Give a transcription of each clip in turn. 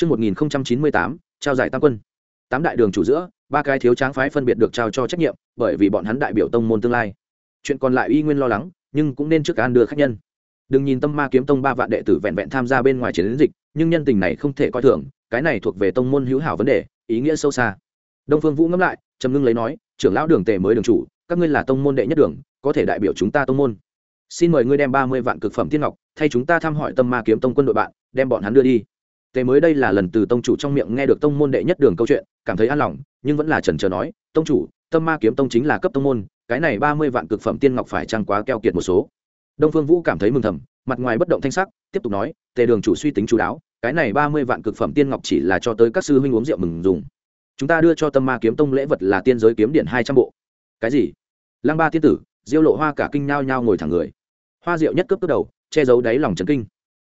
Trước 1098, trao giải tam quân. Tám đại đường chủ giữa, ba cái thiếu tráng phái phân biệt được trao cho trách nhiệm, bởi vì bọn hắn đại biểu tông môn tương lai. Chuyện còn lại y nguyên lo lắng, nhưng cũng nên trước an đưa khách nhân. Đừng nhìn Tâm Ma kiếm tông ba vạn đệ tử vẹn vẹn tham gia bên ngoài chiến dịch, nhưng nhân tình này không thể coi thường, cái này thuộc về tông môn hữu hảo vấn đề, ý nghĩa sâu xa. Đông Phương Vũ ngẫm lại, trầm ngưng lấy nói, trưởng lão đường tề mới đường chủ, các ngươi là tông môn đệ nhất đường, có thể đại biểu chúng ta tông môn. Xin mời ngươi đem ba mươi vạn cực phẩm tiên ngọc, thay chúng ta thăm hỏi Tâm Ma kiếm tông quân đội bạn, đem bọn hắn đưa đi tề mới đây là lần từ tông chủ trong miệng nghe được tông môn đệ nhất đường câu chuyện, cảm thấy an lòng, nhưng vẫn là trần trờ nói, tông chủ, tâm ma kiếm tông chính là cấp tông môn, cái này ba mươi vạn cực phẩm tiên ngọc phải trăng quá keo kiệt một số? Đông phương vũ cảm thấy mừng thầm, mặt ngoài bất động thanh sắc, tiếp tục nói, tề đường chủ suy tính chú đáo, cái này ba mươi vạn cực phẩm tiên ngọc chỉ là cho tới các sư huynh uống rượu mừng dùng. Chúng ta đưa cho tâm ma kiếm tông lễ vật là tiên giới kiếm điện hai trăm bộ. Cái gì? Lăng ba tiên tử, diêu lộ hoa cả kinh nhao nhao ngồi thẳng người. Hoa rượu nhất cướp cướp đầu, che giấu đáy lòng trấn kinh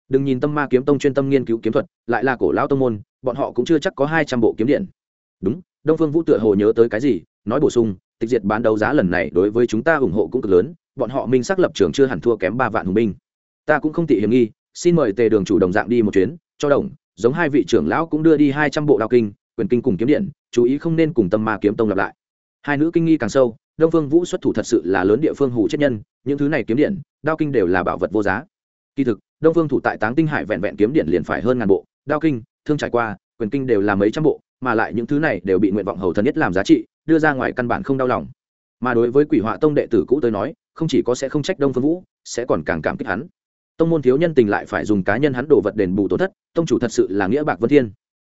đừng nhìn tâm ma kiếm tông chuyên tâm nghiên cứu kiếm thuật, lại là cổ lão tông môn, bọn họ cũng chưa chắc có hai trăm bộ kiếm điện. Đúng, đông phương vũ tựa hồ nhớ tới cái gì, nói bổ sung, tịch diệt bán đấu giá lần này đối với chúng ta ủng hộ cũng cực lớn, bọn họ minh xác lập trường chưa hẳn thua kém ba vạn hùng binh. Ta cũng không tị hiểm nghi, xin mời tề đường chủ đồng dạng đi một chuyến, cho đồng, giống hai vị trưởng lão cũng đưa đi hai trăm bộ đao kinh, quyền kinh cùng kiếm điện, chú ý không nên cùng tâm ma kiếm tông lặp lại. Hai nữ kinh nghi càng sâu, đông phương vũ xuất thủ thật sự là lớn địa phương hủ chết nhân, những thứ này kiếm điện, đao kinh đều là bảo vật vô giá. Kỳ thực đông phương thủ tại táng tinh hải vẹn vẹn kiếm điện liền phải hơn ngàn bộ, đao kinh, thương trải qua, quyền kinh đều là mấy trăm bộ, mà lại những thứ này đều bị nguyện vọng hầu thần nhất làm giá trị, đưa ra ngoài căn bản không đau lòng. Mà đối với quỷ họa tông đệ tử cũ tới nói, không chỉ có sẽ không trách đông phương vũ, sẽ còn càng cảm kích hắn. Tông môn thiếu nhân tình lại phải dùng cá nhân hắn đổ vật đền bù tổn thất, tông chủ thật sự là nghĩa bạc vân thiên.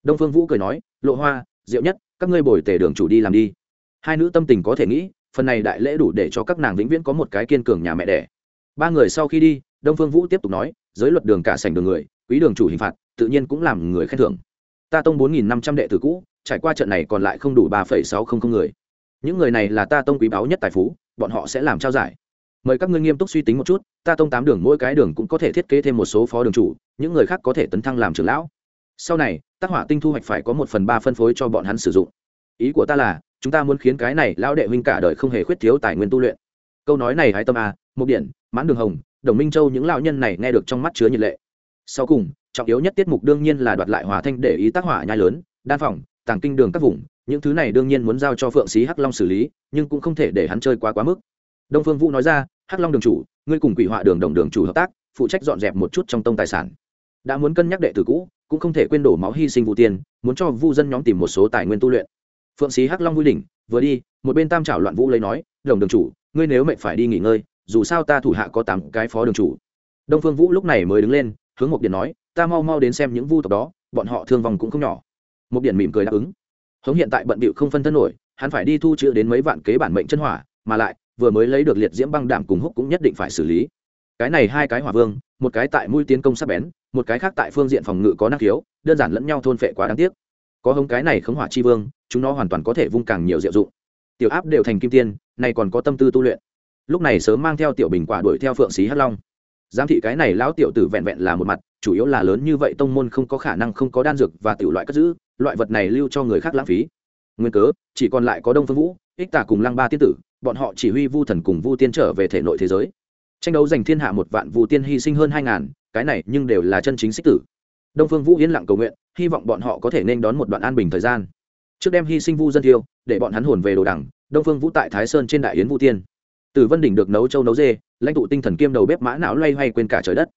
Đông phương vũ cười nói, lộ hoa, diệu nhất, các ngươi bồi tề đường chủ đi làm đi. Hai nữ tâm tình có thể nghĩ, phần này đại lễ đủ để cho các nàng vĩnh viễn có một cái kiên cường nhà mẹ đẻ. Ba người sau khi đi, đông phương vũ tiếp tục nói giới luật đường cả sảnh đường người, quý đường chủ hình phạt, tự nhiên cũng làm người khen thưởng. Ta tông bốn nghìn năm trăm đệ tử cũ, trải qua trận này còn lại không đủ ba phẩy sáu không không người. Những người này là ta tông quý báu nhất tài phú, bọn họ sẽ làm trao giải. Mời các ngươi nghiêm túc suy tính một chút, ta tông tám đường mỗi cái đường cũng có thể thiết kế thêm một số phó đường chủ, những người khác có thể tấn thăng làm trưởng lão. Sau này, tác hỏa tinh thu hoạch phải có một phần ba phân phối cho bọn hắn sử dụng. Ý của ta là, chúng ta muốn khiến cái này lão đệ huynh cả đời không hề khuyết thiếu tài nguyên tu luyện. Câu nói này hái tâm a một điện mãn đường hồng đồng minh châu những lão nhân này nghe được trong mắt chứa nhiệt lệ. Sau cùng, trọng yếu nhất tiết mục đương nhiên là đoạt lại hòa thanh để ý tác hỏa nhai lớn, đan phòng, tàng kinh đường các vùng, những thứ này đương nhiên muốn giao cho phượng sĩ hắc long xử lý, nhưng cũng không thể để hắn chơi quá quá mức. Đông phương vũ nói ra, hắc long đường chủ, ngươi cùng quỷ họa đường đồng đường chủ hợp tác, phụ trách dọn dẹp một chút trong tông tài sản. Đã muốn cân nhắc đệ tử cũ, cũng không thể quên đổ máu hy sinh vụ tiền muốn cho vu dân nhóm tìm một số tài nguyên tu luyện. Phượng sĩ hắc long vui đỉnh, vừa đi, một bên tam trảo loạn vũ lấy nói, đồng đường chủ, ngươi nếu mệnh phải đi nghỉ ngơi dù sao ta thủ hạ có tám cái phó đường chủ. Đông phương vũ lúc này mới đứng lên, hướng một điện nói, ta mau mau đến xem những vu tộc đó, bọn họ thương vong cũng không nhỏ. Một điện mỉm cười đáp ứng. Hống hiện tại bận bịu không phân thân nổi, hắn phải đi thu chữ đến mấy vạn kế bản mệnh chân hỏa, mà lại, vừa mới lấy được liệt diễm băng đảm cùng húc cũng nhất định phải xử lý. Cái này hai cái hỏa vương, một cái tại mũi tiến công sắc bén, một cái khác tại phương diện phòng ngự có năng khiếu, đơn giản lẫn nhau thôn phệ quá đáng tiếc. Có hống cái này khống hỏa chi vương, chúng nó hoàn toàn có thể vung càng nhiều diệu dụng. Tiểu áp đều thành kim tiên này còn có tâm tư tu luyện lúc này sớm mang theo tiểu bình quả đuổi theo phượng xí hắc long. Giám thị cái này lão tiểu tử vẹn vẹn là một mặt, chủ yếu là lớn như vậy tông môn không có khả năng không có đan dược và tiểu loại cất giữ, loại vật này lưu cho người khác lãng phí. Nguyên cớ, chỉ còn lại có đông phương vũ, ích tả cùng lăng ba tiên tử, bọn họ chỉ huy vu thần cùng vu tiên trở về thể nội thế giới. Tranh đấu giành thiên hạ một vạn vu tiên hy sinh hơn hai ngàn, cái này nhưng đều là chân chính xích tử. Đông phương vũ yên lặng cầu nguyện, hy vọng bọn họ có thể nên đón một đoạn an bình thời gian. Trước đem hy sinh vu dân thiêu, để bọn hắn hồn về đồ đẳng đông phương vũ tại thái sơn trên đại yến vu tiên từ vân đỉnh được nấu châu nấu dê, lãnh tụ tinh thần kiêm đầu bếp mã não loay hoay quên cả trời đất.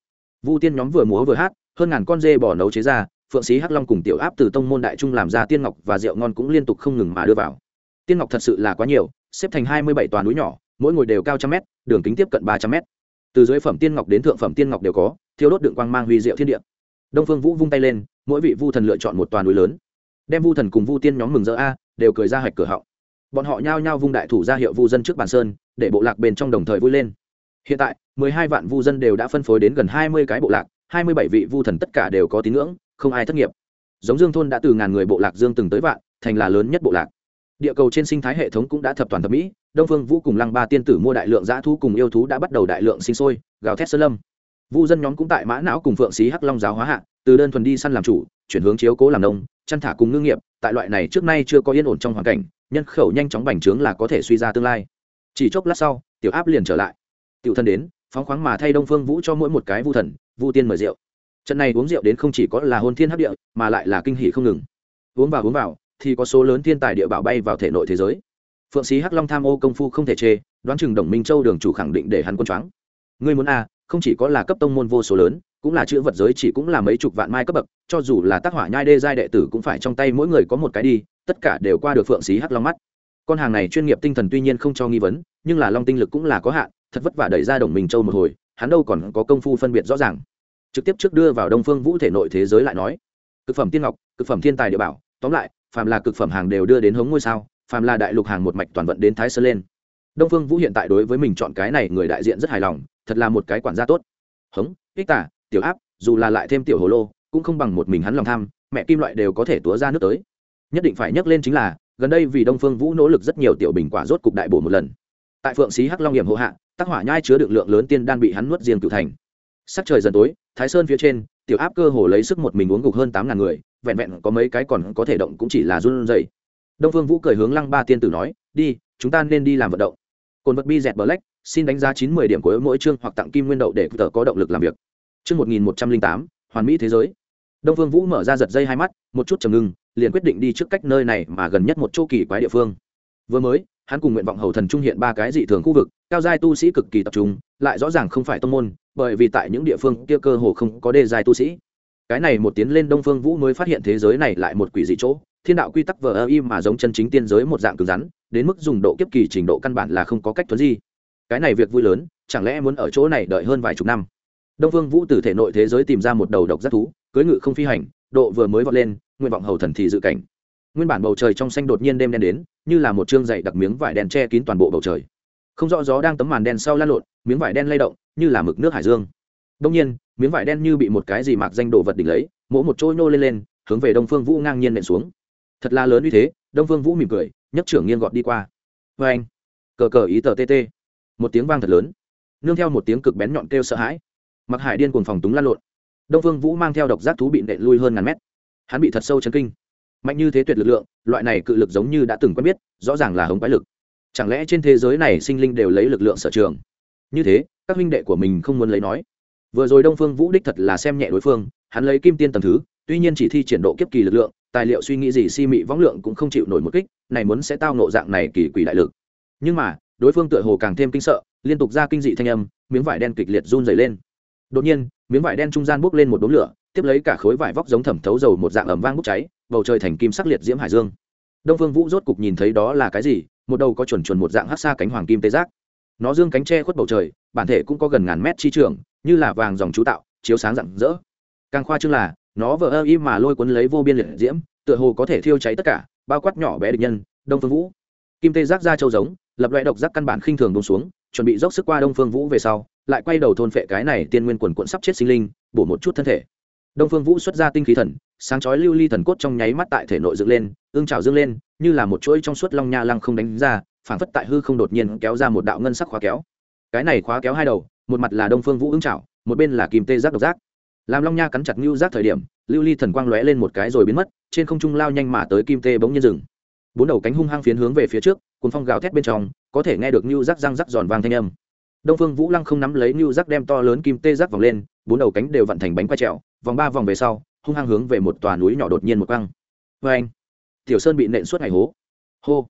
Vu tiên nhóm vừa múa vừa hát, hơn ngàn con dê bỏ nấu chế ra, phượng sĩ hắc long cùng tiểu áp từ tông môn đại trung làm ra tiên ngọc và rượu ngon cũng liên tục không ngừng mà đưa vào. Tiên ngọc thật sự là quá nhiều, xếp thành hai mươi bảy toàn núi nhỏ, mỗi ngồi đều cao trăm mét, đường kính tiếp cận ba trăm mét. Từ dưới phẩm tiên ngọc đến thượng phẩm tiên ngọc đều có, thiêu đốt đựng quang mang huy diệu thiên địa. Đông phương vũ vung tay lên, mỗi vị vu thần lựa chọn một toàn núi lớn. Đem vu thần cùng vu tiên nhóm mừng rỡ a, đều cười ra hạch cửa họng. Bọn họ nhao nhao vung đại thủ ra hiệu vu dân trước bàn sơn để bộ lạc bên trong đồng thời vui lên. Hiện tại, mười hai vạn vu dân đều đã phân phối đến gần hai mươi cái bộ lạc, hai mươi bảy vị vu thần tất cả đều có tín ngưỡng, không ai thất nghiệp. Giống dương thôn đã từ ngàn người bộ lạc dương từng tới vạn, thành là lớn nhất bộ lạc. Địa cầu trên sinh thái hệ thống cũng đã thập toàn thập mỹ, đông phương vũ cùng lăng ba tiên tử mua đại lượng dã thú cùng yêu thú đã bắt đầu đại lượng sinh sôi, gào thét sơn lâm. Vu dân nhóm cũng tại mã não cùng phượng xí hắc long giáo hóa hạ, từ đơn thuần đi săn làm chủ, chuyển hướng chiếu cố làm nông, chăn thả cùng ngư nghiệp, tại loại này trước nay chưa có yên ổn trong hoàn cảnh, nhân khẩu nhanh chóng bành trướng là có thể suy ra tương lai chỉ chốc lát sau, tiểu áp liền trở lại. Tiểu thân đến, phóng khoáng mà thay đông phương vũ cho mỗi một cái vu thần, vu tiên mời rượu. Trận này uống rượu đến không chỉ có là hôn thiên hấp địa, mà lại là kinh hỷ không ngừng. Uống vào uống vào, thì có số lớn thiên tài địa bảo bay vào thể nội thế giới. Phượng sĩ hắc long tham ô công phu không thể chê, đoán chừng đồng minh châu đường chủ khẳng định để hắn quân choáng. Ngươi muốn a không chỉ có là cấp tông môn vô số lớn, cũng là chữ vật giới chỉ cũng là mấy chục vạn mai cấp bậc, cho dù là tác hỏa nhai đê giai đệ tử cũng phải trong tay mỗi người có một cái đi, tất cả đều qua được phượng sĩ hắc long mắt con hàng này chuyên nghiệp tinh thần tuy nhiên không cho nghi vấn, nhưng là long tinh lực cũng là có hạn, thật vất vả đẩy ra đồng minh châu một hồi, hắn đâu còn có công phu phân biệt rõ ràng. Trực tiếp trước đưa vào đông phương vũ thể nội thế giới lại nói, cực phẩm tiên ngọc, cực phẩm thiên tài địa bảo, tóm lại, phàm là cực phẩm hàng đều đưa đến hống ngôi sao, phàm là đại lục hàng một mạch toàn vận đến thái sơn lên. Đông phương vũ hiện tại đối với mình chọn cái này người đại diện rất hài lòng, thật là một cái quản gia tốt. Hống, ích tả, tiểu áp, dù là lại thêm tiểu hồ lô, cũng không bằng một mình hắn lòng tham, mẹ kim loại đều có thể túa ra nước tới. Nhất định phải nhắc lên chính là gần đây vì đông phương vũ nỗ lực rất nhiều tiểu bình quả rốt cục đại bổ một lần. Tại phượng xí hắc long hiểm hộ hạ tác hỏa nhai chứa được lượng lớn tiên đan bị hắn nuốt riêng cựu thành. Sắc trời dần tối, thái sơn phía trên, tiểu áp cơ hồ lấy sức một mình uống gục hơn tám ngàn người, vẹn vẹn có mấy cái còn có thể động cũng chỉ là run rẩy. Đông phương vũ cười hướng lăng ba tiên tử nói, đi, chúng ta nên đi làm vận động. Cồn vật bi dẹt bờ lách xin đánh giá chín mươi điểm của mỗi chương hoặc tặng kim nguyên đậu để tờ có động lực làm việc. Chương một nghìn một trăm linh tám, hoàn mỹ thế giới. Đông phương vũ mở ra giật dây hai mắt, một chút trầm ngưng liền quyết định đi trước cách nơi này mà gần nhất một chỗ kỳ quái địa phương. Vừa mới, hắn cùng nguyện vọng hầu thần trung hiện ba cái dị thường khu vực, cao giai tu sĩ cực kỳ tập trung, lại rõ ràng không phải tông môn, bởi vì tại những địa phương kia cơ hồ không có đề giai tu sĩ. Cái này một tiến lên đông phương vũ mới phát hiện thế giới này lại một quỷ dị chỗ, thiên đạo quy tắc vờ ơ im mà giống chân chính tiên giới một dạng cứng rắn, đến mức dùng độ kiếp kỳ trình độ căn bản là không có cách thuấn di. Cái này việc vui lớn, chẳng lẽ muốn ở chỗ này đợi hơn vài chục năm? Đông phương vũ từ thể nội thế giới tìm ra một đầu độc giác thú cưới ngự không phi hành, độ vừa mới vọt lên nguyện vọng hầu thần thì dự cảnh. Nguyên bản bầu trời trong xanh đột nhiên đêm đen đến, như là một chương dày đặc miếng vải đen che kín toàn bộ bầu trời. Không rõ gió đang tấm màn đen sau lan lộn, miếng vải đen lay động, như là mực nước hải dương. Đông nhiên, miếng vải đen như bị một cái gì mạc danh đồ vật đỉnh lấy mỗi một trôi nô lên lên, hướng về đông phương vũ ngang nhiên nện xuống. Thật là lớn như thế, đông phương vũ mỉm cười, nhấc trưởng nghiêng gọt đi qua. Vê anh, cờ cờ ý tờ tt một tiếng vang thật lớn. Nương theo một tiếng cực bén nhọn kêu sợ hãi. Mặc hải điên cùng phòng túng lan lộn. Đông phương vũ mang theo độc giác thú bị nện lui hơn ngàn mét hắn bị thật sâu chấn kinh. Mạnh như thế tuyệt lực lượng, loại này cự lực giống như đã từng quen biết, rõ ràng là hống quái lực. Chẳng lẽ trên thế giới này sinh linh đều lấy lực lượng sở trường? Như thế, các huynh đệ của mình không muốn lấy nói. Vừa rồi đông phương vũ đích thật là xem nhẹ đối phương, hắn lấy kim tiên tầm thứ, tuy nhiên chỉ thi triển độ kiếp kỳ lực lượng, tài liệu suy nghĩ gì si mị võng lượng cũng không chịu nổi một kích, này muốn sẽ tao nộ dạng này kỳ quỷ đại lực. Nhưng mà, đối phương tựa hồ càng thêm kinh sợ, liên tục ra kinh dị thanh âm, miếng vải đen kịch liệt run dày lên. Đột nhiên, miếng vải đen trung gian bốc lên một đốm lửa tiếp lấy cả khối vải vóc giống thẩm thấu dầu một dạng ẩm vang bốc cháy, bầu trời thành kim sắc liệt diễm hải dương. Đông phương vũ rốt cục nhìn thấy đó là cái gì, một đầu có chuẩn chuẩn một dạng hát xa cánh hoàng kim tê giác. Nó dương cánh tre khuất bầu trời, bản thể cũng có gần ngàn mét chi trường, như là vàng dòng chú tạo, chiếu sáng rạng rỡ. Càng khoa chương là, nó vỡ ơ y mà lôi cuốn lấy vô biên liệt diễm, tựa hồ có thể thiêu cháy tất cả, bao quát nhỏ bé địch nhân, đông phương vũ. Kim tê giác ra châu giống, lập loại độc giác căn bản khinh thường đông xuống, chuẩn bị dốc sức qua đông phương vũ về sau, lại quay đầu thôn phệ cái này tiên nguyên quần quận sắp chết sinh linh, bổ một chút thân thể đông phương vũ xuất ra tinh khí thần, sáng chói lưu ly thần cốt trong nháy mắt tại thể nội dựng lên, ương trào dương lên, như là một chuỗi trong suốt long nha lăng không đánh ra, phảng phất tại hư không đột nhiên kéo ra một đạo ngân sắc khóa kéo. Cái này khóa kéo hai đầu, một mặt là đông phương vũ ương trào, một bên là kim tê giác độc giác. Làm long nha cắn chặt ngưu giác thời điểm, lưu ly thần quang lóe lên một cái rồi biến mất, trên không trung lao nhanh mà tới kim tê bỗng nhiên rừng bốn đầu cánh hung hăng phiến hướng về phía trước cuốn phong gào thét bên trong, có thể nghe được ngưu giác răng rắc giòn vang thanh âm. Đông phương vũ lăng không nắm lấy ngưu giác đem to lớn kim tê giác vòng lên, bốn đầu cánh đều vận thành bánh quay trèo vòng ba vòng về sau, hung hăng hướng về một tòa núi nhỏ đột nhiên một căng vê anh, tiểu sơn bị nện suốt ngày hố. Hô.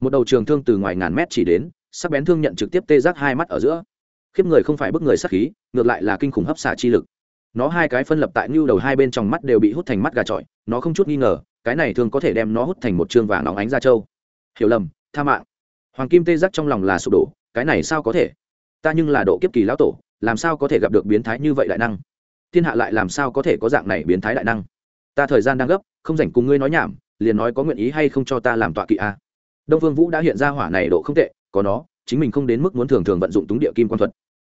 Một đầu trường thương từ ngoài ngàn mét chỉ đến, sắc bén thương nhận trực tiếp tê giác hai mắt ở giữa. Khiếp người không phải bức người sắc khí, ngược lại là kinh khủng hấp xả chi lực. Nó hai cái phân lập tại ngưu đầu hai bên trong mắt đều bị hút thành mắt gà trọi, nó không chút nghi ngờ, cái này thường có thể đem nó hút thành một chương vàng óng ánh ra châu hiểu lầm, tha mạng. Hoàng kim tê giác trong lòng là sụp đổ, cái này sao có thể? Ta nhưng là độ kiếp kỳ lão tổ, làm sao có thể gặp được biến thái như vậy đại năng? Thiên hạ lại làm sao có thể có dạng này biến thái đại năng? Ta thời gian đang gấp, không rảnh cùng ngươi nói nhảm, liền nói có nguyện ý hay không cho ta làm tọa kỵ a đông phương vũ đã hiện ra hỏa này độ không tệ, có nó, chính mình không đến mức muốn thường thường vận dụng túng địa kim quan thuật.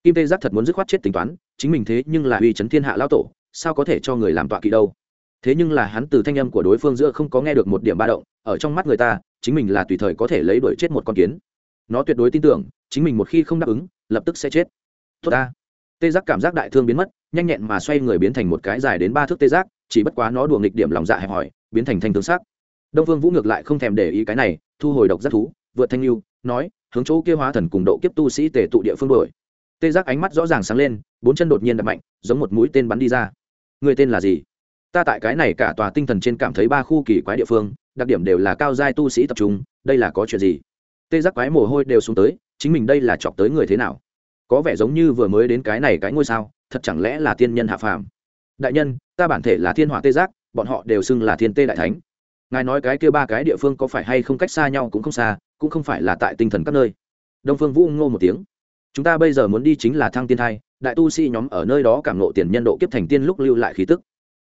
Kim tê giác thật muốn dứt khoát chết tính toán, chính mình thế nhưng là uy chấn thiên hạ lao tổ, sao có thể cho người làm tọa kỵ đâu? Thế nhưng là hắn từ thanh âm của đối phương giữa không có nghe được một điểm ba động, ở trong mắt người ta, chính mình là tùy thời có thể lấy đuổi chết một con kiến. Nó tuyệt đối tin tưởng, chính mình một khi không đáp ứng, lập tức sẽ chết. Tốt ta. Tê giác cảm giác đại thương biến mất nhanh nhẹn mà xoay người biến thành một cái dài đến ba thước tê giác, chỉ bất quá nó đùa nghịch điểm lòng dạ hẹp hòi, biến thành thanh tướng sắc. Đông vương vũ ngược lại không thèm để ý cái này, thu hồi độc giác thú, vượt thanh lưu, nói, hướng chỗ kia hóa thần cùng độ kiếp tu sĩ tề tụ địa phương đổi tê giác ánh mắt rõ ràng sáng lên, bốn chân đột nhiên đập mạnh, giống một mũi tên bắn đi ra. Người tên là gì? Ta tại cái này cả tòa tinh thần trên cảm thấy ba khu kỳ quái địa phương, đặc điểm đều là cao giai tu sĩ tập trung, đây là có chuyện gì? Tê giác quái mồ hôi đều xuống tới, chính mình đây là chọc tới người thế nào? Có vẻ giống như vừa mới đến cái này cái ngôi sao thật chẳng lẽ là tiên nhân hạ phàm? Đại nhân, ta bản thể là thiên hỏa tê giác, bọn họ đều xưng là thiên tê đại thánh. Ngài nói cái kia ba cái địa phương có phải hay không cách xa nhau cũng không xa, cũng không phải là tại tinh thần các nơi. Đông phương vũ ngô một tiếng. Chúng ta bây giờ muốn đi chính là thăng tiên thai, đại tu sĩ nhóm ở nơi đó cảm nộ tiền nhân độ kiếp thành tiên lúc lưu lại khí tức.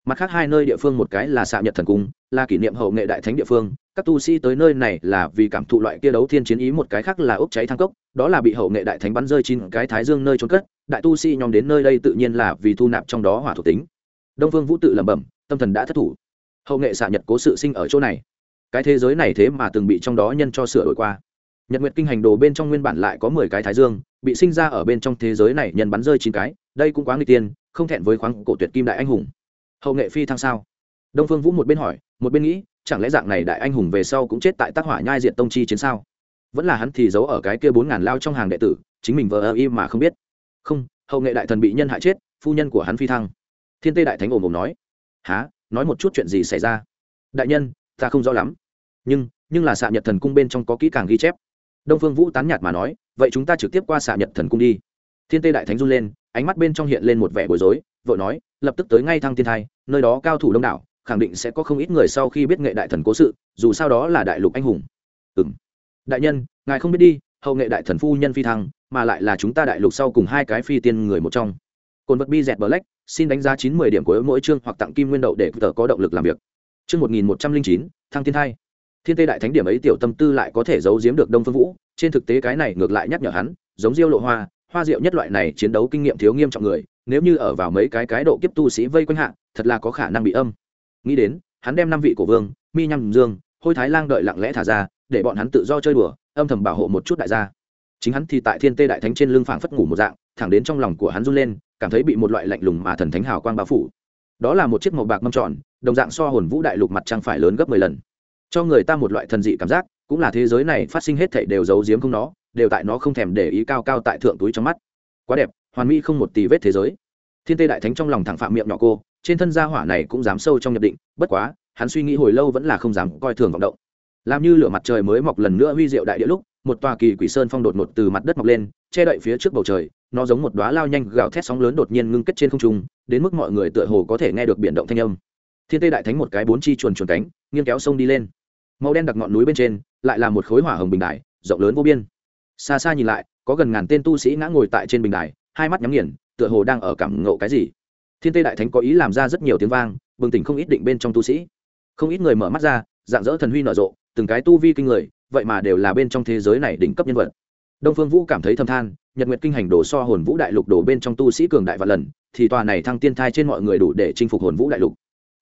Mặt khác hai nơi địa phương một cái là xạ nhật thần cung, là kỷ niệm hậu nghệ đại thánh địa phương các tu sĩ tới nơi này là vì cảm thụ loại kia đấu thiên chiến ý, một cái khác là ốc cháy thang cốc, đó là bị hậu nghệ đại thánh bắn rơi chín cái thái dương nơi trốn cất, đại tu sĩ nhóm đến nơi đây tự nhiên là vì thu nạp trong đó hỏa thuộc tính. Đông vương vũ tự lẩm bẩm, tâm thần đã thất thủ. Hậu nghệ xạ nhật cố sự sinh ở chỗ này. Cái thế giới này thế mà từng bị trong đó nhân cho sửa đổi qua. Nhật nguyệt kinh hành đồ bên trong nguyên bản lại có mười cái thái dương, bị sinh ra ở bên trong thế giới này nhân bắn rơi chín cái, đây cũng quá nguy tiên, không thẹn với khoáng cổ tuyệt kim đại anh hùng. Hậu nghệ phi thăng sao? Đông phương vũ một bên hỏi, một bên nghĩ chẳng lẽ dạng này đại anh hùng về sau cũng chết tại tác hỏa nhai diện tông chi chiến sao? Vẫn là hắn thì giấu ở cái kia bốn ngàn lao trong hàng đệ tử, chính mình vờ ơ y mà không biết. Không, hậu nghệ đại thần bị nhân hại chết, phu nhân của hắn phi thăng. Thiên tê đại thánh ồm ồm nói. Há nói một chút chuyện gì xảy ra? Đại nhân, ta không rõ lắm. Nhưng nhưng là xạ nhật thần cung bên trong có kỹ càng ghi chép. Đông phương vũ tán nhạt mà nói, vậy chúng ta trực tiếp qua xạ nhật thần cung đi. Thiên tê đại thánh run lên, ánh mắt bên trong hiện lên một vẻ bối rối, vội nói, lập tức tới ngay thăng thiên thai, nơi đó cao thủ đông đảo khẳng định sẽ có không ít người sau khi biết nghệ đại thần cố sự, dù sao đó là đại lục anh hùng. Ừ m đại nhân, ngài không biết đi, hậu nghệ đại thần phu nhân phi thăng, mà lại là chúng ta đại lục sau cùng hai cái phi tiên người một trong. Cồn vật bi dẹt black, xin đánh giá chín mươi điểm của mỗi chương hoặc tặng kim nguyên đậu để tờ có động lực làm việc. Chương một nghìn một trăm linh chín, thăng thiên thai. Thiên tê đại thánh điểm ấy tiểu tâm tư lại có thể giấu giếm được đông phương vũ, trên thực tế cái này ngược lại nhắc nhở hắn, giống diêu lộ hoa hoa diệu nhất loại này chiến đấu kinh nghiệm thiếu nghiêm trọng người, nếu như ở vào mấy cái cái độ kiếp tu sĩ vây quanh hạ, thật là có khả năng bị âm nghĩ đến, hắn đem năm vị cổ vương, mi nhằm dương, hôi thái lang đợi lặng lẽ thả ra, để bọn hắn tự do chơi đùa, âm thầm bảo hộ một chút đại gia. Chính hắn thì tại thiên tê đại thánh trên lưng phảng phất ngủ một dạng, thẳng đến trong lòng của hắn run lên, cảm thấy bị một loại lạnh lùng mà thần thánh hào quang bao phủ. Đó là một chiếc màu bạc mâm tròn, đồng dạng so hồn vũ đại lục mặt trăng phải lớn gấp mười lần. Cho người ta một loại thần dị cảm giác, cũng là thế giới này phát sinh hết thảy đều giấu giếm không nó, đều tại nó không thèm để ý cao cao tại thượng túi trong mắt. Quá đẹp, hoàn mỹ không một tì vết thế giới. Thiên tê đại thánh trong lòng thẳng phạm miệng nhỏ cô trên thân gia hỏa này cũng dám sâu trong nhập định, bất quá, hắn suy nghĩ hồi lâu vẫn là không dám coi thường vọng động. Làm như lửa mặt trời mới mọc lần nữa huy diệu đại địa lúc, một tòa kỳ quỷ sơn phong đột ngột từ mặt đất mọc lên, che đậy phía trước bầu trời, nó giống một đoá lao nhanh gào thét sóng lớn đột nhiên ngưng kết trên không trung, đến mức mọi người tựa hồ có thể nghe được biển động thanh âm. Thiên tê đại thánh một cái bốn chi chuồn chuồn cánh, nghiêng kéo sông đi lên. Màu đen đặc ngọn núi bên trên, lại là một khối hỏa hồng bình đài, rộng lớn vô biên. Xa xa nhìn lại, có gần ngàn tên tu sĩ ngã ngồi tại trên bình đài, hai mắt nhắm nghiền, tựa hồ đang ở cảm ngộ cái gì thiên tê đại thánh có ý làm ra rất nhiều tiếng vang, bừng tỉnh không ít định bên trong tu sĩ. Không ít người mở mắt ra, dạng dỡ thần huy nở rộ, từng cái tu vi kinh người, vậy mà đều là bên trong thế giới này đỉnh cấp nhân vật. Đông phương vũ cảm thấy thâm than, nhật nguyệt kinh hành đồ so hồn vũ đại lục đổ bên trong tu sĩ cường đại và lần, thì tòa này thăng tiên thai trên mọi người đủ để chinh phục hồn vũ đại lục.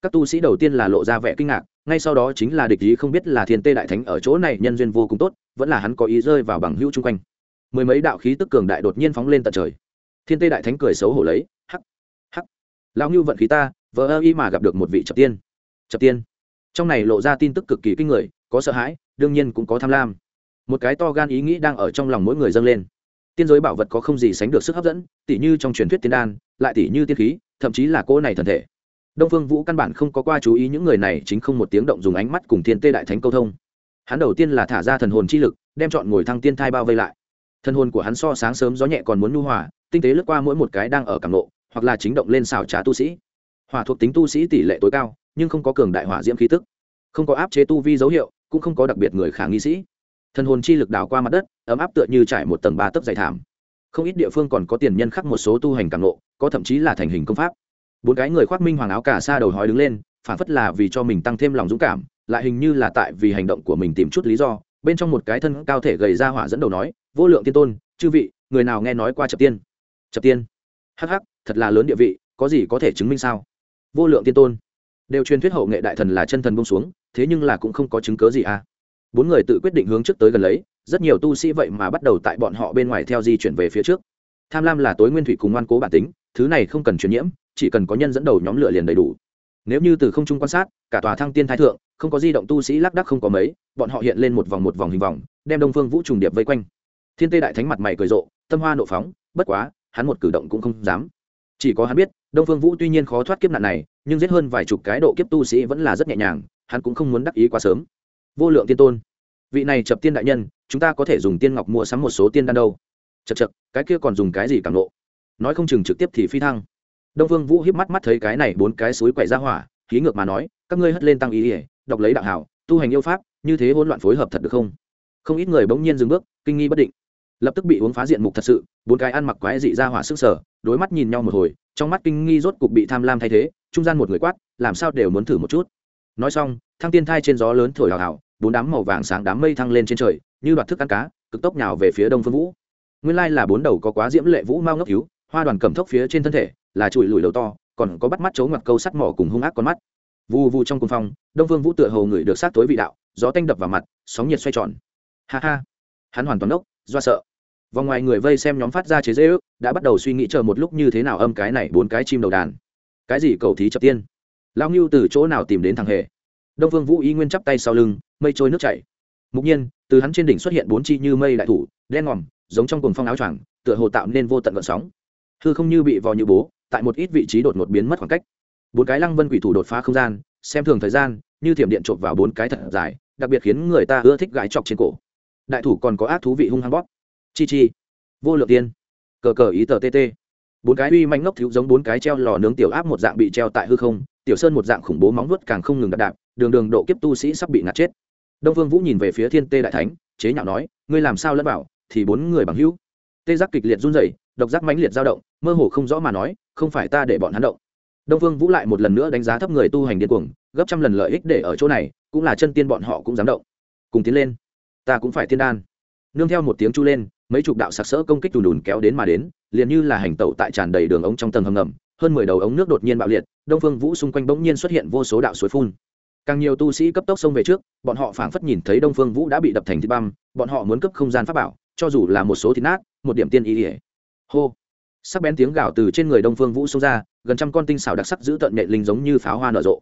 Các tu sĩ đầu tiên là lộ ra vẻ kinh ngạc, ngay sau đó chính là địch ý không biết là thiên tê đại thánh ở chỗ này nhân duyên vô cùng tốt, vẫn là hắn có ý rơi vào bằng hữu chung quanh. Mười mấy đạo khí tức cường đại đột nhiên phóng lên tận trời. Thiên tê đại thánh cười xấu hổ lấy lão hắc ngưu vận khí ta, vờ ơ y mà gặp được một vị trập tiên. Trập tiên. Trong này lộ ra tin tức cực kỳ kinh người, có sợ hãi, đương nhiên cũng có tham lam. Một cái to gan ý nghĩ đang ở trong lòng mỗi người dâng lên. Tiên giới bảo vật có không gì sánh được sức hấp dẫn, tỉ như trong truyền thuyết tiên đan, lại tỉ như tiên khí, thậm chí là cô này thần thể. Đông phương vũ căn bản không có qua chú ý những người này chính không một tiếng động dùng ánh mắt cùng thiên tê đại thánh câu thông. Hắn đầu tiên là thả ra thần hồn chi lực, đem chọn ngồi thăng tiên thai bao vây lại. Thần hồn của hắn so sáng sớm gió nhẹ còn muốn nhu hòa, tinh tế lướt qua mỗi một cái đang ở cảm nộ hoặc là chính động lên xào trà tu sĩ. Hỏa thuộc tính tu sĩ tỷ lệ tối cao, nhưng không có cường đại hỏa diễm khí tức. Không có áp chế tu vi dấu hiệu, cũng không có đặc biệt người khả nghi sĩ. Thần hồn chi lực đào qua mặt đất, ấm áp tựa như trải một tầng ba tấc dày thảm. Không ít địa phương còn có tiền nhân khắc một số tu hành càng nộ có thậm chí là thành hình công pháp. Bốn cái người khoác minh hoàng áo cả xa đầu hói đứng lên, phản phất là vì cho mình tăng thêm lòng dũng cảm, lại hình như là tại vì hành động của mình tìm chút lý do. Bên trong một cái thân cao thể gầy ra hỏa dẫn đầu nói, vô lượng tiên tôn, chư vị, người nào nghe nói qua chập tiên? Chập tiên. Hh thật là lớn địa vị, có gì có thể chứng minh sao? Vô lượng tiên tôn. Đều truyền thuyết hậu nghệ đại thần là chân thần bông xuống, thế nhưng là cũng không có chứng cớ gì à? Bốn người tự quyết định hướng trước tới gần lấy, rất nhiều tu sĩ vậy mà bắt đầu tại bọn họ bên ngoài theo di chuyển về phía trước. Tham lam là tối nguyên thủy cùng ngoan cố bản tính, thứ này không cần truyền nhiễm, chỉ cần có nhân dẫn đầu nhóm lửa liền đầy đủ. Nếu như từ không trung quan sát, cả tòa thăng tiên thái thượng, không có di động tu sĩ lác đắc không có mấy, bọn họ hiện lên một vòng một vòng hình vòng, đem đông phương vũ trùng điệp vây quanh. Thiên tê đại thánh mặt mày cười rộ, tâm hoa nộ phóng, bất quá, hắn một cử động cũng không dám chỉ có hắn biết, đông phương vũ tuy nhiên khó thoát kiếp nạn này, nhưng giết hơn vài chục cái độ kiếp tu sĩ vẫn là rất nhẹ nhàng, hắn cũng không muốn đắc ý quá sớm. Vô lượng tiên tôn, vị này chập tiên đại nhân, chúng ta có thể dùng tiên ngọc mua sắm một số tiên đan đâu. Chật chật cái kia còn dùng cái gì càng lộ nói không chừng trực tiếp thì phi thăng. Đông vương vũ hiếp mắt mắt thấy cái này bốn cái suối quậy ra hỏa khí ngược mà nói, các ngươi hất lên tăng ý ỉa đọc lấy đạo hảo, tu hành yêu pháp, như thế hỗn loạn phối hợp thật được không? Không ít người bỗng nhiên dừng bước, kinh nghi bất định. Lập tức bị uống phá diện mục thật sự, bốn cái ăn mặc quái dị ra hỏa sức sở đối mắt nhìn nhau một hồi, trong mắt kinh nghi rốt cục bị tham lam thay thế, trung gian một người quát, làm sao đều muốn thử một chút. Nói xong, thăng tiên thai trên gió lớn thổi hào hào, bốn đám màu vàng sáng đám mây thăng lên trên trời, như đoạt thức ăn cá, cực tốc nhào về phía đông phương vũ. Nguyên lai là bốn đầu có quá diễm lệ vũ mau ngốc cứu, hoa đoàn cầm thốc phía trên thân thể, là chùi lùi đầu to, còn có bắt mắt chấu ngoặt câu sắt mỏ cùng hung ác con mắt. Vù vù trong cung phong, đông phương vũ tựa hồ người được sát tối vị đạo, gió tanh đập vào mặt, sóng nhiệt xoay tròn. Ha ha. Hắn hoàn toàn ốc do sợ vòng ngoài người vây xem nhóm phát ra chế dễ ước, đã bắt đầu suy nghĩ chờ một lúc như thế nào âm cái này bốn cái chim đầu đàn. Cái gì cầu thí chập tiên? Lao ngưu từ chỗ nào tìm đến thằng hề? Đông phương vũ y nguyên chắp tay sau lưng, mây trôi nước chảy. Mục nhiên, từ hắn trên đỉnh xuất hiện bốn chi như mây đại thủ, đen ngòm, giống trong cùng phong áo choàng, tựa hồ tạo nên vô tận vận sóng. Hư không như bị vò như bố, tại một ít vị trí đột ngột biến mất khoảng cách. Bốn cái lăng vân quỷ thủ đột phá không gian, xem thường thời gian, như thiểm điện trộm vào bốn cái thật dài, đặc biệt khiến người ta ưa thích gái chọc trên cổ. Đại thủ còn có ác thú vị hung hăng bóp chi chi. Vô lượng tiên. Cờ cờ ý tờ tt bốn cái uy manh ngốc thiếu giống bốn cái treo lò nướng tiểu áp một dạng bị treo tại hư không, tiểu sơn một dạng khủng bố móng vuốt càng không ngừng đạp đạp, đường đường độ kiếp tu sĩ sắp bị ngạt chết. Đông vương vũ nhìn về phía thiên tê đại thánh, chế nhạo nói, ngươi làm sao lẫn bảo thì bốn người bằng hữu. Tê giác kịch liệt run rẩy, độc giác mãnh liệt dao động, mơ hồ không rõ mà nói, không phải ta để bọn hắn động. Đông vương vũ lại một lần nữa đánh giá thấp người tu hành điên cuồng, gấp trăm lần lợi ích để ở chỗ này, cũng là chân tiên bọn họ cũng dám động. Cùng tiến lên. Ta cũng phải tiên đan. Nương theo một tiếng chu lên mấy chục đạo sặc sỡ công kích đùn đùn kéo đến mà đến liền như là hành tẩu tại tràn đầy đường ống trong tầng hầm ngầm hơn mười đầu ống nước đột nhiên bạo liệt đông phương vũ xung quanh bỗng nhiên xuất hiện vô số đạo suối phun. Càng nhiều tu sĩ cấp tốc xông về trước bọn họ phảng phất nhìn thấy đông phương vũ đã bị đập thành thịt băm bọn họ muốn cấp không gian pháp bảo cho dù là một số thịt nát một điểm tiên ý ỉa hô. Sắc bén tiếng gào từ trên người đông phương vũ xông ra gần trăm con tinh xảo đặc sắc giữ tận nệ linh giống như pháo hoa nở rộ.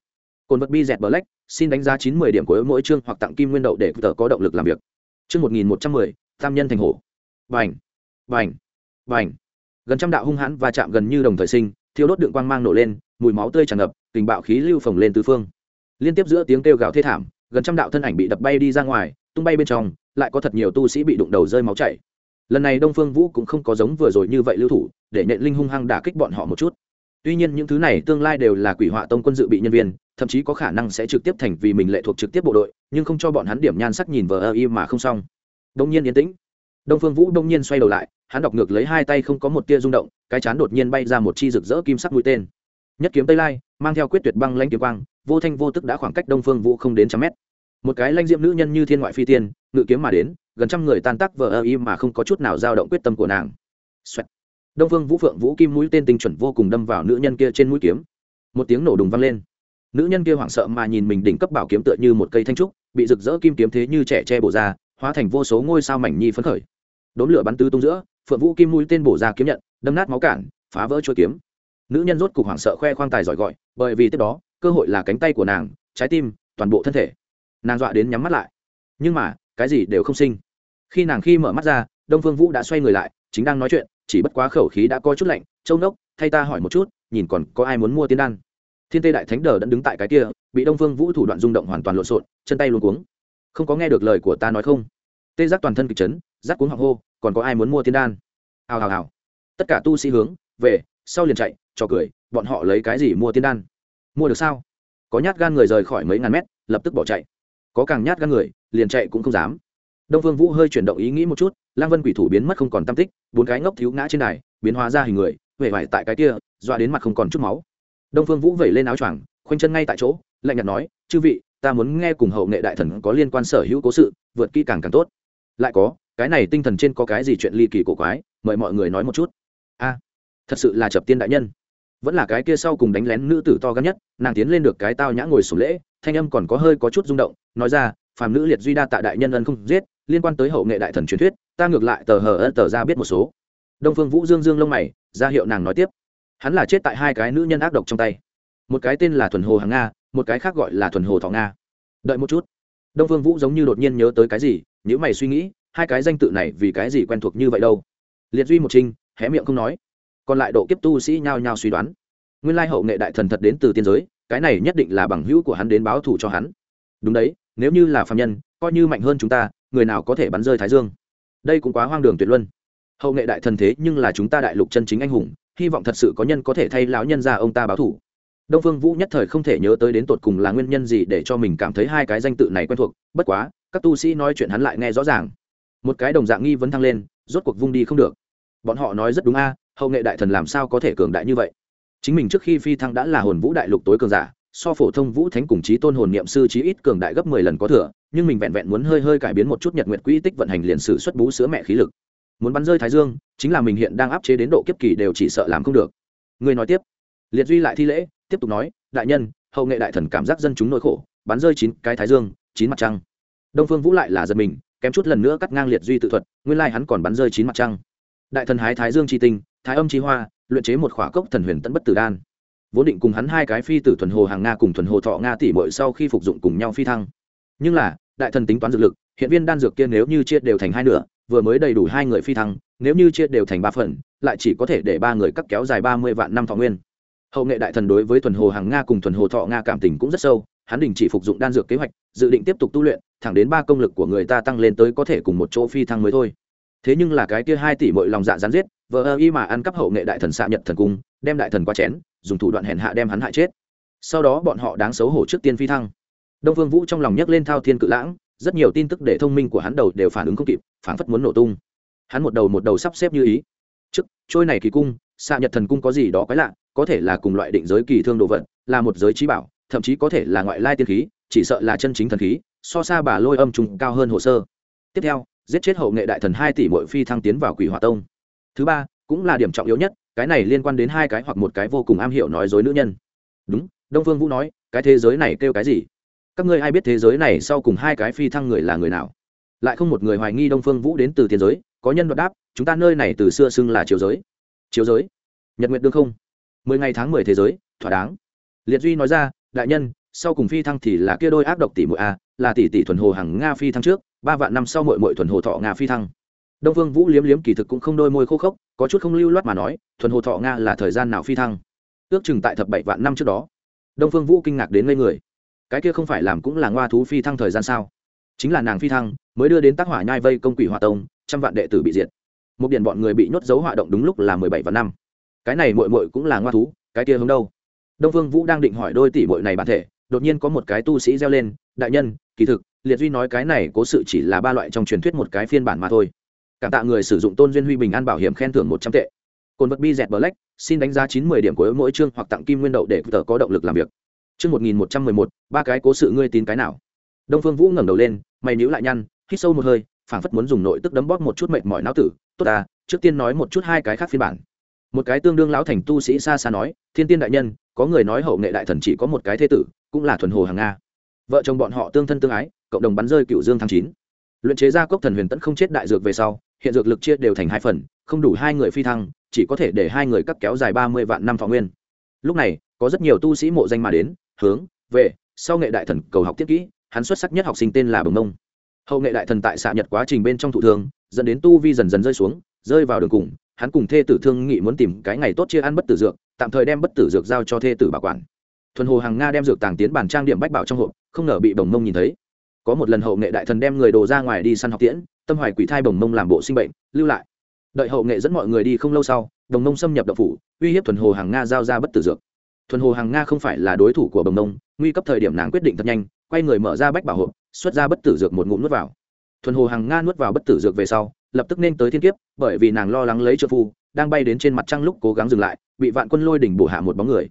Cồn vật bi dẹt bờ lách, xin đánh giá chín mươi điểm của mỗi chương hoặc tặng kim nguyên đậu để tờ có động lực làm việc. Chương một nghìn một trăm mười tam nhân thành hổ vành vành vành gần trăm đạo hung hãn và chạm gần như đồng thời sinh thiếu đốt đựng quang mang nổ lên, mùi máu tươi tràn ngập, tình bạo khí lưu phồng lên tứ phương. Liên tiếp giữa tiếng kêu gào thê thảm, gần trăm đạo thân ảnh bị đập bay đi ra ngoài, tung bay bên trong, lại có thật nhiều tu sĩ bị đụng đầu rơi máu chảy. Lần này đông phương vũ cũng không có giống vừa rồi như vậy lưu thủ, để nhện linh hung hăng đả kích bọn họ một chút. Tuy nhiên những thứ này tương lai đều là quỷ họa tông quân dự bị nhân viên, thậm chí có khả năng sẽ trực tiếp thành vì mình lệ thuộc trực tiếp bộ đội, nhưng không cho bọn hắn điểm nhan sắc nhìn vờ ơ y mà không xong. Đông nhiên yên tĩnh đông phương vũ đông nhiên xoay đầu lại, hắn đọc ngược lấy hai tay không có một tia rung động, cái chán đột nhiên bay ra một chi rực rỡ kim sắc mũi tên. Nhất kiếm tây lai, mang theo quyết tuyệt băng lanh kiếm quang, vô thanh vô tức đã khoảng cách đông phương vũ không đến trăm mét. Một cái lanh diệm nữ nhân như thiên ngoại phi tiên, ngự kiếm mà đến, gần trăm người tan tác vờ ơ y mà không có chút nào dao động quyết tâm của nàng. Xoẹt. đông phương vũ phượng vũ kim mũi tên tinh chuẩn vô cùng đâm vào nữ nhân kia trên mũi kiếm. Một tiếng nổ đùng vang lên. Nữ nhân kia hoảng sợ mà nhìn mình đỉnh cấp bảo kiếm tựa như một cây thanh trúc, bị rực rỡ kim kiếm thế như trẻ che bổ ra, hóa thành vô số ngôi sao mảnh nhi phấn khởi đốn lửa bắn tứ tung giữa, phượng vũ kim mũi tên bổ ra kiếm nhận, đâm nát máu cản, phá vỡ chuôi kiếm. Nữ nhân rốt cục hoảng sợ khoe khoang tài giỏi gọi, bởi vì tiếp đó, cơ hội là cánh tay của nàng, trái tim, toàn bộ thân thể. Nàng dọa đến nhắm mắt lại. Nhưng mà, cái gì đều không sinh. Khi nàng khi mở mắt ra, đông phương vũ đã xoay người lại, chính đang nói chuyện, chỉ bất quá khẩu khí đã có chút lạnh, châu nốc, thay ta hỏi một chút, nhìn còn có ai muốn mua tiên đan? Thiên tê đại thánh đờ đã đứng tại cái kia, bị đông phương vũ thủ đoạn rung động hoàn toàn lộn xộn, chân tay luôn cuống. Không có nghe được lời của ta nói không? Tê giác toàn thân kịch chấn giác cuống hoàng hô còn có ai muốn mua tiên đan? Hào hào hào. Tất cả tu sĩ hướng, về, sau liền chạy cho cười, bọn họ lấy cái gì mua tiên đan? Mua được sao? Có nhát gan người rời khỏi mấy ngàn mét, lập tức bỏ chạy. Có càng nhát gan người, liền chạy cũng không dám. Đông phương vũ hơi chuyển động ý nghĩ một chút, lang vân quỷ thủ biến mất không còn tam tích, bốn cái ngốc thiếu ngã trên đài, biến hóa ra hình người huệ vải tại cái kia, dọa đến mặt không còn chút máu. Đông phương vũ vẩy lên áo choàng, khoanh chân ngay tại chỗ, lạnh nhạt nói, chư vị, ta muốn nghe cùng hậu nghệ đại thần có liên quan sở hữu cố sự, vượt kỹ càng càng tốt. Lại có cái này tinh thần trên có cái gì chuyện ly kỳ cổ quái, mời mọi người nói một chút. A, thật sự là chập tiên đại nhân. Vẫn là cái kia sau cùng đánh lén nữ tử to gắn nhất, nàng tiến lên được cái tao nhã ngồi sổ lễ, thanh âm còn có hơi có chút rung động, nói ra, phàm nữ liệt duy đa tại đại nhân ân không giết, liên quan tới hậu nghệ đại thần truyền thuyết, ta ngược lại tờ hờ ân tờ ra biết một số. Đông phương vũ dương dương lông mày, ra hiệu nàng nói tiếp. Hắn là chết tại hai cái nữ nhân ác độc trong tay. Một cái tên là thuần hồ hàng nga, một cái khác gọi là thuần hồ thọ nga. Đợi một chút. Đông phương vũ giống như đột nhiên nhớ tới cái gì nếu mày suy nghĩ hai cái danh tự này vì cái gì quen thuộc như vậy đâu? Liệt duy một trinh, hé miệng không nói. Còn lại độ kiếp tu sĩ nhao nhao suy đoán. Nguyên lai hậu nghệ đại thần thật đến từ tiên giới, cái này nhất định là bằng hữu của hắn đến báo thù cho hắn. Đúng đấy, nếu như là phạm nhân, coi như mạnh hơn chúng ta, người nào có thể bắn rơi thái dương? Đây cũng quá hoang đường tuyệt luân. Hậu nghệ đại thần thế nhưng là chúng ta đại lục chân chính anh hùng, hy vọng thật sự có nhân có thể thay lão nhân ra ông ta báo thủ đông phương vũ nhất thời không thể nhớ tới đến tột cùng là nguyên nhân gì để cho mình cảm thấy hai cái danh tự này quen thuộc, bất quá, các tu sĩ nói chuyện hắn lại nghe rõ ràng một cái đồng dạng nghi vấn thăng lên, rốt cuộc vung đi không được. Bọn họ nói rất đúng a, hậu nghệ đại thần làm sao có thể cường đại như vậy? Chính mình trước khi phi thăng đã là hồn vũ đại lục tối cường giả, so phổ thông vũ thánh cùng chí tôn hồn niệm sư chí ít cường đại gấp mười lần có thừa, nhưng mình vẹn vẹn muốn hơi hơi cải biến một chút nhật nguyện quỹ tích vận hành liền sử xuất bú sữa mẹ khí lực. Muốn bắn rơi thái dương, chính là mình hiện đang áp chế đến độ kiếp kỳ đều chỉ sợ làm không được. Người nói tiếp. Liệt duy lại thi lễ, tiếp tục nói, đại nhân, hậu nghệ đại thần cảm giác dân chúng nỗi khổ, bắn rơi chín cái thái dương, chín mặt trăng. Đông phương vũ lại là giật mình kém chút lần nữa cắt ngang liệt duy tự thuật, nguyên lai hắn còn bắn rơi chín mặt trăng. Đại thần hái thái dương tri tinh, thái âm tri hoa, luyện chế một khỏa cốc thần huyền tẫn bất tử đan. Vốn định cùng hắn hai cái phi tử thuần hồ hàng nga cùng thuần hồ thọ nga tỷ bội sau khi phục dụng cùng nhau phi thăng. Nhưng là, đại thần tính toán dược lực, hiện viên đan dược kia nếu như chia đều thành hai nửa, vừa mới đầy đủ hai người phi thăng, nếu như chia đều thành ba phần, lại chỉ có thể để ba người cắt kéo dài ba mươi vạn năm thọ nguyên. Hậu nghệ đại thần đối với thuần hồ hàng nga cùng thuần hồ thọ nga cảm tình cũng rất sâu hắn đình chỉ phục dụng đan dược kế hoạch, dự định tiếp tục tu luyện, thẳng đến ba công lực của người ta tăng lên tới có thể cùng một chỗ phi thăng mới thôi. Thế nhưng là cái kia hai tỷ mọi lòng dạ rán giết vợ ơ y mà ăn cắp hậu nghệ đại thần xạ nhật thần cung, đem đại thần qua chén, dùng thủ đoạn hèn hạ đem hắn hại chết. Sau đó bọn họ đáng xấu hổ trước tiên phi thăng. Đông vương vũ trong lòng nhấc lên thao thiên cự lãng, rất nhiều tin tức để thông minh của hắn đầu đều phản ứng không kịp phản phất muốn nổ tung. Hắn một đầu một đầu sắp xếp như ý. Trước, trôi này kỳ cung, xạ nhật thần cung có gì đó quái lạ, có thể là cùng loại định giới kỳ thương đồ vật, là một giới trí bảo thậm chí có thể là ngoại lai tiên khí, chỉ sợ là chân chính thần khí, so xa bà lôi âm trùng cao hơn hồ sơ. Tiếp theo, giết chết hậu nghệ đại thần hai tỷ mỗi phi thăng tiến vào quỷ hỏa tông. Thứ ba, cũng là điểm trọng yếu nhất, cái này liên quan đến hai cái hoặc một cái vô cùng am hiểu nói dối nữ nhân. Đúng, đông phương vũ nói, cái thế giới này kêu cái gì? Các ngươi ai biết thế giới này sau cùng hai cái phi thăng người là người nào? Lại không một người hoài nghi đông phương vũ đến từ tiền giới, có nhân đoạt đáp, chúng ta nơi này từ xưa xưng là chiều giới. Chiều giới? Nhật nguyện đương không? Mười ngày tháng mười thế giới, thỏa đáng. Liệt duy nói ra đại nhân, sau cùng phi thăng thì là kia đôi ác độc tỷ muội a, là tỷ tỷ thuần hồ hàng nga phi thăng trước, ba vạn năm sau mội mội thuần hồ thọ nga phi thăng. Đông vương vũ liếm liếm kỳ thực cũng không đôi môi khô khốc, có chút không lưu loát mà nói, thuần hồ thọ nga là thời gian nào phi thăng? Ước chừng tại thập bảy vạn năm trước đó. Đông phương vũ kinh ngạc đến ngây người. Cái kia không phải làm cũng là ngoa thú phi thăng thời gian sao? Chính là nàng phi thăng, mới đưa đến tác hỏa nhai vây công quỷ hỏa tông, trăm vạn đệ tử bị diệt. Một điện bọn người bị nhốt dấu hỏa động đúng lúc là mười bảy vạn năm. Cái này muội muội cũng là ngoa thú, cái kia hướng đâu? Đông phương vũ đang định hỏi đôi tỷ muội này bản thể, đột nhiên có một cái tu sĩ reo lên, đại nhân, kỳ thực, liệt duy nói cái này cố sự chỉ là ba loại trong truyền thuyết một cái phiên bản mà thôi. Cảm tạ người sử dụng tôn duyên huy bình an bảo hiểm khen thưởng một trăm tệ. Cồn vật bi dẹt black, xin đánh giá chín mươi điểm của mỗi chương hoặc tặng kim nguyên đậu để tờ có động lực làm việc. Chương một nghìn một trăm mười một, ba cái cố sự ngươi tin cái nào? Đông phương vũ ngẩng đầu lên, mày nhíu lại nhăn, hít sâu một hơi, phảng phất muốn dùng nội tức đấm bóp một chút mệt mỏi não tử. Tốt à trước tiên nói một chút hai cái khác phiên bản. Một cái tương đương lão thành tu sĩ xa xa nói, thiên tiên đại nhân có người nói hậu nghệ đại thần chỉ có một cái thế tử, cũng là thuần hồ hàng nga. Vợ chồng bọn họ tương thân tương ái, cộng đồng bắn rơi cựu dương tháng chín. Luyện chế ra cốc thần huyền tẫn không chết đại dược về sau, hiện dược lực chia đều thành hai phần, không đủ hai người phi thăng, chỉ có thể để hai người cắt kéo dài ba mươi vạn năm thọ nguyên. Lúc này, có rất nhiều tu sĩ mộ danh mà đến, hướng, về, sau nghệ đại thần cầu học tiết kỹ, hắn xuất sắc nhất học sinh tên là bồng nông. Hậu nghệ đại thần tại xạ nhật quá trình bên trong thụ thương, dẫn đến tu vi dần dần rơi xuống, rơi vào đường cùng, hắn cùng thê tử thương nghị muốn tìm cái ngày tốt chia ăn bất tử dược tạm thời đem bất tử dược giao cho thê tử bảo quản. Thuần hồ hàng nga đem dược tàng tiến bản trang điểm bách bảo trong hộp, không ngờ bị bồng mông nhìn thấy. Có một lần hậu nghệ đại thần đem người đồ ra ngoài đi săn học tiễn, tâm hoài quỷ thai bồng mông làm bộ sinh bệnh, lưu lại. Đợi hậu nghệ dẫn mọi người đi không lâu sau đồng mông xâm nhập đậu phủ, uy hiếp thuần hồ hàng nga giao ra bất tử dược. Thuần hồ hàng nga không phải là đối thủ của bồng mông, nguy cấp thời điểm nàng quyết định thật nhanh, quay người mở ra bách bảo hộp, xuất ra bất tử dược một ngụm nuốt vào. Thuần hồ hàng nga nuốt vào bất tử dược về sau, lập tức nên tới thiên kiếp, bởi vì nàng lo lắng lấy trợ phu đang bay đến trên mặt trăng lúc cố gắng dừng lại, bị vạn quân lôi đỉnh bổ hạ một bóng người.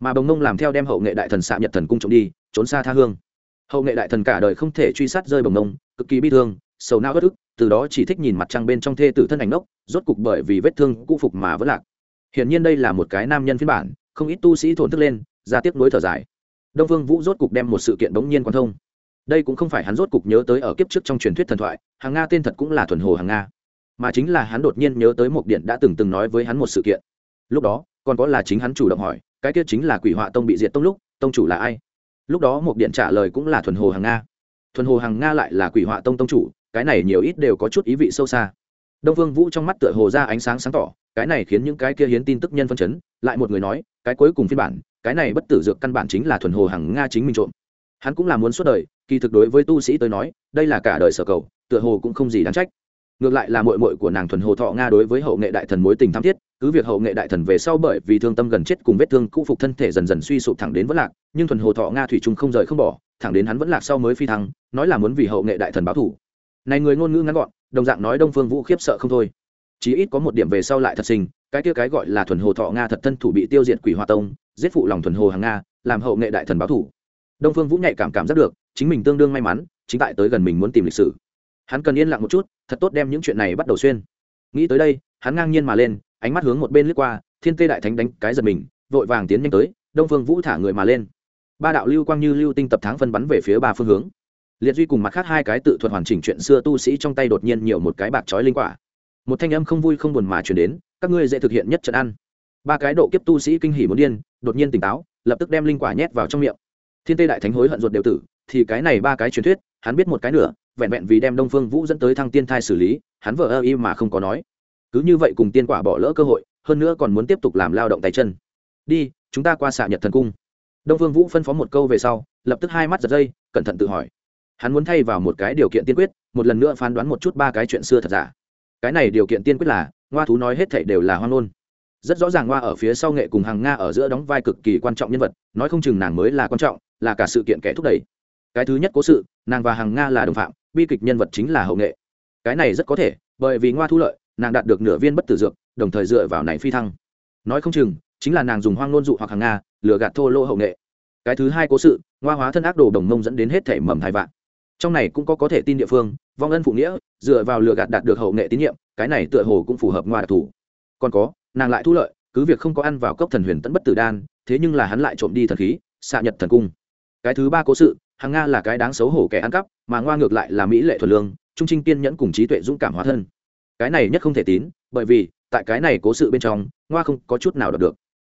Mà bồng nông làm theo đem hậu nghệ đại thần xạ nhật thần cung trộm đi, trốn xa tha hương. Hậu nghệ đại thần cả đời không thể truy sát rơi bồng nông, cực kỳ bi thương, sầu nao bất ức, từ đó chỉ thích nhìn mặt trăng bên trong thê tử thân ảnh nốc rốt cục bởi vì vết thương cũ phục mà vẫn lạc. Hiển nhiên đây là một cái nam nhân phiên bản, không ít tu sĩ thổn thức lên, ra tiếp nối thở dài. Đông vương vũ rốt cục đem một sự kiện bỗng nhiên quan thông. Đây cũng không phải hắn rốt cục nhớ tới ở kiếp trước trong truyền thuyết thần thoại, hàng nga tên thật cũng là thuần hồ hàng nga mà chính là hắn đột nhiên nhớ tới một điện đã từng từng nói với hắn một sự kiện. Lúc đó, còn có là chính hắn chủ động hỏi, cái kia chính là quỷ họa tông bị diệt tông lúc, tông chủ là ai? Lúc đó một điện trả lời cũng là thuần hồ hàng nga. Thuần hồ hàng nga lại là quỷ họa tông tông chủ, cái này nhiều ít đều có chút ý vị sâu xa. Đông vương vũ trong mắt tựa hồ ra ánh sáng sáng tỏ, cái này khiến những cái kia hiến tin tức nhân phân chấn, lại một người nói, cái cuối cùng phiên bản, cái này bất tử dược căn bản chính là thuần hồ hàng nga chính mình trộm. Hắn cũng là muốn suốt đời, kỳ thực đối với tu sĩ tới nói, đây là cả đời sở cầu, tựa hồ cũng không gì đáng trách ngược lại là mội mội của nàng thuần hồ thọ nga đối với hậu nghệ đại thần mối tình thắm thiết, cứ việc hậu nghệ đại thần về sau bởi vì thương tâm gần chết cùng vết thương cũ phục thân thể dần dần suy sụp thẳng đến vẫn lạc, nhưng thuần hồ thọ nga thủy trung không rời không bỏ, thẳng đến hắn vẫn lạc sau mới phi thăng, nói là muốn vì hậu nghệ đại thần báo thủ. Này người ngôn ngữ ngắn gọn, đồng dạng nói đông phương vũ khiếp sợ không thôi. Chí ít có một điểm về sau lại thật sinh, cái kia cái gọi là thuần hồ thọ nga thật thân thủ bị tiêu diệt quỷ hoa tông, giết phụ lòng thuần hồ hàng nga, làm hậu nghệ đại thần báo thủ. Đông phương vũ nhạy cảm cảm giác được, chính mình tương đương may mắn, chính tại tới gần mình muốn tìm lịch sử hắn cần yên lặng một chút, thật tốt đem những chuyện này bắt đầu xuyên. Nghĩ tới đây, hắn ngang nhiên mà lên, ánh mắt hướng một bên lướt qua, thiên tê đại thánh đánh cái giật mình, vội vàng tiến nhanh tới, đông phương vũ thả người mà lên. Ba đạo lưu quang như lưu tinh tập tháng phân bắn về phía ba phương hướng. Liệt duy cùng mặt khác hai cái tự thuật hoàn chỉnh chuyện xưa tu sĩ trong tay đột nhiên nhiều một cái bạc trói linh quả. Một thanh âm không vui không buồn mà chuyển đến, các ngươi dễ thực hiện nhất trận ăn. Ba cái độ kiếp tu sĩ kinh hỉ muốn điên, đột nhiên tỉnh táo, lập tức đem linh quả nhét vào trong miệng. Thiên tê đại thánh hối hận ruột đều tử, thì cái này ba cái truyền thuyết, hắn biết một cái nữa vẹn vẹn vì đem đông phương vũ dẫn tới thăng tiên thai xử lý, hắn vợ ơ y mà không có nói. Cứ như vậy cùng tiên quả bỏ lỡ cơ hội, hơn nữa còn muốn tiếp tục làm lao động tay chân. Đi, chúng ta qua xạ nhật thần cung. Đông phương vũ phân phó một câu về sau, lập tức hai mắt giật dây, cẩn thận tự hỏi. Hắn muốn thay vào một cái điều kiện tiên quyết, một lần nữa phán đoán một chút ba cái chuyện xưa thật giả. Cái này điều kiện tiên quyết là, ngoa thú nói hết thảy đều là hoang ngôn. Rất rõ ràng ngoa ở phía sau nghệ cùng hàng nga ở giữa đóng vai cực kỳ quan trọng nhân vật, nói không chừng nàng mới là quan trọng, là cả sự kiện kẻ thúc đẩy. Cái thứ nhất cố sự, nàng và hàng nga là đồng phạm bi kịch nhân vật chính là hậu nghệ. Cái này rất có thể, bởi vì ngoa thu lợi, nàng đạt được nửa viên bất tử dược, đồng thời dựa vào này phi thăng. Nói không chừng, chính là nàng dùng hoang ngôn dụ hoặc hàng nga, lừa gạt thô lô hậu nghệ. Cái thứ hai cố sự, ngoa hóa thân ác đồ đồng mông dẫn đến hết thể mầm thai vạn. Trong này cũng có có thể tin địa phương, vong ân phụ nghĩa, dựa vào lừa gạt đạt được hậu nghệ tín nhiệm, cái này tựa hồ cũng phù hợp ngoa đặc thù. Còn có, nàng lại thu lợi, cứ việc không có ăn vào cốc thần huyền tẫn bất tử đan, thế nhưng là hắn lại trộm đi thần khí, xạ nhật thần cung. Cái thứ ba cố sự hàng nga là cái đáng xấu hổ kẻ ăn cắp, mà ngoa ngược lại là mỹ lệ thuần lương, trung trinh kiên nhẫn cùng trí tuệ dũng cảm hóa thân. Cái này nhất không thể tín, bởi vì, tại cái này cố sự bên trong, ngoa không có chút nào đọc được.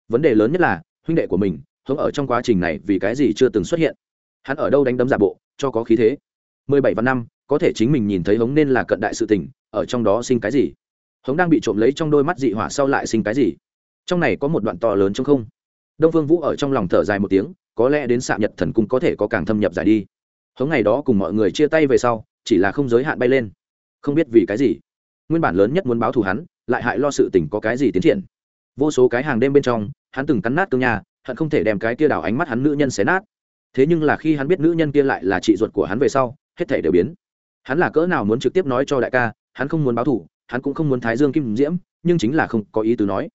Vấn đề lớn nhất là, huynh đệ của mình hống ở trong quá trình này vì cái gì chưa từng xuất hiện. Hắn ở đâu đánh đấm giả bộ, cho có khí thế. Mười bảy và năm, có thể chính mình nhìn thấy hống nên là cận đại sự tình, ở trong đó sinh cái gì? Hống đang bị trộm lấy trong đôi mắt dị hỏa sau lại sinh cái gì? Trong này có một đoạn to lớn trong không. Đông vương vũ ở trong lòng thở dài một tiếng có lẽ đến xạ nhật thần cung có thể có càng thâm nhập giải đi. Hống ngày đó cùng mọi người chia tay về sau, chỉ là không giới hạn bay lên. Không biết vì cái gì. Nguyên bản lớn nhất muốn báo thù hắn, lại hại lo sự tình có cái gì tiến triển. Vô số cái hàng đêm bên trong, hắn từng cắn nát cương nhà, hận không thể đem cái kia đảo ánh mắt hắn nữ nhân xé nát. Thế nhưng là khi hắn biết nữ nhân kia lại là chị ruột của hắn về sau, hết thể đều biến. Hắn là cỡ nào muốn trực tiếp nói cho đại ca, hắn không muốn báo thù, hắn cũng không muốn thái dương kim diễm, nhưng chính là không có ý tứ nói.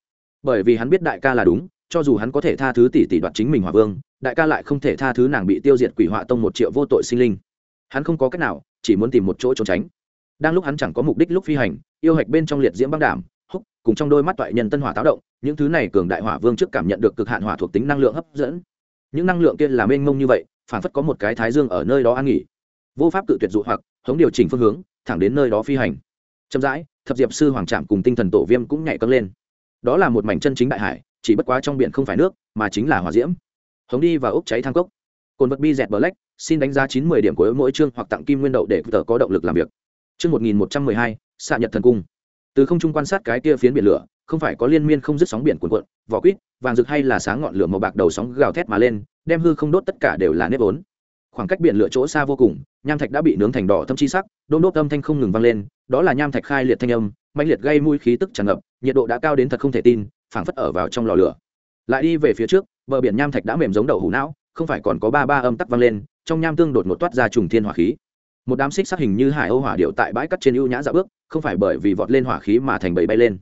Bởi vì hắn biết đại ca là đúng, cho dù hắn có thể tha thứ tỷ tỷ đoạt chính mình hòa vương đại ca lại không thể tha thứ nàng bị tiêu diệt quỷ họa tông một triệu vô tội sinh linh. Hắn không có cách nào, chỉ muốn tìm một chỗ trốn tránh. Đang lúc hắn chẳng có mục đích lúc phi hành, yêu hạch bên trong liệt diễm băng đảm húc, cùng trong đôi mắt toại nhân tân hỏa táo động, những thứ này cường đại hỏa vương trước cảm nhận được cực hạn hỏa thuộc tính năng lượng hấp dẫn. Những năng lượng kia là mênh mông như vậy, phản phất có một cái thái dương ở nơi đó an nghỉ. Vô pháp tự tuyệt dụ hoặc, hống điều chỉnh phương hướng, thẳng đến nơi đó phi hành. Chậm rãi, thập diệp sư hoàng trạm cùng tinh thần tổ viêm cũng nhảy cấm lên. Đó là một mảnh chân chính đại hải, chỉ bất quá trong biển không phải nước, mà chính là hỏa diễm hống đi và ốc cháy thang cốc. Cồn vật bi dẹt black, xin đánh giá chín mươi điểm của mỗi chương hoặc tặng kim nguyên đậu để tờ có động lực làm việc. Chương một nghìn một trăm mười hai, xạ nhật thần cung. Từ không trung quan sát cái kia phiến biển lửa, không phải có liên miên không dứt sóng biển cuộn cuộn, vỏ quýt, vàng rực hay là sáng ngọn lửa màu bạc đầu sóng gào thét mà lên, đem hư không đốt tất cả đều là nếp ốn khoảng cách biển lửa chỗ xa vô cùng, nham thạch đã bị nướng thành đỏ thâm chi sắc đôm đốt âm thanh không ngừng vang lên, đó là nham thạch khai liệt thanh âm mạnh liệt gây mũi khí tức tràn ngập, nhiệt độ đã cao đến thật không thể tin, phảng phất ở vào trong lò lửa. Lại đi về phía trước bờ biển nham thạch đã mềm giống đậu hủ não, không phải còn có ba ba âm tắc vang lên, trong nham tương đột ngột toát ra trùng thiên hỏa khí. Một đám xích sắc hình như hải âu hỏa điệu tại bãi cắt trên ưu nhã dạo bước, không phải bởi vì vọt lên hỏa khí mà thành bầy bay lên.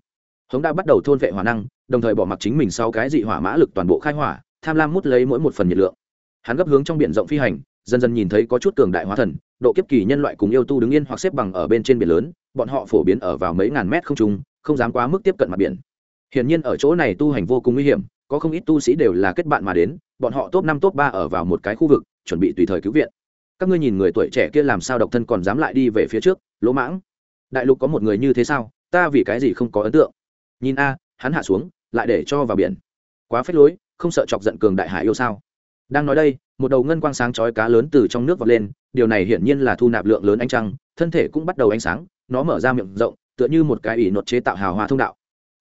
Hống đã bắt đầu thôn vệ hỏa năng, đồng thời bỏ mặc chính mình sau cái dị hỏa mã lực toàn bộ khai hỏa, tham lam mút lấy mỗi một phần nhiệt lượng. Hắn gấp hướng trong biển rộng phi hành, dần dần nhìn thấy có chút cường đại hóa thần, độ kiếp kỳ nhân loại cùng yêu tu đứng yên hoặc xếp bằng ở bên trên biển lớn, bọn họ phổ biến ở vào mấy ngàn mét không trung, không dám quá mức tiếp cận mặt biển. Hiển nhiên ở chỗ này tu hành vô cùng nguy hiểm có không ít tu sĩ đều là kết bạn mà đến, bọn họ top năm, top ba ở vào một cái khu vực, chuẩn bị tùy thời cứu viện. Các ngươi nhìn người tuổi trẻ kia làm sao độc thân còn dám lại đi về phía trước, lỗ mãng. Đại lục có một người như thế sao? Ta vì cái gì không có ấn tượng? Nhìn a, hắn hạ xuống, lại để cho vào biển. Quá phết lối, không sợ chọc giận cường đại hải yêu sao? Đang nói đây, một đầu ngân quang sáng chói cá lớn từ trong nước vọt lên, điều này hiển nhiên là thu nạp lượng lớn ánh trăng, thân thể cũng bắt đầu ánh sáng, nó mở ra miệng rộng, tựa như một cái ỉ nột chế tạo hào hoa thông đạo.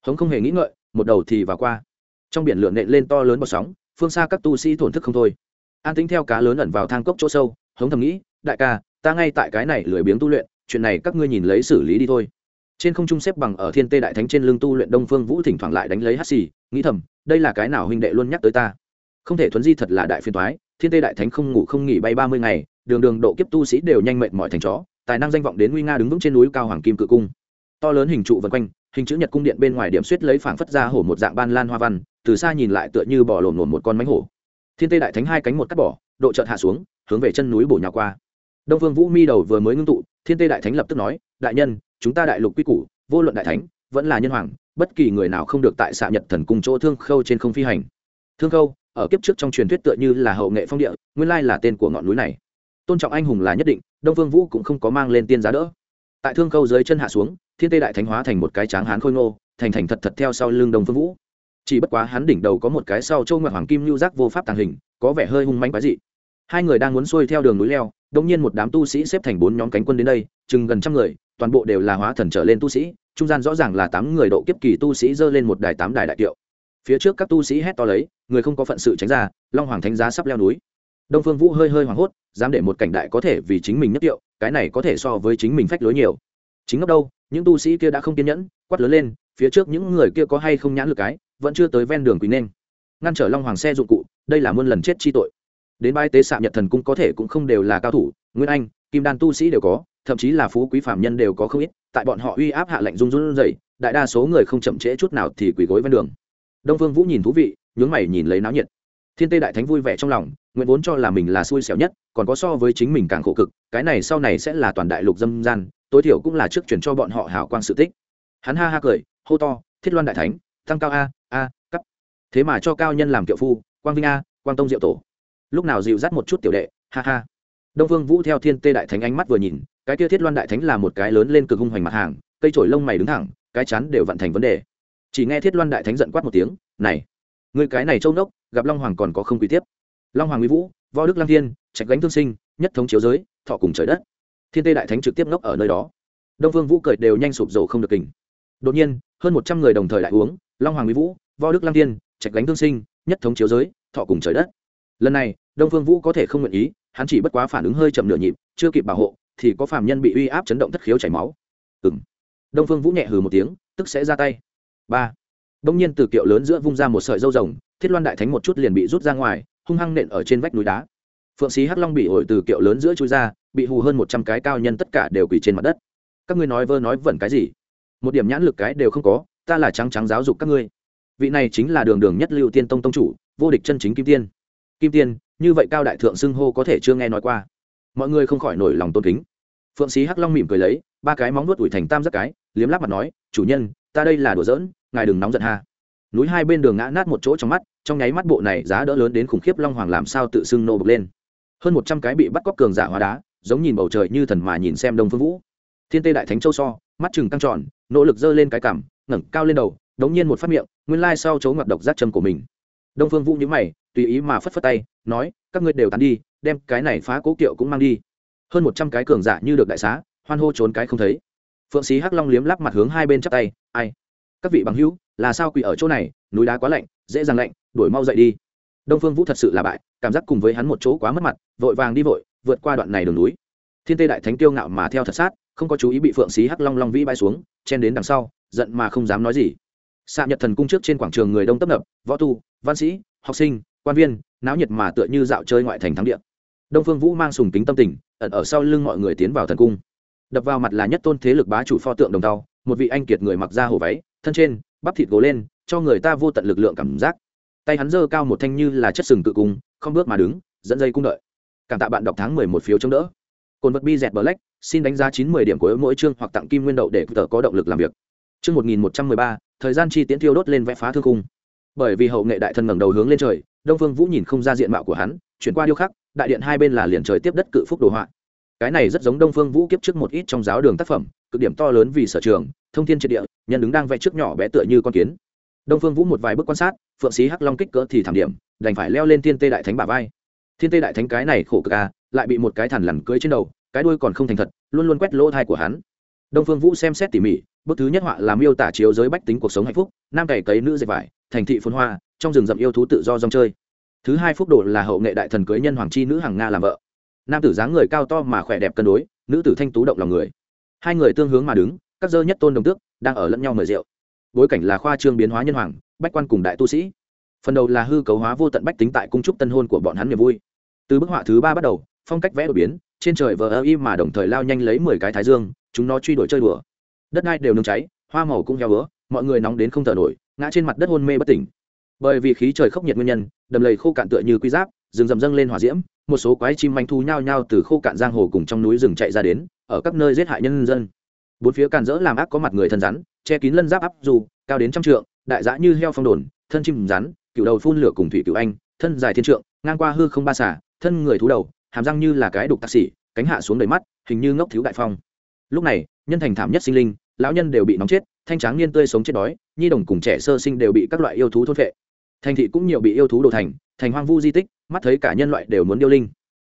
Hống không hề nghĩ ngợi, một đầu thì vào qua trong biển lượn nện lên to lớn bọt sóng, phương xa các tu sĩ thổn thức không thôi. An tính theo cá lớn ẩn vào thang cốc chỗ sâu, hống thầm nghĩ, đại ca, ta ngay tại cái này lười biếng tu luyện, chuyện này các ngươi nhìn lấy xử lý đi thôi. Trên không trung xếp bằng ở thiên tê đại thánh trên lưng tu luyện đông phương vũ thỉnh thoảng lại đánh lấy hát xì, nghĩ thầm, đây là cái nào huynh đệ luôn nhắc tới ta? Không thể thuấn di thật là đại phiên thoái thiên tê đại thánh không ngủ không nghỉ bay ba mươi ngày, đường đường độ kiếp tu sĩ đều nhanh mệnh mọi thành chó, tài năng danh vọng đến nguy nga đứng vững trên núi cao hoàng kim cự cung. To lớn hình trụ vân quanh, hình chữ nhật cung điện bên ngoài điểm suýt lấy phảng phất ra hổ một dạng ban lan hoa văn từ xa nhìn lại tựa như bỏ lổn lổn một con mánh hổ. Thiên tê đại thánh hai cánh một cắt bỏ độ trợt hạ xuống, hướng về chân núi bổ nhào qua. Đông vương vũ mi đầu vừa mới ngưng tụ, thiên tê đại thánh lập tức nói, đại nhân, chúng ta đại lục quy củ, vô luận đại thánh, vẫn là nhân hoàng, bất kỳ người nào không được tại xạ nhật thần cung chỗ thương khâu trên không phi hành. Thương khâu, ở kiếp trước trong truyền thuyết tựa như là hậu nghệ phong địa, nguyên lai là tên của ngọn núi này. Tôn trọng anh hùng là nhất định, đông vương vũ cũng không có mang lên tiên giá đỡ. Tại thương khâu dưới chân hạ xuống, thiên tê đại thánh hóa thành một cái tráng hán khôi ngô, thành thành thật thật theo sau lưng đông vương vũ chỉ bất quá hắn đỉnh đầu có một cái sau châu ngoại hoàng kim lưu giác vô pháp tàng hình, có vẻ hơi hung manh quái dị. Hai người đang muốn xuôi theo đường núi leo đông nhiên một đám tu sĩ xếp thành bốn nhóm cánh quân đến đây, chừng gần trăm người, toàn bộ đều là hóa thần trở lên tu sĩ, trung gian rõ ràng là tám người độ kiếp kỳ tu sĩ dơ lên một đài tám đài đại kiệu. Phía trước các tu sĩ hét to lấy, người không có phận sự tránh ra, long hoàng thánh giá sắp leo núi. Đông phương vũ hơi hơi hoảng hốt, dám để một cảnh đại có thể vì chính mình nhất kiệu, cái này có thể so với chính mình phách lối nhiều. Chính ngốc đâu, những tu sĩ kia đã không kiên nhẫn, quát lớn lên, phía trước những người kia có hay không nhãn lực cái? Vẫn chưa tới ven đường quý nên. Ngăn trở long hoàng xe dụng cụ, đây là muôn lần chết chi tội. Đến bãi tế xạ nhật thần cung có thể cũng không đều là cao thủ, nguyên anh, kim đan tu sĩ đều có, thậm chí là phú quý phạm nhân đều có không ít, tại bọn họ uy áp hạ lệnh run run rẩy, đại đa số người không chậm trễ chút nào thì quỳ gối ven đường. Đông phương vũ nhìn thú vị, nhướng mày nhìn lấy náo nhiệt. Thiên tê đại thánh vui vẻ trong lòng nguyện vốn cho là mình là xui xẻo nhất, còn có so với chính mình càng khổ cực, cái này sau này sẽ là toàn đại lục dâm gian, tối thiểu cũng là trước chuyển cho bọn họ hào quang sự tích. Hắn ha ha cười, hô to, thiết loan đại thánh, tăng cao a a, cấp. Thế mà cho cao nhân làm kiệu phu, quang vinh a, quang tông diệu tổ. Lúc nào dịu dắt một chút tiểu đệ, ha ha. Đông phương vũ theo thiên tê đại thánh ánh mắt vừa nhìn, cái kia thiết loan đại thánh là một cái lớn lên cực hung hoành mặt hàng, cây trổi lông mày đứng thẳng, cái chắn đều vận thành vấn đề. Chỉ nghe thiết loan đại thánh giận quát một tiếng, này, người cái này châu nốc gặp long hoàng còn có không quý tiếp. Long hoàng nguy vũ, võ đức lang thiên, trạch gánh thương sinh, nhất thống chiếu giới, thọ cùng trời đất. Thiên tê đại thánh trực tiếp ngốc ở nơi đó. Đông phương vũ cười đều nhanh sụp rổ không được kình. Đột nhiên, hơn một trăm người đồng thời đại uống, long hoàng nguy vũ vo đức lang thiên trạch gánh thương sinh, nhất thống chiếu giới, thọ cùng trời đất. Lần này, đông phương vũ có thể không nguyện ý, hắn chỉ bất quá phản ứng hơi chậm nửa nhịp, chưa kịp bảo hộ, thì có phạm nhân bị uy áp chấn động thất khiếu chảy máu. Ừng đông phương vũ nhẹ hừ một tiếng, tức sẽ ra tay. Ba. Đông nhiên từ kiệu lớn giữa vung ra một sợi dâu rồng, thiết loan đại thánh một chút liền bị rút ra ngoài, hung hăng nện ở trên vách núi đá. Phượng sĩ hắc long bị ổi từ kiệu lớn giữa chui ra, bị hù hơn một trăm cái cao nhân tất cả đều quỳ trên mặt đất. Các ngươi nói vơ nói vẩn cái gì? Một điểm nhãn lực cái đều không có, ta là trắng trắng giáo dục các ngươi vị này chính là đường đường nhất lưu tiên tông tông chủ, vô địch chân chính kim tiên. Kim tiên, như vậy cao đại thượng xưng hô có thể chưa nghe nói qua. Mọi người không khỏi nổi lòng tôn kính. Phượng sĩ hắc long mỉm cười lấy, ba cái móng nuốt ủi thành tam giác cái, liếm láp mặt nói, chủ nhân, ta đây là đùa giỡn, ngài đừng nóng giận ha. Núi hai bên đường ngã nát một chỗ trong mắt, trong nháy mắt bộ này giá đỡ lớn đến khủng khiếp long hoàng làm sao tự xưng nô bực lên. Hơn một trăm cái bị bắt cóc cường giả hóa đá, giống nhìn bầu trời như thần mà nhìn xem đông phương vũ. Thiên tê đại thánh châu so, mắt chừng căng tròn, nỗ lực giơ lên cái cảm ngẩng cao lên đầu đống nhiên một phát miệng, nguyên lai sau chấu ngập độc giác châm của mình. Đông phương vũ nhíu mày, tùy ý mà phất phất tay, nói, các ngươi đều tán đi, đem cái này phá cố kiệu cũng mang đi. Hơn một trăm cái cường giả như được đại xá, hoan hô trốn cái không thấy. Phượng sĩ hắc long liếm lắp mặt hướng hai bên chắp tay, ai? Các vị bằng hữu, là sao quỳ ở chỗ này? Núi đá quá lạnh, dễ dàng lạnh, đuổi mau dậy đi. Đông phương vũ thật sự là bại, cảm giác cùng với hắn một chỗ quá mất mặt, vội vàng đi vội, vượt qua đoạn này đường núi. Thiên tê đại thánh tiêu ngạo mà theo thật sát, không có chú ý bị phượng xí hắc long long vĩ bay xuống, chen đến đằng sau, giận mà không dám nói gì xạ nhật thần cung trước trên quảng trường người đông tấp nập, võ tu, văn sĩ, học sinh, quan viên, náo nhiệt mà tựa như dạo chơi ngoại thành thắng địa. Đông phương vũ mang sùng kính tâm tình, ẩn ở sau lưng mọi người tiến vào thần cung. Đập vào mặt là nhất tôn thế lực bá chủ pho tượng đồng tàu một vị anh kiệt người mặc da hổ váy, thân trên, bắp thịt gố lên, cho người ta vô tận lực lượng cảm giác. Tay hắn giơ cao một thanh như là chất sừng tự cung, không bước mà đứng, dẫn dây cung đợi. Cảm tạ bạn đọc tháng mười một phiếu chống đỡ. Cồn vật bi dẹt black, xin đánh giá chín mười điểm của mỗi chương hoặc tặng kim nguyên đậu để tờ có động lực làm việc. Chương một nghìn một trăm mười ba thời gian chi tiễn tiêu đốt lên vẽ phá thương cung bởi vì hậu nghệ đại thần ngẩng đầu hướng lên trời, đông phương vũ nhìn không ra diện mạo của hắn, chuyển qua điêu khắc, đại điện hai bên là liền trời tiếp đất cự phúc đồ họa. Cái này rất giống đông phương vũ kiếp trước một ít trong giáo đường tác phẩm, cực điểm to lớn vì sở trường, thông thiên triệt địa, nhân đứng đang vẽ trước nhỏ bé tựa như con kiến. Đông phương vũ một vài bước quan sát, phượng sĩ hắc long kích cỡ thì thảm điểm, đành phải leo lên thiên tê đại thánh bà vai. Thiên tê đại thánh cái này khổ cực à lại bị một cái thằn lằn cưới trên đầu, cái đuôi còn không thành thật, luôn luôn quét lỗ thai của hắn đông phương vũ xem xét tỉ mỉ bức thứ nhất họa làm miêu tả chiếu giới bách tính cuộc sống hạnh phúc, nam cày cấy nữ dệt vải, thành thị phồn hoa, trong rừng rậm yêu thú tự do rong chơi. Thứ hai phúc đồ là hậu nghệ đại thần cưới nhân hoàng chi nữ hàng nga làm vợ. Nam tử dáng người cao to mà khỏe đẹp cân đối, nữ tử thanh tú động lòng người. Hai người tương hướng mà đứng, các dơ nhất tôn đồng tước, đang ở lẫn nhau mời rượu. Bối cảnh là khoa trương biến hóa nhân hoàng, bách quan cùng đại tu sĩ. Phần đầu là hư cấu hóa vô tận bách tính tại cung trúc tân hôn của bọn hắn niềm vui. Từ bức họa thứ ba bắt đầu, phong cách vẽ đột biến, trên trời vờ ơ y mà đồng thời lao nhanh lấy mười cái thái dương chúng nó truy đuổi chơi đùa. Đất đai đều nương cháy, hoa màu cũng heo bữa mọi người nóng đến không thở nổi, ngã trên mặt đất hôn mê bất tỉnh. Bởi vì khí trời khốc nhiệt nguyên nhân, đầm lầy khô cạn tựa như quy giáp, rừng rầm dâng lên hỏa diễm, một số quái chim manh thu nhao nhao từ khô cạn giang hồ cùng trong núi rừng chạy ra đến, ở các nơi giết hại nhân dân. Bốn phía càn rỡ làm ác có mặt người thân rắn, che kín lân giáp áp dù, cao đến trăm trượng, đại dã như heo phong đồn, thân chim rắn, cựu đầu phun lửa cùng thủy cựu anh, thân dài thiên trượng, ngang qua hư không ba xả thân người thú đầu, hàm răng như là cái đục tạc xỉ, cánh hạ xuống đầy mắt, hình như ngốc thiếu đại phong lúc này, nhân thành thảm nhất sinh linh, lão nhân đều bị nóng chết, thanh tráng niên tươi sống chết đói, nhi đồng cùng trẻ sơ sinh đều bị các loại yêu thú thôn vệ thành thị cũng nhiều bị yêu thú đồ thành thành hoang vu di tích, mắt thấy cả nhân loại đều muốn điêu linh.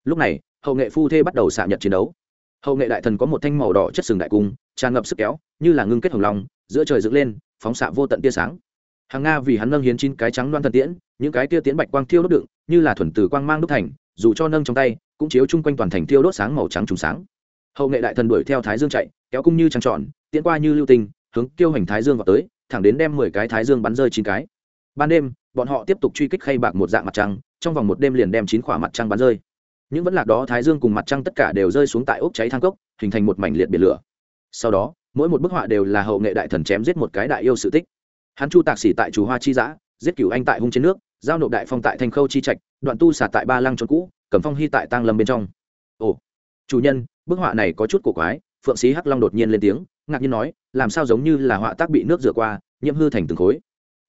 Lúc này, hậu nghệ phu thê bắt đầu xạ nhật chiến đấu. Hậu nghệ đại thần có một thanh màu đỏ chất sừng đại cung, tràn ngập sức kéo, như là ngưng kết hồng lòng giữa trời dựng lên, phóng xạ vô tận tia sáng. Hàng nga vì hắn nâng hiến chín cái trắng loan thần tiễn, những cái tia tiễn bạch quang thiêu đốt đựng, như là thuần từ quang mang đốt thành, dù cho nâng trong tay, cũng chiếu chung quanh toàn thành thiêu đốt sáng màu trắng trùng sáng hậu nghệ đại thần đuổi theo thái dương chạy, kéo cung như trăng tròn, tiễn qua như lưu tinh, hướng tiêu hành thái dương vào tới, thẳng đến đem mười cái thái dương bắn rơi chín cái. Ban đêm, bọn họ tiếp tục truy kích khay bạc một dạng mặt trăng, trong vòng một đêm liền đem chín khỏa mặt trăng bắn rơi. Những vẫn lạc đó thái dương cùng mặt trăng tất cả đều rơi xuống tại ốc cháy thang cốc, hình thành một mảnh liệt biển lửa. Sau đó, mỗi một bức họa đều là hậu nghệ đại thần chém giết một cái đại yêu sự tích. Hắn chu tạc xỉ tại chủ hoa chi giã, giết cửu anh tại hung trên nước, giao nộp đại phong tại thanh khâu chi trạch, đoạn tu xả tại ba lăng trốn cũ, cẩm phong hy tại tăng lâm bên trong chủ nhân, bức họa này có chút cổ quái, phượng sĩ hắc long đột nhiên lên tiếng, ngạc nhiên nói, làm sao giống như là họa tác bị nước rửa qua, nhiễm hư thành từng khối.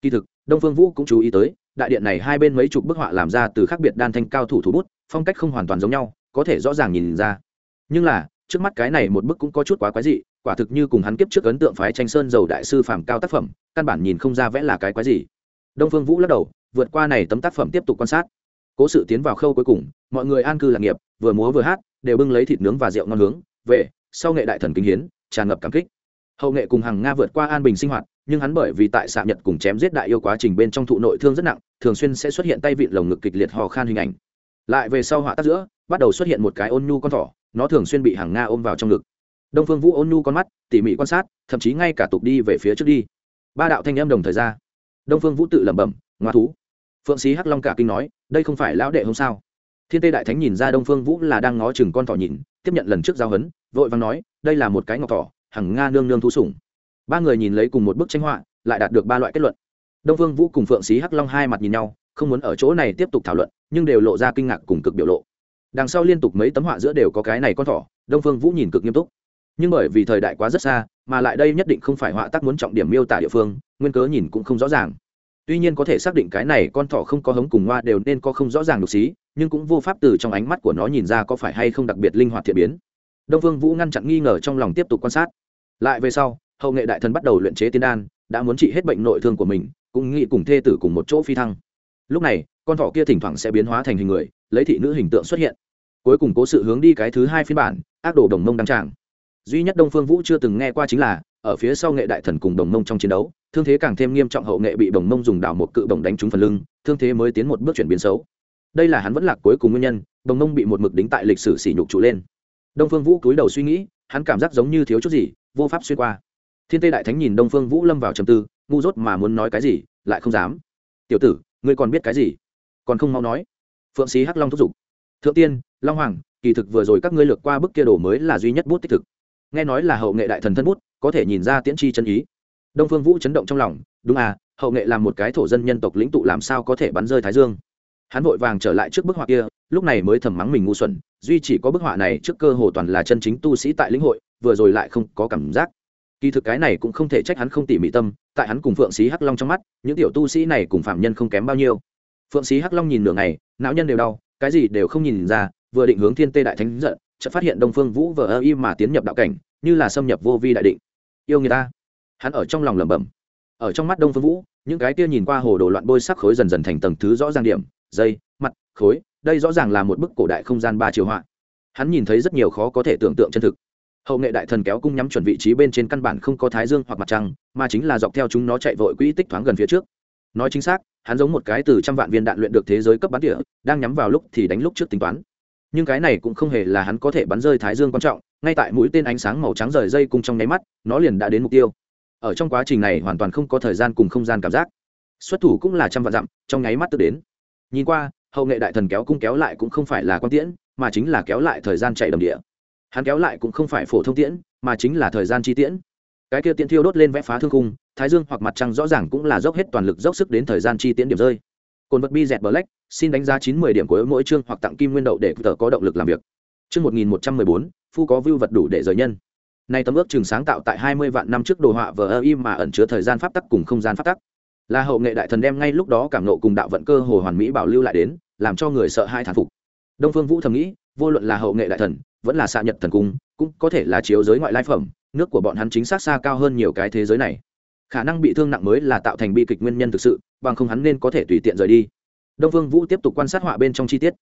Kỳ thực, đông phương vũ cũng chú ý tới, đại điện này hai bên mấy chục bức họa làm ra từ khác biệt đan thanh cao thủ thủ bút, phong cách không hoàn toàn giống nhau, có thể rõ ràng nhìn ra. Nhưng là, trước mắt cái này một bức cũng có chút quá quái dị, quả thực như cùng hắn kiếp trước ấn tượng phái tranh sơn dầu đại sư phàm cao tác phẩm, căn bản nhìn không ra vẽ là cái quái gì. Đông phương vũ lắc đầu, vượt qua này tấm tác phẩm tiếp tục quan sát. Cố sự tiến vào khâu cuối cùng mọi người an cư lạc nghiệp, vừa múa vừa hát, đều bưng lấy thịt nướng và rượu ngon hướng, về, sau nghệ đại thần kinh hiến, tràn ngập cảm kích. Hậu nghệ cùng hàng nga vượt qua an bình sinh hoạt, nhưng hắn bởi vì tại xạ nhật cùng chém giết đại yêu quá trình bên trong thụ nội thương rất nặng, thường xuyên sẽ xuất hiện tay vịn lồng ngực kịch liệt hò khan hình ảnh. Lại về sau họa tác giữa, bắt đầu xuất hiện một cái ôn nhu con thỏ, nó thường xuyên bị hàng nga ôm vào trong ngực. Đông phương vũ ôn nhu con mắt, tỉ mỉ quan sát, thậm chí ngay cả tục đi về phía trước đi. Ba đạo thanh em đồng thời ra. Đông phương vũ tự lẩm bẩm, ngoa thú. Phượng sĩ hắc long cả kinh nói, đây không phải lão đệ không sao? Thiên tê đại thánh nhìn ra đông phương vũ là đang ngó chừng con thỏ nhìn, tiếp nhận lần trước giao hấn, vội vàng nói, đây là một cái ngọc thỏ, hằng nga nương nương thú sủng. Ba người nhìn lấy cùng một bức tranh họa, lại đạt được ba loại kết luận. Đông phương vũ cùng phượng sĩ hắc long hai mặt nhìn nhau, không muốn ở chỗ này tiếp tục thảo luận, nhưng đều lộ ra kinh ngạc cùng cực biểu lộ. Đằng sau liên tục mấy tấm họa giữa đều có cái này con thỏ, đông phương vũ nhìn cực nghiêm túc. Nhưng bởi vì thời đại quá rất xa, mà lại đây nhất định không phải họa tác muốn trọng điểm miêu tả địa phương, nguyên cớ nhìn cũng không rõ ràng tuy nhiên có thể xác định cái này con thỏ không có hống cùng hoa đều nên có không rõ ràng đục xí, nhưng cũng vô pháp từ trong ánh mắt của nó nhìn ra có phải hay không đặc biệt linh hoạt thiện biến. Đông phương vũ ngăn chặn nghi ngờ trong lòng tiếp tục quan sát. Lại về sau, hậu nghệ đại thần bắt đầu luyện chế tiên đan, đã muốn trị hết bệnh nội thương của mình, cũng nghĩ cùng thê tử cùng một chỗ phi thăng. Lúc này, con thỏ kia thỉnh thoảng sẽ biến hóa thành hình người, lấy thị nữ hình tượng xuất hiện. Cuối cùng cố sự hướng đi cái thứ hai phiên bản, ác đồ đồng mông đăng tràng. Duy nhất đông phương vũ chưa từng nghe qua chính là ở phía sau nghệ đại thần cùng đồng mông trong chiến đấu, thương thế càng thêm nghiêm trọng hậu nghệ bị đồng mông dùng đào một cự đồng đánh trúng phần lưng, thương thế mới tiến một bước chuyển biến xấu. Đây là hắn vẫn lạc cuối cùng nguyên nhân, đồng mông bị một mực đính tại lịch sử sỉ nhục trụ lên. Đông phương vũ cúi đầu suy nghĩ, hắn cảm giác giống như thiếu chút gì, vô pháp xuyên qua. Thiên tê đại thánh nhìn đông phương vũ lâm vào trầm tư, ngu dốt mà muốn nói cái gì, lại không dám. Tiểu tử, ngươi còn biết cái gì? Còn không mau nói. Phượng sĩ hắc long thúc giục. Thượng tiên, long hoàng, kỳ thực vừa rồi các ngươi lược qua bức kia đồ mới là duy nhất bút tích thực nghe nói là hậu nghệ đại thần thân bút, có thể nhìn ra tiễn tri chân ý. Đông phương vũ chấn động trong lòng, đúng à hậu nghệ làm một cái thổ dân nhân tộc lĩnh tụ làm sao có thể bắn rơi thái dương? Hắn vội vàng trở lại trước bức họa kia, lúc này mới thầm mắng mình ngu xuẩn, duy chỉ có bức họa này trước cơ hồ toàn là chân chính tu sĩ tại lĩnh hội, vừa rồi lại không có cảm giác. Kỳ thực cái này cũng không thể trách hắn không tỉ mỉ tâm, tại hắn cùng phượng sĩ hắc long trong mắt, những tiểu tu sĩ này cùng phạm nhân không kém bao nhiêu. Phượng sĩ hắc long nhìn nửa ngày, não nhân đều đau, cái gì đều không nhìn ra, vừa định hướng thiên tê đại thánh giận chợt phát hiện đông phương vũ vờ ơ y mà tiến nhập đạo cảnh, như là xâm nhập vô vi đại định. Yêu người ta. Hắn ở trong lòng lẩm bẩm. Ở trong mắt đông phương vũ, những cái kia nhìn qua hồ đồ loạn bôi sắc khối dần dần thành tầng thứ rõ ràng điểm, dây, mặt, khối, đây rõ ràng là một bức cổ đại không gian ba chiều họa. Hắn nhìn thấy rất nhiều khó có thể tưởng tượng chân thực. Hậu nghệ đại thần kéo cung nhắm chuẩn vị trí bên trên căn bản không có thái dương hoặc mặt trăng, mà chính là dọc theo chúng nó chạy vội quỹ tích thoáng gần phía trước. Nói chính xác, hắn giống một cái từ trăm vạn viên đạn luyện được thế giới cấp bắn địa đang nhắm vào lúc thì đánh lúc trước tính toán nhưng cái này cũng không hề là hắn có thể bắn rơi thái dương quan trọng, ngay tại mũi tên ánh sáng màu trắng rời dây cung trong nháy mắt, nó liền đã đến mục tiêu. Ở trong quá trình này hoàn toàn không có thời gian cùng không gian cảm giác. Xuất thủ cũng là trăm vạn dặm, trong nháy mắt tức đến. Nhìn qua, hậu nghệ đại thần kéo cung kéo lại cũng không phải là quan tiễn, mà chính là kéo lại thời gian chạy đầm địa. Hắn kéo lại cũng không phải phổ thông tiễn, mà chính là thời gian chi tiễn. Cái kia tiễn thiêu đốt lên vẽ phá thương cung thái dương hoặc mặt trăng rõ ràng cũng là dốc hết toàn lực dốc sức đến thời gian chi tiễn điểm rơi cồn vật bi dẹt black, xin đánh giá chín mươi điểm của mỗi chương hoặc tặng kim nguyên đậu để tự có động lực làm việc. Chương một nghìn một trăm mười bốn, phu có view vật đủ để rời nhân. Này tấm ước trường sáng tạo tại hai mươi vạn năm trước đồ họa vờ im mà ẩn chứa thời gian pháp tắc cùng không gian pháp tắc. Là hậu nghệ đại thần đem ngay lúc đó cảm nộ cùng đạo vận cơ hồ hoàn mỹ bảo lưu lại đến, làm cho người sợ hai thán phục. Đông phương vũ thầm nghĩ, vô luận là hậu nghệ đại thần, vẫn là xạ nhật thần cung, cũng có thể là chiếu giới ngoại lai phẩm, nước của bọn hắn chính xác xa cao hơn nhiều cái thế giới này khả năng bị thương nặng mới là tạo thành bi kịch nguyên nhân thực sự, bằng không hắn nên có thể tùy tiện rời đi. Đông phương vũ tiếp tục quan sát họa bên trong chi tiết.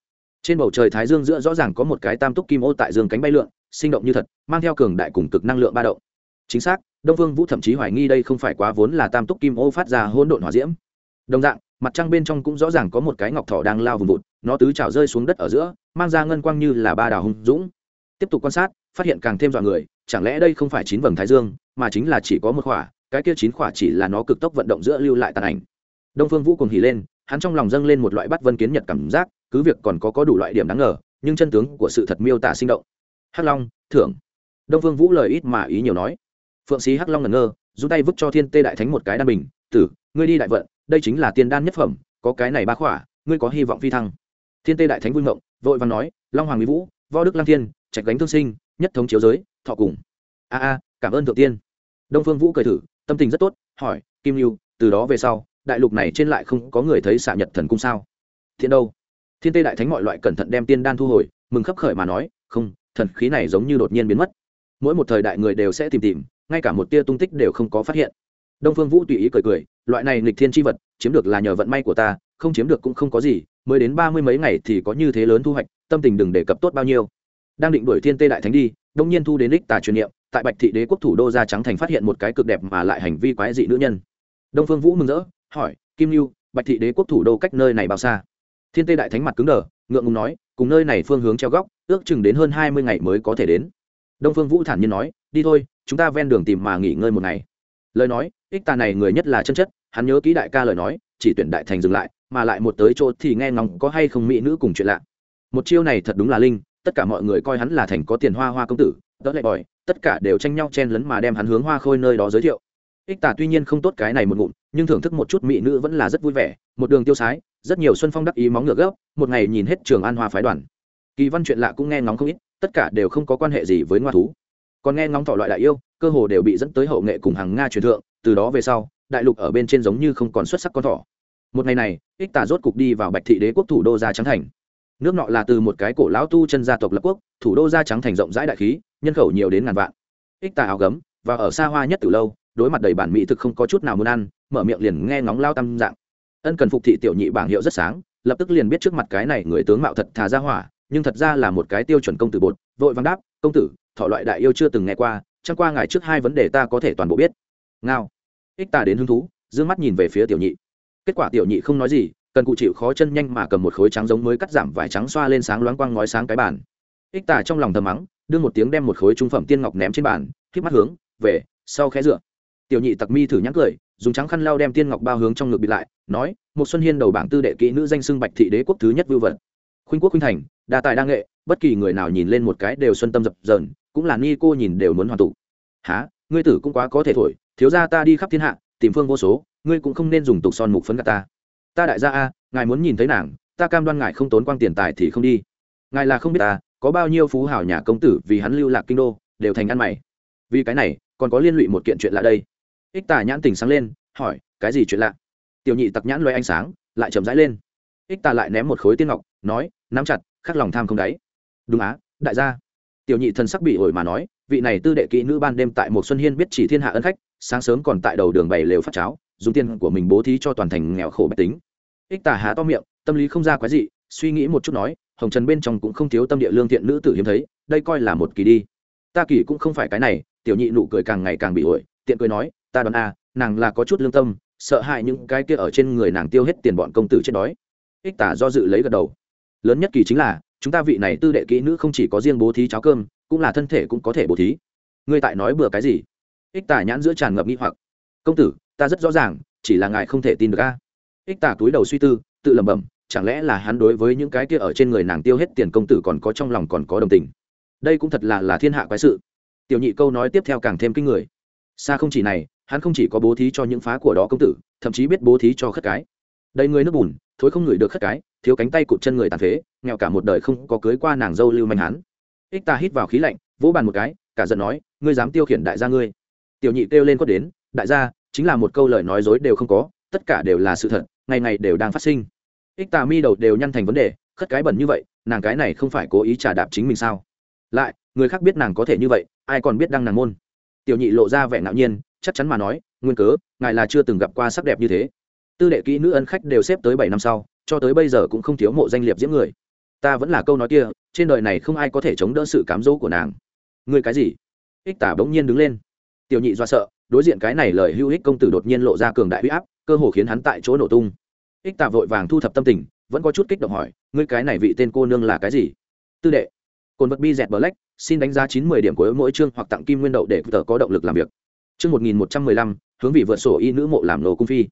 Trên bầu trời thái dương giữa rõ ràng có một cái tam túc kim ô tại dương cánh bay lượn, sinh động như thật, mang theo cường đại cùng cực năng lượng ba động. Chính xác, đông phương vũ thậm chí hoài nghi đây không phải quá vốn là tam túc kim ô phát ra hỗn độn hỏa diễm. Đồng dạng, mặt trăng bên trong cũng rõ ràng có một cái ngọc thỏ đang lao vùng vụt, nó tứ trào rơi xuống đất ở giữa, mang ra ngân quang như là ba đào hung dũng. Tiếp tục quan sát, phát hiện càng thêm dọa người, chẳng lẽ đây không phải chín vầng thái dương, mà chính là chỉ có một khỏa cái kia chín khỏa chỉ là nó cực tốc vận động giữa lưu lại tàn ảnh. Đông phương vũ cùng hỉ lên, hắn trong lòng dâng lên một loại bắt vân kiến nhật cảm giác, cứ việc còn có có đủ loại điểm đáng ngờ, nhưng chân tướng của sự thật miêu tả sinh động. Hắc long, thưởng. Đông phương vũ lời ít mà ý nhiều nói. Phượng sĩ hắc long ngẩn ngơ dùng tay vứt cho thiên tê đại thánh một cái đan bình, tử, ngươi đi đại vận, đây chính là tiên đan nhất phẩm, có cái này ba khỏa, ngươi có hy vọng phi thăng. Thiên tê đại thánh vui ngộng vội vàng nói, long hoàng mỹ vũ, võ đức lang thiên, trạch gánh thương sinh, nhất thống chiếu giới, thọ cùng. A a, cảm ơn thượng tiên. Đông phương vũ cười thử tâm tình rất tốt, hỏi, kim lưu từ đó về sau, đại lục này trên lại không có người thấy xạ nhật thần cung sao? Thiên đâu? Thiên tê đại thánh mọi loại cẩn thận đem tiên đan thu hồi, mừng khấp khởi mà nói, không, thần khí này giống như đột nhiên biến mất. Mỗi một thời đại người đều sẽ tìm tìm, ngay cả một tia tung tích đều không có phát hiện. Đông phương vũ tùy ý cười cười, loại này nghịch thiên tri vật, chiếm được là nhờ vận may của ta, không chiếm được cũng không có gì, mới đến ba mươi mấy ngày thì có như thế lớn thu hoạch, tâm tình đừng đề cập tốt bao nhiêu. Đang định đuổi thiên tê đại thánh đi, đông nhiên thu đến đích tà truyền niệm tại bạch thị đế quốc thủ đô gia trắng thành phát hiện một cái cực đẹp mà lại hành vi quái dị nữ nhân. Đông phương vũ mừng rỡ, hỏi, kim lưu bạch thị đế quốc thủ đô cách nơi này bao xa? Thiên tê đại thánh mặt cứng đờ, ngượng ngùng nói, cùng nơi này phương hướng treo góc, ước chừng đến hơn hai mươi ngày mới có thể đến. Đông phương vũ thản nhiên nói, đi thôi, chúng ta ven đường tìm mà nghỉ ngơi một ngày. Lời nói, ích tà này người nhất là chân chất, hắn nhớ kỹ đại ca lời nói, chỉ tuyển đại thành dừng lại, mà lại một tới chỗ thì nghe ngóng có hay không mỹ nữ cùng chuyện lạ. Một chiêu này thật đúng là linh, tất cả mọi người coi hắn là thành có tiền hoa hoa công tử đỡ lại bòi, tất cả đều tranh nhau chen lấn mà đem hắn hướng hoa khôi nơi đó giới thiệu. Ích tả tuy nhiên không tốt cái này một ngụm, nhưng thưởng thức một chút mỹ nữ vẫn là rất vui vẻ, một đường tiêu sái, rất nhiều xuân phong đắc ý móng ngựa gốc, một ngày nhìn hết trường an hoa phái đoàn. Kỳ văn chuyện lạ cũng nghe ngóng không ít, tất cả đều không có quan hệ gì với ngoa thú. Còn nghe ngóng thọ loại đại yêu, cơ hồ đều bị dẫn tới hậu nghệ cùng hàng nga truyền thượng, từ đó về sau, đại lục ở bên trên giống như không còn xuất sắc con thỏ. Một ngày này, ích tả rốt cục đi vào bạch thị đế quốc thủ đô gia trắng thành nước nọ là từ một cái cổ lão tu chân gia tộc lập quốc, thủ đô gia trắng thành rộng rãi đại khí, nhân khẩu nhiều đến ngàn vạn. Ích tà áo gấm, và ở xa hoa nhất từ lâu, đối mặt đầy bản mỹ thực không có chút nào muốn ăn, mở miệng liền nghe ngóng lao tam dạng. Ân cần phục thị tiểu nhị bảng hiệu rất sáng, lập tức liền biết trước mặt cái này người tướng mạo thật thà ra hỏa, nhưng thật ra là một cái tiêu chuẩn công tử bột, vội vàng đáp, công tử, thọ loại đại yêu chưa từng nghe qua, chẳng qua ngài trước hai vấn đề ta có thể toàn bộ biết. Ngao. Ích tà đến hứng thú d mắt nhìn về phía tiểu nhị. Kết quả tiểu nhị không nói gì cần cụ chịu khó chân nhanh mà cầm một khối trắng giống mới cắt giảm vải trắng xoa lên sáng loáng quang ngói sáng cái bàn. Ích tà trong lòng thầm mắng, đưa một tiếng đem một khối trung phẩm tiên ngọc ném trên bàn k mắt hướng, về, sau khẽ dựa. Tiểu nhị tặc mi thử nhắc cười, dùng trắng khăn lau đem tiên ngọc bao hướng trong ngực bịt lại, nói, một xuân hiên đầu bảng tư đệ kỹ nữ danh xưng bạch thị đế quốc thứ nhất vưu vật. Khuynh quốc khuynh thành, đa tài đa nghệ, bất kỳ người nào nhìn lên một cái đều xuân tâm dập dờn, cũng là ni cô nhìn đều muốn hoàn tụ. Há ngươi tử cũng quá có thể thổi, thiếu ra ta đi khắp thiên hạ, tìm phương vô số, ngươi cũng không nên dùng tục son mục phấn gạt ta ta đại gia a, ngài muốn nhìn thấy nàng, ta cam đoan ngài không tốn quang tiền tài thì không đi. Ngài là không biết ta, có bao nhiêu phú hảo nhà công tử vì hắn lưu lạc kinh đô, đều thành ăn mày. Vì cái này, còn có liên lụy một kiện chuyện lạ đây. Ích tà nhãn tình sáng lên, hỏi, cái gì chuyện lạ? Tiểu nhị tặc nhãn loay ánh sáng, lại chậm rãi lên. Ích tà lại ném một khối tiên ngọc, nói, nắm chặt, khắc lòng tham không đáy. Đúng á, đại gia. Tiểu nhị thần sắc bị ổi mà nói, vị này tư đệ kỹ nữ ban đêm tại một xuân hiên biết chỉ thiên hạ ân khách, sáng sớm còn tại đầu đường bày lều phát cháo dùng tiền của mình bố thí cho toàn thành nghèo khổ bách tính. Ích tà há to miệng, tâm lý không ra quái gì suy nghĩ một chút nói, hồng trần bên trong cũng không thiếu tâm địa lương thiện nữ tử hiếm thấy, đây coi là một kỳ đi. Ta kỳ cũng không phải cái này, tiểu nhị nụ cười càng ngày càng bị ổi, tiện cười nói, ta đoán a, nàng là có chút lương tâm, sợ hại những cái kia ở trên người nàng tiêu hết tiền bọn công tử chết đói. Ích tả do dự lấy gật đầu. Lớn nhất kỳ chính là, chúng ta vị này tư đệ kỹ nữ không chỉ có riêng bố thí cháo cơm, cũng là thân thể cũng có thể bố thí. Ngươi tại nói bừa cái gì? Ích tả nhãn giữa tràn ngập nghi hoặc. Công tử ta rất rõ ràng, chỉ là ngài không thể tin được a. Ích tả túi đầu suy tư, tự lẩm bẩm, chẳng lẽ là hắn đối với những cái kia ở trên người nàng tiêu hết tiền công tử còn có trong lòng còn có đồng tình? Đây cũng thật là là thiên hạ quái sự. Tiểu nhị câu nói tiếp theo càng thêm kinh người. Xa không chỉ này, hắn không chỉ có bố thí cho những phá của đó công tử, thậm chí biết bố thí cho khất cái. Đầy người nước bùn, thối không ngửi được khất cái, thiếu cánh tay cụt chân người tàn phế, nghèo cả một đời không có cưới qua nàng dâu lưu manh hắn. Ích ta hít vào khí lạnh, vỗ bàn một cái, cả giận nói, ngươi dám tiêu khiển đại gia ngươi. Tiểu nhị kêu lên quất đến, đại gia chính là một câu lời nói dối đều không có, tất cả đều là sự thật, ngày ngày đều đang phát sinh. Ích tà mi đầu đều nhăn thành vấn đề, khất cái bẩn như vậy, nàng cái này không phải cố ý trả đạp chính mình sao? Lại, người khác biết nàng có thể như vậy, ai còn biết đăng nàng môn? Tiểu nhị lộ ra vẻ ngạo nhiên, chắc chắn mà nói, nguyên cớ, ngài là chưa từng gặp qua sắc đẹp như thế. Tư đệ kỹ nữ ân khách đều xếp tới bảy năm sau, cho tới bây giờ cũng không thiếu mộ danh liệp diễm người. Ta vẫn là câu nói kia, trên đời này không ai có thể chống đỡ sự cám dỗ của nàng. Người cái gì? Ích tả bỗng nhiên đứng lên. Tiểu nhị do sợ đối diện cái này lời hữu ích công tử đột nhiên lộ ra cường đại huy áp, cơ hồ khiến hắn tại chỗ nổ tung. Ích Tạ vội vàng thu thập tâm tình, vẫn có chút kích động hỏi, ngươi cái này vị tên cô nương là cái gì? Tư đệ. Cồn vật bi dẹt bờ lách xin đánh giá chín mươi điểm của mỗi chương hoặc tặng kim nguyên đậu để tờ có động lực làm việc. Chương một nghìn một trăm mười lăm, hướng vị vượt sổ y nữ mộ làm nổ cung phi.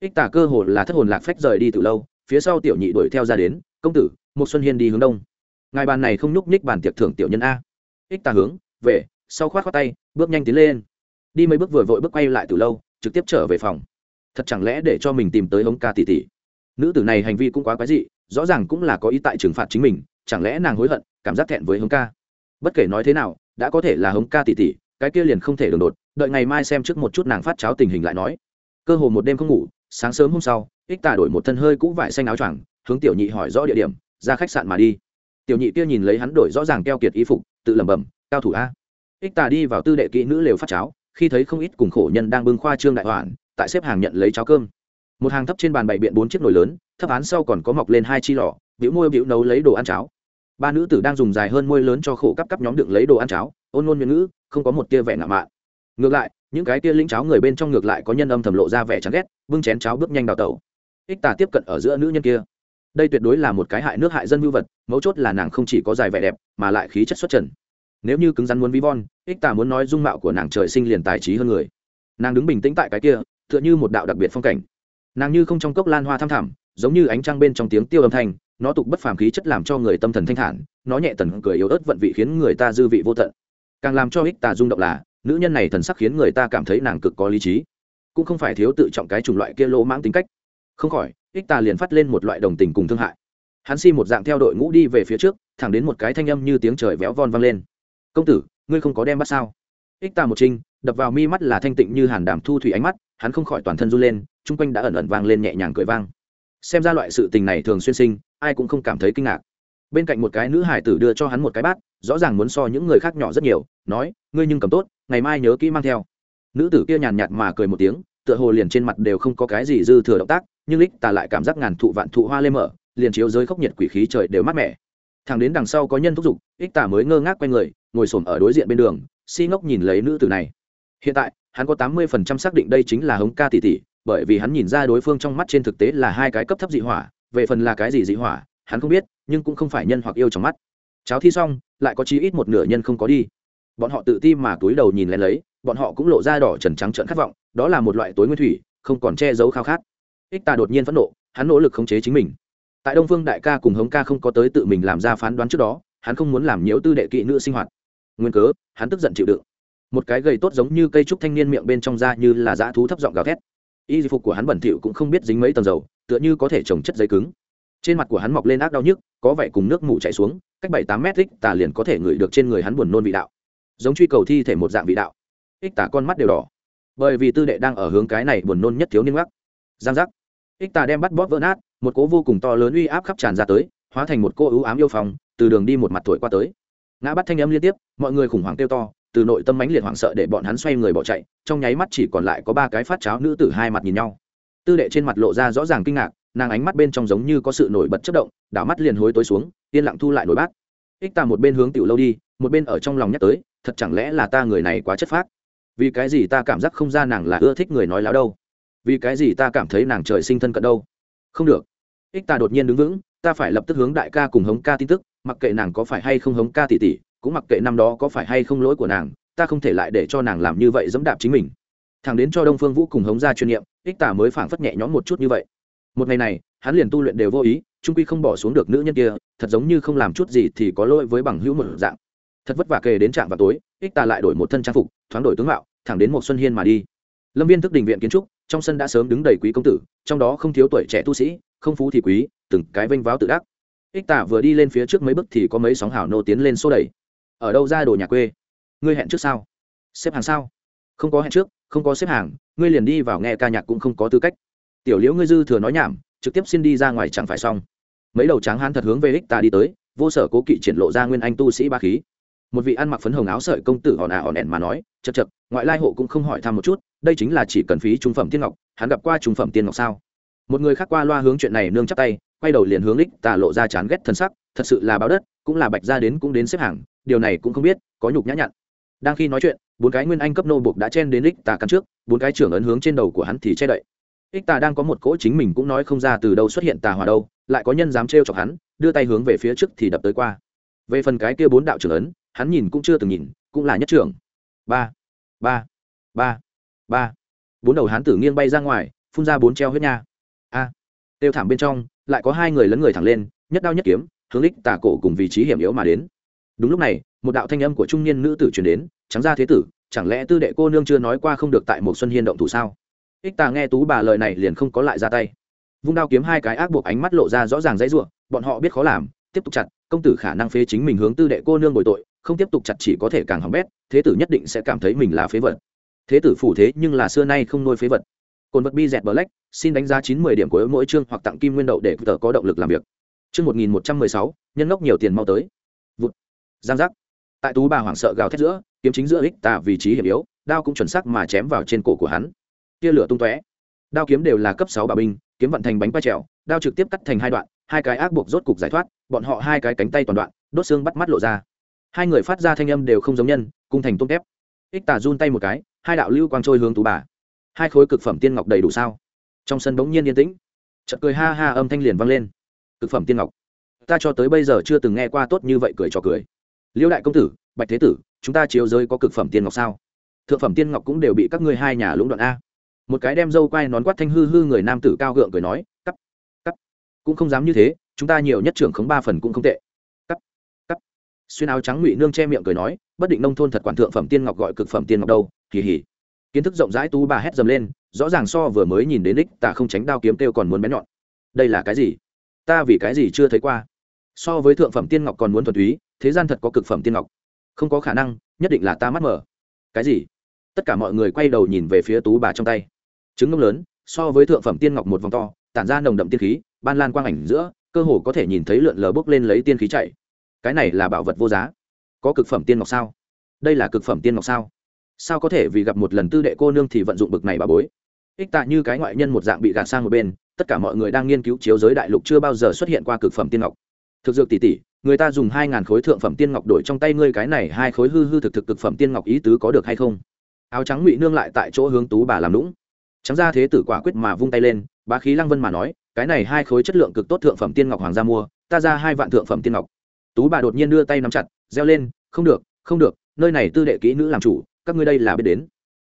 Ích tả cơ hồ là thất hồn lạc phách rời đi từ lâu, phía sau tiểu nhị đuổi theo ra đến, công tử, một xuân hiên đi hướng đông. Ngài bàn này không nhúc nhích bàn tiệc thưởng tiểu nhân a. Ích tả hướng, về. Sau khoát khoát tay, bước nhanh tiến lên đi mấy bước vừa vội bước quay lại từ lâu, trực tiếp trở về phòng. Thật chẳng lẽ để cho mình tìm tới hống ca tỷ tỷ? Nữ tử này hành vi cũng quá quái dị, rõ ràng cũng là có ý tại trừng phạt chính mình, chẳng lẽ nàng hối hận, cảm giác thẹn với hống ca? Bất kể nói thế nào, đã có thể là hống ca tỷ tỷ, cái kia liền không thể đường đột, đợi ngày mai xem trước một chút nàng phát cháo tình hình lại nói. Cơ hồ một đêm không ngủ, sáng sớm hôm sau, ích tà đổi một thân hơi cũ vải xanh áo choàng, hướng tiểu nhị hỏi rõ địa điểm, ra khách sạn mà đi. Tiểu nhị kia nhìn lấy hắn đổi rõ ràng keo kiệt y phục, tự lẩm bẩm, cao thủ a. Ích tà đi vào tư đệ kỹ nữ lều phát cháo khi thấy không ít cùng khổ nhân đang bưng khoa trương đại hoàn tại xếp hàng nhận lấy cháo cơm. Một hàng thấp trên bàn bày biện bốn chiếc nồi lớn, thấp án sau còn có mọc lên hai chi lò vĩu môi vĩu nấu lấy đồ ăn cháo. Ba nữ tử đang dùng dài hơn môi lớn cho khổ cắp cắp nhóm đựng lấy đồ ăn cháo, ôn ngôn miệng ngữ, không có một tia vẻ ngạo mạn. Ngược lại, những cái tia lĩnh cháo người bên trong ngược lại có nhân âm thầm lộ ra vẻ chán ghét, bưng chén cháo bước nhanh đào tẩu. Ích tà tiếp cận ở giữa nữ nhân kia. Đây tuyệt đối là một cái hại nước hại dân mưu vật, mấu chốt là nàng không chỉ có dài vẻ đẹp, mà lại khí chất xuất trần nếu như cứng rắn muốn ví von, ích tà muốn nói dung mạo của nàng trời sinh liền tài trí hơn người. Nàng đứng bình tĩnh tại cái kia, tựa như một đạo đặc biệt phong cảnh. Nàng như không trong cốc lan hoa thăm thẳm, giống như ánh trăng bên trong tiếng tiêu âm thanh, nó tục bất phàm khí chất làm cho người tâm thần thanh thản, nó nhẹ tần cười yếu ớt vận vị khiến người ta dư vị vô tận. Càng làm cho ích tà rung động là, nữ nhân này thần sắc khiến người ta cảm thấy nàng cực có lý trí. Cũng không phải thiếu tự trọng cái chủng loại kia lỗ mãng tính cách. Không khỏi, ích tà liền phát lên một loại đồng tình cùng thương hại. Hắn si một dạng theo đội ngũ đi về phía trước, thẳng đến một cái thanh âm như tiếng trời véo von vang lên công tử, ngươi không có đem bắt sao? Ích tà một trinh, đập vào mi mắt là thanh tịnh như hàn đàm thu thủy ánh mắt, hắn không khỏi toàn thân run lên, chung quanh đã ẩn ẩn vang lên nhẹ nhàng cười vang. Xem ra loại sự tình này thường xuyên sinh, ai cũng không cảm thấy kinh ngạc. Bên cạnh một cái nữ hải tử đưa cho hắn một cái bát, rõ ràng muốn so những người khác nhỏ rất nhiều, nói, ngươi nhưng cầm tốt, ngày mai nhớ kỹ mang theo. Nữ tử kia nhàn nhạt mà cười một tiếng, tựa hồ liền trên mặt đều không có cái gì dư thừa động tác, nhưng lích tà lại cảm giác ngàn thụ vạn thụ hoa lên mở, liền chiếu giới khốc nhiệt quỷ khí trời đều mát mẻ thằng đến đằng sau có nhân thúc giục, ích tả mới ngơ ngác q u a y người, ngồi s ổ m ở đối diện bên đường, si ngốc nhìn lấy nữ tử này. Hiện tại, hắn có tám mươi phần trăm xác định đây chính là hống ca tỷ tỷ, bởi vì hắn nhìn ra đối phương trong mắt trên thực tế là hai cái cấp thấp dị hỏa, về phần là cái gì dị hỏa, hắn không biết, nhưng cũng không phải nhân hoặc yêu trong mắt. Cháo thi xong, lại có chí ít một nửa nhân không có đi. Bọn họ tự ti mà túi đầu nhìn lên lấy, bọn họ cũng lộ ra đỏ trần trắng trợn khát vọng, đó là một loại tối nguyên thủy, không còn che giấu khao khát. Ích ta đột nhiên phẫn nộ, hắn nỗ lực khống chế chính mình tại đông phương đại ca cùng hống ca không có tới tự mình làm ra phán đoán trước đó, hắn không muốn làm nhiễu tư đệ kỵ nữ sinh hoạt. Nguyên cớ, hắn tức giận chịu đựng. Một cái gầy tốt giống như cây trúc thanh niên miệng bên trong da như là dã thú thấp giọng gào thét. Y phục của hắn bẩn thỉu cũng không biết dính mấy tầng dầu, tựa như có thể trồng chất giấy cứng. Trên mặt của hắn mọc lên ác đau nhức, có vẻ cùng nước mủ chảy xuống, cách bảy tám mét ích tà liền có thể ngửi được trên người hắn buồn nôn vị đạo. Giống truy cầu thi thể một dạng vị đạo. Ích tà con mắt đều đỏ. Bởi vì tư đệ đang ở hướng cái này buồn nôn nhất thiếu niên gác giang giác ích tà đem bắt bóp vỡ nát, một cố vô cùng to lớn uy áp khắp tràn ra tới, hóa thành một cô ưu ám yêu phòng từ đường đi một mặt thổi qua tới. Ngã bắt thanh âm liên tiếp, mọi người khủng hoảng kêu to, từ nội tâm mãnh liệt hoảng sợ để bọn hắn xoay người bỏ chạy, trong nháy mắt chỉ còn lại có ba cái phát cháo nữ tử hai mặt nhìn nhau. Tư đệ trên mặt lộ ra rõ ràng kinh ngạc, nàng ánh mắt bên trong giống như có sự nổi bật chất động, đảo mắt liền hối tối xuống, yên lặng thu lại nổi bát. Ích ta một bên hướng tiểu lâu đi, một bên ở trong lòng nhắc tới, thật chẳng lẽ là ta người này quá chất phác? Vì cái gì ta cảm giác không ra nàng là ưa thích người nói láo đâu? Vì cái gì ta cảm thấy nàng trời sinh thân cận đâu? Không được. Ích ta đột nhiên đứng vững, ta phải lập tức hướng đại ca cùng hống ca tin tức, mặc kệ nàng có phải hay không hống ca tỷ tỷ, cũng mặc kệ năm đó có phải hay không lỗi của nàng, ta không thể lại để cho nàng làm như vậy dẫm đạp chính mình. Thằng đến cho đông phương vũ cùng hống ra chuyên nghiệm ích tả mới phảng phất nhẹ nhõm một chút như vậy. Một ngày này, hắn liền tu luyện đều vô ý, trung quy không bỏ xuống được nữ nhân kia, thật giống như không làm chút gì thì có lỗi với bằng hữu một dạng. Thật vất vả kề đến trạm vào tối, ích ta lại đổi một thân trang phục, thoáng đổi tướng mạo, thẳng đến một xuân hiên mà đi lâm viên thức đình viện kiến trúc, trong sân đã sớm đứng đầy quý công tử, trong đó không thiếu tuổi trẻ tu sĩ, không phú thì quý, từng cái vênh váo tự đắc. Ích tả vừa đi lên phía trước mấy bước thì có mấy sóng hảo nô tiến lên xô đẩy. Ở đâu ra đồ nhà quê? Ngươi hẹn trước sao? Xếp hàng sao? Không có hẹn trước, không có xếp hàng, ngươi liền đi vào nghe ca nhạc cũng không có tư cách. Tiểu liễu ngươi dư thừa nói nhảm, trực tiếp xin đi ra ngoài chẳng phải xong. Mấy đầu tráng hán thật hướng về ích ta đi tới, vô sở cố kỵ triển lộ ra nguyên anh tu sĩ ba khí một vị ăn mặc phấn hồng áo sợi công tử hòn à hòn ẹn mà nói chật chật ngoại lai hộ cũng không hỏi thăm một chút đây chính là chỉ cần phí trung phẩm tiên ngọc hắn gặp qua trung phẩm tiên ngọc sao? Một người khác qua loa hướng chuyện này nương chắc tay quay đầu liền hướng đích, tà lộ ra chán ghét thân sắc thật sự là báo đất cũng là bạch ra đến cũng đến xếp hàng điều này cũng không biết có nhục nhã nhặn. Đang khi nói chuyện bốn cái nguyên anh cấp nô buộc đã chen đến đích, tà căn trước bốn cái trưởng ấn hướng trên đầu của hắn thì che đậy. Ích tà đang có một cỗ chính mình cũng nói không ra từ đâu xuất hiện tà hòa đâu lại có nhân dám trêu chọc hắn đưa tay hướng về phía trước thì đập tới qua. Về phần cái kia bốn đạo trưởng ấn hắn nhìn cũng chưa từng nhìn, cũng là nhất trưởng. Ba ba ba ba. Bốn đầu hán tử nghiêng bay ra ngoài, phun ra bốn treo huyết nha. A. À. tiêu thảm bên trong, lại có hai người lấn người thẳng lên, nhất đao nhất kiếm, hướng lích tà cổ cùng vị trí hiểm yếu mà đến. Đúng lúc này, một đạo thanh âm của trung niên nữ tử truyền đến, trắng ra thế tử, chẳng lẽ tư đệ cô nương chưa nói qua không được tại một xuân hiên động thủ sao? Ích tà nghe tú bà lời này liền không có lại ra tay. Vung đao kiếm hai cái ác buộc ánh mắt lộ ra rõ ràng dãy ruộng bọn họ biết khó làm, tiếp tục chặt, công tử khả năng phế chính mình hướng tư đệ cô nương bồi tội không tiếp tục chặt chỉ có thể càng hỏng bét, thế tử nhất định sẽ cảm thấy mình là phế vật. Thế tử phủ thế nhưng là xưa nay không nuôi phế vật. Cồn vật bi dẹt bờ lách xin đánh giá chín mươi điểm của mỗi chương hoặc tặng kim nguyên đậu để tờ có động lực làm việc. Chương một nghìn một trăm mười sáu, nhân ngốc nhiều tiền mau tới. Vụt. Giang giác. Tại tú bà hoảng sợ gào thét giữa, kiếm chính giữa ích tà vị trí hiểm yếu, đao cũng chuẩn xác mà chém vào trên cổ của hắn. Tia lửa tung tóe. Đao kiếm đều là cấp sáu bà binh, kiếm vận thành bánh ba trèo, đao trực tiếp cắt thành hai đoạn, hai cái ác buộc rốt cục giải thoát, bọn họ hai cái cánh tay toàn đoạn, đốt xương bắt mắt lộ ra hai người phát ra thanh âm đều không giống nhân cung thành tôm tép. Ích tà run tay một cái, hai đạo lưu quang trôi hướng tú bà. Hai khối cực phẩm tiên ngọc đầy đủ sao? Trong sân bỗng nhiên yên tĩnh. Chợt cười ha ha, âm thanh liền vang lên. Cực phẩm tiên ngọc. Ta cho tới bây giờ chưa từng nghe qua tốt như vậy cười cho cười. Liêu đại công tử, bạch thế tử, chúng ta chiếu giới có cực phẩm tiên ngọc sao? Thượng phẩm tiên ngọc cũng đều bị các ngươi hai nhà lũng đoạn a. Một cái đem dâu quai nón quát thanh hư hư người nam tử cao gượng cười nói, cắp cắp. Cũng không dám như thế, chúng ta nhiều nhất trưởng khống ba phần cũng không tệ xuyên áo trắng ngụy nương che miệng cười nói, bất định nông thôn thật quản thượng phẩm tiên ngọc gọi cực phẩm tiên ngọc đâu kỳ hỉ kiến thức rộng rãi tú bà hét dầm lên, rõ ràng so vừa mới nhìn đến đích, ta không tránh đao kiếm kêu còn muốn bén nhọn. Đây là cái gì? Ta vì cái gì chưa thấy qua? So với thượng phẩm tiên ngọc còn muốn thuần túy, thế gian thật có cực phẩm tiên ngọc. Không có khả năng, nhất định là ta mắt mở. Cái gì? Tất cả mọi người quay đầu nhìn về phía tú bà trong tay. Trứng ngông lớn, so với thượng phẩm tiên ngọc một vòng to, tản ra nồng đậm tiên khí, ban lan quang ảnh giữa, cơ hồ có thể nhìn thấy lượn lờ bốc lên lấy tiên khí chạy cái này là bảo vật vô giá. Có cực phẩm tiên ngọc sao? Đây là cực phẩm tiên ngọc sao? Sao có thể vì gặp một lần tư đệ cô nương thì vận dụng bực này bà bối? Ích tạ như cái ngoại nhân một dạng bị gạt sang một bên, tất cả mọi người đang nghiên cứu chiếu giới đại lục chưa bao giờ xuất hiện qua cực phẩm tiên ngọc. Thực dược tỷ tỷ, người ta dùng hai ngàn khối thượng phẩm tiên ngọc đổi trong tay ngươi cái này hai khối hư hư thực thực cực phẩm tiên ngọc ý tứ có được hay không? Áo trắng ngụy nương lại tại chỗ hướng tú bà làm lũng trắng ra thế tử quả quyết mà vung tay lên, bá khí lăng vân mà nói, cái này hai khối chất lượng cực tốt thượng phẩm tiên ngọc hoàng gia mua, ta ra hai vạn thượng phẩm tiên ngọc tú bà đột nhiên đưa tay nắm chặt, reo lên, không được không được, nơi này tư đệ kỹ nữ làm chủ, các ngươi đây là biết đến.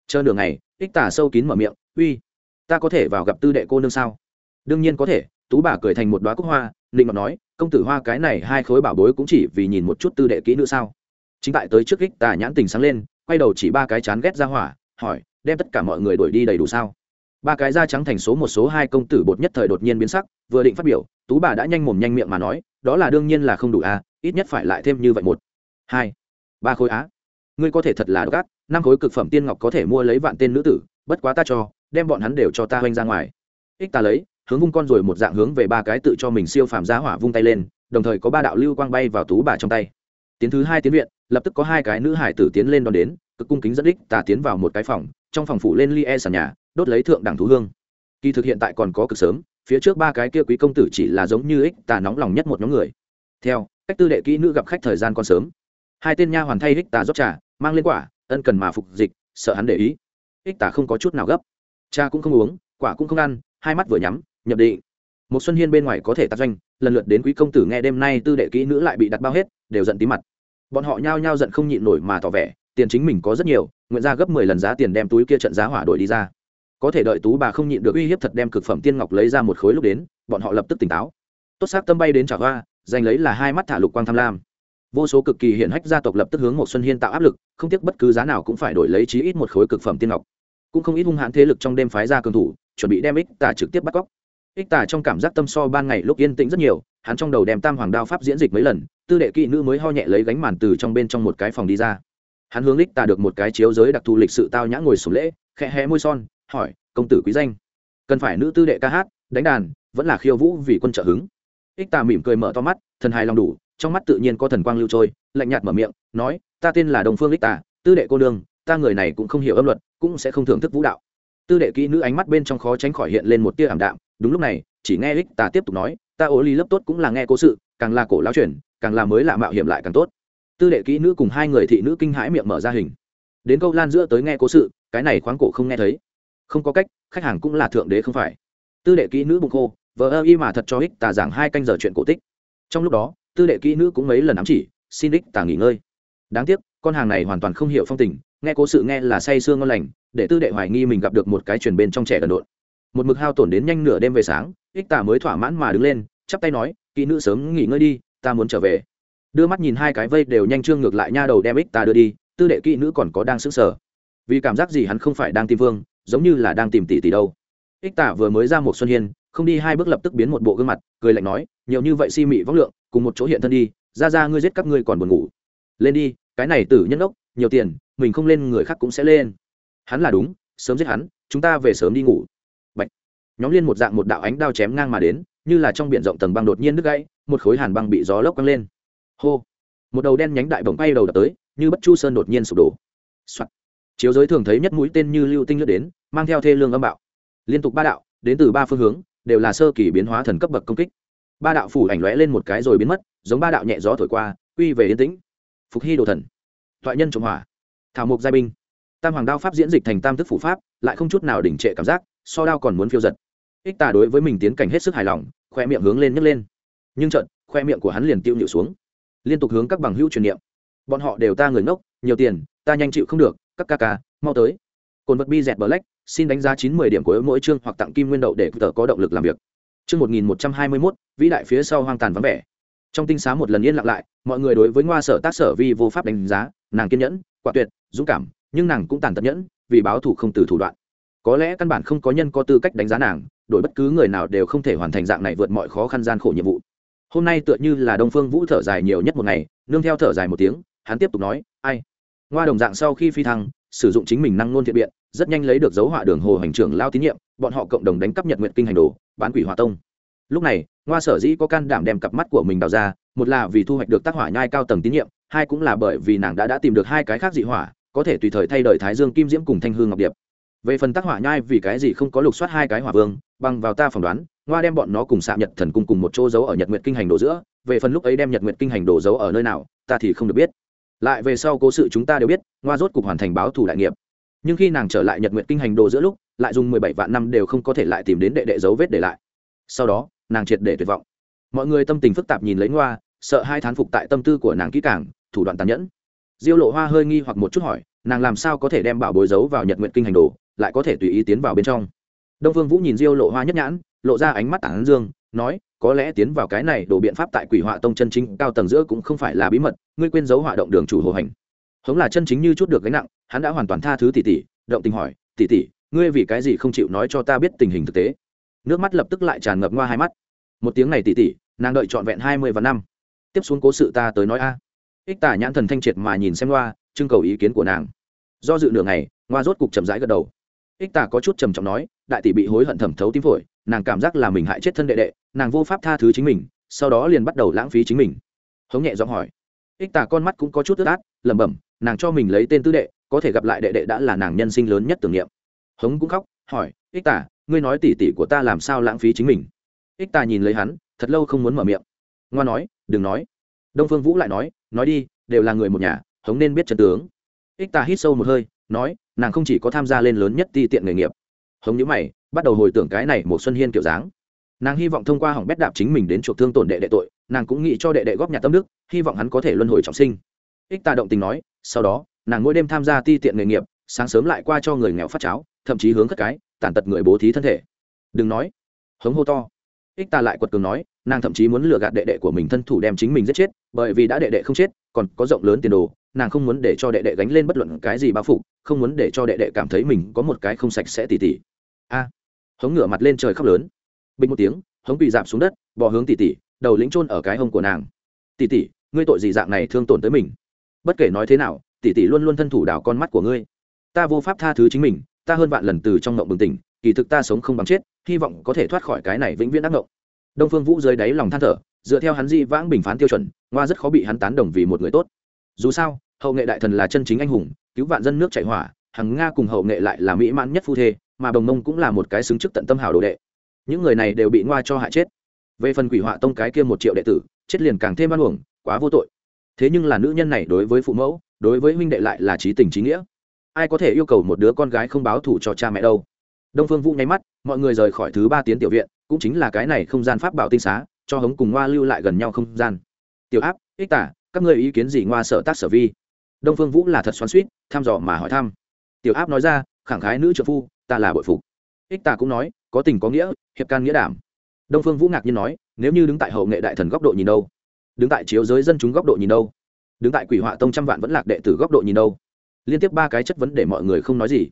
Chờ nửa ngày, ích tả sâu kín mở miệng, uy, ta có thể vào gặp tư đệ cô nương sao? Đương nhiên có thể. Tú bà cười thành một đoá cúc hoa định ngọc nói, công tử hoa cái này hai khối bảo bối cũng chỉ vì nhìn một chút tư đệ kỹ nữ sao? Chính tại tới trước ích tà nhãn tình sáng lên, quay đầu chỉ ba cái chán ghét ra hỏa, hỏi, đem tất cả mọi người đuổi đi đầy đủ sao? Ba cái da trắng thành số một số hai công tử bột nhất thời đột nhiên biến sắc, vừa định phát biểu, tú bà đã nhanh mồm nhanh miệng mà nói, đó là đương nhiên là không đủ a ít nhất phải lại thêm như vậy một, hai, ba khối á. Ngươi có thể thật là gắt năm khối cực phẩm tiên ngọc có thể mua lấy vạn tên nữ tử, bất quá ta cho, đem bọn hắn đều cho ta hoanh ra ngoài. Ích ta lấy, hướng vung con rồi một dạng hướng về ba cái tự cho mình siêu phàm giá hỏa vung tay lên, đồng thời có ba đạo lưu quang bay vào tú bà trong tay. Tiến thứ hai tiến viện, lập tức có hai cái nữ hải tử tiến lên đón đến, cực cung kính dẫn đích ta tiến vào một cái phòng, trong phòng phủ lên ly e sàn nhà đốt lấy thượng đẳng thú hương. Kỳ thực hiện tại còn có cực sớm, phía trước ba cái kia quý công tử chỉ là giống như ích tà nóng lòng nhất một nhóm người. Theo, cách tư đệ kỹ nữ gặp khách thời gian còn sớm. Hai tên nha hoàn thay ích tà rót trà, mang lên quả, ân cần mà phục dịch, sợ hắn để ý. Ích tà không có chút nào gấp. Cha cũng không uống, quả cũng không ăn, hai mắt vừa nhắm, nhập định. Một xuân hiên bên ngoài có thể tạc doanh, lần lượt đến quý công tử nghe đêm nay tư đệ kỹ nữ lại bị đặt bao hết, đều giận tí mặt. Bọn họ nhao nhao giận không nhịn nổi mà tỏ vẻ, tiền chính mình có rất nhiều, nguyện ra gấp mười lần giá tiền đem túi kia trận giá hỏa đổi đi ra có thể đợi tú bà không nhịn được uy hiếp thật đem cực phẩm tiên ngọc lấy ra một khối lúc đến, bọn họ lập tức tỉnh táo. Tốt xác tâm bay đến trả hoa, giành lấy là hai mắt thả lục quang tham lam. Vô số cực kỳ hiển hách gia tộc lập tức hướng một xuân hiên tạo áp lực, không tiếc bất cứ giá nào cũng phải đổi lấy chí ít một khối cực phẩm tiên ngọc. Cũng không ít hung hãn thế lực trong đêm phái ra cường thủ, chuẩn bị đem ích tả trực tiếp bắt cóc. Ích tả trong cảm giác tâm so ban ngày lúc yên tĩnh rất nhiều, hắn trong đầu đem tam hoàng đao pháp diễn dịch mấy lần, tư đệ kỵ nữ mới ho nhẹ lấy gánh màn từ trong bên trong một cái phòng đi ra. Hắn hướng ích tả được một cái chiếu giới đặc thù lịch sự tao nhã ngồi sổ lễ, khẽ hé môi son hỏi, công tử quý danh, cần phải nữ tư đệ ca hát, đánh đàn, vẫn là khiêu vũ vì quân trợ hứng? Ích tà mỉm cười mở to mắt, thần hài lòng đủ, trong mắt tự nhiên có thần quang lưu trôi, lạnh nhạt mở miệng, nói, ta tên là đồng phương ích tà, tư đệ cô đương ta người này cũng không hiểu âm luật, cũng sẽ không thưởng thức vũ đạo. Tư đệ kỹ nữ ánh mắt bên trong khó tránh khỏi hiện lên một tia ảm đạm, đúng lúc này, chỉ nghe ích tà tiếp tục nói, ta ố ly lớp tốt cũng là nghe cố sự, càng là cổ lão chuyển càng là mới lạ mạo hiểm lại càng tốt. Tư đệ kỹ nữ cùng hai người thị nữ kinh hãi miệng mở ra hình. Đến câu lan giữa tới nghe cố sự, cái này khoáng cổ không nghe thấy không có cách, khách hàng cũng là thượng đế không phải. Tư đệ kỹ nữ bụng khô vợ ơ y mà thật cho ích tà giảng hai canh giờ chuyện cổ tích. Trong lúc đó, tư đệ kỹ nữ cũng mấy lần ám chỉ, xin ích tà nghỉ ngơi. Đáng tiếc, con hàng này hoàn toàn không hiểu phong tình, nghe cố sự nghe là say sương ngon lành, để tư đệ hoài nghi mình gặp được một cái truyền bên trong trẻ gần độn. Một mực hao tổn đến nhanh nửa đêm về sáng, ích tà mới thỏa mãn mà đứng lên, chắp tay nói, kỹ nữ sớm nghỉ ngơi đi, ta muốn trở về. Đưa mắt nhìn hai cái vây đều nhanh trương ngược lại nha đầu đem ích tà đưa đi, tư đệ kỹ nữ còn có đang sững sờ. Vì cảm giác gì hắn không phải đang tìm vương giống như là đang tìm tỷ tỷ đâu. Ích tả vừa mới ra một xuân hiên, không đi hai bước lập tức biến một bộ gương mặt, cười lạnh nói, nhiều như vậy si mị vắng lượng, cùng một chỗ hiện thân đi, ra ra ngươi giết các ngươi còn buồn ngủ. Lên đi, cái này tử nhân ốc, nhiều tiền, mình không lên người khác cũng sẽ lên. Hắn là đúng, sớm giết hắn, chúng ta về sớm đi ngủ. Bạch. nhóm liên một dạng một đạo ánh đao chém ngang mà đến, như là trong biển rộng tầng băng đột nhiên đứt gãy, một khối hàn băng bị gió lốc quăng lên. Hô. Một đầu đen nhánh đại bổng bay đầu đập tới, như bất chu sơn đột nhiên sụp đổ. Soạn. chiếu giới thường thấy nhất mũi tên như lưu tinh lướt đến mang theo thê lương âm bạo. Liên tục ba đạo, đến từ ba phương hướng, đều là sơ kỳ biến hóa thần cấp bậc công kích. Ba đạo phủ ảnh lóe lên một cái rồi biến mất, giống ba đạo nhẹ gió thổi qua, quy về yên tĩnh. Phục hy đồ thần, thoại nhân trọng hỏa. Thảo mục giai binh. Tam hoàng đao pháp diễn dịch thành tam thức phủ pháp, lại không chút nào đỉnh trệ cảm giác, so đao còn muốn phiêu giật. Ích tà đối với mình tiến cảnh hết sức hài lòng, khoe miệng hướng lên nhấc lên. Nhưng trận khoe miệng của hắn liền tiêu nhịu xuống. Liên tục hướng các bằng hữu truyền niệm. Bọn họ đều ta người ngốc, nhiều tiền, ta nhanh chịu không được, các ca ca, mau tới. Cồn vật bi dẹt black xin đánh giá chín mươi điểm của mỗi chương hoặc tặng kim nguyên đậu để tờ có động lực làm việc. Chương một nghìn một trăm hai mươi mốt, vĩ đại phía sau hoang tàn vắng vẻ. Trong tinh xá một lần yên lặng lại, mọi người đối với ngoa sở tác sở vi vô pháp đánh giá, nàng kiên nhẫn, quả tuyệt, dũng cảm, nhưng nàng cũng tàn tật nhẫn, vì báo thủ không từ thủ đoạn. Có lẽ căn bản không có nhân có tư cách đánh giá nàng, đổi bất cứ người nào đều không thể hoàn thành dạng này vượt mọi khó khăn gian khổ nhiệm vụ. Hôm nay tựa như là đông phương vũ thở dài nhiều nhất một ngày, nương theo thở dài một tiếng, hắn tiếp tục nói, ai? Ngoa đồng dạng sau khi phi thăng, sử dụng chính mình năng nôn thiện biện rất nhanh lấy được dấu họa đường hồ hành trưởng lao tín nhiệm, bọn họ cộng đồng đánh cắp nhật nguyện kinh hành đồ, bán quỷ hòa tông. Lúc này, ngoa sở dĩ có can đảm đem cặp mắt của mình đào ra, một là vì thu hoạch được tác hỏa nhai cao tầng tín nhiệm, hai cũng là bởi vì nàng đã đã tìm được hai cái khác dị hỏa, có thể tùy thời thay đổi thái dương kim diễm cùng thanh hương ngọc điệp. Về phần tác hỏa nhai vì cái gì không có lục soát hai cái hỏa vương, bằng vào ta phỏng đoán, ngoa đem bọn nó cùng xạ nhật thần cung cùng một chỗ giấu ở nhật nguyện kinh hành đồ giữa, về phần lúc ấy đem nhật nguyện kinh hành đồ giấu ở nơi nào, ta thì không được biết. Lại về sau cố sự chúng ta đều biết, ngoa rốt cục hoàn thành báo thủ đại nghiệp nhưng khi nàng trở lại nhật nguyện kinh hành đồ giữa lúc, lại dùng mười bảy vạn năm đều không có thể lại tìm đến đệ đệ dấu vết để lại. Sau đó, nàng triệt để tuyệt vọng. Mọi người tâm tình phức tạp nhìn lấy ngoa, sợ hai thán phục tại tâm tư của nàng kỹ càng, thủ đoạn tàn nhẫn. Diêu lộ hoa hơi nghi hoặc một chút hỏi, nàng làm sao có thể đem bảo bối giấu vào nhật nguyện kinh hành đồ, lại có thể tùy ý tiến vào bên trong? Đông phương vũ nhìn diêu lộ hoa nhất nhãn, lộ ra ánh mắt tản dương, nói, có lẽ tiến vào cái này đồ biện pháp tại quỷ họa tông chân chính cao tầng giữa cũng không phải là bí mật, ngươi quên giấu họa động đường chủ hồ hành hống là chân chính như chút được gánh nặng, hắn đã hoàn toàn tha thứ tỷ tỷ, động tình hỏi, tỷ tỷ, ngươi vì cái gì không chịu nói cho ta biết tình hình thực tế? Nước mắt lập tức lại tràn ngập ngoa hai mắt. Một tiếng này tỷ tỷ, nàng đợi trọn vẹn hai mươi và năm. Tiếp xuống cố sự ta tới nói a. Ích tả nhãn thần thanh triệt mà nhìn xem loa, trưng cầu ý kiến của nàng. Do dự nửa ngày ngoa rốt cục chậm rãi gật đầu. Ích tả có chút trầm trọng nói, đại tỷ bị hối hận thẩm thấu tím phổi, nàng cảm giác là mình hại chết thân đệ đệ, nàng vô pháp tha thứ chính mình, sau đó liền bắt đầu lãng phí chính mình. Hống nhẹ giọng hỏi ích tả con mắt cũng có chút ướt át, lẩm bẩm, nàng cho mình lấy tên tư đệ, có thể gặp lại đệ đệ đã là nàng nhân sinh lớn nhất tưởng niệm. Hống cũng khóc, hỏi, ích tả, ngươi nói tỷ tỷ của ta làm sao lãng phí chính mình? Ích tả nhìn lấy hắn, thật lâu không muốn mở miệng. Ngoa nói, đừng nói. Đông phương vũ lại nói nói đi, đều là người một nhà, hống nên biết chân tướng. Ích ta hít sâu một hơi, nói, nàng không chỉ có tham gia lên lớn nhất ti tiện nghề nghiệp. Hống nhữ mày, bắt đầu hồi tưởng cái này một xuân hiên kiểu dáng. Nàng hy vọng thông qua hỏng bét đạp chính mình đến chuộc thương tổn đệ đệ tội nàng cũng nghĩ cho đệ đệ góp nhà tâm đức, hy vọng hắn có thể luân hồi trọng sinh. Ích ta động tình nói, sau đó, nàng mỗi đêm tham gia ti tiện nghề nghiệp, sáng sớm lại qua cho người nghèo phát cháo, thậm chí hướng cất cái, tàn tật người bố thí thân thể. Đừng nói. Hống hô to. Ích ta lại quật cường nói, nàng thậm chí muốn lừa gạt đệ đệ của mình thân thủ đem chính mình giết chết, bởi vì đã đệ đệ không chết, còn có rộng lớn tiền đồ, nàng không muốn để cho đệ đệ gánh lên bất luận cái gì bao phục không muốn để cho đệ đệ cảm thấy mình có một cái không sạch sẽ tỉ tỉ. A. Hống ngửa mặt lên trời khóc lớn. Bình một tiếng, hống bị giảm xuống đất, bò hướng tỉ tỉ đầu lĩnh chôn ở cái hông của nàng. Tỷ tỷ, ngươi tội gì dạng này thương tổn tới mình? Bất kể nói thế nào tỷ tỷ luôn luôn thân thủ đảo con mắt của ngươi. Ta vô pháp tha thứ chính mình ta hơn vạn lần từ trong ngộng bừng tỉnh kỳ thực ta sống không bằng chết hy vọng có thể thoát khỏi cái này vĩnh viễn ác ngộng. Đông phương vũ dưới đáy lòng than thở dựa theo hắn di vãng bình phán tiêu chuẩn ngoa rất khó bị hắn tán đồng vì một người tốt. Dù sao hậu nghệ đại thần là chân chính anh hùng cứu vạn dân nước chảy hỏa hằng nga cùng hậu nghệ lại là mỹ mãn nhất phu thê mà bồng mông cũng là một cái xứng chức tận tâm hào đồ đệ. Những người này đều bị ngoa cho hại chết về phần quỷ họa tông cái kia một triệu đệ tử, chết liền càng thêm ăn uổng, quá vô tội. Thế nhưng là nữ nhân này đối với phụ mẫu, đối với huynh đệ lại là trí tình trí nghĩa. Ai có thể yêu cầu một đứa con gái không báo thù cho cha mẹ đâu? Đông phương vũ nháy mắt, mọi người rời khỏi thứ ba tiến tiểu viện, cũng chính là cái này không gian pháp bảo tinh xá, cho hống cùng ngoa lưu lại gần nhau không gian. Tiểu áp, ích tả, các người ý kiến gì? Ngoa sở tác sở vi. Đông phương vũ là thật xoắn suýt thăm dò mà hỏi thăm. Tiểu áp nói ra, khẳng khái nữ trợ phu, ta là bội phục. Ích tả cũng nói, có tình có nghĩa, hiệp can nghĩa đảm đông phương vũ ngạc nhiên nói, nếu như đứng tại hậu nghệ đại thần góc độ nhìn đâu? Đứng tại chiếu giới dân chúng góc độ nhìn đâu? Đứng tại quỷ họa tông trăm vạn vẫn lạc đệ tử góc độ nhìn đâu? Liên tiếp ba cái chất vấn để mọi người không nói gì.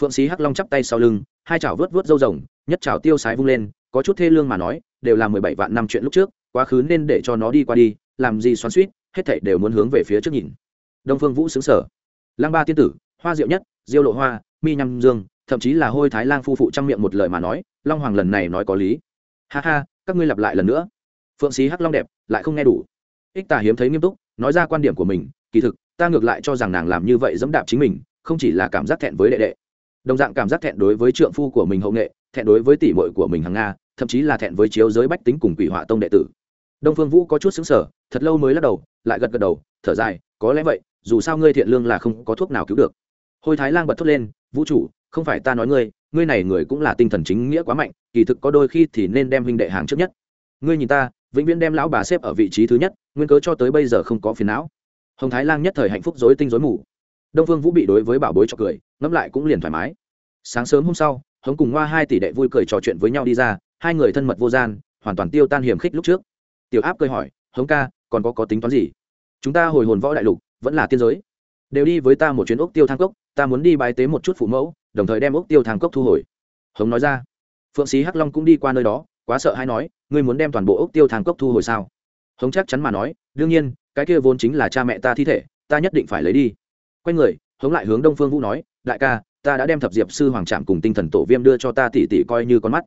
Phượng sĩ hắc long chắp tay sau lưng, hai chảo vớt vớt râu rồng, nhất chảo tiêu sái vung lên, có chút thê lương mà nói, đều là mười bảy vạn năm chuyện lúc trước, quá khứ nên để cho nó đi qua đi, làm gì xoắn suýt hết thảy đều muốn hướng về phía trước nhìn. Đông phương vũ xứng sở lăng ba tiên tử, hoa diệu nhất, diêu lộ hoa, mi nhăm dương, thậm chí là hôi thái lang phu phụ trong miệng một lời mà nói, long hoàng lần này nói có lý ha ha, các ngươi lặp lại lần nữa. Phượng sĩ hắc long đẹp, lại không nghe đủ. Ích tà hiếm thấy nghiêm túc, nói ra quan điểm của mình, kỳ thực, ta ngược lại cho rằng nàng làm như vậy dẫm đạp chính mình, không chỉ là cảm giác thẹn với đệ đệ. Đồng dạng cảm giác thẹn đối với trượng phu của mình hậu nghệ, thẹn đối với tỷ muội của mình hàng nga, thậm chí là thẹn với chiếu giới bách tính cùng quỷ họa tông đệ tử. Đông phương vũ có chút xứng sở thật lâu mới lắc đầu, lại gật gật đầu, thở dài, có lẽ vậy, dù sao ngươi thiện lương là không có thuốc nào cứu được. Hôi thái lang bật thốt lên, vũ chủ, không phải ta nói ngươi ngươi này người cũng là tinh thần chính nghĩa quá mạnh, kỳ thực có đôi khi thì nên đem huynh đệ hàng trước nhất. Ngươi nhìn ta, vĩnh viễn đem lão bà xếp ở vị trí thứ nhất, nguyên cớ cho tới bây giờ không có phiền não. Hồng thái lang nhất thời hạnh phúc dối tinh dối mù. Đông phương vũ bị đối với bảo bối cho cười, ngẫm lại cũng liền thoải mái. Sáng sớm hôm sau, hống cùng hoa hai tỷ đệ vui cười trò chuyện với nhau đi ra, hai người thân mật vô gian, hoàn toàn tiêu tan hiểm khích lúc trước. Tiểu áp cười hỏi, hống ca, còn có có tính toán gì? Chúng ta hồi hồn võ đại lục, vẫn là tiên giới đều đi với ta một chuyến ốc tiêu thang cốc, ta muốn đi bài tế một chút phụ mẫu, đồng thời đem ốc tiêu thang cốc thu hồi. Hồng nói ra. Phượng sĩ hắc long cũng đi qua nơi đó, quá sợ hay nói, ngươi muốn đem toàn bộ ốc tiêu thang cốc thu hồi sao? Hồng chắc chắn mà nói, đương nhiên, cái kia vốn chính là cha mẹ ta thi thể, ta nhất định phải lấy đi. Quay người, hống lại hướng đông phương vũ nói, đại ca, ta đã đem thập diệp sư hoàng trạm cùng tinh thần tổ viêm đưa cho ta tỉ tỉ coi như con mắt.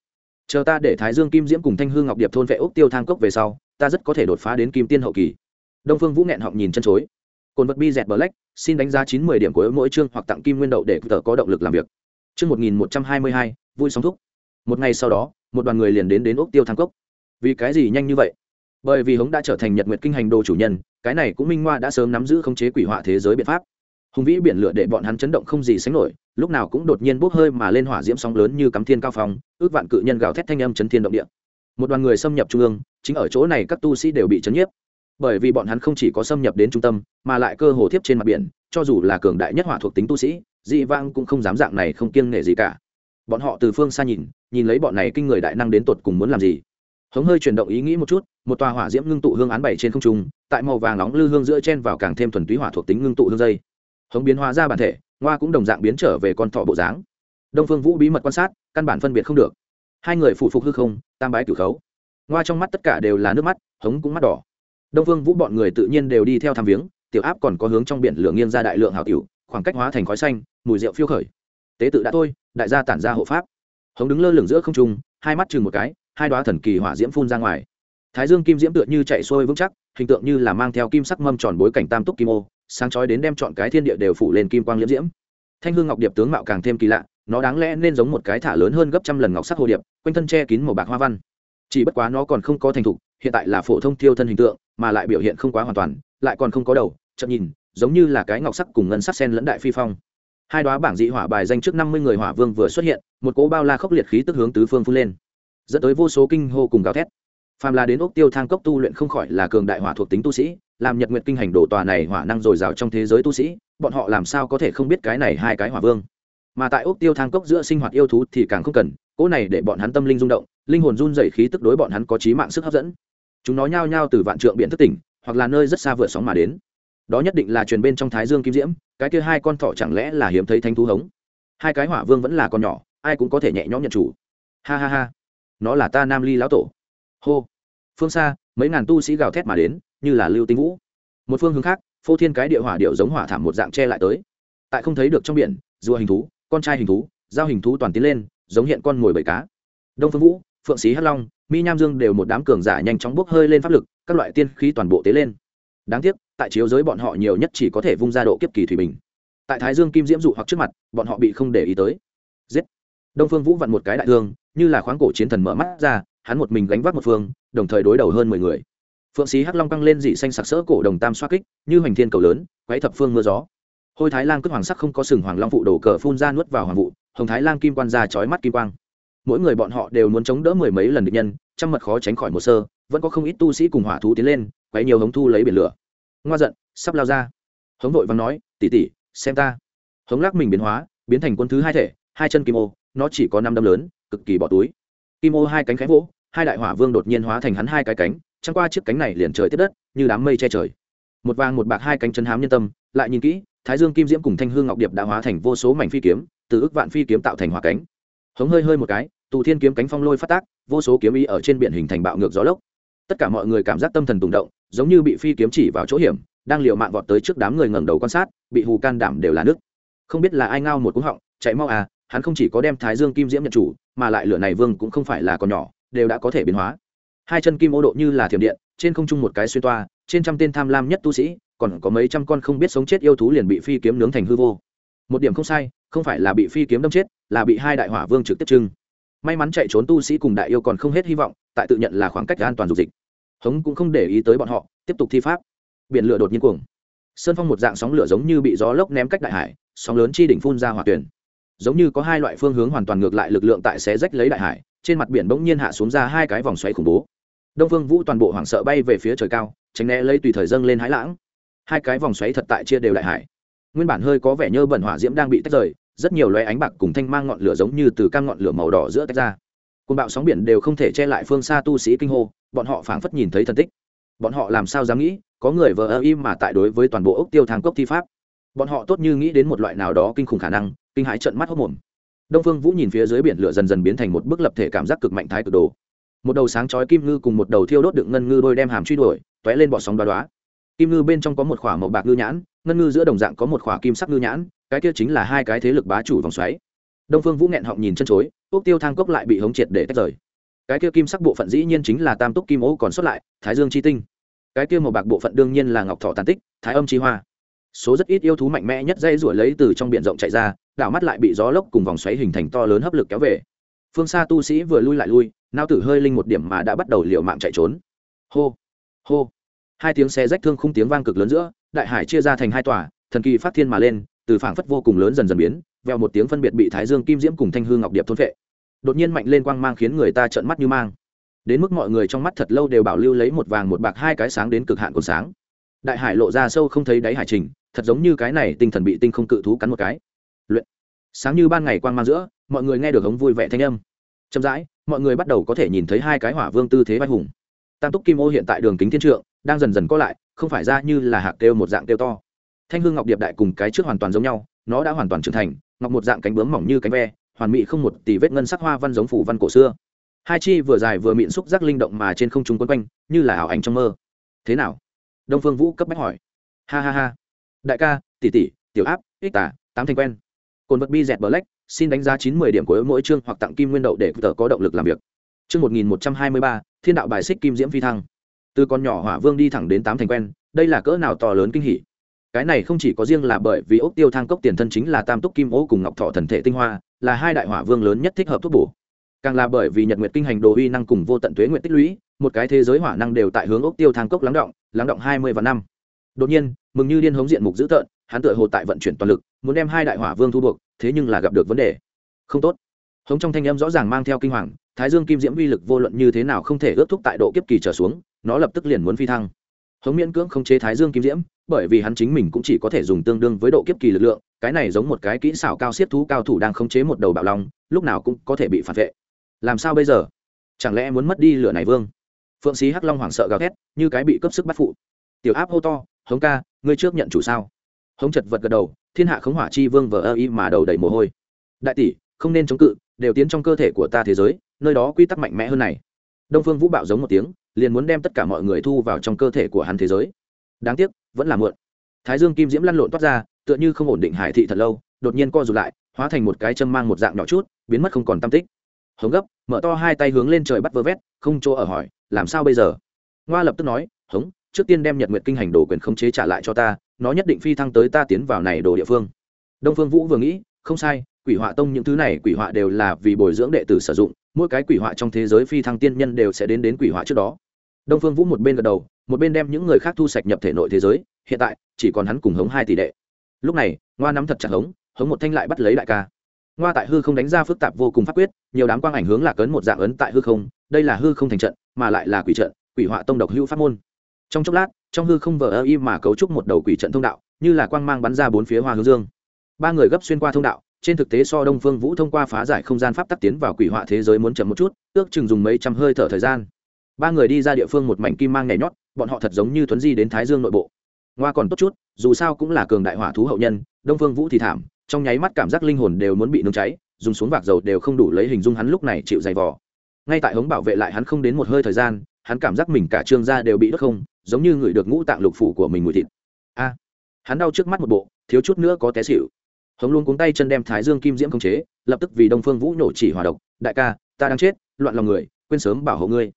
Chờ ta để thái dương kim diễm cùng thanh hương ngọc điệp thôn vệ ốc tiêu thang cốc về sau, ta rất có thể đột phá đến kim tiên hậu kỳ. Đông phương vũ nghẹn họng nhìn chân chối cồn vật bi dẹt black, xin đánh giá chín mươi điểm của mỗi chương hoặc tặng kim nguyên đậu để tự có động lực làm việc. Chương một nghìn một trăm hai mươi hai, vui sóng thúc. Một ngày sau đó, một đoàn người liền đến đến ốc tiêu thang cốc. Vì cái gì nhanh như vậy? Bởi vì hống đã trở thành nhật nguyệt kinh hành đồ chủ nhân, cái này cũng minh ngoa đã sớm nắm giữ khống chế quỷ họa thế giới biện pháp. Hùng vĩ biển lửa để bọn hắn chấn động không gì sánh nổi, lúc nào cũng đột nhiên bốc hơi mà lên hỏa diễm sóng lớn như cắm thiên cao phong, ước vạn cự nhân gào thét thanh âm chấn thiên động địa. Một đoàn người xâm nhập trung ương, chính ở chỗ này các tu sĩ đều bị chấn nhiếp bởi vì bọn hắn không chỉ có xâm nhập đến trung tâm, mà lại cơ hồ thiếp trên mặt biển, cho dù là cường đại nhất hỏa thuộc tính tu sĩ, dị vang cũng không dám dạng này không kiêng nể gì cả. Bọn họ từ phương xa nhìn nhìn lấy bọn này kinh người đại năng đến tột cùng muốn làm gì. Hống hơi chuyển động ý nghĩ một chút, một tòa hỏa diễm ngưng tụ hương án bảy trên không trung, tại màu vàng nóng lư hương giữa chen vào càng thêm thuần túy hỏa thuộc tính ngưng tụ hương dây. Hống biến hóa ra bản thể ngoa cũng đồng dạng biến trở về con thọ bộ dáng. Đông phương vũ bí mật quan sát, căn bản phân biệt không được. Hai người phụ phục hư không, tam bái cửu khấu. Ngoa trong mắt tất cả đều là nước mắt, hống cũng mắt đỏ đông phương vũ bọn người tự nhiên đều đi theo tham viếng, tiểu áp còn có hướng trong biển lửa nghiêng ra đại lượng hào tiểu, khoảng cách hóa thành khói xanh, mùi rượu phiêu khởi. Tế tự đã thôi, đại gia tản ra hộ pháp. Hống đứng lơ lửng giữa không trung, hai mắt chừng một cái, hai đoá thần kỳ hỏa diễm phun ra ngoài. Thái dương kim diễm tựa như chạy xuôi vững chắc, hình tượng như là mang theo kim sắc mâm tròn bối cảnh tam túc kim ô, sáng chói đến đem chọn cái thiên địa đều phủ lên kim quang liễm diễm. Thanh hương ngọc điệp tướng mạo càng thêm kỳ lạ, nó đáng lẽ nên giống một cái thả lớn hơn gấp trăm lần ngọc sắc hồ điệp, quanh thân che kín màu bạc hoa văn chỉ bất quá nó còn không có thành thục, hiện tại là phổ thông tiêu thân hình tượng, mà lại biểu hiện không quá hoàn toàn, lại còn không có đầu, chậm nhìn, giống như là cái ngọc sắc cùng ngân sắc sen lẫn đại phi phong. Hai đoá bảng dị hỏa bài danh trước năm mươi người hỏa vương vừa xuất hiện, một cỗ bao la khốc liệt khí tức hướng tứ phương phun lên, dẫn tới vô số kinh hô cùng gào thét. Phàm là đến ốc tiêu thang cốc tu luyện không khỏi là cường đại hỏa thuộc tính tu sĩ, làm nhật nguyện kinh hành đổ tòa này hỏa năng dồi dào trong thế giới tu sĩ, bọn họ làm sao có thể không biết cái này hai cái hỏa vương? Mà tại ốc tiêu thang cốc giữa sinh hoạt yêu thú thì càng không cần cỗ này để bọn hắn tâm linh rung động, linh hồn run dày khí tức đối bọn hắn có trí mạng sức hấp dẫn. Chúng nó nhao nhao từ vạn trượng biển thất tỉnh, hoặc là nơi rất xa vượt sóng mà đến. Đó nhất định là truyền bên trong thái dương kim diễm, cái kia hai con thỏ chẳng lẽ là hiếm thấy thanh thú hống? Hai cái hỏa vương vẫn là con nhỏ, ai cũng có thể nhẹ nhõm nhận chủ. Ha ha ha. Nó là ta nam ly lão tổ. Hô. Phương xa, mấy ngàn tu sĩ gào thét mà đến, như là lưu tinh vũ. Một phương hướng khác, phô thiên cái địa hỏa điệu giống hỏa thảm một dạng che lại tới. Tại không thấy được trong biển, rùa hình thú, con trai hình thú giao hình thú toàn tiến lên giống hiện con ngồi bầy cá. Đông phương vũ, phượng sĩ hắc long, mi nham dương đều một đám cường giả nhanh chóng bốc hơi lên pháp lực, các loại tiên khí toàn bộ tế lên. Đáng tiếc, tại chiếu giới bọn họ nhiều nhất chỉ có thể vung ra độ kiếp kỳ thủy bình. Tại thái dương kim diễm dụ hoặc trước mặt, bọn họ bị không để ý tới. Giết! Đông phương vũ vặn một cái đại thương, như là khoáng cổ chiến thần mở mắt ra, hắn một mình gánh vác một phương, đồng thời đối đầu hơn mười người. Phượng sĩ hắc long căng lên dị xanh sặc sỡ cổ đồng tam xoa kích, như hoành thiên cầu lớn, quấy thập phương mưa gió. Hôi thái lan cất hoàng sắc không có sừng hoàng long phụ đổ cờ phun ra nuốt vào hoàng vụ hồng thái lan kim quan ra chói mắt kim quang. Mỗi người bọn họ đều muốn chống đỡ mười mấy lần địch nhân, trăm mật khó tránh khỏi một sơ, vẫn có không ít tu sĩ cùng hỏa thú tiến lên, quấy nhiều hống thu lấy biển lửa. Ngoa giận, sắp lao ra. Hống vội vàng nói tỉ tỉ xem ta. Hống lắc mình biến hóa, biến thành quân thứ hai thể, hai chân kim ô, nó chỉ có năm đâm lớn, cực kỳ bỏ túi. Kim ô hai cánh khánh vỗ, hai đại hỏa vương đột nhiên hóa thành hắn hai cái cánh, trăng qua chiếc cánh này liền trời tiếp đất, như đám mây che trời. Một vàng một bạc hai cánh chân hám nhân tâm, lại nhìn kỹ, thái dương kim diễm cùng thanh hương ngọc điệp đã hóa thành vô số mảnh phi kiếm từ ức vạn phi kiếm tạo thành hỏa cánh. Hống hơi hơi một cái, tù thiên kiếm cánh phong lôi phát tác, vô số kiếm ý ở trên biển hình thành bạo ngược gió lốc. Tất cả mọi người cảm giác tâm thần tùng động, giống như bị phi kiếm chỉ vào chỗ hiểm, đang liều mạng vọt tới trước đám người ngẩng đầu quan sát, bị hù can đảm đều là nước. Không biết là ai ngao một cú họng, chạy mau à hắn không chỉ có đem thái dương kim diễm nhận chủ, mà lại lửa này vương cũng không phải là con nhỏ, đều đã có thể biến hóa. Hai chân kim ô độ như là thiểm điện, trên không trung một cái xuyên toa, trên trăm tên tham lam nhất tu sĩ, còn có mấy trăm con không biết sống chết yêu thú liền bị phi kiếm nướng thành hư vô. Một điểm không sai không phải là bị phi kiếm đâm chết, là bị hai đại hỏa vương trực tiếp trưng. May mắn chạy trốn tu sĩ cùng đại yêu còn không hết hy vọng, tại tự nhận là khoảng cách an toàn dục dịch. Hống cũng không để ý tới bọn họ, tiếp tục thi pháp. Biển lửa đột nhiên cuồng. Sơn phong một dạng sóng lửa giống như bị gió lốc ném cách đại hải, sóng lớn chi đỉnh phun ra hỏa tuyển. Giống như có hai loại phương hướng hoàn toàn ngược lại lực lượng tại xé rách lấy đại hải, trên mặt biển bỗng nhiên hạ xuống ra hai cái vòng xoáy khủng bố. Đông phương vũ toàn bộ hoảng sợ bay về phía trời cao, tránh né lấy tùy thời dâng lên hái lãng. Hai cái vòng xoáy thật tại chia đều đại hải nguyên bản hơi có vẻ nhơ bẩn hỏa diễm đang bị tách rời, rất nhiều loé ánh bạc cùng thanh mang ngọn lửa giống như từ cam ngọn lửa màu đỏ giữa tách ra. Côn bạo sóng biển đều không thể che lại phương xa tu sĩ kinh hô, bọn họ phảng phất nhìn thấy thần tích. Bọn họ làm sao dám nghĩ, có người vờ ơ im mà tại đối với toàn bộ ốc tiêu thang cốc thi pháp. Bọn họ tốt như nghĩ đến một loại nào đó kinh khủng khả năng, kinh hãi trận mắt hốc mồm. Đông phương vũ nhìn phía dưới biển lửa dần dần biến thành một bức lập thể cảm giác cực mạnh thái cực đồ. Một đầu sáng chói kim ngư cùng một đầu thiêu đốt đựng ngân ngư đôi đem hàm truy đuổi t ó é lên bọ sóng đoá đoá. Kim ngư bên trong có một k h ỏ a màu bạc ngư nhãn ngân ngư giữa đồng dạng có một khỏa kim sắc ngư nhãn, cái kia chính là hai cái thế lực bá chủ vòng xoáy. Đông phương vũ nghẹn họng nhìn chân chối ốc tiêu thang cốc lại bị hống triệt để tách rời. Cái kia kim sắc bộ phận dĩ nhiên chính là tam túc kim ô còn xuất lại, thái dương chi tinh. Cái kia màu bạc bộ phận đương nhiên là ngọc thọ tàn tích, thái âm chi hoa. Số rất ít yêu thú mạnh mẽ nhất dây ruổi lấy từ trong b i ể n rộng chạy ra, đảo mắt lại bị gió lốc cùng vòng xoáy hình thành to lớn hấp lực kéo về. Phương xa tu sĩ vừa lui lại lui, nao tử hơi linh một điểm mà đã bắt đầu liều mạng chạy trốn. Hô hô. Hai tiếng xe rách thương khung tiếng vang cực lớn giữa đại hải chia ra thành hai tòa, thần kỳ phát thiên mà lên, từ phảng phất vô cùng lớn dần dần biến veo một tiếng phân biệt bị thái dương kim diễm cùng thanh hương ngọc điệp thôn vệ đột nhiên mạnh lên quang mang khiến người ta trợn mắt như mang. Đến mức mọi người trong mắt thật lâu đều bảo lưu lấy một vàng một bạc hai cái sáng đến cực hạn còn sáng. Đại hải lộ ra sâu không thấy đáy hải trình, thật giống như cái này tinh thần bị tinh không cự thú cắn một cái. Luyện. Sáng như ban ngày quang mang giữa, mọi người nghe được hống vui vẻ thanh âm. Chậm rãi, mọi người bắt đầu có thể nhìn thấy hai cái hỏa vương tư thế vai hùng. Tam túc kim ô hiện tại đường kính thiên trượng, đang dần dần có lại không phải ra như là hạc kêu một dạng kêu to. Thanh hương ngọc điệp đại cùng cái trước hoàn toàn giống nhau, nó đã hoàn toàn trưởng thành, ngọc một dạng cánh bướm mỏng như cánh ve, hoàn mỹ không một tỷ vết ngân sắc hoa văn giống phủ văn cổ xưa. Hai chi vừa dài vừa mịn xúc giác linh động mà trên không trung quấn quanh, như là ảo ảnh trong mơ. Thế nào? Đông phương vũ cấp bách hỏi. Ha ha ha. Đại ca, tỷ tỷ, tiểu áp, ích tả, tám thành quen. Cồn vật bi dẹt bờ lách xin đánh giá chín mươi điểm của mỗi chương hoặc tặng kim nguyên đậu để tờ có động lực làm việc. Chương một nghìn một trăm hai mươi ba, thiên đạo bài xích kim diễm phi thăng từ con nhỏ hỏa vương đi thẳng đến tám thành quen, đây là cỡ nào to lớn kinh hỉ. Cái này không chỉ có riêng là bởi vì ốc tiêu thang cốc tiền thân chính là tam túc kim ố cùng ngọc thọ thần thể tinh hoa, là hai đại hỏa vương lớn nhất thích hợp thuốc bổ. Càng là bởi vì nhật nguyệt kinh hành đồ uy năng cùng vô tận tuế nguyện tích lũy, một cái thế giới hỏa năng đều tại hướng ốc tiêu thang cốc lắng động lắng động hai mươi và năm. Đột nhiên, mừng như điên hống diện mục dữ tợn, hắn tựa hồ tại vận chuyển toàn lực, muốn đem hai đại hỏa vương thu buộc, thế nhưng là gặp được vấn đề. Không tốt. Hống trong thanh âm rõ ràng mang theo kinh hoàng, thái dương kim diễm uy lực vô luận như thế nào không thể ước thúc tại độ kiếp kỳ trở xuống nó lập tức liền muốn phi thăng. Hống miễn cưỡng không chế thái dương kim diễm, bởi vì hắn chính mình cũng chỉ có thể dùng tương đương với độ kiếp kỳ lực lượng, cái này giống một cái kỹ xảo cao siết thú cao thủ đang khống chế một đầu bạo long, lúc nào cũng có thể bị phản vệ. Làm sao bây giờ? Chẳng lẽ muốn mất đi lửa này vương? Phượng sĩ hắc long hoảng sợ gào thét, như cái bị cấp sức bắt phụ. Tiểu áp hô to, hống ca, ngươi trước nhận chủ sao? Hống chật vật gật đầu, thiên hạ khống hỏa chi vương vờ ơ y mà đầu đầy mồ hôi. Đại tỷ, không nên chống cự, đều tiến trong cơ thể của ta thế giới, nơi đó quy tắc mạnh mẽ hơn này. Đông phương vũ bạo giống một tiếng liền muốn đem tất cả mọi người thu vào trong cơ thể của hắn thế giới. Đáng tiếc, vẫn là muộn. Thái dương kim diễm lăn lộn toát ra, tựa như không ổn định hải thị thật lâu, đột nhiên co rụt lại, hóa thành một cái châm mang một dạng nhỏ chút, biến mất không còn tam tích. Hống gấp, mở to hai tay hướng lên trời bắt vơ vét, không chỗ ở hỏi, làm sao bây giờ? Ngoa lập tức nói, hống, trước tiên đem nhật nguyệt kinh hành đồ quyền khống chế trả lại cho ta, nó nhất định phi thăng tới ta tiến vào này đồ địa phương. Đông phương vũ vừa nghĩ, không sai quỷ họa tông những thứ này quỷ họa đều là vì bồi dưỡng đệ tử sử dụng, mỗi cái quỷ họa trong thế giới phi thăng tiên nhân đều sẽ đến đến quỷ họa trước đó. Đông phương vũ một bên gật đầu, một bên đem những người khác thu sạch nhập thể nội thế giới, hiện tại, chỉ còn hắn cùng hống hai tỷ đệ. Lúc này, ngoa nắm thật chặt hống hống một thanh lại bắt lấy đại ca. Ngoa tại hư không đánh ra phức tạp vô cùng pháp quyết, nhiều đám quang ảnh hướng lạc ấn một dạng ấn tại hư không, đây là hư không thành trận, mà lại là quỷ trận, quỷ họa tông độc hữu pháp môn. Trong chốc lát, trong hư không vờ ơ y mà cấu trúc một đầu quỷ trận thông đạo, như là quang mang bắn ra bốn phía hoa hướng dương. Ba người gấp xuyên qua thông đạo trên thực tế so đông phương vũ thông qua phá giải không gian pháp tắc tiến vào quỷ họa thế giới muốn chậm một chút, ước chừng dùng mấy trăm hơi thở thời gian. Ba người đi ra địa phương một mảnh kim mang nhảy nhót, bọn họ thật giống như thuấn di đến thái dương nội bộ. Ngoa còn tốt chút, dù sao cũng là cường đại hỏa thú hậu nhân, đông phương vũ thì thảm, trong nháy mắt cảm giác linh hồn đều muốn bị nung cháy, dùng xuống vạc dầu đều không đủ lấy hình dung hắn lúc này chịu dày vò. Ngay tại hống bảo vệ lại hắn không đến một hơi thời gian, hắn cảm giác mình cả trương gia đều bị đốt không, giống như người được ngũ tạng lục phủ của mình mùi thịt. A, hắn đau trước mắt một bộ, thiếu chút nữa có té xịu hống luôn cuống tay chân đem thái dương kim diễm khống chế, lập tức vì đông phương vũ nổ chỉ hòa độc, đại ca, ta đang chết, loạn lòng người, quên sớm bảo hộ ngươi.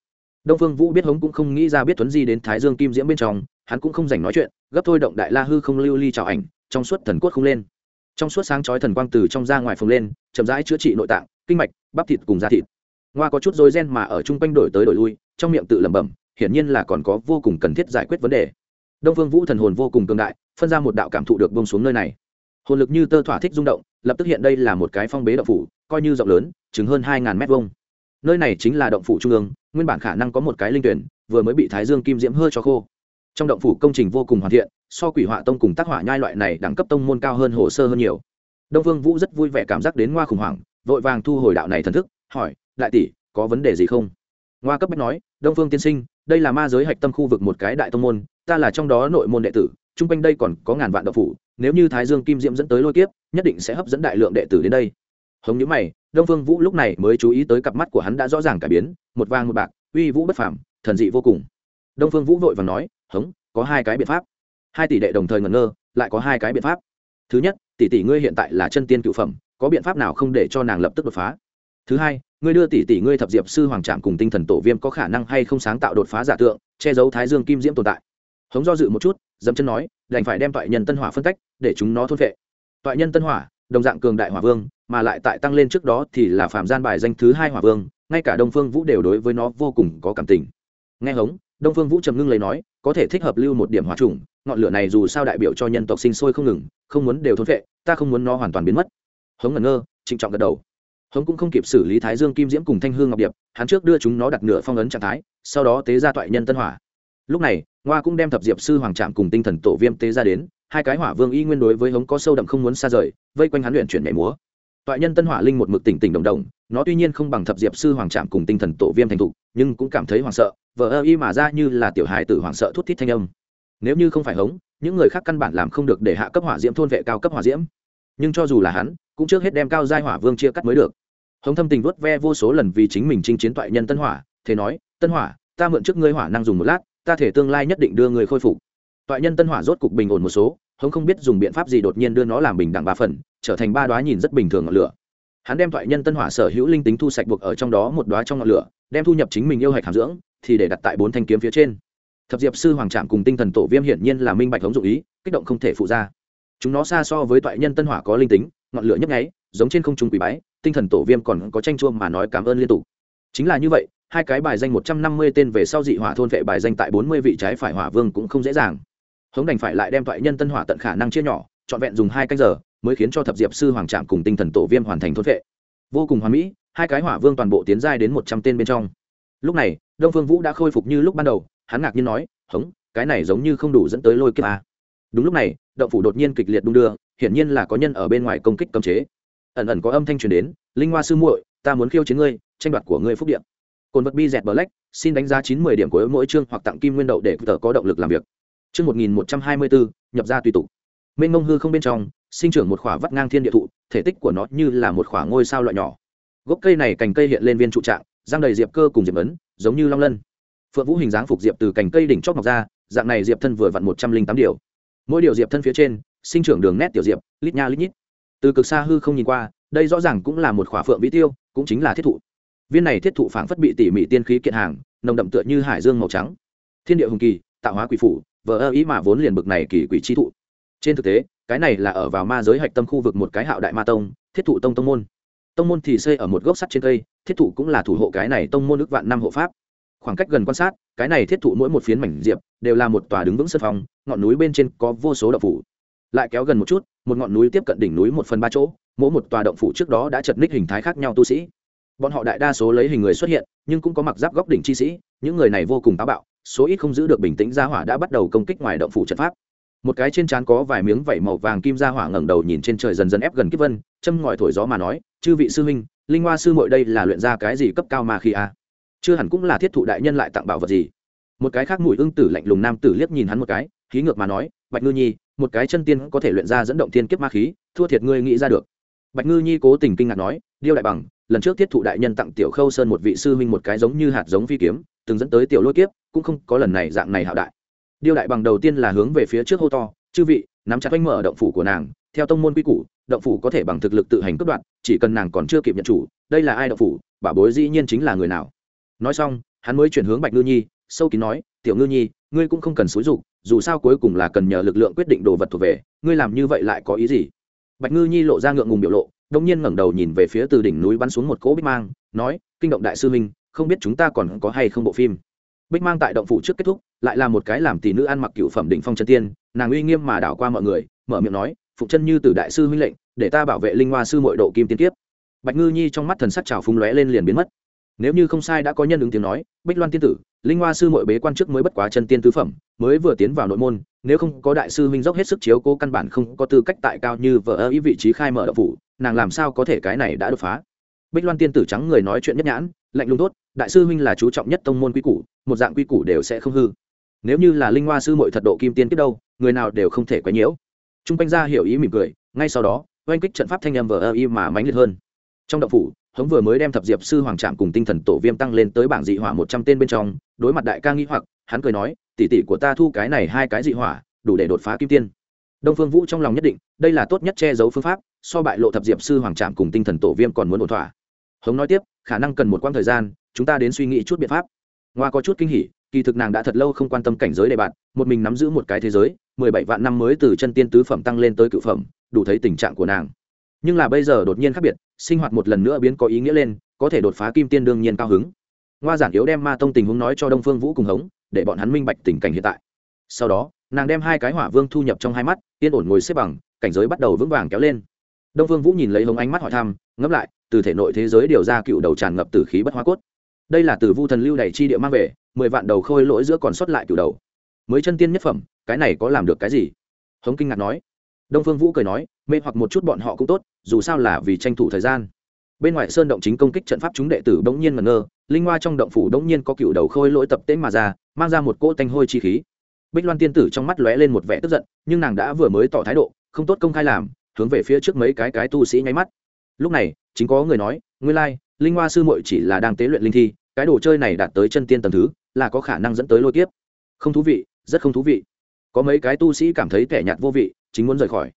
Đông phương vũ biết hống cũng không nghĩ ra biết tuấn di đến thái dương kim diễm bên trong, hắn cũng không dành nói chuyện, gấp thôi động đại la hư không lưu ly trào ảnh, trong suốt thần cốt không lên. Trong suốt sáng chói thần quang từ trong ra ngoài phồng lên, chậm rãi chữa trị nội tạng, kinh mạch, bắp thịt cùng da thịt. Ngoa có chút dối gen mà ở chung quanh đổi tới đổi lui, trong miệng tự lẩm bẩm, hiển nhiên là còn có vô cùng cần thiết giải quyết vấn đề. Đông phương vũ thần hồn vô cùng cường đại, phân ra một đạo cảm thụ được bông xuống nơi này hồn lực như tơ thỏa thích rung động, lập tức hiện đây là một cái phong bế động phủ, coi như rộng lớn chứng hơn hai ngàn mét vuông. Nơi này chính là động phủ trung ương, nguyên bản khả năng có một cái linh tuyển, vừa mới bị thái dương kim diễm hơi cho khô. Trong động phủ công trình vô cùng hoàn thiện, so quỷ họa tông cùng tác hỏa nhai loại này đẳng cấp tông môn cao hơn hồ sơ hơn nhiều. Đông vương vũ rất vui vẻ cảm giác đến ngoa khủng hoảng, vội vàng thu hồi đạo này thần thức, hỏi, đại tỷ, có vấn đề gì không? Ngoa cấp bách nói, đông phương tiên sinh, đây là ma giới hạch tâm khu vực một cái đại tông môn, ta là trong đó nội môn đệ tử, chung quanh đây còn có ngàn vạn động phủ nếu như thái dương kim diễm dẫn tới lôi kiếp, nhất định sẽ hấp dẫn đại lượng đệ tử đến đây. Hống nhữ mày, đông phương vũ lúc này mới chú ý tới cặp mắt của hắn đã rõ ràng cải biến, một vàng một bạc, uy vũ bất phàm, thần dị vô cùng. Đông phương vũ vội vàng nói, hống, có hai cái biện pháp. Hai tỷ đệ đồng thời ngẩn ngơ, lại có hai cái biện pháp. Thứ nhất, tỷ tỷ ngươi hiện tại là chân tiên cựu phẩm, có biện pháp nào không để cho nàng lập tức đột phá? Thứ hai, ngươi đưa tỷ tỷ ngươi thập diệp sư hoàng trạm cùng tinh thần tổ viêm có khả năng hay không sáng tạo đột phá giả tượng, che giấu thái dương kim diễm tồn tại? Hống do dự một chút dẫm chân nói, đành phải đem toại nhân tân hỏa phân tách để chúng nó thôn vệ. Toại nhân tân hỏa, đồng dạng cường đại hỏa vương, mà lại tại tăng lên trước đó thì là phạm gian bài danh thứ hai hỏa vương, ngay cả đông phương vũ đều đối với nó vô cùng có cảm tình. Nghe hống, đông phương vũ trầm ngưng lấy nói, có thể thích hợp lưu một điểm hỏa trùng ngọn lửa này dù sao đại biểu cho nhân tộc sinh sôi không ngừng, không muốn đều thôn vệ, ta không muốn nó hoàn toàn biến mất. Hống ngẩn ngơ, trịnh trọng gật đầu. Hống cũng không kịp xử lý thái dương kim diễm cùng thanh hương ngọc điệp, hắn trước đưa chúng nó đặt nửa phong ấn trạng thái, sau đó tế ra toại nhân tân hỏa. Lúc này ngoa cũng đem thập diệp sư hoàng trạm cùng tinh thần tổ viêm tế ra đến, hai cái hỏa vương y nguyên đối với hống có sâu đậm không muốn xa rời, vây quanh hắn luyện chuyển nhảy múa. Toại nhân tân hỏa linh một mực tỉnh tỉnh đồng đồng, nó tuy nhiên không bằng thập diệp sư hoàng trạm cùng tinh thần tổ viêm thành thục, nhưng cũng cảm thấy hoảng sợ, vờ ơ y mà ra như là tiểu hài tử hoảng sợ thút thít thanh âm. Nếu như không phải hống, những người khác căn bản làm không được để hạ cấp hỏa diễm thôn vệ cao cấp hỏa diễm. Nhưng cho dù là hắn, cũng trước hết đem cao giai hỏa vương chia cắt mới được. Hống thâm tình vuốt ve vô số lần vì chính mình chinh chiến toại nhân tân hỏa thế nói, tân hỏa, ta mượn trước ngươi hỏa năng dùng một lát ta thể tương lai nhất định đưa người khôi phục. Toại nhân tân hỏa rốt cục bình ổn một số, hống không biết dùng biện pháp gì đột nhiên đưa nó làm bình đẳng ba phần, trở thành ba đoá nhìn rất bình thường ngọn lửa. Hắn đem Toại nhân tân hỏa sở hữu linh tính thu sạch buộc ở trong đó một đoá trong ngọn lửa, đem thu nhập chính mình yêu hạch hàm dưỡng, thì để đặt tại bốn thanh kiếm phía trên. Thập diệp sư hoàng trạm cùng tinh thần tổ viêm hiển nhiên là minh bạch hống dụng ý, kích động không thể phụ ra. Chúng nó xa so với Toại nhân tân hỏa có linh tính, ngọn lửa nhấp nháy, giống trên không trung quỷ bái, tinh thần tổ viêm còn có tranh chuông mà nói cảm ơn liên tục. Chính là như vậy hai cái bài danh một trăm năm mươi tên về sau dị hỏa thôn vệ bài danh tại bốn mươi vị trái phải hỏa vương cũng không dễ dàng. Hống đành phải lại đem thoại nhân tân hỏa tận khả năng chia nhỏ, trọn vẹn dùng hai canh giờ mới khiến cho thập diệp sư hoàng trạm cùng tinh thần tổ viêm hoàn thành thôn vệ. Vô cùng hoàn mỹ, hai cái hỏa vương toàn bộ tiến giai đến một trăm tên bên trong. Lúc này, đông phương vũ đã khôi phục như lúc ban đầu, hắn ngạc nhiên nói, hống, cái này giống như không đủ dẫn tới lôi kiếp a đúng lúc này, động phủ đột nhiên kịch liệt đung đưa, hiển nhiên là có nhân ở bên ngoài công kích cấm chế. Ẩn ẩn có âm thanh truyền đến, linh hoa sư muội, ta muốn khiêu chiến ngươi, tranh đoạt của ngươi phúc điện cồn vật bi dẹt black, xin đánh giá chín mươi điểm của mỗi chương hoặc tặng kim nguyên đậu để tự có động lực làm việc. Chương một nghìn một trăm hai mươi bốn nhập ra tùy tụ. Mên ngông hư không bên trong, sinh trưởng một khỏa vắt ngang thiên địa thụ, thể tích của nó như là một khỏa ngôi sao loại nhỏ. Gốc cây này cành cây hiện lên viên trụ trạng, răng đầy diệp cơ cùng diệp ấn, giống như long lân. Phượng vũ hình dáng phục diệp từ cành cây đỉnh chót mọc ra, dạng này diệp thân vừa vặn một trăm linh tám điều. Mỗi điều diệp thân phía trên, sinh trưởng đường nét tiểu diệp, lít nha lít nhít. Từ cực xa hư không nhìn qua, đây rõ ràng cũng là một khỏa phượng vĩ tiêu, cũng chính là thiết thụ viên này thiết thụ phảng phất bị tỉ mỉ tiên khí kiện hàng nồng đậm tựa như hải dương màu trắng. Thiên địa hùng kỳ tạo hóa quỷ phủ vờ ơ ý mà vốn liền bực này kỳ quỷ chi thụ. Trên thực tế cái này là ở vào ma giới hạch tâm khu vực một cái hạo đại ma tông thiết thụ tông tông môn. Tông môn thì xây ở một gốc sắt trên cây thiết thụ cũng là thủ hộ cái này tông môn ước vạn năm hộ pháp. Khoảng cách gần quan sát cái này thiết thụ mỗi một phiến mảnh diệp đều là một tòa đứng vững sân phòng, ngọn núi bên trên có vô số động phủ. Lại kéo gần một chút một ngọn núi tiếp cận đỉnh núi một phần ba chỗ mỗi một tòa động phủ trước đó đã chật ních hình thái khác nhau tu sĩ bọn họ đại đa số lấy hình người xuất hiện, nhưng cũng có mặc giáp góc đỉnh chi sĩ, những người này vô cùng táo bạo, số ít không giữ được bình tĩnh gia hỏa đã bắt đầu công kích ngoài động phủ trận pháp. Một cái trên trán có vài miếng vảy màu vàng kim gia hỏa ngẩng đầu nhìn trên trời dần dần ép gần kiếp vân, châm ngòi thổi gió mà nói, chư vị sư huynh, linh hoa sư muội đây là luyện ra cái gì cấp cao mà khi a à? chưa hẳn cũng là thiết thụ đại nhân lại tặng bảo vật gì. Một cái khác mùi ưng tử lạnh lùng nam tử liếc nhìn hắn một cái khí ngược mà nói, bạch ngư nhi, một cái chân tiên có thể luyện ra dẫn động thiên kiếp ma khí, thua thiệt ngươi nghĩ ra được. Bạch ngư nhi cố tình kinh ngạc nói, điêu đại bằng lần trước thiết thụ đại nhân tặng tiểu khâu sơn một vị sư huynh một cái giống như hạt giống phi kiếm, từng dẫn tới tiểu lôi kiếp, cũng không có lần này dạng này hạo đại. Điêu đại bằng đầu tiên là hướng về phía trước hô to, chư vị, nắm chặt oanh mở động phủ của nàng, theo tông môn quy củ, động phủ có thể bằng thực lực tự hành cướp đoạt, chỉ cần nàng còn chưa kịp nhận chủ, đây là ai động phủ, bà bối dĩ nhiên chính là người nào. Nói xong, hắn mới chuyển hướng bạch ngư nhi, sâu kín nói, tiểu ngư nhi, ngươi cũng không cần xúi dục, dù sao cuối cùng là cần nhờ lực lượng quyết định đồ vật thuộc về, ngươi làm như vậy lại có ý gì? Bạch ngư nhi lộ ra ngượng ngùng biểu lộ đông nhiên ngẩng đầu nhìn về phía từ đỉnh núi bắn xuống một cỗ bích mang, nói, kinh động đại sư minh không biết chúng ta còn có hay không bộ phim? Bích mang tại động phủ trước kết thúc, lại là một cái làm tỷ nữ ăn mặc cựu phẩm đỉnh phong chân tiên, nàng uy nghiêm mà đảo qua mọi người, mở miệng nói, phục chân như từ đại sư huynh lệnh, để ta bảo vệ linh hoa sư mội độ kim tiên kiếp. Bạch ngư nhi trong mắt thần sắc trào phúng lóe lên liền biến mất. Nếu như không sai đã có nhân ứng tiếng nói, bích loan tiên tử, linh hoa sư mội bế quan chức mới bất quá chân tiên tứ phẩm, mới vừa tiến vào nội môn, nếu không có đại sư huynh dốc hết sức chiếu cố căn bản không có tư cách tại cao như vợ ơ ý vị trí khai mở đậu phủ nàng làm sao có thể cái này đã đột phá? Bích loan tiên tử trắng người nói chuyện nhất nhãn, lạnh lùng tốt, đại sư huynh là chú trọng nhất tông môn quy củ, một dạng quy củ đều sẽ không hư. Nếu như là linh hoa sư mội thật độ kim tiên kết đâu, người nào đều không thể quấy nhiễu. T r u n g quanh ra hiểu ý mỉm cười, ngay sau đó, oanh kích trận pháp thanh âm vờ ơ y mà mãnh liệt hơn. Trong đậu phủ, hống vừa mới đem thập diệp sư hoàng trạm cùng tinh thần tổ viêm tăng lên tới bảng dị hỏa một trăm tên bên trong, đối mặt đại ca nghĩ hoặc, hắn cười nói tỉ tỉ của ta thu cái này hai cái dị hỏa, đủ để đột phá kim tiên đông phương vũ trong lòng nhất định, đây là tốt nhất che giấu phương pháp, so bại lộ thập diệp sư hoàng trạm cùng tinh thần tổ viêm còn muốn ổn thỏa. Hống nói tiếp, khả năng cần một quãng thời gian, chúng ta đến suy nghĩ chút biện pháp. Ngoa có chút kinh hỉ, kỳ thực nàng đã thật lâu không quan tâm cảnh giới đề bạn một mình nắm giữ một cái thế giới, mười bảy vạn năm mới từ chân tiên tứ phẩm tăng lên tới cựu phẩm, đủ thấy tình trạng của nàng. Nhưng là bây giờ đột nhiên khác biệt, sinh hoạt một lần nữa biến có ý nghĩa lên, có thể đột phá kim tiên đương nhiên cao hứng. Ngoa giản yếu đem ma tông tình huống nói cho đông phương vũ cùng hống, để bọn hắn minh bạch tình cảnh hiện tại. Sau đó nàng đem hai cái hỏa vương thu nhập trong hai mắt, yên ổn ngồi xếp bằng, cảnh giới bắt đầu vững vàng kéo lên. Đông phương vũ nhìn lấy hống ánh mắt hỏi thăm, ngẫm lại, từ thể nội thế giới điều ra cựu đầu tràn ngập từ khí bất hoa cốt. Đây là từ vu thần lưu đày chi địa mang về, mười vạn đầu khôi lỗi giữa còn sót lại cựu đầu. Mới chân tiên nhất phẩm, cái này có làm được cái gì? Hống kinh ngạc nói. Đông phương vũ cười nói, mê hoặc một chút bọn họ cũng tốt, dù sao là vì tranh thủ thời gian. Bên ngoài sơn động chính công kích trận pháp chúng đệ tử bỗng nhiên mà ngơ, linh hoa trong động phủ bỗng nhiên có cựu đầu khôi lỗi tập tễnh mà ra, mang ra một cỗ tanh hôi chi khí bích loan tiên tử trong mắt lóe lên một vẻ tức giận, nhưng nàng đã vừa mới tỏ thái độ, không tốt công khai làm, hướng về phía trước mấy cái cái tu sĩ nháy mắt. Lúc này, chính có người nói, nguyên lai, linh hoa sư muội chỉ là đang tế luyện linh thi, cái đồ chơi này đạt tới chân tiên tầng thứ, là có khả năng dẫn tới lôi kiếp. Không thú vị, rất không thú vị. Có mấy cái tu sĩ cảm thấy kẻ nhạt vô vị, chính muốn rời khỏi.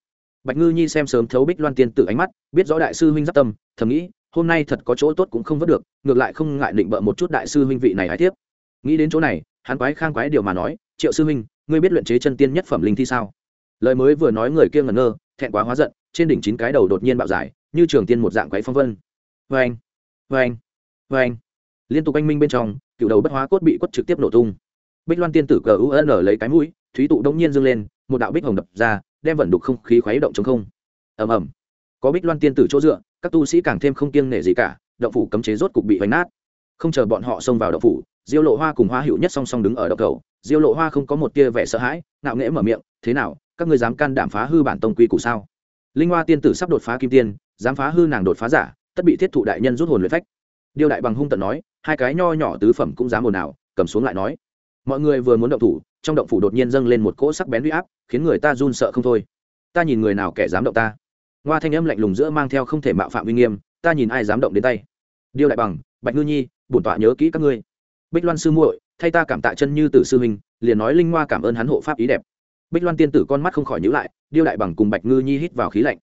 Bạch ngư nhi xem sớm thấu bích loan tiên Tử ánh mắt, biết rõ đại sư huynh giáp tâm, thầm nghĩ, hôm nay thật có chỗ tốt cũng không vớt được, ngược lại không ngại định bợ một chút đại sư huynh vị này hái tiếp. Nghĩ đến chỗ này, hắn quái khang quái điều mà nói triệu sư huynh, ngươi biết luyện chế chân tiên nhất phẩm linh thi sao? Lời mới vừa nói người kia ngẩn ngơ, thẹn quá hóa giận, trên đỉnh chín cái đầu đột nhiên bạo giải như trường tiên một dạng quấy phong vân. Vê anh vê anh vê anh liên tục anh minh bên trong, cựu đầu bất hóa cốt bị quất trực tiếp nổ tung. Bích loan tiên tử cờ u n lấy cái mũi, thúy tụ đông nhiên dâng lên, một đạo bích hồng đập ra, đem vận đục không khí khuấy động chống không. Ầm ầm. Có bích loan tiên tử chỗ dựa, các tu sĩ càng thêm không kiêng nể gì cả, động phủ cấm chế rốt cục bị vánh nát. Không chờ bọn họ xông vào động phủ, diêu lộ hoa cùng hoa hữu nhất song song đứng ở động cầu diêu lộ hoa không có một tia vẻ sợ hãi, ngạo nghễ mở miệng, thế nào, các ngươi dám can đảm phá hư bản tông quy củ sao? Linh hoa tiên tử sắp đột phá kim tiên, dám phá hư nàng đột phá giả, tất bị thiết thụ đại nhân rút hồn luyện phách. Điêu đại bằng hung tận nói, hai cái nho nhỏ tứ phẩm cũng dám ồn ào, cầm xuống lại nói. Mọi người vừa muốn động thủ, trong động phủ đột nhiên dâng lên một cỗ sắc bén huy áp, khiến người ta run sợ không thôi. Ta nhìn người nào kẻ dám động ta? Ngoa thanh âm lạnh lùng giữa mang theo không thể mạo phạm uy nghiêm, ta nhìn ai dám động đến tay? Điêu đại bằng, bạch ngư nhi, bổn tọa nhớ kỹ các ngươi. Bích loan sư muội thay ta cảm tạ chân như tử sư huynh, liền nói linh hoa cảm ơn hắn hộ pháp ý đẹp. Bích loan tiên tử con mắt không khỏi nhíu lại, điêu đại bằng cùng bạch ngư nhi hít vào khí lạnh.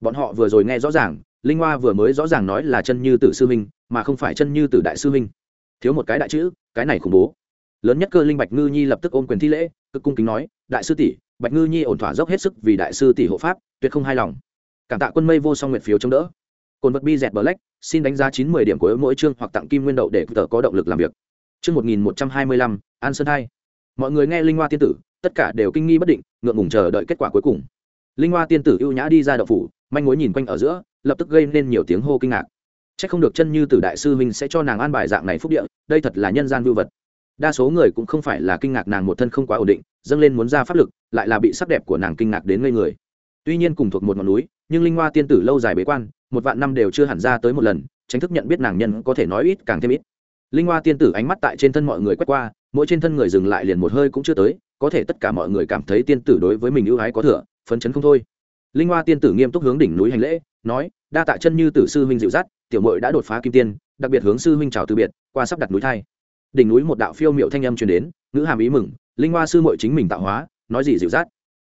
Bọn họ vừa rồi nghe rõ ràng, linh hoa vừa mới rõ ràng nói là chân như tử sư huynh, mà không phải chân như tử đại sư huynh. Thiếu một cái đại chữ, cái này khủng bố. Lớn nhất cơ linh bạch ngư nhi lập tức ôm quyền thi lễ, cực cung kính nói, đại sư tỷ, bạch ngư nhi ổn thỏa dốc hết sức vì đại sư tỷ hộ pháp, tuyệt không hài lòng. Cảm tạ quân mây vô song nguyện phiếu chống đỡ. Cồn vật bi dẹt black, xin đánh giá chín mươi điểm của mỗi chương hoặc tặng kim nguyên đậu để tờ có động lực làm việc chương một nghìn một trăm hai mươi lăm, an sơn hai. Mọi người nghe linh hoa tiên tử, tất cả đều kinh nghi bất định, ngượng ngùng chờ đợi kết quả cuối cùng. Linh hoa tiên tử ưu nhã đi ra động phủ, manh mối nhìn quanh ở giữa, lập tức gây nên nhiều tiếng hô kinh ngạc. Chắc không được chân như tử đại sư huynh sẽ cho nàng an bài dạng này phúc địa, đây thật là nhân gian vưu vật. Đa số người cũng không phải là kinh ngạc nàng một thân không quá ổn định, dâng lên muốn ra pháp lực, lại là bị sắc đẹp của nàng kinh ngạc đến ngây người. Tuy nhiên cùng thuộc một ngọn núi, nhưng linh hoa tiên tử lâu dài bế quan, một vạn năm đều chưa hẳn ra tới một lần, tránh thức nhận biết nàng nhân có thể nói ít càng thêm ít linh hoa tiên tử ánh mắt tại trên thân mọi người quét qua, mỗi trên thân người dừng lại liền một hơi cũng chưa tới, có thể tất cả mọi người cảm thấy tiên tử đối với mình ưu ái có thừa, phấn chấn không thôi. Linh hoa tiên tử nghiêm túc hướng đỉnh núi hành lễ, nói, đa tạ chân như tử sư huynh dịu dắt, tiểu mội đã đột phá kim tiên, đặc biệt hướng sư huynh chào từ biệt, qua sắp đặt núi thai. Đỉnh núi một đạo phiêu miệu thanh âm truyền đến, ngữ hàm ý mừng, linh hoa sư mội chính mình tạo hóa, nói gì dịu dắt?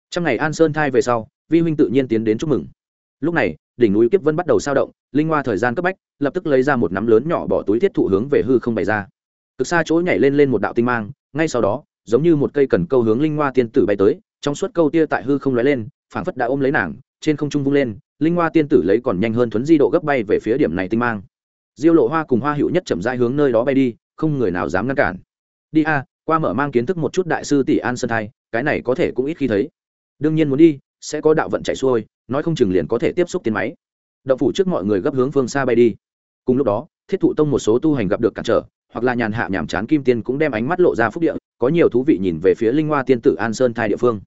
Trong ngày an sơn thai về sau, vi huynh tự nhiên tiến đến chúc mừng. Lúc này đỉnh núi kiếp vân bắt đầu sao động, linh hoa thời gian cấp bách, lập tức lấy ra một nắm lớn nhỏ bỏ túi thiết thụ hướng về hư không bày ra. Cực xa chỗ nhảy lên lên một đạo tinh mang, ngay sau đó, giống như một cây cần câu hướng linh hoa tiên tử bay tới, trong suốt câu tia tại hư không lóe lên, phảng phất đã ôm lấy nàng, trên không trung vung lên, linh hoa tiên tử lấy còn nhanh hơn thuấn di độ gấp bay về phía điểm này tinh mang. Diêu lộ hoa cùng hoa hữu nhất chậm rãi hướng nơi đó bay đi, không người nào dám ngăn cản. Đi a, qua mở mang kiến thức một chút đại sư tỷ an sơn thai, cái này có thể cũng ít khi thấy. Đương nhiên muốn đi, sẽ có đạo vận chạy xuôi nói không chừng liền có thể tiếp xúc tiến máy. Động phủ trước mọi người gấp hướng phương xa bay đi. Cùng lúc đó, thiết thụ tông một số tu hành gặp được cản trở, hoặc là nhàn hạ nhàm chán kim tiên cũng đem ánh mắt lộ ra phúc địa, có nhiều thú vị nhìn về phía linh hoa tiên tử an sơn thai địa phương.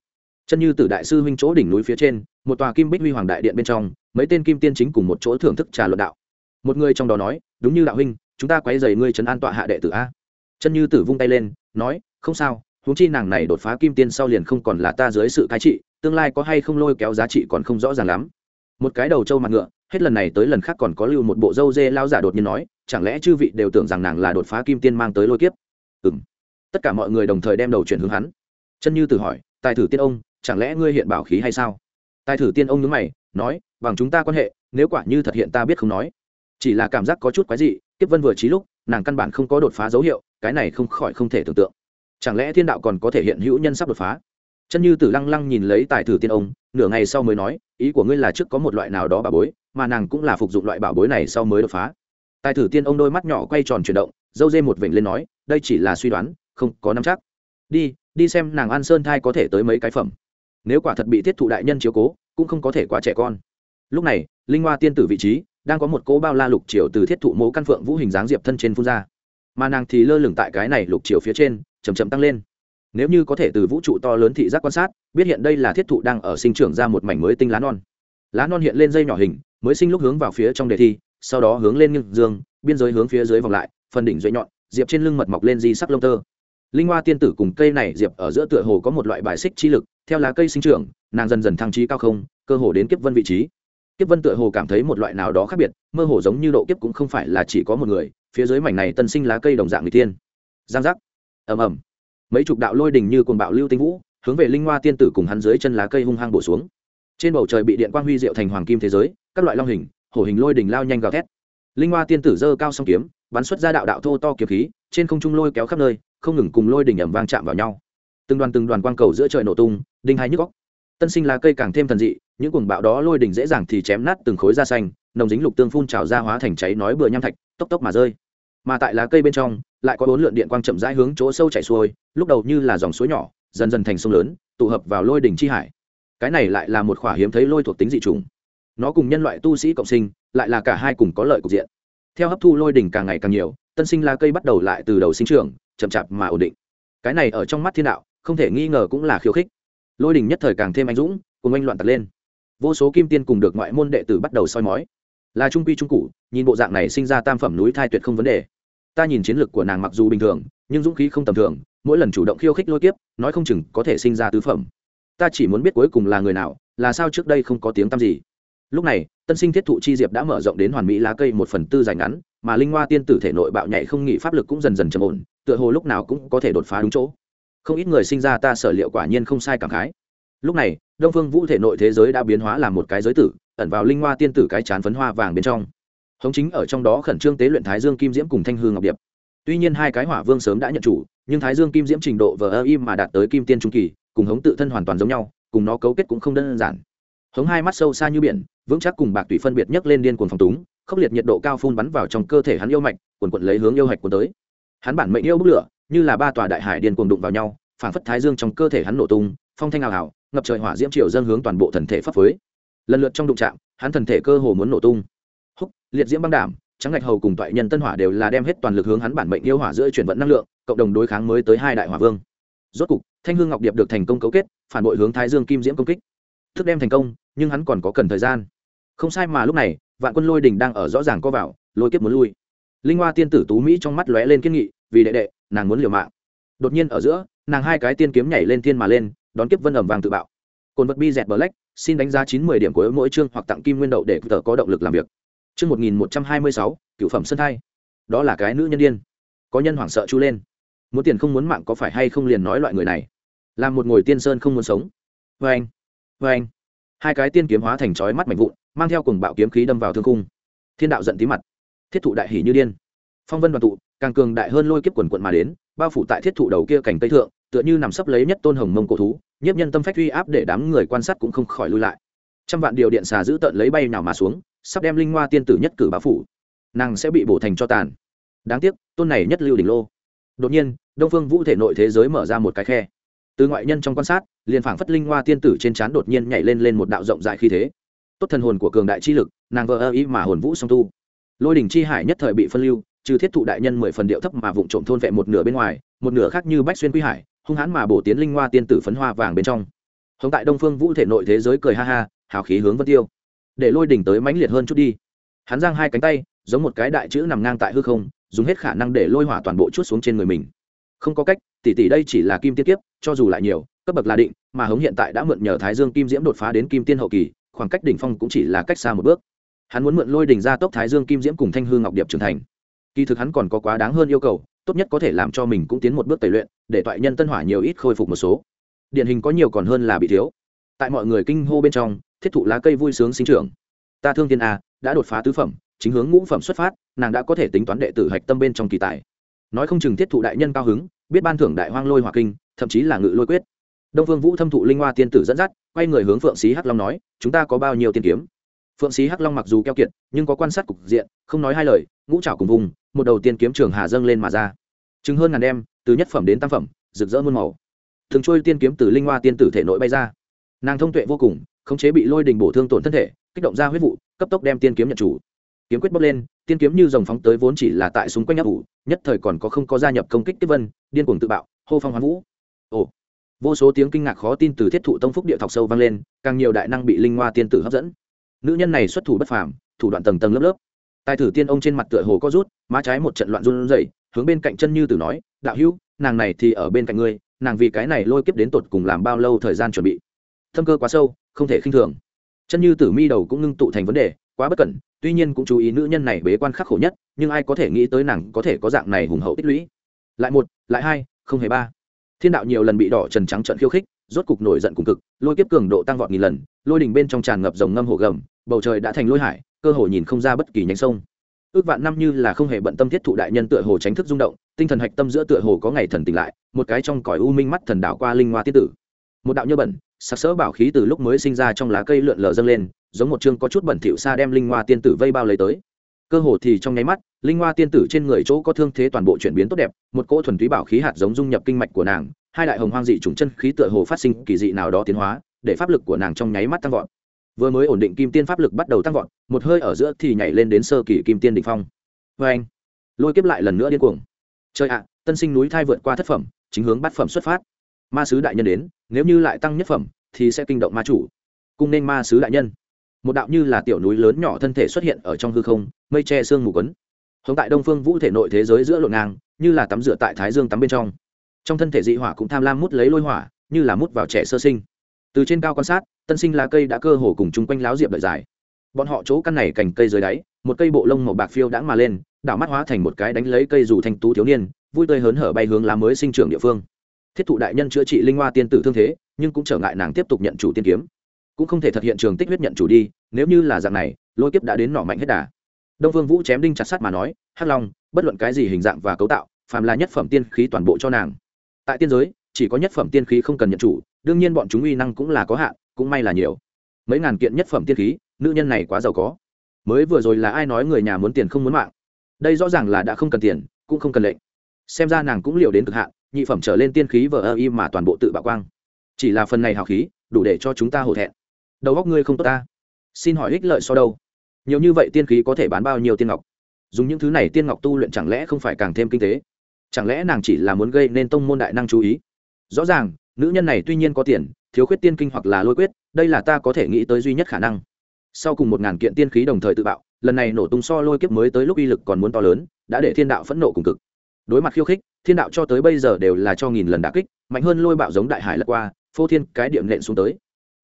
Chân như tử đại sư huynh chỗ đỉnh núi phía trên, một tòa kim bích huy hoàng đại điện bên trong, mấy tên kim tiên chính cùng một chỗ thưởng thức trà luận đạo. Một người trong đó nói, đúng như đạo huynh, chúng ta quấy dày ngươi trấn an tọa hạ đệ tử a. Chân như tử vung tay lên, nói, không sao, huống chi nàng này đột phá kim tiên sau liền không còn là ta dưới sự cai trị tương lai có hay không lôi kéo giá trị còn không rõ ràng lắm. Một cái đầu trâu mặt ngựa, hết lần này tới lần khác còn có lưu một bộ dâu dê lao giả đột nhiên nói, chẳng lẽ chư vị đều tưởng rằng nàng là đột phá kim tiên mang tới lôi kiếp? Ừ m tất cả mọi người đồng thời đem đầu chuyển hướng hắn. Chân như tự hỏi, tài thử tiên ông, chẳng lẽ ngươi hiện bảo khí hay sao? Tài thử tiên ông nhớ mày, nói, bằng chúng ta quan hệ, nếu quả như thật hiện ta biết không nói. Chỉ là cảm giác có chút quái dị tiếp vân vừa trí lúc, nàng căn bản không có đột phá dấu hiệu, cái này không khỏi không thể tưởng tượng. Chẳng lẽ thiên đạo còn có thể hiện hữu nhân sắp đột phá? Chân như tử lăng lăng nhìn lấy tài thử tiên ông, nửa ngày sau mới nói, ý của ngươi là trước có một loại nào đó bảo bối, mà nàng cũng là phục dụng loại bảo bối này sau mới đột phá. Tài thử tiên ông đôi mắt nhỏ quay tròn chuyển động, dâu dê một vểnh lên nói, đây chỉ là suy đoán, không có nắm chắc. Đi đi xem nàng an sơn thai có thể tới mấy cái phẩm. Nếu quả thật bị thiết thụ đại nhân chiếu cố, cũng không có thể quá trẻ con. Lúc này, linh hoa tiên tử vị trí, đang có một cỗ bao la lục triều từ thiết thụ mố căn phượng vũ hình dáng diệp thân trên phun ra. Mà nàng thì lơ lửng tại cái này lục triều phía trên chầm chậm tăng lên nếu như có thể từ vũ trụ to lớn thị giác quan sát, biết hiện đây là thiết thụ đang ở sinh trưởng ra một mảnh mới tinh lá non. Lá non hiện lên dây nhỏ hình, mới sinh lúc hướng vào phía trong đề thi, sau đó hướng lên nghiêng dương, biên giới hướng phía dưới vòng lại, phần đỉnh dưới nhọn, diệp trên lưng mật mọc lên di sắc lông tơ. Linh hoa tiên tử cùng cây này diệp ở giữa tựa hồ có một loại bài xích chi lực, theo lá cây sinh trưởng, nàng dần dần thăng trí cao không, cơ hồ đến kiếp vân vị trí. Kiếp vân tựa hồ cảm thấy một loại nào đó khác biệt, mơ hồ giống như độ kiếp cũng không phải là chỉ có một người, phía dưới mảnh này tân sinh lá cây đồng dạng người tiên. Giang giác. Ầm ầm mấy chục đạo lôi đình như cuồng bạo lưu tinh vũ, hướng về linh hoa tiên tử cùng hắn dưới chân lá cây hung hăng bổ xuống. Trên bầu trời bị điện quang huy diệu thành hoàng kim thế giới, các loại long hình, hổ hình lôi đình lao nhanh gào thét. Linh hoa tiên tử giơ cao song kiếm, bắn xuất ra đạo đạo thô to kiếm khí, trên không trung lôi kéo khắp nơi, không ngừng cùng lôi đình ẩm vang chạm vào nhau. Từng đoàn từng đoàn quang cầu giữa trời nổ tung, đinh hai nhức góc tân sinh lá cây càng thêm thần dị, những cuồng bạo đó lôi đình dễ dàng thì chém nát từng khối da xanh, nồng dính lục tương phun trào ra hóa thành cháy nói bừa nham thạch, tốc tốc mà rơi. Mà tại lá cây bên trong lại có bốn lượn điện quang chậm rãi hướng chỗ sâu chảy xuôi, lúc đầu như là dòng suối nhỏ, dần dần thành sông lớn, tụ hợp vào lôi đỉnh chi hải. Cái này lại là một khỏa hiếm thấy lôi thuộc tính dị trùng nó cùng nhân loại tu sĩ cộng sinh, lại là cả hai cùng có lợi cục diện. Theo hấp thu lôi đỉnh càng ngày càng nhiều, tân sinh lá cây bắt đầu lại từ đầu sinh trưởng, chậm chạp mà ổn định. Cái này ở trong mắt thiên đạo, không thể nghi ngờ cũng là khiêu khích. Lôi đỉnh nhất thời càng thêm anh dũng cùng anh loạn tật lên. Vô số kim tiên cùng được ngoại môn đệ tử bắt đầu soi mói. Là trung quy trung cụ, nhìn bộ dạng này sinh ra tam phẩm núi thai tuyệt không vấn đề ta nhìn chiến lược của nàng mặc dù bình thường, nhưng dũng khí không tầm thường, mỗi lần chủ động khiêu khích lôi kiếp, nói không chừng có thể sinh ra tứ phẩm. Ta chỉ muốn biết cuối cùng là người nào, là sao trước đây không có tiếng tăm gì. Lúc này, tân sinh thiết thụ chi diệp đã mở rộng đến hoàn mỹ lá cây một phần tư dài ngắn, mà linh hoa tiên tử thể nội bạo nhảy không nghỉ pháp lực cũng dần dần trầm ổn, tựa hồ lúc nào cũng có thể đột phá đúng chỗ. Không ít người sinh ra ta sở liệu quả nhiên không sai cảm khái. Lúc này, đông phương vũ thể nội thế giới đã biến hóa làm một cái giới tử, ẩn vào linh hoa tiên tử cái chán phấn hoa vàng bên trong hống chính ở trong đó khẩn trương tế luyện thái dương kim diễm cùng thanh hương ngọc điệp. Tuy nhiên hai cái hỏa vương sớm đã nhận chủ, nhưng thái dương kim diễm trình độ vờ ơ im mà đạt tới kim tiên trung kỳ, cùng hống tự thân hoàn toàn giống nhau, cùng nó cấu kết cũng không đơn giản. Hống hai mắt sâu xa như biển, vững chắc cùng bạc tùy phân biệt nhấc lên điên cuồng phòng túng, khốc liệt nhiệt độ cao phun bắn vào trong cơ thể hắn yêu mạch, quần quận lấy hướng yêu hạch của tới. Hắn bản mệnh yêu bức lửa, như là ba tòa đại hải điên cuồng đụng vào nhau phản phất thái dương trong cơ thể hắn nổ tung, phong thanh ảo ảo ngập trời hỏa diễm triều dâng hướng toàn bộ thần thể pháp phới lần lượt trong đụng chạm, hắn thần thể cơ hồ muốn nổ tung húc, liệt diễm băng đảm, trắng ngạch hầu cùng toại nhân tân hỏa đều là đem hết toàn lực hướng hắn bản mệnh yêu hỏa giữa chuyển vận năng lượng, cộng đồng đối kháng mới tới hai đại hỏa vương. Rốt cục, thanh hương ngọc điệp được thành công cấu kết, phản bội hướng thái dương kim diễm công kích. Thức đem thành công, nhưng hắn còn có cần thời gian. Không sai mà lúc này, vạn quân lôi đình đang ở rõ ràng co vào, lôi kiếp muốn lui. Linh hoa tiên tử tú mỹ trong mắt lóe lên kiên nghị, vì đệ đệ, nàng muốn liều mạng. Đột nhiên ở giữa, nàng hai cái tiên kiếm nhảy lên thiên mà lên, đón kiếp vân ẩm vàng tự bạo. Cồn vật bi dẹt bờ lách xin đánh giá chín mươi điểm của mỗi chương hoặc tặng kim nguyên đậu để tờ có động lực làm việc chương một nghìn một trăm hai mươi sáu, cựu phẩm sân thai. Đó là cái nữ nhân điên. Có nhân hoảng sợ chu lên. Muốn tiền không muốn mạng có phải hay không liền nói loại người này. Làm một ngồi tiên sơn không muốn sống. Vê anh vê anh. Hai cái tiên kiếm hóa thành chói mắt mạnh vụn, mang theo cùng bạo kiếm khí đâm vào thương cung thiên đạo giận tí mặt. Thiết thụ đại hỉ như điên. Phong vân đoàn tụ, càng cường đại hơn lôi kiếp quần quần mà đến, bao phủ tại thiết thụ đầu kia cảnh tây thượng, tựa như nằm sấp lấy nhất tôn hồng mông cổ thú, nhiếp nhân tâm phách uy áp để đám người quan sát cũng không khỏi lui lại. Trăm vạn điều điện xà giữ tận lấy bay nào mà xuống sắp đem linh hoa tiên tử nhất cử bá phủ, nàng sẽ bị bổ thành cho tàn. Đáng tiếc, tôn này nhất lưu đỉnh lô. Đột nhiên, đông phương vũ thể nội thế giới mở ra một cái khe. Từ ngoại nhân trong quan sát, liền phảng phất linh hoa tiên tử trên trán đột nhiên nhảy lên lên một đạo rộng rãi khí thế. Tốt thần hồn của cường đại chi lực, nàng vợ ơ ý mà hồn vũ song tu. Lôi đỉnh chi hải nhất thời bị phân lưu, trừ thiết thụ đại nhân mười phần điệu thấp mà vụng trộm thôn vệ một nửa bên ngoài, một nửa khác như bách xuyên quy hải, hung hãn mà bổ tiến linh hoa tiên tử phấn hoa vàng bên trong. Hồng tại đông phương vũ thể nội thế giới cười ha ha, hào khí hướng vân tiêu để lôi đỉnh tới mãnh liệt hơn chút đi. Hắn giang hai cánh tay, giống một cái đại chữ nằm ngang tại hư không, dùng hết khả năng để lôi hỏa toàn bộ chút xuống trên người mình. Không có cách, tỷ tỷ đây chỉ là kim tiết kiếp, cho dù lại nhiều, cấp bậc là định, mà hống hiện tại đã mượn nhờ thái dương kim diễm đột phá đến kim tiên hậu kỳ, khoảng cách đỉnh phong cũng chỉ là cách xa một bước. Hắn muốn mượn lôi đỉnh ra tốc thái dương kim diễm cùng thanh hương ngọc điệp trưởng thành. Kỳ thực hắn còn có quá đáng hơn yêu cầu, tốt nhất có thể làm cho mình cũng tiến một bước tẩy luyện, để toại nhân tân hỏa nhiều ít khôi phục một số. Điển hình có nhiều còn hơn là bị thiếu. Tại mọi người kinh hô bên trong thiết thụ lá cây vui sướng sinh trưởng. Ta thương thiên a, đã đột phá tứ phẩm, chính hướng ngũ phẩm xuất phát, nàng đã có thể tính toán đệ tử hạch tâm bên trong kỳ tài. Nói không chừng thiết thụ đại nhân cao hứng, biết ban thưởng đại hoang lôi hòa kinh, thậm chí là ngự lôi quyết. Đông phương vũ thâm thụ linh hoa tiên tử dẫn dắt, quay người hướng phượng sĩ hắc long nói, chúng ta có bao nhiêu tiên kiếm? Phượng sĩ hắc long mặc dù keo kiệt, nhưng có quan sát cục diện, không nói hai lời, ngũ trảo cùng vùng, một đầu tiên kiếm trường hà dâng lên mà ra. Chứng hơn ngàn đem, từ nhất phẩm đến tam phẩm, rực rỡ muôn màu. Thường trôi tiên kiếm từ linh hoa tiên tử thể nội bay ra. Nàng thông tuệ vô cùng khống chế bị lôi đình bổ thương tổn thân thể, kích động ra huyết vụ, cấp tốc đem tiên kiếm nhận chủ. Kiếm quyết bốc lên, tiên kiếm như dòng phóng tới vốn chỉ là tại xung quanh nhấp ủ, nhất thời còn có không có gia nhập công kích tiếp vân, điên cuồng tự bạo, hô phong hoán vũ. Ồ. Vô số tiếng kinh ngạc khó tin từ thiết thụ tông phúc địa thọc sâu vang lên, càng nhiều đại năng bị linh hoa tiên tử hấp dẫn. Nữ nhân này xuất thủ bất phàm, thủ đoạn tầng tầng lớp lớp. Tài thử tiên ông trên mặt tựa hồ có rút, má trái một trận loạn run rẩy, hướng bên cạnh chân như tử nói, đạo hữu, nàng này thì ở bên cạnh ngươi, nàng vì cái này lôi kiếp đến tột cùng làm bao lâu thời gian chuẩn bị? Thâm cơ quá sâu không thể khinh thường. Chân như tử mi đầu cũng ngưng tụ thành vấn đề, quá bất cẩn, tuy nhiên cũng chú ý nữ nhân này bế quan khắc khổ nhất, nhưng ai có thể nghĩ tới nàng có thể có dạng này hùng hậu tích lũy. Lại một, lại hai, không hề ba. Thiên đạo nhiều lần bị đỏ trần trắng trận khiêu khích, rốt cục nổi giận cùng cực, lôi kiếp cường độ tăng vọt nghìn lần, lôi đỉnh bên trong tràn ngập dòng ngâm hồ gầm, bầu trời đã thành lôi hải, cơ hồ nhìn không ra bất kỳ nhánh sông. Ước vạn năm như là không hề bận tâm thiết thụ đại nhân tựa hồ tránh thức rung động, tinh thần hạch tâm giữa tựa hồ có ngày thần tỉnh lại, một cái trong cõi u minh mắt thần đảo qua linh hoa tiết tử. Một đạo như bẩn sặc sỡ bảo khí từ lúc mới sinh ra trong lá cây lượn lờ dâng lên, giống một chương có chút bẩn thỉu xa đem linh hoa tiên tử vây bao lấy tới. Cơ hồ thì trong nháy mắt, linh hoa tiên tử trên người chỗ có thương thế toàn bộ chuyển biến tốt đẹp, một cỗ thuần túy bảo khí hạt giống dung nhập kinh mạch của nàng, hai đại hồng hoang dị trùng chân khí tựa hồ phát sinh kỳ dị nào đó tiến hóa, để pháp lực của nàng trong nháy mắt tăng vọt. Vừa mới ổn định kim tiên pháp lực bắt đầu tăng vọt, một hơi ở giữa thì nhảy lên đến sơ kỳ kim tiên đ ỉ n h phong. Vê anh, lôi kiếp lại lần nữa điên cuồng. Trời ạ, tân sinh núi thai vượt qua thất phẩm, chính hướng bát phẩm xuất phát ma sứ đại nhân đến, nếu như lại tăng nhất phẩm, thì sẽ kinh động ma chủ. Cung nên ma sứ đại nhân. Một đạo như là tiểu núi lớn nhỏ thân thể xuất hiện ở trong hư không, mây che sương mù quấn. Hống tại đông phương vũ thể nội thế giới giữa lộn ngang, như là tắm rửa tại thái dương tắm bên trong. Trong thân thể dị hỏa cũng tham lam mút lấy lôi hỏa, như là mút vào trẻ sơ sinh. Từ trên cao quan sát, tân sinh lá cây đã cơ hồ cùng chung quanh láo diệp đợi dài. Bọn họ chỗ căn này cành cây dưới đáy, một cây bộ lông màu bạc phiêu đãng mà lên, đảo mắt hóa thành một cái đánh lấy cây dù thanh tú thiếu niên, vui tươi hớn hở bay hướng lá mới sinh trưởng địa phương thiết thụ đại nhân chữa trị linh hoa tiên tử thương thế, nhưng cũng trở ngại nàng tiếp tục nhận chủ tiên kiếm. Cũng không thể thật hiện trường tích huyết nhận chủ đi, nếu như là dạng này, lôi kiếp đã đến nỏ mạnh hết đà. Đông vương vũ chém đinh chặt sắt mà nói, hắc long, bất luận cái gì hình dạng và cấu tạo, phàm là nhất phẩm tiên khí toàn bộ cho nàng. Tại tiên giới, chỉ có nhất phẩm tiên khí không cần nhận chủ, đương nhiên bọn chúng uy năng cũng là có hạn, cũng may là nhiều. Mấy ngàn kiện nhất phẩm tiên khí, nữ nhân này quá giàu có. Mới vừa rồi là ai nói người nhà muốn tiền không muốn mạng? Đây rõ ràng là đã không cần tiền, cũng không cần lệnh xem ra nàng cũng liều đến cực hạn, nhị phẩm trở lên tiên khí vờ ơ y mà toàn bộ tự bạo quang. Chỉ là phần này hào khí, đủ để cho chúng ta hổ thẹn. Đầu góc ngươi không tốt ta. Xin hỏi ích lợi so đâu? Nhiều như vậy tiên khí có thể bán bao nhiêu tiên ngọc? Dùng những thứ này tiên ngọc tu luyện chẳng lẽ không phải càng thêm kinh tế? Chẳng lẽ nàng chỉ là muốn gây nên tông môn đại năng chú ý? Rõ ràng, nữ nhân này tuy nhiên có tiền, thiếu khuyết tiên kinh hoặc là lôi quyết, đây là ta có thể nghĩ tới duy nhất khả năng. Sau cùng một ngàn kiện tiên khí đồng thời tự bạo, lần này nổ tung so lôi kiếp mới tới lúc uy lực còn muốn to lớn, đã để thiên đạo phẫn nộ cùng cực đối mặt khiêu khích, thiên đạo cho tới bây giờ đều là cho nghìn lần đà kích, mạnh hơn lôi bạo giống đại hải lật qua, phô thiên cái điểm nện xuống tới.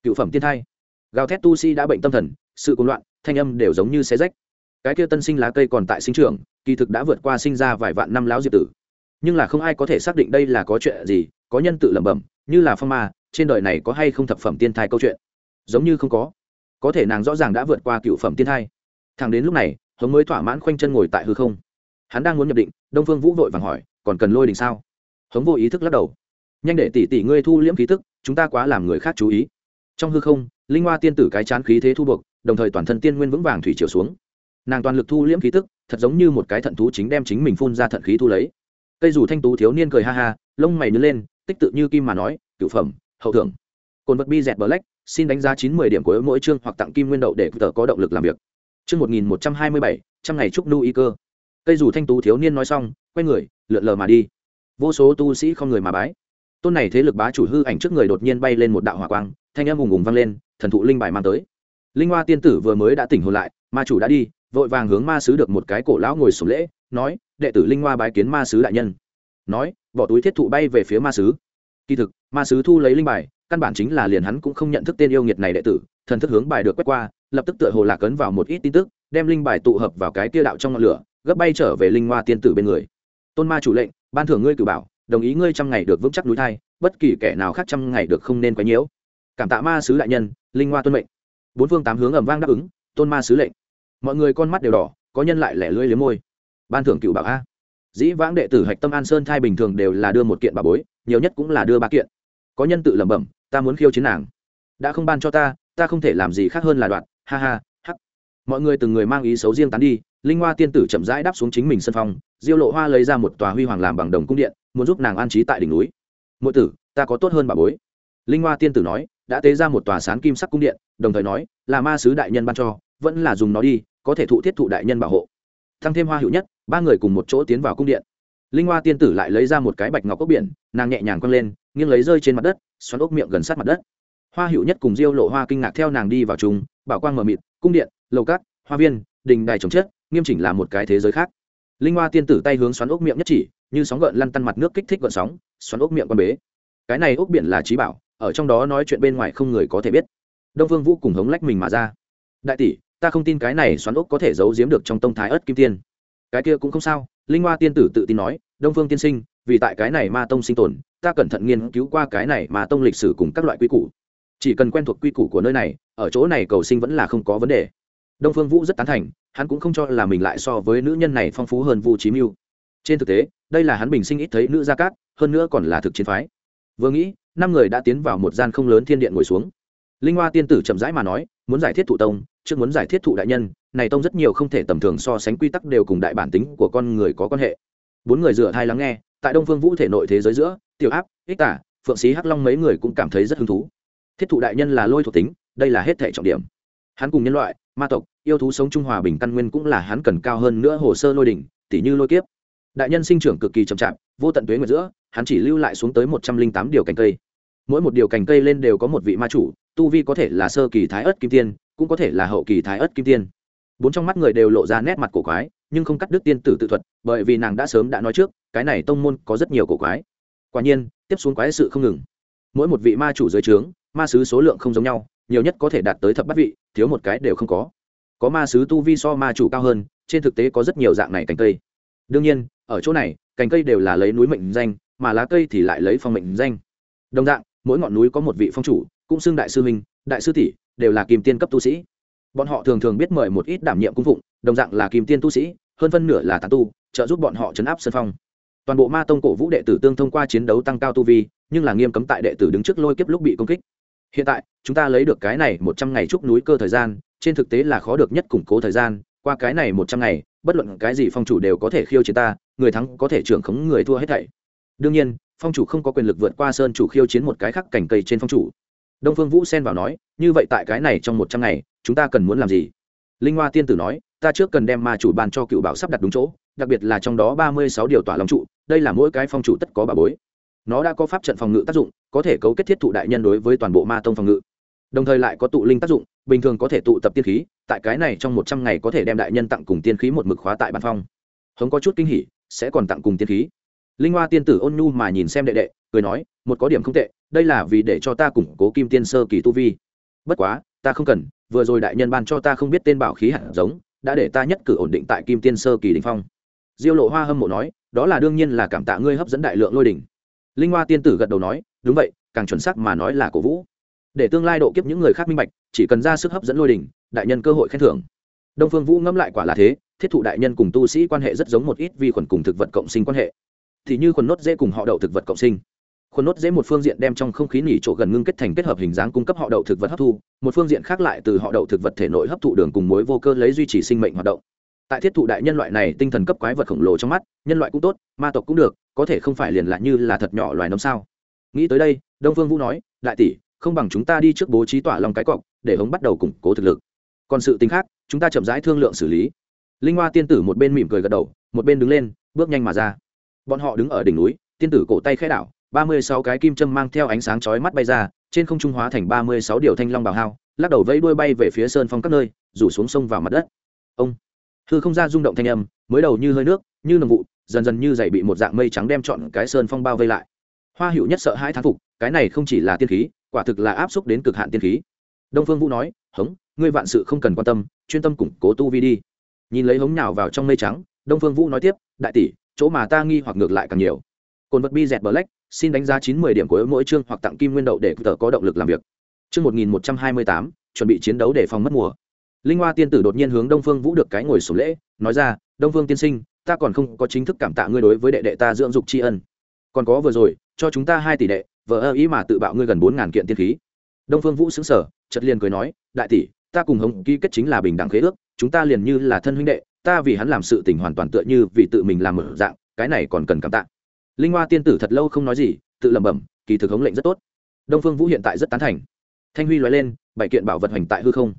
Cựu phẩm tiên thai. Gào thét tu si đã bệnh tâm thần, sự cuồng loạn, thanh âm đều giống như xe rách. Cái kia tân sinh lá cây còn tại sinh trường kỳ thực đã vượt qua sinh ra vài vạn năm láo diệp tử. Nhưng là không ai có thể xác định đây là có chuyện gì, có nhân tự lẩm bẩm, như là phong ma, trên đời này có hay không thập phẩm tiên thai câu chuyện? Giống như không có. Có thể nàng rõ ràng đã vượt qua cựu phẩm tiên thai. Thằng đến lúc này hống mới thỏa mãn khoanh chân ngồi tại hư không hắn đang muốn nhập định, đông phương vũ vội vàng hỏi, còn cần lôi đình sao? Hống vô ý thức lắc đầu. Nhanh để tỷ tỷ ngươi thu liễm khí tức, chúng ta quá làm người khác chú ý. Trong hư không, linh hoa tiên tử cái chán khí thế thu buộc đồng thời toàn thân tiên nguyên vững vàng thủy chiều xuống. Nàng toàn lực thu liễm khí tức, thật giống như một cái thận thú chính đem chính mình phun ra thận khí thu lấy. Cây dù thanh tú thiếu niên cười ha ha, lông mày nhớ lên, tích tự như kim mà nói cựu phẩm, hậu thưởng cồn vật bi dẹt black, xin đánh giá chín mươi điểm của mỗi chương hoặc tặng kim nguyên đậu để tờ có động lực làm việc. Chương một nghìn một trăm hai mươi bảy, trăm ngày chúc nu y cơ cây dù thanh tú thiếu niên nói xong, quay người, lượn lờ mà đi. Vô số tu sĩ không người mà bái. Tôn này thế lực bá chủ hư ảnh trước người đột nhiên bay lên một đạo hỏa quang, thanh âm ùng ùng vang lên, thần thụ linh bài mang tới. Linh hoa tiên tử vừa mới đã tỉnh hồn lại, ma chủ đã đi, vội vàng hướng ma sứ được một cái cổ lão ngồi sổ lễ, nói, đệ tử linh hoa bái kiến ma sứ đại nhân. Nói, bỏ túi thiết thụ bay về phía ma sứ. Kỳ thực, ma sứ thu lấy linh bài, căn bản chính là liền hắn cũng không nhận thức tên yêu nghiệt này đệ tử, thần thức hướng bài được quét qua, lập tức tựa hồ lạc ấn vào một ít tin tức, đem linh bài tụ hợp vào cái kia đạo trong ngọn lửa gấp bay trở về linh hoa tiên tử bên người. Tôn ma chủ lệnh, ban thưởng ngươi cử bảo, đồng ý ngươi trăm ngày được vững chắc núi thai, bất kỳ kẻ nào khác trăm ngày được không nên quấy nhiễu. Cảm tạ ma sứ đại nhân, linh hoa tuân mệnh. Bốn phương tám hướng ẩm vang đáp ứng, tôn ma sứ lệnh. Mọi người con mắt đều đỏ, có nhân lại lẻ lưỡi liếm môi. Ban thưởng cựu bảo a. Dĩ vãng đệ tử hạch tâm an sơn thai bình thường đều là đưa một kiện bà bối, nhiều nhất cũng là đưa ba kiện. Có nhân tự lẩm bẩm, ta muốn khiêu chiến nàng. Đã không ban cho ta ta không thể làm gì khác hơn là đoạn. Ha ha, hắc. Mọi người từng người mang ý xấu riêng tán đi linh hoa tiên tử chậm rãi đáp xuống chính mình sân phong diêu lộ hoa lấy ra một tòa huy hoàng làm bằng đồng cung điện muốn giúp nàng an trí tại đỉnh núi. Mỗi tử ta có tốt hơn bà bối. Linh hoa tiên tử nói đã tế ra một tòa sán kim sắc cung điện đồng thời nói là ma sứ đại nhân ban cho vẫn là dùng nó đi có thể thụ thiết thụ đại nhân bảo hộ. Thăng thêm hoa hữu nhất ba người cùng một chỗ tiến vào cung điện. Linh hoa tiên tử lại lấy ra một cái bạch ngọc ốc biển nàng nhẹ nhàng quăng lên nghiêng lấy rơi trên mặt đất xoắn ốc miệng gần sát mặt đất. Hoa hữu nhất cùng diêu lộ hoa kinh ngạc theo nàng đi vào trùng, bảo quang mờ mịt cung điện lầu cát hoa viên đình đài trồng chất nghiêm chỉnh là một cái thế giới khác. Linh hoa tiên tử tay hướng xoắn ốc miệng nhất chỉ, như sóng gợn lăn tăn mặt nước kích thích gợn sóng, xoắn ốc miệng con bế. Cái này ốc biển là trí bảo, ở trong đó nói chuyện bên ngoài không người có thể biết. Đông vương vũ cùng hống lách mình mà ra. Đại tỷ, ta không tin cái này xoắn ốc có thể giấu giếm được trong tông thái ớt kim tiên. Cái kia cũng không sao, linh hoa tiên tử tự tin nói, đông phương tiên sinh, vì tại cái này ma tông sinh tồn, ta cẩn thận nghiên cứu qua cái này ma tông lịch sử cùng các loại quy củ. Chỉ cần quen thuộc quy củ của nơi này, ở chỗ này cầu sinh vẫn là không có vấn đề. Đông phương vũ rất tán thành hắn cũng không cho là mình lại so với nữ nhân này phong phú hơn vu trí mưu trên thực tế, đây là hắn bình sinh ít thấy nữ gia cát, hơn nữa còn là thực chiến phái. Vừa nghĩ, năm người đã tiến vào một gian không lớn thiên điện ngồi xuống. Linh hoa tiên tử chậm rãi mà nói, muốn giải thiết thụ tông, trước muốn giải thiết thụ đại nhân, này tông rất nhiều không thể tầm thường so sánh quy tắc đều cùng đại bản tính của con người có quan hệ. Bốn người dựa thai lắng nghe, tại đông phương vũ thể nội thế giới giữa, tiểu áp, ích tả, phượng sĩ hắc long mấy người cũng cảm thấy rất hứng thú. Thiết thụ đại nhân là lôi thuộc tính, đây là hết thể trọng điểm. Hắn cùng nhân loại ma tộc, yêu thú sống trung hòa bình căn nguyên cũng là hắn cần cao hơn nữa hồ sơ lôi đỉnh tỷ như lôi kiếp. Đại nhân sinh trưởng cực kỳ chậm chạp, vô tận tuế nguyệt giữa, hắn chỉ lưu lại xuống tới một trăm linh tám điều cành cây. Mỗi một điều cành cây lên đều có một vị ma chủ, tu vi có thể là sơ kỳ thái ớt kim tiên, cũng có thể là hậu kỳ thái ớt kim tiên. Bốn trong mắt người đều lộ ra nét mặt cổ quái, nhưng không cắt đứt tiên tử tự thuật, bởi vì nàng đã sớm đã nói trước, cái này tông môn có rất nhiều cổ quái. Quả nhiên, tiếp xuống quái sự không ngừng. Mỗi một vị ma chủ dưới trướng, ma sứ số lượng không giống nhau, nhiều nhất có thể đạt tới thập bát vị thiếu một cái đều không có. Có ma sứ tu vi so ma chủ cao hơn, trên thực tế có rất nhiều dạng này cành cây. Đương nhiên, ở chỗ này, cành cây đều là lấy núi mệnh danh, mà lá cây thì lại lấy phong mệnh danh. Đồng dạng, mỗi ngọn núi có một vị phong chủ, cũng xưng đại sư minh đại sư tỷ, đều là kim tiên cấp tu sĩ. Bọn họ thường thường biết mời một ít đảm nhiệm cung phụng, đồng dạng là kim tiên tu sĩ, hơn phân nửa là tán tu, trợ giúp bọn họ chấn áp sân phong. Toàn bộ ma tông cổ vũ đệ tử tương thông qua chiến đấu tăng cao tu vi, nhưng là nghiêm cấm tại đệ tử đứng trước lôi kiếp lúc bị công kích hiện tại, chúng ta lấy được cái này một trăm ngày trúc núi cơ thời gian, trên thực tế là khó được nhất củng cố thời gian, qua cái này một trăm ngày, bất luận cái gì phong chủ đều có thể khiêu chiến ta, người thắng có thể trưởng khống người thua hết thảy. Đương nhiên, phong chủ không có quyền lực vượt qua sơn chủ khiêu chiến một cái khác cảnh cây trên phong chủ. Đông phương vũ xen vào nói, như vậy tại cái này trong một trăm ngày, chúng ta cần muốn làm gì? Linh hoa tiên tử nói, ta trước cần đem ma chủ ban cho cựu bảo sắp đặt đúng chỗ, đặc biệt là trong đó ba mươi sáu điều tỏa lòng trụ, đây là mỗi cái phong chủ tất có bà bối nó đã có pháp trận phòng ngự tác dụng, có thể cấu kết thiết thụ đại nhân đối với toàn bộ ma tông phòng ngự. Đồng thời lại có tụ linh tác dụng, bình thường có thể tụ tập tiên khí, tại cái này trong một trăm ngày có thể đem đại nhân tặng cùng tiên khí một mực khóa tại bàn phong. Hống có chút kinh hỉ, sẽ còn tặng cùng tiên khí. Linh hoa tiên tử ôn nhu mà nhìn xem đệ đệ, cười nói, một có điểm không tệ, đây là vì để cho ta củng cố kim tiên sơ kỳ tu vi. Bất quá, ta không cần, vừa rồi đại nhân ban cho ta không biết tên bảo khí hạt giống, đã để ta nhất cử ổn định tại kim tiên sơ kỳ đình phong. Diêu lộ hoa hâm mộ nói, đó là đương nhiên là cảm tạ ngươi hấp dẫn đại lượng lôi đỉnh linh hoa tiên tử gật đầu nói, đúng vậy, càng chuẩn xác mà nói là cổ vũ. Để tương lai độ kiếp những người khác minh bạch, chỉ cần ra sức hấp dẫn lôi đỉnh đại nhân cơ hội khen thưởng. Đông phương vũ ngẫm lại quả là thế, thiết thụ đại nhân cùng tu sĩ quan hệ rất giống một ít vi khuẩn cùng thực vật cộng sinh quan hệ. Thì như khuẩn nốt dễ cùng họ đậu thực vật cộng sinh. Khuẩn nốt dễ một phương diện đem trong không khí nỉ chỗ gần ngưng kết thành kết hợp hình dáng cung cấp họ đậu thực vật hấp thu, một phương diện khác lại từ họ đậu thực vật thể nội hấp thụ đường cùng mối vô cơ lấy duy trì sinh mệnh hoạt động tại thiết thụ đại nhân loại này tinh thần cấp quái vật khổng lồ trong mắt, nhân loại cũng tốt, ma tộc cũng được, có thể không phải liền lại như là thật nhỏ loài nấm sao? Nghĩ tới đây, đông phương vũ nói, đại tỷ, không bằng chúng ta đi trước bố trí tỏa lòng cái cọc, để hống bắt đầu củng cố thực lực. Còn sự tính khác, chúng ta chậm rãi thương lượng xử lý. Linh hoa tiên tử một bên mỉm cười gật đầu, một bên đứng lên, bước nhanh mà ra. Bọn họ đứng ở đỉnh núi, tiên tử cổ tay khẽ đảo, ba mươi sáu cái kim châm mang theo ánh sáng chói mắt bay ra, trên không trung hóa thành ba mươi sáu điều thanh long bào hao, lắc đầu vẫy đuôi bay về phía sơn phong các nơi, rủ xuống sông vào mặt đất. Ông! Hư không ra rung động thanh âm, mới đầu như hơi nước, như nồng vụ, dần dần như dày bị một dạng mây trắng đem trọn cái sơn phong bao vây lại. Hoa hữu nhất sợ hai thán phục, cái này không chỉ là tiên khí, quả thực là áp xúc đến cực hạn tiên khí. Đông phương vũ nói, hống, ngươi vạn sự không cần quan tâm, chuyên tâm củng cố tu vi đi. Nhìn lấy hống nhào vào trong mây trắng, đông phương vũ nói tiếp, đại tỷ, chỗ mà ta nghi hoặc ngược lại càng nhiều. Cồn vật bi dẹt black, xin đánh giá chín mươi điểm của mỗi chương hoặc tặng kim nguyên đậu để tờ có động lực làm việc. Chương một nghìn một trăm hai mươi tám, chuẩn bị chiến đấu để phòng mất mùa linh hoa tiên tử đột nhiên hướng đông phương vũ được cái ngồi sổ lễ, nói ra, đông phương tiên sinh, ta còn không có chính thức cảm tạ ngươi đối với đệ đệ ta dưỡng dục tri ân. Còn có vừa rồi, cho chúng ta hai tỷ đệ vợ ơ ý mà tự bạo ngươi gần bốn ngàn kiện tiên khí. Đông phương vũ xứng sở chật liền cười nói, đại tỷ, ta cùng hồng ký kết chính là bình đẳng khế ước, chúng ta liền như là thân huynh đệ, ta vì hắn làm sự tình hoàn toàn tựa như vì tự mình làm mở dạng, cái này còn cần cảm tạ. Linh hoa tiên tử thật lâu không nói gì, tự lẩm bẩm, kỳ thực hống lệnh rất tốt. Đông phương vũ hiện tại rất tán thành. Thanh huy nói lên, bảy kiện bảo vật hoành tại hư không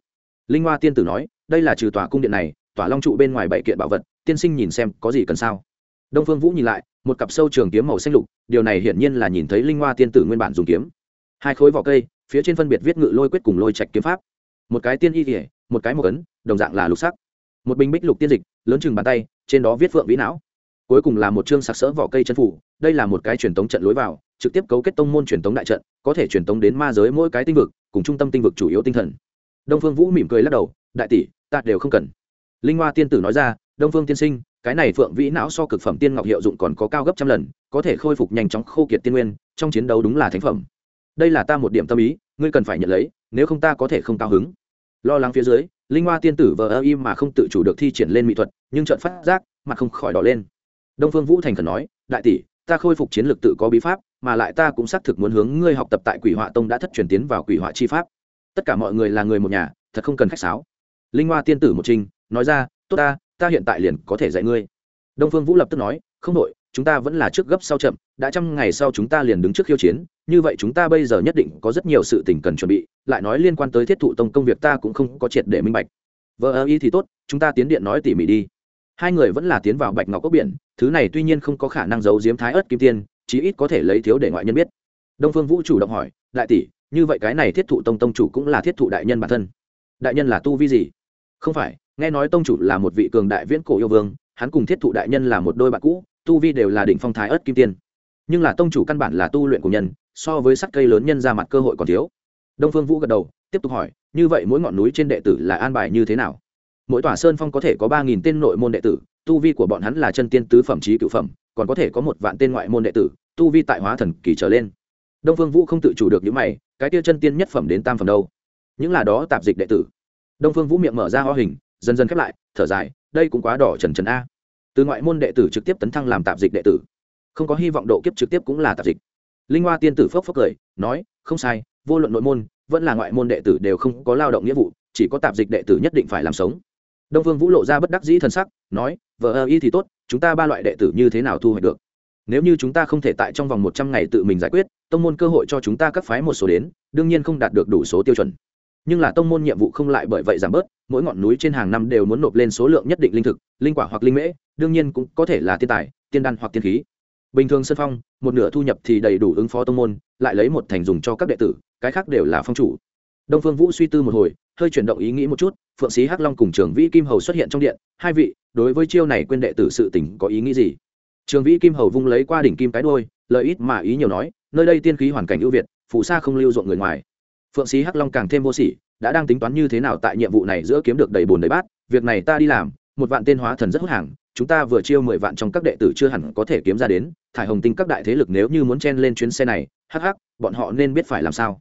linh hoa tiên tử nói, đây là trừ tòa cung điện này, tòa long trụ bên ngoài bảy kiện bảo vật, tiên sinh nhìn xem có gì cần sao? Đông phương vũ nhìn lại, một cặp sâu trường kiếm màu xanh lục, điều này hiển nhiên là nhìn thấy linh hoa tiên tử nguyên bản dùng kiếm. Hai khối vỏ cây, phía trên phân biệt viết ngự lôi quyết cùng lôi trạch kiếm pháp. Một cái tiên y kỉa một cái một ấn, đồng dạng là lục sắc. Một bình bích lục tiên dịch, lớn chừng bàn tay, trên đó viết phượng vĩ não. Cuối cùng là một chương sặc sỡ vỏ cây chân phủ, đây là một cái truyền tống trận lối vào, trực tiếp cấu kết tông môn truyền tống đại trận, có thể truyền tống đến ma giới mỗi cái tinh vực, cùng trung tâm tinh vực chủ yếu tinh thần đông phương vũ mỉm cười lắc đầu, đại tỷ, ta đều không cần. Linh hoa tiên tử nói ra, đông phương tiên sinh, cái này phượng vĩ não so cực phẩm tiên ngọc hiệu dụng còn có cao gấp trăm lần, có thể khôi phục nhanh chóng khô kiệt tiên nguyên, trong chiến đấu đúng là thánh phẩm. Đây là ta một điểm tâm ý, ngươi cần phải nhận lấy, nếu không ta có thể không cao hứng. Lo lắng phía dưới, linh hoa tiên tử vờ ơ im mà không tự chủ được thi triển lên mỹ thuật, nhưng trận phát giác, mặt không khỏi đỏ lên. Đông phương vũ thành khẩn nói, đại tỷ, ta khôi phục chiến lược tự có bí pháp, mà lại ta cũng xác thực muốn hướng ngươi học tập tại quỷ họa tông đã thất truyền tiến vào quỷ họa chi pháp tất cả mọi người là người một nhà, thật không cần khách sáo. Linh hoa tiên tử một trinh nói ra, tốt ta ta hiện tại liền có thể dạy ngươi. Đông phương vũ lập tức nói, không đội chúng ta vẫn là trước gấp sau chậm, đã trăm ngày sau chúng ta liền đứng trước khiêu chiến, như vậy chúng ta bây giờ nhất định có rất nhiều sự tình cần chuẩn bị, lại nói liên quan tới thiết thụ tông công việc ta cũng không có triệt để minh bạch. Vợ ơ y thì tốt, chúng ta tiến điện nói tỉ mỉ đi. Hai người vẫn là tiến vào bạch ngọc cốc biển, thứ này tuy nhiên không có khả năng giấu giếm thái ớt kim tiên, chí ít có thể lấy thiếu để ngoại nhân biết. Đông phương vũ chủ động hỏi, đại tỷ như vậy cái này thiết thụ tông tông chủ cũng là thiết thụ đại nhân bản thân. Đại nhân là tu vi gì? Không phải, nghe nói tông chủ là một vị cường đại viễn cổ yêu vương, hắn cùng thiết thụ đại nhân là một đôi bạn cũ, tu vi đều là đỉnh phong thái ớt kim tiên. Nhưng là tông chủ căn bản là tu luyện của nhân, so với sắt cây lớn nhân ra mặt cơ hội còn thiếu. Đông phương vũ gật đầu, tiếp tục hỏi, như vậy mỗi ngọn núi trên đệ tử là an bài như thế nào? Mỗi tòa sơn phong có thể có ba nghìn tên nội môn đệ tử, tu vi của bọn hắn là chân tiên tứ phẩm trí cựu phẩm, còn có thể có một vạn tên ngoại môn đệ tử, tu vi tại hóa thần kỳ trở lên đông phương vũ không tự chủ được những mày, cái tiêu chân tiên nhất phẩm đến tam phẩm đâu? Những là đó tạp dịch đệ tử. Đông phương vũ miệng mở ra ho hình, dần dần khép lại, thở dài, đây cũng quá đỏ trần trần a. Từ ngoại môn đệ tử trực tiếp tấn thăng làm tạp dịch đệ tử. Không có hy vọng độ kiếp trực tiếp cũng là tạp dịch. Linh hoa tiên tử phốc phốc cười, nói, không sai, vô luận nội môn, vẫn là ngoại môn đệ tử đều không có lao động nghĩa vụ, chỉ có tạp dịch đệ tử nhất định phải làm sống. Đông phương vũ lộ ra bất đắc dĩ t sắc, nói vợ ơ y thì tốt, chúng ta ba loại đệ tử như thế nào thu hoạch được? Nếu như chúng ta không thể tại trong vòng một trăm ngày tự mình giải quyết, tông môn cơ hội cho chúng ta cấp phái một số đến, đương nhiên không đạt được đủ số tiêu chuẩn. Nhưng là tông môn nhiệm vụ không lại bởi vậy giảm bớt, mỗi ngọn núi trên hàng năm đều muốn nộp lên số lượng nhất định linh thực, linh quả hoặc linh mễ, đương nhiên cũng có thể là tiên tài, tiên đan hoặc tiên khí. Bình thường sân phong, một nửa thu nhập thì đầy đủ ứng phó tông môn, lại lấy một thành dùng cho các đệ tử, cái khác đều là phong chủ. Đông phương vũ suy tư một hồi, hơi chuyển động ý nghĩ một chút, phượng sĩ hắc long cùng trường vĩ kim hầu xuất hiện trong điện, hai vị, đối với chiêu này quên đệ tử sự tỉnh có ý nghĩ gì? Trường vĩ kim hầu vung lấy qua đỉnh kim cái đôi lợi ít mà ý nhiều nói, nơi đây tiên khí hoàn cảnh ưu việt phụ sa không lưu ruộng người ngoài. Phượng sĩ hắc long càng thêm vô sỉ, đã đang tính toán như thế nào tại nhiệm vụ này giữa kiếm được đầy bồn đầy bát, việc này ta đi làm, một vạn tên hóa thần rất hút hàng chúng ta vừa chiêu mười vạn trong các đệ tử chưa hẳn có thể kiếm ra đến, thải hồng tinh các đại thế lực nếu như muốn chen lên chuyến xe này, hắc hắc, bọn họ nên biết phải làm sao.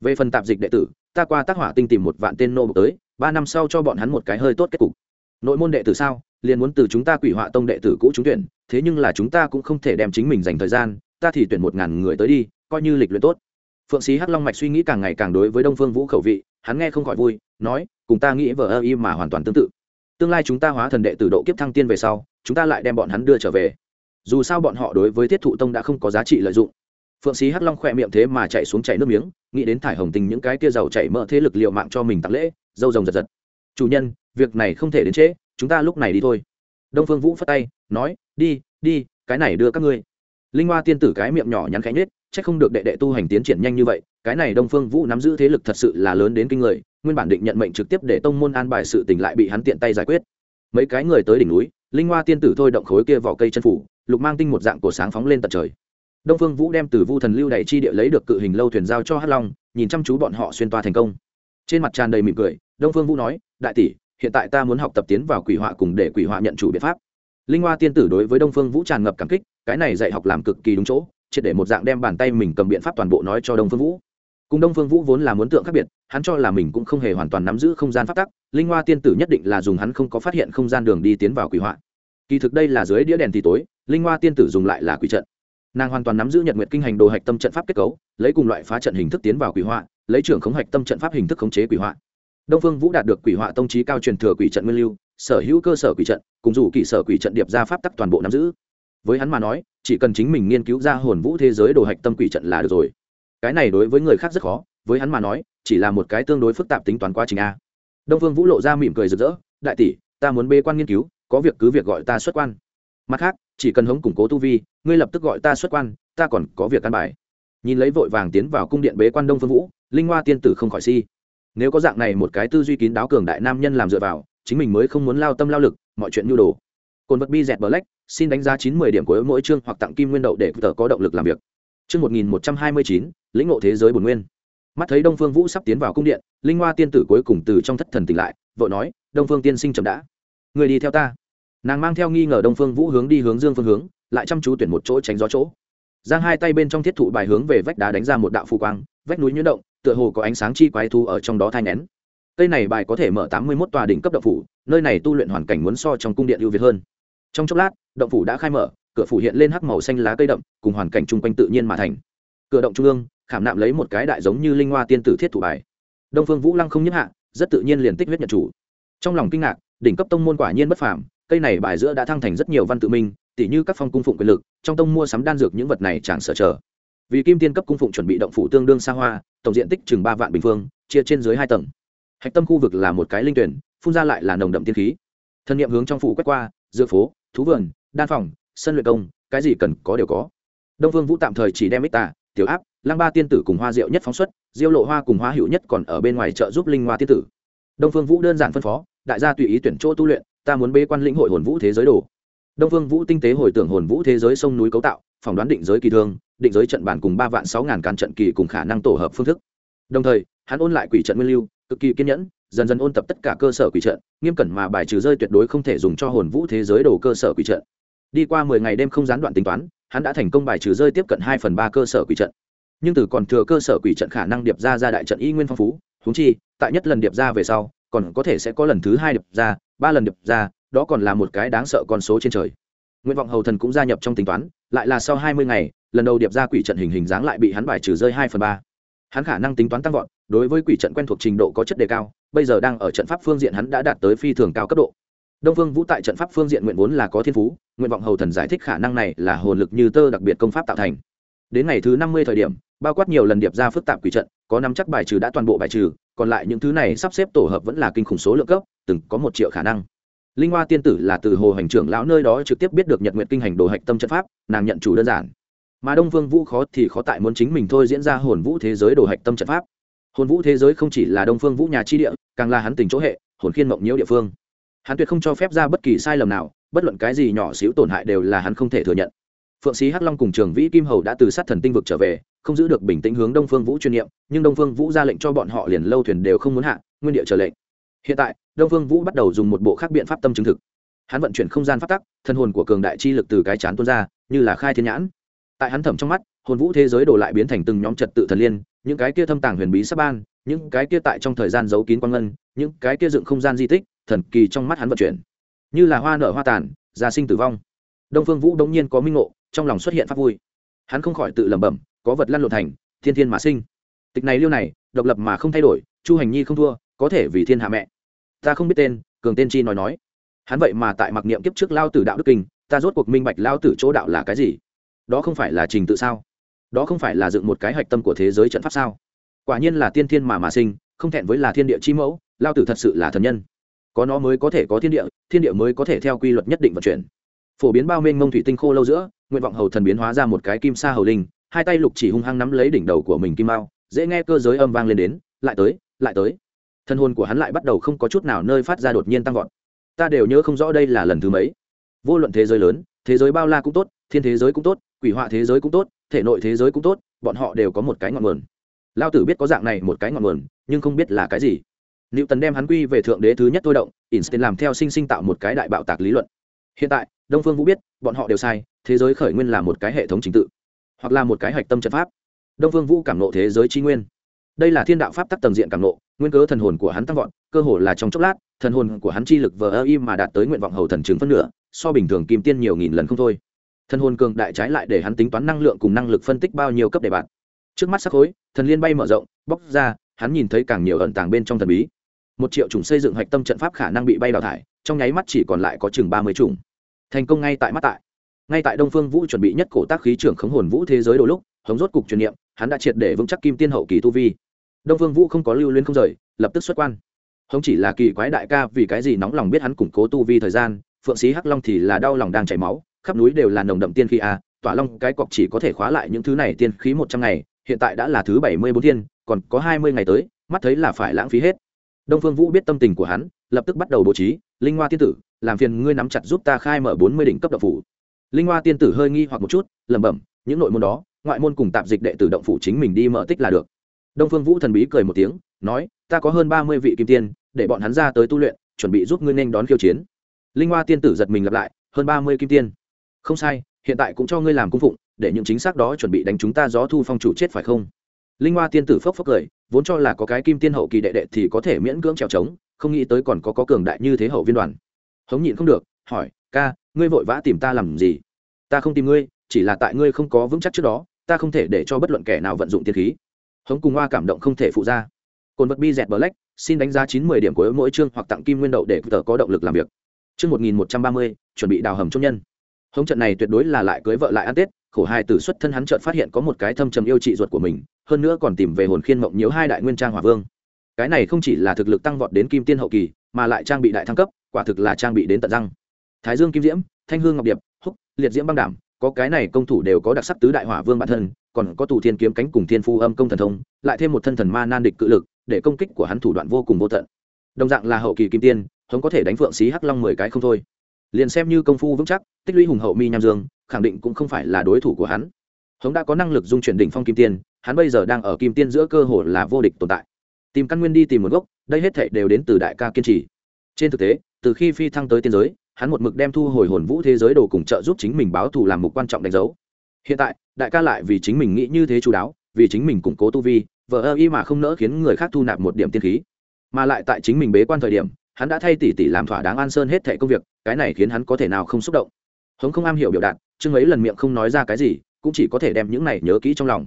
Về phần tạp dịch đệ tử, ta qua tác hỏa tinh tìm một vạn tên nô bộc tới, ba năm sau cho bọn hắn một cái hơi tốt kết cục. Nội môn đệ tử sao? Liền muốn từ chúng ta quỷ họa tông đệ tử cũ trúng tuyển, thế nhưng là chúng ta cũng không thể đem chính mình dành thời gian, ta thì tuyển một ngàn người tới đi, coi như lịch luyện tốt. Phượng sĩ hắc long mạch suy nghĩ càng ngày càng đối với đông phương vũ khẩu vị, hắn nghe không khỏi vui, nói, cùng ta nghĩ vờ ơ y mà hoàn toàn tương tự. Tương lai chúng ta hóa thần đệ tử độ kiếp thăng tiên về sau, chúng ta lại đem bọn hắn đưa trở về. Dù sao bọn họ đối với thiết thụ tông đã không có giá trị lợi dụng. Phượng sĩ hắc long khỏe miệng thế mà chạy xuống chảy nước miếng, nghĩ đến thải hồng tình những cái kia giàu chảy mỡ thế lực liệu mạng cho mình tặng lễ, dâu rồng giật giật. Chủ nhân, việc này không thể đến trễ chúng ta lúc này đi thôi. Đông phương vũ phất tay, nói, đi đi, cái này đưa các ngươi. Linh hoa tiên tử cái miệng nhỏ nhắn khánh nết c h ắ c không được đệ đệ tu hành tiến triển nhanh như vậy, cái này đông phương vũ nắm giữ thế lực thật sự là lớn đến kinh người, nguyên bản định nhận mệnh trực tiếp để tông môn an bài sự tỉnh lại bị hắn tiện tay giải quyết. Mấy cái người tới đỉnh núi, linh hoa tiên tử thôi động khối kia vào cây chân phủ, lục mang tinh một dạng cổ sáng phóng lên tận trời. Đông phương vũ đem từ vu thần lưu đ chi địa lấy được cự hình lâu thuyền giao cho hắc long, nhìn chăm chú bọn họ xuyên toa thành công. Trên mặt tràn đầy mỉm cười, đông phương vũ nói, đại tỷ hiện tại ta muốn học tập tiến vào quỷ họa cùng để quỷ họa nhận chủ biện pháp. Linh hoa tiên tử đối với đông phương vũ tràn ngập cảm kích, cái này dạy học làm cực kỳ đúng chỗ, triệt để một dạng đem bàn tay mình cầm biện pháp toàn bộ nói cho đông phương vũ. Cùng đông phương vũ vốn là muốn tượng khác biệt, hắn cho là mình cũng không hề hoàn toàn nắm giữ không gian phát tắc, linh hoa tiên tử nhất định là dùng hắn không có phát hiện không gian đường đi tiến vào quỷ họa. Kỳ thực đây là dưới đĩa đèn thì tối, linh hoa tiên tử dùng lại là quỷ trận. Nàng hoàn toàn nắm giữ nhật nguyện kinh hành đồ hạch tâm trận pháp kết cấu, lấy cùng loại phá trận hình thức tiến vào quỷ họa, lấy trưởng khống hạch tâm trận pháp hình thức khống chế quỷ họa đông phương vũ đạt được quỷ họa tông trí cao truyền thừa quỷ trận nguyên lưu, sở hữu cơ sở quỷ trận, cùng dù kỹ sở quỷ trận điệp ra pháp tắc toàn bộ nắm giữ. Với hắn mà nói, chỉ cần chính mình nghiên cứu ra hồn vũ thế giới đồ hạch tâm quỷ trận là được rồi. Cái này đối với người khác rất khó, với hắn mà nói, chỉ là một cái tương đối phức tạp tính toán quá trình a. Đông phương vũ lộ ra mỉm cười rực rỡ, đại tỷ, ta muốn bê quan nghiên cứu, có việc cứ việc gọi ta xuất quan. Mặt khác, chỉ cần hống củng cố tu vi, ngươi lập tức gọi ta xuất quan, ta còn có việc căn bài. Nhìn lấy vội vàng tiến vào cung điện bế quan đông phương vũ, linh hoa tiên tử không khỏi si nếu có dạng này một cái tư duy kín đáo cường đại nam nhân làm dựa vào, chính mình mới không muốn lao tâm lao lực, mọi chuyện nhu đồ. Cồn vật bi dẹt black, xin đánh giá chín mươi điểm của mỗi chương hoặc tặng kim nguyên đậu để tờ có động lực làm việc. Chương một nghìn một trăm hai mươi chín, lĩnh ngộ thế giới bồn nguyên. Mắt thấy đông phương vũ sắp tiến vào cung điện, linh hoa tiên tử cuối cùng từ trong thất thần tỉnh lại vợ nói, đông phương tiên sinh chậm đã. Người đi theo ta. Nàng mang theo nghi ngờ đông phương vũ hướng đi hướng dương phương hướng, lại chăm chú tuyển một chỗ tránh gió chỗ giang hai tay bên trong thiết thụ bài hướng về vách đá đánh ra một đạo phù quang, vách núi nhuyễn động, tựa hồ có ánh sáng chi quái thu ở trong đó thai nén. Cây này bài có thể mở tám mươi một tòa đỉnh cấp động phủ, nơi này tu luyện hoàn cảnh muốn so trong cung điện ưu việt hơn. Trong chốc lát, động phủ đã khai mở, cửa phủ hiện lên hắc màu xanh lá cây đậm, cùng hoàn cảnh chung quanh tự nhiên mà thành. Cửa động trung ương, khảm nạm lấy một cái đại giống như linh hoa tiên tử thiết thủ bài. Đông phương vũ lăng không nhất hạ, rất tự nhiên liền tích huyết nhận chủ. Trong lòng kinh ngạc, đỉnh cấp tông môn quả nhiên bất phàm, cây này bài giữa đã thăng thành rất nhiều văn tự minh tỉ như các phong cung phụng quyền lực, trong tông mua sắm đan dược những vật này chẳng sợ chờ. Vì kim tiên cấp cung phụng chuẩn bị động phủ tương đương xa hoa, tổng diện tích chừng ba vạn bình phương, chia trên dưới hai tầng. Hạch tâm khu vực là một cái linh tuyển, phun ra lại là nồng đậm tiên khí. Thân nhiệm hướng trong phủ quét qua, dược phố, thú vườn, đan phòng, sân luyện công, cái gì cần có đều có. Đông vương vũ tạm thời chỉ đem ích tà, tiểu áp, lăng ba tiên tử cùng hoa diệu nhất phóng xuất, diêu lộ hoa cùng hoa hữu nhất còn ở bên ngoài trợ giúp linh hoa tiên tử. Đông phương vũ đơn giản phân phó, đại gia tùy ý tuyển chỗ tu luyện, ta muốn bê quan lĩnh hội hồn vũ thế giới đồ đông vương vũ tinh tế hồi tưởng hồn vũ thế giới sông núi cấu tạo, phỏng đoán định giới kỳ thương, định giới trận bản cùng ba vạn sáu ngàn cán trận kỳ cùng khả năng tổ hợp phương thức. Đồng thời, hắn ôn lại quỷ trận nguyên lưu, cực kỳ kiên nhẫn, dần dần ôn tập tất cả cơ sở quỷ trận, nghiêm cẩn mà bài trừ rơi tuyệt đối không thể dùng cho hồn vũ thế giới đồ cơ sở quỷ trận. Đi qua mười ngày đêm không gián đoạn tính toán, hắn đã thành công bài trừ rơi tiếp cận hai phần ba cơ sở quỷ trận. Nhưng từ còn thừa cơ sở quỷ trận khả năng điệp ra ra đại trận y nguyên phong phú húng chi, tại nhất lần điệp ra về sau, còn có thể sẽ có lần thứ hai điệp ra, ba lần điệp ra đó còn là một cái đáng sợ con số trên trời. Nguyện vọng hầu thần cũng gia nhập trong tính toán, lại là sau hai mươi ngày, lần đầu điệp ra quỷ trận hình hình dáng lại bị hắn bài trừ rơi hai phần ba. Hắn khả năng tính toán tăng vọt, đối với quỷ trận quen thuộc trình độ có chất đề cao, bây giờ đang ở trận pháp phương diện hắn đã đạt tới phi thường cao cấp độ. Đông phương vũ tại trận pháp phương diện nguyện vốn là có thiên phú, nguyện vọng hầu thần giải thích khả năng này là hồn lực như tơ đặc biệt công pháp tạo thành. Đến ngày thứ năm mươi thời điểm, bao quát nhiều lần điệp ra phức tạp quỷ trận, có năm chắc bài trừ đã toàn bộ bài trừ, còn lại những thứ này sắp xếp tổ hợp vẫn là kinh khủng số lượng cấp, từng có một triệu khả năng linh hoa tiên tử là từ hồ hành trưởng lão nơi đó trực tiếp biết được nhật nguyện kinh hành đồ hạch tâm trận pháp, nàng nhận chủ đơn giản. Mà đông vương vũ khó thì khó tại muốn chính mình thôi diễn ra hồn vũ thế giới đồ hạch tâm trận pháp. Hồn vũ thế giới không chỉ là đông phương vũ nhà chi địa, càng là hắn tình chỗ hệ, hồn khiên mộng nhiễu địa phương. Hắn tuyệt không cho phép ra bất kỳ sai lầm nào, bất luận cái gì nhỏ xíu tổn hại đều là hắn không thể thừa nhận. Phượng sĩ hắc long cùng trường vĩ kim hầu đã từ sát thần tinh vực trở về, không giữ được bình tĩnh hướng đông phương vũ chuyên nhiệm nhưng đông phương vũ ra lệnh cho bọn họ liền lâu thuyền đều không muốn hạ, nguyên địa trở lệnh. Hiện tại đông phương vũ bắt đầu dùng một bộ khác biện pháp tâm chứng thực. Hắn vận chuyển không gian phát tắc, thân hồn của cường đại chi lực từ cái chán tuôn ra, như là khai thiên nhãn. Tại hắn thẩm trong mắt, hồn vũ thế giới đổ lại biến thành từng nhóm trật tự thần liên, những cái kia thâm tàng huyền bí sắp ban, những cái kia tại trong thời gian giấu kín quang ngân, những cái kia dựng không gian di tích, thần kỳ trong mắt hắn vận chuyển. Như là hoa nở hoa tàn gia sinh tử vong. Đông phương vũ đống nhiên có minh ngộ, trong lòng xuất hiện pháp vui. Hắn không khỏi tự lẩm bẩm, có vật lăn lộn thành, thiên thiên mà sinh. Tịch này liêu này, độc lập mà không thay đổi, chu hành nhi không thua, có thể vì thiên hạ mẹ ta không biết tên, cường tên chi nói nói. Hắn vậy mà tại mặc niệm kiếp trước lao tử đạo đức kinh, ta rốt cuộc minh bạch lao tử chỗ đạo là cái gì? Đó không phải là trình tự sao? Đó không phải là dựng một cái hạch tâm của thế giới trận pháp sao? Quả nhiên là tiên thiên mà mà sinh, không thẹn với là thiên địa chi mẫu, lao tử thật sự là thần nhân. Có nó mới có thể có thiên địa thiên địa mới có thể theo quy luật nhất định vận chuyển. Phổ biến bao mênh mông thủy tinh khô lâu giữa, nguyện vọng hầu thần biến hóa ra một cái kim sa hầu linh, hai tay lục chỉ hung hăng nắm lấy đỉnh đầu của mình kim mao, dễ nghe cơ giới âm vang lên đến, lại tới lại tới thân hồn của hắn lại bắt đầu không có chút nào nơi phát ra đột nhiên tăng vọt. Ta đều nhớ không rõ đây là lần thứ mấy. Vô luận thế giới lớn, thế giới bao la cũng tốt, thiên thế giới cũng tốt, quỷ họa thế giới cũng tốt, thể nội thế giới cũng tốt, bọn họ đều có một cái ngọn nguồn. Lao tử biết có dạng này một cái ngọn nguồn, nhưng không biết là cái gì. Liệu tần đem hắn quy về thượng đế thứ nhất thôi động instant làm theo sinh sinh tạo một cái đại bạo tạc lý luận. Hiện tại, đông phương vũ biết, bọn họ đều sai, thế giới khởi nguyên là một cái hệ thống chính tự, hoặc là một cái hạch tâm trận pháp. Đông phương vũ cảm nộ thế giới tri nguyên. Đây là thiên đạo pháp tắc tầng diện cảm nộ nguyên cớ thần hồn của hắn tăng vọt, cơ hồ là trong chốc lát, thần hồn của hắn chi lực vờ ơ im mà đạt tới nguyện vọng hầu thần chứng phân nửa, so bình thường kim tiên nhiều nghìn lần không thôi. Thần hồn cường đại trái lại để hắn tính toán năng lượng cùng năng lực phân tích bao nhiêu cấp đề bạt trước mắt sắc khối thần liên bay mở rộng, bóc ra, hắn nhìn thấy càng nhiều ẩn tàng bên trong thần bí. Một triệu chủng xây dựng hạch tâm trận pháp khả năng bị bay đào thải, trong nháy mắt chỉ còn lại có chừng ba mươi chủng. Thành công ngay tại mắt tại. Ngay tại đông phương vũ chuẩn bị nhất cổ tác khí trưởng khống hồn vũ thế giới đôi lúc, hống rốt cục truyền niệm, hắn đã triệt để vững chắc kim tiên hậu kỳ tu vi đông phương vũ không có lưu luyến không rời, lập tức xuất quan. Không chỉ là kỳ quái đại ca, vì cái gì nóng lòng biết hắn củng cố tu vi thời gian, phượng sĩ hắc long thì là đau lòng đang chảy máu, khắp núi đều là nồng đậm tiên khí a tỏa long cái cọc chỉ có thể khóa lại những thứ này tiên khí một trăm ngày, hiện tại đã là thứ bảy mươi bốn thiên còn có hai mươi ngày tới, mắt thấy là phải lãng phí hết. Đông phương vũ biết tâm tình của hắn, lập tức bắt đầu bố trí, linh hoa tiên tử, làm phiền ngươi nắm chặt giúp ta khai mở bốn mươi đỉnh cấp độc phủ. Linh hoa tiên tử hơi nghi hoặc một chút, lẩm bẩm, những nội môn đó, ngoại môn cùng tạp dịch đệ tử động phủ chính mình đi mở tích là được đông phương vũ thần bí cười một tiếng, nói, ta có hơn ba mươi vị kim tiên, để bọn hắn ra tới tu luyện, chuẩn bị giúp ngươi nên đón khiêu chiến. Linh hoa tiên tử giật mình lặp lại, hơn ba mươi kim tiên. Không sai, hiện tại cũng cho ngươi làm cung phụng, để những chính xác đó chuẩn bị đánh chúng ta gió thu phong chủ chết phải không? Linh hoa tiên tử phốc phốc cười, vốn cho là có cái kim tiên hậu kỳ đệ đệ thì có thể miễn cưỡng trèo trống, không nghĩ tới còn có có cường đại như thế hậu viên đoàn. Hống nhịn không được, hỏi, ca, ngươi vội vã tìm ta làm gì? Ta không tìm ngươi, chỉ là tại ngươi không có vững chắc trước đó, ta không thể để cho bất luận kẻ nào vận dụng tiên khí hống cùng hoa cảm động không thể phụ ra. Cồn vật bi dẹt black, xin đánh giá chín mươi điểm của mỗi chương hoặc tặng kim nguyên đậu để tờ có động lực làm việc. Chương một nghìn một trăm ba mươi, chuẩn bị đào hầm trung nhân. Hống trận này tuyệt đối là lại cưới vợ lại ăn tết, khổ hai tử xuất thân hắn trợn phát hiện có một cái thâm trầm yêu trị ruột của mình, hơn nữa còn tìm về hồn khiên mộng nhiễu hai đại nguyên trang hỏa vương. Cái này không chỉ là thực lực tăng vọt đến kim tiên hậu kỳ, mà lại trang bị đại thăng cấp, quả thực là trang bị đến tận răng. Thái dương kim diễm, thanh hương ngọc điệp, húc, liệt diễm băng đảm, có cái này công thủ đều có đặc sắc tứ đại hỏa vương bản thân còn có tù thiên kiếm cánh cùng thiên phu âm công thần thông, lại thêm một thân thần ma nan địch cự lực, để công kích của hắn thủ đoạn vô cùng vô tận. Đồng dạng là hậu kỳ kim tiên, hống có thể đánh phượng xí hắc long mười cái không thôi. Liền xem như công phu vững chắc, tích lũy hùng hậu mi nham dương, khẳng định cũng không phải là đối thủ của hắn. Hống đã có năng lực dung chuyển đỉnh phong kim tiên, hắn bây giờ đang ở kim tiên giữa cơ hội là vô địch tồn tại. Tìm căn nguyên đi tìm một gốc, đây hết thệ đều đến từ đại ca kiên trì. Trên thực tế, từ khi phi thăng tới tiên giới, hắn một mực đem thu hồi hồn vũ thế giới đồ cùng trợ giúp chính mình báo thù làm mục quan trọng đánh dấu hiện tại, đại ca lại vì chính mình nghĩ như thế chú đáo, vì chính mình củng cố tu vi vợ ơ y mà không nỡ khiến người khác thu nạp một điểm tiên khí. Mà lại tại chính mình bế quan thời điểm, hắn đã thay tỷ tỷ làm thỏa đáng an sơn hết thẻ công việc, cái này khiến hắn có thể nào không xúc động. Hống không am hiểu biểu đạt, chưng ấy lần miệng không nói ra cái gì, cũng chỉ có thể đem những này nhớ kỹ trong lòng.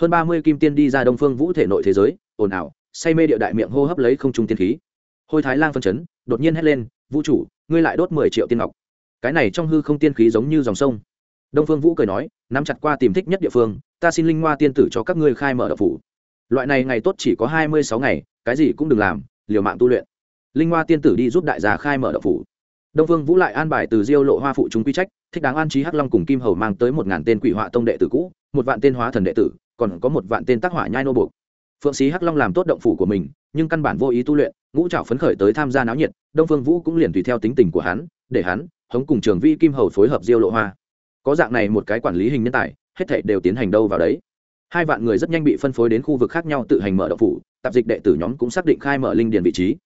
Hơn ba mươi kim tiên đi ra đông phương vũ thể nội thế giới, ồn ào, say mê địa đại miệng hô hấp lấy không trung tiên khí. Hôi thái lang phân chấn, đột nhiên hét lên, vũ chủ, ngươi lại đốt mười triệu tiên ngọc. Cái này trong hư không tiên khí giống như dòng sông đông phương vũ cười nói, nắm chặt qua tìm thích nhất địa phương, ta xin linh hoa tiên tử cho các ngươi khai mở đậu phủ. Loại này ngày tốt chỉ có hai mươi sáu ngày, cái gì cũng đừng làm, liều mạng tu luyện. Linh hoa tiên tử đi giúp đại gia khai mở đậu phủ. Đông phương vũ lại an bài từ diêu lộ hoa phụ chúng quy trách, thích đáng an trí hắc long cùng kim hầu mang tới một ngàn tên quỷ họa tông đệ tử cũ, một vạn tên hóa thần đệ tử, còn có một vạn tên tác hỏa nhai nô buộc. Phượng sĩ hắc long làm tốt động phủ của mình, nhưng căn bản vô ý tu luyện, ngũ trảo phấn khởi tới tham gia náo nhiệt, đông phương vũ cũng liền tùy theo tính tình của hắn, để hắn, hống cùng trường vi kim hầu phối hợp diêu lộ hoa có dạng này một cái quản lý hình nhân tài, hết thảy đều tiến hành đâu vào đấy. Hai vạn người rất nhanh bị phân phối đến khu vực khác nhau tự hành mở động phủ, tạp dịch đệ tử nhóm cũng xác định khai mở linh điền vị trí.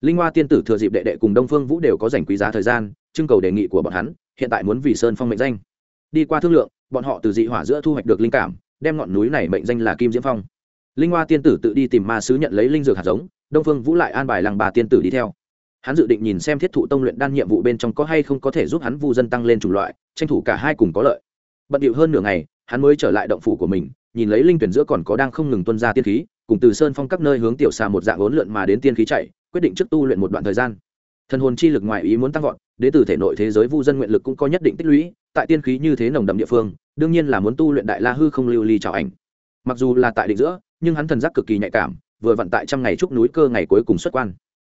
Linh hoa tiên tử thừa dịp đệ đệ cùng đông phương vũ đều có dành quý giá thời gian, trưng cầu đề nghị của bọn hắn, hiện tại muốn vì sơn phong mệnh danh. Đi qua thương lượng, bọn họ từ dị hỏa giữa thu hoạch được linh cảm, đem ngọn núi này mệnh danh là kim diễm phong. Linh hoa tiên tử tự đi tìm ma sứ nhận lấy linh dược hạt giống, đông phương vũ lại an bài làng bà tiên tử đi theo hắn dự định nhìn xem thiết thụ tông luyện đan nhiệm vụ bên trong có hay không có thể giúp hắn vu dân tăng lên chủng loại, tranh thủ cả hai cùng có lợi. Bận điệu hơn nửa ngày, hắn mới trở lại động phủ của mình, nhìn lấy linh tuyển giữa còn có đang không ngừng tuân ra tiên khí, cùng từ sơn phong các nơi hướng tiểu xà một dạng hỗn lượn mà đến tiên khí chạy, quyết định trước tu luyện một đoạn thời gian. Thần hồn chi lực ngoài ý muốn tăng vọt, đến từ thể nội thế giới vu dân nguyện lực cũng có nhất định tích lũy, tại tiên khí như thế nồng đậm địa phương, đương nhiên là muốn tu luyện đại la hư không lưu ly trào ảnh. Mặc dù là tại định giữa, nhưng hắn thần giác cực kỳ nhạy cảm, vừa vận tại trăm ngày trúc núi cơ ngày cuối cùng xuất quan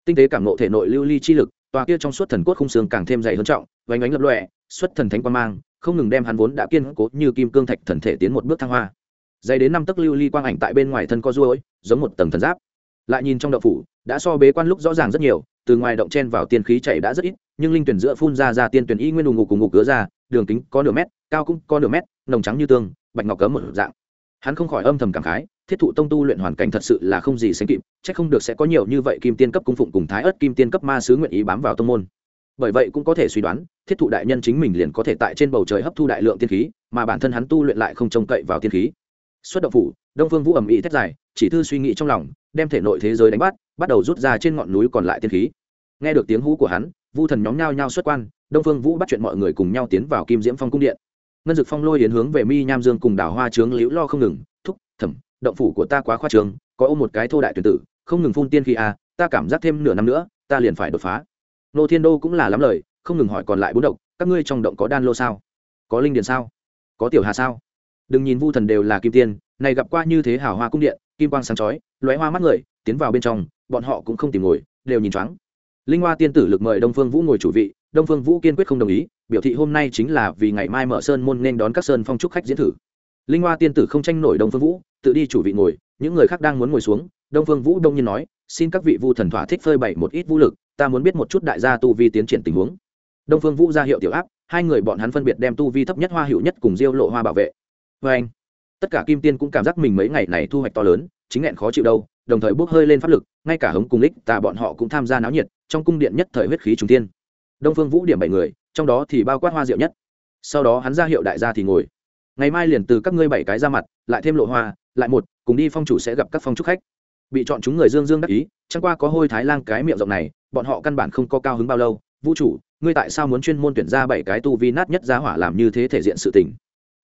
tinh tế cảm nộ thể nội lưu ly chi lực, tòa kia trong suốt thần cốt khung xương càng thêm dày hơn trọng vánh ánh lập lọe xuất thần thánh quan mang, không ngừng đem hắn vốn đã kiên cố như kim cương thạch thần thể tiến một bước thăng hoa. Dày đến năm tấc lưu ly quang ảnh tại bên ngoài thân co ruôi giống một tầng thần giáp. Lại nhìn trong đậu phủ, đã so bế quan lúc rõ ràng rất nhiều, từ ngoài động chen vào tiên khí chảy đã rất ít, nhưng linh tuyển giữa phun ra ra tiên tuyển y nguyên đùng ngục cùng ngục cứa ra, đường kính có nửa mét, cao cũng có nửa mét, nồng trắng như tương, bạch ngọc cấm một dạng. Hắn không khỏi âm thầm cảm khái thiết thụ tông tu luyện hoàn cảnh thật sự là không gì sánh kịp c h ắ c không được sẽ có nhiều như vậy kim tiên cấp cung phụng cùng thái ớt kim tiên cấp ma sứ nguyện ý bám vào tông môn. Bởi vậy cũng có thể suy đoán, thiết thụ đại nhân chính mình liền có thể tại trên bầu trời hấp thu đại lượng tiên khí, mà bản thân hắn tu luyện lại không trông cậy vào tiên khí. Xuất động phủ, đông phương vũ ẩm ý thét dài, chỉ thư suy nghĩ trong lòng, đem thể nội thế giới đánh bắt bắt đầu rút ra trên ngọn núi còn lại tiên khí. Nghe được tiếng hú của hắn, vu thần nhóm nhao nhao xuất quan, đông phương vũ bắt chuyện mọi người cùng nhau tiến vào kim diễm phong cung điện. Ngân dực phong lôi đến hướng về mi nham dương cùng đảo hoa trướng liễu lo không ngừng, thúc, thẩm động phủ của ta quá khoa trương có ôm một cái thô đại tuyển tử không ngừng phun tiên khi a à, ta cảm giác thêm nửa năm nữa ta liền phải đột phá. Nô thiên đô cũng là lắm lời không ngừng hỏi còn lại bốn động các ngươi trong động có đan lô sao? Có linh điền sao? Có tiểu hà sao? Đừng nhìn vu thần đều là kim tiên này gặp qua như thế hào hoa cung điện kim quang sáng chói lóe hoa mắt người tiến vào bên trong bọn họ cũng không tìm ngồi đều nhìn choáng. Linh hoa tiên tử lực mời đông phương vũ ngồi chủ vị đông phương vũ kiên quyết không đồng ý biểu thị hôm nay chính là vì ngày mai mở sơn môn nên đón các sơn phong trúc khách diễn thử. Linh hoa tiên tử không tranh nổi đông phương vũ tự đi chủ vị ngồi, những người khác đang muốn ngồi xuống, đông phương vũ đông nhiên nói, xin các vị vu thần thỏa thích phơi bày một ít vũ lực, ta muốn biết một chút đại gia tu vi tiến triển tình huống. Đông phương vũ ra hiệu tiểu áp, hai người bọn hắn phân biệt đem tu vi thấp nhất hoa hiệu nhất cùng diêu lộ hoa bảo vệ. Vê anh, tất cả kim tiên cũng cảm giác mình mấy ngày này thu hoạch to lớn, chính nghẹn khó chịu đâu, đồng thời bốc hơi lên pháp lực, ngay cả hống cùng lích tà bọn họ cũng tham gia náo nhiệt, trong cung điện nhất thời huyết khí trung tiên đông phương vũ điểm bảy người, trong đó thì bao quát hoa diệu nhất. Sau đó hắn ra hiệu đại gia thì ngồi. Ngày mai liền từ các ngươi bảy cái ra mặt, lại thêm lộ hoa lại một, cùng đi phong chủ sẽ gặp các phong trúc khách. Bị chọn chúng người dương dương đắc ý, chẳng qua có hôi thái lang cái miệng rộng này, bọn họ căn bản không có cao hứng bao lâu. Vũ chủ, ngươi tại sao muốn chuyên môn tuyển ra bảy cái tu vi nát nhất giá hỏa làm như thế thể diện sự tình?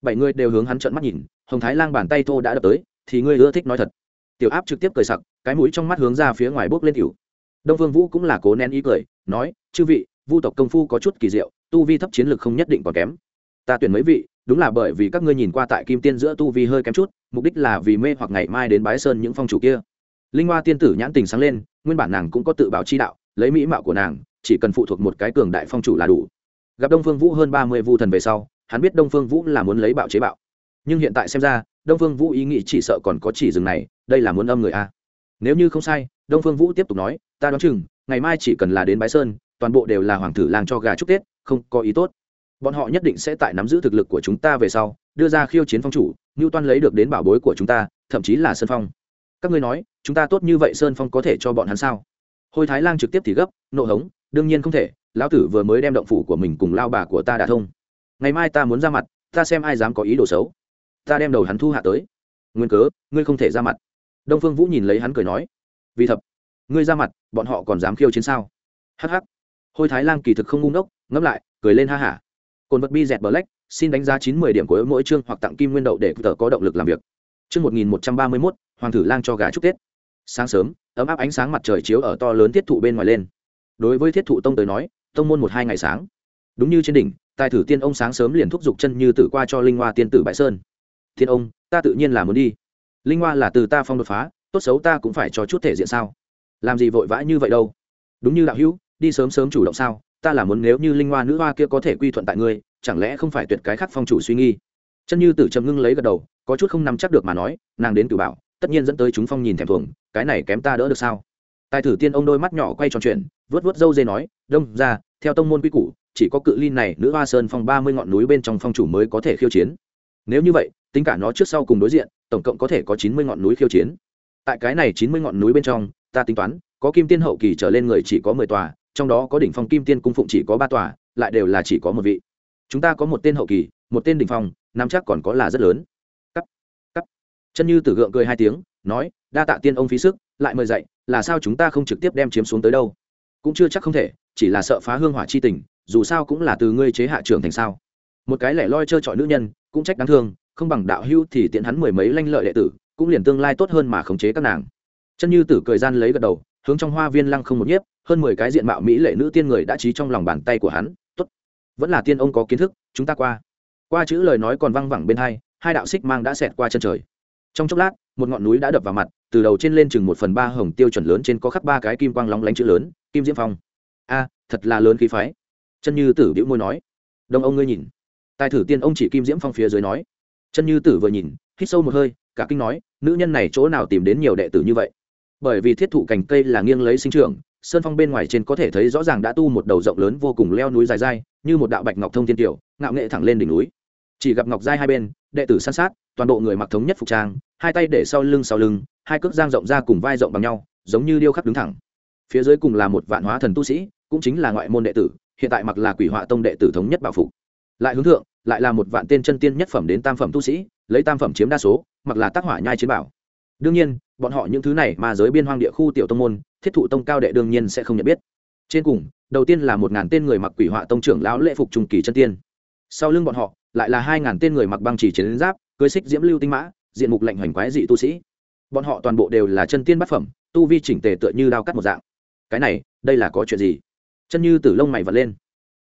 Bảy người đều hướng hắn trợn mắt nhìn, hồng thái lang bàn tay thô đã đập tới, thì ngươi ưa thích nói thật. Tiểu áp trực tiếp cười sặc, cái mũi trong mắt hướng ra phía ngoài bốc lên cửu đông vương vũ cũng là cố nén ý cười, nói, chư vị, vu tộc công phu có chút kỳ diệu, tu vi thấp chiến lược không nhất định còn kém. Ta tuyển mấy vị đúng là bởi vì các ngươi nhìn qua tại kim tiên giữa tu vi hơi kém chút, mục đích là vì mê hoặc ngày mai đến bái sơn những phong chủ kia. Linh hoa tiên tử nhãn tình sáng lên, nguyên bản nàng cũng có tự bảo chi đạo, lấy mỹ mạo của nàng, chỉ cần phụ thuộc một cái cường đại phong chủ là đủ. Gặp đông phương vũ hơn ba mươi vu thần về sau, hắn biết đông phương vũ là muốn lấy bạo chế bạo. Nhưng hiện tại xem ra, đông phương vũ ý nghĩ chỉ sợ còn có chỉ dừng này, đây là muốn âm người a. Nếu như không sai, đông phương vũ tiếp tục nói, ta đoán chừng, ngày mai chỉ cần là đến bái sơn, toàn bộ đều là hoàng thử làng cho gà chúc tết, không có ý tốt bọn họ nhất định sẽ tại nắm giữ thực lực của chúng ta về sau, đưa ra khiêu chiến phong chủ ngưu toan lấy được đến bảo bối của chúng ta, thậm chí là sơn phong. Các ngươi nói, chúng ta tốt như vậy sơn phong có thể cho bọn hắn sao? Hôi thái lang trực tiếp thì gấp, nộ hống, đương nhiên không thể, lão tử vừa mới đem động phủ của mình cùng lao bà của ta đã thông. Ngày mai ta muốn ra mặt, ta xem ai dám có ý đồ xấu. Ta đem đầu hắn thu hạ tới. Nguyên cớ, ngươi không thể ra mặt. Đông phương vũ nhìn lấy hắn cười nói, vì thập ngươi ra mặt, bọn họ còn dám khiêu chiến sao? Hh hôi thái lang kỳ thực không ngu ngốc, ngẫm lại, cười lên ha hả cồn vật bi dẹt black, xin đánh giá chín mươi điểm của mỗi chương hoặc tặng kim nguyên đậu để tự có động lực làm việc. Chương một nghìn một trăm ba mươi mốt, hoàng thử lang cho gà chúc tết. Sáng sớm, ấm áp ánh sáng mặt trời chiếu ở to lớn thiết thụ bên ngoài lên. Đối với thiết thụ tông tới nói, tông môn một hai ngày sáng. Đúng như trên đỉnh, tài thử tiên ông sáng sớm liền thúc giục chân như tử qua cho linh hoa tiên tử bãi sơn. Thiên ông, ta tự nhiên là muốn đi. Linh hoa là từ ta phong đột phá, tốt xấu ta cũng phải cho chút thể diện sao? Làm gì vội vã như vậy đâu? Đúng như đạo hữu, đi sớm sớm chủ động sao? Ta là muốn nếu như linh hoa nữ hoa kia có thể quy thuận tại ngươi, chẳng lẽ không phải tuyệt cái khác phong chủ suy nghi? Chân như tử trầm ngưng lấy gật đầu, có chút không nắm chắc được mà nói, nàng đến cử bảo, tất nhiên dẫn tới chúng phong nhìn thèm thuồng, cái này kém ta đỡ được sao? Tài thử tiên ông đôi mắt nhỏ quay tròn chuyện vớt vớt dâu dê nói, đông, ra, theo tông môn quy củ, chỉ có cự ly này nữ hoa sơn phong ba mươi ngọn núi bên trong phong chủ mới có thể khiêu chiến. Nếu như vậy, tính cả nó trước sau cùng đối diện, tổng cộng có thể có chín mươi ngọn núi khiêu chiến. Tại cái này chín mươi ngọn núi bên trong, ta tính toán, có kim tiên hậu kỳ trở lên người chỉ có mười tòa trong đó có đỉnh phong kim tiên cung phụng chỉ có ba tòa, lại đều là chỉ có một vị. Chúng ta có một tên hậu kỳ, một tên đỉnh phong nam chắc còn có là rất lớn. Cắt cắt. Chân như tử gượng cười hai tiếng, nói, đa tạ tiên ông phí sức, lại mời dạy, là sao chúng ta không trực tiếp đem chiếm xuống tới đâu? Cũng chưa chắc không thể, chỉ là sợ phá hương hỏa chi tình, dù sao cũng là từ ngươi chế hạ trưởng thành sao. Một cái lẻ loi trơ trọi nữ nhân, cũng trách đáng thương, không bằng đạo hưu thì tiện hắn mười mấy lanh lợi đệ tử, cũng liền tương lai tốt hơn mà khống chế các nàng. Chân như tử cười gian lấy gật đầu, hướng trong hoa viên lăng không một nhiếp hơn mười cái diện mạo mỹ lệ nữ tiên người đã trí trong lòng bàn tay của hắn. Tốt. Vẫn là tiên ông có kiến thức, chúng ta qua. Qua chữ lời nói còn văng vẳng bên hai hai đạo xích mang đã xẹt qua chân trời. Trong chốc lát, một ngọn núi đã đập vào mặt, từ đầu trên lên chừng một phần ba hồng tiêu chuẩn lớn trên có khắc ba cái kim quang lóng lánh chữ lớn, kim diễm phong. A, thật là lớn khí phái. Chân như tử bĩu môi nói. Đông ông ngươi nhìn. Tài thử tiên ông chỉ kim diễm phong phía dưới nói. Chân như tử vừa nhìn, hít sâu một hơi, cả kinh nói, nữ nhân này chỗ nào tìm đến nhiều đệ tử như vậy? Bởi vì thiết thụ cành cây là nghiêng lấy sinh trưởng sơn phong bên ngoài trên có thể thấy rõ ràng đã tu một đầu rộng lớn vô cùng leo núi dài dai, như một đạo bạch ngọc thông thiên tiểu, ngạo nghệ thẳng lên đỉnh núi. Chỉ gặp ngọc giai hai bên, đệ tử san sát, toàn bộ người mặc thống nhất phục trang, hai tay để sau lưng sau lưng, hai cước giang rộng ra cùng vai rộng bằng nhau, giống như điêu khắc đứng thẳng. Phía dưới cùng là một vạn hóa thần tu sĩ, cũng chính là ngoại môn đệ tử, hiện tại mặc là quỷ họa tông đệ tử thống nhất bảo phục. Lại hướng thượng, lại là một vạn tên chân tiên nhất phẩm đến tam phẩm tu sĩ, lấy tam phẩm chiếm đa số, mặc là tác hỏa nhai chiến bảo. Đương nhiên bọn họ những thứ này mà giới biên hoang địa khu tiểu tông môn, thiết thụ tông cao đệ đương nhiên sẽ không nhận biết. Trên cùng, đầu tiên là một ngàn tên người mặc quỷ họa tông trưởng lão lễ phục trùng kỳ chân tiên. Sau lưng bọn họ, lại là hai ngàn tên người mặc băng chỉ chiến giáp, cưới xích diễm lưu tinh mã, diện mục lạnh hoành quái dị tu sĩ. Bọn họ toàn bộ đều là chân tiên bát phẩm, tu vi chỉnh tề tựa như đao cắt một dạng. Cái này, đây là có chuyện gì? Chân như tử lông mày vật lên.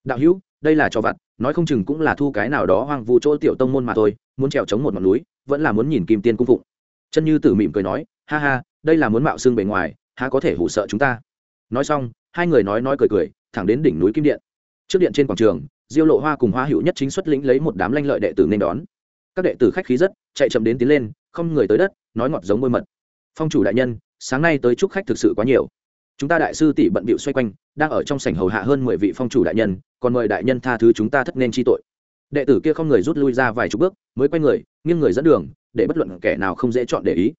Đạo hữu, đây là cho vặt, nói không chừng cũng là thu cái nào đó hoang vu chỗ tiểu tông môn mà thôi, muốn trèo chống một ngọn núi, vẫn là muốn nhìn kim tiên cung phụng. Chân như tử mỉm cười nói ha ha, đây là muốn mạo xương bề ngoài, há có thể hủ sợ chúng ta? Nói xong, hai người nói nói cười cười, thẳng đến đỉnh núi kim điện. Trước điện trên quảng trường, diêu lộ hoa cùng hoa hữu nhất chính xuất lĩnh lấy một đám lanh lợi đệ tử nên đón. Các đệ tử khách khí rất, chạy chậm đến tiến lên, không người tới đất, nói ngọt giống môi mật. Phong chủ đại nhân, sáng nay tới chúc khách thực sự quá nhiều. Chúng ta đại sư tỷ bận bịu xoay quanh, đang ở trong sảnh hầu hạ hơn mười vị phong chủ đại nhân, còn mời đại nhân tha thứ chúng ta thất nên chi tội. Đệ tử kia không người rút lui ra vài chục bước, mới quay người, nghiêng người dẫn đường, để bất luận kẻ nào không dễ chọn để ý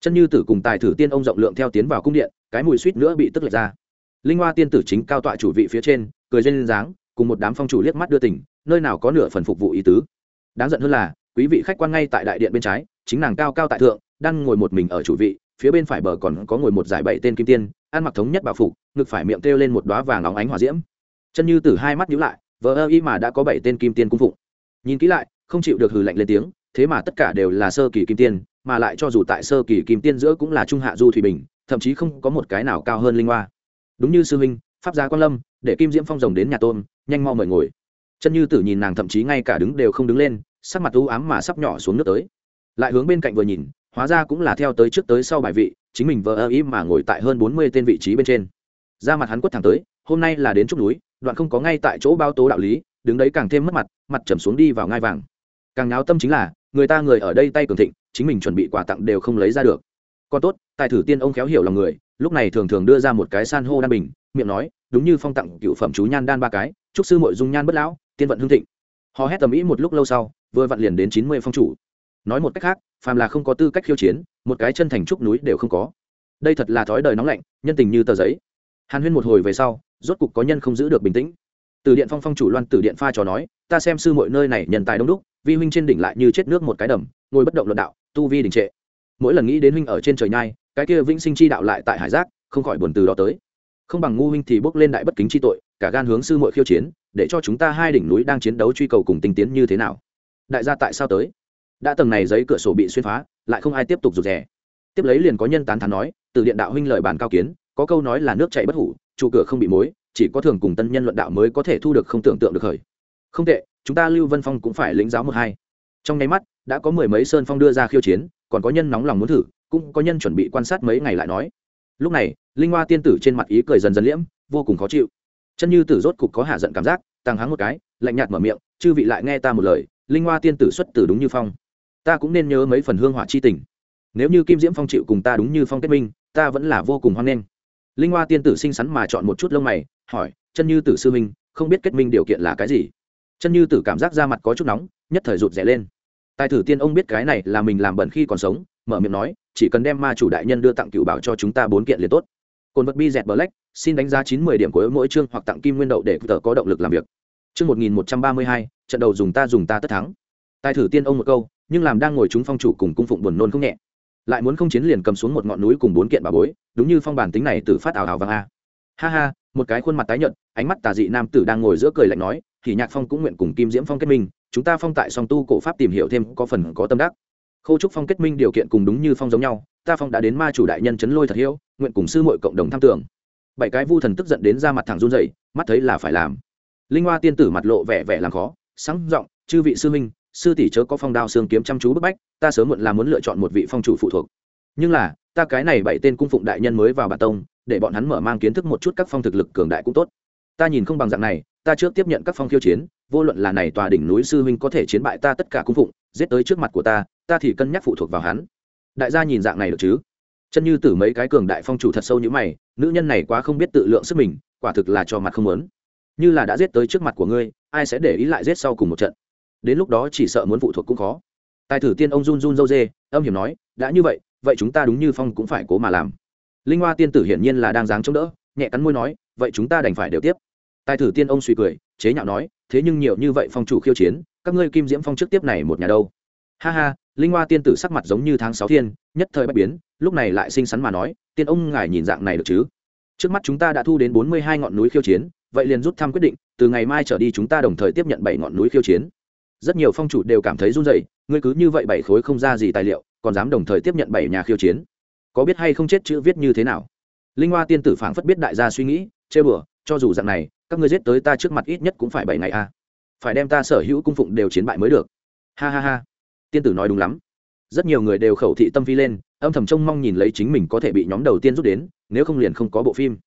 chân như tử cùng tài thử tiên ông rộng lượng theo tiến vào cung điện, cái mùi suýt nữa bị tức lệch ra. Linh hoa tiên tử chính cao tọa chủ vị phía trên, cười lên dáng, cùng một đám phong chủ liếc mắt đưa tỉnh nơi nào có nửa phần phục vụ ý tứ. Đáng giận hơn là, quý vị khách quan ngay tại đại điện bên trái, chính nàng cao cao tại thượng, đang ngồi một mình ở chủ vị, phía bên phải bờ còn có ngồi một giải bảy tên kim tiên, ăn mặc thống nhất bảo phục, ngực phải miệng kêu lên một đoá vàng óng ánh hỏa diễm. Chân như từ hai mắt nhíu lại, vờ ơ y mà đã có bảy tên kim tiên cung phụng. Nhìn kỹ lại, không chịu được hừ lạnh lên tiếng thế mà tất cả đều là sơ kỳ kim tiên, mà lại cho dù tại sơ kỳ kim tiên giữa cũng là trung hạ du thủy bình, thậm chí không có một cái nào cao hơn linh hoa. Đúng như sư huynh, pháp gia quan lâm, để kim diễm phong rồng đến nhà tôn, nhanh mau mời ngồi. Chân như tử nhìn nàng thậm chí ngay cả đứng đều không đứng lên, sắc mặt u ám mà sắp nhỏ xuống nước tới. Lại hướng bên cạnh vừa nhìn, hóa ra cũng là theo tới trước tới sau bài vị, chính mình vợ ơ ý mà ngồi tại hơn bốn mươi tên vị trí bên trên. Ra mặt hắn quất thẳng tới, hôm nay là đến trúc núi, đoạn không có ngay tại chỗ bao tố đạo lý, đứng đấy càng thêm mất mặt mặt trầm xuống đi vào ngai vàng. Càng náo tâm chính là người ta người ở đây tay cường thịnh, chính mình chuẩn bị quà tặng đều không lấy ra được. Còn tốt, tài thử tiên ông khéo hiểu lòng người, lúc này thường thường đưa ra một cái san hô đan bình, miệng nói, đúng như phong tặng cựu phẩm chú nhan đan ba cái, chúc sư mội dung nhan bất lão, tiên vận hương thịnh. Họ hét tầm ý một lúc lâu sau, vừa vặn liền đến chín mươi phong chủ. Nói một cách khác, phàm là không có tư cách khiêu chiến, một cái chân thành trúc núi đều không có. Đây thật là thói đời nóng lạnh, nhân tình như tờ giấy. Hàn huyên một hồi về sau, rốt cục có nhân không giữ được bình tĩnh. Từ điện phong phong chủ loan từ điện pha trò nói, ta xem sư mọi nơi này nhân tài đông đúc vi huynh trên đỉnh lại như chết nước một cái đầm, ngồi bất động luận đạo, tu vi đình trệ. Mỗi lần nghĩ đến huynh ở trên trời nhai, cái kia vĩnh sinh chi đạo lại tại hải giác, không khỏi buồn từ đó tới. Không bằng ngu huynh thì bước lên đại bất kính chi tội, cả gan hướng sư muội khiêu chiến, để cho chúng ta hai đỉnh núi đang chiến đấu truy cầu cùng tinh tiến như thế nào? Đại gia tại sao tới? Đã tầng này giấy cửa sổ bị xuyên phá, lại không ai tiếp tục rụt rè. Tiếp lấy liền có nhân tán thán nói, từ điện đạo huynh lời bàn cao kiến, có câu nói là nước chảy bất hủ, trụ cửa không bị mối, chỉ có thường cùng tân nhân luận đạo mới có thể thu được không tưởng tượng được khởi. Không tệ chúng ta lưu vân phong cũng phải lĩnh giáo một hai. Trong nháy mắt, đã có mười mấy sơn phong đưa ra khiêu chiến, còn có nhân nóng lòng muốn thử, cũng có nhân chuẩn bị quan sát mấy ngày lại nói. Lúc này, linh hoa tiên tử trên mặt ý cười dần dần liễm, vô cùng khó chịu. Chân như tử rốt cục có hạ giận cảm giác tăng hắng một cái, lạnh nhạt mở miệng, chư vị lại nghe ta một lời, linh hoa tiên tử xuất tử đúng như phong. Ta cũng nên nhớ mấy phần hương hỏa chi tình. Nếu như kim diễm phong chịu cùng ta đúng như phong kết minh, ta vẫn là vô cùng hoan nghênh. Linh hoa tiên tử xinh xắn mà chọn một chút lông mày, hỏi, chân như tử sư minh không biết kết minh điều kiện là cái gì? Chân như tử cảm giác da mặt có chút nóng, nhất thời rụt rẻ lên. Tài thử tiên ông biết cái này là mình làm bẩn khi còn sống, mở miệng nói, chỉ cần đem ma chủ đại nhân đưa tặng cựu bảo cho chúng ta bốn kiện liền tốt. Cồn vật bi dẹt black, xin đánh giá chín mươi điểm của mỗi chương hoặc tặng kim nguyên đậu để tờ có động lực làm việc. Chương một nghìn một trăm ba mươi hai, trận đầu dùng ta dùng ta tất thắng. Tài thử tiên ông một câu, nhưng làm đang ngồi chúng phong chủ cùng cung phụng buồn nôn không nhẹ. Lại muốn không chiến liền cầm xuống một ngọn núi cùng bốn kiện bà bối, đúng như phong bản tính này từ phát ảo ảo vàng a. Ha ha, một cái khuôn mặt tái nhợt, ánh mắt tà dị nam tử đang ngồi giữa cười lạnh nói thì nhạc phong cũng nguyện cùng kim diễm phong kết minh, chúng ta phong tại song tu cổ pháp tìm hiểu thêm có phần có tâm đắc. Khâu trúc phong kết minh điều kiện cùng đúng như phong giống nhau, ta phong đã đến ma chủ đại nhân chấn lôi thật hiếu, nguyện cùng sư muội cộng đồng tham tưởng. Bảy cái vu thần tức giận đến ra mặt thẳng run dậy mắt thấy là phải làm. Linh hoa tiên tử mặt lộ vẻ vẻ làm khó, sáng giọng, chư vị sư minh, sư tỷ chớ có phong đao xương kiếm chăm chú bức bách, ta sớm muộn là muốn lựa chọn một vị phong chủ phụ thuộc. Nhưng là, ta cái này bảy tên cung phụng đại nhân mới vào bản tông, để bọn hắn mở mang kiến thức một chút các phong thực lực cường đại cũng tốt ta nhìn không bằng dạng này, ta trước tiếp nhận các phong khiêu chiến, vô luận là này tòa đỉnh núi sư huynh có thể chiến bại ta tất cả cung phụng, giết tới trước mặt của ta ta thì cân nhắc phụ thuộc vào hắn. Đại gia nhìn dạng này được chứ? Chân như tử mấy cái cường đại phong chủ thật sâu như mày, nữ nhân này quá không biết tự lượng sức mình, quả thực là cho mặt không muốn. Như là đã giết tới trước mặt của ngươi, ai sẽ để ý lại giết sau cùng một trận? Đến lúc đó chỉ sợ muốn phụ thuộc cũng khó. Tài thử tiên ông run run dâu dê âm hiểm nói, đã như vậy vậy chúng ta đúng như phong cũng phải cố mà làm. Linh hoa tiên tử hiển nhiên là đang dáng chống đỡ, nhẹ cắn môi nói vậy chúng ta đành phải đều tiếp. Tài thử tiên ông suy cười, chế nhạo nói, thế nhưng nhiều như vậy phong chủ khiêu chiến, các ngươi kim diễm phong trước tiếp này một nhà đâu? Ha ha, linh hoa tiên tử sắc mặt giống như tháng sáu thiên, nhất thời bách biến, lúc này lại xinh xắn mà nói, tiên ông ngài nhìn dạng này được chứ? Trước mắt chúng ta đã thu đến bốn mươi hai ngọn núi khiêu chiến, vậy liền rút thăm quyết định, từ ngày mai trở đi chúng ta đồng thời tiếp nhận bảy ngọn núi khiêu chiến. Rất nhiều phong chủ đều cảm thấy run rẩy, ngươi cứ như vậy bảy khối không ra gì tài liệu, còn dám đồng thời tiếp nhận bảy nhà khiêu chiến. Có biết hay không chết chữ viết như thế nào? Linh hoa tiên tử phảng phất biết đại gia suy nghĩ chê bừa, cho dù dạng này, các ngươi giết tới ta trước mặt ít nhất cũng phải bảy ngày a. À. phải đem ta sở hữu cung phụng đều chiến bại mới được. Ha ha ha. Tiên tử nói đúng lắm. Rất nhiều người đều khẩu thị tâm phi lên, âm thầm trông mong nhìn lấy chính mình có thể bị nhóm đầu tiên rút đến, nếu không liền không có bộ phim.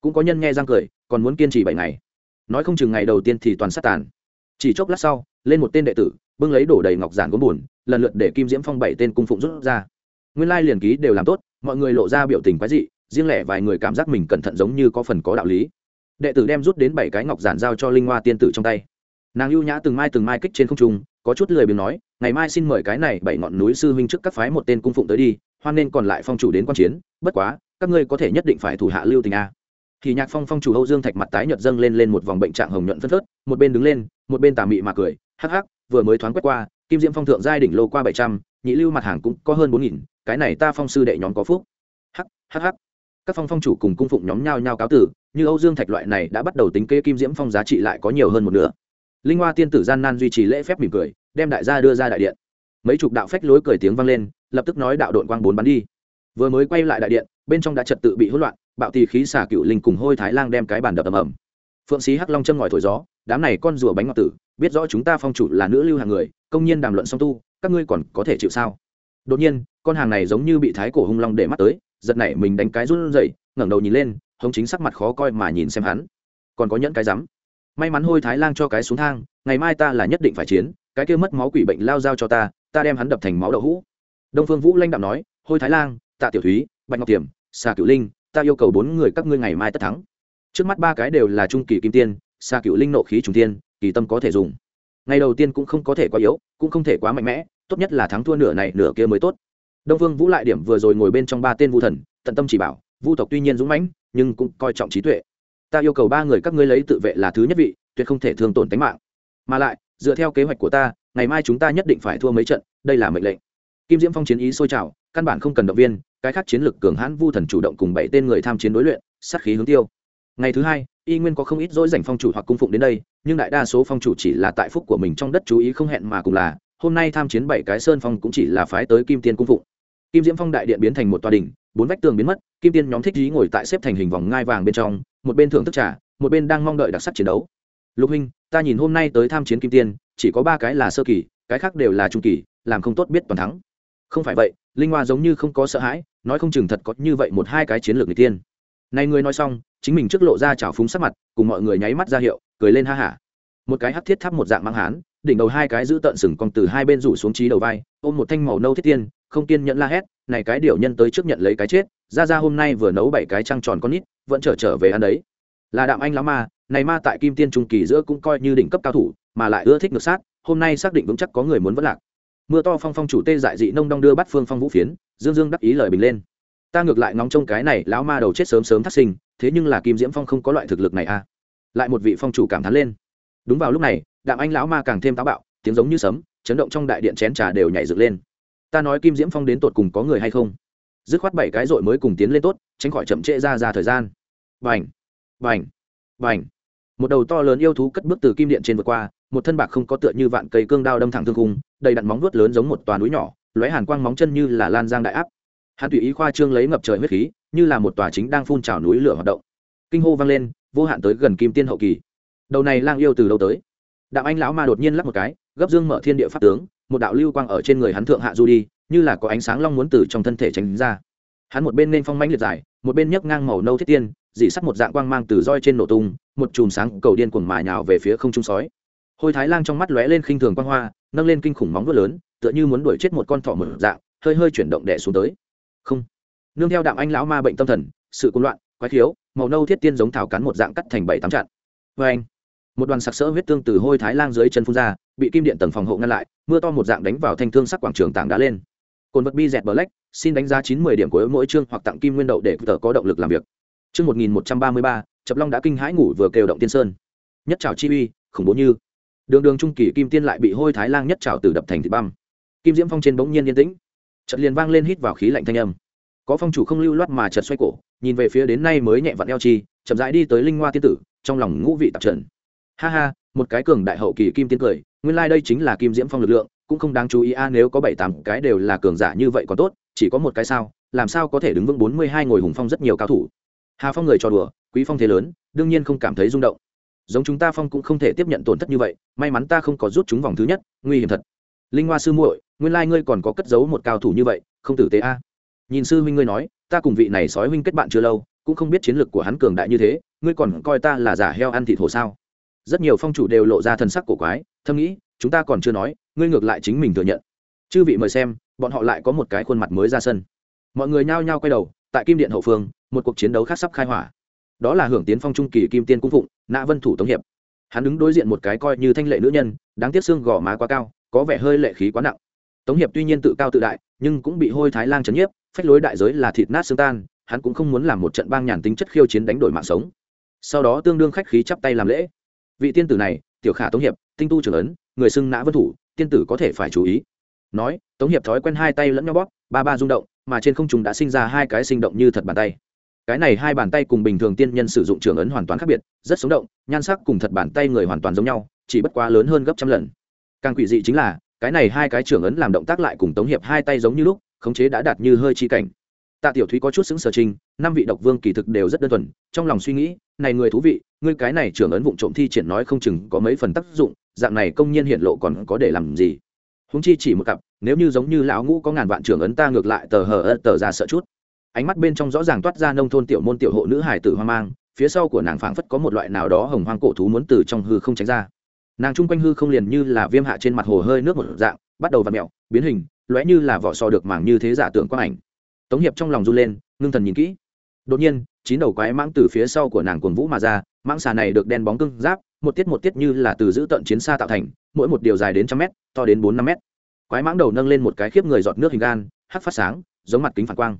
Cũng có nhân nghe răng cười, còn muốn kiên trì bảy ngày. Nói không chừng ngày đầu tiên thì toàn sát tàn. Chỉ chốc lát sau, lên một tên đệ tử, bưng lấy đổ đầy ngọc giản gốm buồn, lần lượt để kim diễm phong bảy tên cung phụng rút ra. Nguyên lai liền ký đều làm tốt, mọi người lộ ra biểu tình quái dị riêng lẻ vài người cảm giác mình cẩn thận giống như có phần có đạo lý. Đệ tử đem rút đến bảy cái ngọc giản giao cho linh hoa tiên tử trong tay. Nàng ưu nhã từng mai từng mai kích trên không trung, có chút lười biếng nói, ngày mai xin mời cái này bảy ngọn núi sư huynh trước các phái một tên cung phụng tới đi, hoan nên còn lại phong chủ đến quan chiến, bất quá, các ngươi có thể nhất định phải thủ hạ lưu tình a. Thì nhạc phong phong chủ âu dương thạch mặt tái nhợt dâng lên lên một vòng bệnh trạng hồng nhuận phân phớt, một bên đứng lên, một bên tà mị mà cười, hắc hắc, vừa mới thoáng quét qua, kim diễm phong thượng giai đỉnh lô qua bảy trăm, nhị lưu mặt hàng cũng có hơn bốn nghìn, cái này ta phong sư đệ nhóm có phúc. Hắc hắc hắc các phong phong chủ cùng cung phụng nhóm nhao nhao cáo tử, như âu dương thạch loại này đã bắt đầu tính kê kim diễm phong giá trị lại có nhiều hơn một nửa. Linh hoa tiên tử gian nan duy trì lễ phép mỉm cười, đem đại gia đưa ra đại điện. Mấy chục đạo phách lối cười tiếng vang lên, lập tức nói đạo đội quang bốn bắn đi. Vừa mới quay lại đại điện, bên trong đã trật tự bị hỗn loạn, bạo tì khí xả cựu linh cùng hôi thái lang đem cái bàn đập ầm ầm. Phượng sĩ hắc long châm ngòi thổi gió, đám này con rùa bánh ngọc tử, biết rõ chúng ta phong chủ là nữ lưu hàng người, công nhiên đàm luận song tu, các ngươi còn có thể chịu sao? Đột nhiên, con hàng này giống như bị thái cổ hung long để mắt tới giật nảy mình đánh cái run rẩy, ngẩng đầu nhìn lên, hống chính sắc mặt khó coi mà nhìn xem hắn. Còn có nhẫn cái rắm. May mắn hôi thái lang cho cái xuống thang, ngày mai ta là nhất định phải chiến, cái kia mất máu quỷ bệnh lao giao cho ta ta đem hắn đập thành máu đậu hũ. Đông phương vũ lanh đạm nói, hôi thái lang, tạ tiểu thúy, bạch ngọc tiềm, xà cựu linh, ta yêu cầu bốn người các ngươi ngày mai tất thắng. Trước mắt ba cái đều là trung kỳ kim tiên, xà cựu linh nộ khí trùng tiên kỳ tâm có thể dùng. Ngày đầu tiên cũng không có thể quá yếu, cũng không thể quá mạnh mẽ, tốt nhất là thắng thua nửa này nửa kia mới tốt đông vương vũ lại điểm vừa rồi ngồi bên trong ba tên vu thần, tận tâm chỉ bảo, vu tộc tuy nhiên dũng mãnh, nhưng cũng coi trọng trí tuệ. Ta yêu cầu ba người các ngươi lấy tự vệ là thứ nhất vị, tuyệt không thể thương tổn tính mạng. Mà lại, dựa theo kế hoạch của ta, ngày mai chúng ta nhất định phải thua mấy trận, đây là mệnh lệnh. Kim diễm phong chiến ý sôi trào, căn bản không cần động viên, cái khác chiến lược cường hãn vu thần chủ động cùng bảy tên người tham chiến đối luyện, sát khí hướng tiêu. Ngày thứ hai, y nguyên có không ít dỗi dành phong chủ hoặc cung phụng đến đây, nhưng đại đa số phong chủ chỉ là tại phúc của mình trong đất chú ý không hẹn mà cùng là, hôm nay tham chiến bảy cái sơn phong cũng chỉ là phái tới kim tiên cung phụng kim diễm phong đại điện biến thành một tòa đình bốn vách tường biến mất, kim tiên nhóm thích trí ngồi tại xếp thành hình vòng ngai vàng bên trong, một bên thưởng thức trà, một bên đang mong đợi đặc sắc chiến đấu. Lục huynh, ta nhìn hôm nay tới tham chiến kim tiên, chỉ có ba cái là sơ kỳ, cái khác đều là trung kỳ, làm không tốt biết toàn thắng. Không phải vậy, linh hoa giống như không có sợ hãi, nói không chừng thật có như vậy một hai cái chiến lược người tiên. Này người nói xong, chính mình trước lộ ra trào phúng sắc mặt, cùng mọi người nháy mắt ra hiệu, cười lên ha hả. Một cái hắc thiết tháp một dạng mang hán, đỉnh đầu hai cái giữ tận sừng còn từ hai bên rủ xuống trí đầu vai, ôm một thanh màu nâu thiết tiên không kiên nhẫn la hét, này cái điều nhân tới trước nhận lấy cái chết, ra ra hôm nay vừa nấu bảy cái trăng tròn con nít, vẫn trở trở về ăn đấy. Là đạm anh lão ma, này ma tại kim tiên trung kỳ giữa cũng coi như đỉnh cấp cao thủ, mà lại ưa thích ngược sát, hôm nay xác định vững chắc có người muốn vất lạc. Mưa to phong phong chủ tê dại dị nông đong đưa bắt phương phong vũ phiến, dương dương đắc ý lời bình lên. Ta ngược lại ngóng trông cái này lão ma đầu chết sớm sớm thắt sinh, thế nhưng là kim diễm phong không có loại thực lực này à. Lại một vị phong chủ cảm thán lên. Đúng vào lúc này, đạm anh lão ma càng thêm táo bạo, tiếng giống như sấm, chấn động trong đại điện chén trà đều nhảy dựng lên ta nói kim diễm phong đến tột cùng có người hay không? Dứt khoát bảy cái dội mới cùng tiến lên tốt, tránh khỏi chậm trễ ra ra thời gian. Vành vành vành một đầu to lớn yêu thú cất bước từ kim điện trên vượt qua, một thân bạc không có tựa như vạn cây cương đao đâm thẳng thương cung đầy đặn móng vuốt lớn giống một tòa núi nhỏ, lóe hàn quang móng chân như là lan giang đại áp. Hắn tùy ý khoa trương lấy ngập trời huyết khí, như là một tòa chính đang phun trào núi lửa hoạt động. Kinh hô vang lên, vô hạn tới gần kim tiên hậu kỳ. Đầu này lang yêu từ đâu tới? Đạo anh lão ma đột nhiên lắc một cái gấp dương mở thiên địa pháp tướng, một đạo lưu quang ở trên người hắn thượng hạ du đi, như là có ánh sáng long muốn từ trong thân thể tránh ra. Hắn một bên nên phong mãnh liệt dài một bên nhấc ngang màu nâu thiết tiên, dị sắt một dạng quang mang từ roi trên nổ tung, một chùm sáng cầu điên cuồng mà nhào về phía không trung sói. Hôi thái lang trong mắt lóe lên khinh thường quang hoa, nâng lên kinh khủng móng vuốt lớn, tựa như muốn đuổi chết một con thỏ mở dạng, hơi hơi chuyển động đẻ xuống tới. Không. Nương theo đạm anh lão ma bệnh tâm thần, sự cuốn loạn, quái thiếu màu nâu thiết tiên giống thảo cắn một dạng cắt thành bảy tám chặn. Vê anh một đoàn sặc sỡ huyết tương từ hôi thái lang dưới chân phun ra, bị kim điện tầng phòng hộ ngăn lại, mưa to một dạng đánh vào thanh thương sắc quảng trường tảng đá lên. Cồn vật bi dẹt black, xin đánh giá chín mươi điểm của mỗi chương hoặc tặng kim nguyên đậu để tờ có động lực làm việc. Chương một nghìn một trăm ba mươi ba, chập long đã kinh hãi ngủ vừa kêu động tiên sơn. Nhất trào chi uy, khủng bố như. Đường đường trung kỳ kim tiên lại bị hôi thái lang nhất trào từ đập thành thịt băm. Kim diễm phong trên bỗng nhiên yên tĩnh. Chợt liền vang lên hít vào khí lạnh thanh âm. Có phong chủ không lưu loát mà chợt xoay cổ, nhìn về phía đến nay mới nhẹ vặn eo chi, chậm rãi đi tới linh hoa tiên tử, trong lòng ngũ vị tạp trần ha ha, một cái cường đại hậu kỳ kim tiên cười, nguyên lai đây chính là kim diễm phong lực lượng, cũng không đáng chú ý a, nếu có bảy tám cái đều là cường giả như vậy còn tốt, chỉ có một cái sao, làm sao có thể đứng vững bốn mươi hai ngồi hùng phong rất nhiều cao thủ. Hà phong người cho đùa, quý phong thế lớn, đương nhiên không cảm thấy rung động. Giống chúng ta phong cũng không thể tiếp nhận tổn thất như vậy, may mắn ta không có rút chúng vòng thứ nhất, nguy hiểm thật. Linh hoa sư muội, nguyên lai ngươi còn có cất giấu một cao thủ như vậy, không tử tế a. Nhìn sư huynh ngươi nói, ta cùng vị này sói huynh kết bạn chưa lâu, cũng không biết chiến lược của hắn cường đại như thế, ngươi còn coi ta là giả heo ăn thịt hồ sao? Rất nhiều phong chủ đều lộ ra thần sắc cổ quái, thầm nghĩ, chúng ta còn chưa nói, ngươi ngược lại chính mình thừa nhận. Chư vị mời xem, bọn họ lại có một cái khuôn mặt mới ra sân. Mọi người nhao nhao quay đầu, tại kim điện hậu phương, một cuộc chiến đấu khác sắp khai hỏa. Đó là hưởng tiến phong trung kỳ kim tiên cung phụng nạ vân thủ tống hiệp. Hắn đứng đối diện một cái coi như thanh lệ nữ nhân, đáng tiếc xương gò má quá cao, có vẻ hơi lệ khí quá nặng. Tống hiệp tuy nhiên tự cao tự đại, nhưng cũng bị hôi thái lan chấn nhiếp, phách lối đại giới là thịt nát xương tan, hắn cũng không muốn làm một trận bang nhàn tính chất khiêu chiến đánh đổi mạng sống. Sau đó tương đương khách khí chắp tay làm lễ vị tiên tử này, tiểu khả tống hiệp, tinh tu trưởng ấn, người xưng nã vân thủ, tiên tử có thể phải chú ý. Nói, tống hiệp thói quen hai tay lẫn nhau bóp, ba ba rung động, mà trên không trung đã sinh ra hai cái sinh động như thật bàn tay. Cái này hai bàn tay cùng bình thường tiên nhân sử dụng trường ấn hoàn toàn khác biệt, rất sống động, nhan sắc cùng thật bàn tay người hoàn toàn giống nhau, chỉ bất quá lớn hơn gấp trăm lần. Càng quỷ dị chính là, cái này hai cái trường ấn làm động tác lại cùng tống hiệp hai tay giống như lúc, khống chế đã đạt như hơi chi cảnh. Tạ tiểu thúy có chút xứng sở trình, năm vị độc vương kỳ thực đều rất đơn thuần, trong lòng suy nghĩ, này người thú vị ngươi cái này trưởng ấn vụng trộm thi triển nói không chừng có mấy phần tác dụng, dạng này công nhiên hiện lộ còn có để làm gì? Húng chi chỉ một cặp, nếu như giống như lão ngũ có ngàn vạn trưởng ấn ta ngược lại tờ hờ tờ ra sợ chút. Ánh mắt bên trong rõ ràng toát ra nông thôn tiểu môn tiểu hộ nữ hải tử hoang mang, phía sau của nàng phảng phất có một loại nào đó hồng hoang cổ thú muốn từ trong hư không tránh ra. Nàng chung quanh hư không liền như là viêm hạ trên mặt hồ hơi nước một dạng, bắt đầu v ặ mẹo biến hình, lóe như là vỏ sò được màng như thế giả tưởng quang ảnh. Tống hiệp trong lòng run lên, ngưng thần nhìn kỹ đột nhiên, chín đầu quái mãng từ phía sau của nàng cồn vũ mà ra, mãng xà này được đen bóng cưng giáp, một tiết một tiết như là từ giữ tận chiến xa tạo thành, mỗi một điều dài đến trăm mét, to đến bốn năm mét. Quái mãng đầu nâng lên một cái khiếp người giọt nước hình gan, hắc phát sáng, giống mặt kính phản quang.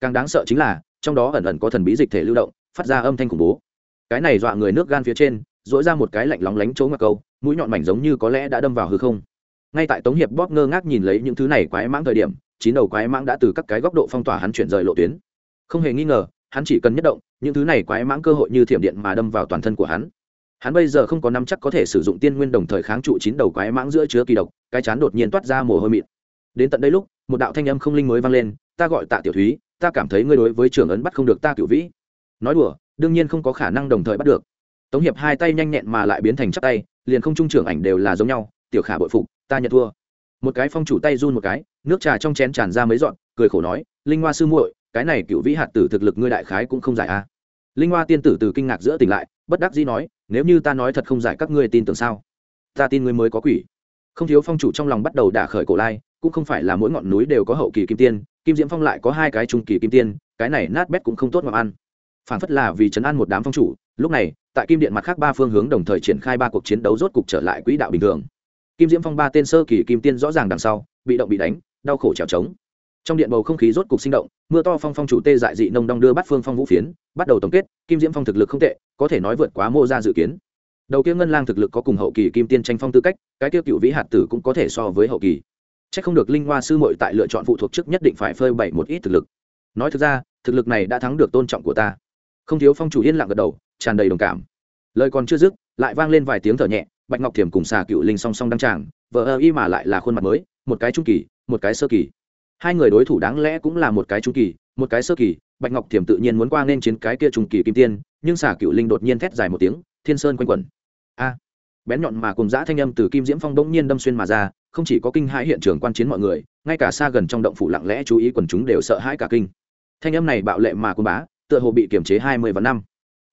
Càng đáng sợ chính là, trong đó ẩn ẩn có thần bí dịch thể lưu động, phát ra âm thanh khủng bố. Cái này dọa người nước gan phía trên dỗi ra một cái lạnh lóng lánh chỗ ngạc câu, mũi nhọn mảnh giống như có lẽ đã đâm vào hư không. Ngay tại tống hiệp bóp ngơ ngác nhìn lấy những thứ này quái mãng thời điểm, chín đầu quái mãng đã từ các cái góc độ phong tỏa hắn chuyển rời lộ tuyến. Không hề nghi ngờ hắn chỉ cần nhất động, những thứ này quái mãng cơ hội như thiểm điện mà đâm vào toàn thân của hắn. Hắn bây giờ không có năm chắc có thể sử dụng tiên nguyên đồng thời kháng trụ chín đầu quái mãng giữa chứa kỳ độc, cái chán đột nhiên toát ra mồ hôi mịn. Đến tận đây lúc, một đạo thanh âm không linh mới vang lên, ta gọi tạ tiểu thúy, ta cảm thấy ngươi đối với trưởng ấn bắt không được ta cựu vĩ. Nói đùa, đương nhiên không có khả năng đồng thời bắt được. Tống hiệp hai tay nhanh nhẹn mà lại biến thành chắc tay, liền không trung trưởng ảnh đều là giống nhau, tiểu khả bội phục, ta nhận thua. Một cái phong chủ tay run một cái, nước trà trong chén tràn ra mấy dọn cười khổ nói, linh hoa sư muội cái này cựu vĩ hạt tử thực lực ngươi đại khái cũng không giải a. Linh hoa tiên tử từ kinh ngạc giữa tỉnh lại, bất đắc dĩ nói, nếu như ta nói thật không giải các ngươi tin tưởng sao? Ta tin ngươi mới có quỷ. Không thiếu phong chủ trong lòng bắt đầu đả khởi cổ lai, cũng không phải là mỗi ngọn núi đều có hậu kỳ kim tiên, kim diễm phong lại có hai cái trung kỳ kim tiên, cái này nát bét cũng không tốt mà ăn. Phản phất là vì chấn an một đám phong chủ, lúc này, tại kim điện mặt khác ba phương hướng đồng thời triển khai ba cuộc chiến đấu rốt cục trở lại quỹ đạo bình thường. Kim diễm phong ba tên sơ kỳ kim tiên rõ ràng đằng sau, bị động bị đánh, đau khổ trèo trống trong điện bầu không khí rốt cục sinh động, mưa to phong phong chủ tê dại dị nông đong đưa bắt phương phong vũ phiến, bắt đầu tổng kết, kim diễm phong thực lực không tệ, có thể nói vượt quá mô ra dự kiến. Đầu kia ngân lang thực lực có cùng hậu kỳ kim tiên tranh phong tư cách, cái kia cựu vĩ hạt tử cũng có thể so với hậu kỳ. C h ắ c không được linh hoa sư mội tại lựa chọn phụ thuộc chức nhất định phải phơi bày một ít thực lực. Nói thực ra, thực lực này đã thắng được tôn trọng của ta. Không thiếu phong chủ yên lặng gật đầu, tràn đầy đồng cảm. Lời còn chưa dứt, lại vang lên vài tiếng thở nhẹ, bạch ngọc thiềm cùng xà cựu linh song song đăng tràng vợ ơ y mà lại là khuôn mặt mới, một cái trung kỳ, một cái sơ kỳ hai người đối thủ đáng lẽ cũng là một cái trung kỳ, một cái sơ kỳ, bạch ngọc thiềm tự nhiên muốn qua nên chiến cái kia trung kỳ kim tiên, nhưng xả cựu linh đột nhiên thét dài một tiếng, thiên sơn quanh quẩn. A! Bén nhọn mà cùng dã thanh âm từ kim diễm phong bỗng nhiên đâm xuyên mà ra, không chỉ có kinh hãi hiện trường quan chiến mọi người, ngay cả xa gần trong động phủ lặng lẽ chú ý quần chúng đều sợ hãi cả kinh. Thanh âm này bạo lệ mà cung bá, tựa hồ bị kiềm chế hai mươi và năm.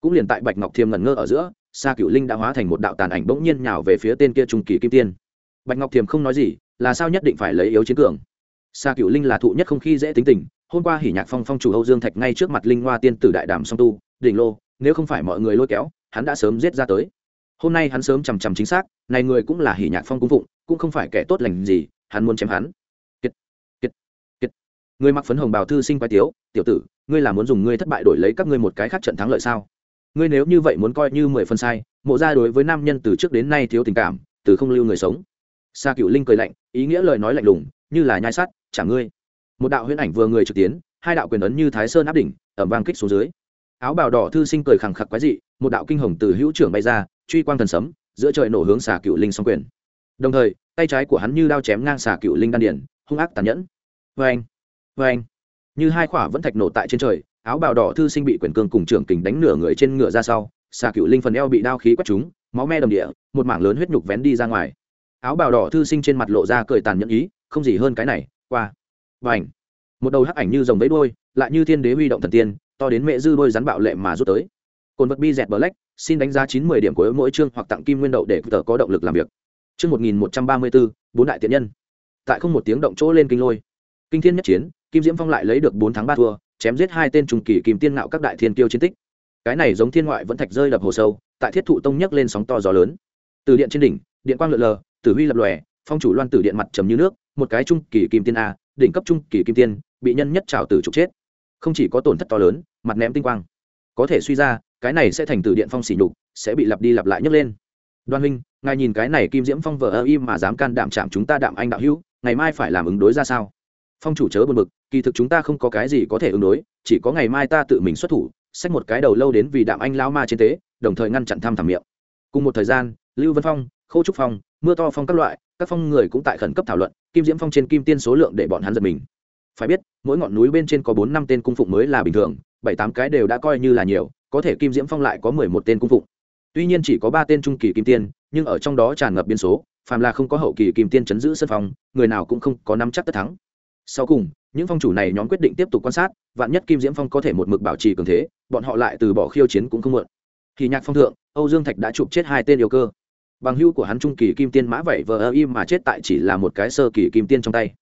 Cũng liền tại bạch ngọc thiềm ngẩn ngơ ở giữa xa cựu linh đã hóa thành một đạo tàn ảnh bỗng nhiên nhào về phía tên kia trung kỳ kim tiên. Bạch ngọc thiềm không nói gì, là sao nhất định phải lấy yếu chiến cường? Xa cựu linh là thụ nhất không khi dễ tính tình, hôm qua hỉ nhạc phong phong chủ âu dương thạch ngay trước mặt linh hoa tiên tử đại đàm song tu, đỉnh lô, nếu không phải mọi người lôi kéo, hắn đã sớm giết ra tới. Hôm nay hắn sớm chằm chằm chính xác, này người cũng là hỉ nhạc phong cung phụng, cũng không phải kẻ tốt lành gì, hắn muốn chém hắn. Kiệt kiệt kiệt. Người mặc phấn hồng bào thư sinh quái tiếu, tiểu tử, ngươi là muốn dùng ngươi thất bại đổi lấy các ngươi một cái khác trận thắng lợi sao? Ngươi nếu như vậy muốn coi như mười phân sai, mộ ra đối với nam nhân từ trước đến nay thiếu tình cảm, từ không lưu người sống. Sa cựu linh cười lạnh, ý nghĩa lời nói lạnh lùng như là nhai sắt, chả ngươi. Một đạo huyễn ảnh vừa người trực tiến, hai đạo quyền ấn như thái sơn áp đỉnh, ẩm vang kích xuống dưới. Áo bào đỏ thư sinh cười khẳng khặc quái dị, một đạo kinh hồng từ hữu trưởng bay ra, truy quang thần sấm, giữa trời nổ hướng xà cựu linh song quyền. Đồng thời, tay trái của hắn như đao chém ngang xà cựu linh đan điển, hung ác tàn nhẫn. Vê anh vê anh như hai khỏa vẫn thạch nổ tại trên trời, áo bào đỏ thư sinh bị quyền cương cùng trưởng kình đánh nửa người trên ngựa ra sau, xà cựu linh phần eo bị đao khí quét trúng, máu me đầm địa, một mảng lớn huyết nhục vén đi ra ngoài. Áo bào đỏ thư sinh trên mặt lộ ra cười tàn nhẫn ý không gì hơn cái này, qua. Và ảnh. Một đầu hắc ảnh như dòng vẫy đôi lại như thiên đế huy động thần tiên, to đến mẹ dư đôi rắn bạo lệ mà rút tới. Cồn vật bi dẹt bờ lách xin đánh giá chín mươi điểm của mỗi chương hoặc tặng kim nguyên đậu để tờ có động lực làm việc. Chương một nghìn một trăm ba mươi bốn bốn đại tiện nhân. Tại không một tiếng động chỗ lên kinh lôi. Kinh thiên nhất chiến, kim diễm phong lại lấy được bốn tháng ba thua, chém giết hai tên trùng kỳ kim tiên ngạo các đại thiên kiêu chiến tích. Cái này giống thiên ngoại vẫn thạch rơi đập hồ sâu, tại thiết thụ tông nhấc lên sóng to gió lớn. Từ điện trên đỉnh, điện quang lượn lờ, tử huy lập lòe, phong chủ loan tử điện mặt trầm như nước một cái trung kỳ kim tiên a, đỉnh cấp trung kỳ kim tiên, bị nhân nhất trào tử trục chết. Không chỉ có tổn thất to lớn, mặt ném tinh quang. Có thể suy ra, cái này sẽ thành từ điện phong xỉ nhục, sẽ bị lặp đi lặp lại nhấc lên. Đoan huynh, ngài nhìn cái này kim diễm phong vợ ơ im mà dám can đảm chạm chúng ta đạm anh đạo hữu, ngày mai phải làm ứng đối ra sao? Phong chủ chớ buồn bực, kỳ thực chúng ta không có cái gì có thể ứng đối, chỉ có ngày mai ta tự mình xuất thủ, xách một cái đầu lâu đến vì đạm anh lao ma trên tế, đồng thời ngăn chặn tham thảm miệng. Cùng một thời gian, lưu vân phong, khâu trúc phong, mưa to phong các loại các phong người cũng tại khẩn cấp thảo luận, kim diễm phong trên kim tiên số lượng để bọn hắn giật mình. Phải biết, mỗi ngọn núi bên trên có bốn năm tên cung phụng mới là bình thường, bảy tám cái đều đã coi như là nhiều, có thể kim diễm phong lại có mười một tên cung phụng. Tuy nhiên chỉ có ba tên trung kỳ kim tiên, nhưng ở trong đó tràn ngập biên số, phàm là không có hậu kỳ kim tiên chấn giữ sân phòng người nào cũng không có nắm chắc tất thắng. Sau cùng, những phong chủ này nhóm quyết định tiếp tục quan sát, vạn nhất kim diễm phong có thể một mực bảo trì cường thế, bọn họ lại từ bỏ khiêu chiến cũng không muộn. Thì nhạc phong thượng, âu dương thạch đã chụp chết hai tên yêu cơ bằng hưu của hắn trung kỳ kim tiên mã vậy vờ ơ im mà chết tại chỉ là một cái sơ kỳ kim tiên trong tay.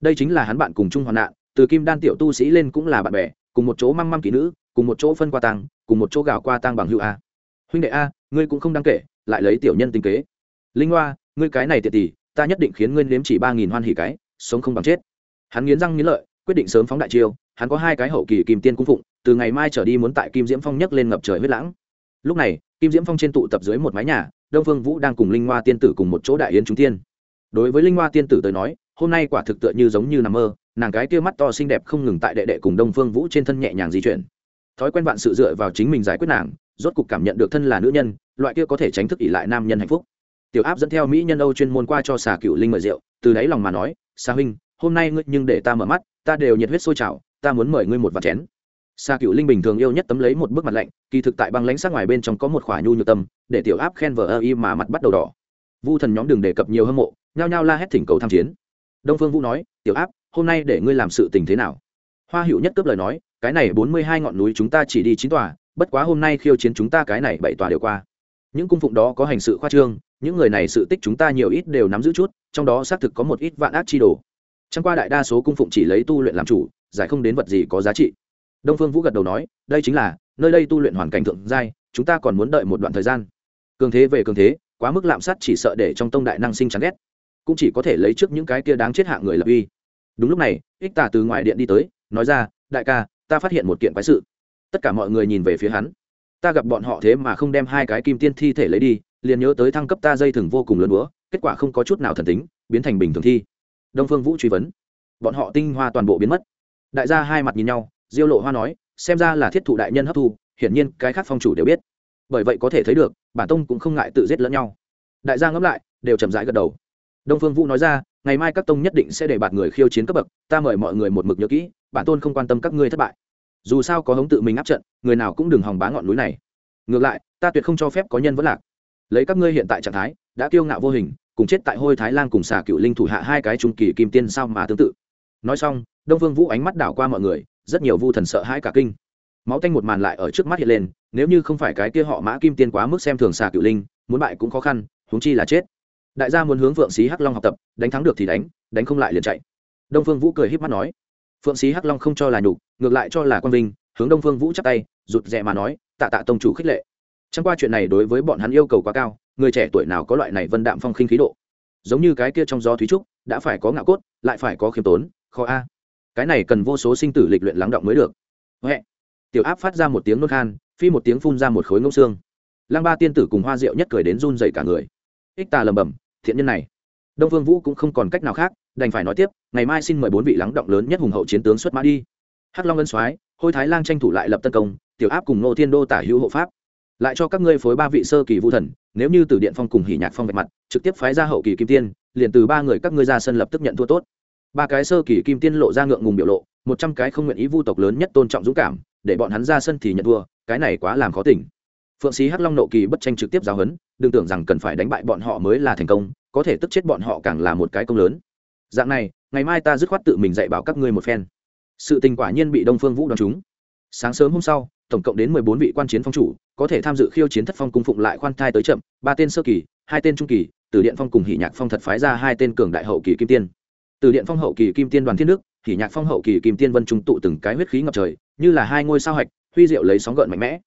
Đây chính là hắn bạn cùng chung hoạn nạn, từ kim đan tiểu tu sĩ lên cũng là bạn bè, cùng một chỗ măng măng kỹ nữ, cùng một chỗ phân qua tăng cùng một chỗ gào qua tăng bằng hữu a. Huynh đệ a, ngươi cũng không đáng kể, lại lấy tiểu nhân tinh kế. Linh hoa, ngươi cái này tiệt tỷ, ta nhất định khiến ngươi nếm chỉ ba nghìn hoan hỉ cái, sống không bằng chết. Hắn nghiến răng nghiến lợi, quyết định sớm phóng đại chiêu, hắn có hai cái hậu kỳ kim tiên cung phụng, từ ngày mai trở đi muốn tại kim diễm phong nhấc lên ngập trời huyết lãng. Lúc này, kim diễm phong trên tụ tập dưới một mái nhà đông phương vũ đang cùng linh hoa tiên tử cùng một chỗ đại yến chúng tiên đối với linh hoa tiên tử tới nói, hôm nay quả thực tựa như giống như nằm mơ, nàng cái kia mắt to xinh đẹp không ngừng tại đệ đệ cùng đông phương vũ trên thân nhẹ nhàng di chuyển. Thói quen vạn sự dựa vào chính mình giải quyết nàng, rốt cục cảm nhận được thân là nữ nhân, loại kia có thể tránh thức ỷ lại nam nhân hạnh phúc. Tiểu áp dẫn theo mỹ nhân âu chuyên môn qua cho xà cựu linh mời rượu, từ đáy lòng mà nói, xà huynh, hôm nay ngươi nhưng để ta mở mắt, ta đều nhiệt huyết sôi trào, ta muốn mời ngươi một vạt chén. Sa cựu linh bình thường yêu nhất tấm lấy một bức mặt lạnh, kỳ thực tại băng lãnh sát ngoài bên trong có một khỏa nhu nhược tâm, để tiểu áp khen vờ ơ y mà mặt bắt đầu đỏ. Vu thần nhóm đừng đề cập nhiều hâm mộ, nhao nhao la hét thỉnh cầu tham chiến. Đông phương vũ nói, tiểu áp, hôm nay để ngươi làm sự tình thế nào? Hoa hữu nhất cướp lời nói, cái này bốn mươi hai ngọn núi chúng ta chỉ đi chín tòa, bất quá hôm nay khiêu chiến chúng ta cái này bảy tòa đều qua. Những cung phụng đó có hành sự khoa trương, những người này sự tích chúng ta nhiều ít đều nắm giữ chút, trong đó xác thực có một ít vạn ác chi đồ. Chẳng qua đại đa số cung phụng chỉ lấy tu luyện làm chủ, giải không đến vật gì có giá trị đông phương vũ gật đầu nói, đây chính là, nơi đây tu luyện hoàn cảnh thượng giai, chúng ta còn muốn đợi một đoạn thời gian. Cường thế về cường thế, quá mức lạm sát chỉ sợ để trong tông đại năng sinh chán ghét. Cũng chỉ có thể lấy trước những cái kia đáng chết hạ người lập uy. Đúng lúc này, ích tả từ ngoài điện đi tới, nói ra, đại ca, ta phát hiện một kiện quái sự. Tất cả mọi người nhìn về phía hắn. Ta gặp bọn họ thế mà không đem hai cái kim tiên thi thể lấy đi, liền nhớ tới thăng cấp ta dây thừng vô cùng lớn búa, kết quả không có chút nào thần tính, biến thành bình thường thi. Đông phương vũ truy vấn. Bọn họ tinh hoa toàn bộ biến mất. Đại gia hai mặt nhìn nhau diêu lộ hoa nói, xem ra là thiết thụ đại nhân hấp thu, hiển nhiên cái khác phong chủ đều biết. Bởi vậy có thể thấy được, bản tông cũng không ngại tự giết lẫn nhau. Đại gia ngẫm lại, đều chậm rãi gật đầu. Đông phương vũ nói ra, ngày mai các tông nhất định sẽ để bạt người khiêu chiến cấp bậc, ta mời mọi người một mực nhớ kỹ, bản tôn không quan tâm các ngươi thất bại. Dù sao có hống tự mình áp trận, người nào cũng đừng hòng bá ngọn núi này. Ngược lại, ta tuyệt không cho phép có nhân vẫn lạc. Lấy các ngươi hiện tại trạng thái, đã kiêu ngạo vô hình, cùng chết tại hôi thái lan cùng xà cựu linh thủ hạ hai cái trung kỳ kim tiên sao mà tương tự. Nói xong, đông phương vũ ánh mắt đảo qua mọi người rất nhiều vu thần sợ hãi cả kinh. Máu tanh một màn lại ở trước mắt hiện lên, nếu như không phải cái kia họ mã kim tiên quá mức xem thường xà cựu linh, muốn bại cũng khó khăn, huống chi là chết. Đại gia muốn hướng phượng sĩ hắc long học tập, đánh thắng được thì đánh đánh không lại liền chạy. Đông phương vũ cười h í p mắt nói. Phượng sĩ hắc long không cho là nhục, ngược lại cho là quang vinh, hướng đông phương vũ chắc tay, rụt rè mà nói, tạ tạ tông chủ khích lệ. Chẳng qua chuyện này đối với bọn hắn yêu cầu quá cao, người trẻ tuổi nào có loại này vân đạm phong khinh khí độ. Giống như cái kia trong gió thúy trúc, đã phải có ngạo cốt, lại phải có khiêm tốn, khó a cái này cần vô số sinh tử lịch luyện lắng động mới được. Huệ. Tiểu áp phát ra một tiếng nốt khan, phi một tiếng phun ra một khối ngông xương. Lăng ba tiên tử cùng hoa rượu nhất cười đến run dậy cả người. Ích tà lầm bầm thiện nhân này. Đông vương vũ cũng không còn cách nào khác, đành phải nói tiếp, ngày mai xin mời bốn vị lắng động lớn nhất hùng hậu chiến tướng xuất mã đi. Hắc long ân soái, hôi thái lang tranh thủ lại lập tấn công, tiểu áp cùng nô thiên đô tả hữu hộ pháp. Lại cho các ngươi phối ba vị sơ kỳ vũ thần, nếu như từ điện phong cùng hỉ nhạc phong vạch mặt, trực tiếp phái ra hậu kỳ kim tiên, liền từ ba người các ngươi ra sân lập tức nhận thua tốt ba cái sơ kỳ kim tiên lộ ra ngượng ngùng biểu lộ, một trăm cái không nguyện ý vu tộc lớn nhất tôn trọng dũng cảm, để bọn hắn ra sân thì nhận thua, cái này quá làm khó tỉnh. Phượng sĩ hắc long nộ kỳ bất tranh trực tiếp giáo huấn, đừng tưởng rằng cần phải đánh bại bọn họ mới là thành công, có thể tức chết bọn họ càng là một cái công lớn. Dạng này, ngày mai ta dứt khoát tự mình dạy bảo các ngươi một phen. Sự tình quả nhiên bị đông phương vũ đón chúng sáng sớm hôm sau, tổng cộng đến mười bốn vị quan chiến phong chủ, có thể tham dự khiêu chiến thất phong cung phụng lại khoan thai tới chậm, ba tên sơ kỳ, hai tên trung kỳ từ điện phong cùng hỷ nhạc phong thật phái ra hai tên cường đại hậu kỳ kim tiên từ điện phong hậu kỳ kim tiên đoàn thiên đức thì nhạc phong hậu kỳ kim tiên vân trung tụ từng cái huyết khí ngập trời, như là hai ngôi sao hạch, huy diệu lấy sóng gợn mạnh mẽ.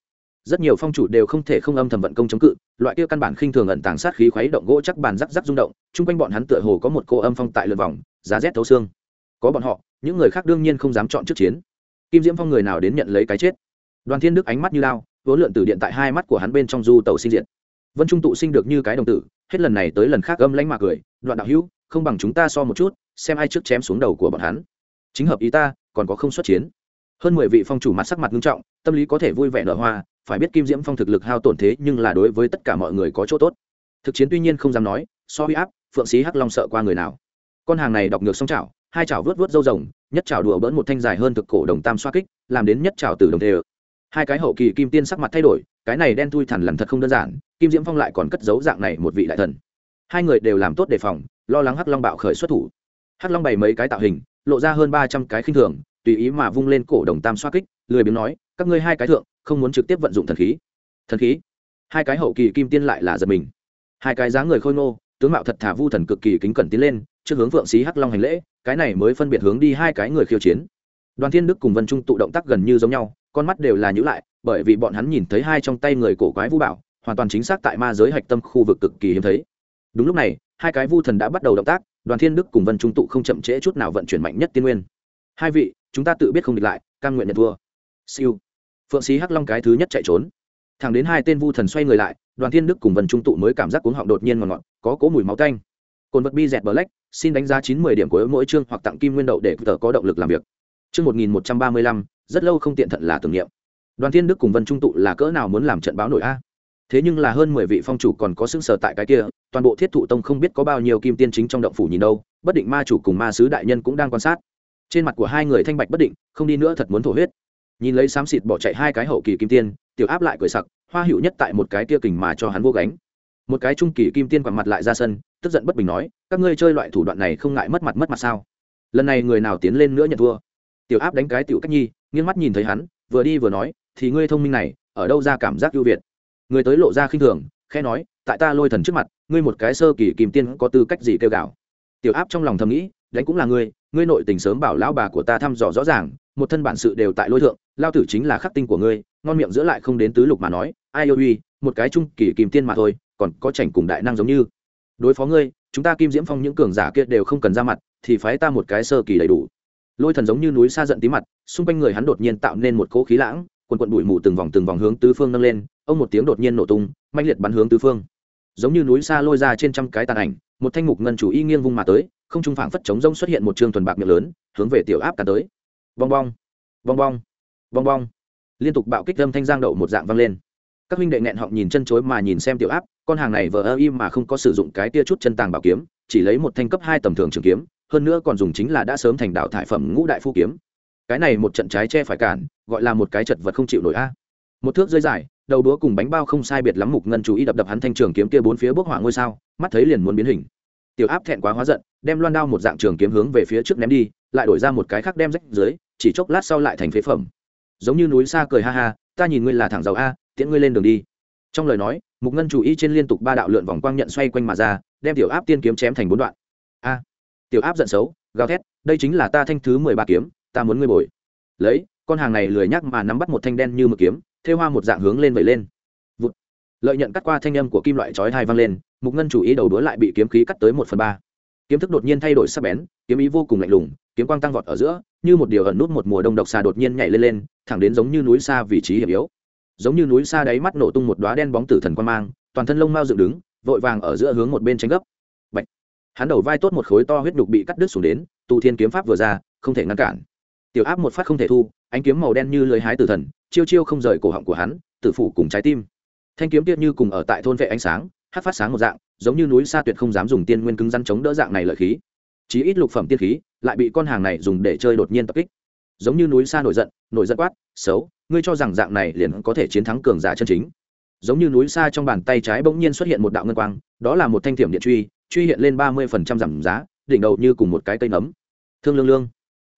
Rất nhiều phong chủ đều không thể không âm thầm vận công chống cự, loại kia căn bản khinh thường ẩn tàng sát khí khuấy động gỗ chắc bàn rắc rắc rung động, chung quanh bọn hắn tựa hồ có một cô âm phong tại lượt vòng, giá rét thấu xương. Có bọn họ, những người khác đương nhiên không dám chọn trước chiến. Kim diễm phong người nào đến nhận lấy cái chết? Đoàn thiên đức ánh mắt như lao, vốn lượn từ điện tại hai mắt của hắn bên trong du tàu sinh diện vân trung tụ sinh được như cái đồng tử, hết lần này tới lần khác âm lãnh mạc cười, đoạn đạo hữu không bằng chúng ta so một chút, xem ai trước chém xuống đầu của bọn hắn. Chính hợp ý ta, còn có không xuất chiến. Hơn mười vị phong chủ mặt sắc mặt nghiêm trọng, tâm lý có thể vui vẻ nở hoa, phải biết kim diễm phong thực lực hao tổn thế nhưng là đối với tất cả mọi người có chỗ tốt. Thực chiến tuy nhiên không dám nói, so huy áp, phượng sĩ hắc long sợ qua người nào. Con hàng này đọc ngược song chảo, hai chảo vớt vớt dâu rồng, nhất chảo đùa bỡn một thanh dài hơn thực cổ đồng tam xoa kích, làm đến nhất chảo từ đồng thề hai cái hậu kỳ kim tiên sắc mặt thay đổi, cái này đen thui thẳn làm thật không đơn giản, kim diễm phong lại còn cất giấu dạng này một vị đại thần. Hai người đều làm tốt đề phòng lo lắng hắc long bạo khởi xuất thủ. Hắc long bày mấy cái tạo hình, lộ ra hơn ba trăm cái khinh thường, tùy ý mà vung lên cổ đồng tam xoa kích, lười biếng nói, các ngươi hai cái thượng, không muốn trực tiếp vận dụng thần khí. Thần khí? Hai cái hậu kỳ kim tiên lại là giật mình. Hai cái dáng người khôi ngô, tướng mạo thật thả vu thần cực kỳ kính cẩn tiến lên, trước hướng phượng xí hắc long hành lễ, cái này mới phân biệt hướng đi hai cái người khiêu chiến. Đoàn thiên đức cùng vân trung tụ động tác gần như giống nhau, con mắt đều là nhữ lại, bởi vì bọn hắn nhìn thấy hai trong tay người cổ quái vũ bảo, hoàn toàn chính xác tại ma giới hạch tâm khu vực cực kỳ hiếm thấy. Đúng lúc này hai cái vu thần đã bắt đầu động tác, đoàn thiên đức cùng vân trung tụ không chậm trễ chút nào vận chuyển mạnh nhất tiên nguyên. Hai vị, chúng ta tự biết không địch lại căn nguyện nhận thua. Siêu. Phượng sĩ hắc long cái thứ nhất chạy trốn. Thẳng đến hai tên vu thần xoay người lại, đoàn thiên đức cùng vân trung tụ mới cảm giác cuống họng đột nhiên ngọt ngọt, có cố mùi máu tanh. Cồn vật bi dẹt black xin đánh giá chín mươi điểm của mỗi chương hoặc tặng kim nguyên đậu để tờ có động lực làm việc. Chương một nghìn một trăm ba mươi lăm, rất lâu không tiện thận là tưởng niệm. Đoàn thiên đức cùng vân trung tụ là cỡ nào muốn làm trận báo nổi a? Thế nhưng là hơn mười vị phong chủ còn có xứng sở tại cái kia toàn bộ thiết thụ tông không biết có bao nhiêu kim tiên chính trong động phủ nhìn đâu, bất định ma chủ cùng ma sứ đại nhân cũng đang quan sát. Trên mặt của hai người thanh bạch bất định, không đi nữa thật muốn thổ huyết. Nhìn lấy xám xịt bỏ chạy hai cái hậu kỳ kim tiên, tiểu áp lại cười sặc, hoa hữu nhất tại một cái kia kình mà cho hắn vô gánh. Một cái trung kỳ kim tiên quẳng mặt lại ra sân, tức giận bất bình nói, các ngươi chơi loại thủ đoạn này không ngại mất mặt mất mặt sao? Lần này người nào tiến lên nữa nhận thua? Tiểu áp đánh cái tiểu cách nhi, nghiêng mắt nhìn thấy hắn, vừa đi vừa nói, thì ngươi thông minh này, ở đâu ra cảm giác ưu việt? Người tới lộ ra khinh thường khe nói tại ta lôi thần trước mặt, ngươi một cái sơ kỳ kim tiên có tư cách gì kêu gào? Tiểu áp trong lòng thầm nghĩ, đánh cũng là ngươi ngươi nội tình sớm bảo lão bà của ta thăm dò rõ ràng, một thân bản sự đều tại lôi thượng, lao tử chính là khắc tinh của ngươi, ngon miệng giữa lại không đến tứ lục mà nói, ai yêu uy, một cái trung kỳ kim tiên mà thôi, còn có chảnh cùng đại năng giống như. Đối phó ngươi, chúng ta kim diễm phong những cường giả kia đều không cần ra mặt, thì phái ta một cái sơ kỳ đầy đủ. Lôi thần giống như núi xa giận tí mặt, xung quanh người hắn đột nhiên tạo nên một cỗ khí lãng, quần quận bụi mù từng vòng từng vòng hướng tứ phương nâng lên, ông một tiếng đột nhiên nổ tung mạnh liệt bắn hướng tứ phương giống như núi xa lôi ra trên trăm cái tàn ảnh, một thanh mục ngân chủ y nghiêng vung mà tới, không trung phảng phất chống rông xuất hiện một trường thuần bạc miệng lớn, hướng về tiểu áp cả tới. Bong bong bong bong bong bong. Liên tục bạo kích âm thanh giang đậu một dạng vang lên. Các huynh đệ nghẹn họng nhìn chân chối mà nhìn xem tiểu áp, con hàng này vờ ơ im mà không có sử dụng cái tia chút chân tàng bảo kiếm, chỉ lấy một thanh cấp hai tầm thường trường kiếm, hơn nữa còn dùng chính là đã sớm thành đạo thải phẩm ngũ đại phu kiếm. Cái này một trận trái che phải cản, gọi là một cái chật vật không chịu nổi a. Một thước rơi dài đầu đúa cùng bánh bao không sai biệt lắm mục ngân chú ý đập đập hắn thanh trường kiếm kia bốn phía bốc hỏa ngôi sao, mắt thấy liền muốn biến hình. Tiểu áp thẹn quá hóa giận, đem loan đao một dạng trường kiếm hướng về phía trước ném đi, lại đổi ra một cái khác đem rách dưới, chỉ chốc lát sau lại thành phế phẩm. Giống như núi xa cười ha ha, ta nhìn ngươi là thẳng giàu a, tiễn ngươi lên đường đi. Trong lời nói, mục ngân chủ ý trên liên tục ba đạo lượn vòng quang nhận xoay quanh mà ra, đem tiểu áp tiên kiếm chém thành bốn đoạn. A, tiểu áp giận xấu, gào thét, đây chính là ta thanh thứ mười ba kiếm, ta muốn ngươi bồi. Lấy, con hàng này lười nhắc mà nắm bắt một thanh đen như mực kiếm thêu hoa một dạng hướng lên vẩy lên. Vụt. lợi nhận cắt qua thanh âm của kim loại chói tai vang lên, mục ngân chủ ý đầu đuối lại bị kiếm khí cắt tới một phần ba. Kiếm thức đột nhiên thay đổi sắc bén, kiếm ý vô cùng lạnh lùng, kiếm quang tăng vọt ở giữa, như một điều ẩn nút một mùa đông độc xà đột nhiên nhảy lên lên, thẳng đến giống như núi xa vị trí hiểm yếu. Giống như núi xa đáy mắt nổ tung một đóa đen bóng tử thần quan mang, toàn thân lông mao dựng đứng, vội vàng ở giữa hướng một bên tránh gấp. Bạch. hắn đầu vai tốt một khối to huyết đục bị cắt đứt xuống đến, Tu thiên kiếm pháp vừa ra, không thể ngăn cản. Tiểu áp một phát không thể thu, ánh kiếm màu đen như lưới hái tử thần chiêu chiêu không rời cổ họng của hắn, tử phủ cùng trái tim. Thanh kiếm tiết như cùng ở tại thôn vệ ánh sáng, hát phát sáng một dạng, giống như núi xa tuyệt không dám dùng tiên nguyên cứng rắn chống đỡ dạng này lợi khí. Chí ít lục phẩm tiên khí, lại bị con hàng này dùng để chơi đột nhiên tập kích. Giống như núi xa nổi giận nổi giận quát, xấu, ngươi cho rằng dạng này liền có thể chiến thắng cường giả chân chính. Giống như núi xa trong bàn tay trái bỗng nhiên xuất hiện một đạo ngân quang, đó là một thanh thiểm điện truy truy hiện lên ba mươi phần trăm giảm giá, đỉnh đầu như cùng một cái cây nấm. Thương lương lương.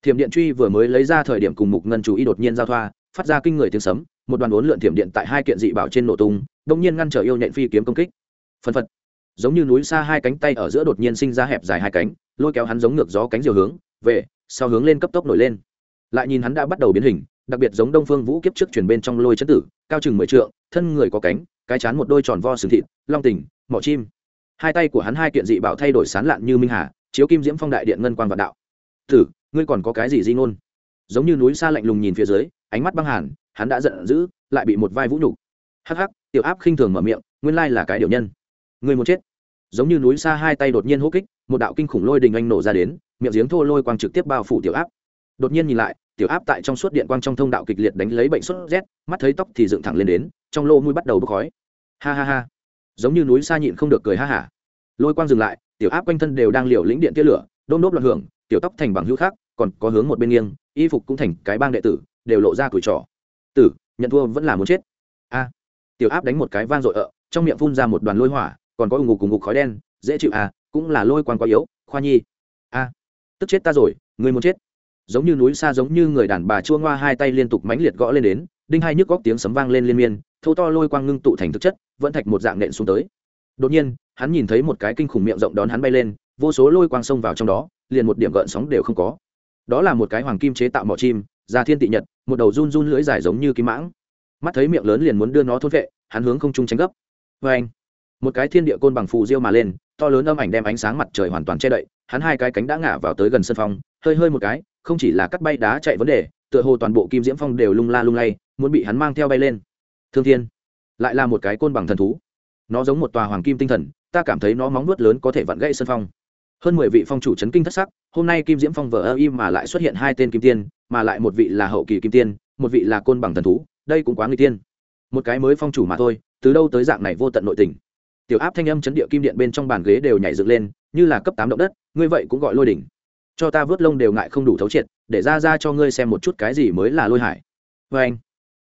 Thiểm điện truy vừa mới lấy ra thời điểm cùng mục ngân chú ý đột nhiên giao thoa phát ra kinh người tiếng sấm, một đoàn bốn lượn thiểm điện tại hai kiện dị bảo trên nổ tung đông nhiên ngăn trở yêu nhện phi kiếm công kích. Phân phật. Giống như núi xa hai cánh tay ở giữa đột nhiên sinh ra hẹp dài hai cánh, lôi kéo hắn giống ngược gió cánh diều hướng, về, sau hướng lên cấp tốc nổi lên. Lại nhìn hắn đã bắt đầu biến hình, đặc biệt giống đông phương vũ kiếp trước chuyển bên trong lôi chân tử, cao chừng mười trượng, thân người có cánh, cái chán một đôi tròn vo sừng thịt, long tình, mỏ chim. Hai tay của hắn hai kiện dị bảo thay đổi sán lạn như minh hà, chiếu kim diễm phong đại điện ngân quan vạn đạo. Thử ngươi còn có cái gì di ngôn? Giống như núi xa lạnh lùng nhìn phía dưới ánh mắt băng hàn, hắn đã giận dữ, lại bị một vai vũ nhục. Hắc hắc, tiểu áp khinh thường mở miệng, nguyên lai là cái điều nhân. Người muốn chết. Giống như núi xa hai tay đột nhiên hô kích, một đạo kinh khủng lôi đình anh nổ ra đến, miệng giếng thô lôi quang trực tiếp bao phủ tiểu áp. Đột nhiên nhìn lại, tiểu áp tại trong suốt điện quang trong thông đạo kịch liệt đánh lấy bệnh sốt rét, mắt thấy tóc thì dựng thẳng lên đến, trong lô mũi bắt đầu bốc khói. Ha ha ha. Giống như núi xa nhịn không được cười ha hả. Lôi quang dừng lại, tiểu áp quanh thân đều đang liều lĩnh điện tia lửa, đôm đốp loạn hưởng, tiểu tóc thành bằng hữu khác, còn có hướng một bên nghiêng, y phục cũng thành cái bang đệ tử đều lộ ra tuổi trỏ. Tử, nhận thua vẫn là muốn chết. A. Tiểu áp đánh một cái vang dội ợ, trong miệng phun ra một đoàn lôi hỏa, còn có ủng ngục cùng ngục khói đen, dễ chịu à cũng là lôi quan quá yếu, khoa nhi. A. Tức chết ta rồi, người muốn chết. Giống như núi xa giống như người đàn bà chua ngoa hai tay liên tục mãnh liệt gõ lên đến, đinh hai nhức góc tiếng sấm vang lên liên miên thâu to lôi quang ngưng tụ thành thực chất, vẫn thạch một dạng nện xuống tới. Đột nhiên, hắn nhìn thấy một cái kinh khủng miệng rộng đón hắn bay lên, vô số lôi quang xông vào trong đó, liền một điểm gợn sóng đều không có. Đó là một cái hoàng kim chế tạo mỏ chim già thiên tị nhật, một đầu run run lưỡi dài giống như kim mãng. Mắt thấy miệng lớn liền muốn đưa nó thôn vệ, hắn hướng không trung tránh gấp. Vê anh, một cái thiên địa côn bằng phù diêu mà lên, to lớn âm ảnh đem ánh sáng mặt trời hoàn toàn che đậy, hắn hai cái cánh đã ngả vào tới gần sân phong, hơi hơi một cái, không chỉ là cắt bay đá chạy vấn đề, tựa hồ toàn bộ kim diễm phong đều lung la lung lay, muốn bị hắn mang theo bay lên. Thương thiên, lại là một cái côn bằng thần thú. Nó giống một tòa hoàng kim tinh thần, ta cảm thấy nó móng nuốt lớn có thể vặn gãy sân phong hơn mười vị phong chủ c h ấ n kinh thất sắc, hôm nay kim diễm phong vờ ơ im mà lại xuất hiện hai tên kim tiên, mà lại một vị là hậu kỳ kim tiên, một vị là côn bằng thần thú, đây cũng quá người tiên. Một cái mới phong chủ mà thôi, từ đâu tới dạng này vô tận nội tình. Tiểu áp thanh âm chấn địa kim điện bên trong bàn ghế đều nhảy dựng lên, như là cấp tám động đất, ngươi vậy cũng gọi lôi đỉnh. Cho ta vớt lông đều ngại không đủ thấu triệt, để ra ra cho ngươi xem một chút cái gì mới là lôi hải. Vê anh.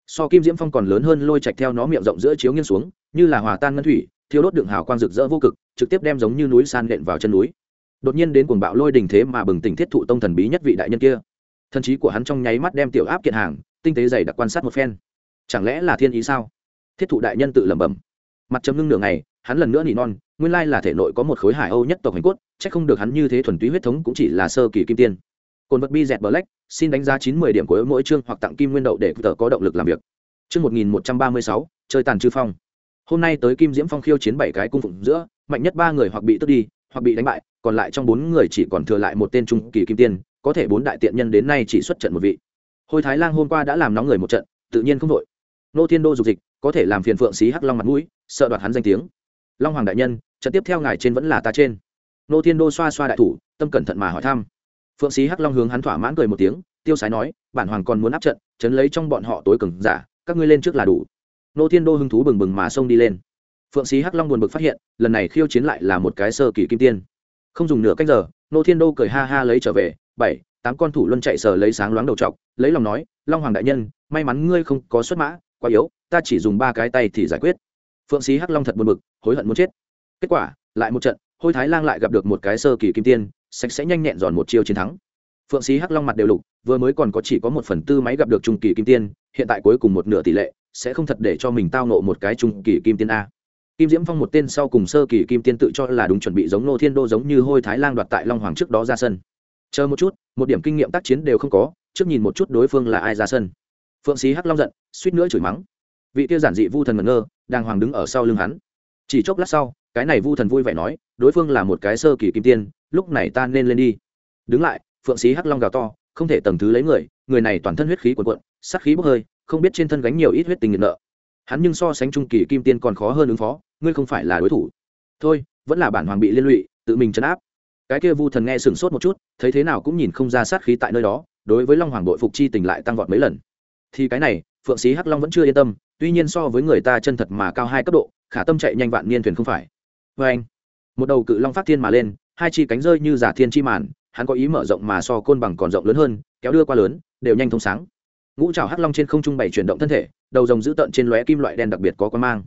So kim diễm phong còn lớn hơn lôi chạch theo nó miệng rộng giữa chiếu nghiêng xuống, như là hòa tan ngân thủy, thiêu đốt đường hào quang rực rỡ vô cực, trực tiếp đem giống như núi san nện vào chân núi đột nhiên đến cuồng bạo lôi đình thế mà bừng tỉnh thiết thụ tông thần bí nhất vị đại nhân kia. Thần trí của hắn trong nháy mắt đem tiểu áp kiện hàng, tinh tế dày đặc quan sát một phen. Chẳng lẽ là thiên ý sao? Thiết thụ đại nhân tự lẩm bẩm. Mặt chấm ngưng nửa ngày, hắn lần nữa nỉ non, nguyên lai là thể nội có một khối hải âu nhất tộc hành cốt, chắc không được hắn như thế thuần túy huyết thống cũng chỉ là sơ kỳ kim tiên. Cồn vật bi dẹt black, xin đánh giá chín mươi điểm của mỗi chương hoặc tặng kim nguyên đậu để tờ có động lực làm việc. Chương một nghìn một trăm ba mươi sáu, chơi tàn trư phong. Hôm nay tới kim diễm phong khiêu chiến bảy cái cung phụng giữa, mạnh nhất ba người hoặc bị tước đi, hoặc bị đánh bại còn lại trong bốn người chỉ còn thừa lại một tên trung kỳ kim tiên, có thể bốn đại tiện nhân đến nay chỉ xuất trận một vị. Hồi thái lan hôm qua đã làm nóng người một trận, tự nhiên không đội. Nô thiên đô dục dịch, có thể làm phiền phượng xí hắc long mặt mũi, sợ đoạt hắn danh tiếng. Long hoàng đại nhân, trận tiếp theo ngài trên vẫn là ta trên. Nô thiên đô xoa xoa đại thủ, tâm cẩn thận mà hỏi thăm. Phượng sĩ hắc long hướng hắn thỏa mãn cười một tiếng, tiêu sái nói, bản hoàng còn muốn áp trận, chấn lấy trong bọn họ tối cường giả, các ngươi lên trước là đủ. Nô thiên đô hứng thú bừng bừng mà xông đi lên. Phượng sĩ hắc long buồn bực phát hiện, lần này khiêu chiến lại là một cái sơ kỳ kim tiên không dùng nửa cách giờ, nô thiên đô cười ha ha lấy trở về, bảy, tám con thủ luân chạy sờ lấy sáng loáng đầu trọc, lấy lòng nói, long hoàng đại nhân, may mắn ngươi không có xuất mã, quá yếu, ta chỉ dùng ba cái tay thì giải quyết. Phượng sĩ hắc long thật buồn bực, hối hận muốn chết. Kết quả, lại một trận, hôi thái lang lại gặp được một cái sơ kỳ kim tiên, sạch sẽ nhanh nhẹn giòn một chiêu chiến thắng. Phượng sĩ hắc long mặt đều lục, vừa mới còn có chỉ có một phần tư máy gặp được trung kỳ kim tiên, hiện tại cuối cùng một nửa tỷ lệ, sẽ không thật để cho mình tao nộ một cái trung kỳ kim tiên a kim diễm phong một tên sau cùng sơ kỳ kim tiên tự cho là đúng chuẩn bị giống nô thiên đô giống như hôi thái lang đoạt tại long hoàng trước đó ra sân. Chờ một chút, một điểm kinh nghiệm tác chiến đều không có, trước nhìn một chút đối phương là ai ra sân. Phượng sĩ hắc long giận, suýt nữa chửi mắng. Vị kia giản dị vu thần ngẩn ngơ đang hoàng đứng ở sau lưng hắn. Chỉ chốc lát sau, cái này vu thần vui vẻ nói, đối phương là một cái sơ kỳ kim tiên, lúc này ta nên lên đi. Đứng lại, phượng sĩ hắc long gào to, không thể tầng thứ lấy người người này toàn thân huyết khí quần quận sát khí bốc hơi, không biết trên thân gánh nhiều ít huyết tình nghiện nợ. Hắn nhưng so sánh trung kỳ kim tiên còn khó hơn ứng phó ngươi không phải là đối thủ. Thôi, vẫn là bản hoàng bị liên lụy, tự mình chấn áp. Cái kia vu thần nghe sửng sốt một chút, thấy thế nào cũng nhìn không ra sát khí tại nơi đó, đối với long hoàng đội phục chi tình lại tăng vọt mấy lần. Thì cái này, phượng sĩ hắc long vẫn chưa yên tâm, tuy nhiên so với người ta chân thật mà cao hai cấp độ, khả tâm chạy nhanh vạn niên thuyền không phải. Vê anh, một đầu cự long phát thiên mà lên, hai chi cánh rơi như giả thiên chi màn, hắn có ý mở rộng mà so côn bằng còn rộng lớn hơn, kéo đưa qua lớn, đều nhanh thông sáng. Ngũ trào hắc long trên không trung bày chuyển động thân thể, đầu rồng giữ tận trên lóe kim loại đen đặc biệt có quan mang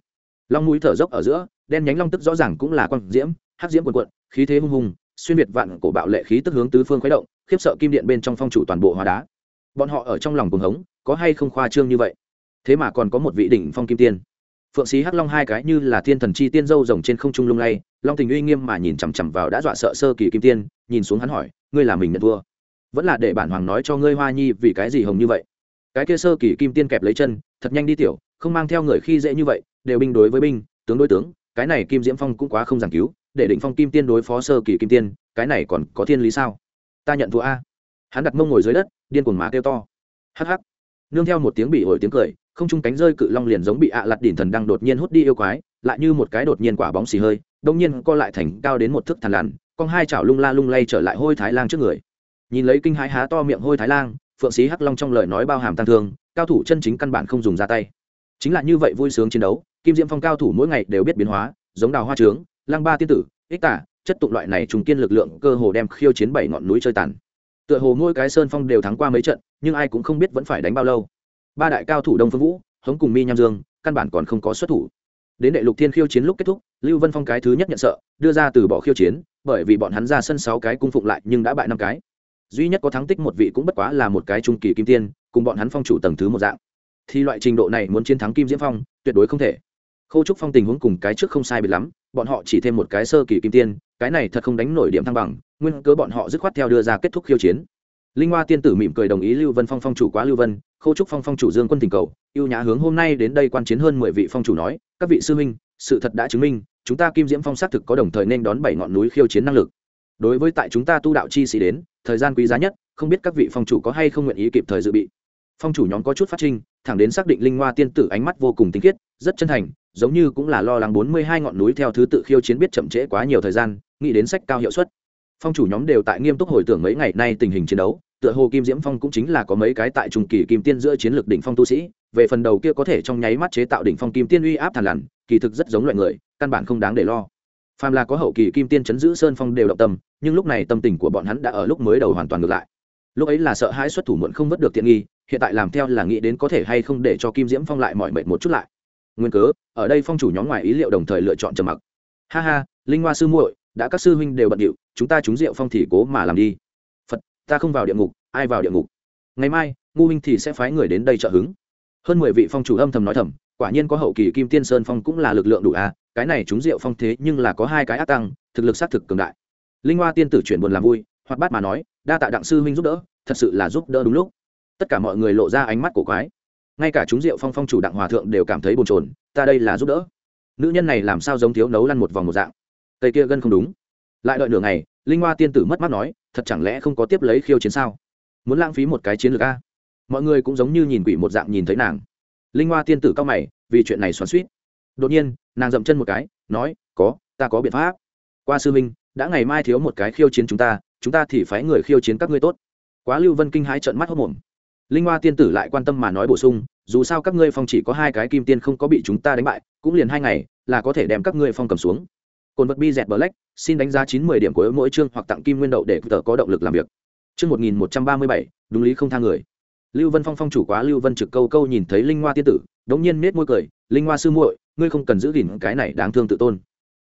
long mũi thở dốc ở giữa, đen nhánh long tức rõ ràng cũng là quang diễm, hắc diễm quần quận khí thế hung hùng, xuyên việt vạn cổ bạo lệ khí tức hướng tứ phương khuấy động, khiếp sợ kim điện bên trong phong chủ toàn bộ hóa đá. Bọn họ ở trong lòng cuồng hống, có hay không khoa trương như vậy? Thế mà còn có một vị đỉnh phong kim tiên. Phượng sĩ hắc long hai cái như là thiên thần chi tiên dâu rồng trên không trung lung lay, long tình uy nghiêm mà nhìn chằm chằm vào đã dọa sợ sơ kỳ kim tiên, nhìn xuống hắn hỏi, ngươi là mình nhận thua? Vẫn là để bản hoàng nói cho ngươi hoa nhi vì cái gì hồng như vậy? Cái kia sơ kỳ kim tiên kẹp lấy chân, thật nhanh đi tiểu không mang theo người khi dễ như vậy, đều binh đối với binh, tướng đối tướng, cái này kim diễm phong cũng quá không giảng cứu, để định phong kim tiên đối phó sơ kỳ kim tiên, cái này còn có thiên lý sao? Ta nhận thua a. Hắn đặt mông ngồi dưới đất, điên cuồng má kêu to. Hắc hắc. Nương theo một tiếng bị ổi tiếng cười, không trung cánh rơi cự long liền giống bị ạ lặt đỉnh thần đang đột nhiên hút đi yêu quái, lại như một cái đột nhiên quả bóng xì hơi, đông nhiên co lại thành cao đến một thước thằn lằn, con hai chảo lung la lung lay trở lại hôi thái lang trước người. Nhìn lấy kinh hãi há to miệng hôi thái lang, phượng sĩ hắc long trong lời nói bao hàm tăng thương, cao thủ chân chính căn bản không dùng ra tay chính là như vậy vui sướng chiến đấu, kim diễm phong cao thủ mỗi ngày đều biết biến hóa, giống đào hoa trướng lang ba tiên tử, ích tả, chất tụng loại này trùng kiên lực lượng cơ hồ đem khiêu chiến bảy ngọn núi chơi tàn. Tựa hồ mỗi cái sơn phong đều thắng qua mấy trận, nhưng ai cũng không biết vẫn phải đánh bao lâu. Ba đại cao thủ đông phương vũ, hống cùng mi nham dương, căn bản còn không có xuất thủ. Đến đệ lục thiên khiêu chiến lúc kết thúc, lưu vân phong cái thứ nhất nhận sợ, đưa ra từ bỏ khiêu chiến, bởi vì bọn hắn ra sân sáu cái cung phụng lại nhưng đã bại năm cái. Duy nhất có thắng tích một vị cũng bất quá là một cái trung kỳ kim tiên, cùng bọn hắn phong chủ tầng thứ một dạng thì loại trình độ này muốn chiến thắng kim diễm phong tuyệt đối không thể. Khâu trúc phong tình huống cùng cái trước không sai biệt lắm bọn họ chỉ thêm một cái sơ kỳ kim tiên cái này thật không đánh nổi điểm thăng bằng nguyên cớ bọn họ dứt khoát theo đưa ra kết thúc khiêu chiến. Linh hoa tiên tử mỉm cười đồng ý lưu vân phong phong chủ quá lưu vân khâu trúc phong phong chủ dương quân tình cầu yêu nhã hướng hôm nay đến đây quan chiến hơn mười vị phong chủ nói các vị sư minh, sự thật đã chứng minh chúng ta kim diễm phong xác thực có đồng thời nên đón bảy ngọn núi khiêu chiến năng lực. Đối với tại chúng ta tu đạo chi sĩ đến thời gian quý giá nhất không biết các vị phong chủ có hay không nguyện ý kịp thời dự bị. Phong chủ nhóm có chút phát trinh thẳng đến xác định linh hoa tiên tử ánh mắt vô cùng tinh khiết, rất chân thành, giống như cũng là lo lắng bốn mươi hai ngọn núi theo thứ tự khiêu chiến biết chậm trễ quá nhiều thời gian, nghĩ đến sách cao hiệu suất. Phong chủ nhóm đều tại nghiêm túc hồi tưởng mấy ngày nay tình hình chiến đấu, tựa hồ kim diễm phong cũng chính là có mấy cái tại trung kỳ kim tiên giữa chiến lược đỉnh phong tu sĩ, về phần đầu kia có thể trong nháy mắt chế tạo đỉnh phong kim tiên uy áp thàn lằn, kỳ thực rất giống loại người, căn bản không đáng để lo. Phàm là có hậu kỳ kim tiên chấn giữ sơn phong đều động tâm, nhưng lúc này tâm tình của bọn hắn đã ở lúc mới đầu hoàn toàn ngược lại lúc ấy là sợ hãi xuất thủ muộn không vớt được tiện nghi, hiện tại làm theo là nghĩ đến có thể hay không để cho kim diễm phong lại mọi mệt một chút lại. Nguyên cớ, ở đây phong chủ nhóm ngoài ý liệu đồng thời lựa chọn trầm mặc. Ha ha, linh hoa sư muội, đã các sư huynh đều bận điệu, chúng ta trúng rượu phong thì cố mà làm đi. Phật, ta không vào địa ngục, ai vào địa ngục? Ngày mai, ngu huynh thì sẽ phái người đến đây trợ hứng. Hơn mười vị phong chủ âm thầm nói thầm, quả nhiên có hậu kỳ kim tiên sơn phong cũng là lực lượng đủ à cái này trúng rượu phong thế nhưng là có hai cái ác tăng, thực lực xác thực cường đại. Linh hoa tiên tử chuyển buồn làm vui hoặc bát mà nói đa tạ đặng sư huynh giúp đỡ, thật sự là giúp đỡ đúng lúc. Tất cả mọi người lộ ra ánh mắt cổ quái. Ngay cả chúng rượu phong phong chủ đặng hòa thượng đều cảm thấy bồn chồn, ta đây là giúp đỡ. Nữ nhân này làm sao giống thiếu nấu lăn một vòng một dạng? Cây kia gân không đúng. Lại đợi nửa ngày, linh hoa tiên tử mất mắt nói, thật chẳng lẽ không có tiếp lấy khiêu chiến sao? Muốn lãng phí một cái chiến lược a? Mọi người cũng giống như nhìn quỷ một dạng nhìn thấy nàng. Linh hoa tiên tử cao mày, vì chuyện này xoắn suýt đột nhiên, nàng dậm chân một cái, nói, có, ta có biện pháp. Qua sư minh đã ngày mai thiếu một cái khiêu chiến chúng ta chúng ta thì phái người khiêu chiến các ngươi tốt. Quá lưu vân kinh hãi trợn mắt hốc mồm. Linh hoa tiên tử lại quan tâm mà nói bổ sung, dù sao các ngươi phong chỉ có hai cái kim tiên không có bị chúng ta đánh bại, cũng liền hai ngày, là có thể đem các ngươi phong cầm xuống. Cồn vật bi dẹt black, xin đánh giá chín mươi điểm của mỗi chương hoặc tặng kim nguyên đậu để tờ có động lực làm việc. Chương một nghìn một trăm ba mươi bảy, đúng lý không thang người. Lưu vân phong phong chủ quá lưu vân trực câu câu nhìn thấy linh hoa tiên tử, đống nhiên nết môi cười, linh hoa sư muội, ngươi không cần giữ gìn cái này đáng thương tự tôn.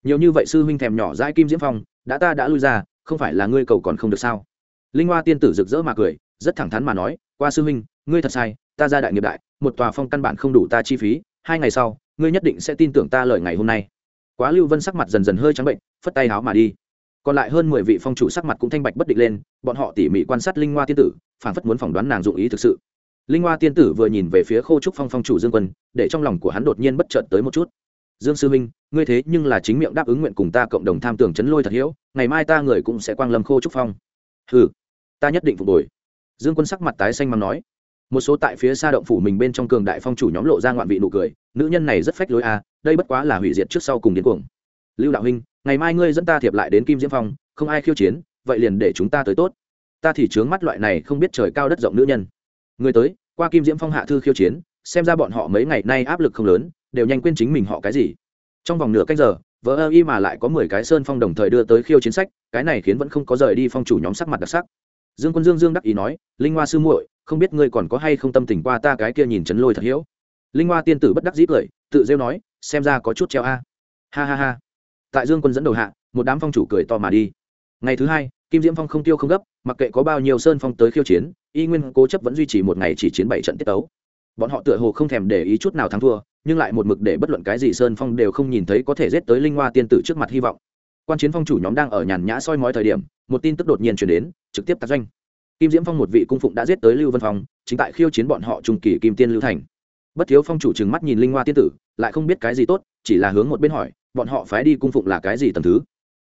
Nhiều như vậy sư huynh thèm nhỏ dãi kim diễm phong, đã ta đã lui ra không phải là ngươi cầu còn không được sao? Linh hoa tiên tử rực rỡ mà cười, rất thẳng thắn mà nói, qua sư huynh, ngươi thật sai, ta ra đại nghiệp đại, một tòa phong căn bản không đủ ta chi phí, hai ngày sau, ngươi nhất định sẽ tin tưởng ta lời ngày hôm nay. Quá lưu vân sắc mặt dần dần hơi trắng bệnh, phất tay háo mà đi. Còn lại hơn mười vị phong chủ sắc mặt cũng thanh bạch bất định lên, bọn họ tỉ mỉ quan sát linh hoa tiên tử, phảng phất muốn phỏng đoán nàng dụng ý thực sự. Linh hoa tiên tử vừa nhìn về phía khô trúc phong phong chủ dương quân, để trong lòng của hắn đột nhiên bất chợt tới một chút. Dương sư minh ngươi thế nhưng là chính miệng đáp ứng nguyện cùng ta cộng đồng tham tưởng chấn lôi thật hiếu, ngày mai ta người cũng sẽ quang lâm khô trúc phong. Ừ ta nhất định phục hồi. Dương quân sắc mặt tái xanh mắng nói. Một số tại phía xa động phủ mình bên trong cường đại phong chủ nhóm lộ ra ngoạn vị nụ cười, nữ nhân này rất phách lối a đây bất quá là hủy diệt trước sau cùng điên cuồng. Lưu đạo huynh, ngày mai ngươi dẫn ta thiệp lại đến kim diễm phong, không ai khiêu chiến, vậy liền để chúng ta tới tốt. Ta thì trướng mắt loại này không biết trời cao đất rộng nữ nhân. Người tới, qua kim diễm phong hạ thư khiêu chiến, xem ra bọn họ mấy ngày nay áp lực không lớn, đều nhanh quên chính mình họ cái gì trong vòng nửa cách giờ vỡ ơ y mà lại có mười cái sơn phong đồng thời đưa tới khiêu chiến sách, cái này khiến vẫn không có rời đi phong chủ nhóm sắc mặt đặc sắc. Dương quân dương dương đắc ý nói, linh hoa sư muội, không biết ngươi còn có hay không tâm tình qua ta cái kia nhìn chấn lôi thật hiếu? Linh hoa tiên tử bất đắc dĩ cười, tự rêu nói, xem ra có chút treo a. Ha ha ha. Tại dương quân dẫn đầu hạ, một đám phong chủ cười to mà đi. Ngày thứ hai, kim diễm phong không tiêu không gấp, mặc kệ có bao nhiêu sơn phong tới khiêu chiến, y nguyên cố chấp vẫn duy trì một ngày chỉ chiến bảy trận tiết tấu bọn họ tựa hồ không thèm để ý chút nào thắng thua, nhưng lại một mực để bất luận cái gì sơn phong đều không nhìn thấy có thể giết tới linh hoa tiên tử trước mặt hy vọng. Quan chiến phong chủ nhóm đang ở nhàn nhã soi mói thời điểm, một tin tức đột nhiên chuyển đến, trực tiếp tạc doanh. Kim diễm phong một vị cung phụng đã giết tới lưu vân phong, chính tại khiêu chiến bọn họ trung kỳ kim tiên lưu thành. Bất thiếu phong chủ trừng mắt nhìn linh hoa tiên tử, lại không biết cái gì tốt, chỉ là hướng một bên hỏi, bọn họ phái đi cung phụng là cái gì tầm thứ?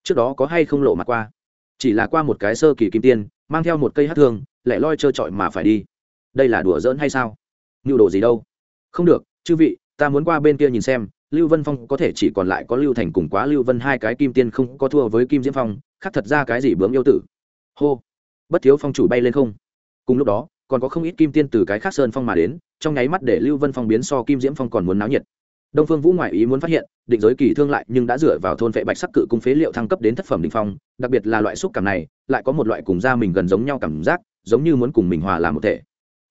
Trước đó có hay không lộ mặt qua? Chỉ là qua một cái sơ kỳ kim tiên, mang theo một cây hát thương, lẻ loi trơ trọi mà phải đi. Đây là đùa giỡn hay sao? Nhu đồ gì đâu? Không được, chư vị, ta muốn qua bên kia nhìn xem, lưu vân phong có thể chỉ còn lại có lưu thành cùng quá lưu vân hai cái kim tiên không có thua với kim diễm phong, khác thật ra cái gì bướm yêu tử. Hô! Bất thiếu phong chủ bay lên không? Cùng lúc đó, còn có không ít kim tiên từ cái khác sơn phong mà đến, trong nháy mắt để lưu vân phong biến so kim diễm phong còn muốn náo nhiệt. Đông phương vũ ngoại ý muốn phát hiện, định giới kỳ thương lại, nhưng đã dựa vào thôn vệ bạch sắc cự cung phế liệu thăng cấp đến thất phẩm đỉnh phong, đặc biệt là loại xúc cảm này, lại có một loại cùng da mình gần giống nhau cảm giác, giống như muốn cùng mình hòa làm một thể.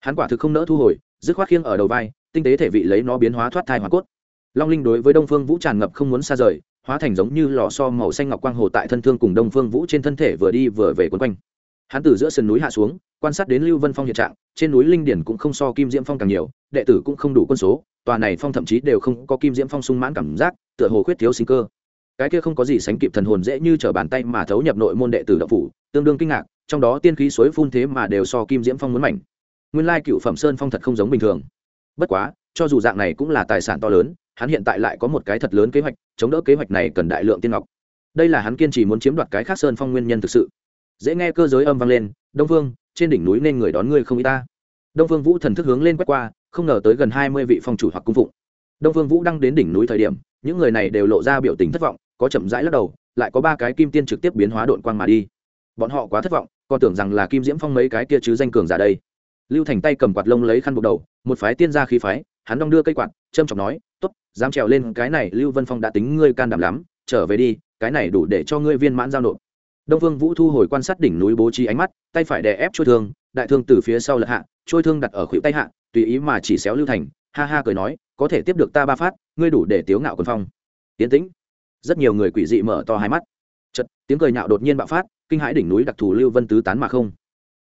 Hắn quả thực không nỡ thu hồi dứt khoát khiêng ở đầu vai, tinh tế thể vị lấy nó biến hóa thoát thai hoa cốt. Long linh đối với đông phương vũ tràn ngập không muốn xa rời, hóa thành giống như lò so màu xanh ngọc quang hồ tại thân thương cùng đông phương vũ trên thân thể vừa đi vừa về quấn quanh. Hắn từ giữa sườn núi hạ xuống, quan sát đến lưu vân phong hiện trạng, trên núi linh điển cũng không so kim diễm phong càng nhiều, đệ tử cũng không đủ quân số, tòa này phong thậm chí đều không có kim diễm phong sung mãn cảm giác, tựa hồ khuyết thiếu sinh cơ. Cái kia không có gì sánh kịp thần hồn dễ như t r ở bàn tay mà thấu nhập nội môn đệ tử đậu phủ, tương đương kinh ngạc, trong đó tiên khí suối phun thế mà đều so kim diễm phong muốn mảnh nguyên lai cựu phẩm sơn phong thật không giống bình thường. Bất quá, cho dù dạng này cũng là tài sản to lớn, hắn hiện tại lại có một cái thật lớn kế hoạch, chống đỡ kế hoạch này cần đại lượng tiên ngọc. Đây là hắn kiên trì muốn chiếm đoạt cái khác sơn phong nguyên nhân thực sự. Dễ nghe cơ giới âm vang lên, đông vương, trên đỉnh núi nên người đón ngươi không y ta? Đông vương vũ thần thức hướng lên quét qua, không ngờ tới gần hai mươi vị phong chủ hoặc cung phụng. Đông vương vũ đang đến đỉnh núi thời điểm, những người này đều lộ ra biểu tình thất vọng, có chậm rãi lắc đầu, lại có ba cái kim tiên trực tiếp biến hóa đội quang mà đi. Bọn họ quá thất vọng, còn tưởng rằng là kim diễm phong mấy cái kia chứ danh cường giả đây lưu thành tay cầm quạt lông lấy khăn buộc đầu, một phái tiên gia khí phái, hắn đong đưa cây quạt, trâm trọng nói t ố t dám trèo lên, cái này lưu vân phong đã tính ngươi can đảm lắm, trở về đi, cái này đủ để cho ngươi viên mãn giao nộp. Đông vương vũ thu hồi quan sát đỉnh núi bố trí ánh mắt, tay phải đè ép trôi thương, đại thương từ phía sau lật hạ trôi thương đặt ở khuỷu tay hạ, tùy ý mà chỉ xéo lưu thành, ha ha cười nói, có thể tiếp được ta ba phát, ngươi đủ để tiếu ngạo quân phong. Tiến tĩnh. Rất nhiều người quỷ dị mở to hai mắt. Chật tiếng cười nhạo đột nhiên bạo phát, kinh hãi đỉnh núi đặc thù lưu vân tứ tán mà không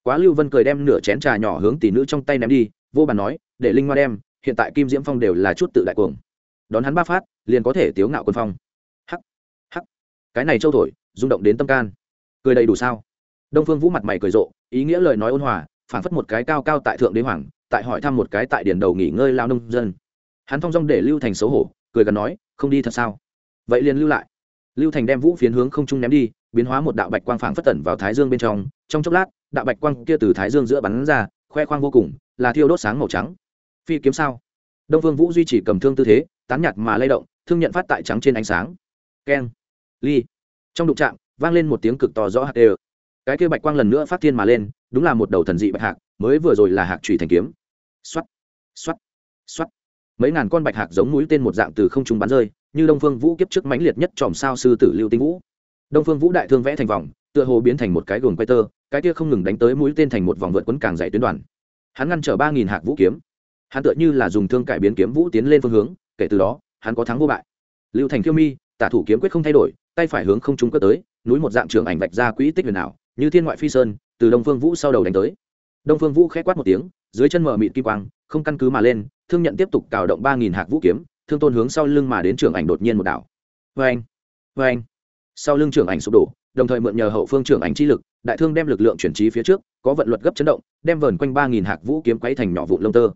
quá lưu vân cười đem nửa chén trà nhỏ hướng tỷ nữ trong tay ném đi, vô bàn nói, để linh hoa đem, hiện tại kim diễm phong đều là chút tự đại cuồng. Đón hắn ba phát, liền có thể tiếu ngạo quân phong. Hắc hắc. Cái này châu thổi, rung động đến tâm can. Cười đầy đủ sao? Đông phương vũ mặt mày cười rộ, ý nghĩa lời nói ôn hòa phản phất một cái cao cao tại thượng đế hoàng, tại hỏi thăm một cái tại điển đầu nghỉ ngơi lao nông dân. Hắn thong dong để lưu thành xấu hổ, cười gần nói, không đi thật sao? Vậy liền lưu lại. Lưu thành đem vũ phiến hướng không trung ném đi, biến hóa một đạo bạch quang phảng phất tẩn vào thái dương bên trong trong chốc lát đạo bạch quang kia từ thái dương giữa bắn ra, khoe khoang vô cùng, là thiêu đốt sáng màu trắng. Phi kiếm sao? Đông phương vũ duy trì cầm thương tư thế, tán nhạt mà lay động, thương nhận phát tại trắng trên ánh sáng. Keng. Ly trong đụng trạm vang lên một tiếng cực to rõ hạt đều. Cái kia bạch quang lần nữa phát thiên mà lên, đúng là một đầu thần dị bạch hạc, mới vừa rồi là hạc trùy thành kiếm. Xoắt xoắt xoắt mấy ngàn con bạch hạc giống mũi tên một dạng từ không trung bắn rơi, như đông phương vũ kiếp trước mãnh liệt nhất tròm sao sư tử lưu tinh vũ đông phương vũ đại thương vẽ thành vòng, tựa hồ biến thành một cái gồm quay tơ, cái kia không ngừng đánh tới mũi tên thành một vòng vượt quấn càng dày tuyến đoàn. Hắn ngăn trở ba nghìn hạc vũ kiếm. Hắn tựa như là dùng thương cải biến kiếm vũ tiến lên phương hướng, kể từ đó, hắn có thắng vô bại. Lưu thành thiêu mi, tả thủ kiếm quyết không thay đổi, tay phải hướng không trung cất tới, núi một dạng trường ảnh vạch ra quỹ tích huyền ảo, như thiên ngoại phi sơn, từ đông phương vũ sau đầu đánh tới. Đông phương vũ khẽ quát một tiếng, dưới chân mở mịt kim quang, không căn cứ mà lên, thương nhận tiếp tục cào động ba nghìn hạc vũ kiếm, thương tôn hướng sau lưng mà đến trường ảnh đột nhiên một đảo. Vê anh vê anh sau lưng trưởng ảnh sụp đổ, đồng thời mượn nhờ hậu phương trưởng ảnh chi lực, đại thương đem lực lượng chuyển trí phía trước, có vận luật gấp chấn động, đem vờn quanh ba nghìn hạc vũ kiếm quấy thành nhỏ vụ lông tơ.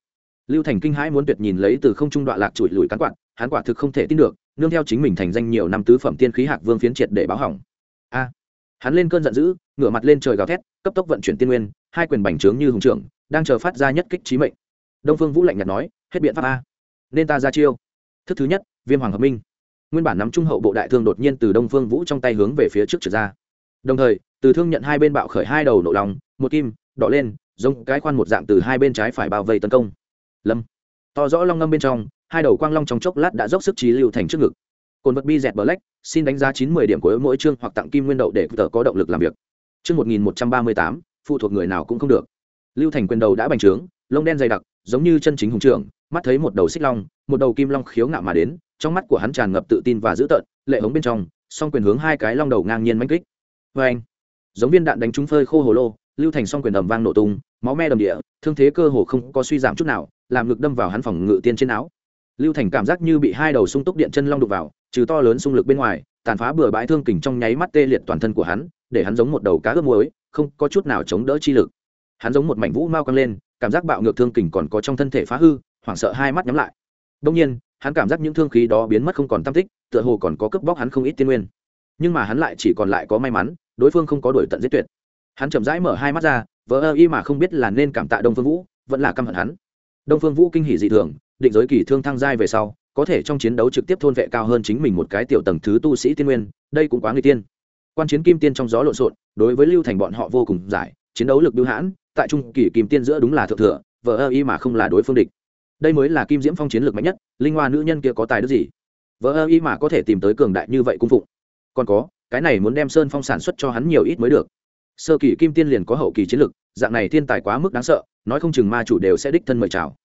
Lưu thành kinh hãi muốn tuyệt nhìn lấy từ không trung đoạn lạc trụi lùi cán quạt, hắn quả thực không thể tin được, nương theo chính mình thành danh nhiều năm tứ phẩm tiên khí hạc vương phiến triệt để báo hỏng. A! Hắn lên cơn giận dữ, ngửa mặt lên trời gào thét, cấp tốc vận chuyển tiên nguyên, hai quyền bành trướng như hùng trưởng, đang chờ phát ra nhất kích trí mệnh. Đông phương vũ lạnh nhạt nói, hết biện pháp a, nên ta ra chiêu. Thức thứ nhất, viêm hoàng hợp minh nguyên bản nắm trung hậu bộ đại thương đột nhiên từ đông phương vũ trong tay hướng về phía trước trượt ra. Đồng thời, từ thương nhận hai bên bạo khởi hai đầu nổ lòng, một kim, đỏ lên, giống cái khoan một dạng từ hai bên trái phải bao vây tấn công. Lâm. To rõ long ngâm bên trong, hai đầu quang long trong chốc lát đã dốc sức trí lưu thành trước ngực. Cồn vật bi dẹt black xin đánh giá chín mươi điểm của mỗi chương hoặc tặng kim nguyên đậu để tờ có động lực làm việc. Chương một nghìn một trăm ba mươi tám, phụ thuộc người nào cũng không được. Lưu thành quyền đầu đã bành trướng, lông đen dày đặc, giống như chân chính hùng trưởng, mắt thấy một đầu xích long, một đầu kim long khiếu ngạo mà đến trong mắt của hắn tràn ngập tự tin và dữ tợn, lệ hống bên trong, song quyền hướng hai cái long đầu ngang nhiên manh kích. Vê anh, giống viên đạn đánh trúng phơi khô hồ lô, lưu thành song quyền ầm vang nổ tung, máu me đầm địa, thương thế cơ hồ không có suy giảm chút nào, làm ngực đâm vào hắn phòng ngự tiên trên áo. Lưu thành cảm giác như bị hai đầu sung túc điện chân long đục vào, trừ to lớn xung lực bên ngoài, tàn phá bừa bãi thương kình trong nháy mắt tê liệt toàn thân của hắn, để hắn giống một đầu cá ướp muối, không có chút nào chống đỡ chi lực. Hắn giống một mảnh vũ mau căng lên, cảm giác bạo ngược thương kình còn có trong thân thể phá hư, hoảng sợ hai mắt nhắm lại. Đông nhiên hắn cảm giác những thương khí đó biến mất không còn tam tích, tựa hồ còn có cướp bóc hắn không ít tiên nguyên. Nhưng mà hắn lại chỉ còn lại có may mắn, đối phương không có đổi tận giết tuyệt. Hắn chậm rãi mở hai mắt ra vỡ ơ y mà không biết là nên cảm tạ đông phương vũ, vẫn là căm hận hắn. Đông phương vũ kinh hỉ dị thường, định giới kỳ thương thăng giai về sau, có thể trong chiến đấu trực tiếp thôn vệ cao hơn chính mình một cái tiểu tầng thứ tu sĩ tiên nguyên, đây cũng quá người tiên. Quan chiến kim tiên trong gió lộn xộn, đối với lưu thành bọn họ vô cùng giải, chiến đấu lực bưu hãn, tại trung kỳ kim tiên giữa đúng là thượng thừa vợ ơ y mà không là đối phương địch. Đây mới là kim diễm phong chiến lược mạnh nhất linh hoa nữ nhân kia có tài đức gì? Vợ ơ y mà có thể tìm tới cường đại như vậy cung phụng. Còn có, cái này muốn đem sơn phong sản xuất cho hắn nhiều ít mới được. Sơ kỳ kim tiên liền có hậu kỳ chiến lược dạng này thiên tài quá mức đáng sợ, nói không chừng ma chủ đều sẽ đích thân mời chào.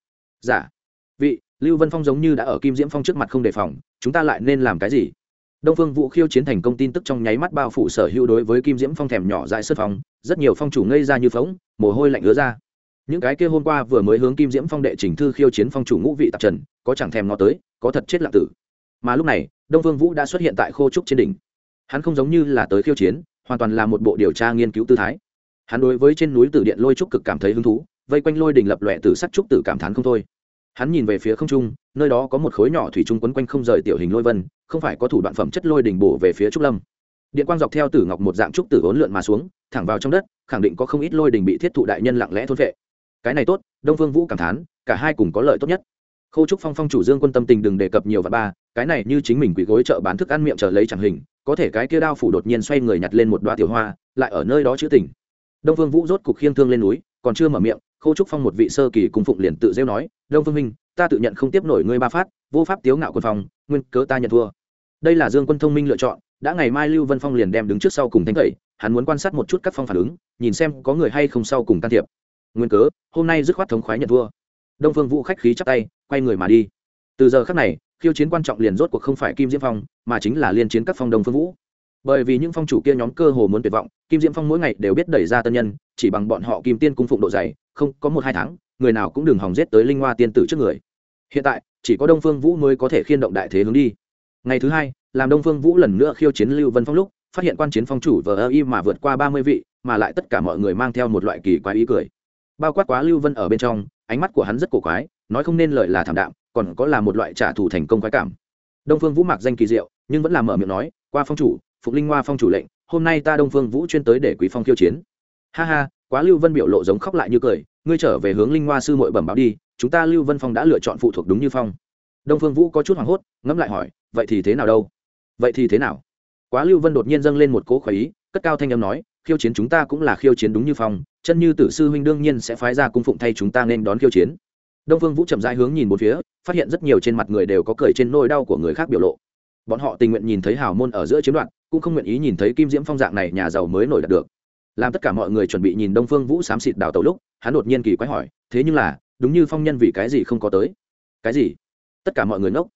Giả dạ. vị, lưu vân phong giống như đã ở kim diễm phong trước mặt không đề phòng, chúng ta lại nên làm cái gì? Đông phương vũ khiêu chiến thành công tin tức trong nháy mắt bao phủ sở hữu đối với kim diễm phong thèm nhỏ dại sân phong, rất nhiều phong chủ ngây ra như phóng mồ hôi lạnh ứa ra những cái kia hôm qua vừa mới hướng kim diễm phong đệ trình thư khiêu chiến phong chủ ngũ vị tạp trần, có chẳng thèm nó tới, có thật chết lạc tử. Mà lúc này, đông Vương vũ đã xuất hiện tại khô trúc trên đỉnh. Hắn không giống như là tới khiêu chiến, hoàn toàn là một bộ điều tra nghiên cứu tư thái. Hắn đối với trên núi tử điện lôi trúc cực cảm thấy hứng thú, vây quanh lôi đỉnh lập lòe từ sắc trúc tử cảm thán không thôi. Hắn nhìn về phía không trung, nơi đó có một khối nhỏ thủy trung quấn quanh không rời tiểu hình lôi vân, không phải có thủ đoạn phẩm chất lôi đỉnh bổ về phía trúc lâm. Điện quang dọc theo tử ngọc một dạng trúc tử ốn lượn mà xuống, thẳng vào trong đất, khẳng định có không ít lôi đỉnh bị thiết thụ đại nhân lặng lẽ thôn vệ cái này tốt, đông phương vũ cảm thán, cả hai cùng có lợi tốt nhất. Khâu trúc phong phong chủ dương quân tâm tình đừng đề cập nhiều và ba, cái này như chính mình quỷ gối chợ bán thức ăn miệng chờ lấy chẳng hình, có thể cái kia đao phủ đột nhiên xoay người nhặt lên một đoá tiểu hoa, lại ở nơi đó chữ tình. Đông phương vũ rốt cục khiêng thương lên núi, còn chưa mở miệng, khâu trúc phong một vị sơ kỳ cùng phụng liền tự rêu nói, đông phương minh, ta tự nhận không tiếp nổi ngươi ba phát, vô pháp tiếu ngạo quân phong, nguyên cớ ta nhận thua. Đây là dương quân thông minh lựa chọn, đã ngày mai lưu vân phong liền đem đứng trước sau cùng thanh thầy hắn muốn quan sát một chút các phong phản ứng, nhìn xem có người hay không sau cùng can thiệp nguyên cớ, hôm nay dứt khoát thống khoái nhận thua đông phương vũ khách khí chắc tay, quay người mà đi. Từ giờ khắc này, khiêu chiến quan trọng liền rốt cuộc không phải kim diễm phong, mà chính là liên chiến các phong đông phương vũ. Bởi vì những phong chủ kia nhóm cơ hồ muốn tuyệt vọng, kim diễm phong mỗi ngày đều biết đẩy ra tân nhân, chỉ bằng bọn họ kim tiên cung phụng độ dày, không có một hai tháng, người nào cũng đừng hòng giết tới linh hoa tiên tử trước người. Hiện tại, chỉ có đông phương vũ mới có thể khiên động đại thế hướng đi. Ngày thứ hai, làm đông phương vũ lần nữa khiêu chiến lưu vân phong lúc, phát hiện quan chiến phong chủ vờ ơ y mà vượt qua ba mươi vị, mà lại tất cả mọi người mang theo một loại kỳ quái ý cười bao quát quá lưu vân ở bên trong ánh mắt của hắn rất cổ quái nói không nên lời là thảm đạm còn có là một loại trả thù thành công quái cảm đông phương vũ mặc danh kỳ diệu nhưng vẫn là mở miệng nói qua phong chủ phục linh hoa phong chủ lệnh hôm nay ta đông phương vũ chuyên tới để quý phong khiêu chiến ha ha quá lưu vân biểu lộ giống khóc lại như cười ngươi trở về hướng linh hoa sư mội bẩm báo đi chúng ta lưu vân phong đã lựa chọn phụ thuộc đúng như phong đông phương vũ có chút hoảng hốt ngẫm lại hỏi vậy thì thế nào đâu vậy thì thế nào quá lưu vân đột nhiên dâng lên một cố khoái ý cất cao thanh âm nói khiêu chiến chúng ta cũng là khiêu chiến đúng như phong, chân như tử sư huynh đương nhiên sẽ phái ra cung phụng thay chúng ta nên đón khiêu chiến. Đông phương vũ chậm rãi hướng nhìn một phía, phát hiện rất nhiều trên mặt người đều có cười trên nỗi đau của người khác biểu lộ. Bọn họ tình nguyện nhìn thấy hào môn ở giữa chiếm đoạn, cũng không nguyện ý nhìn thấy kim diễm phong dạng này nhà giàu mới nổi đạt được. Làm tất cả mọi người chuẩn bị nhìn đông phương vũ xám xịt đào tàu lúc, hắn đột nhiên kỳ quái hỏi, thế nhưng là, đúng như phong nhân vì cái gì không có tới? Cái gì? Tất cả mọi người ngốc.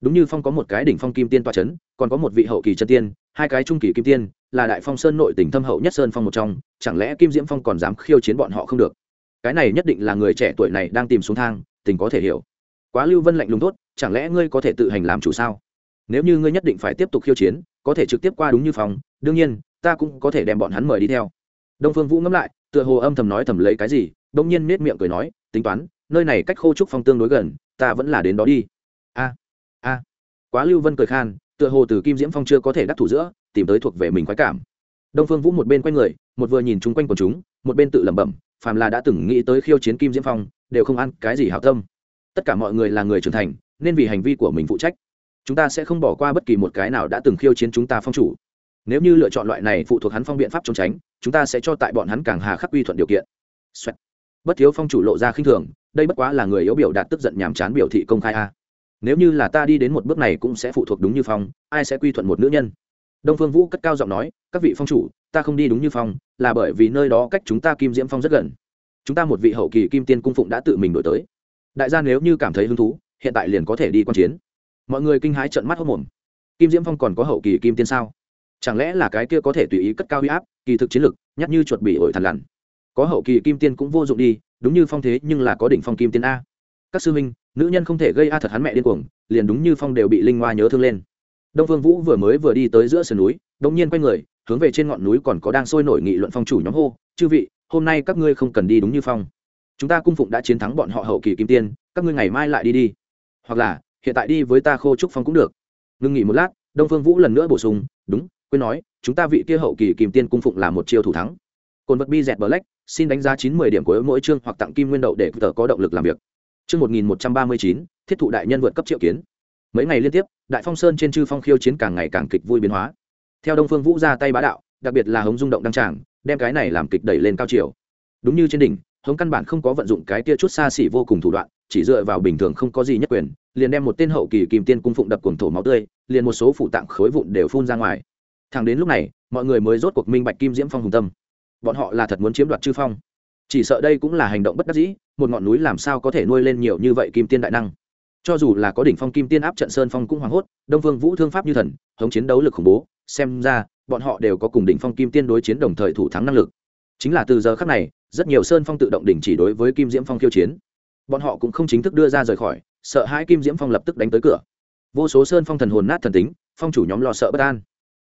Đúng như phong có một cái đỉnh phong kim tiên toa c h ấ n còn có một vị hậu kỳ chân tiên, hai cái trung kỳ kim tiên là đại phong sơn nội tỉnh thâm hậu nhất sơn phong một trong, chẳng lẽ kim diễm phong còn dám khiêu chiến bọn họ không được? Cái này nhất định là người trẻ tuổi này đang tìm xuống thang, tình có thể hiểu. Quá lưu vân lạnh lùng tốt chẳng lẽ ngươi có thể tự hành làm chủ sao? Nếu như ngươi nhất định phải tiếp tục khiêu chiến, có thể trực tiếp qua đúng như phong, đương nhiên, ta cũng có thể đem bọn hắn mời đi theo. Đông phương vũ ngẫm lại, tựa hồ âm thầm nói thầm lấy cái gì đông nhiên nết miệng cười nói, tính toán, nơi này cách khô trúc phong tương đối gần, ta vẫn là đến đó đi. A a. Quá lưu vân cười khan, tựa hồ từ kim diễm phong chưa có thể đắc thủ giữa tìm tới thuộc về mình khoái cảm. Đông phương vũ một bên quay người, một vừa nhìn chung quanh quần chúng, một bên tự lẩm bẩm, phàm là đã từng nghĩ tới khiêu chiến kim diễm phong, đều không ăn cái gì hảo tâm. Tất cả mọi người là người trưởng thành, nên vì hành vi của mình phụ trách. Chúng ta sẽ không bỏ qua bất kỳ một cái nào đã từng khiêu chiến chúng ta phong chủ. Nếu như lựa chọn loại này phụ thuộc hắn phong biện pháp trốn tránh, chúng ta sẽ cho tại bọn hắn càng hà khắc quy thuận điều kiện、Xoẹt. bất thiếu phong chủ lộ ra khinh thường, đây bất quá là người yếu biểu đạt tức giận nhàm chán biểu thị công khai a. Nếu như là ta đi đến một bước này cũng sẽ phụ thuộc đúng như phong, ai sẽ quy thuận một nữ nhân? Đông phương vũ cất cao giọng nói, các vị phong chủ, ta không đi đúng như phong, là bởi vì nơi đó cách chúng ta kim diễm phong rất gần. Chúng ta một vị hậu kỳ kim tiên cung phụng đã tự mình đổi tới. Đại gia nếu như cảm thấy hứng thú, hiện tại liền có thể đi q u a n chiến. Mọi người kinh hái trận mắt hốc mồm. Kim diễm phong còn có hậu kỳ kim tiên sao? Chẳng lẽ là cái kia có thể tùy ý cất cao huy áp, kỳ thực chiến lực, nhắc như chuột bị ổi thằn lằn. Có hậu kỳ kim tiên cũng vô dụng đi, đúng như phong thế nhưng là có đỉnh phong kim tiên a. Các sư minh nữ nhân không thể gây a thật hắn mẹ điên cuồng, liền đúng như phong đều bị linh hoa nhớ thương lên đông vương vũ vừa mới vừa đi tới giữa sườn núi đột nhiên quay người hướng về trên ngọn núi còn có đang sôi nổi nghị luận phong chủ nhóm hô chư vị hôm nay các ngươi không cần đi đúng như phong. Chúng ta cung phụng đã chiến thắng bọn họ hậu kỳ kim tiên các ngươi ngày mai lại đi đi. Hoặc là hiện tại đi với ta khô trúc phong cũng được. Ngưng nghỉ một lát đông phương vũ lần nữa bổ sung đúng quên nói chúng ta vị kia hậu kỳ kim tiên cung phụng là một chiêu thủ thắng. Cồn vật bi dẹt black xin đánh giá chín mươi điểm của mỗi chương hoặc tặng kim nguyên đậu để tờ có động lực làm việc. Chương 1139, thiết thụ đại nhân vượt cấp triệu kiến. Mấy ngày liên tiếp, Đại Phong Sơn trên chư phong khiêu chiến càng ngày càng kịch vui biến hóa. Theo Đông Phương Vũ ra tay bá đạo, đặc biệt là hống rung động đăng tràng, đem cái này làm kịch đẩy lên cao chiều. Đúng như trên đỉnh, hống căn bản không có vận dụng cái kia chút xa xỉ vô cùng thủ đoạn, chỉ dựa vào bình thường không có gì nhất quyền, liền đem một tên hậu kỳ kim tiên cung phụng đập cuồng thổ máu tươi, liền một số phụ tạng khối vụn đều phun ra ngoài. Thẳng đến lúc này, mọi người mới rốt cuộc minh bạch kim diễm phong hùng tâm. Bọn họ là thật muốn chiếm đoạt chư phong chỉ sợ đây cũng là hành động bất đắc dĩ một ngọn núi làm sao có thể nuôi lên nhiều như vậy kim tiên đại năng cho dù là có đỉnh phong kim tiên áp trận sơn phong cũng hoảng hốt, đông phương vũ thương pháp như thần, hống chiến đấu lực khủng bố, xem ra, bọn họ đều có cùng đỉnh phong kim tiên đối chiến đồng thời thủ thắng năng lực. Chính là từ giờ khác này, rất nhiều sơn phong tự động đình chỉ đối với kim diễm phong khiêu chiến. Bọn họ cũng không chính thức đưa ra rời khỏi, sợ hai kim diễm phong lập tức đánh tới cửa. Vô số sơn phong thần hồn nát thần tính, phong chủ nhóm lo sợ bất an.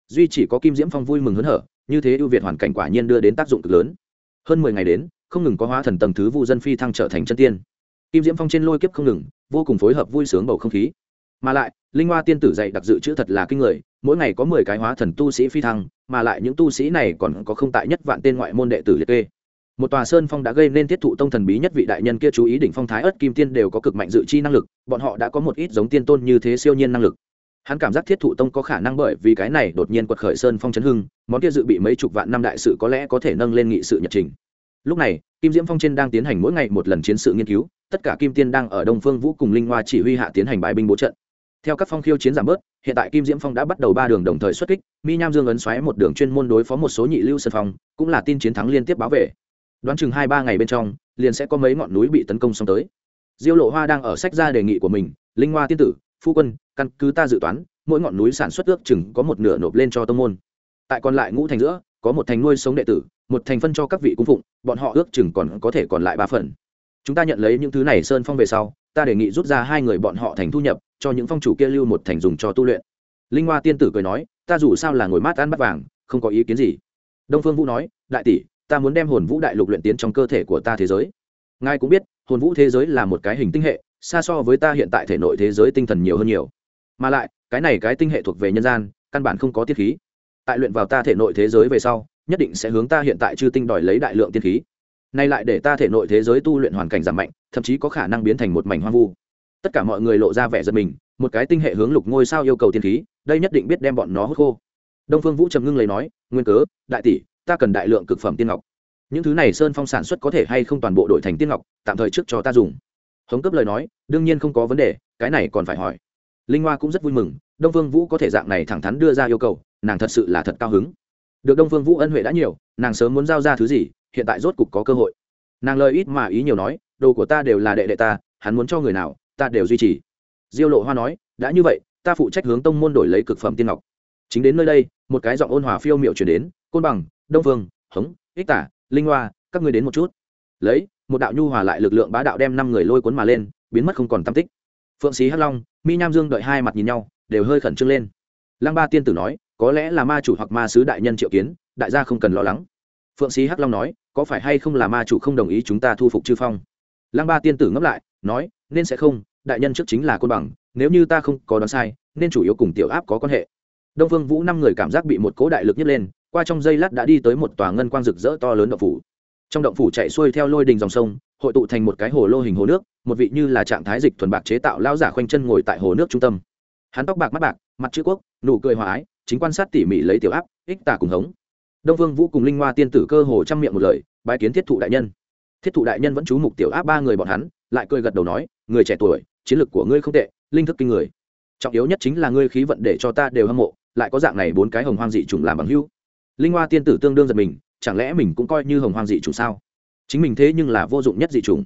Duy chỉ có kim diễm phong vui mừng hớn hở, như thế ưu việt hoàn cảnh quả nhiên đưa đến tác dụng cực lớn. Hơn mười ngày đến, không ngừng có hóa thần tầng thứ vu dân phi thăng trở thành chân tiên. Kim diễm phong trên lôi kiếp không ngừng vô cùng phối hợp vui sướng bầu không khí. Mà lại, linh hoa tiên tử dạy đặc dự chữ thật là kinh người, mỗi ngày có mười cái hóa thần tu sĩ phi thăng, mà lại những tu sĩ này còn có không tại nhất vạn tên ngoại môn đệ tử liệt kê. Một tòa sơn phong đã gây nên thiết thụ tông thần bí nhất vị đại nhân kia chú ý đỉnh phong thái ớt kim tiên đều có cực mạnh dự chi năng lực, bọn họ đã có một ít giống tiên tôn như thế siêu nhiên năng lực. Hắn cảm giác thiết thụ tông có khả năng bởi vì cái này đột nhiên quật khởi sơn phong chấn hưng, món kia dự bị mấy chục vạn năm đại sự có lẽ có thể nâng lên nghị sự nhật trình lúc này, kim diễm phong trên đang tiến hành mỗi ngày một lần chiến sự nghiên cứu, tất cả kim tiên đang ở đông phương vũ cùng linh hoa chỉ huy hạ tiến hành bài binh bố trận. Theo các phong khiêu chiến giảm bớt, hiện tại kim diễm phong đã bắt đầu ba đường đồng thời xuất kích, mi nham dương ấn xoáy một đường chuyên môn đối phó một số nhị lưu sân phong, cũng là tin chiến thắng liên tiếp báo về. Đoán chừng hai ba ngày bên trong, liền sẽ có mấy ngọn núi bị tấn công xong tới. Diêu lộ hoa đang ở sách ra đề nghị của mình, linh hoa tiên tử, phu quân, căn cứ ta dự toán, mỗi ngọn núi sản xuất ước chừng có một nửa nộp lên cho tông môn. Tại còn lại ngũ thành giữa, có một thành nuôi sống đệ tử một thành phân cho các vị cung phụng, bọn họ ước chừng còn có thể còn lại ba phần. Chúng ta nhận lấy những thứ này sơn phong về sau, ta đề nghị rút ra hai người bọn họ thành thu nhập, cho những phong chủ kia lưu một thành dùng cho tu luyện. Linh hoa tiên tử cười nói, ta dù sao là ngồi mát ăn bắt vàng, không có ý kiến gì. Đông phương vũ nói, đại tỷ, ta muốn đem hồn vũ đại lục luyện tiến trong cơ thể của ta thế giới. Ngài cũng biết, hồn vũ thế giới là một cái hình tinh hệ, xa so với ta hiện tại thể nội thế giới tinh thần nhiều hơn nhiều. Mà lại, cái này cái tinh hệ thuộc về nhân gian, căn bản không có tiết khí. Tại luyện vào ta thể nội thế giới về sau nhất định sẽ hướng ta hiện tại chư tinh đòi lấy đại lượng tiên khí. Nay lại để ta thể nội thế giới tu luyện hoàn cảnh giảm mạnh, thậm chí có khả năng biến thành một mảnh hoang vu. Tất cả mọi người lộ ra vẻ giật mình, một cái tinh hệ hướng lục ngôi sao yêu cầu tiên khí, đây nhất định biết đem bọn nó hút khô. Đông phương vũ trầm ngưng lấy nói, nguyên cớ, đại tỷ, ta cần đại lượng cực phẩm tiên ngọc. Những thứ này sơn phong sản xuất có thể hay không toàn bộ đổi thành tiên ngọc, tạm thời trước cho ta dùng. Hống cấp lời nói, đương nhiên không có vấn đề, cái này còn phải hỏi. Linh hoa cũng rất vui mừng, đông phương vũ có thể dạng này thẳng thắn đưa ra yêu cầu, nàng thật sự là thật cao hứng được đông phương vũ ân huệ đã nhiều, nàng sớm muốn giao ra thứ gì, hiện tại rốt cục có cơ hội. Nàng lời ít mà ý nhiều nói, đồ của ta đều là đệ đệ ta, hắn muốn cho người nào, ta đều duy trì. Diêu lộ hoa nói, đã như vậy, ta phụ trách hướng tông môn đổi lấy cực phẩm tiên ngọc. Chính đến nơi đây, một cái giọng ôn hòa phiêu miệu chuyển đến, côn bằng, đông phương, hống, ích tả, linh hoa, các ngươi đến một chút. Lấy, một đạo nhu hòa lại lực lượng bá đạo đem năm người lôi cuốn mà lên, biến mất không còn tam tích. Phượng sĩ hắc long, mi nham dương đợi hai mặt nhìn nhau, đều hơi khẩn trương lên. Lăng ba tiên tử nói có lẽ là ma chủ hoặc ma sứ đại nhân triệu kiến, đại gia không cần lo lắng. Phượng sĩ hắc long nói, có phải hay không là ma chủ không đồng ý chúng ta thu phục chư phong? Lăng ba tiên tử ngẫm lại, nói, nên sẽ không, đại nhân trước chính là côn bằng, nếu như ta không có đoán sai, nên chủ yếu cùng tiểu áp có quan hệ. Đông phương vũ năm người cảm giác bị một cố đại lực nhấc lên, qua trong giây lát đã đi tới một tòa ngân quang rực rỡ to lớn động phủ. Trong động phủ chạy xuôi theo lôi đình dòng sông, hội tụ thành một cái hồ lô hình hồ nước, một vị như là trạng thái dịch thuần bạc chế tạo lao giả khoanh chân ngồi tại hồ nước trung tâm. Hắn tóc bạc mắt bạc, mặt chữ quốc, nụ cười hòa ái chính quan sát tỉ mỉ lấy tiểu áp, ích tả cùng hống. Đông vương vũ cùng linh hoa tiên tử cơ hồ trăm miệng một lời bài kiến thiết thụ đại nhân. Thiết thụ đại nhân vẫn chú mục tiểu áp ba người bọn hắn, lại cười gật đầu nói, người trẻ tuổi, chiến lược của ngươi không tệ, linh thức kinh người. Trọng yếu nhất chính là ngươi khí vận để cho ta đều hâm mộ, lại có dạng này bốn cái hồng hoang dị trùng làm bằng hữu. Linh hoa tiên tử tương đương giật mình, chẳng lẽ mình cũng coi như hồng hoang dị trùng sao? Chính mình thế nhưng là vô dụng nhất dị trùng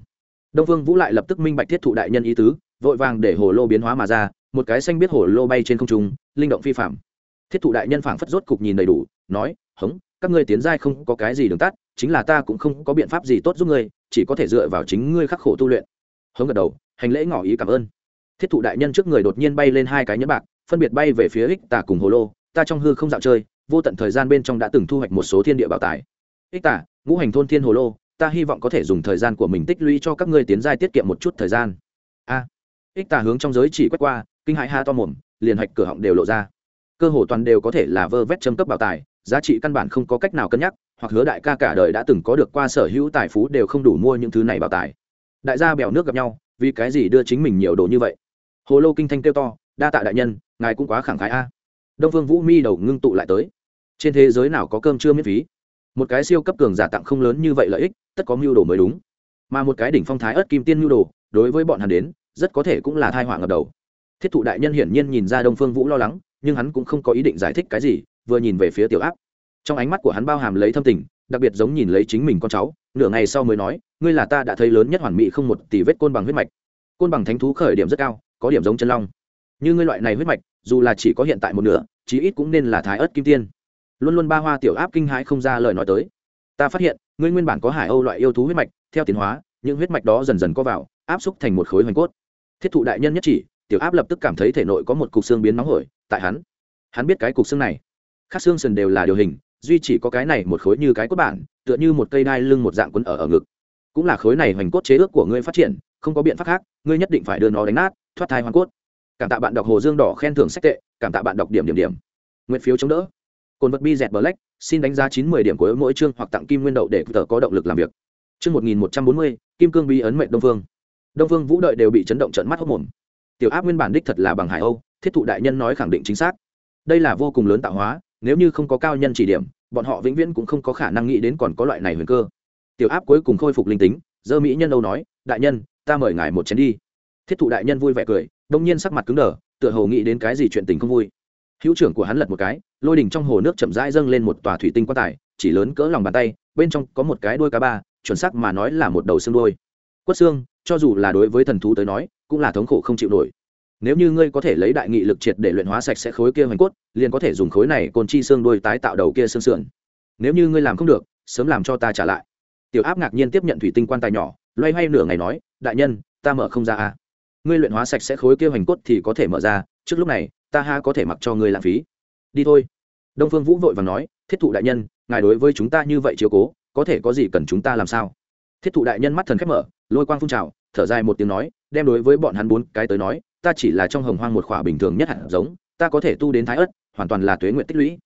đông vương vũ lại lập tức minh bạch thiết thụ đại nhân ý tứ, vội vàng để hồ lô biến hóa mà ra, một cái xanh biết hồ lô bay trên không trung, linh động phi phạm thiết thụ đại nhân phảng phất rốt cục nhìn đầy đủ, nói, hống, các ngươi tiến giai không có cái gì đường tắt, chính là ta cũng không có biện pháp gì tốt giúp ngươi, chỉ có thể dựa vào chính ngươi khắc khổ tu luyện. Hống gật đầu, hành lễ ngỏ ý cảm ơn. Thiết thụ đại nhân trước người đột nhiên bay lên hai cái nhẫn bạc, phân biệt bay về phía ích tả cùng hồ lô, ta trong hư không dạo chơi, vô tận thời gian bên trong đã từng thu hoạch một số thiên địa bảo tài. Ích tả, ngũ hành thôn thiên hồ lô, ta hy vọng có thể dùng thời gian của mình tích lũy cho các ngươi tiến giai tiết kiệm một chút thời gian. A. Ích tả hướng trong giới chỉ quét qua, kinh hãi ha to mồm, liền hạch cửa họng đều lộ ra cơ hồ toàn đều có thể là vơ vét châm cấp bảo tài, giá trị căn bản không có cách nào cân nhắc, hoặc hứa đại ca cả đời đã từng có được qua sở hữu tài phú đều không đủ mua những thứ này bảo tài. Đại gia bèo nước gặp nhau, vì cái gì đưa chính mình nhiều đồ như vậy? Hồ lô kinh thanh kêu to, đa tạ đại nhân, ngài cũng quá khẳng khái a. Đông phương vũ mi đầu ngưng tụ lại tới. Trên thế giới nào có cơm chưa miễn phí? Một cái siêu cấp cường giả tặng không lớn như vậy lợi ích, tất có mưu đồ mới đúng. Mà một cái đỉnh phong thái ớt kim tiên mưu đồ, đối với bọn hắn đến, rất có thể cũng là thai họa ngập đầu. Thiết thụ đại nhân hiển nhiên nhìn ra đông phương vũ lo lắng nhưng hắn cũng không có ý định giải thích cái gì, vừa nhìn về phía tiểu áp. Trong ánh mắt của hắn bao hàm lấy thâm tình, đặc biệt giống nhìn lấy chính mình con cháu, nửa ngày sau mới nói, ngươi là ta đã thấy lớn nhất hoàn mỹ không một tỷ vết côn bằng huyết mạch. Côn bằng thánh thú khởi điểm rất cao, có điểm giống chân long. Như ngươi loại này huyết mạch, dù là chỉ có hiện tại một nửa, chí ít cũng nên là thái ớt kim tiên. Luôn luôn ba hoa tiểu áp kinh hãi không ra lời nói tới. Ta phát hiện, ngươi nguyên bản có hải âu loại yêu thú huyết mạch, theo tiến hóa, những huyết mạch đó dần dần có vào, áp xúc thành một khối hoành cốt. Thiết thụ đại nhân nhất chỉ, tiểu áp lập tức cảm thấy thể nội có một cục xương biến nóng hổi tại hắn. Hắn biết cái cục xương này. Khác xương sần đều là điều hình, duy chỉ có cái này một khối như cái cốt bản, tựa như một cây đai lưng một dạng quấn ở ở ngực. Cũng là khối này hoành cốt chế ước của ngươi phát triển, không có biện pháp khác, ngươi nhất định phải đưa nó đánh nát, thoát thai hoàn cốt. Cảm tạ bạn đọc hồ dương đỏ khen thưởng sách tệ, cảm tạ bạn đọc điểm điểm điểm. Nguyện phiếu chống đỡ. Cồn vật bi dẹt black, xin đánh giá chín mươi điểm của mỗi chương hoặc tặng kim nguyên đậu để tờ có động lực làm việc. Chương một nghìn một trăm bốn mươi, kim cương bi ấn mệnh đông phương đông phương vũ đợi đều bị chấn động trận mắt hốc mồm. Tiểu áp nguyên bản đích thật là bằng hải âu thiết thụ đại nhân nói khẳng định chính xác. Đây là vô cùng lớn tạo hóa, nếu như không có cao nhân chỉ điểm, bọn họ vĩnh viễn cũng không có khả năng nghĩ đến còn có loại này huyền cơ. Tiểu áp cuối cùng khôi phục linh tính dơ mỹ nhân đâu nói, đại nhân, ta mời ngài một chén đi. Thiết thụ đại nhân vui vẻ cười, đông nhiên sắc mặt cứng đờ, tựa hồ nghĩ đến cái gì chuyện tình không vui. Hữu trưởng của hắn lật một cái, lôi đỉnh trong hồ nước chậm rãi dâng lên một tòa thủy tinh quan tài, chỉ lớn cỡ lòng bàn tay, bên trong có một cái đuôi cá ba, chuẩn sắc mà nói là một đầu xương đuôi. Quất xương, cho dù là đối với thần thú tới nói, cũng là thống khổ không chịu nổi nếu như ngươi có thể lấy đại nghị lực triệt để luyện hóa sạch sẽ khối kia hoành cốt, liền có thể dùng khối này côn chi xương đôi tái tạo đầu kia xương sườn. Nếu như ngươi làm không được, sớm làm cho ta trả lại. Tiểu áp ngạc nhiên tiếp nhận thủy tinh quan tài nhỏ, loay hoay nửa ngày nói, đại nhân, ta mở không ra à. Ngươi luyện hóa sạch sẽ khối kia hoành cốt thì có thể mở ra, trước lúc này, ta ha có thể mặc cho ngươi lãng phí. Đi thôi. Đông phương vũ vội và nói, thiết thụ đại nhân, ngài đối với chúng ta như vậy chiếu cố, có thể có gì cần chúng ta làm sao? Thiết thụ đại nhân mắt thần khép mở, lôi quang phun trào, thở dài một tiếng nói, đem đối với bọn hắn bốn cái tới nói ta chỉ là trong hồng hoang một khỏa bình thường nhất hạt giống, ta có thể tu đến thái ớt, hoàn toàn là tuế nguyện tích lũy.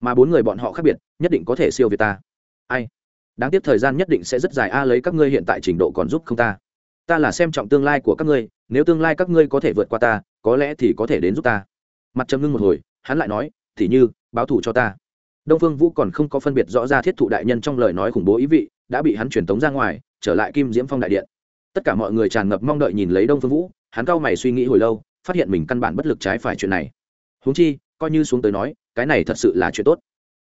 Mà bốn người bọn họ khác biệt, nhất định có thể siêu việt ta. Ai? Đáng tiếc thời gian nhất định sẽ rất dài, a, lấy các ngươi hiện tại trình độ còn giúp không ta. Ta là xem trọng tương lai của các ngươi, nếu tương lai các ngươi có thể vượt qua ta, có lẽ thì có thể đến giúp ta. Mặt trầm ngưng một hồi, hắn lại nói, thì như, báo thù cho ta. Đông phương vũ còn không có phân biệt rõ ra thiết thụ đại nhân trong lời nói khủng bố ý vị, đã bị hắn truyền tống ra ngoài, trở lại kim diễm phong đại điện tất cả mọi người tràn ngập mong đợi nhìn lấy đông phương vũ, hắn cau mày suy nghĩ hồi lâu, phát hiện mình căn bản bất lực trái phải chuyện này. Huống chi, coi như xuống tới nói, cái này thật sự là chuyện tốt.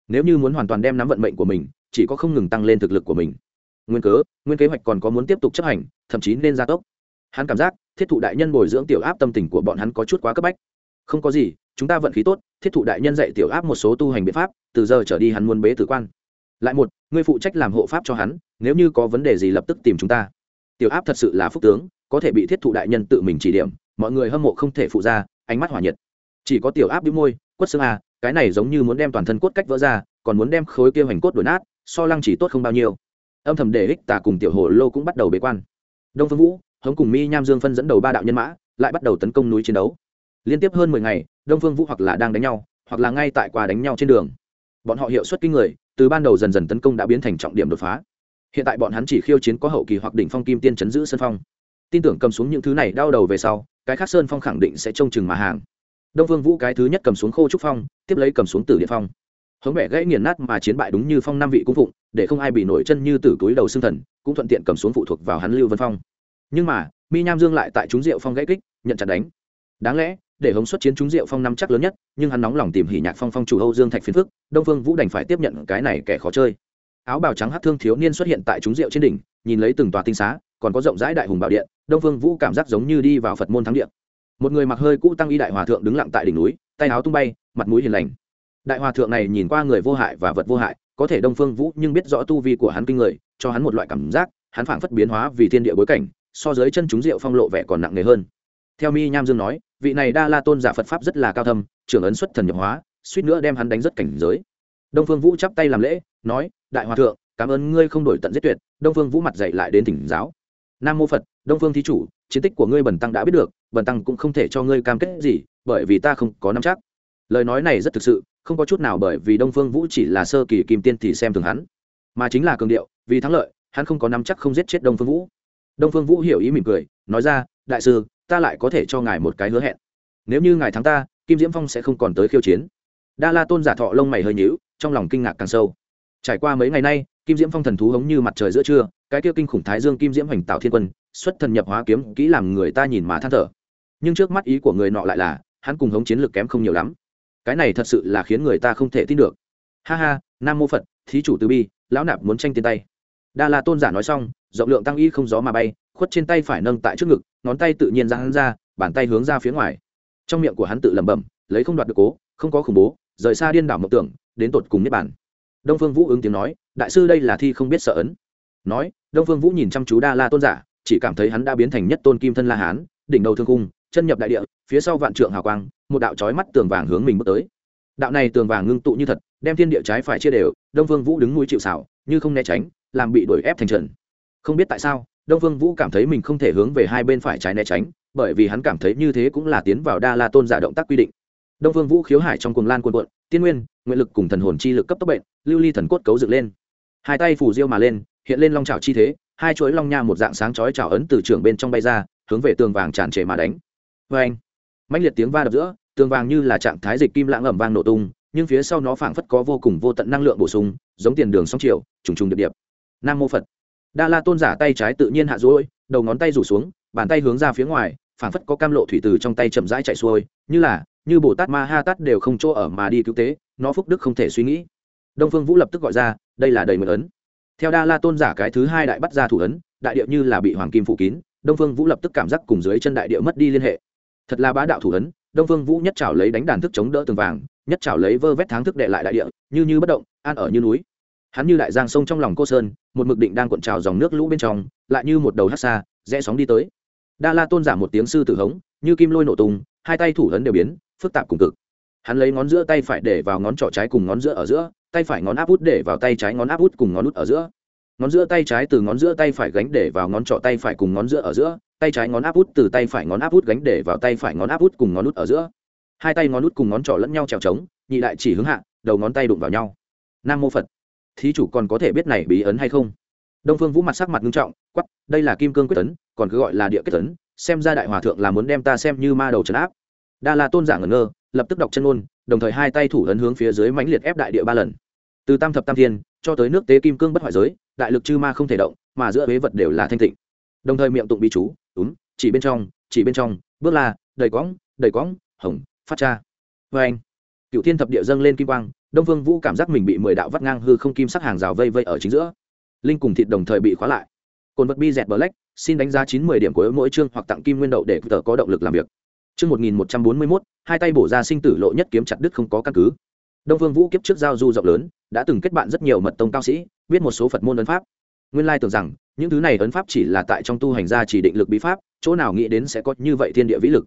Nếu như muốn hoàn toàn đem nắm vận mệnh của mình, chỉ có không ngừng tăng lên thực lực của mình. Nguyên cớ, nguyên kế hoạch còn có muốn tiếp tục chấp hành, thậm chí nên gia tốc. Hắn cảm giác, thiết thụ đại nhân bồi dưỡng tiểu áp tâm tình của bọn hắn có chút quá cấp bách. Không có gì, chúng ta vận khí tốt, thiết thụ đại nhân dạy tiểu áp một số tu hành biện pháp, từ giờ trở đi hắn muốn bế tử quan. Lại một, ngươi phụ trách làm hộ pháp cho hắn, nếu như có vấn đề gì lập tức tìm chúng ta tiểu áp thật sự là phúc tướng, có thể bị thiết thụ đại nhân tự mình chỉ điểm, mọi người hâm mộ không thể phụ ra, ánh mắt hỏa nhiệt. Chỉ có tiểu áp đĩu môi, quất xương à cái này giống như muốn đem toàn thân cốt cách vỡ ra, còn muốn đem khối kia hoành cốt đổi nát, so lăng chỉ tốt không bao nhiêu. Âm thầm để ích tà cùng tiểu hồ lô cũng bắt đầu bế quan. Đông phương vũ, hống cùng mi nham dương phân dẫn đầu ba đạo nhân mã, lại bắt đầu tấn công núi chiến đấu. Liên tiếp hơn mười ngày, đông phương vũ hoặc là đang đánh nhau, hoặc là ngay tại quà đánh nhau trên đường. Bọn họ hiệu suất kinh người, từ ban đầu dần dần tấn công đã biến thành trọng điểm đột phá hiện tại bọn hắn chỉ khiêu chiến có hậu kỳ hoặc đỉnh phong kim tiên chấn giữ sân phong. Tin tưởng cầm xuống những thứ này đau đầu về sau, cái khác sơn phong khẳng định sẽ trông chừng mà hàng. Đông vương vũ cái thứ nhất cầm xuống khô trúc phong, tiếp lấy cầm xuống tử địa phong. Hống bẻ gãy nghiền nát mà chiến bại đúng như phong năm vị cung phụng, để không ai bị nổi chân như tử túi đầu xương thần, cũng thuận tiện cầm xuống phụ thuộc vào hắn lưu vân phong. Nhưng mà, mi nham dương lại tại chúng diệu phong gãy kích, nhận chặt đánh. Đáng lẽ, để hống xuất chiến chúng diệu phong năm chắc lớn nhất, nhưng hắn nóng lòng tìm hỉ nhạc phong phong chủ âu dương thạch phiến phức, đông phương vũ đành phải tiếp nhận cái này kẻ khó chơi áo bào trắng hát thương thiếu niên xuất hiện tại chúng diệu trên đỉnh, nhìn lấy từng tòa tinh xá, còn có rộng rãi đại hùng bảo điện, đông phương vũ cảm giác giống như đi vào phật môn thắng điện một người mặc hơi cũ tăng y đại hòa thượng đứng lặng tại đỉnh núi, tay áo tung bay, mặt mũi hiền lành. Đại hòa thượng này nhìn qua người vô hại và vật vô hại, có thể đông phương vũ nhưng biết rõ tu vi của hắn kinh người, cho hắn một loại cảm giác, hắn phảng phất biến hóa vì thiên địa bối cảnh, so với chân chúng rượu phong lộ vẻ còn nặng nề hơn. Theo mi nham dương nói, vị này đa la tôn giả phật pháp rất là cao thâm, trưởng ấn xuất thần nhập hóa, suýt nữa đem hắn đánh rất cảnh giới. Đông phương vũ chắp tay làm lễ nói, đại hòa thượng, cảm ơn ngươi không đổi tận giết tuyệt, đông phương vũ mặt dậy lại đến thỉnh giáo. Nam mô phật, đông phương thí chủ, chiến tích của ngươi bần tăng đã biết được, bần tăng cũng không thể cho ngươi cam kết gì, bởi vì ta không có nắm chắc. Lời nói này rất thực sự, không có chút nào bởi vì đông phương vũ chỉ là sơ kỳ kim tiên thì xem thường hắn, mà chính là cường điệu, vì thắng lợi, hắn không có nắm chắc không giết chết đông phương vũ. Đông phương vũ hiểu ý mỉm cười, nói ra, đại sư, ta lại có thể cho ngài một cái hứa hẹn. Nếu như ngài thắng ta, kim diễm phong sẽ không còn tới khiêu chiến. Đa la tôn giả thọ lông mày hơi nhíu, trong lòng kinh ngạc càng sâu trải qua mấy ngày nay, kim diễm phong thần thú hống như mặt trời giữa trưa, cái kia kinh khủng thái dương kim diễm hoành tạo thiên quân, xuất thần nhập hóa kiếm, kỹ làm người ta nhìn mà than thở. Nhưng trước mắt ý của người nọ lại là, hắn cùng hống chiến lược kém không nhiều lắm. Cái này thật sự là khiến người ta không thể tin được. Ha ha, nam mô phật, thí chủ từ bi, lão nạp muốn tranh tiền tay. Đa la tôn giả nói xong, rộng lượng tăng y không gió mà bay, khuất trên tay phải nâng tại trước ngực, ngón tay tự nhiên ra hắn ra, bàn tay hướng ra phía ngoài. Trong miệng của hắn tự lẩm bẩm, lấy không đoạt được cố, không có khủng bố, rời xa điên đảo mộng tưởng, đến tột cùng niết bản đông phương vũ ứng tiếng nói, đại sư đây là thi không biết sợ ấn. Nói, đông phương vũ nhìn chăm chú đa la tôn giả, chỉ cảm thấy hắn đã biến thành nhất tôn kim thân la hán, đỉnh đầu thương cung chân nhập đại địa, phía sau vạn trượng hào quang, một đạo trói mắt tường vàng hướng mình bước tới. Đạo này tường vàng ngưng tụ như thật, đem thiên địa trái phải chia đều, đông phương vũ đứng núi chịu xảo như không né tránh, làm bị đuổi ép thành trần. Không biết tại sao, đông phương vũ cảm thấy mình không thể hướng về hai bên phải trái né tránh, bởi vì hắn cảm thấy như thế cũng là tiến vào đa la tôn giả động tác quy định. Đông phương vũ khiếu hải trong cuồng lan cuồn cuộn tiên nguyên, nguyện lực cùng thần hồn chi lực cấp tốc bệnh, lưu ly thần cốt cấu dựng lên. Hai tay phủ diêu mà lên, hiện lên long trào chi thế, hai chuỗi long nha một dạng sáng chói trào ấn từ trường bên trong bay ra, hướng về tường vàng tràn trề mà đánh. Vê anh mạnh liệt tiếng va đập giữa, tường vàng như là trạng thái dịch kim lãng ẩm vang nổ tung, nhưng phía sau nó phảng phất có vô cùng vô tận năng lượng bổ sung, giống tiền đường sóng triệu trùng trùng điệp điệp. Nam mô phật. Đa la tôn giả tay trái tự nhiên hạ rối đầu ngón tay rủ xuống, bàn tay hướng ra phía ngoài, phảng phất có cam lộ thủy từ trong tay chậm rãi chạy xuôi, như là như bồ tát ma ha tát đều không chỗ ở mà đi cứu tế, nó phúc đức không thể suy nghĩ. Đông phương vũ lập tức gọi ra, đây là đầy mượn ấn. Theo đa la tôn giả cái thứ hai đại bắt ra thủ ấn, đại điệu như là bị hoàng kim phủ kín, đông phương vũ lập tức cảm giác cùng dưới chân đại điệu mất đi liên hệ. Thật là bá đạo thủ ấn, đông phương vũ nhất trảo lấy đánh đàn thức chống đỡ tường vàng, nhất trảo lấy vơ vét tháng thức đệ lại đại địa, như như bất động, an ở như núi. Hắn như đại giang sông trong lòng cô sơn, một mực định đang cuộn trào dòng nước lũ bên trong, lại như một đầu hát xa, rẽ sóng đi tới. Đa la tôn giả một tiếng sư tử hống, như kim lôi nổ tung, hai tay thủ ấn đều biến phức tạp cùng cực. Hắn lấy ngón giữa tay phải để vào ngón trỏ trái cùng ngón giữa ở giữa, tay phải ngón áp út để vào tay trái ngón áp út cùng ngón út ở giữa. Ngón giữa tay trái từ ngón giữa tay phải gánh để vào ngón trỏ tay phải cùng ngón giữa ở giữa, tay trái ngón áp út từ tay phải ngón áp út gánh để vào tay phải ngón áp út cùng ngón út ở giữa. Hai tay ngón út cùng ngón trỏ lẫn nhau trèo trống, nhị đại chỉ hướng hạ, đầu ngón tay đụng vào nhau. Nam mô phật. Thí chủ còn có thể biết này bí ấn hay không? Đông phương vũ mặt sắc mặt nghiêm trọng quắp đây là kim cương quyết tấn, còn cứ gọi là địa kết tấn, xem ra đại hòa thượng là muốn đem ta xem như ma đầu trấn áp đa la tôn giả ngẩn ngơ, lập tức đọc chân ôn đồng thời hai tay thủ ấn hướng phía dưới mãnh liệt ép đại địa ba lần. Từ tam thập tam thiên cho tới nước tế kim cương bất hoại giới, đại lực chư ma không thể động, mà giữa huế vật đều là thanh tịnh. Đồng thời miệng tụng bí chú, úm, chỉ bên trong, chỉ bên trong, bước là đầy quõng đầy quõng, hồng, phát cha. Vê anh cựu thiên thập địa dâng lên kim quang, đông vương vũ cảm giác mình bị mười đạo vắt ngang hư không kim sắc hàng rào vây vây ở chính giữa. Linh cùng thịt đồng thời bị khóa lại. Cồn vật bi dẹt bờ lách xin đánh giá chín mươi điểm của mỗi chương hoặc tặng kim nguyên đậu để tờ có động lực làm việc chương một nghìn một trăm bốn mươi mốt, hai tay bổ ra sinh tử lộ nhất kiếm chặt đứt không có căn cứ. Đông Vương vũ kiếp trước giao du rộng lớn, đã từng kết bạn rất nhiều mật tông cao sĩ, biết một số phật môn ấn pháp. Nguyên lai tưởng rằng, những thứ này ấn pháp chỉ là tại trong tu hành gia chỉ định lực bí pháp, chỗ nào nghĩ đến sẽ có như vậy thiên địa vĩ lực.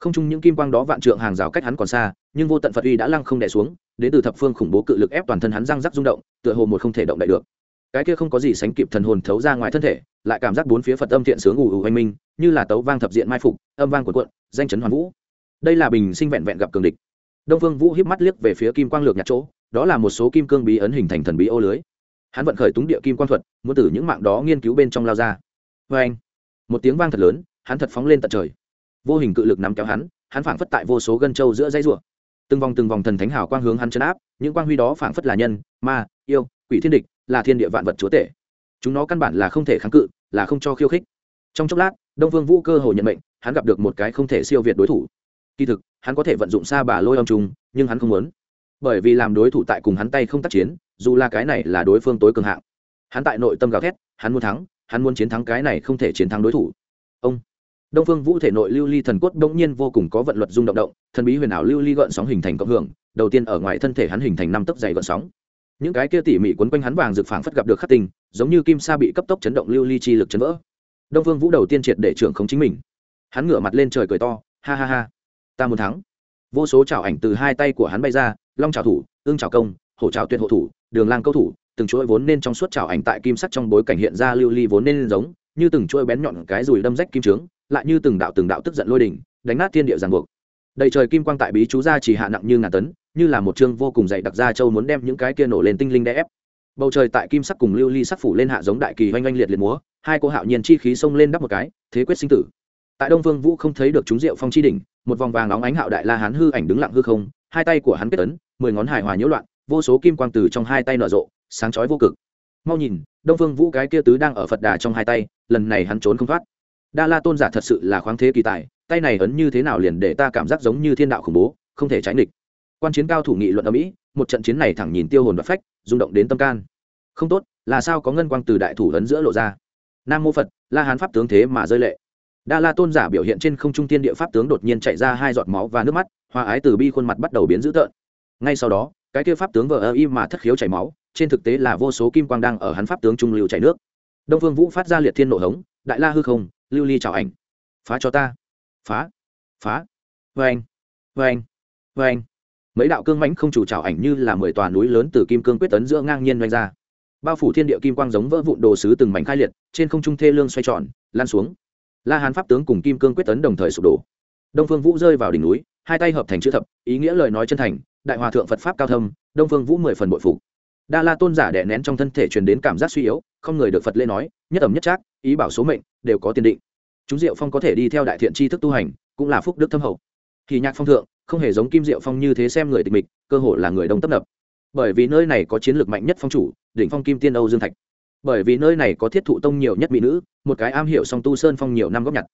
Không chung những kim quang đó vạn trượng hàng rào cách hắn còn xa, nhưng vô tận phật uy đã lăng không đè xuống, đến từ thập phương khủng bố cự lực ép toàn thân hắn răng rắc rung động, tựa hồ một không thể động đậy được cái kia không có gì sánh kịp thần hồn thấu ra ngoài thân thể, lại cảm giác bốn phía phật âm thiện sướng ù ù oanh minh, như là tấu vang thập diện mai phục, âm vang cuộn cuộn, danh chấn hoàn vũ. Đây là bình sinh vẹn vẹn gặp cường địch. Đông phương vũ hiếp mắt liếc về phía kim quang lược nhặt chỗ, đó là một số kim cương bí ấn hình thành thần bí ô lưới. Hắn vận khởi túng địa kim quang thuật, muốn từ những mạng đó nghiên cứu bên trong lao ra. Vê anh một tiếng vang thật lớn, hắn thật phóng lên tận trời. Vô hình cự lực nắm kéo hắn hắn phảng phất tại vô số gân châu giữa dây ruộng từng vòng từng vòng thần thánh hào quang hướng hắn chấn áp, những quang huy đó phảng phất là nhân, ma, yêu, quỷ thiên địch là thiên địa vạn vật chúa tể. Chúng nó căn bản là không thể kháng cự, là không cho khiêu khích. Trong chốc lát, đông vương vũ cơ hồ nhận mệnh, hắn gặp được một cái không thể siêu việt đối thủ. Kỳ thực, hắn có thể vận dụng xa bà lôi âm trùng, nhưng hắn không muốn. Bởi vì làm đối thủ tại cùng hắn tay không tác chiến, dù là cái này là đối phương tối cường hạng. Hắn tại nội tâm gào thét, hắn muốn thắng, hắn muốn chiến thắng cái này không thể chiến thắng đối thủ. Ông. Đông phương vũ thể nội lưu ly thần cốt bỗng nhiên vô cùng có vận luật rung động động, thần bí huyền ảo lưu ly gợn sóng hình thành cộng hưởng, đầu tiên ở ngoài thân thể hắn hình thành năm tấc dày gợn sóng những cái kia tỉ mỉ quấn quanh hắn vàng rực phảng phất gặp được khắc tình giống như kim sa bị cấp tốc chấn động lưu ly chi lực chấn vỡ. Đông phương vũ đầu tiên triệt để trưởng không chính mình. Hắn ngửa mặt lên trời cười to, ha ha ha. Ta muốn thắng. Vô số chảo ảnh từ hai tay của hắn bay ra, long chảo thủ, ương chảo công, hổ chảo tuyệt hộ thủ, đường lang câu thủ, từng chuỗi vốn nên trong suốt chảo ảnh tại kim sắc trong bối cảnh hiện ra lưu ly vốn nên giống, như từng chuỗi bén nhọn cái rùi đâm rách kim trướng, lại như từng đạo từng đạo tức giận lôi đỉnh, đánh nát thiên địa giàn buộc. Đầy trời kim quang tại bí chú ra chỉ hạ nặng như ngàn tấn như là một chương vô cùng dày đặc ra châu muốn đem những cái kia nổ lên tinh linh đè ép. Bầu trời tại kim sắc cùng lưu ly sắc phủ lên hạ giống đại kỳ oanh oanh liệt liệt múa, hai cô hạo nhiên chi khí xông lên đắp một cái, thế quyết sinh tử. Tại đông vương vũ không thấy được chúng rượu phong chi đỉnh, một vòng vàng óng ánh hạo đại la hán hư ảnh đứng lặng hư không, hai tay của hắn kết ấn, mười ngón hài hòa nhiễu loạn, vô số kim quang từ trong hai tay nở rộ, sáng chói vô cực. Mau nhìn, đông vương vũ cái kia tứ đang ở phật đà trong hai tay, lần này hắn trốn không thoát. Đa la tôn giả thật sự là khoáng thế kỳ tài, tay này ấn như thế nào liền để ta cảm giác giống như thiên đạo khủng bố, không thể tránh địch quan chiến cao thủ nghị luận ở mỹ, một trận chiến này thẳng nhìn tiêu hồn và phách, rung động đến tâm can. Không tốt, là sao có ngân quang từ đại thủ ấn giữa lộ ra? Nam mô phật, la hán pháp tướng thế mà rơi lệ. Đa la tôn giả biểu hiện trên không trung tiên địa pháp tướng đột nhiên chạy ra hai giọt máu và nước mắt hoa ái từ bi khuôn mặt bắt đầu biến dữ tợn. Ngay sau đó, cái kia pháp tướng vờ ơ y mà thất khiếu chảy máu, trên thực tế là vô số kim quang đang ở hắn pháp tướng trung lưu chảy nước. Đông phương vũ phát ra liệt thiên nổ hống, đại la hư không, lưu ly chào ảnh. Phá cho ta. Phá. Phá. Vê anh vê anh vê anh mấy đạo cương mãnh không chủ trào ảnh như là mười tòa núi lớn từ kim cương quyết tấn giữa ngang nhiên doanh ra. Bao phủ thiên địa kim quang giống vỡ vụn đồ sứ từng mảnh khai liệt, trên không trung thê lương xoay tròn, lan xuống. La hán pháp tướng cùng kim cương quyết tấn đồng thời sụp đổ. Đông phương vũ rơi vào đỉnh núi, hai tay hợp thành chữ thập, ý nghĩa lời nói chân thành, đại hòa thượng phật pháp cao thâm, đông phương vũ mười phần bội phục. Đa la tôn giả đẻ nén trong thân thể truyền đến cảm giác suy yếu, không người được phật lê nói, nhất ẩm nhất trác, ý bảo số mệnh, đều có tiền định. Chúng diệu phong có thể đi theo đại thiện tri thức tu hành, cũng là phúc đức thâm hậu. Thì nhạc phong thượng không hề giống kim diệu phong như thế xem người tịch mịch, cơ hội là người đông tấp nập. Bởi vì nơi này có chiến lược mạnh nhất phong chủ, đỉnh phong kim tiên âu dương thạch. Bởi vì nơi này có thiết thụ tông nhiều nhất mỹ nữ, một cái am hiểu song tu sơn phong nhiều năm góp nhặt.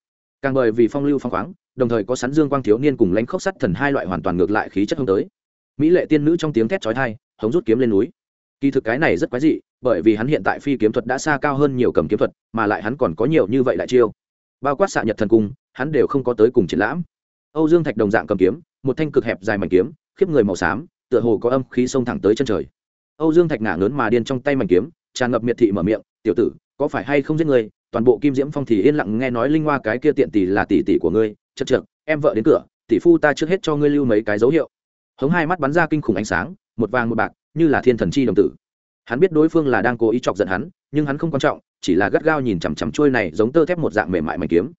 Càng bởi vì phong lưu phong khoáng, đồng thời có sắn dương quang thiếu niên cùng lãnh khốc sắt thần hai loại hoàn toàn ngược lại khí chất không tới. Mỹ lệ tiên nữ trong tiếng thét trói thai hống rút kiếm lên núi. Kỳ thực cái này rất quái dị, bởi vì hắn hiện tại phi kiếm thuật đã xa cao hơn nhiều cầm kiếm thuật, mà lại hắn còn có nhiều như vậy đại chiêu. Bao quát xạ nhật thần cung, hắn đều không có tới cùng triển lãm. Âu dương thạch đồng dạng cầm kiếm một thanh cực hẹp dài mảnh kiếm, khiếp người màu xám, tựa hồ có âm khí xông thẳng tới chân trời. Âu dương thạch ngả lớn mà điên trong tay mảnh kiếm, tràn ngập miệt thị mở miệng, tiểu tử, có phải hay không giết người? Toàn bộ kim diễm phong thì yên lặng nghe nói linh hoa cái kia tiện tỷ là tỷ tỷ của ngươi, chật chật em vợ đến cửa, tỷ phu ta trước hết cho ngươi lưu mấy cái dấu hiệu. Hống hai mắt bắn ra kinh khủng ánh sáng, một vàng một bạc, như là thiên thần chi đồng tử. Hắn biết đối phương là đang cố ý chọc giận hắn, nhưng hắn không quan trọng, chỉ là gắt gao nhìn chằm chằm trôi này giống tơ thép một dạng mềm mại mảnh kiếm.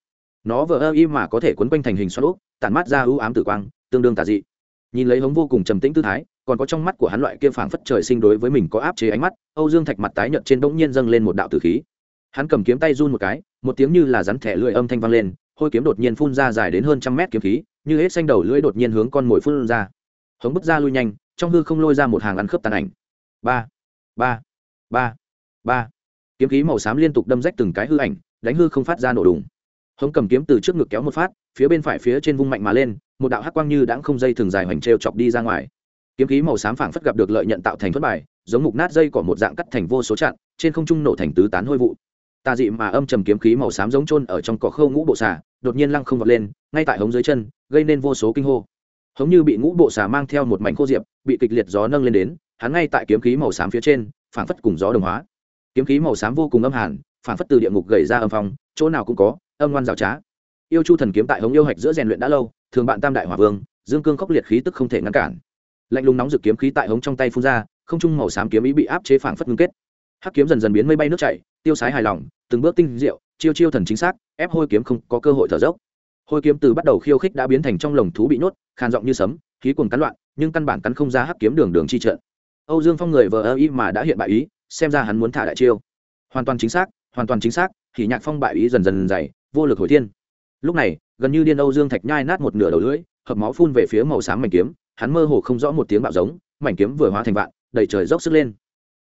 Nó vừa ơ y mà có thể quấn quanh thành hình xoắn úp tản mát ra ưu ám tử quang, tương đương tà dị. Nhìn lấy hống vô cùng trầm tĩnh tư thái, còn có trong mắt của hắn loại kia phảng phất trời sinh đối với mình có áp chế ánh mắt, âu dương thạch mặt tái nhợt trên bỗng nhiên dâng lên một đạo tử khí. Hắn cầm kiếm tay run một cái, một tiếng như là rắn thẻ lưỡi âm thanh vang lên, hôi kiếm đột nhiên phun ra dài đến hơn trăm mét kiếm khí, như hết xanh đầu lưỡi đột nhiên hướng con mồi phun ra. Hống bước ra lui nhanh, trong hư không lôi ra một hàng ăn khớp tàn ảnh. Ba ba ba ba. Kiếm khí màu xám liên tục đâm rách từng cái hư ảnh, đánh hư không phát ra nổ đùng hống cầm kiếm từ trước ngực kéo một phát, phía bên phải phía trên vung mạnh mà lên, một đạo hắc quang như đãng không dây thường dài hoành trêu chọc đi ra ngoài. Kiếm khí màu xám phảng phất gặp được lợi nhận tạo thành thất bài, giống mục nát dây cỏ một dạng cắt thành vô số chặn, trên không trung nổ thành tứ tán hôi vụ. Tà dị mà âm trầm kiếm khí màu xám giống trôn ở trong cỏ khâu ngũ bộ xà, đột nhiên lăng không vọt lên, ngay tại hống dưới chân, gây nên vô số kinh hô. Hống như bị ngũ bộ xà mang theo một mảnh khô diệp, bị kịch liệt gió nâng lên đến, hắn ngay tại kiếm khí màu xám phía trên, phảng phất cùng gió đồng hóa. Kiếm khí màu xám vô cùng âm hàn, phảng phất từ địa ngục gầy ra âm phong chỗ nào cũng có, âm ngoan rào trá. Yêu chu thần kiếm tại hống yêu hạch giữa rèn luyện đã lâu, thường bạn tam đại hỏa vương, dương cương khốc liệt khí tức không thể ngăn cản. Lạnh lùng nóng dự kiếm khí tại hống trong tay phun ra, không trung màu xám kiếm ý bị áp chế phảng phất ngưng kết. Hắc kiếm dần dần biến mây bay nước chảy, tiêu sái hài lòng, từng bước tinh diệu, chiêu chiêu thần chính xác, ép hôi kiếm không có cơ hội thở dốc. Hôi kiếm từ bắt đầu khiêu khích đã biến thành trong lồng thú bị nhốt, khàn giọng như sấm, khí cuồng cắn loạn, nhưng căn bản cắn không ra hắc kiếm đường đường chi trận. Âu dương phong người vờ ơ y mà đã hiện bại ý, xem ra hắn muốn thả đại chiêu. Hoàn toàn chính xác hoàn toàn chính xác thì nhạc phong bại ý dần dần dày, vô lực hồi thiên. Lúc này, gần như điên âu dương thạch nhai nát một nửa đầu lưỡi, hợp máu phun về phía màu xám mảnh kiếm, hắn mơ hồ không rõ một tiếng bạo giống, mảnh kiếm vừa hóa thành vạn, đầy trời dốc sức lên.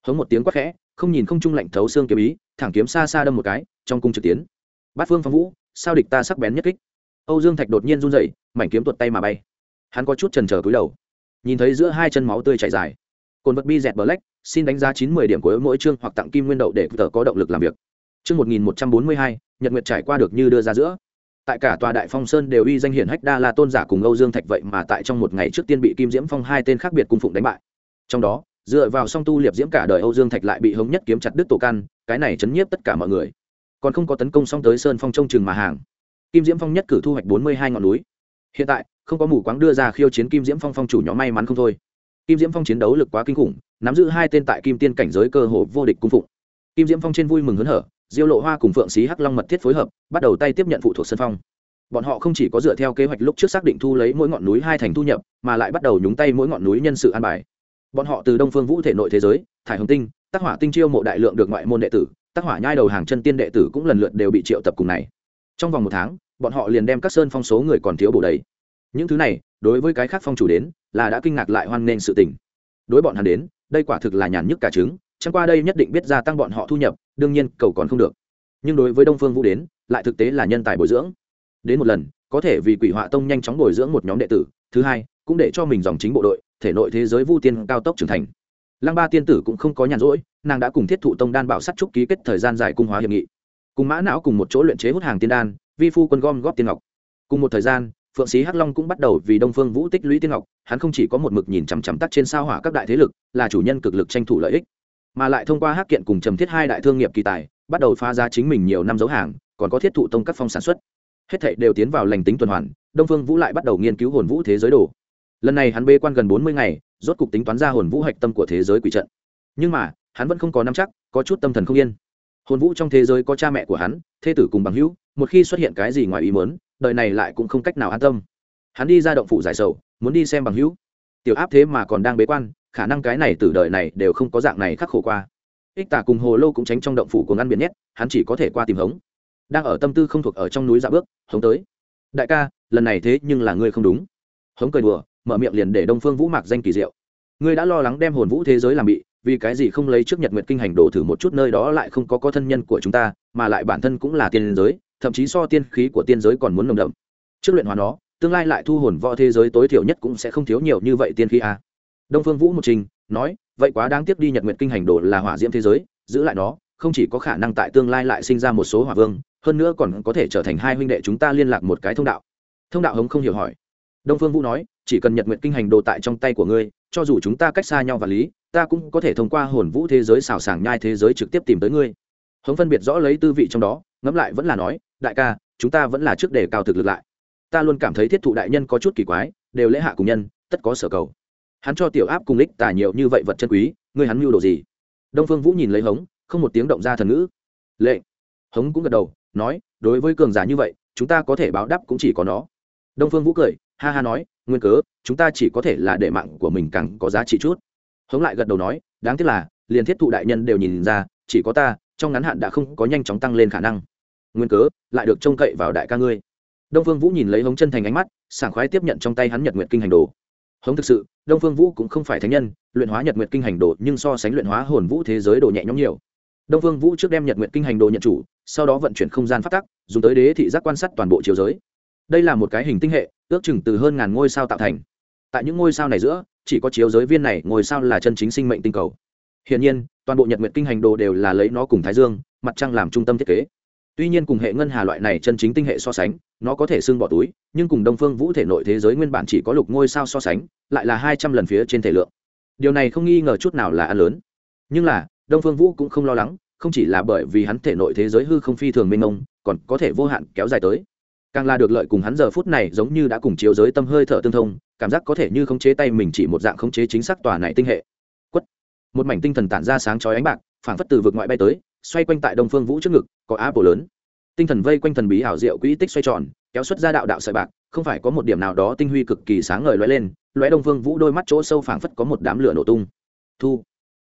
Hống một tiếng quát khẽ, không nhìn không trung lạnh thấu xương kiếm ý, thẳng kiếm xa xa đâm một cái, trong cung trực tiến. Bát phương phong vũ, sao địch ta sắc bén nhất kích? Âu dương thạch đột nhiên run dậy mảnh kiếm tuột tay mà bay. Hắn có chút trần trờ cúi đầu. Nhìn thấy giữa hai chân máu tươi chảy dài. Cồn vật bi dẹt black, xin đánh giá chín mươi điểm của mỗi chương hoặc tặng kim nguyên đậu để tờ có động lực làm việc chương một nghìn một trăm bốn mươi hai, nhật nguyệt trải qua được như đưa ra giữa. Tại cả tòa đại phong sơn đều uy danh hiển hách đa la tôn giả cùng âu dương thạch vậy mà tại trong một ngày trước tiên bị kim diễm phong hai tên khác biệt cung phụng đánh bại. Trong đó, dựa vào song tu liệp diễm cả đời âu dương thạch lại bị hống nhất kiếm chặt đứt tổ căn cái này chấn nhiếp tất cả mọi người. Còn không có tấn công xong tới sơn phong trông chừng mà hàng. Kim diễm phong nhất cử thu hoạch bốn mươi hai ngọn núi. Hiện tại, không có mù quáng đưa ra khiêu chiến kim diễm phong phong chủ nhỏ may mắn không thôi. Kim diễm phong chiến đấu lực quá kinh khủng, nắm giữ hai tên tại kim tiên cảnh giới cơ hồ vô địch cung phụng. Kim diễm phong trên vui mừng hớn hở diêu lộ hoa cùng phượng xí hắc long mật thiết phối hợp, bắt đầu tay tiếp nhận phụ thuộc sân phong. Bọn họ không chỉ có dựa theo kế hoạch lúc trước xác định thu lấy mỗi ngọn núi hai thành thu nhập, mà lại bắt đầu nhúng tay mỗi ngọn núi nhân sự an bài. Bọn họ từ đông phương vũ thể nội thế giới, thải hồng tinh tác hỏa tinh chiêu mộ đại lượng được ngoại môn đệ tử tác hỏa nhai đầu hàng chân tiên đệ tử cũng lần lượt đều bị triệu tập cùng này. Trong vòng một tháng, bọn họ liền đem các sơn phong số người còn thiếu bổ đầy. Những thứ này, đối với cái khác phong chủ đến, là đã kinh ngạc lại hoan nghênh sự tình. Đối bọn hắn đến, đây quả thực là nhàn nhức cả trứng chẳng qua đây nhất định biết gia tăng bọn họ thu nhập, đương nhiên cầu còn không được. Nhưng đối với đông phương vũ đến, lại thực tế là nhân tài bồi dưỡng. Đến một lần, có thể vì quỷ họa tông nhanh chóng bồi dưỡng một nhóm đệ tử, thứ hai, cũng để cho mình dòng chính bộ đội, thể nội thế giới vu tiên cao tốc trưởng thành. Lăng ba tiên tử cũng không có nhàn rỗi, nàng đã cùng thiết thụ tông đan bảo sắt trúc ký kết thời gian dài cung hóa hiệp nghị. Cùng mã não cùng một chỗ luyện chế hút hàng tiên đan, vi phu quân gom góp tiên ngọc. Cùng một thời gian, phượng sĩ hắc long cũng bắt đầu vì đông phương vũ tích lũy tiên ngọc, hắn không chỉ có một mực nhìn chằm chằm tắt trên sao hỏa các đại thế lực, là chủ nhân cực lực tranh thủ lợi ích mà lại thông qua hắc kiện cùng trầm thiết hai đại thương nghiệp kỳ tài, bắt đầu phá ra chính mình nhiều năm dấu hàng, còn có thiết thụ tông các phong sản xuất. Hết thảy đều tiến vào lành tính tuần hoàn, đông phương vũ lại bắt đầu nghiên cứu hồn vũ thế giới đồ. Lần này hắn bê quan gần bốn mươi ngày, rốt cục tính toán ra hồn vũ hạch tâm của thế giới quỷ trận. Nhưng mà, hắn vẫn không có năm chắc, có chút tâm thần không yên. Hồn vũ trong thế giới có cha mẹ của hắn, thê tử cùng bằng hữu, một khi xuất hiện cái gì ngoài ý muốn, đời này lại cũng không cách nào an tâm. Hắn đi ra động phủ giải sầu, muốn đi xem bằng hữu. Tiểu áp thế mà còn đang bế quan khả năng cái này từ đời này đều không có dạng này khắc khổ qua. Ích tà cùng hồ lô cũng tránh trong động phủ của ngăn biển nhét, hắn chỉ có thể qua tìm hống. Đang ở tâm tư không thuộc ở trong núi dạ bước, hống tới. Đại ca, lần này thế nhưng là ngươi không đúng. Hống cười đùa, mở miệng liền để đông phương vũ mạc danh kỳ diệu. Ngươi đã lo lắng đem hồn vũ thế giới làm bị, vì cái gì không lấy trước nhật nguyện kinh hành đồ thử một chút nơi đó lại không có có thân nhân của chúng ta, mà lại bản thân cũng là tiên giới, thậm chí so tiên khí của tiên giới còn muốn nồng đậm. Trước luyện hóa nó, tương lai lại thu hồn võ thế giới tối thiểu nhất cũng sẽ không thiếu nhiều như vậy tiên khí a. à đông phương vũ một trình, nói, vậy quá đáng tiếc đi, nhật nguyệt kinh hành đồ là hỏa diễm thế giới, giữ lại nó, không chỉ có khả năng tại tương lai lại sinh ra một số hỏa vương, hơn nữa còn có thể trở thành hai huynh đệ chúng ta liên lạc một cái thông đạo. Thông đạo hống không hiểu hỏi. Đông phương vũ nói, chỉ cần nhật nguyện kinh hành đồ tại trong tay của ngươi, cho dù chúng ta cách xa nhau và lý, ta cũng có thể thông qua hồn vũ thế giới xào sàng nhai thế giới trực tiếp tìm tới ngươi. Hống phân biệt rõ lấy tư vị trong đó, ngẫm lại vẫn là nói, đại ca, chúng ta vẫn là trước đề cao thực lực lại. Ta luôn cảm thấy thiết thụ đại nhân có chút kỳ quái, đều lễ hạ cùng nhân, tất có sở cầu hắn cho tiểu áp cùng lích tả nhiều như vậy vật chân quý, ngươi hắn mưu đồ gì? Đông phương vũ nhìn lấy hống, không một tiếng động ra thần ngữ. Lệ. Hống cũng gật đầu, nói, đối với cường giả như vậy, chúng ta có thể báo đáp cũng chỉ có nó. Đông phương vũ cười, ha ha nói, nguyên cớ, chúng ta chỉ có thể là để mạng của mình càng có giá trị chút. Hống lại gật đầu nói, đáng tiếc là, liền thiết thụ đại nhân đều nhìn ra, chỉ có ta, trong ngắn hạn đã không có nhanh chóng tăng lên khả năng. Nguyên cớ, lại được trông cậy vào đại ca ngươi. Đông phương vũ nhìn lấy hống chân thành ánh mắt, sảng khoái tiếp nhận trong tay hắn nhật nguyện kinh hành đồ hống thực sự, đông phương vũ cũng không phải thánh nhân, luyện hóa nhật nguyện kinh hành đồ nhưng so sánh luyện hóa hồn vũ thế giới đồ nhẹ nhõm nhiều. Đông phương vũ trước đem nhật nguyện kinh hành đồ nhận chủ, sau đó vận chuyển không gian phát tắc, dùng tới đế thị giác quan sát toàn bộ chiều giới. Đây là một cái hình tinh hệ, ước chừng từ hơn ngàn ngôi sao tạo thành. Tại những ngôi sao này giữa, chỉ có chiếu giới viên này ngôi sao là chân chính sinh mệnh tinh cầu. Hiển nhiên, toàn bộ nhật nguyện kinh hành đồ đều là lấy nó cùng thái dương, mặt trăng làm trung tâm thiết kế tuy nhiên cùng hệ ngân hà loại này chân chính tinh hệ so sánh, nó có thể xưng bỏ túi, nhưng cùng đông phương vũ thể nội thế giới nguyên bản chỉ có lục ngôi sao so sánh, lại là hai trăm lần phía trên thể lượng. Điều này không nghi ngờ chút nào là ăn lớn. Nhưng là, đông phương vũ cũng không lo lắng, không chỉ là bởi vì hắn thể nội thế giới hư không phi thường mênh mông, còn có thể vô hạn kéo dài tới. Càng là được lợi cùng hắn giờ phút này giống như đã cùng chiếu giới tâm hơi thở tương thông, cảm giác có thể như khống chế tay mình chỉ một dạng khống chế chính xác tòa này tinh hệ. Quất. Một mảnh tinh thần tản ra sáng chói ánh bạc, phảng phất từ vực ngoại bay tới xoay quanh tại đông phương vũ trước ngực, có áp bổ lớn. Tinh thần vây quanh thần bí ảo diệu quỹ tích xoay tròn, kéo xuất ra đạo đạo sợi bạc, không phải có một điểm nào đó tinh huy cực kỳ sáng ngời lóe lên, lóe đông phương vũ đôi mắt chỗ sâu phảng phất có một đám lửa nổ tung. Thu.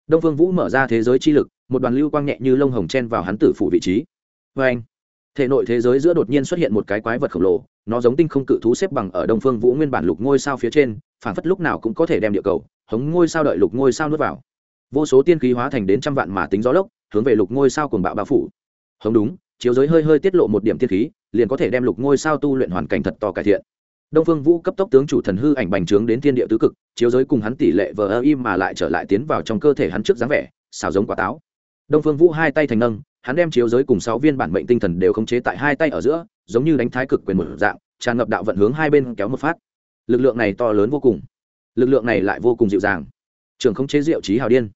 Đông phương vũ mở ra thế giới chi lực, một đoàn lưu quang nhẹ như lông hồng chen vào hắn tử phủ vị trí. Vê anh, thể nội thế giới giữa đột nhiên xuất hiện một cái quái vật khổng lồ, nó giống tinh không cự thú xếp bằng ở đông phương vũ nguyên bản lục ngôi sao phía trên, phảng phất lúc nào cũng có thể đem địa cầu, hống ngôi sao đợi lục ngôi sao nuốt vào. Vô số tiên khí hóa thành đến trăm vạn mà tính gió lốc hướng về lục ngôi sao cùng bạo bao phủ. Hống đúng, chiếu giới hơi hơi tiết lộ một điểm thiên khí, liền có thể đem lục ngôi sao tu luyện hoàn cảnh thật to cải thiện. Đông phương vũ cấp tốc tướng chủ thần hư ảnh bành trướng đến thiên địa tứ cực, chiếu giới cùng hắn tỷ lệ vờ ơ im mà lại trở lại tiến vào trong cơ thể hắn trước dáng vẻ xào giống quả táo. Đông phương vũ hai tay thành nâng, hắn đem chiếu giới cùng sáu viên bản mệnh tinh thần đều khống chế tại hai tay ở giữa, giống như đánh thái cực quyền một dạng, tràn ngập đạo vận hướng hai bên kéo một phát. Lực lượng này to lớn vô cùng. Lực lượng này lại vô cùng dịu dàng. Trường khống chế diệu trí hào điên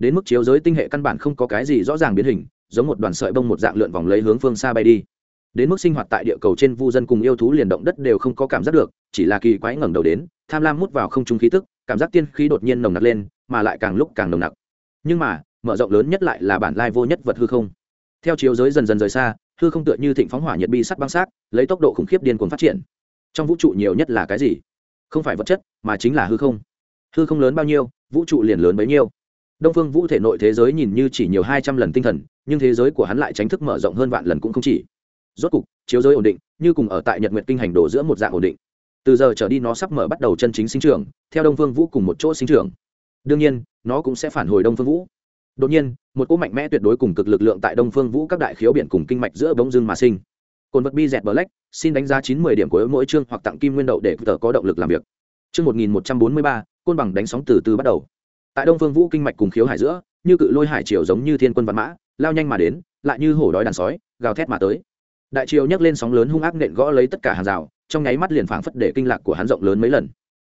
đến mức chiếu giới tinh hệ căn bản không có cái gì rõ ràng biến hình, giống một đoàn sợi bông một dạng lượn vòng lấy hướng phương xa bay đi. Đến mức sinh hoạt tại địa cầu trên vu dân cùng yêu thú liền động đất đều không có cảm giác được, chỉ là kỳ quái ngẩng đầu đến, tham lam mút vào không trung khí tức, cảm giác tiên khí đột nhiên nồng nặc lên, mà lại càng lúc càng nồng nặc. Nhưng mà, mở rộng lớn nhất lại là bản lai vô nhất vật hư không. Theo chiếu giới dần dần rời xa, hư không tựa như thịnh phóng hỏa nhiệt bi sắt băng sát lấy tốc độ khủng khiếp điên cuồng phát triển. Trong vũ trụ nhiều nhất là cái gì? Không phải vật chất, mà chính là hư không. Hư không lớn bao nhiêu, vũ trụ liền lớn bấy nhiêu đông phương vũ thể nội thế giới nhìn như chỉ nhiều hai trăm lần tinh thần, nhưng thế giới của hắn lại tránh thức mở rộng hơn vạn lần cũng không chỉ. Rốt cục, chiếu giới ổn định, như cùng ở tại nhật nguyệt kinh hành đổ giữa một dạng ổn định. Từ giờ trở đi nó sắp mở bắt đầu chân chính sinh trưởng, theo đông phương vũ cùng một chỗ sinh trưởng. Đương nhiên, nó cũng sẽ phản hồi đông phương vũ. Đột nhiên, một cỗ mạnh mẽ tuyệt đối cùng cực lực lượng tại đông phương vũ các đại khiếu biển cùng kinh mạch giữa bỗng dưng mà sinh. Cồn vật bi dẹt black, xin đánh giá chín mươi điểm của mỗi chương hoặc tặng kim nguyên đậu để tờ có động lực làm việc. Chương một nghìn một trăm bốn mươi ba, côn bằng đánh sóng từ từ bắt đầu tại đông phương vũ kinh mạch cùng khiếu hải giữa, như cự lôi hải triều giống như thiên quân văn mã, lao nhanh mà đến, lại như hổ đói đàn sói, gào thét mà tới. Đại triều nhấc lên sóng lớn hung ác nện gõ lấy tất cả hàng rào, trong nháy mắt liền phảng phất để kinh lạc của hắn rộng lớn mấy lần.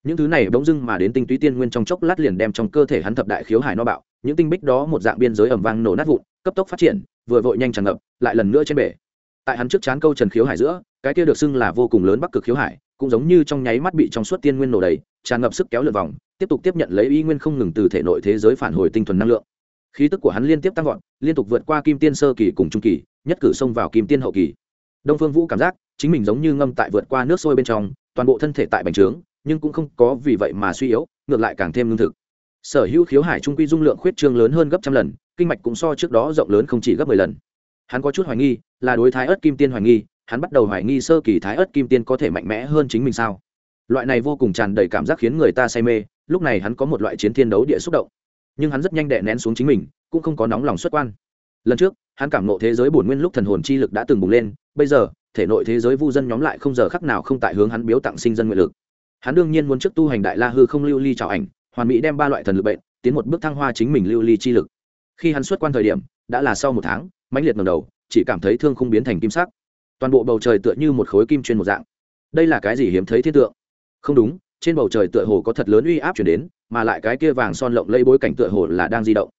Những thứ này bỗng dưng mà đến tinh túy tiên nguyên trong chốc lát liền đem trong cơ thể hắn thập đại khiếu hải no bạo, những tinh bích đó một dạng biên giới ẩm vang nổ nát vụn, cấp tốc phát triển, vừa vội nhanh tràn ngập, lại lần nữa trên bể. Tại hắn trước chán câu trần khiếu hải giữa, cái kia được xưng là vô cùng lớn bắc cực khiếu hải, cũng giống như trong nháy mắt bị trong suốt tiên nguyên nổ đầy, tràn ngập sức kéo lượt vòng tiếp tục tiếp nhận lấy y nguyên không ngừng từ thể nội thế giới phản hồi tinh thuần năng lượng. Khí tức của hắn liên tiếp tăng vọt, liên tục vượt qua kim tiên sơ kỳ cùng trung kỳ, nhất cử xông vào kim tiên hậu kỳ. Đông phương vũ cảm giác chính mình giống như ngâm tại vượt qua nước sôi bên trong, toàn bộ thân thể tại bành trướng, nhưng cũng không có vì vậy mà suy yếu, ngược lại càng thêm lương thực. Sở hữu khiếu hải trung quy dung lượng khuyết trương lớn hơn gấp trăm lần, kinh mạch cũng so trước đó rộng lớn không chỉ gấp mười lần. Hắn có chút hoài nghi, là đối thái ớt kim tiên hoài nghi, hắn bắt đầu hoài nghi sơ kỳ thái ớt kim tiên có thể mạnh mẽ hơn chính mình sao? Loại này vô cùng tràn đầy cảm giác khiến người ta say mê lúc này hắn có một loại chiến thiên đấu địa xúc động. Nhưng hắn rất nhanh đè nén xuống chính mình, cũng không có nóng lòng xuất quan. Lần trước, hắn cảm nộ thế giới bổn nguyên lúc thần hồn chi lực đã từng bùng lên, bây giờ, thể nội thế giới vu dân nhóm lại không giờ khắc nào không tại hướng hắn biếu tặng sinh dân nguyện lực. Hắn đương nhiên muốn trước tu hành đại la hư không lưu ly trào ảnh, hoàn mỹ đem ba loại thần lực bệnh, tiến một bước thăng hoa chính mình lưu ly chi lực. Khi hắn xuất quan thời điểm, đã là sau một tháng, mãnh liệt ngầm đầu, chỉ cảm thấy thương không biến thành kim sắc. Toàn bộ bầu trời tựa như một khối kim chuyên một dạng. Đây là cái gì hiếm thấy thiết tượng? Không đúng trên bầu trời tựa hồ có thật lớn uy áp chuyển đến, mà lại cái kia vàng son lộng lây bối cảnh tựa hồ là đang di động.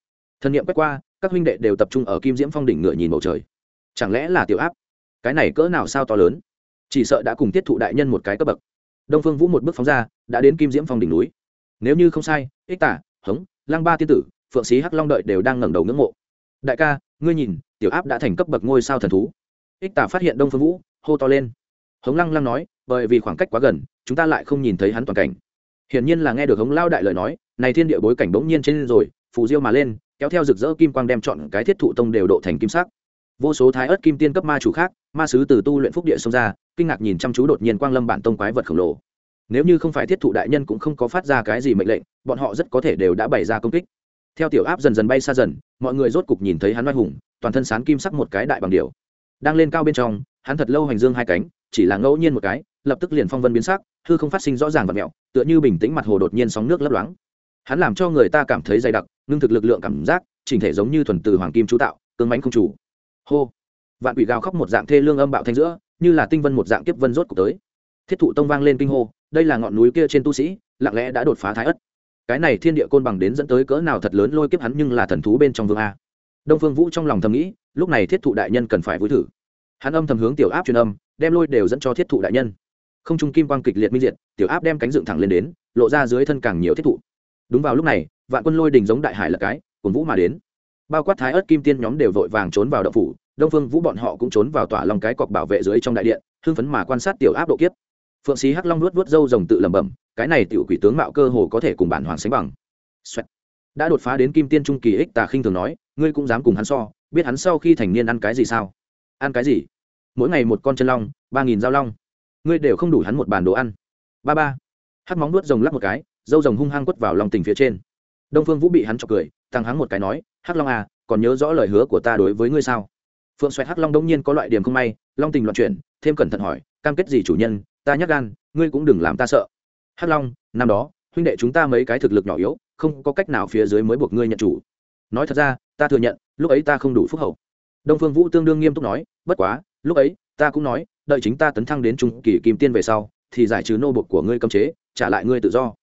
Thân nhiệm quét qua, các huynh đệ đều tập trung ở kim diễm phong đỉnh ngựa nhìn bầu trời. Chẳng lẽ là tiểu áp? Cái này cỡ nào sao to lớn? Chỉ sợ đã cùng tiết thụ đại nhân một cái cấp bậc. Đông phương vũ một bước phóng ra, đã đến kim diễm phong đỉnh núi. Nếu như không sai, ích tả, hống lang ba tiên tử, phượng sĩ hắc long đợi đều đang ngẩng đầu ngưỡng mộ. Đại ca, ngươi nhìn, tiểu áp đã thành cấp bậc ngôi sao thần thú. Ích tả phát hiện đông phương vũ, hô to lên hống lăng lăng nói, bởi vì khoảng cách quá gần, chúng ta lại không nhìn thấy hắn toàn cảnh. Hiển nhiên là nghe được hống lao đại lời nói, này thiên địa bối cảnh bỗng nhiên trên rồi, phù diêu mà lên, kéo theo rực rỡ kim quang đem chọn cái thiết thụ tông đều độ thành kim sắc. Vô số thái ớt kim tiên cấp ma chủ khác, ma sứ từ tu luyện phúc địa xông ra, kinh ngạc nhìn chăm chú đột nhiên quang lâm bản tông quái vật khổng lồ. Nếu như không phải thiết thụ đại nhân cũng không có phát ra cái gì mệnh lệnh, bọn họ rất có thể đều đã bày ra công kích. Theo tiểu áp dần dần bay xa dần, mọi người rốt cục nhìn thấy hắn oai hùng, toàn thân sán kim sắc một cái đại bằng điều đang lên cao bên trong, hắn thật lâu hành dương hai cánh chỉ là ngẫu nhiên một cái, lập tức liền phong vân biến sắc, hư không phát sinh rõ ràng và mẹo, tựa như bình tĩnh mặt hồ đột nhiên sóng nước lấp loáng. Hắn làm cho người ta cảm thấy dày đặc, ngưng thực lực lượng cảm giác, chỉnh thể giống như thuần từ hoàng kim chú tạo, cương mánh không chủ. Hô! Vạn quỷ gào khóc một dạng thê lương âm bạo thanh giữa, như là tinh vân một dạng kiếp vân rốt cuộc tới. Thiết thụ tông vang lên kinh hô, đây là ngọn núi kia trên tu sĩ, lặng lẽ đã đột phá thái ất. Cái này thiên địa côn bằng đến dẫn tới cỡ nào thật lớn lôi kiếp hắn nhưng là thần thú bên trong vương a. Đông phương vũ trong lòng thầm nghĩ, lúc này thiết thụ đại nhân cần phải vui thử hắn âm thầm hướng tiểu áp truyền âm, đem lôi đều dẫn cho thiết thụ đại nhân. Không trung kim quang kịch liệt minh diệt, tiểu áp đem cánh dựng thẳng lên đến, lộ ra dưới thân càng nhiều thiết thụ. Đúng vào lúc này, vạn quân lôi đình giống đại hải là cái cuốn vũ mà đến. Bao quát thái ớt kim tiên nhóm đều vội vàng trốn vào động phủ, đông phương vũ bọn họ cũng trốn vào tỏa lòng cái cọc bảo vệ dưới trong đại điện, hưng phấn mà quan sát tiểu áp độ kiếp. Phượng sĩ hắc long nuốt vuốt râu rồng tự lẩm bẩm, cái này tiểu quỷ tướng mạo cơ hồ có thể cùng bản hoàng sánh bằng. Xoẹt. đã đột phá đến kim tiên trung kỳ ích tà khinh thường nói, ngươi cũng dám cùng hắn so, biết hắn sau khi thành niên ăn cái gì sao? Ăn cái gì? Mỗi ngày một con chân long, ba nghìn dao long. Ngươi đều không đủ hắn một bàn đồ ăn. Ba ba. Hắc móng nuốt rồng lắc một cái, dâu rồng hung hăng quất vào lòng tình phía trên. Đông phương vũ bị hắn chọc cười tăng hắn một cái nói, hắc long à còn nhớ rõ lời hứa của ta đối với ngươi sao? Phượng xoẹt hắc long đông nhiên có loại điểm không may, long tình loạn chuyển, thêm cẩn thận hỏi, cam kết gì chủ nhân, ta nhắc gan, ngươi cũng đừng làm ta sợ. Hắc long, năm đó, huynh đệ chúng ta mấy cái thực lực nhỏ yếu, không có cách nào phía dưới mới buộc ngươi nhận chủ. Nói thật ra, ta thừa nhận, lúc ấy ta không đủ phúc hậu đông phương vũ tương đương nghiêm túc nói, bất quá, lúc ấy, ta cũng nói, đợi chính ta tấn thăng đến trung kỳ kim tiên về sau, thì giải trừ nô bộc của ngươi cấm chế, trả lại ngươi tự do.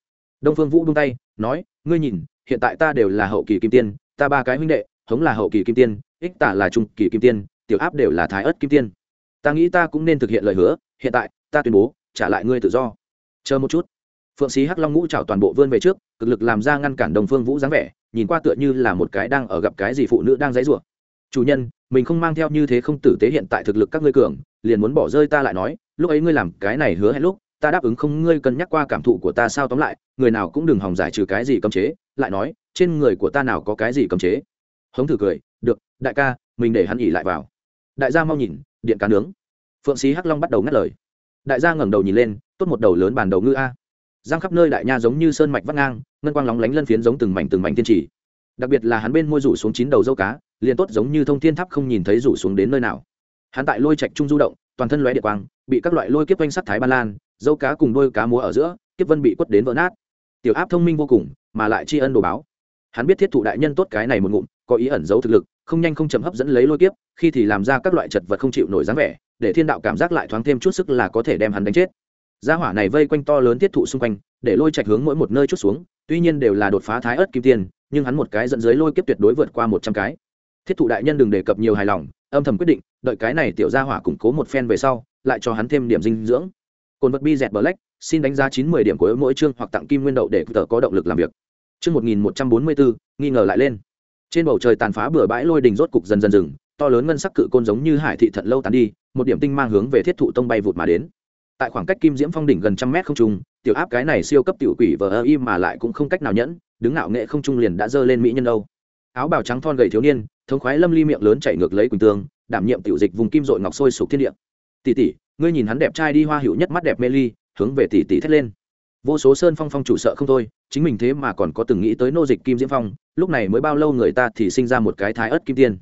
Đông phương vũ buông tay, nói, ngươi nhìn, hiện tại ta đều là hậu kỳ kim tiên, ta ba cái huynh đệ, hống là hậu kỳ kim tiên, ích tả là trung kỳ kim tiên, tiểu áp đều là thái ớt kim tiên. Ta nghĩ ta cũng nên thực hiện lời hứa, hiện tại, ta tuyên bố, trả lại ngươi tự do. Chờ một chút. Phượng sĩ hắc long ngũ trào toàn bộ vươn về trước, cực lực làm ra ngăn cản đồng phương vũ dáng vẻ, nhìn qua tựa như là một cái đang ở gặp cái gì phụ nữ đang dãy rủa chủ nhân, mình không mang theo như thế không tử tế hiện tại thực lực các ngươi cường, liền muốn bỏ rơi ta lại nói, lúc ấy ngươi làm cái này hứa hẹn lúc, ta đáp ứng không ngươi cân nhắc qua cảm thụ của ta sao tóm lại, người nào cũng đừng hòng giải trừ cái gì cấm chế, lại nói, trên người của ta nào có cái gì cấm chế? Hống thử cười, được, đại ca, mình để hắn ỉ lại vào. Đại gia mau nhìn, điện cá nướng. Phượng sĩ hắc long bắt đầu ngắt lời. Đại gia ngẩng đầu nhìn lên, tốt một đầu lớn bàn đầu ngư a. Giang khắp nơi đại nha giống như sơn mạch vắt ngang, ngân quang lóng lánh lân phiến giống từng mảnh từng mảnh thiên trì. Đặc biệt là hắn bên môi rủ xuống chín đầu dâu cá liền tốt giống như thông thiên tháp không nhìn thấy rủ xuống đến nơi nào. Hắn tại lôi trạch trung du động toàn thân lóe địa quang bị các loại lôi kiếp quanh sát thái ba lan dâu cá cùng đôi cá múa ở giữa kiếp vân bị quất đến vỡ nát. Tiểu áp thông minh vô cùng mà lại tri ân đồ báo. Hắn biết thiết thụ đại nhân tốt cái này một ngụm có ý ẩn giấu thực lực không nhanh không chậm hấp dẫn lấy lôi kiếp khi thì làm ra các loại chật vật không chịu nổi dáng vẻ để thiên đạo cảm giác lại thoáng thêm chút sức là có thể đem hắn đánh chết. Gia hỏa này vây quanh to lớn thiết thụ xung quanh để lôi trạch hướng mỗi một nơi chút xuống tuy nhiên đều là đột phá thái ớt kim tiền, nhưng hắn một cái dẫn dưới lôi kiếp tuyệt đối vượt qua một trăm cái thiết thụ đại nhân đừng đề cập nhiều hài lòng, âm thầm quyết định, đợi cái này tiểu gia hỏa củng cố một phen về sau, lại cho hắn thêm điểm dinh dưỡng. Cồn vật bi dẹt black, xin đánh giá chín mươi điểm của mỗi chương hoặc tặng kim nguyên đậu để tờ có động lực làm việc. Chương một nghìn một trăm bốn mươi bốn nghi ngờ lại lên. Trên bầu trời tàn phá bừa bãi lôi đình rốt cục dần dần rừng to lớn ngân sắc cự côn giống như hải thị thận lâu tàn đi, một điểm tinh mang hướng về thiết thụ tông bay vụt mà đến. Tại khoảng cách kim diễm phong đỉnh gần trăm mét không trung, tiểu áp cái này siêu cấp tiểu quỷ vờ ơ im mà lại cũng không cách nào nhẫn, đứng ngạo nghệ không trung liền đã dơ lên mỹ nhân đâu. Áo bào trắng thon gầy thiếu niên thống khoái lâm ly miệng lớn chạy ngược lấy quỳnh tương, đảm nhiệm tiểu dịch vùng kim dội ngọc sôi sục thiên địa. Tỷ tỷ, ngươi nhìn hắn đẹp trai đi hoa hữu nhất mắt đẹp mê ly, hướng về tỷ tỷ thét lên. Vô số sơn phong phong chủ sợ không thôi, chính mình thế mà còn có từng nghĩ tới nô dịch kim diễm phong, lúc này mới bao lâu người ta thì sinh ra một cái thái ớt kim tiên.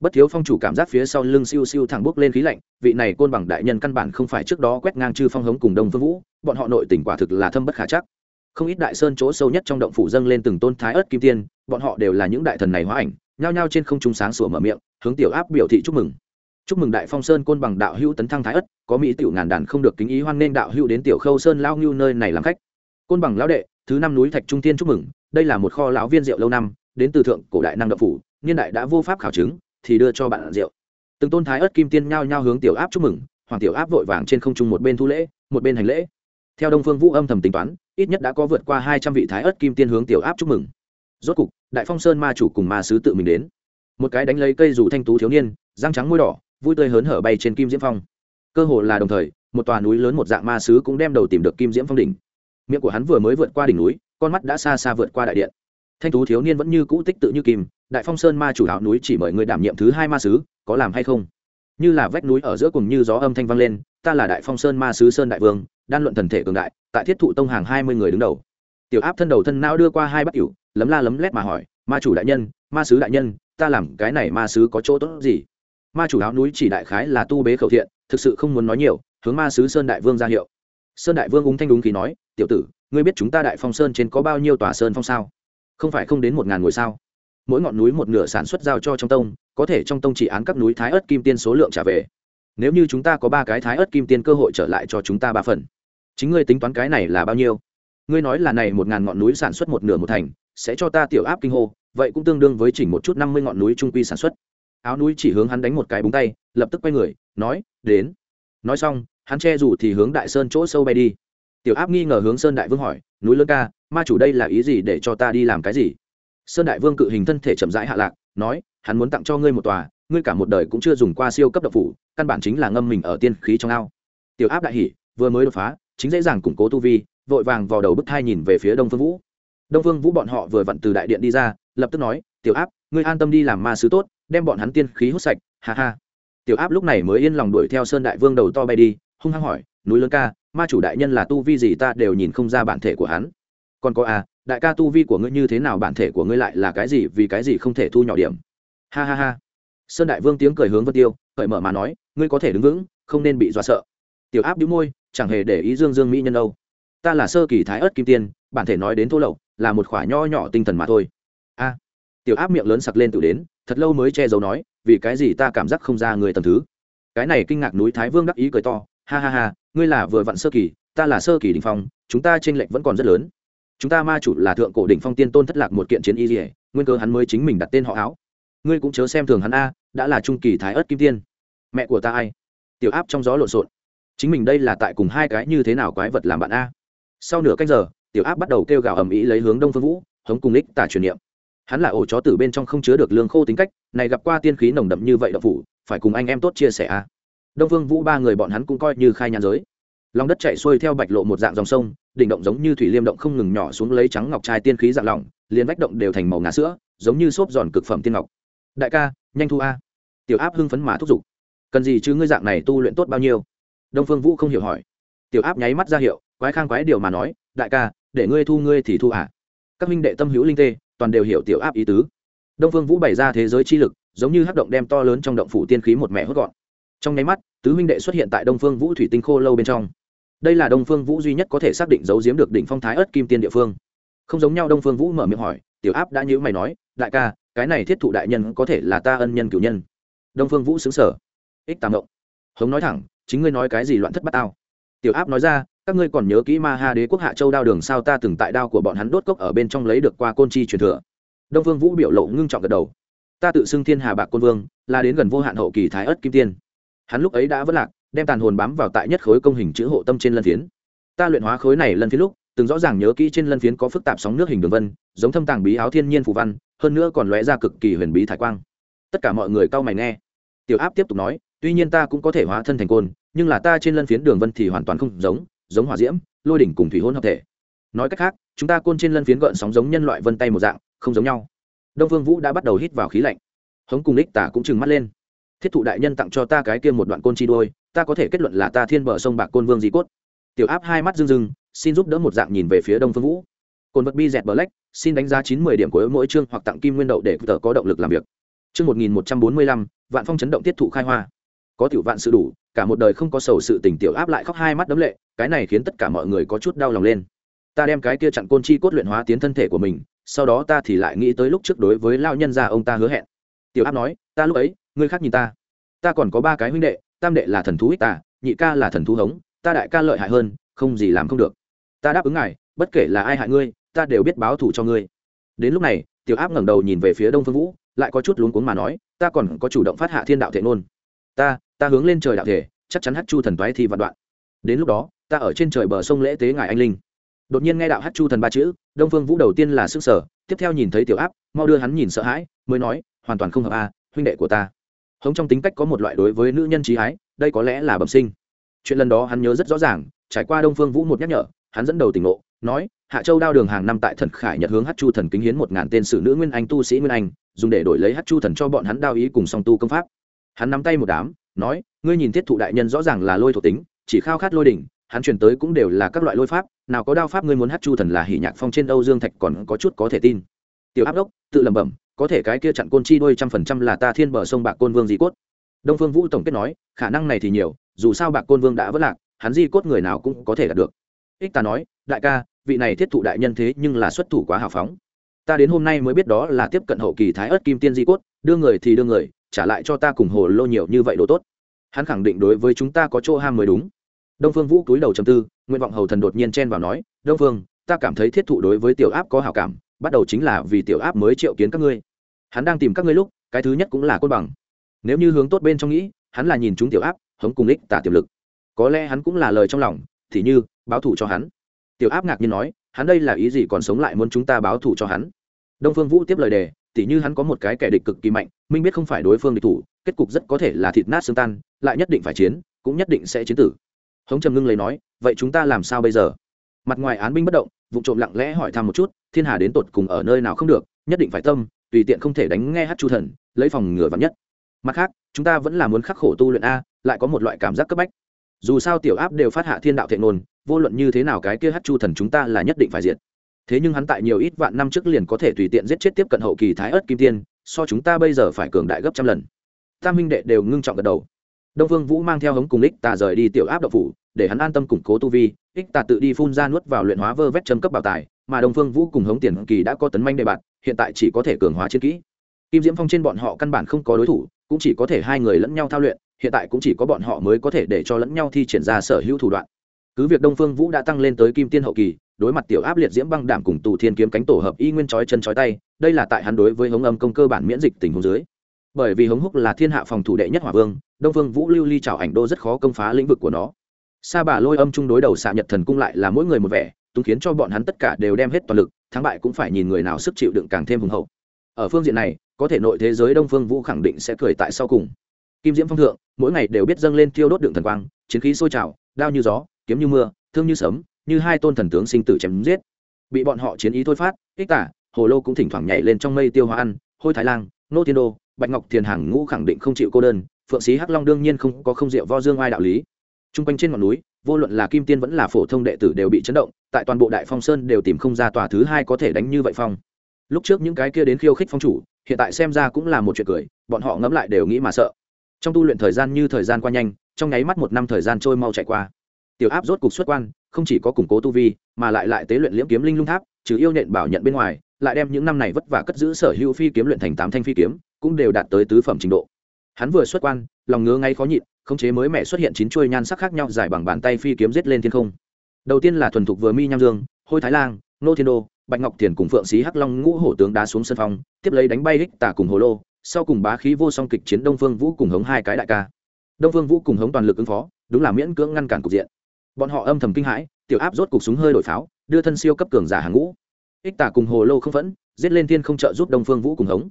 Bất thiếu phong chủ cảm giác phía sau lưng siêu siêu thẳng bước lên khí lạnh, vị này côn bằng đại nhân căn bản không phải trước đó quét ngang chư phong hống cùng đông phương vũ, bọn họ nội tỉnh quả thực là thâm bất khả chắc. Không ít đại sơn chỗ sâu nhất trong động phủ dâng lên từng tôn thái ớt kim tiên, bọn họ đều là những đại thần này hóa ảnh nhao nhao trên không trung sáng sủa mở miệng, hướng tiểu áp biểu thị chúc mừng. Chúc mừng đại phong sơn côn bằng đạo hữu tấn thăng thái ất, có mỹ tiểu ngàn đàn không được kính ý hoan nên đạo hữu đến tiểu khâu sơn lao ngưu nơi này làm khách. Côn bằng lão đệ, thứ năm núi thạch trung tiên chúc mừng, đây là một kho lão viên rượu lâu năm, đến từ thượng cổ đại năng đậu phủ, niên đại đã vô pháp khảo chứng, thì đưa cho bạn rượu. Từng tôn thái ất kim tiên nhao nhao hướng tiểu áp chúc mừng, hoàng tiểu áp vội vàng trên không trung một bên thu lễ, một bên hành lễ. Theo đông phương vũ âm thầm tính toán, ít nhất đã có vượt qua hai trăm vị thái ất kim tiên hướng tiểu áp chúc mừng rốt cục, đại phong sơn ma chủ cùng ma sứ tự mình đến. Một cái đánh lấy cây dù thanh tú thiếu niên, răng trắng môi đỏ, vui tươi hớn hở bay trên kim diễm phong. Cơ hồ là đồng thời, một tòa núi lớn một dạng ma sứ cũng đem đầu tìm được kim diễm phong đỉnh. Miệng của hắn vừa mới vượt qua đỉnh núi, con mắt đã xa xa vượt qua đại điện. Thanh tú thiếu niên vẫn như cũ tích tự như kim, đại phong sơn ma chủ đạo núi chỉ mời người đảm nhiệm thứ hai ma sứ, có làm hay không? Như là vách núi ở giữa cùng như gió âm thanh vang lên, ta là đại phong sơn ma sứ sơn đại vương, đan luận thần thể cường đại, tại thiết thụ tông hàng hai mươi người đứng đầu tiểu áp thân đầu thân não đưa qua hai bát cửu, lấm la lấm lét mà hỏi, ma chủ đại nhân, ma sứ đại nhân, ta làm cái này ma sứ có chỗ tốt gì? Ma chủ áo núi chỉ đại khái là tu bế khẩu thiện, thực sự không muốn nói nhiều, hướng ma sứ sơn đại vương ra hiệu. Sơn đại vương úng thanh đúng khí nói, tiểu tử, ngươi biết chúng ta đại phong sơn trên có bao nhiêu tòa sơn phong sao? Không phải không đến một ngàn ngôi sao? Mỗi ngọn núi một nửa sản xuất giao cho trong tông, có thể trong tông chỉ án các núi thái ớt kim tiên số lượng trả về. Nếu như chúng ta có ba cái thái ớt kim tiên cơ hội trở lại cho chúng ta ba phần, chính ngươi tính toán cái này là bao nhiêu? Ngươi nói là này một ngàn ngọn núi sản xuất một nửa một thành, sẽ cho ta tiểu áp kinh hô, vậy cũng tương đương với chỉnh một chút năm mươi ngọn núi trung quy sản xuất. Áo núi chỉ hướng hắn đánh một cái búng tay, lập tức quay người, nói, đến. Nói xong, hắn che rủ thì hướng đại sơn chỗ sâu bay đi. Tiểu áp nghi ngờ hướng sơn đại vương hỏi, núi lớn ca, ma chủ đây là ý gì để cho ta đi làm cái gì? Sơn đại vương cự hình thân thể chậm rãi hạ lạc, nói, hắn muốn tặng cho ngươi một tòa, ngươi cả một đời cũng chưa dùng qua siêu cấp độc phủ, căn bản chính là ngâm mình ở tiên khí trong ao. Tiểu áp đại hỉ, vừa mới đột phá, chính dễ dàng củng cố tu vi vội vàng vào đầu bức thai nhìn về phía đông phương vũ. Đông phương vũ bọn họ vừa vặn từ đại điện đi ra, lập tức nói, tiểu áp, ngươi an tâm đi làm ma sứ tốt, đem bọn hắn tiên khí hút sạch, ha ha. Tiểu áp lúc này mới yên lòng đuổi theo sơn đại vương đầu to bay đi, hung hăng hỏi, núi lớn ca, ma chủ đại nhân là tu vi gì ta đều nhìn không ra bản thể của hắn. Còn có à đại ca tu vi của ngươi như thế nào bản thể của ngươi lại là cái gì, vì cái gì không thể thu nhỏ điểm? Ha ha ha. Sơn đại vương tiếng cười hướng vân tiêu, cởi mở mà nói, ngươi có thể đứng vững, không nên bị dọa sợ. Tiểu áp đĩu môi, chẳng hề để ý dương dương mỹ nhân đâu ta là sơ kỳ thái ớt kim tiên, bản thể nói đến thô lậu, là một khoả nho nhỏ tinh thần mà thôi. A. Tiểu áp miệng lớn sặc lên tự đến, thật lâu mới che giấu nói, vì cái gì ta cảm giác không ra người tầm thứ? Cái này kinh ngạc núi thái vương đắc ý cười to, ha ha ha, ngươi là vừa vặn sơ kỳ, ta là sơ kỳ đình phong, chúng ta tranh lệch vẫn còn rất lớn. Chúng ta ma chủ là thượng cổ đỉnh phong tiên tôn thất lạc một kiện chiến y dỉa nguyên cơ hắn mới chính mình đặt tên họ áo. Ngươi cũng chớ xem thường hắn a, đã là trung kỳ thái ớt kim tiên. Mẹ của ta ai? Tiểu áp trong gió lộn xộn. Chính mình đây là tại cùng hai cái như thế nào quái vật làm bạn a? Sau nửa canh giờ, tiểu áp bắt đầu kêu gào ầm ĩ lấy hướng đông phương vũ, hống cùng ních tả truyền niệm. Hắn là ổ chó tử bên trong không chứa được lương khô tính cách, này gặp qua tiên khí nồng đậm như vậy đậu phủ, phải cùng anh em tốt chia sẻ a. Đông phương vũ ba người bọn hắn cũng coi như khai nhàn giới. Lòng đất chạy xuôi theo bạch lộ một dạng dòng sông, đỉnh động giống như thủy liêm động không ngừng nhỏ xuống lấy trắng ngọc trai tiên khí dạng lỏng, liền vách động đều thành màu ngà sữa, giống như xốp giòn cực phẩm tiên ngọc. Đại ca, nhanh thu a. Tiểu áp hưng phấn mà thúc giục. Cần gì chứ ngươi dạng này tu luyện tốt bao nhiêu? Đông phương vũ không hiểu hỏi. Tiểu áp nháy mắt ra hiệu quái khang quái điều mà nói, đại ca, để ngươi thu ngươi thì thu à các minh đệ tâm hữu linh tê, toàn đều hiểu tiểu áp ý tứ. Đông phương vũ bày ra thế giới chi lực, giống như hắc động đem to lớn trong động phủ tiên khí một mẹ hốt gọn. Trong nháy mắt, tứ huynh đệ xuất hiện tại đông phương vũ thủy tinh khô lâu bên trong. Đây là đông phương vũ duy nhất có thể xác định giấu giếm được đỉnh phong thái ớt kim tiên địa phương. Không giống nhau, đông phương vũ mở miệng hỏi, tiểu áp đã nhữ mày nói, đại ca, cái này thiết thụ đại nhân có thể là ta ân nhân cửu nhân. Đông phương vũ xứng sở ích tàng động hống nói thẳng, chính ngươi nói cái gì loạn thất bát tao? Tiểu áp nói ra các ngươi còn nhớ kỹ ma ha đế quốc hạ châu đao đường sao ta từng tại đao của bọn hắn đốt cốc ở bên trong lấy được qua côn chi truyền thừa. Đông vương vũ biểu lộ ngưng trọng gật đầu. Ta tự xưng thiên hà bạc côn vương, là đến gần vô hạn hậu kỳ thái ất kim tiên. Hắn lúc ấy đã vất lạc, đem tàn hồn bám vào tại nhất khối công hình chữ hộ tâm trên lân phiến. Ta luyện hóa khối này lân phiến lúc, từng rõ ràng nhớ kỹ trên lân phiến có phức tạp sóng nước hình đường vân, giống thâm tàng bí áo thiên nhiên phù văn, hơn nữa còn lóe ra cực kỳ huyền bí thái quang. Tất cả mọi người cau mày nghe. Tiểu áp tiếp tục nói, tuy nhiên ta cũng có thể hóa thân thành côn, nhưng là ta trên lân phiến đường vân thì hoàn toàn không giống giống hỏa diễm, lôi đỉnh cùng thủy hôn hợp thể. Nói cách khác, chúng ta côn trên lân phiến gợn sóng giống nhân loại vân tay một dạng, không giống nhau. Đông vương vũ đã bắt đầu hít vào khí lạnh. Hống cùng ních tả cũng trừng mắt lên. Thiết thụ đại nhân tặng cho ta cái kia một đoạn côn chi đôi, ta có thể kết luận là ta thiên bờ sông bạc côn vương di cốt. Tiểu áp hai mắt rưng rưng, xin giúp đỡ một dạng nhìn về phía đông phương vũ. Côn vật bi dẹt bờ lách xin đánh giá chín mươi điểm của mỗi chương hoặc tặng kim nguyên đậu để tờ có động lực làm việc. Chương một nghìn một trăm bốn mươi lăm, vạn phong chấn động tiết thụ khai hoa có tiểu vạn sự đủ, cả một đời không có sầu sự tình tiểu áp lại khóc hai mắt đấm lệ, cái này khiến tất cả mọi người có chút đau lòng lên. Ta đem cái kia chặn côn chi cốt luyện hóa tiến thân thể của mình, sau đó ta thì lại nghĩ tới lúc trước đối với lao nhân gia ông ta hứa hẹn. Tiểu áp nói, ta lúc ấy, ngươi khác nhìn ta. Ta còn có ba cái huynh đệ, tam đệ là thần thú ích ta, nhị ca là thần thú hống, ta đại ca lợi hại hơn, không gì làm không được. Ta đáp ứng ngài, bất kể là ai hại ngươi, ta đều biết báo thù cho ngươi. Đến lúc này, tiểu áp ngẩng đầu nhìn về phía đông phương vũ, lại có chút luống cuống mà nói, ta còn có chủ động phát hạ thiên đạo thể nôn ta ta hướng lên trời đạo thể, chắc chắn hát chu thần toái thi vạn đoạn. Đến lúc đó, ta ở trên trời bờ sông lễ tế ngài anh linh. Đột nhiên nghe đạo hát chu thần ba chữ, đông phương vũ đầu tiên là sức sở tiếp theo nhìn thấy tiểu áp, mau đưa hắn nhìn sợ hãi, mới nói, hoàn toàn không hợp a, huynh đệ của ta. Hống trong tính cách có một loại đối với nữ nhân trí ái, đây có lẽ là bẩm sinh. Chuyện lần đó hắn nhớ rất rõ ràng, trải qua đông phương vũ một nhắc nhở, hắn dẫn đầu tỉnh ngộ, nói, hạ châu đao đường hàng năm tại thần khải nhật hướng hát chu thần kính hiến một ngàn tên sử nữ nguyên anh tu sĩ nguyên anh, dùng để đổi lấy hát chu thần cho bọn hắn đao ý cùng song tu công pháp. Hắn nắm tay một đám nói, ngươi nhìn thiết thụ đại nhân rõ ràng là lôi thuộc tính, chỉ khao khát lôi đỉnh, hắn truyền tới cũng đều là các loại lôi pháp, nào có đao pháp ngươi muốn hát chu thần là hỉ nhạc phong trên âu dương thạch còn có chút có thể tin. Tiểu áp đốc, tự lẩm bẩm, có thể cái kia chặn côn chi đôi trăm phần trăm là ta thiên bờ sông bạc côn vương di cốt. Đông phương vũ tổng kết nói, khả năng này thì nhiều, dù sao bạc côn vương đã vất lạc, hắn di cốt người nào cũng có thể đạt được. Ích ta nói, đại ca, vị này thiết thụ đại nhân thế nhưng là xuất thủ quá hào phóng. Ta đến hôm nay mới biết đó là tiếp cận hậu kỳ thái ớt kim tiên di cốt, đưa người thì đưa người trả lại cho ta cùng hồ lô nhiều như vậy đồ tốt. Hắn khẳng định đối với chúng ta có chỗ ham mới đúng. Đông phương vũ cúi đầu chầm tư, nguyện vọng hầu thần đột nhiên chen vào nói, đông phương, ta cảm thấy thiết thụ đối với tiểu áp có hào cảm, bắt đầu chính là vì tiểu áp mới triệu kiến các ngươi. Hắn đang tìm các ngươi lúc, cái thứ nhất cũng là côn bằng. Nếu như hướng tốt bên trong nghĩ, hắn là nhìn chúng tiểu áp, hống cùng ích tả tiềm lực. Có lẽ hắn cũng là lời trong lòng, thì như, báo thủ cho hắn. Tiểu áp ngạc nhiên nói, hắn đây là ý gì còn sống lại muốn chúng ta báo thủ cho hắn? Đông phương vũ tiếp lời đề, tỉ như hắn có một cái kẻ địch cực kỳ mạnh minh biết không phải đối phương địch thủ, kết cục rất có thể là thịt nát xương tan, lại nhất định phải chiến, cũng nhất định sẽ chiến tử. Hống trầm ngưng lấy nói, vậy chúng ta làm sao bây giờ? Mặt ngoài án binh bất động, vụ trộm lặng lẽ hỏi thăm một chút, thiên hà đến tột cùng ở nơi nào không được, nhất định phải tâm, tùy tiện không thể đánh nghe hát chu thần, lấy phòng ngừa vắn nhất. Mặt khác, chúng ta vẫn là muốn khắc khổ tu luyện a, lại có một loại cảm giác cấp bách. Dù sao tiểu áp đều phát hạ thiên đạo thệ nôn, vô luận như thế nào cái kia hát chu thần chúng ta là nhất định phải diệt. Thế nhưng hắn tại nhiều ít vạn năm trước liền có thể tùy tiện giết chết tiếp cận hậu kỳ thái ớt kim tiên so chúng ta bây giờ phải cường đại gấp trăm lần. Tam minh đệ đều ngưng trọng gật đầu. Đông vương vũ mang theo hống cùng ích tà rời đi tiểu áp độc phủ, để hắn an tâm củng cố tu vi. Ích tà tự đi phun ra nuốt vào luyện hóa vơ vét châm cấp bảo tài, mà đông phương vũ cùng hống tiền kỳ đã có tấn manh đề bạt, hiện tại chỉ có thể cường hóa chiến kỹ. Kim diễm phong trên bọn họ căn bản không có đối thủ, cũng chỉ có thể hai người lẫn nhau thao luyện, hiện tại cũng chỉ có bọn họ mới có thể để cho lẫn nhau thi triển ra sở hữu thủ đoạn. Cứ việc đông phương vũ đã tăng lên tới kim tiên hậu kỳ đối mặt tiểu áp liệt diễm băng đảm cùng tù thiên kiếm cánh tổ hợp y nguyên chói chân chói tay, đây là tại hắn đối với hống âm công cơ bản miễn dịch tình huống dưới. Bởi vì hống húc là thiên hạ phòng thủ đệ nhất hỏa vương, đông vương vũ lưu ly trào ảnh đô rất khó công phá lĩnh vực của nó. Sa bà lôi âm chung đối đầu xạ nhật thần cung lại là mỗi người một vẻ tung khiến cho bọn hắn tất cả đều đem hết toàn lực, thắng bại cũng phải nhìn người nào sức chịu đựng càng thêm hùng hậu. Ở phương diện này, có thể nội thế giới đông phương vũ khẳng định sẽ cười tại sau cùng. Kim diễm phong thượng, mỗi ngày đều biết dâng lên thiêu đốt đường thần quang, chiến khí sôi trào, đao như gió, kiếm như mưa, thương như sấm như hai tôn thần tướng sinh tử chém giết. Bị bọn họ chiến ý thôi phát, ích tả, hồ lô cũng thỉnh thoảng nhảy lên trong mây tiêu hóa ăn, hôi thái lang, nô thiên đô, bạch ngọc thiền hàng ngũ khẳng định không chịu cô đơn, phượng sĩ hắc long đương nhiên không có không rượu vo dương ai đạo lý. T r u n g quanh trên ngọn núi, vô luận là kim tiên vẫn là phổ thông đệ tử đều bị chấn động, tại toàn bộ đại phong sơn đều tìm không ra tòa thứ hai có thể đánh như vậy phong. Lúc trước những cái kia đến khiêu khích phong chủ, hiện tại xem ra cũng là một chuyện cười, bọn họ ngẫm lại đều nghĩ mà sợ. Trong tu luyện thời gian như thời gian qua nhanh, trong nháy mắt một năm thời gian trôi mau chạy qua. Tiểu áp rốt cục xuất quan không chỉ có củng cố tu vi, mà lại lại tế luyện liễm kiếm linh lung tháp, trừ yêu nện bảo nhận bên ngoài, lại đem những năm này vất vả cất giữ sở hữu phi kiếm luyện thành tám thanh phi kiếm, cũng đều đạt tới tứ phẩm trình độ. Hắn vừa xuất quan, lòng ngứa ngay khó nhịn, khống chế mới mẹ xuất hiện chín chuôi nhan sắc khác nhau dài bằng bàn tay phi kiếm giết lên thiên không. Đầu tiên là thuần thục vừa mi nham dương, hôi thái lang, nô thiên đô, bạch ngọc thiền cùng phượng xí hắc long ngũ hổ tướng đá xuống sân phong, tiếp lấy đánh bay đích tả cùng hồ lô, sau cùng bá khí vô song kịch chiến đông phương vũ cùng hống hai cái đại ca. Đông phương vũ cùng hống toàn lực ứng phó, đúng là miễn cưỡng ngăn cản cục diện bọn họ âm thầm kinh hãi, tiểu áp rốt cục súng hơi đổi pháo, đưa thân siêu cấp cường giả hàng ngũ. Ích tả cùng hồ lô không phẫn, giết lên thiên không trợ giúp đông phương vũ cùng hống.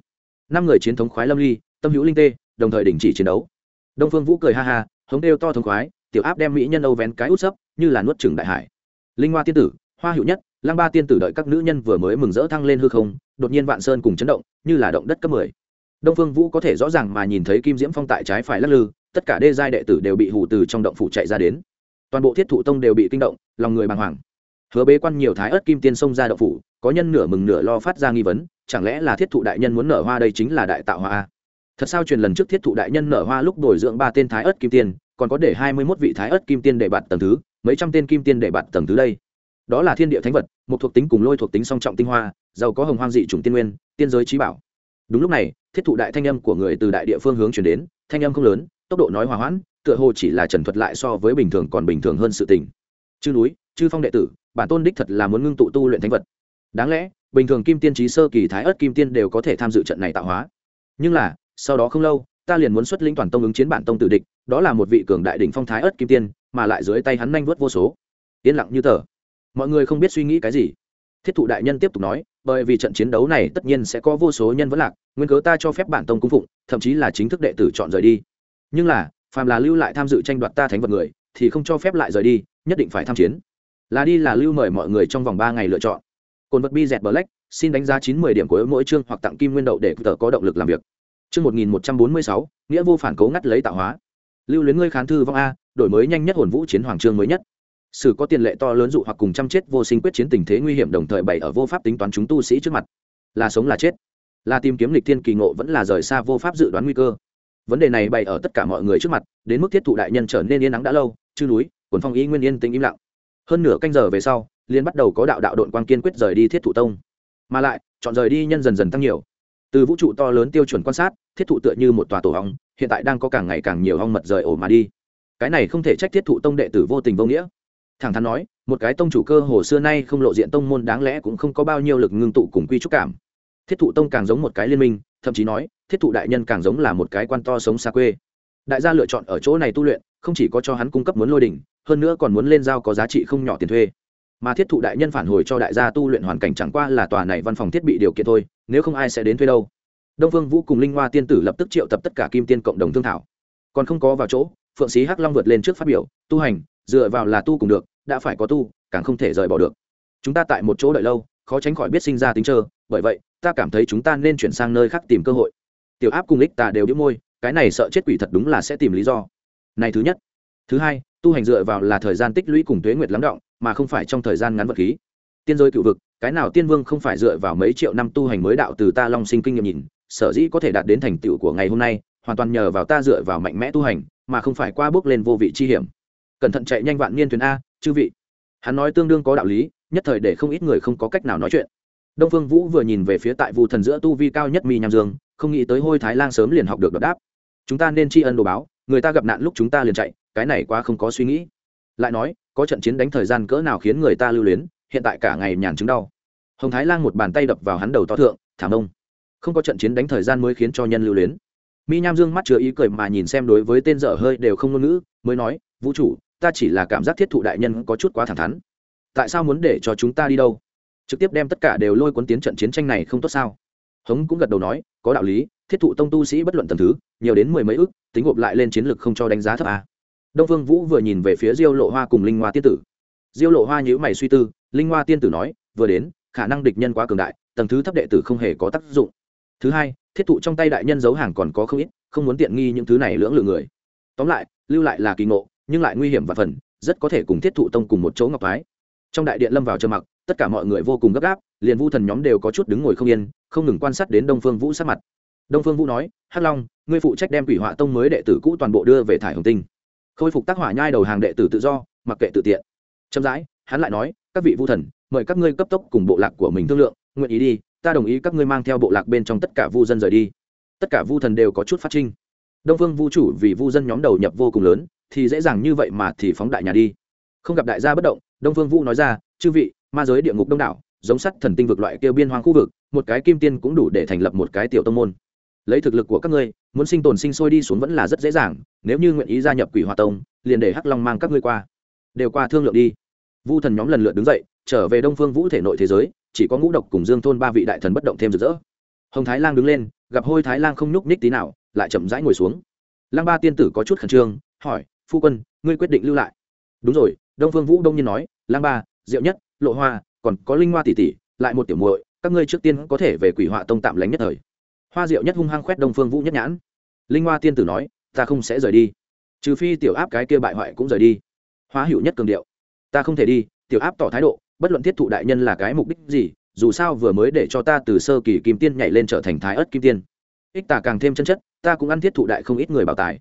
Năm người chiến thống khoái lâm ly, tâm hữu linh tê, đồng thời đình chỉ chiến đấu. Đông phương vũ cười ha ha, hống đều to thống khoái, tiểu áp đem mỹ nhân âu vén cái út sấp, như là nuốt trừng đại hải. Linh hoa tiên tử, hoa hữu nhất, lăng ba tiên tử đợi các nữ nhân vừa mới mừng rỡ thăng lên hư không, đột nhiên vạn sơn cùng chấn động, như là động đất cấp mười. Đông phương vũ có thể rõ ràng mà nhìn thấy kim diễm phong tại trái phải lắc lư, tất cả đê giai đệ tử đều bị hù từ trong động phủ chạy ra đến toàn bộ thiết thụ tông đều bị kinh động, lòng người bàng hoàng. Hứa bế quan nhiều thái ớt kim tiên xông ra đậu phủ, có nhân nửa mừng nửa lo phát ra nghi vấn, chẳng lẽ là thiết thụ đại nhân muốn nở hoa đây chính là đại tạo hoa thật sao truyền lần trước thiết thụ đại nhân nở hoa lúc đổi dưỡng ba tên thái ớt kim tiên, còn có để hai mươi mốt vị thái ớt kim tiên để bạt tầng thứ, mấy trăm tên kim tiên để bạt tầng thứ đây? Đó là thiên địa thánh vật, một thuộc tính cùng lôi thuộc tính song trọng tinh hoa, giàu có hồng hoang dị chủng tiên nguyên, tiên giới trí bảo. Đúng lúc này, thiết thụ đại thanh âm của người từ đại địa phương hướng chuyển đến, thanh âm không lớn, tốc độ nói hòa hoãn tựa hồ chỉ là trần thuật lại so với bình thường còn bình thường hơn sự tình. Chư núi, chư phong đệ tử, bản tôn đích thật là muốn ngưng tụ tu luyện thánh vật. Đáng lẽ, bình thường kim tiên trí sơ kỳ thái ớt kim tiên đều có thể tham dự trận này tạo hóa. Nhưng là, sau đó không lâu, ta liền muốn xuất linh toàn tông ứng chiến bản tông tự địch, đó là một vị cường đại đỉnh phong thái ớt kim tiên, mà lại dưới tay hắn nhanh vớt vô số. Yên lặng như tờ. Mọi người không biết suy nghĩ cái gì. Thiết thụ đại nhân tiếp tục nói, bởi vì trận chiến đấu này tất nhiên sẽ có vô số nhân vẫn lạc, nguyên cớ ta cho phép bản tông cung phụng, thậm chí là chính thức đệ tử chọn rời đi. Nhưng là phàm là lưu lại tham dự tranh đoạt ta thánh vật người, thì không cho phép lại rời đi, nhất định phải tham chiến. Là đi là lưu mời mọi người trong vòng ba ngày lựa chọn. Cồn vật bi dẹt black, xin đánh giá chín mươi điểm của mỗi chương hoặc tặng kim nguyên đậu để tờ có động lực làm việc. Chương một nghìn một trăm bốn mươi sáu, nghĩa vô phản cố ngắt lấy tạo hóa. Lưu luyến ngươi khán thư vong a, đổi mới nhanh nhất hồn vũ chiến hoàng chương mới nhất. Sử có tiền lệ to lớn dụ hoặc cùng chăm chết vô sinh quyết chiến tình thế nguy hiểm đồng thời bày ở vô pháp tính toán chúng tu sĩ trước mặt. Là sống là chết. Là tìm kiếm lịch thiên kỳ ngộ vẫn là rời xa vô pháp dự đoán nguy cơ vấn đề này bày ở tất cả mọi người trước mặt, đến mức thiết thụ đại nhân trở nên yên nắng đã lâu, chư núi, quần phong ý nguyên yên tĩnh im lặng. Hơn nửa canh giờ về sau liên bắt đầu có đạo đạo đội quang kiên quyết rời đi thiết thụ tông. Mà lại, chọn rời đi nhân dần dần tăng nhiều. Từ vũ trụ to lớn tiêu chuẩn quan sát, thiết thụ tựa như một tòa tổ hong hiện tại đang có càng ngày càng nhiều hong mật rời ổ mà đi. Cái này không thể trách thiết thụ tông đệ tử vô tình vô nghĩa. Thẳng thắn nói, một cái tông chủ cơ hồ xưa nay không lộ diện tông môn đáng lẽ cũng không có bao nhiêu lực ngưng tụ cùng quy trúc cảm. Thiết thụ tông càng giống một cái liên minh, thậm chí nói thiết thụ đại nhân càng giống là một cái quan to sống xa quê. Đại gia lựa chọn ở chỗ này tu luyện, không chỉ có cho hắn cung cấp muốn lôi đỉnh, hơn nữa còn muốn lên giao có giá trị không nhỏ tiền thuê. Mà thiết thụ đại nhân phản hồi cho đại gia tu luyện hoàn cảnh chẳng qua là tòa này văn phòng thiết bị điều kiện thôi, nếu không ai sẽ đến thuê đâu. Đông phương vũ cùng linh hoa tiên tử lập tức triệu tập tất cả kim tiên cộng đồng thương thảo. Còn không có vào chỗ, phượng sĩ hắc long vượt lên trước phát biểu, tu hành, dựa vào là tu cùng được, đã phải có tu, càng không thể rời bỏ được. Chúng ta tại một chỗ đợi lâu, khó tránh khỏi biết sinh ra tính trơ, bởi vậy, ta cảm thấy chúng ta nên chuyển sang nơi khác tìm cơ hội tiểu áp cùng ích ta đều đĩu môi, cái này sợ chết quỷ thật đúng là sẽ tìm lý do. Này thứ nhất. Thứ hai, tu hành dựa vào là thời gian tích lũy cùng tuế nguyệt lắng động, mà không phải trong thời gian ngắn vật khí. Tiên giới cựu vực, cái nào tiên vương không phải dựa vào mấy triệu năm tu hành mới đạo từ ta long sinh kinh nghiệm nhìn, sở dĩ có thể đạt đến thành tựu của ngày hôm nay, hoàn toàn nhờ vào ta dựa vào mạnh mẽ tu hành, mà không phải qua bước lên vô vị chi hiểm. Cẩn thận chạy nhanh vạn niên thuyền a, chư vị. Hắn nói tương đương có đạo lý, nhất thời để không ít người không có cách nào nói chuyện. Đông phương vũ vừa nhìn về phía tại vu thần giữa tu vi cao nhất mi nham dương không nghĩ tới hôi thái lang sớm liền học được đáp. Chúng ta nên tri ân đồ báo người ta gặp nạn lúc chúng ta liền chạy cái này quá không có suy nghĩ. Lại nói có trận chiến đánh thời gian cỡ nào khiến người ta lưu luyến hiện tại cả ngày nhàn chứng đau. Hồng thái lang một bàn tay đập vào hắn đầu to thượng thảm ông không có trận chiến đánh thời gian mới khiến cho nhân lưu luyến. Mi nham dương mắt chứa ý cười mà nhìn xem đối với tên dở hơi đều không ngôn ngữ mới nói vũ chủ, ta chỉ là cảm giác thiết thụ đại nhân có chút quá thẳng thắn. Tại sao muốn để cho chúng ta đi đâu? Trực tiếp đem tất cả đều lôi cuốn tiến trận chiến tranh này không tốt sao? Hống cũng gật đầu nói, có đạo lý, thiết thụ tông tu sĩ bất luận tầm thứ, nhiều đến mười mấy ước tính gộp lại lên chiến lược không cho đánh giá thấp a đông vương vũ vừa nhìn về phía diêu lộ hoa cùng linh hoa tiên tử. Diêu lộ hoa nhíu mày suy tư, linh hoa tiên tử nói, vừa đến, khả năng địch nhân quá cường đại, tầng thứ thấp đệ tử không hề có tác dụng. Thứ hai, thiết thụ trong tay đại nhân giấu hàng còn có không ít, không muốn tiện nghi những thứ này lưỡng lự người. Tóm lại, lưu lại là kỳ ngộ, nhưng lại nguy hiểm và phần, rất có thể cùng thiết thụ tông cùng một chỗ ngọc thái trong đại điện lâm vào trơ mặc, tất cả mọi người vô cùng gấp gáp, liền vu thần nhóm đều có chút đứng ngồi không yên không ngừng quan sát đến đông phương vũ sát mặt. Đông phương vũ nói, hắc long, ngươi phụ trách đem quỷ họa tông mới đệ tử cũ toàn bộ đưa về thải hồng tinh. Khôi phục tác hỏa nhai đầu hàng đệ tử tự do, mặc kệ tự tiện. Chậm rãi, hắn lại nói, các vị vu thần, mời các ngươi cấp tốc cùng bộ lạc của mình thương lượng, nguyện ý đi, ta đồng ý các ngươi mang theo bộ lạc bên trong tất cả vu dân rời đi. Tất cả vu thần đều có chút phát trinh đông phương vũ chủ vì vu dân nhóm đầu nhập vô cùng lớn, thì dễ dàng như vậy mà thì phóng đại nhà đi. Không gặp đại gia bất động, đông phương vũ nói ra, chư vị, ma giới địa ngục đông đảo giống sắt thần tinh vực loại kêu biên hoang khu vực, một cái kim tiên cũng đủ để thành lập một cái tiểu tông môn. Lấy thực lực của các ngươi, muốn sinh tồn sinh sôi đi xuống vẫn là rất dễ dàng, nếu như nguyện ý gia nhập quỷ hòa tông, liền để hắc long mang các ngươi qua. Đều qua thương lượng đi. Vu thần nhóm lần lượt đứng dậy, trở về đông phương vũ thể nội thế giới, chỉ có ngũ độc cùng dương thôn ba vị đại thần bất động thêm rực rỡ. Hồng thái lang đứng lên, gặp hôi thái lang không nhúc ních tí nào, lại chậm rãi ngồi xuống. Lăng ba tiên tử có chút khẩn trương, hỏi, phu quân, ngươi quyết định lưu lại? Đúng rồi, đông phương vũ đông nhiên nói, lăng ba, diệu nhất, lộ hoa còn có linh hoa tỷ tỷ, lại một tiểu muội, các ngươi trước tiên có thể về quỷ họa tông tạm lánh nhất thời. Hoa diệu nhất hung hăng khoét đông phương vũ nhất nhãn. Linh hoa tiên tử nói, ta không sẽ rời đi. Trừ phi tiểu áp cái kia bại hoại cũng rời đi. Hoa hữu nhất cường điệu. Ta không thể đi, tiểu áp tỏ thái độ, bất luận thiết thụ đại nhân là cái mục đích gì, dù sao vừa mới để cho ta từ sơ kỳ kim tiên nhảy lên trở thành thái ớt kim tiên. Ích ta càng thêm chân chất, ta cũng ăn thiết thụ đại không ít người bảo tài.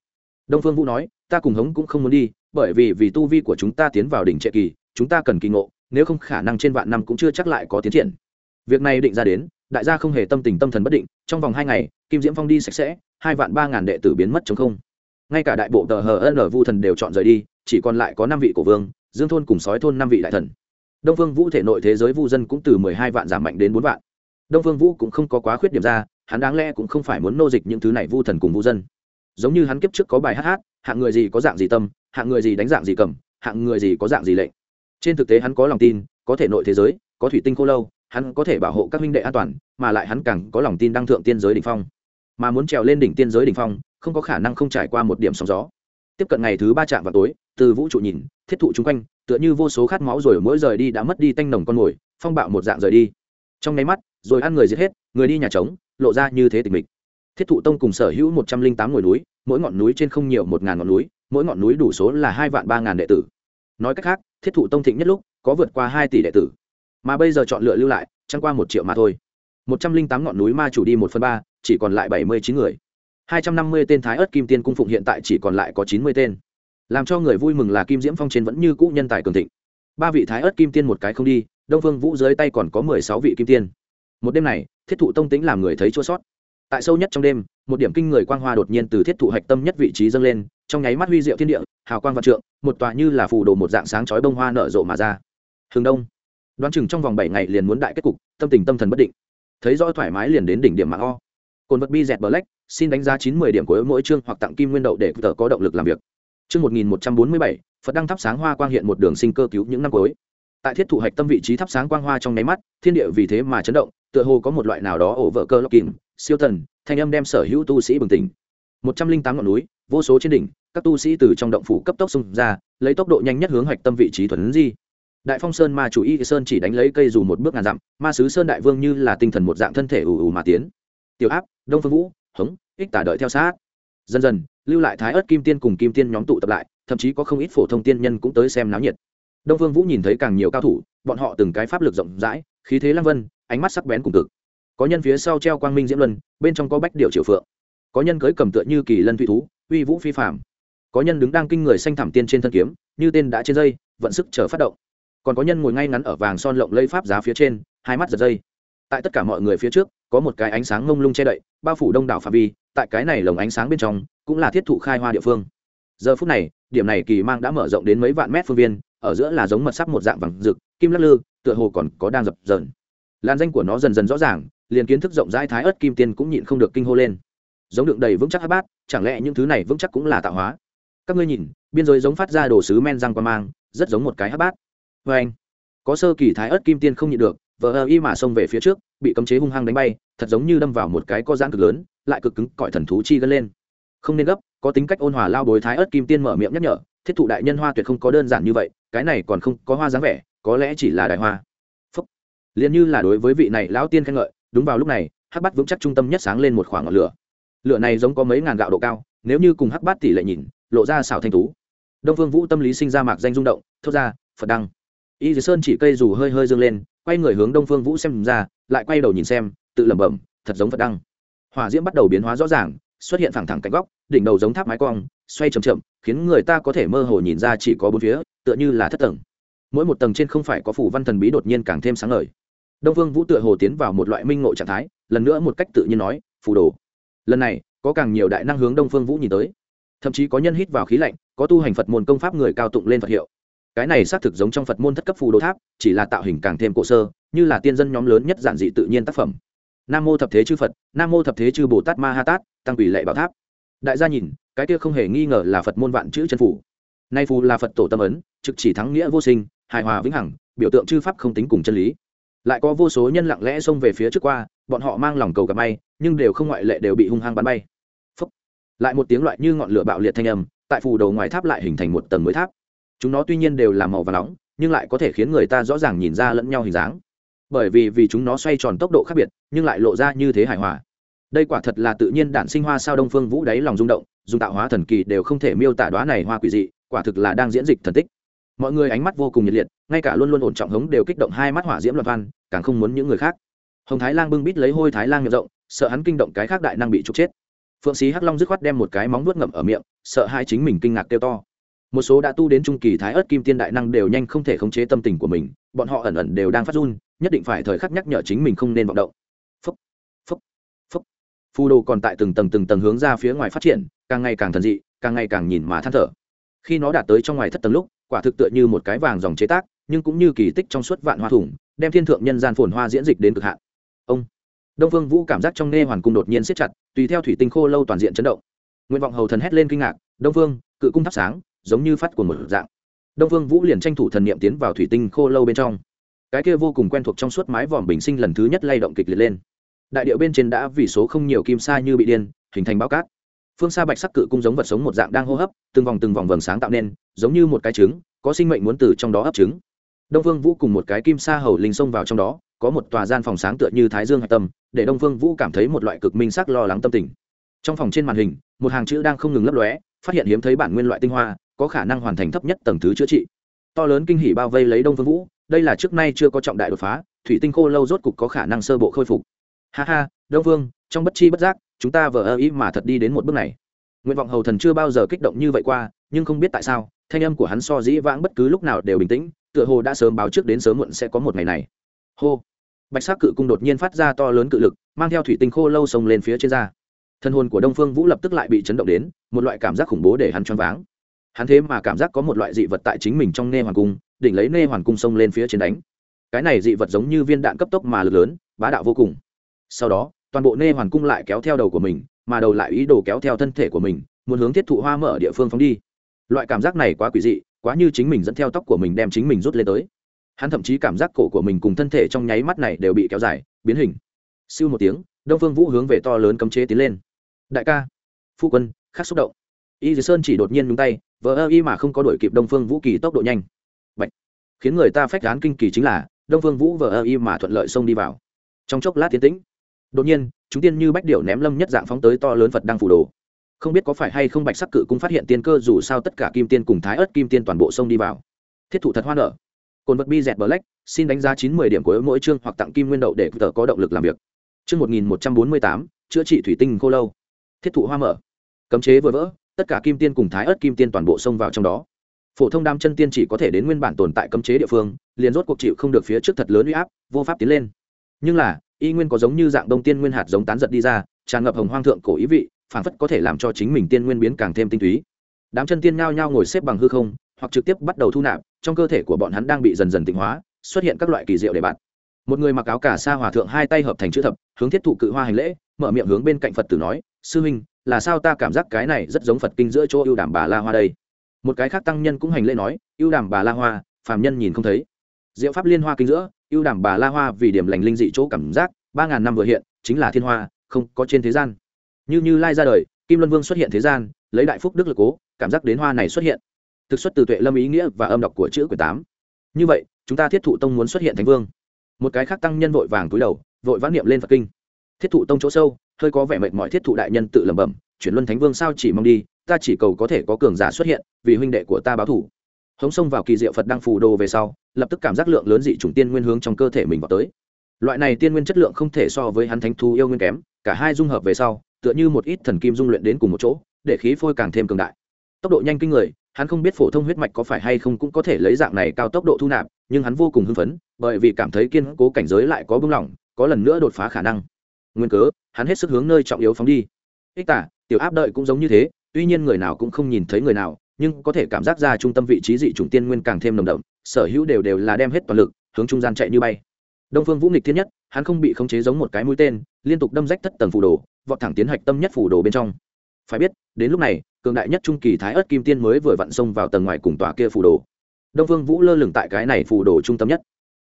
Đông phương vũ nói, ta cùng hống cũng không muốn đi, bởi vì vì tu vi của chúng ta tiến vào đỉnh trệ kỳ, chúng ta cần kỳ ngộ nếu không khả năng trên vạn năm cũng chưa chắc lại có tiến triển. Việc này định ra đến, đại gia không hề tâm tình tâm thần bất định, trong vòng hai ngày, kim diễm phong đi sạch sẽ, hai vạn ba ngàn đệ tử biến mất chống không. Ngay cả đại bộ tờ hờ n vu thần đều chọn rời đi, chỉ còn lại có năm vị cổ vương, dương thôn cùng sói thôn năm vị đại thần. Đông phương vũ thể nội thế giới vu dân cũng từ mười hai vạn giảm mạnh đến bốn vạn. Đông phương vũ cũng không có quá khuyết điểm ra, hắn đáng lẽ cũng không phải muốn nô dịch những thứ này vu thần cùng vu dân. Giống như hắn kiếp trước có bài hát hát, hạng người gì có dạng gì tâm, hạng người gì đánh dạng gì cầm, hạng người gì có dạng gì lệnh trên thực tế hắn có lòng tin, có thể nội thế giới, có thủy tinh khô lâu, hắn có thể bảo hộ các huynh đệ an toàn, mà lại hắn càng có lòng tin đăng thượng tiên giới đỉnh phong. Mà muốn trèo lên đỉnh tiên giới đỉnh phong, không có khả năng không trải qua một điểm sóng gió. Tiếp cận ngày thứ ba chạm vào tối, từ vũ trụ nhìn, thiết thụ chung quanh, tựa như vô số khát máu rồi mỗi rời đi đã mất đi tanh nồng con mồi, phong bạo một dạng rời đi. Trong nháy mắt, rồi ăn người giết hết, người đi nhà trống, lộ ra như thế tình mình thiết thụ tông cùng sở hữu một trăm linh tám ngồi núi, mỗi ngọn núi trên không nhiều một ngàn ngọn núi, mỗi ngọn núi đủ số là hai vạn ba ngàn đệ tử nói cách khác, thiết thụ tông thịnh nhất lúc, có vượt qua hai tỷ đệ tử. Mà bây giờ chọn lựa lưu lại, chẳng qua một triệu mà thôi. Một trăm linh tám ngọn núi ma chủ đi một phần ba, chỉ còn lại bảy mươi chín người. Hai trăm năm mươi tên thái ớt kim tiên cung phụng hiện tại chỉ còn lại có chín mươi tên. Làm cho người vui mừng là kim diễm phong trên vẫn như cũ nhân tài cường thịnh. Ba vị thái ớt kim tiên một cái không đi, đông phương vũ dưới tay còn có mười sáu vị kim tiên. Một đêm này, thiết thụ tông tính làm người thấy chua sót. Tại sâu nhất trong đêm một điểm kinh người quang hoa đột nhiên từ thiết thụ hạch tâm nhất vị trí dâng lên, trong nháy mắt huy diệu thiên địa, hào quang vạn trượng, một tòa như là phù đồ một dạng sáng chói bông hoa nở rộ mà ra. Hướng đông. Đoán chừng trong vòng bảy ngày liền muốn đại kết cục, tâm tình tâm thần bất định. Thấy rõ thoải mái liền đến đỉnh điểm mạng o. Cồn vật bi dẹt black, xin đánh giá chín mươi điểm của mỗi chương hoặc tặng kim nguyên đậu để tờ có động lực làm việc. Chương một nghìn một trăm bốn mươi bảy, phật đăng thắp sáng hoa quang hiện một đường sinh cơ cứu những năm cuối. Tại thiết thụ hạch tâm vị trí thắp sáng quang hoa trong nháy mắt, thiên địa vì thế mà chấn động, tựa hồ có một loại nào đó ổ vợ cơ lóc kìm, siêu thần thanh âm đem sở hữu tu sĩ bừng tỉnh. Một trăm linh tám ngọn núi, vô số trên đỉnh, các tu sĩ từ trong động phủ cấp tốc xung ra, lấy tốc độ nhanh nhất hướng hoạch tâm vị trí thuần di. Đại phong sơn ma chủ y sơn chỉ đánh lấy cây dù một bước ngàn dặm, ma sứ sơn đại vương như là tinh thần một dạng thân thể ù ù mà tiến. Tiểu áp, đông phương vũ, hống, ích tả đợi theo sát. Dần dần, lưu lại thái ớt kim tiên cùng kim tiên nhóm tụ tập lại, thậm chí có không ít phổ thông tiên nhân cũng tới xem náo nhiệt. Đông phương vũ nhìn thấy càng nhiều cao thủ, bọn họ từng cái pháp lực rộng rãi, khí thế lăng vân, ánh mắt sắc bén cùng cực có nhân phía sau treo quang minh diễm luân, bên trong có bách điệu triều phượng. Có nhân cưới cầm tựa như kỳ lân thủy thú, uy vũ phi phạm có nhân đứng đang kinh người xanh thảm tiên trên thân kiếm, như tên đã trên dây, vận sức chờ phát động. Còn có nhân ngồi ngay ngắn ở vàng son lộng lây pháp giá phía trên, hai mắt giật dây. Tại tất cả mọi người phía trước, có một cái ánh sáng ngông lung che đậy, bao phủ đông đảo phạm vi, tại cái này lồng ánh sáng bên trong, cũng là thiết thụ khai hoa địa phương. Giờ phút này, điểm này kỳ mang đã mở rộng đến mấy vạn mét phương viên, ở giữa là giống mật sắc một dạng vàng rực, kim lắc lư, tựa hồ còn có đang dập dờn lan danh của nó dần dần rõ ràng, liền kiến thức rộng rãi thái ớt kim tiên cũng nhịn không được kinh hô lên. Giống đựng đầy vững chắc hát bát, chẳng lẽ những thứ này vững chắc cũng là tạo hóa? Các ngươi nhìn, biên giới giống phát ra đồ sứ men răng qua mang, rất giống một cái hát bát. Vê anh, có sơ kỳ thái ớt kim tiên không nhịn được, vờ ơ y mà xông về phía trước, bị cấm chế hung hăng đánh bay, thật giống như đâm vào một cái co giãn cực lớn, lại cực cứng, cõi thần thú chi gân lên. Không nên gấp, có tính cách ôn hòa lao bối thái ớt kim tiên mở miệng nhắc nhở, thiết thụ đại nhân hoa tuyệt không có đơn giản như vậy, cái này còn không có hoa dáng vẻ, có lẽ chỉ là đại hoa liền như là đối với vị này lão tiên khen ngợi, đúng vào lúc này, hắc bát vững chắc trung tâm nhất sáng lên một khoảng ngọn lửa. Lửa này giống có mấy ngàn gạo độ cao, nếu như cùng hắc bát tỷ lệ nhìn, lộ ra xảo thanh tú. Đông phương vũ tâm lý sinh ra mạc danh rung động, thốt ra, phật đăng. Y dì sơn chỉ cây dù hơi hơi dương lên, quay người hướng đông phương vũ xem ra, lại quay đầu nhìn xem, tự lẩm bẩm, thật giống phật đăng. Hỏa diễm bắt đầu biến hóa rõ ràng, xuất hiện thẳng thẳng cạnh góc, đỉnh đầu giống tháp mái cong, xoay chậm chậm, khiến người ta có thể mơ hồ nhìn ra chỉ có bốn phía, tựa như là thất tầng mỗi một tầng trên không phải có phủ văn thần bí đột nhiên càng thêm sáng ngời. Đông Vương vũ tựa hồ tiến vào một loại minh ngộ trạng thái, lần nữa một cách tự nhiên nói, phù đồ. Lần này, có càng nhiều đại năng hướng đông phương vũ nhìn tới. Thậm chí có nhân hít vào khí lạnh, có tu hành phật môn công pháp người cao tụng lên phật hiệu. Cái này xác thực giống trong phật môn thất cấp phù đồ tháp, chỉ là tạo hình càng thêm cổ sơ, như là tiên dân nhóm lớn nhất giản dị tự nhiên tác phẩm. Nam mô thập thế chư phật, nam mô thập thế chư bồ tát ma ha tát tăng quỷ lệ bảo tháp. Đại gia nhìn, cái kia không hề nghi ngờ là phật môn vạn chữ chân phủ. Nay phù là phật tổ tâm ấn, trực chỉ thắng nghĩa vô sinh hài hòa vĩnh hằng, biểu tượng chư pháp không tính cùng chân lý. Lại có vô số nhân lặng lẽ xông về phía trước qua, bọn họ mang lòng cầu gặp may, nhưng đều không ngoại lệ đều bị hung hăng bắn bay. Phúc. lại một tiếng loại như ngọn lửa bạo liệt thanh âm, tại phù đầu ngoài tháp lại hình thành một tầng mới tháp. Chúng nó tuy nhiên đều là màu và nóng, nhưng lại có thể khiến người ta rõ ràng nhìn ra lẫn nhau hình dáng. Bởi vì vì chúng nó xoay tròn tốc độ khác biệt, nhưng lại lộ ra như thế hài hòa. Đây quả thật là tự nhiên đản sinh hoa sao đông phương vũ đáy lòng rung động, dùng tạo hóa thần kỳ đều không thể miêu tả đoá này hoa quỷ dị, quả thực là đang diễn dịch thần tích mọi người ánh mắt vô cùng nhiệt liệt, ngay cả luôn luôn ổn trọng hống đều kích động hai mắt hỏa diễm loạn văn, càng không muốn những người khác. Hồng thái lang bưng bít lấy hôi thái lang miệng rộng, sợ hắn kinh động cái khác đại năng bị trục chết. Phượng sĩ hắc long dứt khoát đem một cái móng vuốt ngậm ở miệng, sợ hai chính mình kinh ngạc kêu to. Một số đã tu đến trung kỳ thái ớt kim tiên đại năng đều nhanh không thể khống chế tâm tình của mình, bọn họ ẩn ẩn đều đang phát run, nhất định phải thời khắc nhắc nhở chính mình không nên vọng động. Phúc phúc phúc. Phù đồ còn tại từng tầng từng tầng hướng ra phía ngoài phát triển, càng ngày càng thần dị, càng ngày càng nhìn mà than thở khi nó đạt tới trong ngoài thất tầng lúc, quả thực tựa như một cái vàng dòng chế tác, nhưng cũng như kỳ tích trong suốt vạn hoa thủng đem thiên thượng nhân gian phồn hoa diễn dịch đến cực hạn. Ông đông phương vũ cảm giác trong nghe hoàn cung đột nhiên siết chặt, tùy theo thủy tinh khô lâu toàn diện chấn động. Nguyện vọng hầu thần hét lên kinh ngạc, đông phương, cự cung thắp sáng, giống như phát của một dạng. Đông phương vũ liền tranh thủ thần niệm tiến vào thủy tinh khô lâu bên trong. Cái kia vô cùng quen thuộc trong suốt mái vòm bình sinh lần thứ nhất lay động kịch liệt lên. Đại điệu bên trên đã vì số không nhiều kim sa như bị điên, hình thành bao cát phương xa bạch sắc cự cung giống vật sống một dạng đang hô hấp, từng vòng từng vòng vầng sáng tạo nên, giống như một cái trứng, có sinh mệnh muốn từ trong đó ấp trứng. Đông phương vũ cùng một cái kim sa hầu linh xông vào trong đó, có một tòa gian phòng sáng tựa như thái dương hạch tâm, để đông phương vũ cảm thấy một loại cực minh sắc lo lắng tâm tình. Trong phòng trên màn hình, một hàng chữ đang không ngừng lấp lóe, phát hiện hiếm thấy bản nguyên loại tinh hoa, có khả năng hoàn thành thấp nhất tầng thứ chữa trị. To lớn kinh hỉ bao vây lấy đông phương vũ, đây là trước nay chưa có trọng đại đột phá, thủy tinh khô lâu rốt cục có khả năng sơ bộ khôi phục. Ha ha, đông phương trong bất chi bất giác chúng ta vờ ơ ý mà thật đi đến một bước này. Nguyện vọng hầu thần chưa bao giờ kích động như vậy qua, nhưng không biết tại sao, thanh âm của hắn so dĩ vãng bất cứ lúc nào đều bình tĩnh, tựa hồ đã sớm báo trước đến sớm muộn sẽ có một ngày này. Hô. Bạch sắc cự cung đột nhiên phát ra to lớn cự lực, mang theo thủy tinh khô lâu sông lên phía trên da thân hồn của đông phương vũ lập tức lại bị chấn động đến, một loại cảm giác khủng bố để hắn choáng váng. Hắn thế mà cảm giác có một loại dị vật tại chính mình trong nê hoàng cung, đỉnh lấy nê hoàng cung sông lên phía trên đánh. Cái này dị vật giống như viên đạn cấp tốc mà lực lớn, bá đạo vô cùng. Sau đó toàn bộ nê hoàn cung lại kéo theo đầu của mình, mà đầu lại ý đồ kéo theo thân thể của mình, muốn hướng thiết thụ hoa mở địa phương phóng đi. Loại cảm giác này quá quỷ dị, quá như chính mình dẫn theo tóc của mình đem chính mình rút lên tới. Hắn thậm chí cảm giác cổ của mình cùng thân thể trong nháy mắt này đều bị kéo dài, biến hình. Siêu một tiếng, đông phương vũ hướng về to lớn cấm chế tiến lên. Đại ca, phu quân, khắc xúc động. Y dì sơn chỉ đột nhiên nhúng tay, vờ ơ y mà không có đổi kịp đông phương vũ kỳ tốc độ nhanh. Bạch. khiến người ta phách gán kinh kỳ chính là, đông phương vũ vờ ơ y mà thuận lợi xông đi vào. Trong chốc lát tiến tĩnh đột nhiên, chúng tiên như bách điệu ném lâm nhất dạng phóng tới to lớn phật đang phủ đồ. Không biết có phải hay không bạch sắc cự cũng phát hiện tiên cơ dù sao tất cả kim tiên cùng thái ớt kim tiên toàn bộ sông đi vào. Thiết thụ thật hoa nở cồn vật bi dẹt black xin đánh giá chín mươi điểm của mỗi chương hoặc tặng kim nguyên đậu để tờ có động lực làm việc. Chương một nghìn một trăm bốn mươi tám, chữa trị thủy tinh khô lâu. Thiết thụ hoa mở. Cấm chế vừa vỡ, tất cả kim tiên cùng thái ớt kim tiên toàn bộ xông vào trong đó. Phổ thông đam chân tiên chỉ có thể đến nguyên bản tồn tại cấm chế địa phương, liền rốt cuộc chịu không được phía trước thật lớn uy áp, vô pháp tiến lên. Nhưng là y nguyên có giống như dạng đông tiên nguyên hạt giống tán giật đi ra, tràn ngập hồng hoang thượng cổ ý vị phản phất có thể làm cho chính mình tiên nguyên biến càng thêm tinh túy. Đám chân tiên nhao nhao ngồi xếp bằng hư không, hoặc trực tiếp bắt đầu thu nạp, trong cơ thể của bọn hắn đang bị dần dần tịnh hóa, xuất hiện các loại kỳ diệu để bạn một người mặc áo cả sa hòa thượng hai tay hợp thành chữ thập, hướng thiết thụ cự hoa hành lễ, mở miệng hướng bên cạnh phật tử nói, sư huynh, là sao ta cảm giác cái này rất giống phật kinh giữa chỗ ưu đàm bà la hoa đây? Một cái khác tăng nhân cũng hành lễ nói, ưu đàm bà la hoa, phàm nhân nhìn không thấy. Diệu pháp liên hoa kinh giữa ưu đảm bà la hoa vì điểm lành linh dị chỗ cảm giác, ba ngàn năm vừa hiện, chính là thiên hoa, không có trên thế gian. Như như lai ra đời, kim luân vương xuất hiện thế gian, lấy đại phúc đức lực cố, cảm giác đến hoa này xuất hiện. Thực xuất từ tuệ lâm ý nghĩa và âm đọc của chữ quyển tám. Như vậy, chúng ta thiết thụ tông muốn xuất hiện thánh vương. Một cái khác tăng nhân vội vàng túi đầu, vội vã niệm lên phật kinh. Thiết thụ tông chỗ sâu, hơi có vẻ mệt mỏi thiết thụ đại nhân tự lẩm bẩm, chuyển luân thánh vương sao chỉ mong đi, ta chỉ cầu có thể có cường giả xuất hiện, vì huynh đệ của ta báo thủ hống xông vào kỳ diệu phật đang phù đồ về sau, lập tức cảm giác lượng lớn dị chủng tiên nguyên hướng trong cơ thể mình vào tới. Loại này tiên nguyên chất lượng không thể so với hắn thánh thu yêu nguyên kém, cả hai dung hợp về sau, tựa như một ít thần kim dung luyện đến cùng một chỗ, để khí phôi càng thêm cường đại. Tốc độ nhanh kinh người, hắn không biết phổ thông huyết mạch có phải hay không cũng có thể lấy dạng này cao tốc độ thu nạp, nhưng hắn vô cùng hưng phấn, bởi vì cảm thấy kiên cố cảnh giới lại có bưng lỏng có lần nữa đột phá khả năng. Nguyên cớ, hắn hết sức hướng nơi trọng yếu phóng đi. Ích tả, tiểu áp đợi cũng giống như thế, tuy nhiên người nào cũng không nhìn thấy người nào nhưng có thể cảm giác ra trung tâm vị trí dị chủng tiên nguyên càng thêm nồng đậm, sở hữu đều đều là đem hết toàn lực, hướng trung gian chạy như bay. Đông phương vũ nghịch thiên nhất, hắn không bị khống chế giống một cái mũi tên, liên tục đâm rách thất tầng phủ đồ, vọt thẳng tiến hạch tâm nhất phủ đồ bên trong. Phải biết, đến lúc này, cường đại nhất trung kỳ thái ớt kim tiên mới vừa vặn xông vào tầng ngoài cùng tòa kia phủ đồ. Đông phương vũ lơ lửng tại cái này phủ đồ trung tâm nhất.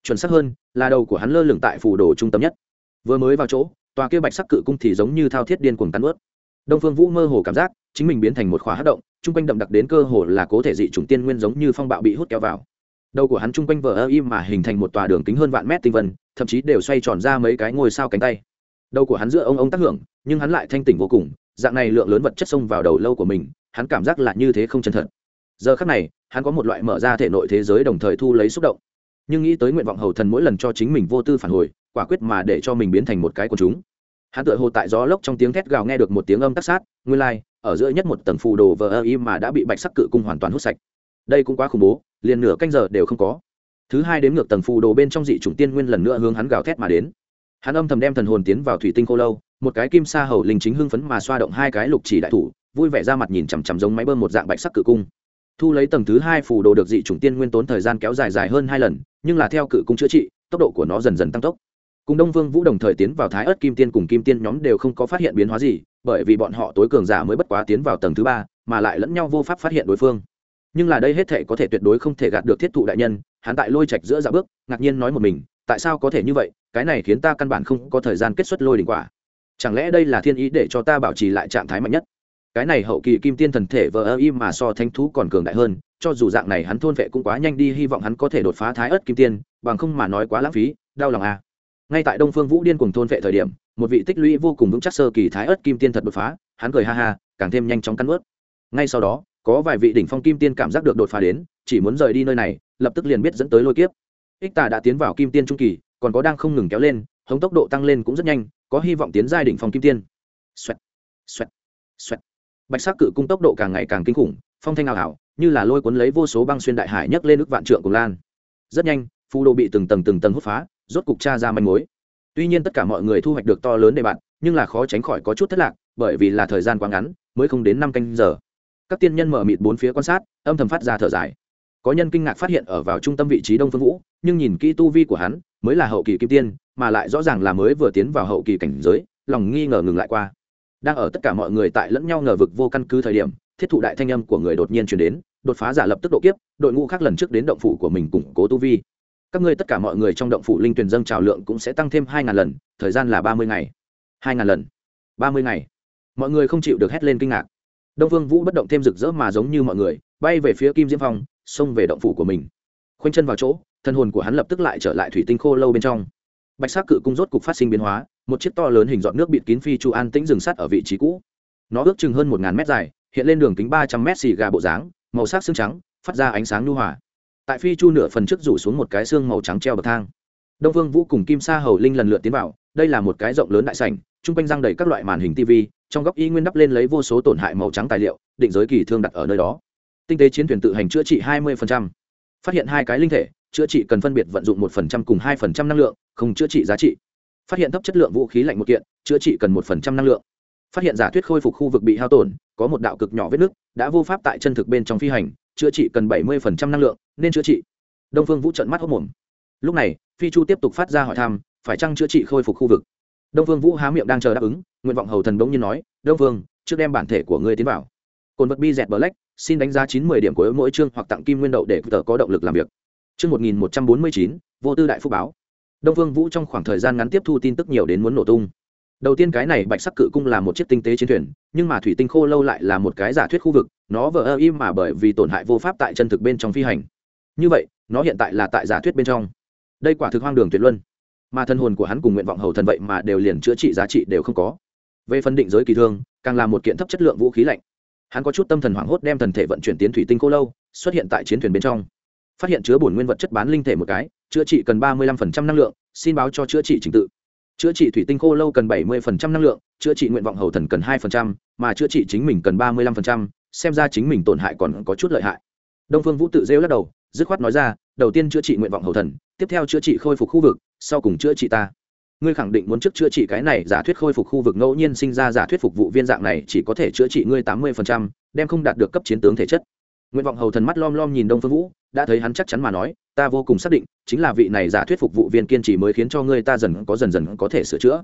Chuẩn xác hơn, là đầu của hắn lơ lửng tại phủ đồ trung tâm nhất. Vừa mới vào chỗ, tòa kia bạch sắc cự cung thì giống như thao thiết điên cuồng cắn ướt. Đông phương vũ mơ hồ cảm giác, chính mình biến thành một khóa hát động chung quanh đậm đặc đến cơ hồ là cố thể dị chủng tiên nguyên giống như phong bạo bị hút kéo vào. Đầu của hắn chung quanh vờ ơ im mà hình thành một tòa đường kính hơn vạn mét tinh vân thậm chí đều xoay tròn ra mấy cái ngôi sao cánh tay. Đầu của hắn giữa ông ông tác hưởng nhưng hắn lại thanh tỉnh vô cùng dạng này lượng lớn vật chất xông vào đầu lâu của mình hắn cảm giác là như thế không chân thật. Giờ khắc này hắn có một loại mở ra thể nội thế giới đồng thời thu lấy xúc động. Nhưng nghĩ tới nguyện vọng hầu thần mỗi lần cho chính mình vô tư phản hồi quả quyết mà để cho mình biến thành một cái của chúng. Hắn tựa hồ tại gió lốc trong tiếng thét gào nghe được một tiếng âm tác sát nguyên lai、like, ở giữa nhất một tầng phù đồ vờ ơ y mà đã bị bạch sắc cự cung hoàn toàn hút sạch. Đây cũng quá khủng bố, liền nửa canh giờ đều không có. Thứ hai đến ngược tầng phù đồ bên trong dị chủng tiên nguyên lần nữa hướng hắn gào thét mà đến. Hắn âm thầm đem thần hồn tiến vào thủy tinh khô lâu, một cái kim sa hầu linh chính hưng phấn mà xoa động hai cái lục chỉ đại thủ, vui vẻ ra mặt nhìn chằm chằm giống máy bơm một dạng bạch sắc cự cung. Thu lấy tầng thứ hai phù đồ được dị chủng tiên nguyên tốn thời gian kéo dài dài hơn hai lần, nhưng là theo cự cung chữa trị, tốc độ của nó dần dần tăng tốc cùng đông vương vũ đồng thời tiến vào thái ớt kim tiên cùng kim tiên nhóm đều không có phát hiện biến hóa gì, bởi vì bọn họ tối cường giả mới bất quá tiến vào tầng thứ ba, mà lại lẫn nhau vô pháp phát hiện đối phương. Nhưng là đây hết thể có thể tuyệt đối không thể gạt được thiết thụ đại nhân, hắn tại lôi trạch giữa dạ bước, ngạc nhiên nói một mình, tại sao có thể như vậy, cái này khiến ta căn bản không có thời gian kết xuất lôi đỉnh quả. Chẳng lẽ đây là thiên ý để cho ta bảo trì lại trạng thái mạnh nhất? Cái này hậu kỳ kim tiên thần thể vờ ơ im mà so thanh thú còn cường đại hơn, cho dù dạng này hắn thôn vệ cũng quá nhanh đi, hy vọng hắn có thể đột phá thái ớt kim tiên, bằng không mà nói quá lãng phí, đau lòng à ngay tại đông phương vũ điên cùng thôn vệ thời điểm một vị tích lũy vô cùng vững chắc sơ kỳ thái ớt kim tiên thật đột phá hắn cười ha ha càng thêm nhanh chóng cắn ướt ngay sau đó có vài vị đỉnh phong kim tiên cảm giác được đột phá đến chỉ muốn rời đi nơi này lập tức liền biết dẫn tới lôi kiếp. Ích tà đã tiến vào kim tiên trung kỳ còn có đang không ngừng kéo lên hống tốc độ tăng lên cũng rất nhanh có hy vọng tiến giai đỉnh phong kim tiên. Xoẹt, xoẹt, xoẹt. bạch sắc cự cung tốc độ càng ngày càng kinh khủng phong thanh ảo ảo như là lôi cuốn lấy vô số băng xuyên đại hải nhấc lên nước vạn trượng cùng lan. Rất nhanh phù đồ bị từng tầng từng tầng hút phá rốt cục tra ra manh mối. Tuy nhiên tất cả mọi người thu hoạch được to lớn đề bạn nhưng là khó tránh khỏi có chút thất lạc, bởi vì là thời gian quá ngắn, mới không đến năm canh giờ. Các tiên nhân mở mịt bốn phía quan sát, âm thầm phát ra thở dài. Có nhân kinh ngạc phát hiện ở vào trung tâm vị trí đông phương vũ, nhưng nhìn kỹ tu vi của hắn, mới là hậu kỳ kim tiên, mà lại rõ ràng là mới vừa tiến vào hậu kỳ cảnh giới, lòng nghi ngờ ngừng lại qua. Đang ở tất cả mọi người tại lẫn nhau ngờ vực vô căn cứ thời điểm, thiết thụ đại thanh âm của người đột nhiên chuyển đến, đột phá giả lập tức độ kiếp, đội ngũ khác lần trước đến động phủ của mình củng cố tu vi các ngươi tất cả mọi người trong động phủ linh tuyển dâng trào lượng cũng sẽ tăng thêm hai ngàn lần, thời gian là ba mươi ngày. Hai ngàn lần. Ba mươi ngày. Mọi người không chịu được hét lên kinh ngạc. Đông vương vũ bất động thêm rực rỡ mà giống như mọi người, bay về phía kim diễm phong, xông về động phủ của mình. Khoanh chân vào chỗ, thân hồn của hắn lập tức lại trở lại thủy tinh khô lâu bên trong. Bạch sắc cự cung rốt cục phát sinh biến hóa, một chiếc to lớn hình dọn nước bịt kín phi chu an tĩnh dừng sắt ở vị trí cũ. Nó ước chừng hơn một ngàn mét dài, hiện lên đường kính ba trăm mét xì gà bộ dáng, màu sắc xương trắng, phát ra ánh sáng nhu hòa tại phi chu nửa phần trước rủ xuống một cái xương màu trắng treo bậc thang. Đông vương vũ cùng kim sa hầu linh lần lượt tiến vào, đây là một cái rộng lớn đại sảnh Trung quanh răng đầy các loại màn hình tv trong góc y nguyên đắp lên lấy vô số tổn hại màu trắng tài liệu, định giới kỳ thương đặt ở nơi đó. Tinh tế chiến thuyền tự hành chữa trị 20%. phát hiện hai cái linh thể, chữa trị cần phân biệt vận dụng 1% cùng 2% năng lượng, không chữa trị giá trị. Phát hiện thấp chất lượng vũ khí lạnh một kiện, chữa trị cần 1% năng lượng. Phát hiện giả thuyết khôi phục khu vực bị hao tổn, có một đạo cực nhỏ vết nứt, đã vô pháp tại chân thực bên trong phi hành, chữa trị cần 70% năng lượng nên chữa trị. Đông phương vũ trận mắt hốc mồm. Lúc này, phi chu tiếp tục phát ra hỏi thăm, phải chăng chữa trị khôi phục khu vực? Đông phương vũ há miệng đang chờ đáp ứng, nguyện vọng hầu thần bỗng nhiên nói, đông phương, trước đem bản thể của ngươi tiến vào. Cồn vật bi dẹt black, xin đánh giá chín mươi điểm của mỗi chương hoặc tặng kim nguyên đậu để tờ có động lực làm việc. Chương một nghìn một trăm bốn mươi chín, vô tư đại phúc báo. Đông phương vũ trong khoảng thời gian ngắn tiếp thu tin tức nhiều đến muốn nổ tung. Đầu tiên cái này bạch sắc cự cung là một chiếc tinh tế chiến thuyền, nhưng mà thủy tinh khô lâu lại là một cái giả thuyết khu vực, nó vờ ơ im mà bởi vì tổn hại vô pháp tại chân thực bên trong phi hành như vậy, nó hiện tại là tại giả thuyết bên trong. Đây quả thực hoang đường tuyệt luân. Mà thân hồn của hắn cùng nguyện vọng hầu thần vậy mà đều liền chữa trị giá trị đều không có. Về phân định giới kỳ thương, càng là một kiện thấp chất lượng vũ khí lạnh. Hắn có chút tâm thần hoảng hốt đem thần thể vận chuyển tiến thủy tinh cô lâu, xuất hiện tại chiến thuyền bên trong. Phát hiện chứa bổn nguyên vật chất bán linh thể một cái, chữa trị cần ba mươi lăm phần trăm năng lượng, xin báo cho chữa trị trình tự. Chữa trị thủy tinh cô lâu cần bảy mươi phần trăm năng lượng, chữa trị nguyện vọng hầu thần cần hai phần trăm, mà chữa trị chính mình cần ba mươi lăm phần trăm, xem ra chính mình tổn hại còn có chút lợi hại đông phương vũ tự rêu lắc đầu dứt khoát nói ra đầu tiên chữa trị nguyện vọng hầu thần tiếp theo chữa trị khôi phục khu vực sau cùng chữa trị ta. Ngươi khẳng định muốn trước chữa trị cái này giả thuyết khôi phục khu vực ngẫu nhiên sinh ra giả thuyết phục vụ viên dạng này chỉ có thể chữa trị ngươi tám mươi phần trăm, đem không đạt được cấp chiến tướng thể chất. Nguyện vọng hầu thần mắt lom lom nhìn đông phương vũ đã thấy hắn chắc chắn mà nói ta vô cùng xác định chính là vị này giả thuyết phục vụ viên kiên trì mới khiến cho ngươi ta dần có dần dần có thể sửa chữa.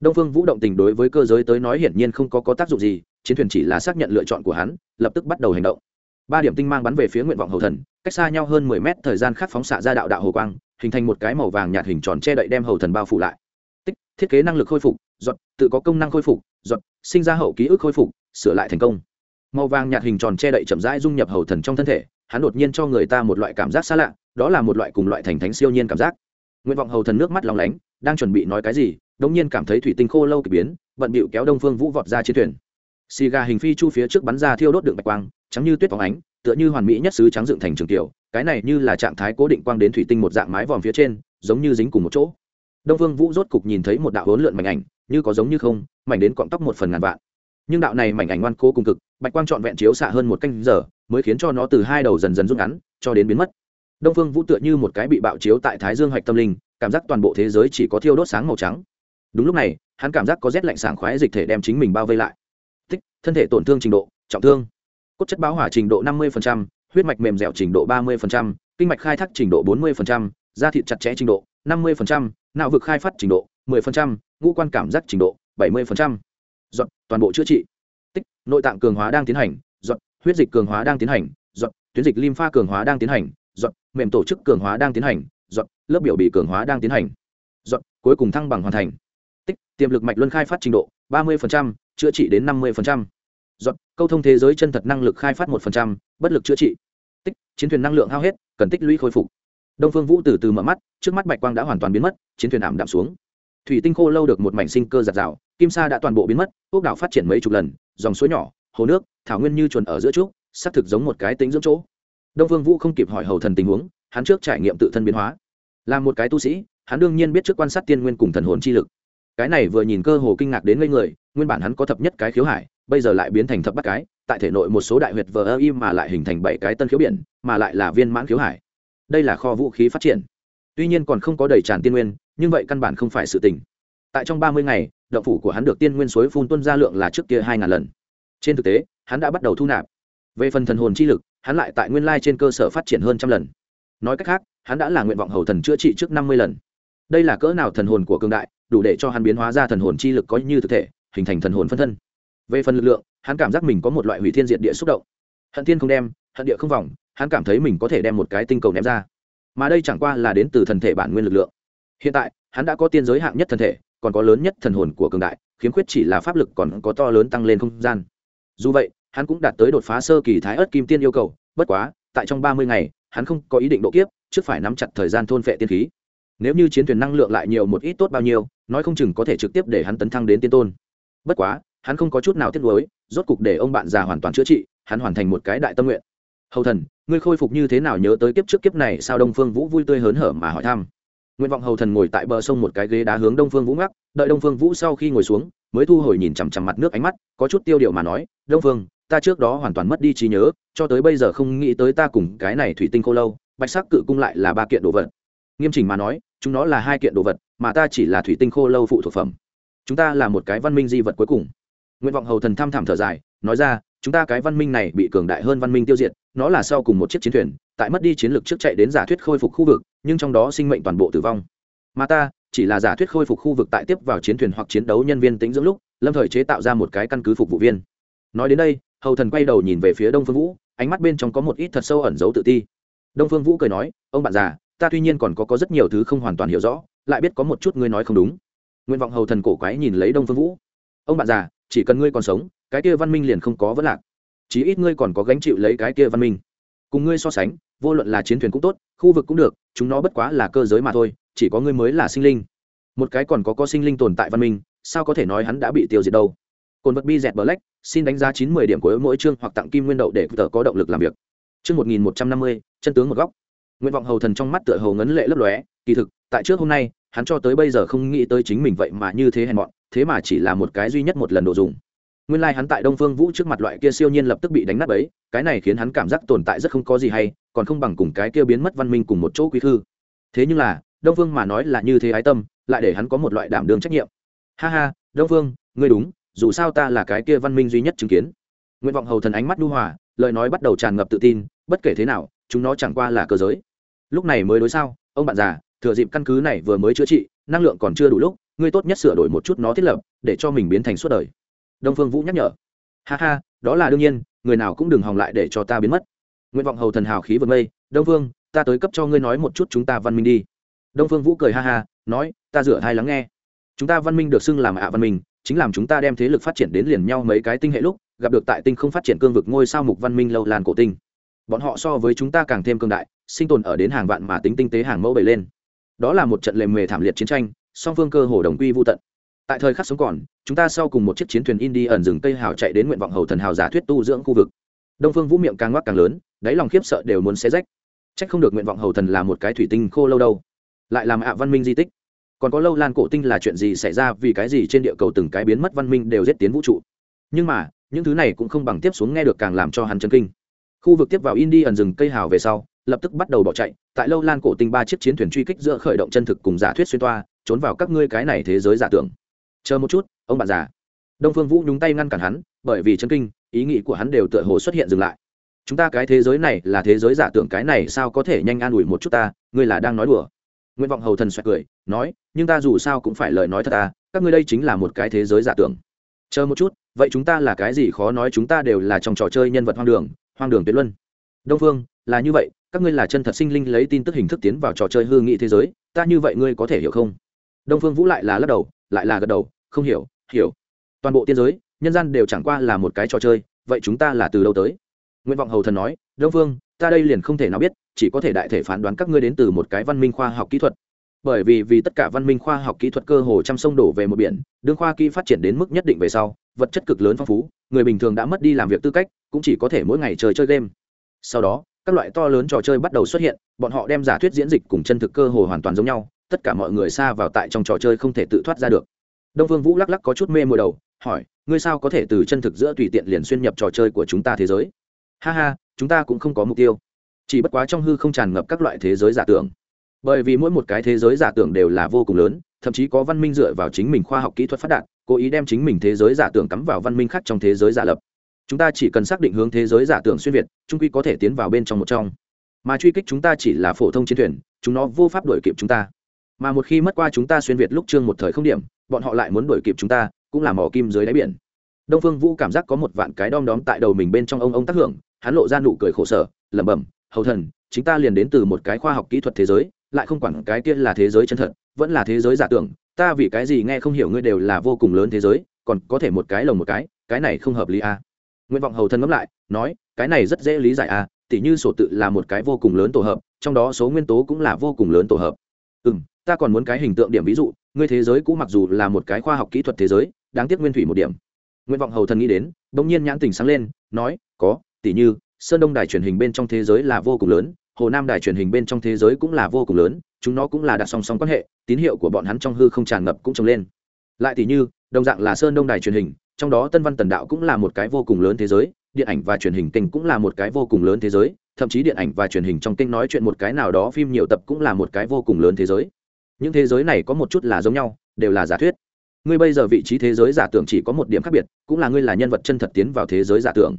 Đông phương vũ động tình đối với cơ giới tới nói hiển nhiên không có, có tác dụng gì chiến thuyền chỉ là xác nhận lựa chọn của hắn lập tức bắt đầu hành động ba điểm tinh mang bắn về phía nguyện vọng hầu thần, cách xa nhau hơn mười mét, thời gian khác phóng xạ ra đạo đạo hồ quang, hình thành một cái màu vàng nhạt hình tròn che đậy đem hầu thần bao phủ lại. Tích, thiết kế năng lực khôi phục, giọt, tự có công năng khôi phục, giọt, sinh ra hậu ký ức khôi phục, sửa lại thành công. Màu vàng nhạt hình tròn che đậy chậm rãi dung nhập hầu thần trong thân thể, hắn đột nhiên cho người ta một loại cảm giác xa lạ, đó là một loại cùng loại thành thánh siêu nhiên cảm giác. Nguyện vọng hầu thần nước mắt lòng lánh, đang chuẩn bị nói cái gì, đống nhiên cảm thấy thủy tinh khô lâu k biến bận bịu kéo đông phương vũ vọt ra chiến thuyền. Xì gà hình phi chu phía trước bắn ra thiêu đốt đường bạch quang trắng như tuyết phóng ánh, tựa như hoàn mỹ nhất sứ trắng dựng thành trường tiểu, cái này như là trạng thái cố định quang đến thủy tinh một dạng mái vòm phía trên, giống như dính cùng một chỗ. Đông phương vũ rốt cục nhìn thấy một đạo hỗn lượn mảnh ảnh, như có giống như không, mảnh đến cọng tóc một phần ngàn vạn. Nhưng đạo này mảnh ảnh ngoan cố cùng cực, bạch quang trọn vẹn chiếu xạ hơn một canh giờ, mới khiến cho nó từ hai đầu dần dần rút ngắn, cho đến biến mất. Đông phương vũ tựa như một cái bị bạo chiếu tại thái dương hạch tâm linh, cảm giác toàn bộ thế giới chỉ có thiêu đốt sáng màu trắng. Đúng lúc này, hắn cảm giác có rét lạnh sảng khoái dịch thể đem chính mình bao vây lại. Tích, thân thể tổn thương trình độ, trọng thương cốt chất báo hỏa trình độ năm mươi huyết mạch mềm dẻo trình độ ba mươi kinh mạch khai thác trình độ bốn mươi da thịt chặt chẽ trình độ năm mươi não vực khai phát trình độ 10%, ngũ quan cảm giác trình độ 70%. Dọn, toàn bộ chữa trị. Tích, nội tạng cường hóa đang tiến hành, dọn, huyết dịch cường hóa đang tiến hành, dọn, tuyến dịch lympha cường hóa đang tiến hành, dọn, mềm tổ chức cường hóa đang tiến hành, dọn, lớp biểu bì cường hóa đang tiến hành. Dọn, cuối cùng thăng bằng hoàn thành. Tích, tiềm lực mạch luân khai phát trình độ 30%, chữa trị đến 50% giọt câu thông thế giới chân thật năng lực khai phát một phần trăm, bất lực chữa trị. Tích, chiến thuyền năng lượng hao hết, cần tích lũy khôi phục. Đông phương vũ từ từ mở mắt trước mắt bạch quang đã hoàn toàn biến mất chiến thuyền ảm đạm xuống. Thủy tinh khô lâu được một mảnh sinh cơ giạt rào kim sa đã toàn bộ biến mất ốc đảo phát triển mấy chục lần dòng suối nhỏ hồ nước thảo nguyên như chuồn ở giữa trúc xác thực giống một cái tính dưỡng chỗ. Đông phương vũ không kịp hỏi hầu thần tình huống hắn trước trải nghiệm tự thân biến hóa. Là một cái tu sĩ hắn đương nhiên biết trước quan sát tiên nguyên cùng thần hồn chi lực. Cái này vừa nhìn cơ hồ kinh ngạc đến ngây người nguyên bản hắn có thập nhất cái khiếu hải bây giờ lại biến thành thập bắt cái, tại thể nội một số đại huyệt vờ ơ im mà lại hình thành bảy cái tân khiếu biển, mà lại là viên mãn khiếu hải. Đây là kho vũ khí phát triển. Tuy nhiên còn không có đầy tràn tiên nguyên, nhưng vậy căn bản không phải sự tình. Tại trong ba mươi ngày, động phủ của hắn được tiên nguyên suối phun tuân ra lượng là trước kia hai ngàn lần. Trên thực tế, hắn đã bắt đầu thu nạp. Về phần thần hồn chi lực, hắn lại tại nguyên lai trên cơ sở phát triển hơn trăm lần. Nói cách khác, hắn đã là nguyện vọng hầu thần chữa trị trước năm mươi lần. Đây là cỡ nào thần hồn của cương đại, đủ để cho hắn biến hóa ra thần hồn chi lực có như thực thể, hình thành thần hồn phân thân về phần lực lượng, hắn cảm giác mình có một loại hủy thiên diện địa xúc động. Hận thiên không đem, hận địa không vòng, hắn cảm thấy mình có thể đem một cái tinh cầu ném ra. Mà đây chẳng qua là đến từ thần thể bản nguyên lực lượng. Hiện tại, hắn đã có tiên giới hạng nhất thần thể, còn có lớn nhất thần hồn của cường đại, khiếm khuyết chỉ là pháp lực còn có to lớn tăng lên không gian. Dù vậy, hắn cũng đạt tới đột phá sơ kỳ thái ớt kim tiên yêu cầu, bất quá, tại trong ba mươi ngày, hắn không có ý định độ kiếp, trước phải nắm chặt thời gian thôn phệ tiên khí. Nếu như chiến thuyền năng lượng lại nhiều một ít tốt bao nhiêu, nói không chừng có thể trực tiếp để hắn tấn thăng đến tiên tôn. Bất quá hắn không có chút nào tiếc nuối, rốt cục để ông bạn già hoàn toàn chữa trị, hắn hoàn thành một cái đại tâm nguyện. Hầu thần, ngươi khôi phục như thế nào nhớ tới kiếp trước kiếp này sao đông phương vũ vui tươi hớn hở mà hỏi thăm. Nguyện vọng hầu thần ngồi tại bờ sông một cái ghế đá hướng đông phương vũ ngắc, đợi đông phương vũ sau khi ngồi xuống, mới thu hồi nhìn chằm chằm mặt nước ánh mắt, có chút tiêu điều mà nói, đông phương, ta trước đó hoàn toàn mất đi trí nhớ, cho tới bây giờ không nghĩ tới ta cùng cái này thủy tinh khô lâu, bạch sắc cự cung lại là ba kiện đồ vật. Nghiêm chỉnh mà nói, chúng nó là hai kiện đồ vật, mà ta chỉ là thủy tinh khô lâu phụ thuộc phẩm. Chúng ta là một cái văn minh di vật cuối cùng nguyện vọng hầu thần tham thảm thở dài nói ra chúng ta cái văn minh này bị cường đại hơn văn minh tiêu diệt nó là sau cùng một chiếc chiến thuyền tại mất đi chiến lược trước chạy đến giả thuyết khôi phục khu vực nhưng trong đó sinh mệnh toàn bộ tử vong. Mà ta chỉ là giả thuyết khôi phục khu vực tại tiếp vào chiến thuyền hoặc chiến đấu nhân viên tính dưỡng lúc lâm thời chế tạo ra một cái căn cứ phục vụ viên. Nói đến đây hầu thần quay đầu nhìn về phía đông phương vũ ánh mắt bên trong có một ít thật sâu ẩn giấu tự ti. Đông phương vũ cười nói ông bạn già ta tuy nhiên còn có, có rất nhiều thứ không hoàn toàn hiểu rõ lại biết có một chút ngươi nói không đúng. Nguyện vọng hầu thần cổ quái nhìn lấy đông phương vũ. Ông bạn già chỉ cần ngươi còn sống, cái kia văn minh liền không có vấn lạc. Chí ít ngươi còn có gánh chịu lấy cái kia văn minh. Cùng ngươi so sánh, vô luận là chiến thuyền cũng tốt, khu vực cũng được, chúng nó bất quá là cơ giới mà thôi, chỉ có ngươi mới là sinh linh. Một cái còn có có sinh linh tồn tại văn minh, sao có thể nói hắn đã bị tiêu diệt đâu? Cồn vật bi dẹt black, xin đánh giá chín mươi điểm của mỗi chương hoặc tặng kim nguyên đậu để tờ có động lực làm việc. Chương một nghìn một trăm năm mươi, chân tướng một góc. Nguyện vọng hầu thần trong mắt tựa hầu ngấn lệ lấp lóe, kỳ thực, tại trước hôm nay, hắn cho tới bây giờ không nghĩ tới chính mình vậy mà như thế hèn mọn thế mà chỉ là một cái duy nhất một lần đồ dùng. Nguyên lai、like、hắn tại đông phương vũ trước mặt loại kia siêu nhiên lập tức bị đánh nát ấy cái này khiến hắn cảm giác tồn tại rất không có gì hay, còn không bằng cùng cái kia biến mất văn minh cùng một chỗ quý thư. Thế nhưng là, đông phương mà nói là như thế ái tâm, lại để hắn có một loại đảm đương trách nhiệm. Ha ha, đông phương, ngươi đúng, dù sao ta là cái kia văn minh duy nhất chứng kiến. Nguyện vọng hầu thần ánh mắt nhu hòa, lời nói bắt đầu tràn ngập tự tin, bất kể thế nào, chúng nó chẳng qua là cơ giới. Lúc này mới đối sao, ông bạn già, thừa dịp căn cứ này vừa mới chữa trị, năng lượng còn chưa đủ lúc ngươi tốt nhất sửa đổi một chút nó thiết lập, để cho mình biến thành suốt đời. Đông phương vũ nhắc nhở. Ha ha, đó là đương nhiên, người nào cũng đừng hòng lại để cho ta biến mất. Nguyện vọng hầu thần hào khí vượt mây. Đông phương, ta tới cấp cho ngươi nói một chút chúng ta văn minh đi. Đông phương vũ cười ha ha, nói, ta rửa thai lắng nghe. Chúng ta văn minh được xưng làm ạ văn minh, chính làm chúng ta đem thế lực phát triển đến liền nhau mấy cái tinh hệ lúc, gặp được tại tinh không phát triển cương vực ngôi sao mục văn minh lâu làn cổ tinh. Bọn họ so với chúng ta càng thêm cương đại, sinh tồn ở đến hàng vạn mà tính tinh tế hàng mẫu bày lên. Đó là một trận lề mề thảm liệt chiến tranh song phương cơ hồ đồng quy vô tận. Tại thời khắc sống còn, chúng ta sau cùng một chiếc chiến thuyền indi ẩn rừng cây hào chạy đến nguyện vọng hầu thần hào giả thuyết tu dưỡng khu vực. Đông phương vũ miệng càng ngoắc càng lớn, đáy lòng khiếp sợ đều muốn xé rách. Trách không được nguyện vọng hầu thần là một cái thủy tinh khô lâu đâu. Lại làm ạ văn minh di tích. Còn có lâu lan cổ tinh là chuyện gì xảy ra, vì cái gì trên địa cầu từng cái biến mất văn minh đều giết tiến vũ trụ? Nhưng mà, những thứ này cũng không bằng tiếp xuống nghe được càng làm cho hắn chấn kinh. Khu vực tiếp vào indi ẩn rừng cây hào về sau, lập tức bắt đầu bỏ chạy. Tại lâu lan cổ tinh ba chiếc chiến thuyền truy kích giữa khởi động chân thực cùng giả thuyết xuyên toa trốn vào các ngươi cái này thế giới giả tưởng. Chờ một chút, ông bạn già. Đông phương vũ nhúng tay ngăn cản hắn, bởi vì chân kinh, ý nghĩ của hắn đều tựa hồ xuất hiện dừng lại. Chúng ta cái thế giới này là thế giới giả tưởng, cái này sao có thể nhanh an ủi một chút ta? Ngươi là đang nói đùa. Nguyện vọng hầu thần xoẹt cười, nói, nhưng ta dù sao cũng phải lời nói thật ta, các ngươi đây chính là một cái thế giới giả tưởng. Chờ một chút, vậy chúng ta là cái gì khó nói, chúng ta đều là trong trò chơi nhân vật hoang đường hoang đường tuyệt luân. Đông phương, là như vậy, các ngươi là chân thật sinh linh lấy tin tức hình thức tiến vào trò chơi hư nghị thế giới, ta như vậy ngươi có thể hiểu không? Đông phương vũ lại là lắc đầu, lại là gật đầu, không hiểu hiểu. Toàn bộ tiên giới, nhân gian đều chẳng qua là một cái trò chơi, vậy chúng ta là từ đâu tới? Nguyện vọng hầu thần nói, đông phương, ta đây liền không thể nào biết, chỉ có thể đại thể phán đoán các ngươi đến từ một cái văn minh khoa học kỹ thuật. Bởi vì vì tất cả văn minh khoa học kỹ thuật cơ hồ trăm sông đổ về một biển, đương khoa kỹ phát triển đến mức nhất định về sau, vật chất cực lớn phong phú, người bình thường đã mất đi làm việc tư cách, cũng chỉ có thể mỗi ngày chơi chơi game. Sau đó, các loại to lớn trò chơi bắt đầu xuất hiện, bọn họ đem giả thuyết diễn dịch cùng chân thực cơ hồ hoàn toàn giống nhau tất cả mọi người xa vào tại trong trò chơi không thể tự thoát ra được. Đông vương vũ lắc lắc có chút mê mùa đầu, hỏi, ngươi sao có thể từ chân thực giữa tùy tiện liền xuyên nhập trò chơi của chúng ta thế giới? Ha ha, chúng ta cũng không có mục tiêu. Chỉ bất quá trong hư không tràn ngập các loại thế giới giả tưởng. Bởi vì mỗi một cái thế giới giả tưởng đều là vô cùng lớn, thậm chí có văn minh dựa vào chính mình khoa học kỹ thuật phát đạt, cố ý đem chính mình thế giới giả tưởng cắm vào văn minh khác trong thế giới giả lập. Chúng ta chỉ cần xác định hướng thế giới giả tưởng xuyên việt, trung quy có thể tiến vào bên trong một trong. Mà truy kích chúng ta chỉ là phổ thông chiến thuyền, chúng nó vô pháp đuổi kịp chúng ta mà một khi mất qua chúng ta xuyên việt lúc trương một thời không điểm, bọn họ lại muốn đuổi kịp chúng ta, cũng là mỏ kim dưới đáy biển. Đông phương vũ cảm giác có một vạn cái đom đóm tại đầu mình bên trong ông ông tác hưởng, hắn lộ ra nụ cười khổ sở, lẩm bẩm, hầu thần chúng ta liền đến từ một cái khoa học kỹ thuật thế giới, lại không quản cái kia là thế giới chân thật, vẫn là thế giới giả tưởng, ta vì cái gì nghe không hiểu ngươi đều là vô cùng lớn thế giới, còn có thể một cái lồng một cái cái này không hợp lý à. nguyện vọng hầu thần ngẫm lại, nói, cái này rất dễ lý giải à tỉ như sổ tự là một cái vô cùng lớn tổ hợp, trong đó số nguyên tố cũng là vô cùng lớn tổ hợp. Ừ m ta còn muốn cái hình tượng điểm ví dụ, ngươi thế giới cũ mặc dù là một cái khoa học kỹ thuật thế giới, đáng tiếc nguyên thủy một điểm. Nguyện vọng hầu thần nghĩ đến đ ỗ n g nhiên nhãn tình sáng lên, nói, có, tỉ như, sơn đông đài truyền hình bên trong thế giới là vô cùng lớn, hồ nam đài truyền hình bên trong thế giới cũng là vô cùng lớn, chúng nó cũng là đặt song song quan hệ, tín hiệu của bọn hắn trong hư không tràn ngập cũng trồng lên. Lại tỉ như, đồng dạng là sơn đông đài truyền hình, trong đó tân văn tần đạo cũng là một cái vô cùng lớn thế giới, điện ảnh và truyền hình kênh cũng là một cái vô cùng lớn thế giới, thậm chí điện ảnh và truyền hình trong kênh nói chuyện một cái nào đó, phim nhiều tập cũng là một cái vô cùng lớn thế giới những thế giới này có một chút là giống nhau, đều là giả thuyết. Ngươi bây giờ vị trí thế giới giả tưởng chỉ có một điểm khác biệt, cũng là ngươi là nhân vật chân thật tiến vào thế giới giả tưởng.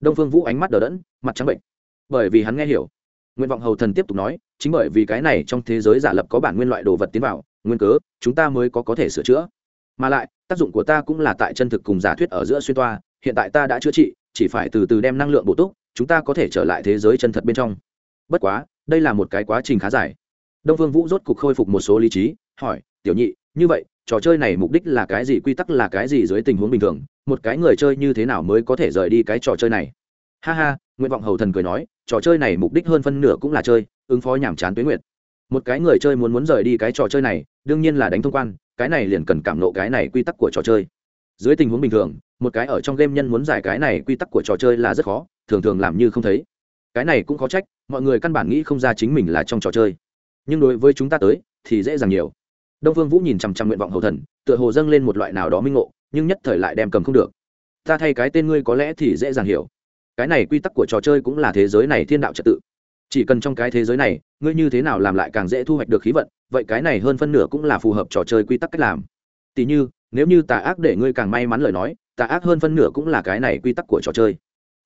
Đông phương vũ ánh mắt đờ đẫn, mặt trắng bệnh. Bởi vì hắn nghe hiểu. Nguyện vọng hầu thần tiếp tục nói, chính bởi vì cái này trong thế giới giả lập có bản nguyên loại đồ vật tiến vào, nguyên cớ, chúng ta mới có có thể sửa chữa. Mà lại, tác dụng của ta cũng là tại chân thực cùng giả thuyết ở giữa xuyên toa, hiện tại ta đã chữa trị, chỉ phải từ từ đem năng lượng bổ túc, chúng ta có thể trở lại thế giới chân thật bên trong. Bất quá, đây là một cái quá trình khá dài đông vương vũ rốt cục khôi phục một số lý trí, hỏi, tiểu nhị, như vậy, trò chơi này mục đích là cái gì, quy tắc là cái gì dưới tình huống bình thường? Một cái người chơi như thế nào mới có thể rời đi cái trò chơi này? Ha ha nguyện vọng hầu thần cười nói, trò chơi này mục đích hơn phân nửa cũng là chơi, ứng phó nhảm chán tuyến nguyện một cái người chơi muốn muốn rời đi cái trò chơi này, đương nhiên là đánh thông quan, cái này liền cần cảm nộ cái này quy tắc của trò chơi. Dưới tình huống bình thường, một cái ở trong game nhân muốn giải cái này quy tắc của trò chơi là rất khó, thường thường làm như không thấy. Cái này cũng khó trách, mọi người căn bản nghĩ không ra chính mình là trong trò chơi nhưng đối với chúng ta tới, thì dễ dàng nhiều. Đông phương vũ nhìn chằm chằm nguyện vọng hầu thần, tựa hồ dâng lên một loại nào đó minh ngộ, nhưng nhất thời lại đem cầm không được. Ta thay cái tên ngươi có lẽ thì dễ dàng hiểu. Cái này quy tắc của trò chơi cũng là thế giới này thiên đạo trật tự. Chỉ cần trong cái thế giới này, ngươi như thế nào làm lại càng dễ thu hoạch được khí vận, vậy cái này hơn phân nửa cũng là phù hợp trò chơi quy tắc cách làm. Tỉ như, nếu như tà ác để ngươi càng may mắn lời nói, tà ác hơn phân nửa cũng là cái này quy tắc của trò chơi.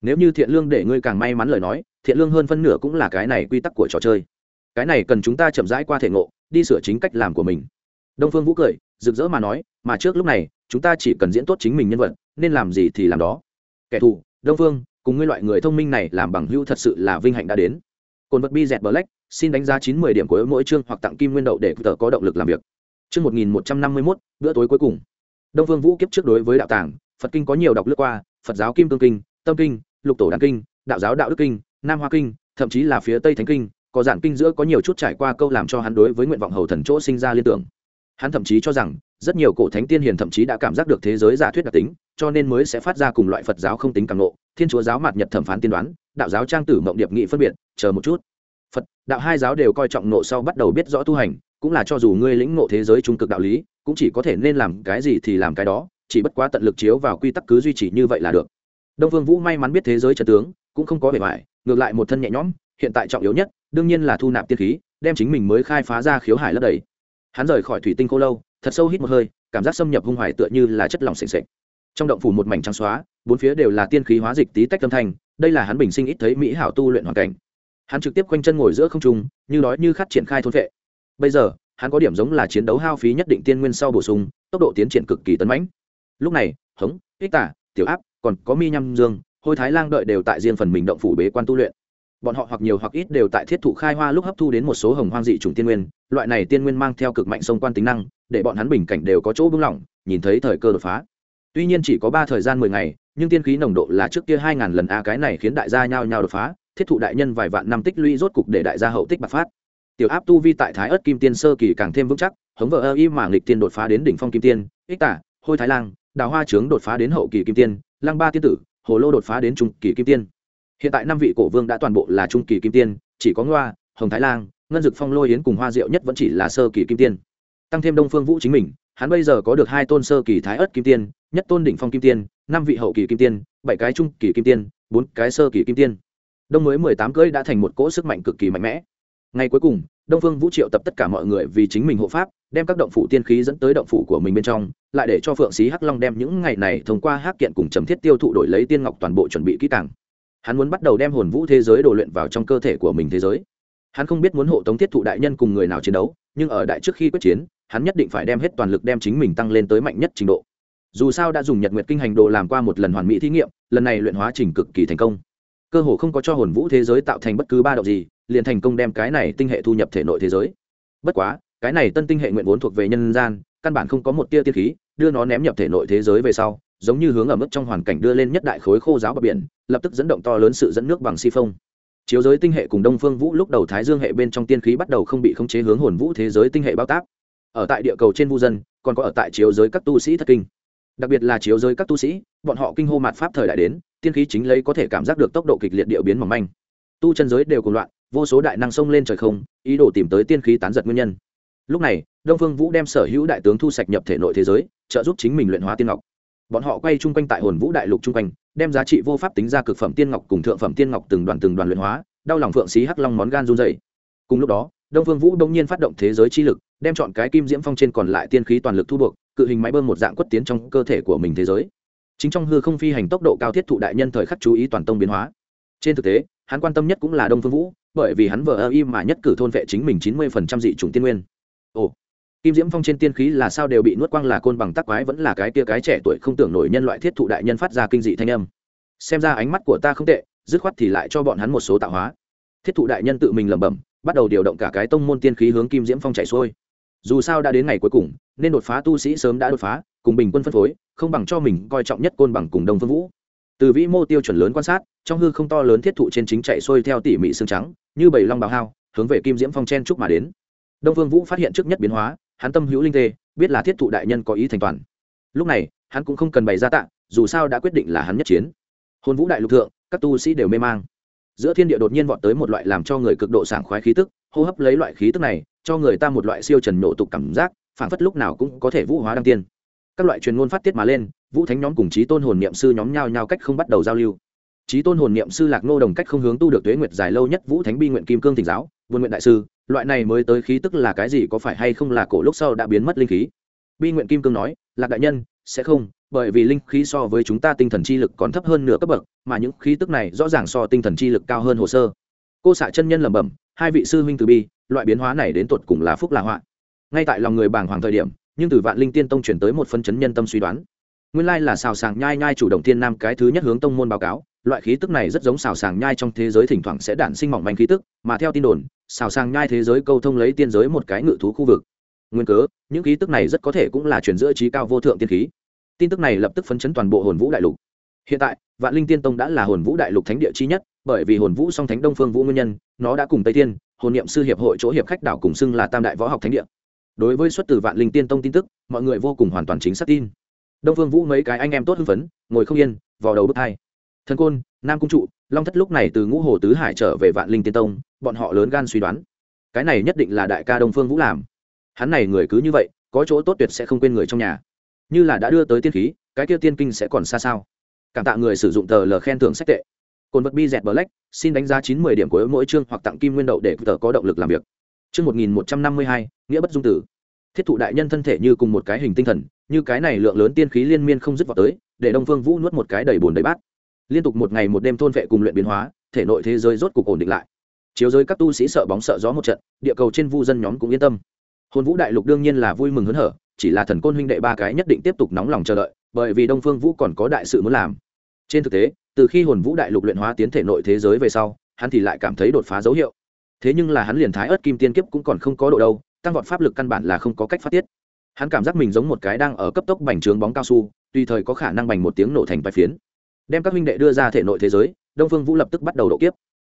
Nếu như thiện lương để ngươi càng may mắn lời nói, thiện lương hơn phân nửa cũng là cái này quy tắc của trò chơi cái này cần chúng ta chậm rãi qua thể ngộ, đi sửa chính cách làm của mình. Đông phương vũ cười, rực rỡ mà nói, mà trước lúc này, chúng ta chỉ cần diễn tốt chính mình nhân vật, nên làm gì thì làm đó. Kẻ thù, đông phương, cùng ngươi loại người thông minh này làm bằng hữu thật sự là vinh hạnh đã đến. Cồn vật bi dẹt black, xin đánh giá chín mươi điểm của mỗi chương hoặc tặng kim nguyên đậu để tờ có động lực làm việc. Chương một nghìn một trăm năm mươi mốt, bữa tối cuối cùng. Đông phương vũ kiếp trước đối với đạo tàng, phật kinh có nhiều đọc lướt qua, phật giáo kim cương kinh, tâm kinh, lục tổ đàn kinh, đạo giáo đạo đức kinh, nam hoa kinh, thậm chí là phía tây thánh kinh có giản kinh giữa có nhiều chút trải qua câu làm cho hắn đối với nguyện vọng hầu thần chỗ sinh ra liên tưởng. Hắn thậm chí cho rằng, rất nhiều cổ thánh tiên hiền thậm chí đã cảm giác được thế giới giả thuyết đặc tính, cho nên mới sẽ phát ra cùng loại phật giáo không tính càng nộ thiên chúa giáo mạt nhật thẩm phán tiên đoán, đạo giáo trang tử mộng điệp nghị phân biệt, chờ một chút. Phật, đạo hai giáo đều coi trọng nộ sau bắt đầu biết rõ tu hành, cũng là cho dù ngươi lĩnh ngộ thế giới trung cực đạo lý, cũng chỉ có thể nên làm cái gì thì làm cái đó, chỉ bất quá tận lực chiếu vào quy tắc cứ duy trì như vậy là được. Đông vương vũ may mắn biết thế giới trật tướng, cũng không có vẻ vải ngược lại một thân nhẹ nhõm, hiện tại trọng yếu nhất đương nhiên là thu nạp tiên khí, đem chính mình mới khai phá ra khiếu hải lấp đầy. Hắn rời khỏi thủy tinh cô lâu, thật sâu hít một hơi, cảm giác xâm nhập hung hoài tựa như là chất lỏng s ề trong động phủ một mảnh trắng xóa, bốn phía đều là tiên khí hóa dịch tí tách tâm thanh, đây là hắn bình sinh ít thấy mỹ hảo tu luyện hoàn cảnh. Hắn trực tiếp quanh chân ngồi giữa không trung, như đói như khát triển khai thôn vệ. Bây giờ, hắn có điểm giống là chiến đấu hao phí nhất định tiên nguyên sau bổ sung, tốc độ tiến triển cực kỳ tấn mãnh. Lúc này, hống ích tả, tiểu áp, còn có mi nhăm dương, hôi thái lang đợi đều tại riêng phần mình động phủ bế quan tu luyện bọn họ hoặc nhiều hoặc ít đều tại thiết thụ khai hoa lúc hấp thu đến một số hồng hoang dị chủng tiên nguyên, loại này tiên nguyên mang theo cực mạnh sông quan tính năng, để bọn hắn bình cảnh đều có chỗ bưng lỏng, nhìn thấy thời cơ đột phá. Tuy nhiên chỉ có ba thời gian mười ngày, nhưng tiên khí nồng độ là trước kia hai ngàn lần a, cái này khiến đại gia nhao nhao đột phá, thiết thụ đại nhân vài vạn năm tích lũy rốt cục để đại gia hậu tích bạc phát. Tiểu áp tu vi tại thái ớt kim tiên sơ kỳ càng thêm vững chắc, hống vợ ơ y mà nghịch tiên đột phá đến đỉnh phong kim tiên, ích tả, hôi thái lang, đào hoa trướng đột phá đến hậu kỳ kim tiên, lăng ba tiên tử, hồ lô đột phá đến trung kỳ kim tiên hiện tại năm vị cổ vương đã toàn bộ là trung kỳ kim tiên, chỉ có ngoa, hồng thái lang, ngân dực phong lôi yến cùng hoa diệu nhất vẫn chỉ là sơ kỳ kim tiên. Tăng thêm đông phương vũ chính mình, hắn bây giờ có được hai tôn sơ kỳ thái ớt kim tiên, nhất tôn đỉnh phong kim tiên, năm vị hậu kỳ kim tiên, bảy cái trung kỳ kim tiên, bốn cái sơ kỳ kim tiên. Đông mới mười tám cưỡi đã thành một cỗ sức mạnh cực kỳ mạnh mẽ. Ngày cuối cùng, đông phương vũ triệu tập tất cả mọi người vì chính mình hộ pháp, đem các động phủ tiên khí dẫn tới động phủ của mình bên trong, lại để cho phượng sĩ hắc long đem những ngày này thông qua hắc kiện cùng chấm thiết tiêu thụ đổi lấy tiên ngọc toàn bộ chuẩn bị kỹ càng hắn muốn bắt đầu đem hồn vũ thế giới đồ luyện vào trong cơ thể của mình thế giới. Hắn không biết muốn hộ tống thiết thụ đại nhân cùng người nào chiến đấu, nhưng ở đại trước khi quyết chiến, hắn nhất định phải đem hết toàn lực đem chính mình tăng lên tới mạnh nhất trình độ. Dù sao đã dùng nhật nguyệt kinh hành đồ làm qua một lần hoàn mỹ thí nghiệm, lần này luyện hóa trình cực kỳ thành công. Cơ hồ không có cho hồn vũ thế giới tạo thành bất cứ ba động gì, liền thành công đem cái này tinh hệ thu nhập thể nội thế giới. Bất quá, cái này tân tinh hệ nguyện vốn thuộc về nhân gian, căn bản không có một tia tiên khí, đưa nó ném nhập thể nội thế giới về sau giống như hướng ở mức trong hoàn cảnh đưa lên nhất đại khối khô giáo bờ biển, lập tức dẫn động to lớn sự dẫn nước bằng si phông chiếu giới tinh hệ cùng đông phương vũ lúc đầu thái dương hệ bên trong tiên khí bắt đầu không bị khống chế hướng hồn vũ thế giới tinh hệ bao tác. Ở tại địa cầu trên vu dân, còn có ở tại chiếu giới các tu sĩ thất kinh. Đặc biệt là chiếu giới các tu sĩ, bọn họ kinh hô mạt pháp thời đại đến, tiên khí chính lấy có thể cảm giác được tốc độ kịch liệt địa biến mỏng manh. Tu chân giới đều cùng loạn, vô số đại năng sông lên trời không, ý đồ tìm tới tiên khí tán giật nguyên nhân. Lúc này, đông phương vũ đem sở hữu đại tướng thu sạch nhập thể nội thế giới, trợ giúp chính mình luyện hóa tiên ngọc bọn họ quay chung quanh tại hồn vũ đại lục chung quanh, đem giá trị vô pháp tính ra cực phẩm tiên ngọc cùng thượng phẩm tiên ngọc từng đoàn từng đoàn luyện hóa, đau lòng phượng xí hắc long món gan run dày cùng lúc đó, đông phương vũ đông nhiên phát động thế giới chi lực, đem chọn cái kim diễm phong trên còn lại tiên khí toàn lực thu buộc, cự hình máy bơm một dạng quất tiến trong cơ thể của mình thế giới. Chính trong hư không phi hành tốc độ cao thiết thụ đại nhân thời khắc chú ý toàn tông biến hóa. Trên thực tế, hắn quan tâm nhất cũng là đông phương vũ, bởi vì hắn vờ ơ im mà nhất cử thôn vệ chính mình chín mươi phần trăm dị chủng tiên nguyên. Ồ kim diễm phong trên tiên khí là sao đều bị nuốt quang là côn bằng tắc quái vẫn là cái tia cái trẻ tuổi không tưởng nổi nhân loại thiết thụ đại nhân phát ra kinh dị thanh âm. Xem ra ánh mắt của ta không tệ, dứt khoát thì lại cho bọn hắn một số tạo hóa. Thiết thụ đại nhân tự mình lẩm bẩm, bắt đầu điều động cả cái tông môn tiên khí hướng kim diễm phong chạy xuôi. Dù sao đã đến ngày cuối cùng, nên đột phá tu sĩ sớm đã đột phá, cùng bình quân phân phối, không bằng cho mình coi trọng nhất côn bằng cùng đông phương vũ. Từ vĩ mô tiêu chuẩn lớn quan sát, trong hư không to lớn thiết thụ trên chính chạy xuôi theo tỉ mị xương trắng, như bầy long bào hao, hướng về kim diễm phong chen trúc mà đến. Đông phương vũ phát hiện trước nhất biến hóa hắn tâm hữu linh tê, biết là thiết thụ đại nhân có ý thành toàn. Lúc này, hắn cũng không cần bày ra tạ, dù sao đã quyết định là hắn nhất chiến. Hồn vũ đại lục thượng, các tu sĩ đều mê mang. Giữa thiên địa đột nhiên vọt tới một loại làm cho người cực độ sảng khoái khí tức, hô hấp lấy loại khí tức này, cho người ta một loại siêu trần nổ tục cảm giác phản phất lúc nào cũng có thể vũ hóa đăng tiên. Các loại truyền ngôn phát tiết mà lên, vũ thánh nhóm cùng chí tôn hồn niệm sư nhóm nhau nhau cách không bắt đầu giao lưu. Trí tôn hồn niệm sư lạc nô đồng cách không hướng tu được tuế nguyệt dài lâu nhất vũ thánh bi nguyện kim cương thỉnh giáo, vân nguyện đại sư loại này mới tới khí tức là cái gì, có phải hay không là cổ lúc sau đã biến mất linh khí? Bi nguyện kim cương nói, lạc đại nhân, sẽ không, bởi vì linh khí so với chúng ta tinh thần chi lực còn thấp hơn nửa cấp bậc, mà những khí tức này rõ ràng so tinh thần chi lực cao hơn hồ sơ. Cô xạ chân nhân lẩm bẩm, hai vị sư huynh từ bi, loại biến hóa này đến tột cùng là phúc là họa? Ngay tại lòng người bàng hoàng thời điểm, nhưng từ vạn linh tiên tông chuyển tới một phân chấn nhân tâm suy đoán. Nguyên lai là xào sàng nhai nhai chủ động tiên nam cái thứ nhất hướng tông môn báo cáo, loại khí tức này rất giống xào sàng nhai trong thế giới thỉnh thoảng sẽ đản sinh mỏng manh khí tức, mà theo tin đồn xào sang nhai thế giới câu thông lấy tiên giới một cái ngự thú khu vực. Nguyên cớ, những khí tức này rất có thể cũng là chuyển giữa trí cao vô thượng tiên khí. Tin tức này lập tức phấn chấn toàn bộ hồn vũ đại lục. Hiện tại, vạn linh tiên tông đã là hồn vũ đại lục thánh địa chi nhất, bởi vì hồn vũ song thánh đông phương vũ nguyên nhân, nó đã cùng tây tiên hồn niệm sư hiệp hội chỗ hiệp khách đảo cùng xưng là tam đại võ học thánh địa. Đối với xuất từ vạn linh tiên tông tin tức, mọi người vô cùng hoàn toàn chính xác tin. Đông phương vũ mấy cái anh em tốt hưng phấn, ngồi không yên vào đầu bước hai thần côn, nam cung trụ, long thất lúc này từ ngũ hồ tứ hải trở về vạn linh tiên tông, bọn họ lớn gan suy đoán. Cái này nhất định là đại ca đông phương vũ làm. Hắn này người cứ như vậy, có chỗ tốt tuyệt sẽ không quên người trong nhà. Như là đã đưa tới tiên khí, cái kia tiên kinh sẽ còn xa sao? Cảm tạ người sử dụng tờ lờ khen thưởng sách tệ. Cồn vật bi dẹt black, xin đánh giá chín mươi điểm của mỗi chương hoặc tặng kim nguyên đậu để tờ có động lực làm việc. Chương một nghìn một trăm năm mươi hai, nghĩa bất dung tử. Thiết thụ đại nhân thân thể như cùng một cái hình tinh thần, như cái này lượng lớn tiên khí liên miên không dứt vào tới, để đông phương vũ nuốt một cái đầy bùn đầy bát liên tục một ngày một đêm thôn vệ cùng luyện biến hóa, thể nội thế giới rốt cục ổn định lại. Chiếu giới các tu sĩ sợ bóng sợ gió một trận, địa cầu trên vu dân nhóm cũng yên tâm. Hồn vũ đại lục đương nhiên là vui mừng hớn hở, chỉ là thần côn huynh đệ ba cái nhất định tiếp tục nóng lòng chờ đợi, bởi vì đông phương vũ còn có đại sự muốn làm. Trên thực tế, từ khi hồn vũ đại lục luyện hóa tiến thể nội thế giới về sau, hắn thì lại cảm thấy đột phá dấu hiệu. Thế nhưng là hắn liền thái ớt kim tiên kiếp cũng còn không có độ đâu, tăng vọt pháp lực căn bản là không có cách phát tiết. Hắn cảm giác mình giống một cái đang ở cấp tốc bành trướng bóng cao su, tùy thời có khả năng bành một tiếng nổ thành vài phiến đem các huynh đệ đưa ra thể nội thế giới, đông phương vũ lập tức bắt đầu độ kiếp.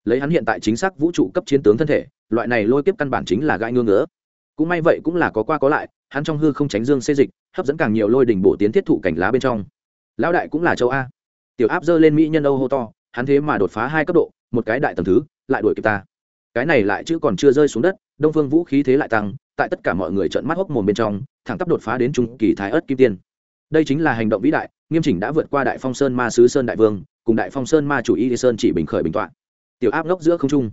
Lấy hắn hiện tại chính xác vũ trụ cấp chiến tướng thân thể, loại này lôi kiếp căn bản chính là gãi ngưỡng ngứa. Cũng may vậy cũng là có qua có lại, hắn trong hư không tránh dương xê dịch, hấp dẫn càng nhiều lôi đỉnh bổ tiến thiết thụ cảnh lá bên trong. Lão đại cũng là châu a. Tiểu áp dơ lên mỹ nhân âu hô to, hắn thế mà đột phá hai cấp độ, một cái đại tầm thứ, lại đuổi kịp ta. Cái này lại chứ còn chưa rơi xuống đất, đông phương vũ khí thế lại tăng, tại tất cả mọi người trợn mắt hốc mồm bên trong, thẳng tắp đột phá đến trung kỳ thái ớt kim tiên. Đây chính là hành động vĩ đại nghiêm chỉnh đã vượt qua đại phong sơn ma sứ sơn đại vương, cùng đại phong sơn ma chủ y sơn chỉ bình khởi bình tọa tiểu áp ngốc giữa không trung.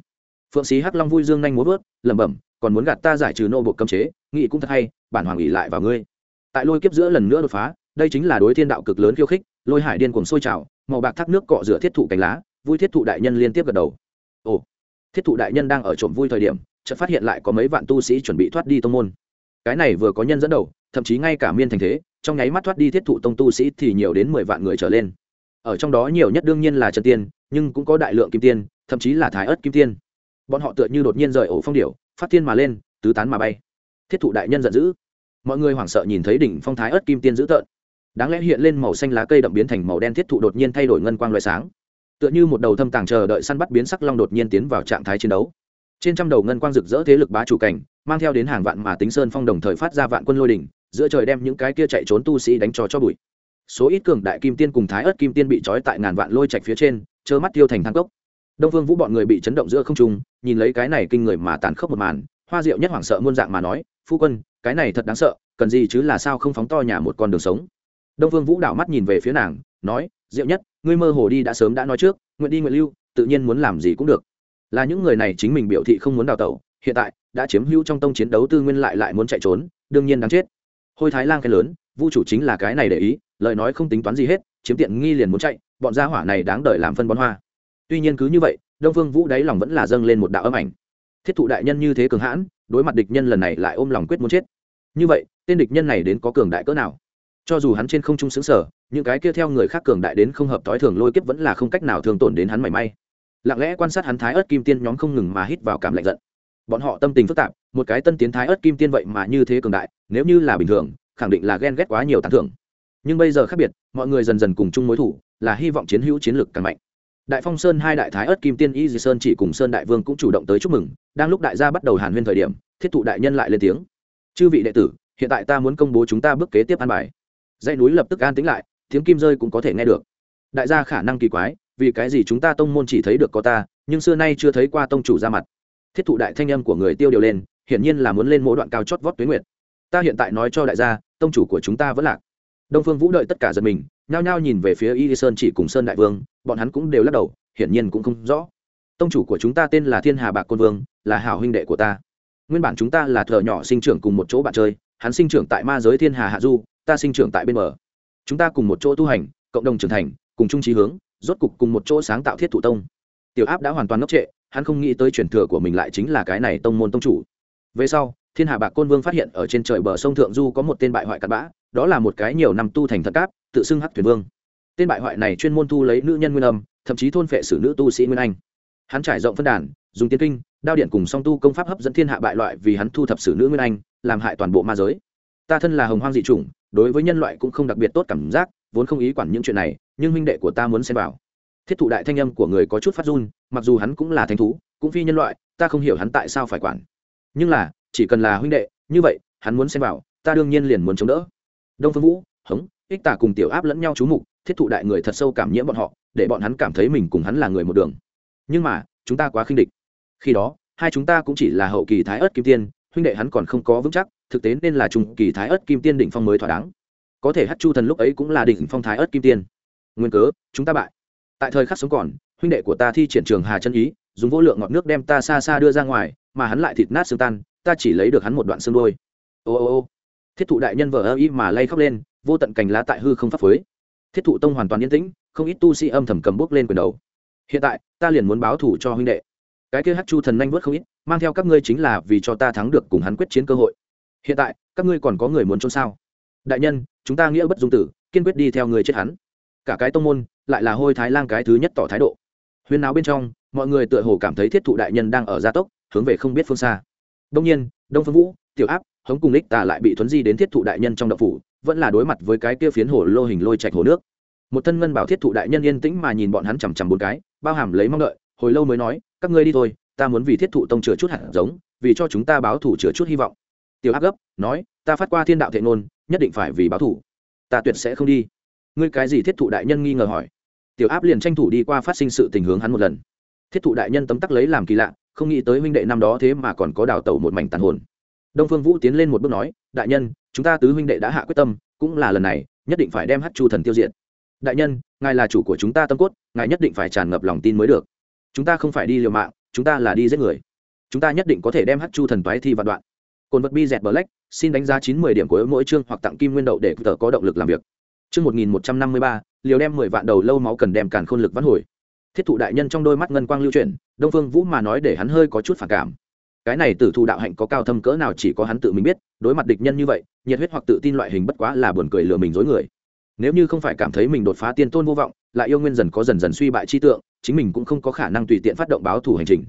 Phượng sĩ hắc long vui dương nhanh múa vớt, lẩm bẩm, còn muốn gạt ta giải trừ nô bộ cấm chế nghị cũng thật hay, bản hoàng ỉ lại vào ngươi. Tại lôi kiếp giữa lần nữa đột phá, đây chính là đối thiên đạo cực lớn khiêu khích, lôi hải điên cuồng sôi trào, màu bạc thác nước cọ rửa thiết thụ cánh lá, vui thiết thụ đại nhân liên tiếp gật đầu. Ồ, thiết thụ đại nhân đang ở trộm vui thời điểm, chợt phát hiện lại có mấy vạn tu sĩ chuẩn bị thoát đi tông môn. Cái này vừa có nhân dẫn đầu thậm chí ngay cả miên thành thế trong nháy mắt thoát đi thiết thụ tông tu sĩ thì nhiều đến mười vạn người trở lên. Ở trong đó nhiều nhất đương nhiên là trần tiên nhưng cũng có đại lượng kim tiên thậm chí là thái ớt kim tiên. Bọn họ tựa như đột nhiên rời ổ phong điểu, phát tiên mà lên tứ tán mà bay. Thiết thụ đại nhân giận dữ. Mọi người hoảng sợ nhìn thấy đỉnh phong thái ớt kim tiên dữ tợn. Đáng lẽ hiện lên màu xanh lá cây đậm biến thành màu đen thiết thụ đột nhiên thay đổi ngân quang loại sáng. Tựa như một đầu thâm tàng chờ đợi săn bắt biến sắc long đột nhiên tiến vào trạng thái chiến đấu. Trên trăm đầu ngân quang rực rỡ thế lực bá chủ cảnh mang theo đến hàng vạn mà tính sơn phong đồng thời phát ra vạn quân lôi đỉnh giữa trời đem những cái kia chạy trốn tu sĩ đánh cho cho bụi. Số ít cường đại kim tiên cùng thái ớt kim tiên bị trói tại ngàn vạn lôi chạch phía trên, trơ mắt tiêu thành thang cốc. Đông vương vũ bọn người bị chấn động giữa không trung, nhìn lấy cái này kinh người mà tàn khốc một màn, hoa diệu nhất hoảng sợ muôn dạng mà nói, phu quân, cái này thật đáng sợ, cần gì chứ là sao không phóng to nhà một con đường sống? Đông vương vũ đảo mắt nhìn về phía nàng, nói, diệu nhất, ngươi mơ hồ đi đã sớm đã nói trước, nguyện đi nguyện lưu, tự nhiên muốn làm gì cũng được. Là những người này chính mình biểu thị không muốn đào tẩu, hiện tại đã chiếm hữu trong tông chiến đấu tư nguyên lại lại muốn chạy trốn, đương nhiên đáng chết hôi thái lang cái lớn, vu chủ chính là cái này để ý, lời nói không tính toán gì hết, chiếm tiện nghi liền muốn chạy, bọn gia hỏa này đáng đợi làm phân bón hoa. Tuy nhiên cứ như vậy, đông phương vũ đáy lòng vẫn là dâng lên một đạo âm ảnh. Thiết thụ đại nhân như thế cường hãn, đối mặt địch nhân lần này lại ôm lòng quyết muốn chết. Như vậy, tên địch nhân này đến có cường đại cỡ nào? Cho dù hắn trên không trung xứng sở những cái kia theo người khác cường đại đến không hợp thói thường lôi kiếp vẫn là không cách nào thường tổn đến hắn mảy may. Lặng lẽ quan sát hắn thái ớt kim tiên nhóm không ngừng mà hít vào cảm lạnh giận bọn họ tâm tình phức tạp, một cái tân tiến thái ớt kim tiên vậy mà như thế cường đại, nếu như là bình thường, khẳng định là ghen ghét quá nhiều tán thưởng. Nhưng bây giờ khác biệt, mọi người dần dần cùng chung mối thủ, là hy vọng chiến hữu chiến lược càng mạnh. Đại phong sơn hai đại thái ớt kim tiên y di sơn chỉ cùng sơn đại vương cũng chủ động tới chúc mừng, đang lúc đại gia bắt đầu hàn huyên thời điểm, thiết thụ đại nhân lại lên tiếng. Chư vị đệ tử, hiện tại ta muốn công bố chúng ta bước kế tiếp an bài. Dãy núi lập tức an tĩnh lại, tiếng kim rơi cũng có thể nghe được. Đại gia khả năng kỳ quái, vì cái gì chúng ta tông môn chỉ thấy được có ta, nhưng xưa nay chưa thấy qua tông chủ ra mặt thiết thụ đại thanh âm của người tiêu điều lên, hiển nhiên là muốn lên mỗi đoạn cao chót vót tuyến nguyệt. Ta hiện tại nói cho đại gia, tông chủ của chúng ta vẫn lạc. Đông phương vũ đợi tất cả giật mình, nhao nhao nhìn về phía y sơn chỉ cùng sơn đại vương, bọn hắn cũng đều lắc đầu, hiển nhiên cũng không rõ. Tông chủ của chúng ta tên là thiên hà bạc côn vương, là hảo huynh đệ của ta. Nguyên bản chúng ta là thợ nhỏ sinh trưởng cùng một chỗ bạn chơi, hắn sinh trưởng tại ma giới thiên hà hạ du, ta sinh trưởng tại bên bờ. Chúng ta cùng một chỗ tu hành, cộng đồng trưởng thành, cùng chung trí hướng, rốt cục cùng một chỗ sáng tạo thiết thụ tông. Tiểu áp đã hoàn toàn ngốc trệ hắn không nghĩ tới truyền thừa của mình lại chính là cái này tông môn tông chủ. Về sau, thiên hà bạc côn vương phát hiện ở trên trời bờ sông thượng du có một tên bại hoại cặn bã, đó là một cái nhiều năm tu thành thận cáp, tự xưng hắc thuyền vương. Tên bại hoại này chuyên môn thu lấy nữ nhân nguyên âm, thậm chí thôn phệ xử nữ tu sĩ nguyên anh. Hắn trải rộng phân đàn, dùng tiên kinh, đao điện cùng song tu công pháp hấp dẫn thiên hạ bại loại vì hắn thu thập xử nữ nguyên anh, làm hại toàn bộ ma giới. Ta thân là hồng hoang dị chủng, đối với nhân loại cũng không đặc biệt tốt cảm giác, vốn không ý quản những chuyện này, nhưng huynh đệ của ta muốn xem vào thiết thụ đại thanh âm của người có chút phát run, mặc dù hắn cũng là thanh thú, cũng phi nhân loại, ta không hiểu hắn tại sao phải quản. Nhưng là, chỉ cần là huynh đệ, như vậy, hắn muốn xem vào, ta đương nhiên liền muốn chống đỡ. Đông phương vũ, hống, ích tả cùng tiểu áp lẫn nhau chú mục, thiết thụ đại người thật sâu cảm nhiễm bọn họ, để bọn hắn cảm thấy mình cùng hắn là người một đường. Nhưng mà, chúng ta quá khinh địch. Khi đó, hai chúng ta cũng chỉ là hậu kỳ thái ớt kim tiên, huynh đệ hắn còn không có vững chắc, thực tế nên là trung kỳ thái ớt kim tiên đỉnh phong mới thỏa đáng. Có thể hát chu thần lúc ấy cũng là đỉnh phong thái ớt kim tiên. Nguyên cớ, chúng ta bại tại thời khắc sống còn, huynh đệ của ta thi triển trường hà chân ý, dùng vô lượng ngọt nước đem ta xa xa đưa ra ngoài, mà hắn lại thịt nát xương tan, ta chỉ lấy được hắn một đoạn xương đôi ô ô ô. Thiết thụ đại nhân vợ ơ y mà lay khóc lên, vô tận cành lá tại hư không pháp phới. Thiết thụ tông hoàn toàn yên tĩnh, không ít tu sĩ âm thầm cầm bốc lên quyền đầu. Hiện tại, ta liền muốn báo thủ cho huynh đệ. Cái kia hát chu thần nhanh vớt không ít, mang theo các ngươi chính là vì cho ta thắng được cùng hắn quyết chiến cơ hội. Hiện tại, các ngươi còn có người muốn trốn sao? Đại nhân, chúng ta nghĩa bất dung tử, kiên quyết đi theo người chết hắn. Cả cái tông môn lại là hôi thái lang cái thứ nhất tỏ thái độ. Huyên náo bên trong, mọi người tựa hồ cảm thấy thiết thụ đại nhân đang ở gia tốc, hướng về không biết phương xa. Đông nhiên, đông phương vũ, tiểu áp, hống cùng lích tà lại bị thuấn di đến thiết thụ đại nhân trong đậu phủ, vẫn là đối mặt với cái kia phiến hồ lô hình lôi chạch hồ nước. Một thân ngân bảo thiết thụ đại nhân yên tĩnh mà nhìn bọn hắn chằm chằm bốn cái, bao hàm lấy mong đợi, hồi lâu mới nói, các ngươi đi thôi, ta muốn vì thiết thụ tông chừa chút hạt giống, vì cho chúng ta báo thủ chừa chút hy vọng. Tiểu áp gấp, nói, ta phát qua thiên đạo thệ nôn nhất định phải vì báo thủ ta tuyệt sẽ không đi. Ngươi cái gì thiết thụ đại nhân nghi ngờ hỏi? Tiểu áp liền tranh thủ đi qua phát sinh sự tình hướng hắn một lần. Thiết thụ đại nhân tấm tắc lấy làm kỳ lạ, không nghĩ tới huynh đệ năm đó thế mà còn có đào tẩu một mảnh tàn hồn. Đông phương vũ tiến lên một bước nói, đại nhân, chúng ta tứ huynh đệ đã hạ quyết tâm, cũng là lần này, nhất định phải đem hát chu thần tiêu diệt. Đại nhân, ngài là chủ của chúng ta tâm cốt, ngài nhất định phải tràn ngập lòng tin mới được. Chúng ta không phải đi liều mạng, chúng ta là đi giết người. Chúng ta nhất định có thể đem hát chu thần toái thi vạn đoạn. Cồn vật bi dẹt bờ lách xin đánh giá chín mươi điểm của mỗi chương hoặc tặng kim nguyên đậu để tờ có động lực làm việc chương một nghìn một trăm năm mươi ba, liều đem mười vạn đầu lâu máu cần đem càn khôn lực vãn hồi. Thiết thụ đại nhân trong đôi mắt ngân quang lưu chuyển, đông phương vũ mà nói để hắn hơi có chút phản cảm. Cái này tử thụ đạo hạnh có cao thâm cỡ nào chỉ có hắn tự mình biết, đối mặt địch nhân như vậy, nhiệt huyết hoặc tự tin loại hình bất quá là buồn cười lừa mình dối người. Nếu như không phải cảm thấy mình đột phá tiên tôn vô vọng, lại yêu nguyên dần có dần dần suy bại chi tượng, chính mình cũng không có khả năng tùy tiện phát động báo thủ hành trình.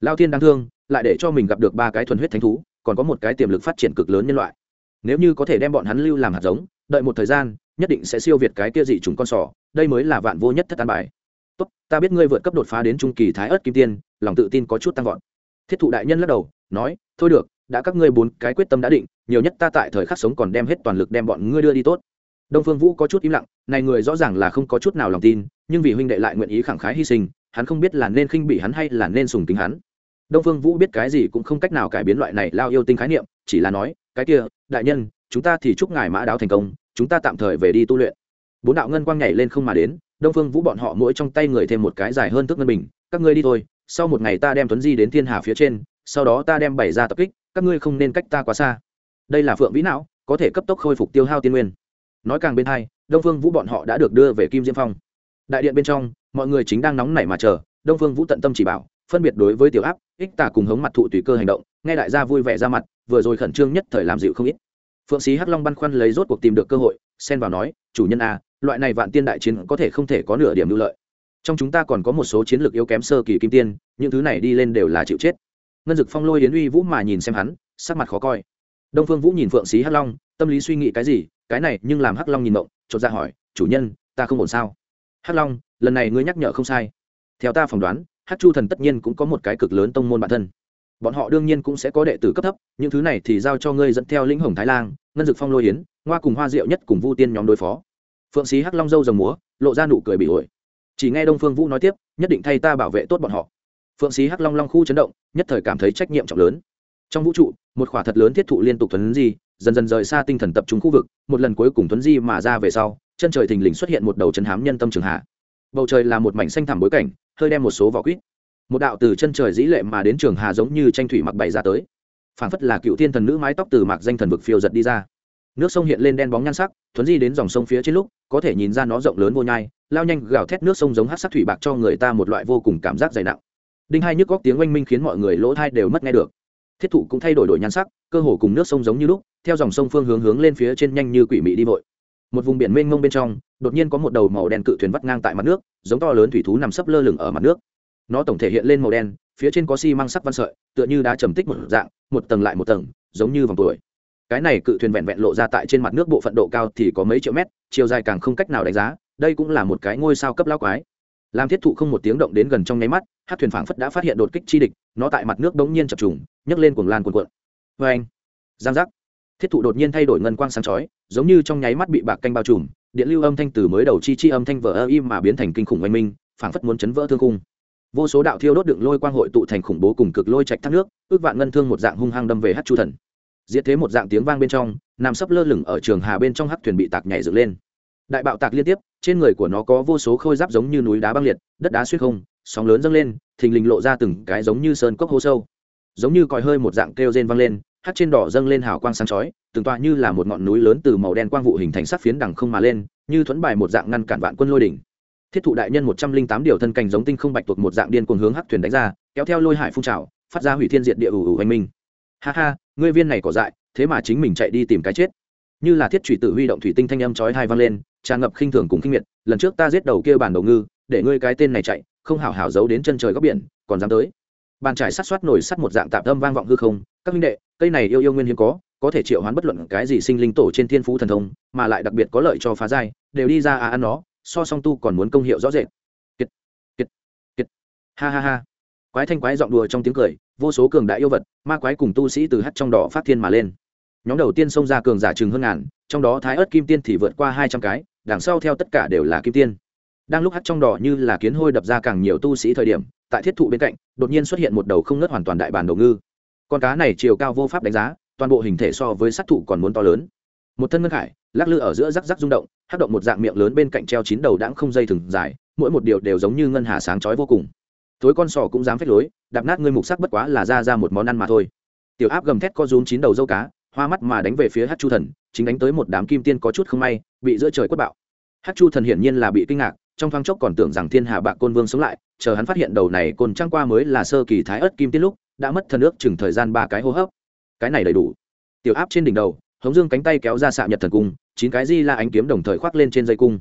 Lao thiên đáng thương, lại để cho mình gặp được ba cái thuần huyết thánh thú, còn có một cái tiềm lực phát triển cực lớn nhân loại. Nếu như có thể đem bọn hắn lưu làm hạt giống, đợi một thời gian nhất định sẽ siêu việt cái kia dị chúng con sò, đây mới là vạn vô nhất thất an bài. Tốt, ta biết ngươi vượt cấp đột phá đến trung kỳ thái ớt kim tiên, lòng tự tin có chút tăng vọt. Thiết thụ đại nhân lắc đầu, nói, thôi được, đã các ngươi bốn cái quyết tâm đã định, nhiều nhất ta tại thời khắc sống còn đem hết toàn lực đem bọn ngươi đưa đi tốt. Đông phương vũ có chút im lặng, này người rõ ràng là không có chút nào lòng tin, nhưng vì huynh đệ lại nguyện ý khẳng khái hy sinh, hắn không biết là nên khinh bị hắn hay là nên sùng kính hắn. Đông phương vũ biết cái gì cũng không cách nào cải biến loại này lao yêu tinh khái niệm, chỉ là nói, cái kia, đại nhân, chúng ta thì chúc ngài mã đáo thành công chúng ta tạm thời về đi tu luyện. Bốn đạo ngân quang nhảy lên không mà đến, đông phương vũ bọn họ mỗi trong tay người thêm một cái dài hơn thước ngân bình, các ngươi đi thôi, sau một ngày ta đem tuấn di đến thiên hà phía trên, sau đó ta đem bày ra tập kích, các ngươi không nên cách ta quá xa. Đây là phượng vĩ não, có thể cấp tốc khôi phục tiêu hao tiên nguyên. Nói càng bên hai, đông phương vũ bọn họ đã được đưa về kim diêm phong. Đại điện bên trong, mọi người chính đang nóng nảy mà chờ, đông phương vũ tận tâm chỉ bảo, phân biệt đối với tiểu áp, ích tả cùng hống mặt thụ tùy cơ hành động, nghe đại gia vui vẻ ra mặt, vừa rồi khẩn trương nhất thời làm dịu không ít phượng sĩ hắc long băn khoăn lấy rốt cuộc tìm được cơ hội, xen vào nói, chủ nhân a loại này vạn tiên đại chiến có thể không thể có nửa điểm lưu lợi. Trong chúng ta còn có một số chiến lược yếu kém sơ kỳ kim tiên, những thứ này đi lên đều là chịu chết. Ngân dực phong lôi yến uy vũ mà nhìn xem hắn, sắc mặt khó coi. Đông phương vũ nhìn phượng sĩ hắc long, tâm lý suy nghĩ cái gì, cái này nhưng làm hắc long nhìn mộng, chột ra hỏi, chủ nhân, ta không ổn sao? Hắc long, lần này ngươi nhắc nhở không sai. Theo ta phỏng đoán, hắc chu thần tất nhiên cũng có một cái cực lớn tông môn bản thân bọn họ đương nhiên cũng sẽ có đệ tử cấp thấp, những thứ này thì giao cho ngươi dẫn theo lĩnh hồng thái lang, ngân dực phong lôi yến ngoa cùng hoa diệu nhất cùng vu tiên nhóm đối phó. Phượng sĩ hắc long dâu dòng múa, lộ ra nụ cười bị ổi. Chỉ nghe đông phương vũ nói tiếp, nhất định thay ta bảo vệ tốt bọn họ. Phượng sĩ hắc long long khu chấn động, nhất thời cảm thấy trách nhiệm trọng lớn. Trong vũ trụ, một khỏa thật lớn thiết thụ liên tục thuấn di, dần dần rời xa tinh thần tập trung khu vực, một lần cuối cùng tuấn di mà ra về sau, chân trời thình lình xuất hiện một đầu chân hám nhân tâm trường hạ. Bầu trời là một mảnh xanh thẳm bối cảnh, hơi đem một số vỏ quýt một đạo từ chân trời dĩ lệ mà đến trường hà giống như tranh thủy mặc bày ra tới. Phảng phất là cựu thiên thần nữ mái tóc từ mạc danh thần vực phiêu giật đi ra. Nước sông hiện lên đen bóng nhan sắc, thuấn di đến dòng sông phía trên lúc, có thể nhìn ra nó rộng lớn vô nhai, lao nhanh gào thét nước sông giống hát sắc thủy bạc cho người ta một loại vô cùng cảm giác dày nặng. Đinh hai nhức góc tiếng oanh minh khiến mọi người lỗ thai đều mất nghe được. Thiết thụ cũng thay đổi đổi nhan sắc, cơ hồ cùng nước sông giống như lúc, theo dòng sông phương hướng hướng lên phía trên nhanh như quỷ mị đi vội. Một vùng biển mênh mông bên trong, đột nhiên có một đầu màu đen cự thuyền vắt ngang tại mặt nước, giống to lớn thủy thú nằm sấp lơ lửng ở mặt nước nó tổng thể hiện lên màu đen, phía trên có xi măng sắc văn sợi, tựa như đã trầm tích một dạng, một tầng lại một tầng, giống như vòng tuổi. Cái này cự thuyền vẹn vẹn lộ ra tại trên mặt nước bộ phận độ cao thì có mấy triệu mét, chiều dài càng không cách nào đánh giá, đây cũng là một cái ngôi sao cấp lao quái. Làm thiết thụ không một tiếng động đến gần trong nháy mắt, hát thuyền phảng phất đã phát hiện đột kích chi địch, nó tại mặt nước đống nhiên chập trùng, nhấc lên cuồng lan cuồn cuộn. Vê anh, giang giác. Thiết thụ đột nhiên thay đổi ngân quang sáng chói, giống như trong nháy mắt bị bạc canh bao trùm, điện lưu âm thanh từ mới đầu chi chi âm thanh vỡ ơ im mà biến thành kinh khủng oanh minh, phảng phất muốn chấn vỡ thương cung vô số đạo thiêu đốt đựng lôi quang hội tụ thành khủng bố cùng cực lôi trạch thác nước, ước vạn ngân thương một dạng hung hăng đâm về hát chu thần. Diệt thế một dạng tiếng vang bên trong, nằm sấp lơ lửng ở trường hà bên trong hát thuyền bị tạc nhảy dựng lên. Đại bạo tạc liên tiếp, trên người của nó có vô số khôi giáp giống như núi đá băng liệt, đất đá suýt không, sóng lớn dâng lên, thình lình lộ ra từng cái giống như sơn cốc hô sâu. Giống như còi hơi một dạng kêu rên vang lên, hát trên đỏ dâng lên hào quang sáng chói, từng tọa như là một ngọn núi lớn từ màu đen quang vụ hình thành sắc phiến đằng không mà lên, như thuẫn bài một dạng ngăn cản vạn quân lôi đỉnh thiết thụ đại nhân một trăm linh tám điều thân cảnh giống tinh không bạch tuộc một dạng điên cuồng hướng hắc thuyền đánh ra, kéo theo lôi hải phun trào, phát ra hủy thiên diệt địa ủ ủ hoành minh. Ha ha, ngươi viên này cỏ dại, thế mà chính mình chạy đi tìm cái chết. Như là thiết thủy tự huy động thủy tinh thanh âm chói hai vang lên, tràn ngập khinh thường cùng kinh miệt, lần trước ta giết đầu kia bản đầu ngư, để ngươi cái tên này chạy, không hảo hảo giấu đến chân trời góc biển, còn dám tới. Bàn trải sát soát nổi sắt một dạng tạm âm vang vọng hư không, các minh đệ, cây này yêu yêu nguyên hiếm có có thể triệu hoán bất luận cái gì sinh linh tổ trên thiên phú thần thông, mà lại đặc biệt có lợi cho phá giai, đều đi ra à ăn nó so song tu còn muốn công hiệu rõ rệt. Kiệt kiệt kiệt. Ha ha ha. Quái thanh quái giọng đùa trong tiếng cười, vô số cường đại yêu vật, ma quái cùng tu sĩ từ hắt trong đỏ phát thiên mà lên. Nhóm đầu tiên xông ra cường giả chừng hơn ngàn, trong đó thái ớt kim tiên thì vượt qua hai trăm cái, đằng sau theo tất cả đều là kim tiên. Đang lúc hắt trong đỏ như là kiến hôi đập ra càng nhiều tu sĩ thời điểm, tại thiết thụ bên cạnh, đột nhiên xuất hiện một đầu không nớt hoàn toàn đại bản đầu ngư. Con cá này chiều cao vô pháp đánh giá, toàn bộ hình thể so với sát thụ còn muốn to lớn. Một thân ngân khải, lắc lư ở giữa rắc rắc rung động hát động một dạng miệng lớn bên cạnh treo chín đầu đãng không dây thừng dài, mỗi một điều đều giống như ngân hà sáng chói vô cùng. Thối con sò cũng dám phép lối, đạp nát ngươi mục sắc bất quá là ra ra một món ăn mà thôi. Tiểu áp gầm thét co rúm chín đầu dâu cá, hoa mắt mà đánh về phía hát chu thần, chính đánh tới một đám kim tiên có chút không may, bị giữa trời quất bạo. Hát chu thần hiển nhiên là bị kinh ngạc, trong thoáng chốc còn tưởng rằng thiên hà bạc côn vương sống lại, chờ hắn phát hiện đầu này côn trăng qua mới là sơ kỳ thái ớt kim tiên lúc, đã mất thần ước chừng thời gian ba cái hô hấp. Cái này đầy đủ. Tiểu áp trên đỉnh đầu hống dương cánh tay kéo ra xạ nhật thần cung, chín cái di la ánh kiếm đồng thời khoác lên trên dây cung.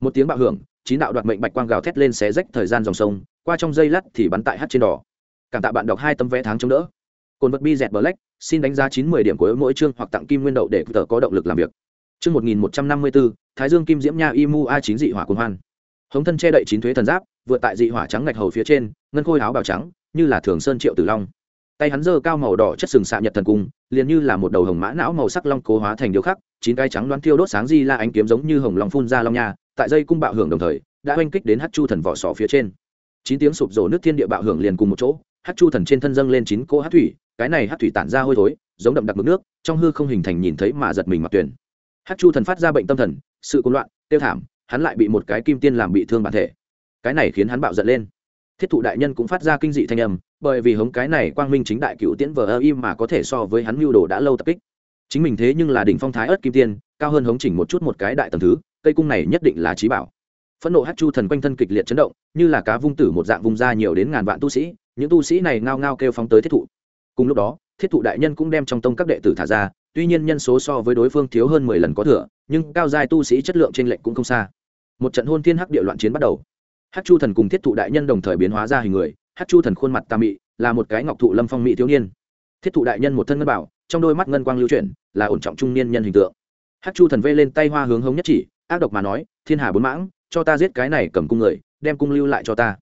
Một tiếng bạo hưởng, chín đạo đoạt mệnh bạch quang gào thét lên xé rách thời gian dòng sông, qua trong dây lắt thì bắn tại hát trên đỏ. Cảm tạ bạn đọc hai tấm vé tháng chống đỡ. Cồn vật bi dẹt black, xin đánh giá chín mươi điểm của mỗi chương hoặc tặng kim nguyên đậu để tờ có động lực làm việc. Chương một nghìn một trăm năm mươi bốn thái dương kim diễm nha imu a chín dị hỏa cồn hoan. Hống thân che đậy chín thuế thần giáp vượt tại dị hỏa trắng ngạch hầu phía trên, ngân khôi áo bào trắng, như là thường sơn triệu tử long. Tay hắn dơ cao màu đỏ chất sừng xạ nhật thần cung liền như là một đầu hồng mã não màu sắc long cố hóa thành điêu khắc, chín cái trắng loan thiêu đốt sáng di la ánh kiếm giống như hồng long phun ra long nha, tại dây cung bạo hưởng đồng thời, đã oanh kích đến hát chu thần vỏ sò phía trên. Chín tiếng sụp rổ nước thiên địa bạo hưởng liền cùng một chỗ hát chu thần trên thân dâng lên chín cỗ hát thủy, cái này hát thủy tản ra hôi thối, giống đậm đặc mực nước, trong hư không hình thành nhìn thấy mà giật mình mặc tuyển. Hát chu thần phát ra bệnh tâm thần, sự côn loạn, tiêu thảm, hắn lại bị một cái kim tiên làm bị thương bản thể. Cái này khiến hắn bạo giận lên. Thiết thụ đại nhân cũng phát ra kinh dị thanh âm bởi vì hống cái này quang minh chính đại cựu tiễn vờ ơ im mà có thể so với hắn mưu đồ đã lâu tập kích. Chính mình thế nhưng là đỉnh phong thái ớt kim tiên, cao hơn hống chỉnh một chút một cái đại tầng thứ, cây cung này nhất định là trí bảo. Phẫn nộ hát chu thần quanh thân kịch liệt chấn động, như là cá vung tử một dạng vung ra nhiều đến ngàn vạn tu sĩ, những tu sĩ này ngao ngao kêu phóng tới thiết thụ. Cùng lúc đó, thiết thụ đại nhân cũng đem trong tông các đệ tử thả ra, tuy nhiên nhân số so với đối phương thiếu hơn mười lần có thừa, nhưng cao giai tu sĩ chất lượng trên lệnh cũng không xa. Một trận hôn thiên hắc địa loạn chiến bắt đầu. Hát chu thần cùng thiết thụ đại nhân đồng thời biến hóa ra hình người hát chu thần khuôn mặt tà mị, là một cái ngọc thụ lâm phong mỹ thiếu niên. Thiết thụ đại nhân một thân ngân bảo, trong đôi mắt ngân quang lưu chuyển, là ổn trọng trung niên nhân hình tượng. Hát chu thần vê lên tay hoa hướng hống nhất chỉ, ác độc mà nói, thiên hà bốn mãng, cho ta giết cái này cầm cung người, đem cung lưu lại cho ta.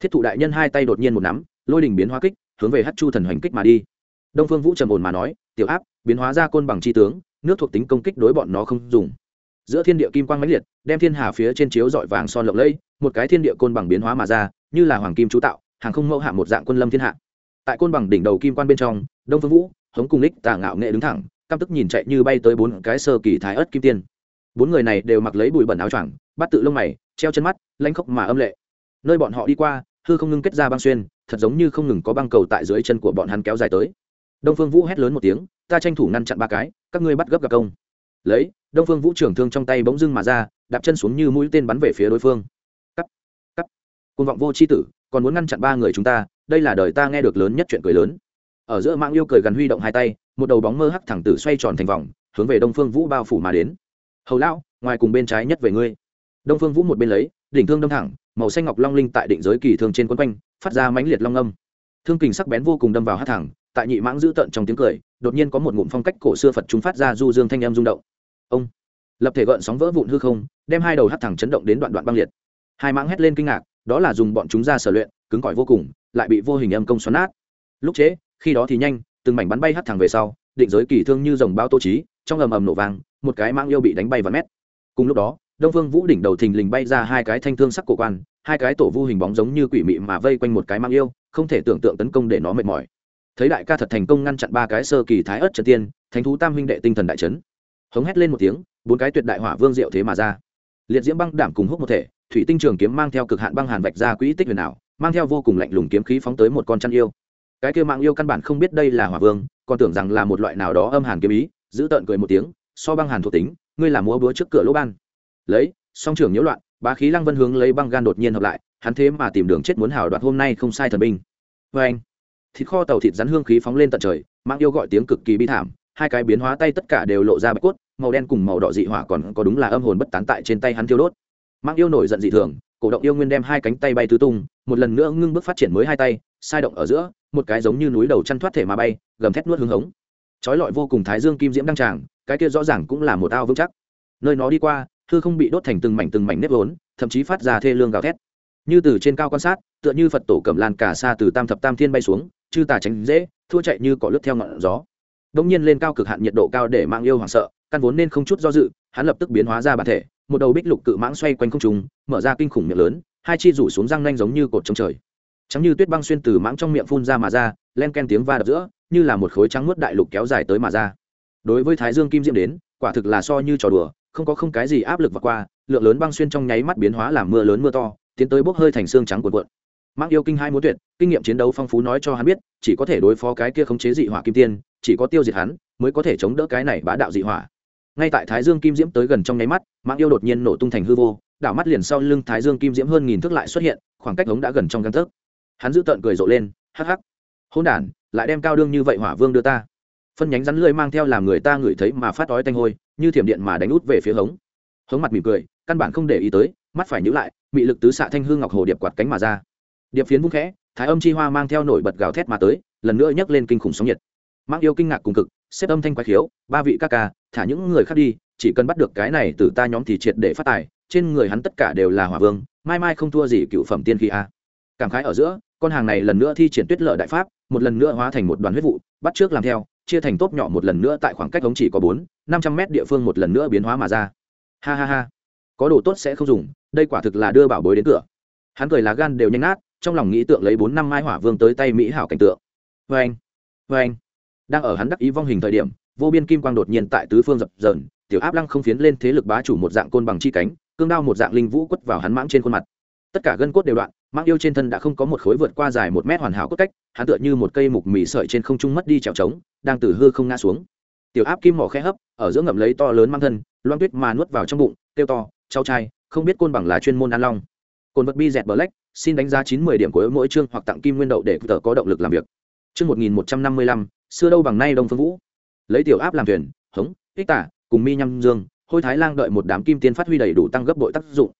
Thiết thụ đại nhân hai tay đột nhiên một nắm, lôi đình biến hóa kích, hướng về hát chu thần hoành kích mà đi. Đông phương vũ trầm ổn mà nói, tiểu áp, biến hóa ra côn bằng c tướng, nước thuộc tính công kích đối bọn nó không dùng. Giữa thiên địa kim quang mãnh liệt, đem thiên hà phía trên chiếu dọi vàng son lộng lẫy, một cái thiên địa côn bằng biến hóa mà ra, như là hoàng kim chú tạo hàng không mẫu hạ một dạng quân lâm thiên hạ. Tại côn bằng đỉnh đầu kim quan bên trong, đông phương vũ, hống cùng lích tà ngạo nghệ đứng thẳng, căm tức nhìn chạy như bay tới bốn cái sơ kỳ thái ớt kim tiên. Bốn người này đều mặc lấy bụi bẩn áo choàng, bắt tự lông mày, treo chân mắt, lanh khóc mà âm lệ. Nơi bọn họ đi qua, hư không ngưng kết ra băng xuyên, thật giống như không ngừng có băng cầu tại dưới chân của bọn hắn kéo dài tới. Đông phương vũ hét lớn một tiếng, ta tranh thủ ngăn chặn ba cái, các ngươi bắt gấp gặp công. Lấy, đông phương vũ trưởng thương trong tay bỗng dưng mà ra, đạp chân xuống như mũi tên bắn về phía đối phương. Cắt cắt côn vọng vô c h i tử còn muốn ngăn chặn ba người chúng ta, đây là đời ta nghe được lớn nhất chuyện cười lớn. Ở giữa mạng yêu cười gần huy động hai tay, một đầu bóng mơ hắc thẳng tử xoay tròn thành vòng, hướng về đông phương vũ bao phủ mà đến. Hầu lão, ngoài cùng bên trái nhất về ngươi. Đông phương vũ một bên lấy, đỉnh thương đâm thẳng, màu xanh ngọc long linh tại định giới kỳ thương trên quân quanh, phát ra mãnh liệt long âm. Thương kình sắc bén vô cùng đâm vào hắc thẳng, tại nhị mãng giữ tận trong tiếng cười, đột nhiên có một ngụm phong cách cổ xưa phật chúng phát ra du dương thanh em rung động. Ông, lập thể gợn sóng vỡ vụn hư không, đem hai đầu hắc thẳng chấn động đến đoạn đoạn băng liệt. Hai mãng hét lên kinh ngạc đó là dùng bọn chúng ra sở luyện, cứng cỏi vô cùng, lại bị vô hình âm công xoắn nát. Lúc chế, khi đó thì nhanh, từng mảnh bắn bay hất thẳng về sau, định giới kỳ thương như dòng bao tô trí trong ầm ầm nổ vàng một cái mang yêu bị đánh bay vào mét. Cùng lúc đó, đông vương vũ đỉnh đầu thình lình bay ra hai cái thanh thương sắc cổ quan, hai cái tổ vu hình bóng giống như quỷ mị mà vây quanh một cái mang yêu, không thể tưởng tượng tấn công để nó mệt mỏi. Thấy đại ca thật thành công ngăn chặn ba cái sơ kỳ thái ớt trần tiên, thánh thú tam huynh đệ tinh thần đại trấn hống hét lên một tiếng, bốn cái tuyệt đại hỏa vương diệu thế mà ra liệt diễm băng đảm cùng hút một thể, thủy tinh trường kiếm mang theo cực hạn băng hàn vạch ra quỹ tích huyền ảo, mang theo vô cùng lạnh lùng kiếm khí phóng tới một con chăn yêu. Cái kia mạng yêu căn bản không biết đây là hỏa vương, còn tưởng rằng là một loại nào đó âm hàn kiếm ý, giữ tợn cười một tiếng, so băng hàn thuộc tính, ngươi là múa búa trước cửa lỗ ban. Lấy, song trưởng nhiễu loạn, bá khí lăng vân hướng lấy băng gan đột nhiên hợp lại, hắn thế mà tìm đường chết muốn hào đoạt hôm nay không sai thần binh. Vê anh, thịt kho tàu thịt rắn hương khí phóng lên tận trời, mạng yêu gọi tiếng cực kỳ bi thảm, hai cái biến hóa tay tất cả đều lộ ra bạch cốt màu đen cùng màu đỏ dị hỏa còn có đúng là âm hồn bất tán tại trên tay hắn thiêu đốt. Mang yêu nổi giận dị thường, cổ động yêu nguyên đem hai cánh tay bay tứ tung, một lần nữa ngưng bước phát triển mới hai tay, sai động ở giữa, một cái giống như núi đầu chăn thoát thể mà bay, gầm thét nuốt hướng hống. Trói lọi vô cùng thái dương kim diễm đăng tràng, cái kia rõ ràng cũng là một ao vững chắc. Nơi nó đi qua, hư không bị đốt thành từng mảnh từng mảnh nếp vốn, thậm chí phát ra thê lương gào thét. Như từ trên cao quan sát, tựa như phật tổ cầm lan cả xa từ tam thập tam thiên bay xuống, chư tà tránh dễ, thua chạy như cỏ lướt theo ngọn gió. Đông nhiên lên cao cực hạn nhiệt độ cao để mang yêu hoảng sợ căn vốn nên không chút do dự, hắn lập tức biến hóa ra bản thể, một đầu bích lục cự mãng xoay quanh không trùng mở ra kinh khủng miệng lớn, hai chi rủ xuống răng nanh giống như cột trống trời. Trắng như tuyết băng xuyên từ mãng trong miệng phun ra mà ra, len ken tiếng va đập giữa, như là một khối trắng mướt đại lục kéo dài tới mà ra. Đối với thái dương kim diễm đến, quả thực là so như trò đùa, không có không cái gì áp lực vượt qua, lượng lớn băng xuyên trong nháy mắt biến hóa làm mưa lớn mưa to, tiến tới bốc hơi thành xương trắng cuộn cuộn. Mang yêu kinh hai muốn tuyệt, kinh nghiệm chiến đấu phong phú nói cho hắn biết, chỉ có thể đối phó cái kia khống chế dị hỏa kim tiên, chỉ có tiêu diệt hắn, mới có thể chống đỡ cái này bá đạo dị hỏa ngay tại thái dương kim diễm tới gần trong nháy mắt mạng yêu đột nhiên nổ tung thành hư vô, đảo mắt liền sau lưng thái dương kim diễm hơn nghìn thước lại xuất hiện, khoảng cách hống đã gần trong găng tấc. Hắn giữ tợn cười rộ lên, hắc hắc. Hôn đản, lại đem cao đương như vậy hỏa vương đưa ta. Phân nhánh rắn lưới mang theo làm người ta ngửi thấy mà phát ói tanh hôi, như thiểm điện mà đánh út về phía hống. Hống mặt mỉm cười, căn bản không để ý tới, mắt phải nhữ lại bị lực tứ xạ thanh hương ngọc hồ điệp quạt cánh mà ra. Điệp phiến vung khẽ, thái âm chi hoa mang theo nổi bật gào thét mà tới, lần nữa nhấc lên kinh khủng sóng nhiệt. Mang yêu kinh ngạc cùng cực, xếp âm thanh quái khiếu, ba vị ca ca thả những người khác đi, chỉ cần bắt được cái này từ ta nhóm thì triệt để phát tài, trên người hắn tất cả đều là hỏa vương, mai mai không thua gì cựu phẩm tiên khí a. Cảm khái ở giữa, con hàng này lần nữa thi triển tuyết lợi đại pháp, một lần nữa hóa thành một đoàn huyết vụ, bắt trước làm theo, chia thành tốp nhỏ một lần nữa tại khoảng cách ống chỉ có bốn, năm trăm mét địa phương một lần nữa biến hóa mà ra. Ha ha ha. Có đồ tốt sẽ không dùng, đây quả thực là đưa bảo bối đến cửa. Hắn cười lá gan đều nhanh nát trong lòng nghĩ tượng lấy bốn năm mai hỏa vương tới tay mỹ hảo cảnh tượng. Vê anh vê anh đang ở hắn đắc ý vong hình thời điểm vô biên kim quang đột nhiên tại tứ phương dập dờn, tiểu áp lăng không phiến lên thế lực bá chủ một dạng côn bằng chi cánh, cương đao một dạng linh vũ quất vào hắn mãng trên khuôn mặt. Tất cả gân cốt đều đoạn, mãng yêu trên thân đã không có một khối vượt qua dài một mét hoàn hảo cốt cách, hắn tựa như một cây mục mì sợi trên không trung mất đi trèo trống, đang từ hư không ngã xuống. Tiểu áp kim mỏ khẽ hấp, ở giữa ngậm lấy to lớn mang thân loan tuyết mà nuốt vào trong bụng tiêu to trao trai, không biết côn bằng là chuyên môn ăn long. Cồn vật bi dẹt bờ lách xin đánh giá chín mươi điểm của mỗi chương hoặc tặng kim nguyên đậu để tờ có động lực làm việc. Chương một nghìn một trăm năm mươi lăm, xưa đâu bằng nay đông phương vũ lấy tiểu áp làm thuyền, hống, ích tả, cùng mi nhăm dương, hôi thái lang đợi một đám kim tiên phát huy đầy đủ tăng gấp bội tác dụng.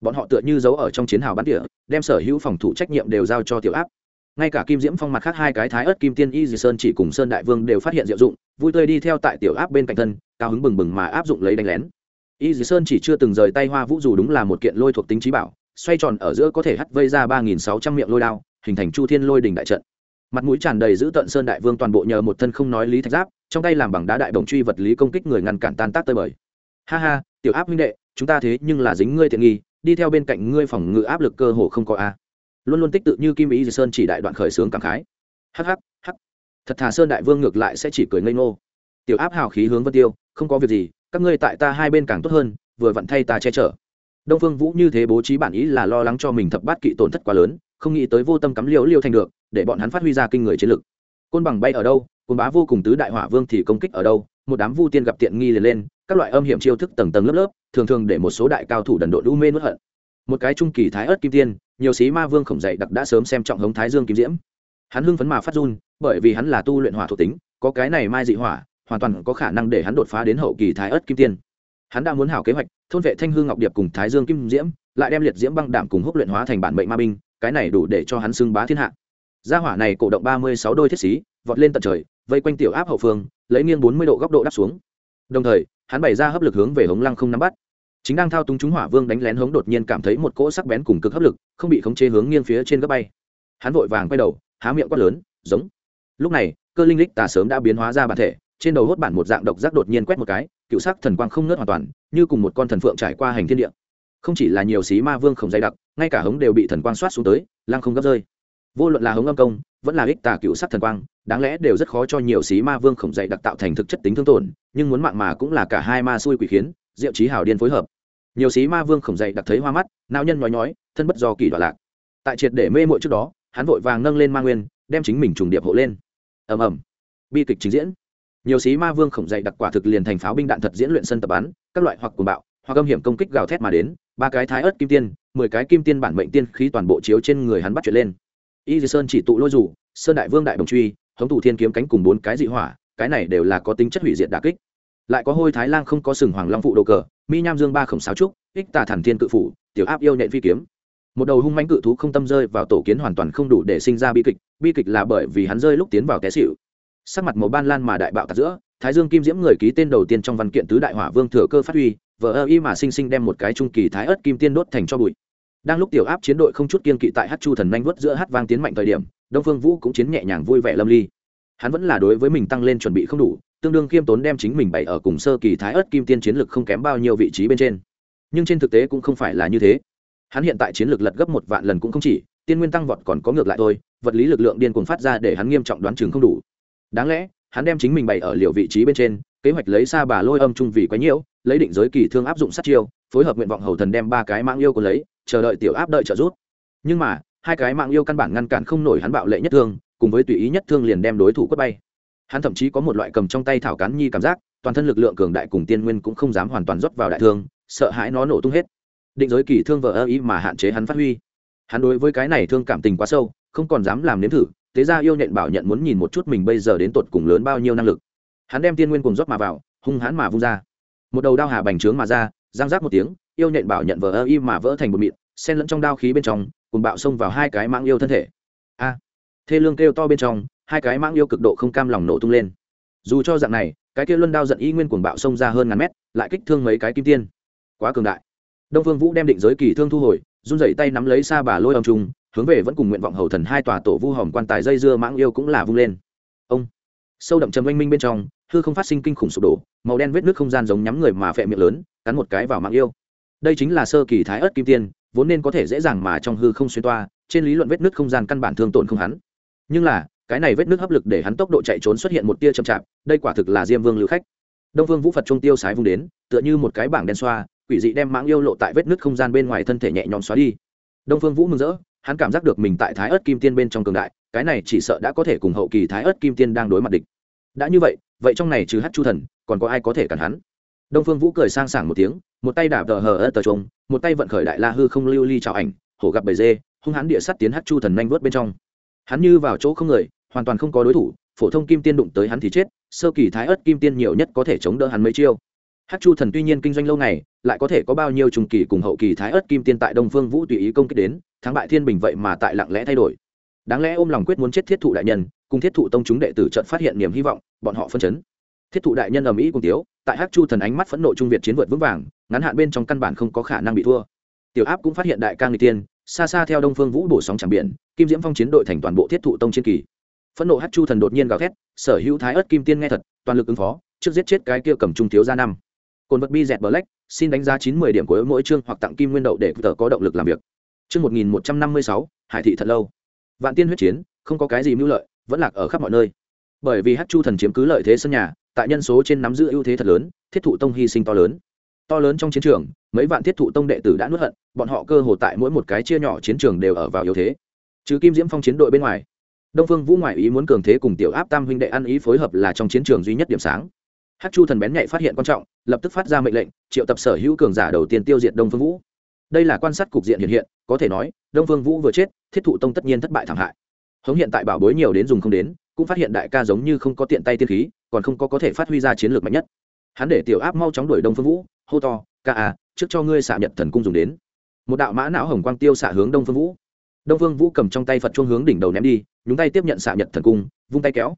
Bọn họ tựa như giấu ở trong chiến hào bắn tỉa, đem sở hữu phòng thủ trách nhiệm đều giao cho tiểu áp. Ngay cả kim diễm phong mặt khác hai cái thái ớt kim tiên y dì sơn chỉ cùng sơn đại vương đều phát hiện diệu dụng, vui tươi đi theo tại tiểu áp bên cạnh thân, cao hứng bừng bừng mà áp dụng lấy đánh lén. Y dì sơn chỉ chưa từng rời tay hoa vũ dù đúng là một kiện lôi thuộc tính trí bảo, xoay tròn ở giữa có thể hắt vây ra ba nghìn sáu trăm miệng lôi đao, hình thành chu thiên lôi đình đại trận mặt mũi tràn đầy giữ tận sơn đại vương toàn bộ nhờ một thân không nói lý thạch giáp, trong tay làm bằng đá đại đồng truy vật lý công kích người ngăn cản tan tác tơi bời. Ha ha, tiểu áp huynh đệ, chúng ta thế nhưng là dính ngươi tiện nghi, đi theo bên cạnh ngươi phòng ngự áp lực cơ hồ không có a. Luôn luôn tích tự như kim ý sơn chỉ đại đoạn khởi sướng cảm khái. Hắc hắc hắc. Thật thà sơn đại vương ngược lại sẽ chỉ cười ngây ngô. Tiểu áp hào khí hướng vân tiêu, không có việc gì, các ngươi tại ta hai bên càng tốt hơn, vừa vặn thay ta che chở. Đông phương vũ như thế bố trí bản ý là lo lắng cho mình thập bát kỵ tổn thất quá lớn không nghĩ tới vô tâm cắm liễu liêu thành được, để bọn hắn phát huy ra kinh người chiến lực. Côn bằng bay ở đâu, côn bá vô cùng tứ đại hỏa vương thì công kích ở đâu, một đám vu tiên gặp tiện nghi liền lên, các loại âm hiểm chiêu thức tầng tầng lớp lớp, thường thường để một số đại cao thủ đần độ u mê nuốt hận. Một cái trung kỳ thái ớt kim tiên, nhiều sĩ ma vương khổng dậy đặc đã sớm xem trọng hống thái dương kim diễm. Hắn hưng phấn mà phát run, bởi vì hắn là tu luyện hỏa thuộc tính, có cái này mai dị hỏa, hoàn toàn có khả năng để hắn đột phá đến hậu kỳ thái ớt kim tiên. Hắn đã muốn hảo kế hoạch, thôn vệ thanh hương ngọc điệp cùng thái dương kim diễm, lại đem liệt diễm băng đảm cùng húc luyện hóa thành bản mệnh ma binh cái này đủ để cho hắn xưng bá thiên hạ. Gia hỏa này cổ động ba mươi sáu đôi thiết sĩ vọt lên tận trời, vây quanh tiểu áp hậu phương, lấy nghiêng bốn mươi độ góc độ đáp xuống. Đồng thời, hắn bày ra hấp lực hướng về hống lăng không nắm bắt. Chính đang thao túng chúng hỏa vương đánh lén hống đột nhiên cảm thấy một cỗ sắc bén cùng cực hấp lực, không bị khống chế hướng nghiêng phía trên gấp bay. Hắn vội vàng quay đầu, há miệng quát lớn, giống. Lúc này, cơ linh lích tà sớm đã biến hóa ra bản thể, trên đầu hốt bản một dạng độc giác đột nhiên quét một cái, cựu sắc thần quang không nứt hoàn toàn, như cùng một con thần phượng trải qua hành thiên địa không chỉ là nhiều xí ma vương không dày đặc, ngay cả hống đều bị thần quang soát xuống tới lang không gấp rơi. Vô luận là hống âm công, vẫn là ích tà cựu sắc thần quang, đáng lẽ đều rất khó cho nhiều xí ma vương khổng dày đặc tạo thành thực chất tính thương tổn, nhưng muốn mạng mà cũng là cả hai ma xui quỷ khiến, diệu trí hào điên phối hợp. Nhiều xí ma vương khổng dày đặc thấy hoa mắt nao nhân nói nhói, thân bất do kỳ đoạn lạc. Tại triệt để mê mội trước đó, hắn vội vàng nâng lên ma nguyên, đem chính mình trùng điệp hộ lên. Ầm ầm. Bi kịch trình diễn. Nhiều xí ma vương khổng dày đặc quả thực liền thành pháo binh đạn thật diễn luyện sân tập bắn, các loại hoặc cuồng bạo, hoặc âm hiểm công kích gào thét mà đến ba cái thái ớt kim tiên, mười cái kim tiên bản mệnh tiên khí toàn bộ chiếu trên người hắn bắt chuyển lên. Y dì sơn chỉ tụ lôi rủ, sơn đại vương đại đồng truy, hống thủ thiên kiếm cánh cùng bốn cái dị hỏa, cái này đều là có tính chất hủy diệt đà kích. Lại có hôi thái lang không có sừng hoàng long phụ đồ cờ, mi nham dương ba khổng sáo trúc, ích tà thản thiên cự phủ, tiểu áp yêu nện phi kiếm. Một đầu hung mánh cự thú không tâm rơi vào tổ kiến hoàn toàn không đủ để sinh ra bi kịch bi kịch là bởi vì hắn rơi lúc tiến vào té xịu sắc mặt màu ban lan mà đại bạo tạt giữa thái dương kim diễm người ký tên đầu tiên trong văn kiện tứ đại hỏa vương thừa cơ phát huy vợ ơ y mà sinh sinh đem một cái trung kỳ thái ớt kim tiên đốt thành cho bụi. Đang lúc tiểu áp chiến đội không chút kiên kỵ tại hát chu thần nhanh vớt giữa hát vang tiến mạnh thời điểm, đông phương vũ cũng chiến nhẹ nhàng vui vẻ lâm ly. Hắn vẫn là đối với mình tăng lên chuẩn bị không đủ, tương đương khiêm tốn đem chính mình bày ở cùng sơ kỳ thái ớt kim tiên chiến lực không kém bao nhiêu vị trí bên trên. Nhưng trên thực tế cũng không phải là như thế. Hắn hiện tại chiến lược lật gấp một vạn lần cũng không chỉ, tiên nguyên tăng vọt còn có ngược lại thôi, vật lý lực lượng điên cuồng phát ra để hắn nghiêm trọng đoán chừng không đủ. Đáng lẽ hắn đem chính mình bày ở liệu vị trí bên trên, kế hoạch lấy xa bà lôi âm trung vì quái nhiễu, lấy định giới kỳ thương áp dụng sát chiêu, phối hợp nguyện vọng hầu thần đem ba cái mạng yêu của lấy, chờ đợi tiểu áp đợi trợ rút nhưng mà, hai cái mạng yêu căn bản ngăn cản không nổi hắn bạo lệ nhất thương, cùng với tùy ý nhất thương liền đem đối thủ quất bay. Hắn thậm chí có một loại cầm trong tay thảo cán nhi cảm giác, toàn thân lực lượng cường đại cùng tiên nguyên cũng không dám hoàn toàn rót vào đại thương, sợ hãi nó nổ tung hết. Định giới kỳ thương vợ ơ ý mà hạn chế hắn phát huy. Hắn đối với cái này thương cảm tình quá sâu, không còn dám làm nếm thử thế ra yêu nhện bảo nhận muốn nhìn một chút mình bây giờ đến tột cùng lớn bao nhiêu năng lực. Hắn đem tiên nguyên cùng rót mà vào, hung hãn mà vung ra. Một đầu đao hà bành trướng mà ra giang giác một tiếng, yêu nhện bảo nhận vờ ơ y mà vỡ thành một mịn, xen lẫn trong đao khí bên trong cùng bạo xông vào hai cái mạng yêu thân thể. A! Thê lương kêu to bên trong, hai cái mạng yêu cực độ không cam lòng nổ tung lên. Dù cho dạng này, cái kia luân đao giận y nguyên cuồng bạo xông ra hơn ngàn mét, lại kích thương mấy cái kim tiên. Quá cường đại. Đông phương vũ đem định giới kỳ thương thu hồi, run dậy tay nắm lấy xa bà lôi ông trung hướng về vẫn cùng nguyện vọng hầu thần hai tòa tổ vu hòm quan tài dây dưa mãng yêu cũng là vung lên. Ông, sâu đậm trầm oanh minh bên trong, hư không phát sinh kinh khủng sụp đổ, màu đen vết nước không gian giống nhắm người mà phệ miệng lớn, cắn một cái vào mãng yêu. Đây chính là sơ kỳ thái ớt kim tiên, vốn nên có thể dễ dàng mà trong hư không xuyên toa, trên lý luận vết nước không gian căn bản thương tổn không hắn. Nhưng là, cái này vết nước hấp lực để hắn tốc độ chạy trốn xuất hiện một tia chậm chạp, đây quả thực là diêm vương lưu khách. Đông vương vũ phật trung tiêu sái vung đến, tựa như một cái bảng đen xoa, quỷ dị đem mãng yêu lộ tại vết nước không gian bên ngoài thân thể nhẹ nhõm xóa đi. Đông phương vũ mừng rỡ hắn cảm giác được mình tại thái ớt kim tiên bên trong cường đại, cái này chỉ sợ đã có thể cùng hậu kỳ thái ớt kim tiên đang đối mặt địch. Đã như vậy vậy trong này trừ hát chu thần, còn có ai có thể cản hắn? Đông phương vũ cười sang sảng một tiếng, một tay đạp tờ hờ ớt tờ trông một tay vận khởi đại la hư không lưu ly trào ảnh, hổ gặp bầy dê, hung hắn địa sắt tiến hát chu thần nhanh vớt bên trong. Hắn như vào chỗ không người, hoàn toàn không có đối thủ, phổ thông kim tiên đụng tới hắn thì chết, sơ kỳ thái ớt kim tiên nhiều nhất có thể chống đỡ hắn mấy chiêu. Hát chu thần tuy nhiên kinh doanh lâu ngày lại có thể có bao nhiêu trùng kỳ cùng hậu kỳ thái ớt kim tiên tại đông phương vũ tùy ý công kích đến, thắng bại thiên bình vậy mà tại lặng lẽ thay đổi. Đáng lẽ ôm lòng quyết muốn chết thiết thụ đại nhân, cùng thiết thụ tông chúng đệ tử trận phát hiện niềm hy vọng, bọn họ phân chấn. Thiết thụ đại nhân ầm ĩ cùng tiếu, tại hắc chu thần ánh mắt phẫn nộ trung việt chiến vượt vững vàng, ngắn hạn bên trong căn bản không có khả năng bị thua. Tiểu áp cũng phát hiện đại ca người tiên, xa xa theo đông phương vũ bổ sóng tràng biển, kim diễm phong chiến đội thành toàn bộ thiết thụ tông chiến kỳ. Phẫn nộ hắc chu thần đột nhiên gào thét, sở hữu thái ớt kim tiên nghe thật, toàn lực ứng phó, trước giết chết cái kia cầm trung thiếu ra năm cồn vật bi dẹt black, xin đánh giá chín mươi điểm của mỗi chương hoặc tặng kim nguyên đậu để tự có động lực làm việc. Chương một nghìn một trăm năm mươi sáu, hải thị thật lâu. Vạn tiên huyết chiến, không có cái gì mưu lợi, vẫn lạc ở khắp mọi nơi. Bởi vì hắc chu thần chiếm cứ lợi thế sân nhà, tại nhân số trên nắm giữ ưu thế thật lớn, thiết thụ tông hy sinh to lớn. To lớn trong chiến trường, mấy vạn thiết thụ tông đệ tử đã nuốt hận, bọn họ cơ hồ tại mỗi một cái chia nhỏ chiến trường đều ở vào yếu thế. Trừ kim diễm phong chiến đội bên ngoài, đông phương vũ ngoại ý muốn cường thế cùng tiểu áp tam huynh đệ ăn ý phối hợp là trong chiến trường duy nhất điểm sáng hát chu thần bén nhạy phát hiện quan trọng, lập tức phát ra mệnh lệnh, triệu tập sở hữu cường giả đầu tiên tiêu diệt đông phương vũ. Đây là quan sát cục diện hiện hiện, có thể nói, đông phương vũ vừa chết, thiết thụ tông tất nhiên thất bại thảm hại. Hống hiện tại bảo bối nhiều đến dùng không đến, cũng phát hiện đại ca giống như không có tiện tay tiên khí, còn không có có thể phát huy ra chiến lược mạnh nhất. Hắn để tiểu áp mau chóng đuổi đông phương vũ, hô to, ca à trước cho ngươi xạ nhật thần cung dùng đến. Một đạo mã não hồng quang tiêu xạ hướng đông phương vũ. Đông phương vũ cầm trong tay phật chuông hướng đỉnh đầu ném đi, nhúng tay tiếp nhận xạ nhật thần cung, vung tay kéo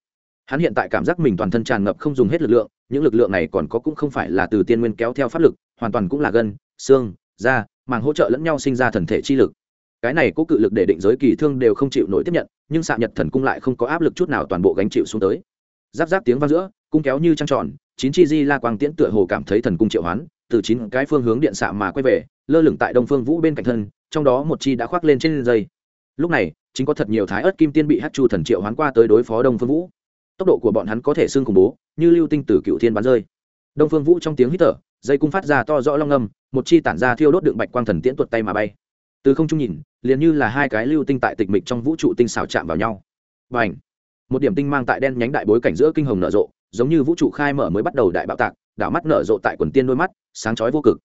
hắn hiện tại cảm giác mình toàn thân tràn ngập không dùng hết lực lượng, những lực lượng này còn có cũng không phải là từ tiên nguyên kéo theo pháp lực, hoàn toàn cũng là gân, xương, da, màng hỗ trợ lẫn nhau sinh ra thần thể chi lực. Cái này có cự lực để định giới kỳ thương đều không chịu nổi tiếp nhận, nhưng xạ nhật thần cung lại không có áp lực chút nào toàn bộ gánh chịu xuống tới. Giáp giáp tiếng vang giữa, cung kéo như trăng tròn, chín chi di la quang tiễn tựa hồ cảm thấy thần cung triệu hoán, từ chín cái phương hướng điện xạ mà quay về, lơ lửng tại đông phương vũ bên cạnh thân, trong đó một chi đã khoác lên trên dây. Lúc này, chính có thật nhiều thái ớt kim tiên bị hát chu thần triệu hoán qua tới đối phó đông phương vũ tốc độ của bọn hắn có thể xương khủng bố, như lưu tinh từ cựu thiên bắn rơi. Đông phương vũ trong tiếng hít thở, dây cung phát ra to rõ long âm, một chi tản ra thiêu đốt đựng bạch quang thần tiễn tuột tay mà bay. Từ không trung nhìn, liền như là hai cái lưu tinh tại tịch mịch trong vũ trụ tinh xảo chạm vào nhau. Và ảnh một điểm tinh mang tại đen nhánh đại bối cảnh giữa kinh hồng nở rộ, giống như vũ trụ khai mở mới bắt đầu đại bạo tạc, đảo mắt nở rộ tại quần tiên đôi mắt, sáng chói vô cực.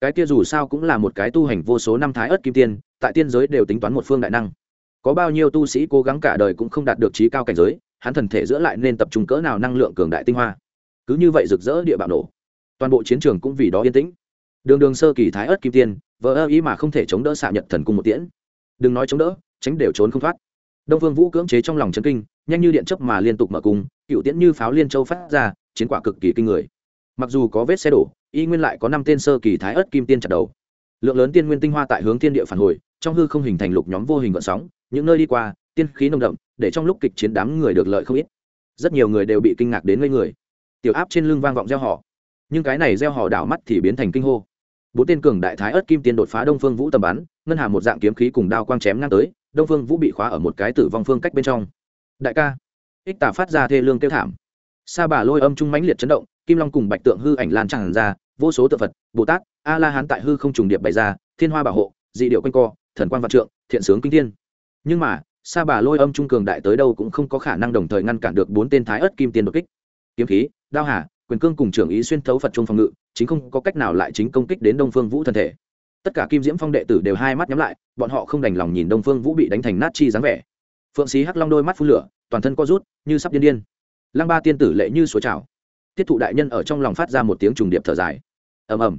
Cái kia dù sao cũng là một cái tu hành vô số năm thái ớt kim tiên, tại tiên giới đều tính toán một phương đại năng. Có bao nhiêu tu sĩ cố gắng cả đời cũng không đạt được trí cao cảnh giới hắn thần thể giữa lại nên tập trung cỡ nào năng lượng cường đại tinh hoa. Cứ như vậy rực rỡ địa bạo nổ. Toàn bộ chiến trường cũng vì đó yên tĩnh. Đường đường sơ kỳ thái ớt kim tiên vỡ ơ ý mà không thể chống đỡ xạ nhật thần cung một tiễn. Đừng nói chống đỡ, tránh đều trốn không thoát. Đông phương vũ cưỡng chế trong lòng chấn kinh, nhanh như điện chấp mà liên tục mở cung, cựu tiễn như pháo liên châu phát ra, chiến quả cực kỳ kinh người. Mặc dù có vết xe đổ, y nguyên lại có năm tên sơ kỳ thái ớt kim tiên chặt đầu. Lượng lớn tiên nguyên tinh hoa tại hướng tiên địa phản hồi, trong hư không hình thành lục nhóm vô hình gợn sóng, những nơi đi qua, tiên khí nồng đậm để trong lúc kịch chiến đám người được lợi không ít. Rất nhiều người đều bị kinh ngạc đến ngây người. Tiểu áp trên lưng vang vọng gieo họ. Nhưng cái này gieo họ đảo mắt thì biến thành kinh hô. Bốn tên cường đại thái ớt kim tiên đột phá đông phương vũ tầm bắn, ngân hà một dạng kiếm khí cùng đao quang chém ngang tới, đông phương vũ bị khóa ở một cái tử vong phương cách bên trong. Đại ca, ích tà phát ra thê lương kêu thảm. Sa bà lôi âm trung mãnh liệt chấn động, kim long cùng bạch tượng hư ảnh lan tràn ra, vô số tượng phật, bồ tát a la hán tại hư không trùng điệp bày ra, thiên hoa bảo hộ, dị điệu quanh co, thần quan vạn trượng, thiện sướng kinh thiên. Nhưng mà sa bà lôi âm trung cường đại tới đâu cũng không có khả năng đồng thời ngăn cản được bốn tên thái ớt kim tiên đột kích. Kiếm khí, đao hà, quyền cương cùng trưởng ý xuyên thấu phật trung phòng ngự, chính không có cách nào lại chính công kích đến đông phương vũ thân thể. Tất cả kim diễm phong đệ tử đều hai mắt nhắm lại, bọn họ không đành lòng nhìn đông phương vũ bị đánh thành nát chi dáng vẻ. Phượng sĩ hắc long đôi mắt phun lửa, toàn thân co rút, như sắp điên điên. Lăng ba tiên tử lệ như số trào tiết thụ đại nhân ở trong lòng phát ra một tiếng trùng điệp thở dài. Ầm ầm.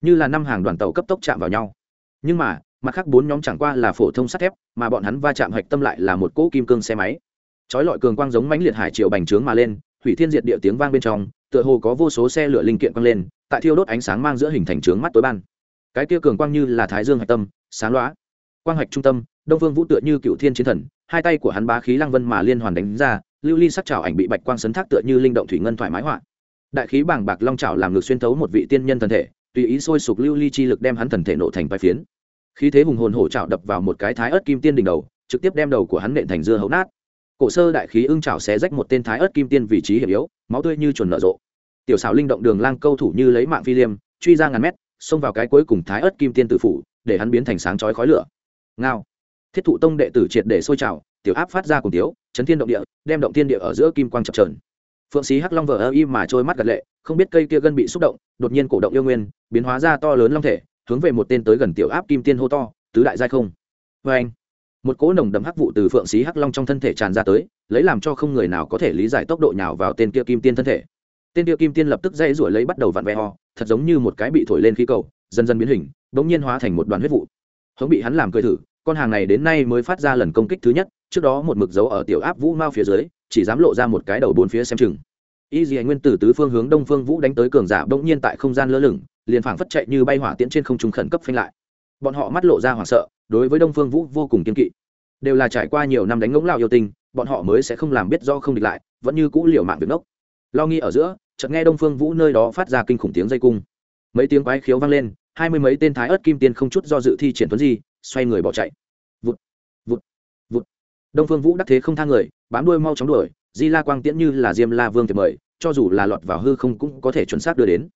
Như là năm hàng đoàn tàu cấp tốc chạm vào nhau. Nhưng mà mặt khác bốn nhóm chẳng qua là phổ thông sắt thép, mà bọn hắn va chạm hạch tâm lại là một cỗ kim cương xe máy. Chói lọi cường quang giống mãnh liệt hải triệu bành trướng mà lên, hủy thiên diệt địa tiếng vang bên trong, tựa hồ có vô số xe lửa linh kiện quang lên, tại thiêu đốt ánh sáng mang giữa hình thành trướng mắt tối ban. Cái kia cường quang như là thái dương hạch tâm, sáng loá quang hạch trung tâm, đông vương vũ tựa như cựu thiên chiến thần, hai tay của hắn bá khí lăng vân mà liên hoàn đánh ra, lưu ly sắc trào ảnh bị bạch quang sấn thác tựa như linh động thủy ngân thoải mái họa. Đại khí bảng bạc long trào làm ngược xuyên thấu một vị tiên nhân thần thể, tùy ý sôi sục lưu ly chi lực đem hắn thần thể nổ thành vai phiến khí thế hùng hồn hổ trào đập vào một cái thái ớt kim tiên đỉnh đầu, trực tiếp đem đầu của hắn nện thành dưa hấu nát. Cổ sơ đại khí ưng trảo xé rách một tên thái ớt kim tiên vị trí hiểm yếu, máu tươi như chuồn nở rộ. Tiểu xảo linh động đường lang câu thủ như lấy mạng phi liêm, truy ra ngàn mét, xông vào cái cuối cùng thái ớt kim tiên tự phủ, để hắn biến thành sáng chói khói lửa. Ngao. Thiết thụ tông đệ tử triệt để sôi trào, tiểu áp phát ra cùng tiếu, chấn thiên động địa, đem động thiên địa ở giữa kim quang chập trờn phượng sĩ hắc long vờ ơ im mà trôi mắt gật lệ, không biết cây kia gân bị xúc động, đột nhiên cổ động yêu nguyên, biến hóa ra to lớn long thể hướng về một tên tới gần tiểu áp kim tiên hô to, tứ đại giai không. Vê anh, một cỗ nồng đậm hắc vụ từ phượng sĩ hắc long trong thân thể tràn ra tới, lấy làm cho không người nào có thể lý giải tốc độ nhào vào tên kia kim tiên thân thể. Tên kia kim tiên lập tức dây rủi lấy bắt đầu vặn vẹ ho thật giống như một cái bị thổi lên khí cầu, dần dần biến hình đ ỗ n g nhiên hóa thành một đoàn huyết vụ. Hống bị hắn làm cười thử, con hàng này đến nay mới phát ra lần công kích thứ nhất, trước đó một mực dấu ở tiểu áp vũ mao phía dưới, chỉ dám lộ ra một cái đầu bốn phía xem chừng. Y dì nguyên tử tứ phương hướng đông phương vũ đánh tới cường giả bỗng nhiên tại không gian lơ lửng liền phảng phất chạy như bay hỏa tiễn trên không trung khẩn cấp phanh lại. Bọn họ mắt lộ ra hoảng sợ, đối với đông phương vũ vô cùng kiên kỵ. Đều là trải qua nhiều năm đánh ngỗng lao yêu tinh, bọn họ mới sẽ không làm biết do không địch lại, vẫn như cũ liều mạng việc ngốc. Lo nghi ở giữa, chợt nghe đông phương vũ nơi đó phát ra kinh khủng tiếng dây cung. Mấy tiếng quái khiếu vang lên, hai mươi mấy tên thái ớt kim tiên không chút do dự thi triển tuấn di, xoay người bỏ chạy. Vụt vụt vụt. Đông phương vũ đắc thế không thang người, bám đuôi mau chóng đuổi, di la quang tiễn như là diêm la vương thì mời, cho dù là lọt vào hư không cũng có thể chuẩn xác đưa đến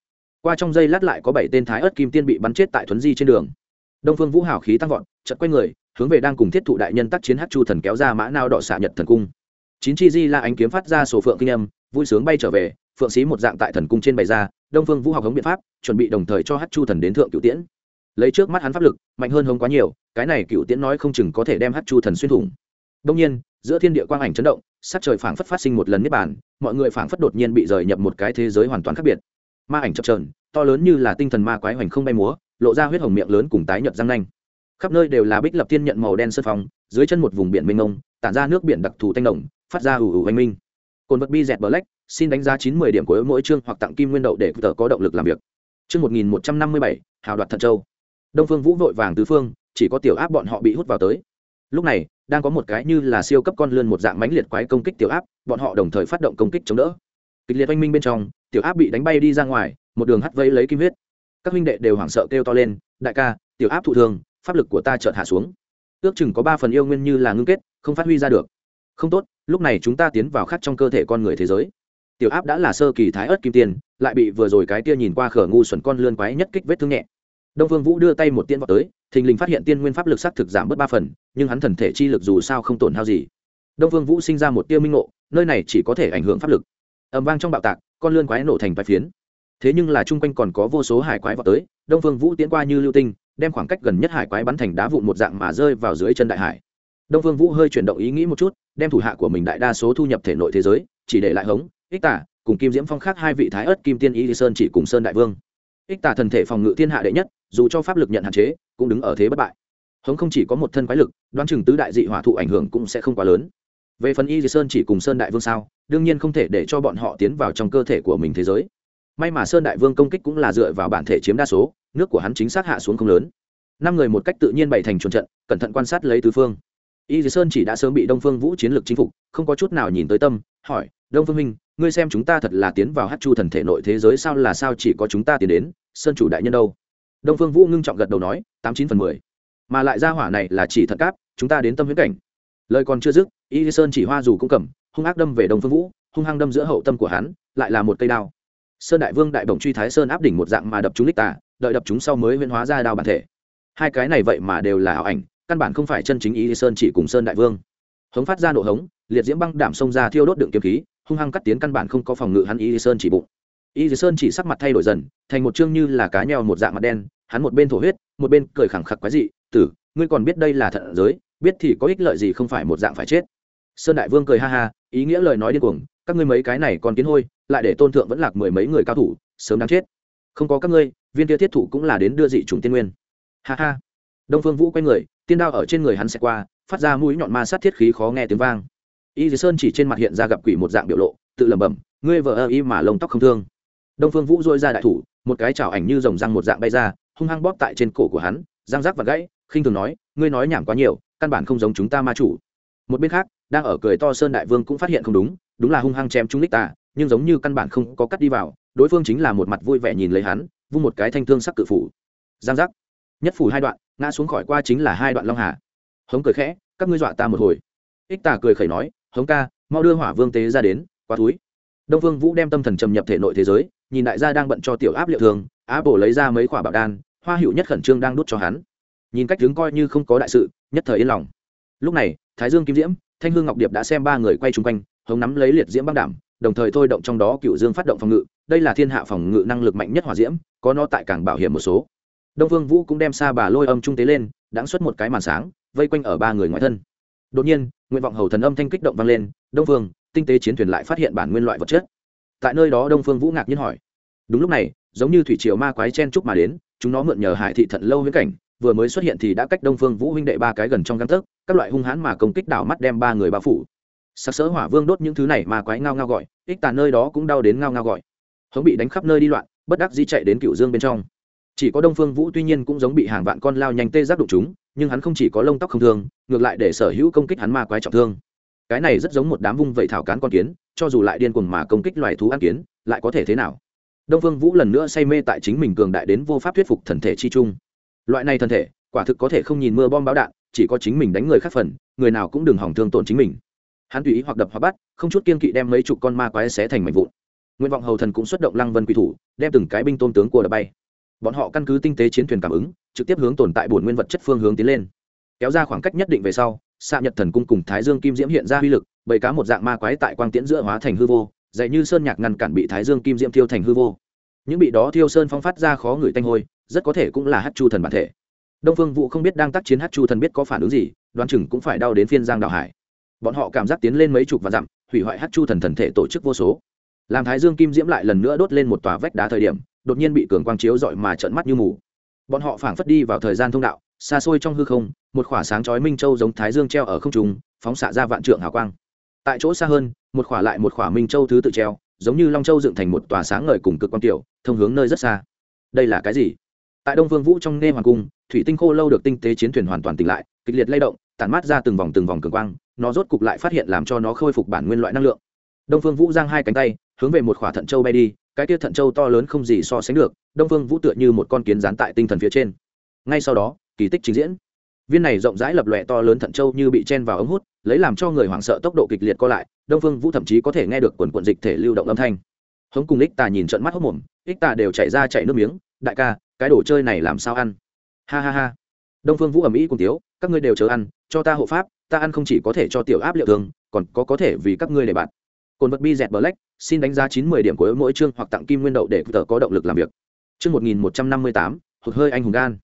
qua trong giây lát lại có bảy tên thái ớt kim tiên bị bắn chết tại thuấn di trên đường. Đông phương vũ hào khí tăng vọt chật quay người, hướng về đang cùng thiết thụ đại nhân tác chiến hát chu thần kéo ra mã nao đỏ xạ nhật thần cung. Chín chi di la ánh kiếm phát ra sổ phượng kinh âm, vui sướng bay trở về, phượng sĩ một dạng tại thần cung trên bày ra, đông phương vũ học hống biện pháp, chuẩn bị đồng thời cho hát chu thần đến thượng cựu tiễn. Lấy trước mắt hắn pháp lực, mạnh hơn hống quá nhiều, cái này cựu tiễn nói không chừng có thể đem hát chu thần xuyên thủng. Đông nhiên, giữa thiên địa quang ảnh chấn động, sắc trời phảng phất phát sinh một lần niết bàn, mọi người phảng phất đột nhiên bị rời nhập một cái thế giới hoàn toàn khác biệt ma ảnh chập trờn to lớn như là tinh thần ma quái hoành không bay múa, lộ ra huyết hồng miệng lớn cùng tái nhợt răng nanh. Khắp nơi đều là bích lập tiên nhận màu đen sơn phong, dưới chân một vùng biển mênh mông, tản ra nước biển đặc thù thanh đồng phát ra ủ ủ hoành minh. Cồn vật bi dẹt black xin đánh giá chín mươi điểm của mỗi chương hoặc tặng kim nguyên đậu để tờ có động lực làm việc. Chương một nghìn một trăm năm mươi bảy, hào đoạt thật châu. Đông phương vũ vội vàng tứ phương, chỉ có tiểu áp bọn họ bị hút vào tới. Lúc này, đang có một cái như là siêu cấp con lươn một dạng mãnh liệt quái công kích tiểu áp, bọn họ đồng thời phát động công kích chống đỡ kịch liệt oanh minh bên trong, tiểu áp bị đánh bay đi ra ngoài, một đường hắt vây lấy kim huyết. Các huynh đệ đều hoảng sợ kêu to lên, đại ca, tiểu áp thụ thương pháp lực của ta chợt hạ xuống. Ước chừng có ba phần yêu nguyên như là ngưng kết, không phát huy ra được. Không tốt, lúc này chúng ta tiến vào khắc trong cơ thể con người thế giới. Tiểu áp đã là sơ kỳ thái ớt kim tiền, lại bị vừa rồi cái tia nhìn qua khở ngu xuẩn con lươn quái nhất kích vết thương nhẹ. Đông vương vũ đưa tay một tiên vào tới, thình lình phát hiện tiên nguyên pháp lực xác thực giảm bớt ba phần, nhưng hắn thần thể chi lực dù sao không tổn hao gì. Đông vương vũ sinh ra một tia minh ngộ, nơi này chỉ có thể ảnh hưởng pháp lực ầm vang trong bạo tạc, con lươn quái nổ thành vài phiến. Thế nhưng là chung quanh còn có vô số hải quái vào tới, đông vương vũ tiến qua như lưu tinh, đem khoảng cách gần nhất hải quái bắn thành đá vụn một dạng mà rơi vào dưới chân đại hải. Đông vương vũ hơi chuyển động ý nghĩ một chút, đem thủ hạ của mình đại đa số thu nhập thể nội thế giới, chỉ để lại hống, ích tả, cùng kim diễm phong khác hai vị thái ớt kim tiên y sơn chỉ cùng sơn đại vương. Ích tả thần thể phòng ngự thiên hạ đệ nhất, dù cho pháp lực nhận hạn chế, cũng đứng ở thế bất bại. Hống không chỉ có một thân quái lực, đoán chừng tứ đại dị hỏa thụ ảnh hưởng cũng sẽ không quá lớn về phần y sơn chỉ cùng sơn đại vương sao, đương nhiên không thể để cho bọn họ tiến vào trong cơ thể của mình thế giới. May mà sơn đại vương công kích cũng là dựa vào bản thể chiếm đa số, nước của hắn chính xác hạ xuống không lớn. Năm người một cách tự nhiên bày thành chuồn trận, cẩn thận quan sát lấy tứ phương. Y sơn chỉ đã sớm bị đông phương vũ chiến lược chinh phục, không có chút nào nhìn tới tâm, hỏi, đông phương minh, ngươi xem chúng ta thật là tiến vào hát chu thần thể nội thế giới sao là sao chỉ có chúng ta tiến đến, sơn chủ đại nhân đâu? Đông phương vũ ngưng trọng gật đầu nói, tám chín phần mười. Mà lại ra hỏa này là chỉ thật cáp, chúng ta đến tâm huyễn cảnh lời còn chưa dứt y sơn chỉ hoa dù cũng cầm, hung ác đâm về đông phương vũ, hung hăng đâm giữa hậu tâm của hắn, lại là một cây đao. Sơn đại vương đại đồng truy thái sơn áp đỉnh một dạng mà đập chúng lích tà, đợi đập chúng sau mới huyễn hóa ra đao bản thể. Hai cái này vậy mà đều là ảo ảnh, căn bản không phải chân chính ý sơn chỉ cùng sơn đại vương. Hống phát ra nổ hống, liệt diễm băng đảm xông ra thiêu đốt đựng kiếm khí, hung hăng cắt tiến căn bản không có phòng ngự hắn ý sơn chỉ bụng. Ý sơn chỉ sắc mặt thay đổi dần, thành một chương như là cá nheo một dạng mặt đen, hắn một bên thổ huyết, một bên cười khẳng khặc quái dị, tử, ngươi còn biết đây là thận giới biết thì có ích lợi gì không phải một dạng phải chết. Sơn đại vương cười ha ha, ý nghĩa lời nói điên cuồng, các ngươi mấy cái này còn kiến hôi, lại để tôn thượng vẫn lạc mười mấy người cao thủ, sớm đáng chết. Không có các ngươi, viên kia thiết thủ cũng là đến đưa dị trùng tiên nguyên. Ha ha. Đông phương vũ quay người, tiên đao ở trên người hắn sẽ qua, phát ra mũi nhọn ma sát thiết khí khó nghe tiếng vang. Y dì sơn chỉ trên mặt hiện ra gặp quỷ một dạng biểu lộ, tự lẩm bẩm, ngươi vợ ơ y mà lông tóc không thương. Đông phương vũ dôi ra đại thủ, một cái chảo ảnh như rồng răng một dạng bay ra, hung hăng bóp tại trên cổ của hắn, răng rác và gãy, khinh thường nói, ngươi nói nhảm quá nhiều căn bản không giống chúng ta ma chủ. Một bên khác, đang ở cười to sơn đại vương cũng phát hiện không đúng đúng là hung hăng chém trúng lích tà, nhưng giống như căn bản không có cắt đi vào, đối phương chính là một mặt vui vẻ nhìn lấy hắn, vung một cái thanh thương sắc cự phủ. Giang giác. Nhất phủ hai đoạn, ngã xuống khỏi qua chính là hai đoạn long hà. Hống cười khẽ, các ngươi dọa ta một hồi. Ích tà cười khẩy nói, hống ca, mau đưa hỏa vương tế ra đến qua túi đông vương vũ đem tâm thần trầm nhập thể nội thế giới, nhìn đại gia đang bận cho tiểu áp liệu thường, á bổ lấy ra mấy quả bảo đan, hoa hữu nhất khẩn trương đang đút cho hắn nhìn cách đứng coi như không có đại sự, nhất thời yên lòng. Lúc này, thái dương kim diễm, thanh hương ngọc điệp đã xem ba người quay chung quanh, hống nắm lấy liệt diễm băng đảm, đồng thời thôi động trong đó cựu dương phát động phòng ngự, đây là thiên hạ phòng ngự năng lực mạnh nhất hỏa diễm, có nó tại cảng bảo hiểm một số. Đông vương vũ cũng đem xa bà lôi âm trung tế lên đáng xuất một cái màn sáng, vây quanh ở ba người ngoại thân. Đột nhiên, nguyện vọng hầu thần âm thanh kích động vang lên, đông phương tinh tế chiến thuyền lại phát hiện bản nguyên loại vật chất. Tại nơi đó đông phương vũ ngạc nhiên hỏi. Đúng lúc này, giống như thủy triều ma quái chen trúc mà đến, chúng nó mượn nhờ hải thị thận lâu huyễn cảnh vừa mới xuất hiện thì đã cách đông phương vũ huynh đệ ba cái gần trong găng tấc, các loại hung hãn mà công kích đảo mắt đem ba người bao phủ. Sặc sỡ hỏa vương đốt những thứ này mà quái ngao ngao gọi, ích tàn nơi đó cũng đau đến ngao ngao gọi. Hống bị đánh khắp nơi đi loạn, bất đắc di chạy đến cựu dương bên trong. Chỉ có đông phương vũ tuy nhiên cũng giống bị hàng vạn con lao nhanh tê giác đụng chúng, nhưng hắn không chỉ có lông tóc không thương, ngược lại để sở hữu công kích hắn ma quái trọng thương. Cái này rất giống một đám vung vẩy thảo cán con kiến, cho dù lại điên cuồng mà công kích loài thú ăn kiến, lại có thể thế nào? Đông phương vũ lần nữa say mê tại chính mình cường đại đến vô pháp thuyết phục thần thể chi trung loại này thần thể, quả thực có thể không nhìn mưa bom báo đạn, chỉ có chính mình đánh người khác phần, người nào cũng đừng hỏng thương tổn chính mình. Hắn tùy ý hoặc đập hoặc bắt, không chút kiên kỵ đem mấy chục con ma quái xé thành mảnh vụn. Nguyện vọng hầu thần cũng xuất động lăng vân quỷ thủ, đem từng cái binh tôn tướng của đập bay. Bọn họ căn cứ tinh tế chiến thuyền cảm ứng, trực tiếp hướng tồn tại bổn nguyên vật chất phương hướng tiến lên. Kéo ra khoảng cách nhất định về sau xạ nhật thần cung cùng thái dương kim diễm hiện ra uy lực, bầy cá một dạng ma quái tại quang tiễn giữa hóa thành hư vô, dạy như sơn nhạc ngăn cản bị thái dương kim diễm thiêu thành hư vô. Những bị đó thiêu sơn phong phát ra khó người tanh hôi rất có thể cũng là hát chu thần bản thể. Đông phương vũ không biết đang tác chiến hát chu thần biết có phản ứng gì, đoán chừng cũng phải đau đến phiên giang đạo hải. Bọn họ cảm giác tiến lên mấy chục và dặm, hủy hoại hát chu thần thần thể tổ chức vô số. Làm thái dương kim diễm lại lần nữa đốt lên một tòa vách đá thời điểm, đột nhiên bị cường quang chiếu dọi mà trợn mắt như mù. Bọn họ phảng phất đi vào thời gian thông đạo, xa xôi trong hư không, một khỏa sáng chói minh châu giống thái dương treo ở không trung, phóng xạ ra vạn trượng hào quang. Tại chỗ xa hơn, một khỏa lại một khỏa minh châu thứ tự treo, giống như long châu dựng thành một tòa sáng ngời cùng cực quang tiểu, thông hướng nơi rất xa. Đây là cái gì? Tại đông vương vũ trong nghe hoàng cung, thủy tinh khô lâu được tinh tế chiến thuyền hoàn toàn tỉnh lại, kịch liệt lay động, tản mát ra từng vòng từng vòng cường quang, nó rốt cục lại phát hiện làm cho nó khôi phục bản nguyên loại năng lượng. Đông phương vũ giang hai cánh tay, hướng về một khỏa thận châu bay đi, cái kia thận châu to lớn không gì so sánh được, đông phương vũ tựa như một con kiến dán tại tinh thần phía trên. Ngay sau đó, kỳ tích trình diễn. Viên này rộng rãi lập lòe to lớn thận châu như bị chen vào ống hút, lấy làm cho người hoảng sợ tốc độ kịch liệt co lại, đông phương vũ thậm chí có thể nghe được quần quận dịch thể lưu động âm thanh. Hống cùng ích tà nhìn trận mắt hốc mồm, ích tà đều chảy ra chảy nước miếng, đại ca cái đồ chơi này làm sao ăn? Ha ha ha. Đông phương vũ ầm ĩ cùng tiếu, các ngươi đều chờ ăn, cho ta hộ pháp, ta ăn không chỉ có thể cho tiểu áp liệu thường, còn có có thể vì các ngươi để bạn. Cồn vật bi dẹt black, xin đánh giá chín mươi điểm của mỗi chương hoặc tặng kim nguyên đậu để tờ có động lực làm việc. Chương một nghìn một trăm năm mươi tám, hụt hơi anh hùng gan.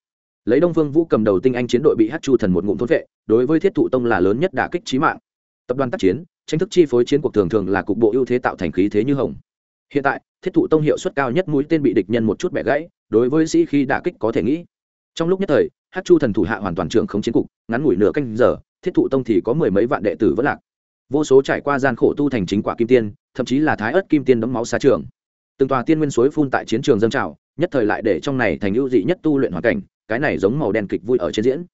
Lấy đông phương vũ cầm đầu tinh anh chiến đội bị hát chu thần một ngụm thốn vệ, đối với thiết thụ tông là lớn nhất đả kích trí mạng. Tập đoàn tác chiến, tranh thức chi phối chiến cuộc thường thường là cục bộ ưu thế tạo thành khí thế như hồng. Hiện tại, thiết thụ tông hiệu suất cao nhất mũi tên bị địch nhân một chút bẻ gãy đối với sĩ khi đả kích có thể nghĩ. Trong lúc nhất thời hát chu thần thủ hạ hoàn toàn trưởng không chiến cục, ngắn ngủi nửa canh giờ, thiết thụ tông thì có mười mấy vạn đệ tử vất lạc. Vô số trải qua gian khổ tu thành chính quả kim tiên, thậm chí là thái ớt kim tiên đấm máu xa trường. Từng tòa tiên nguyên suối phun tại chiến trường dân trào, nhất thời lại để trong này thành ưu dị nhất tu luyện hoàn cảnh, cái này giống màu đen kịch vui ở trên diễn.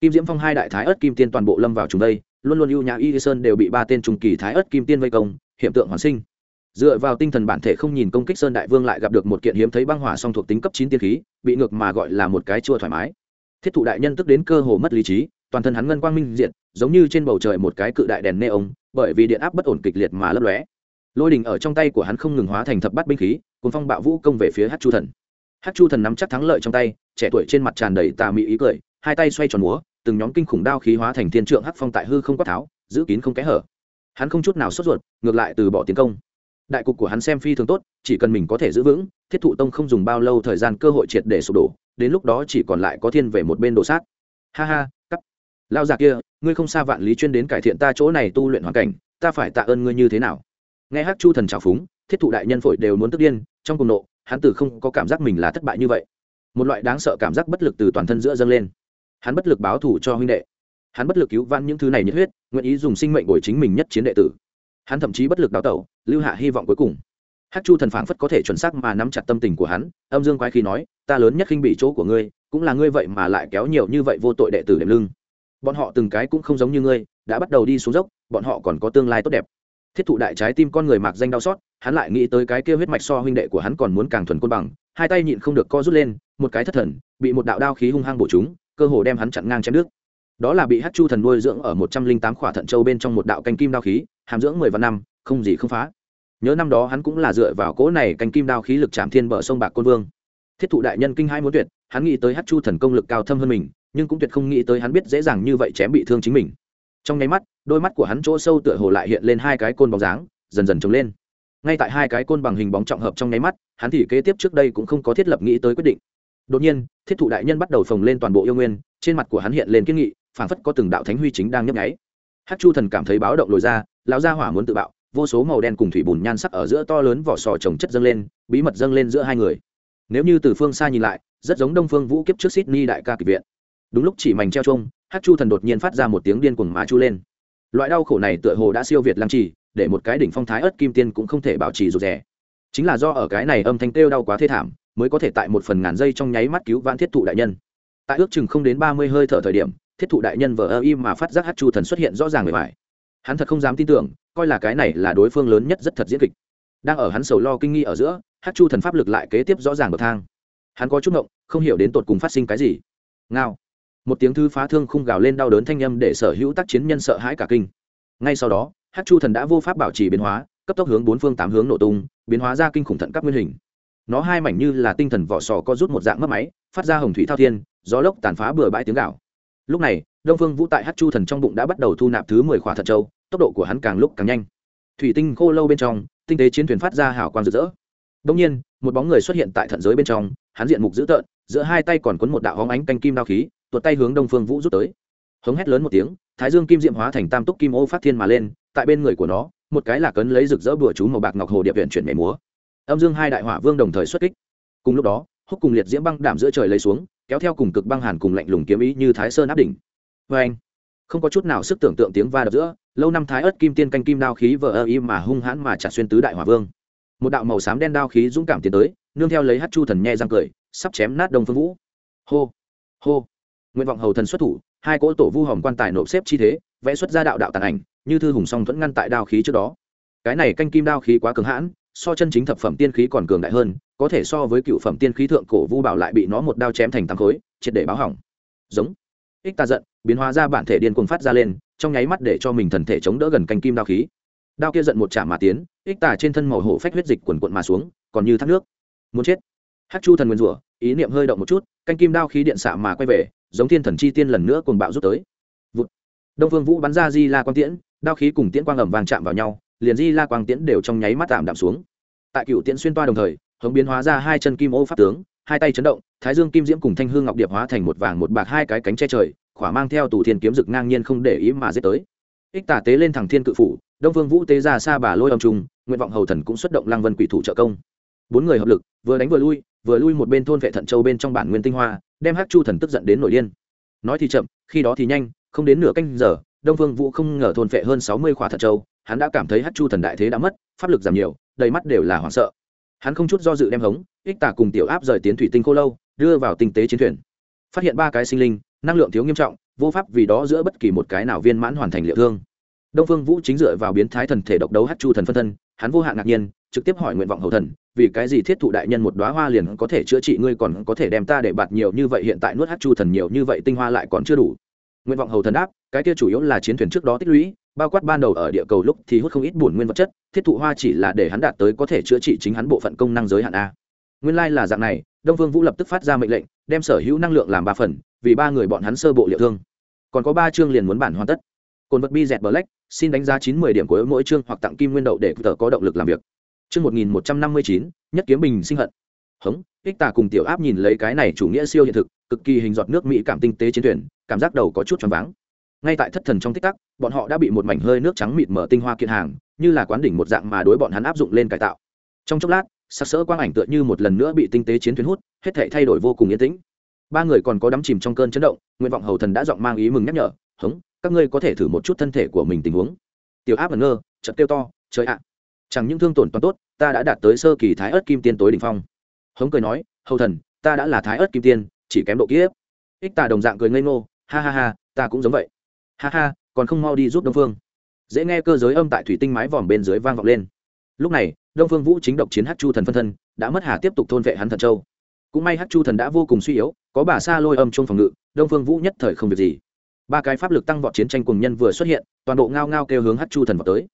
Kim diễm phong hai đại thái ớt kim tiên toàn bộ lâm vào chúng đây, luôn luôn ưu nhã y sơn đều bị ba tên trung kỳ thái ớt kim tiên vây công, hiện tượng hoàn sinh dựa vào tinh thần bản thể không nhìn công kích sơn đại vương lại gặp được một kiện hiếm thấy băng hỏa song thuộc tính cấp chín tiên khí, bị ngược mà gọi là một cái chua thoải mái. Thiết thụ đại nhân tức đến cơ hồ mất lý trí, toàn thân hắn ngân quang minh diện giống như trên bầu trời một cái cự đại đèn neon, bởi vì điện áp bất ổn kịch liệt mà lấp lóe. Lôi đình ở trong tay của hắn không ngừng hóa thành thập bát binh khí cùng phong bạo vũ công về phía hát chu thần. Hát chu thần nắm chắc thắng lợi trong tay, trẻ tuổi trên mặt tràn đầy tà mị ý cười, hai tay xoay tròn múa, từng nhóm kinh khủng đao khí hóa thành thiên trượng hắc phong tại hư không quát tháo, giữ kín không kẽ hở. Hắn không chút nào sốt ruột, ngược lại từ bỏ tiến công đại cục của hắn xem phi thường tốt, chỉ cần mình có thể giữ vững, thiết thụ tông không dùng bao lâu thời gian cơ hội triệt để sụp đổ, đến lúc đó chỉ còn lại có thiên về một bên đồ sát. Ha ha, cắt. Lao già kia, ngươi không xa vạn lý chuyên đến cải thiện ta chỗ này tu luyện hoàn cảnh, ta phải tạ ơn ngươi như thế nào? Nghe hát chu thần trào phúng, thiết thụ đại nhân phổi đều muốn tức điên, trong cùng nộ, hắn từ không có cảm giác mình là thất bại như vậy. Một loại đáng sợ cảm giác bất lực từ toàn thân giữa dâng lên. Hắn bất lực báo thù cho huynh đệ. Hắn bất lực cứu vãn những thứ này nhiệt huyết, nguyện ý dùng sinh mệnh bồi chính mình nhất chiến đệ tử hắn thậm chí bất lực đào tẩu, lưu hạ hy vọng cuối cùng. Hát chu thần phảng phất có thể chuẩn xác mà nắm chặt tâm tình của hắn, âm dương quái khí nói, ta lớn nhất khinh bị chỗ của ngươi, cũng là ngươi vậy mà lại kéo nhiều như vậy vô tội đệ tử đệm lưng. Bọn họ từng cái cũng không giống như ngươi, đã bắt đầu đi xuống dốc, bọn họ còn có tương lai tốt đẹp. Thiết thụ đại trái tim con người mạc danh đau xót, hắn lại nghĩ tới cái kia huyết mạch so huynh đệ của hắn còn muốn càng thuần côn bằng, hai tay nhịn không được co rút lên, một cái thất thần, bị một đạo đao khí hung hăng bổ chúng cơ hồ đem hắn chặn ngang chém nước đó là bị hát chu thần nuôi dưỡng ở một trăm linh tám khỏa thận châu bên trong một đạo canh kim đao khí hàm dưỡng mười vạn năm, không gì không phá. Nhớ năm đó hắn cũng là dựa vào cỗ này canh kim đao khí lực chạm thiên bờ sông bạc côn vương. Thiết thụ đại nhân kinh hai muốn tuyệt, hắn nghĩ tới hát chu thần công lực cao thâm hơn mình, nhưng cũng tuyệt không nghĩ tới hắn biết dễ dàng như vậy chém bị thương chính mình. Trong nháy mắt, đôi mắt của hắn chỗ sâu tựa hồ lại hiện lên hai cái côn bóng dáng, dần dần trống lên. Ngay tại hai cái côn bằng hình bóng trọng hợp trong nháy mắt, hắn thì kế tiếp trước đây cũng không có thiết lập nghĩ tới quyết định. Đột nhiên, thiết thụ đại nhân bắt đầu phồng lên toàn bộ yêu nguyên, trên mặt của hắn hiện lên kiên nghị, phảng phất có từng đạo thánh huy chính đang nhấp nháy hát chu thần cảm thấy báo động lồi ra, lão gia hỏa muốn tự bạo, vô số màu đen cùng thủy bùn nhan sắc ở giữa to lớn vỏ sò trồng chất dâng lên, bí mật dâng lên giữa hai người. Nếu như từ phương xa nhìn lại, rất giống đông phương vũ kiếp trước sydney đại ca kịch viện. Đúng lúc chỉ mảnh treo trông hát chu thần đột nhiên phát ra một tiếng điên cuồng má chu lên. Loại đau khổ này tựa hồ đã siêu việt lăng trì, để một cái đỉnh phong thái ớt kim tiên cũng không thể bảo trì rụt rè. Chính là do ở cái này âm thanh kêu đau quá thê thảm, mới có thể tại một phần ngàn giây trong nháy mắt cứu vãn thiết thụ đại nhân. Tại ước chừng không đến ba mươi hơi thở thời điểm thiết thụ đại nhân vờ ơ im mà phát giác hát chu thần xuất hiện rõ ràng bề bài hắn thật không dám tin tưởng, coi là cái này là đối phương lớn nhất rất thật diễn kịch. Đang ở hắn sầu lo kinh nghi ở giữa, hát chu thần pháp lực lại kế tiếp rõ ràng bậc thang. Hắn có chút ngộng, không hiểu đến tột cùng phát sinh cái gì. Ngao. Một tiếng thư phá thương khung gào lên đau đớn thanh â m để sở hữu tác chiến nhân sợ hãi cả kinh. Ngay sau đó, hát chu thần đã vô pháp bảo trì biến hóa, cấp tốc hướng bốn phương tám hướng nổ tung, biến hóa ra kinh khủng thận các nguyên hình. Nó hai mảnh như là tinh thần vỏ sò có rút một dạng mất máy, phát ra hồng thủy thao thiên, gió lốc tàn phá bừa bãi tiếng gạo lúc này, đông phương vũ tại hát chu thần trong bụng đã bắt đầu thu nạp thứ mười khỏa thật châu, tốc độ của hắn càng lúc càng nhanh. Thủy tinh khô lâu bên trong, tinh tế chiến thuyền phát ra hảo quang rực rỡ. Đông nhiên, một bóng người xuất hiện tại thận giới bên trong, hắn diện mục dữ tợn, giữa hai tay còn quấn một đạo hóng ánh canh kim đao khí, tuột tay hướng đông phương vũ rút tới. Hống hét lớn một tiếng, thái dương kim diệm hóa thành tam túc kim ô phát thiên mà lên, tại bên người của nó, một cái là cấn lấy rực rỡ bùa chú màu bạc ngọc hồ điệp viện chuyển mẻ múa. Âm dương hai đại hỏa vương đồng thời xuất kích. Cùng lúc đó, húc cùng liệt diễm băng đảm giữa trời lấy xuống kéo theo cùng cực băng hàn cùng lạnh lùng kiếm ý như thái sơn áp đỉnh. Vê anh, không có chút nào sức tưởng tượng tiếng va đập giữa, lâu năm thái ớt kim tiên canh kim đao khí vờ ơ y mà hung hãn mà chặt xuyên tứ đại hỏa vương. Một đạo màu xám đen đao khí dũng cảm tiến tới, nương theo lấy hát chu thần nhẹ răng cười, sắp chém nát đông phương vũ. Hô hô. Nguyện vọng hầu thần xuất thủ, hai cỗ tổ vu hồng quan tài nộp xếp chi thế, vẽ xuất ra đạo đạo tàn ảnh, như thư hùng song thuẫn ngăn tại đao khí trước đó. Cái này canh kim đao khí quá cường hãn, so chân chính thập phẩm tiên khí còn cường đại hơn có thể so với cựu phẩm tiên khí thượng cổ vu bảo lại bị nó một đao chém thành tám khối, triệt để báo hỏng. Giống. Ích ta giận, biến hóa ra bản thể điên cuồng phát ra lên, trong nháy mắt để cho mình thần thể chống đỡ gần canh kim đao khí. Đao kia giận một chạm mà tiến, ích tà trên thân màu hổ phách huyết dịch quần quận mà xuống, còn như thác nước. Muốn chết. Hát chu thần nguyên rủa, ý niệm hơi động một chút, canh kim đao khí điện xạ mà quay về, giống thiên thần chi tiên lần nữa cùng bạo rút tới. Vụt. đông vương vũ bắn ra di la quang tiễn, đao khí cùng tiễn quang ẩm vàng chạm vào nhau, liền di la quang tiễn đều trong nháy mắt tạm đạm xuống. Tại cựu tiễn xuyên toa đồng thời hướng biến hóa ra hai chân kim ô pháp tướng, hai tay chấn động, thái dương kim diễm cùng thanh hương ngọc điệp hóa thành một vàng một bạc hai cái cánh che trời, khỏa mang theo tù thiên kiếm rực ngang nhiên không để ý mà giết tới. Ích tả tế lên thẳng thiên cự phủ, đông vương vũ tế ra xa bà lôi âm trung, nguyện vọng hầu thần cũng xuất động lang vân quỷ thủ trợ công. Bốn người hợp lực, vừa đánh vừa lui vừa lui một bên thôn vệ thận châu bên trong bản nguyên tinh hoa, đem hắc chu thần tức giận đến nổi điên. Nói thì chậm, khi đó thì nhanh, không đến nửa canh giờ, đông vương vũ không ngờ thôn vệ hơn sáu mươi khỏa thận châu, hắn đã cảm thấy hắc chu thần đại thế đã mất, pháp lực giảm nhiều, đầy mắt đều là hoảng sợ hắn không chút do dự đem hống, ích tả cùng tiểu áp rời tiến thủy tinh khô lâu, đưa vào tinh tế chiến thuyền. Phát hiện ba cái sinh linh, năng lượng thiếu nghiêm trọng, vô pháp vì đó giữa bất kỳ một cái nào viên mãn hoàn thành liệu thương. Đông phương vũ chính dựa vào biến thái thần thể độc đấu hát chu thần phân thân, hắn vô hạn ngạc nhiên, trực tiếp hỏi nguyện vọng hầu thần, vì cái gì thiết thụ đại nhân một đoá hoa liền có thể chữa trị ngươi còn có thể đem ta để bạt nhiều như vậy hiện tại nuốt hát chu thần nhiều như vậy tinh hoa lại còn chưa đủ. Nguyện vọng hầu thần đáp, cái kia chủ yếu là chiến thuyền trước đó tích lũy bao quát ban đầu ở địa cầu lúc thì hút không ít bổn nguyên vật chất, thiết thụ hoa chỉ là để hắn đạt tới có thể chữa trị chính hắn bộ phận công năng giới hạn a. Nguyên lai là dạng này, đông vương vũ lập tức phát ra mệnh lệnh, đem sở hữu năng lượng làm ba phần, vì ba người bọn hắn sơ bộ liệu thương. Còn có ba chương liền muốn bản hoàn tất. Cồn vật bi dẹt black, xin đánh giá chín mươi điểm của mỗi chương hoặc tặng kim nguyên đậu để tờ có động lực làm việc. Chương một nghìn một trăm năm mươi chín, nhất kiếm bình sinh hận. Hống, ích tà cùng tiểu áp nhìn lấy cái này chủ nghĩa siêu hiện thực, cực kỳ hình giọt nước mỹ cảm tinh tế chiến thuyền, cảm giác đầu có chút choáng váng ngay tại thất thần trong tích tắc, bọn họ đã bị một mảnh hơi nước trắng mịt mở tinh hoa kiện hàng, như là quán đỉnh một dạng mà đối bọn hắn áp dụng lên cải tạo. Trong chốc lát, sặc sỡ quang ảnh tựa như một lần nữa bị tinh tế chiến thuyền hút, hết thể thay đổi vô cùng yên tĩnh. Ba người còn có đắm chìm trong cơn chấn động, nguyện vọng hầu thần đã giọng mang ý mừng nhắc nhở, hống, các ngươi có thể thử một chút thân thể của mình tình huống. Tiểu áp ngẩn ngơ, chợt kêu to, trời ạ, chẳng những thương tổn toàn tốt, ta đã đạt tới sơ kỳ thái ớt kim tiên tối đỉnh phong. Hống cười nói, hầu thần, ta đã là thái ớt kim tiên, chỉ kém độ kiếp. Ích tà đồng dạng cười ngây ngô, ha ha ha, ta cũng giống vậy ha ha, còn không mau đi giúp đông phương. Dễ nghe cơ giới âm tại thủy tinh mái vòm bên dưới vang vọng lên. Lúc này, đông phương vũ chính độc chiến hát chu thần phân thân, đã mất hà tiếp tục thôn vệ hắn thần châu. Cũng may hát chu thần đã vô cùng suy yếu, có bà sa lôi âm trong phòng ngự, đông phương vũ nhất thời không việc gì. Ba cái pháp lực tăng vọt chiến tranh cùng nhân vừa xuất hiện, toàn bộ ngao ngao kêu hướng hát chu thần vào tới.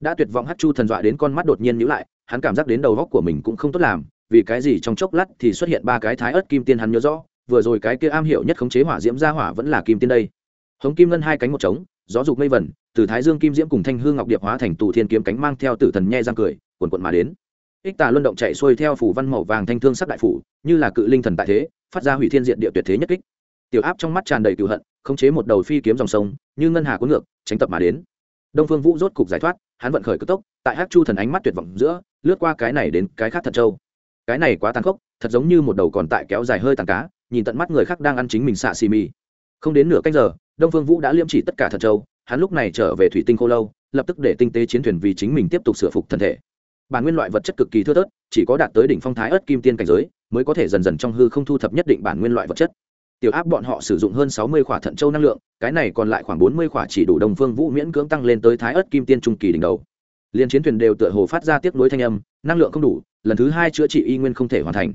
Đã tuyệt vọng hát chu thần dọa đến con mắt đột nhiên nhữ lại, hắn cảm giác đến đầu góc của mình cũng không tốt làm, vì cái gì trong chốc lát thì xuất hiện ba cái thái ớt kim tiên hắn nhớ rõ, vừa rồi cái kia am hiểu nhất khống chế hỏa diễm ra hỏa vẫn là kim tiên đây hống kim ngân hai cánh một trống, gió dục mây vẩn từ thái dương kim diễm cùng thanh hương ngọc điệp hóa thành tù thiên kiếm cánh mang theo tử thần nhe răng cười quần quận mà đến. Ích tà luân động chạy xuôi theo phủ văn màu vàng thanh thương sắc đại phủ, như là cự linh thần tại thế, phát ra hủy thiên diện địa tuyệt thế nhất kích. Tiểu áp trong mắt tràn đầy cựu hận, khống chế một đầu phi kiếm dòng sông, như ngân hà cuốn ngược, tránh tập mà đến. Đông phương vũ rốt cục giải thoát, hắn vận khởi cực tốc, tại hát chu thần ánh mắt tuyệt vọng giữa, lướt qua cái này đến cái khác thật trâu. Cái này quá tàn khốc, thật giống như một đầu còn tại kéo dài hơi tàn cá, nhìn tận mắt người khác đang ăn chính mình xạ xì mì không đến nửa canh giờ, đông phương vũ đã liêm chỉ tất cả thần châu, hắn lúc này trở về thủy tinh khô lâu, lập tức để tinh tế chiến thuyền vì chính mình tiếp tục sửa phục thân thể. Bản nguyên loại vật chất cực kỳ thưa thớt, chỉ có đạt tới đỉnh phong thái ớt kim tiên cảnh giới, mới có thể dần dần trong hư không thu thập nhất định bản nguyên loại vật chất. Tiểu áp bọn họ sử dụng hơn sáu mươi khỏa thận châu năng lượng, cái này còn lại khoảng bốn mươi khỏa chỉ đủ đồng phương vũ miễn cưỡng tăng lên tới thái ớt kim tiên trung kỳ đỉnh đầu. Liên chiến thuyền đều tựa hồ phát ra tiếp nối thanh âm, năng lượng không đủ, lần thứ hai chữa trị y nguyên không thể hoàn thành.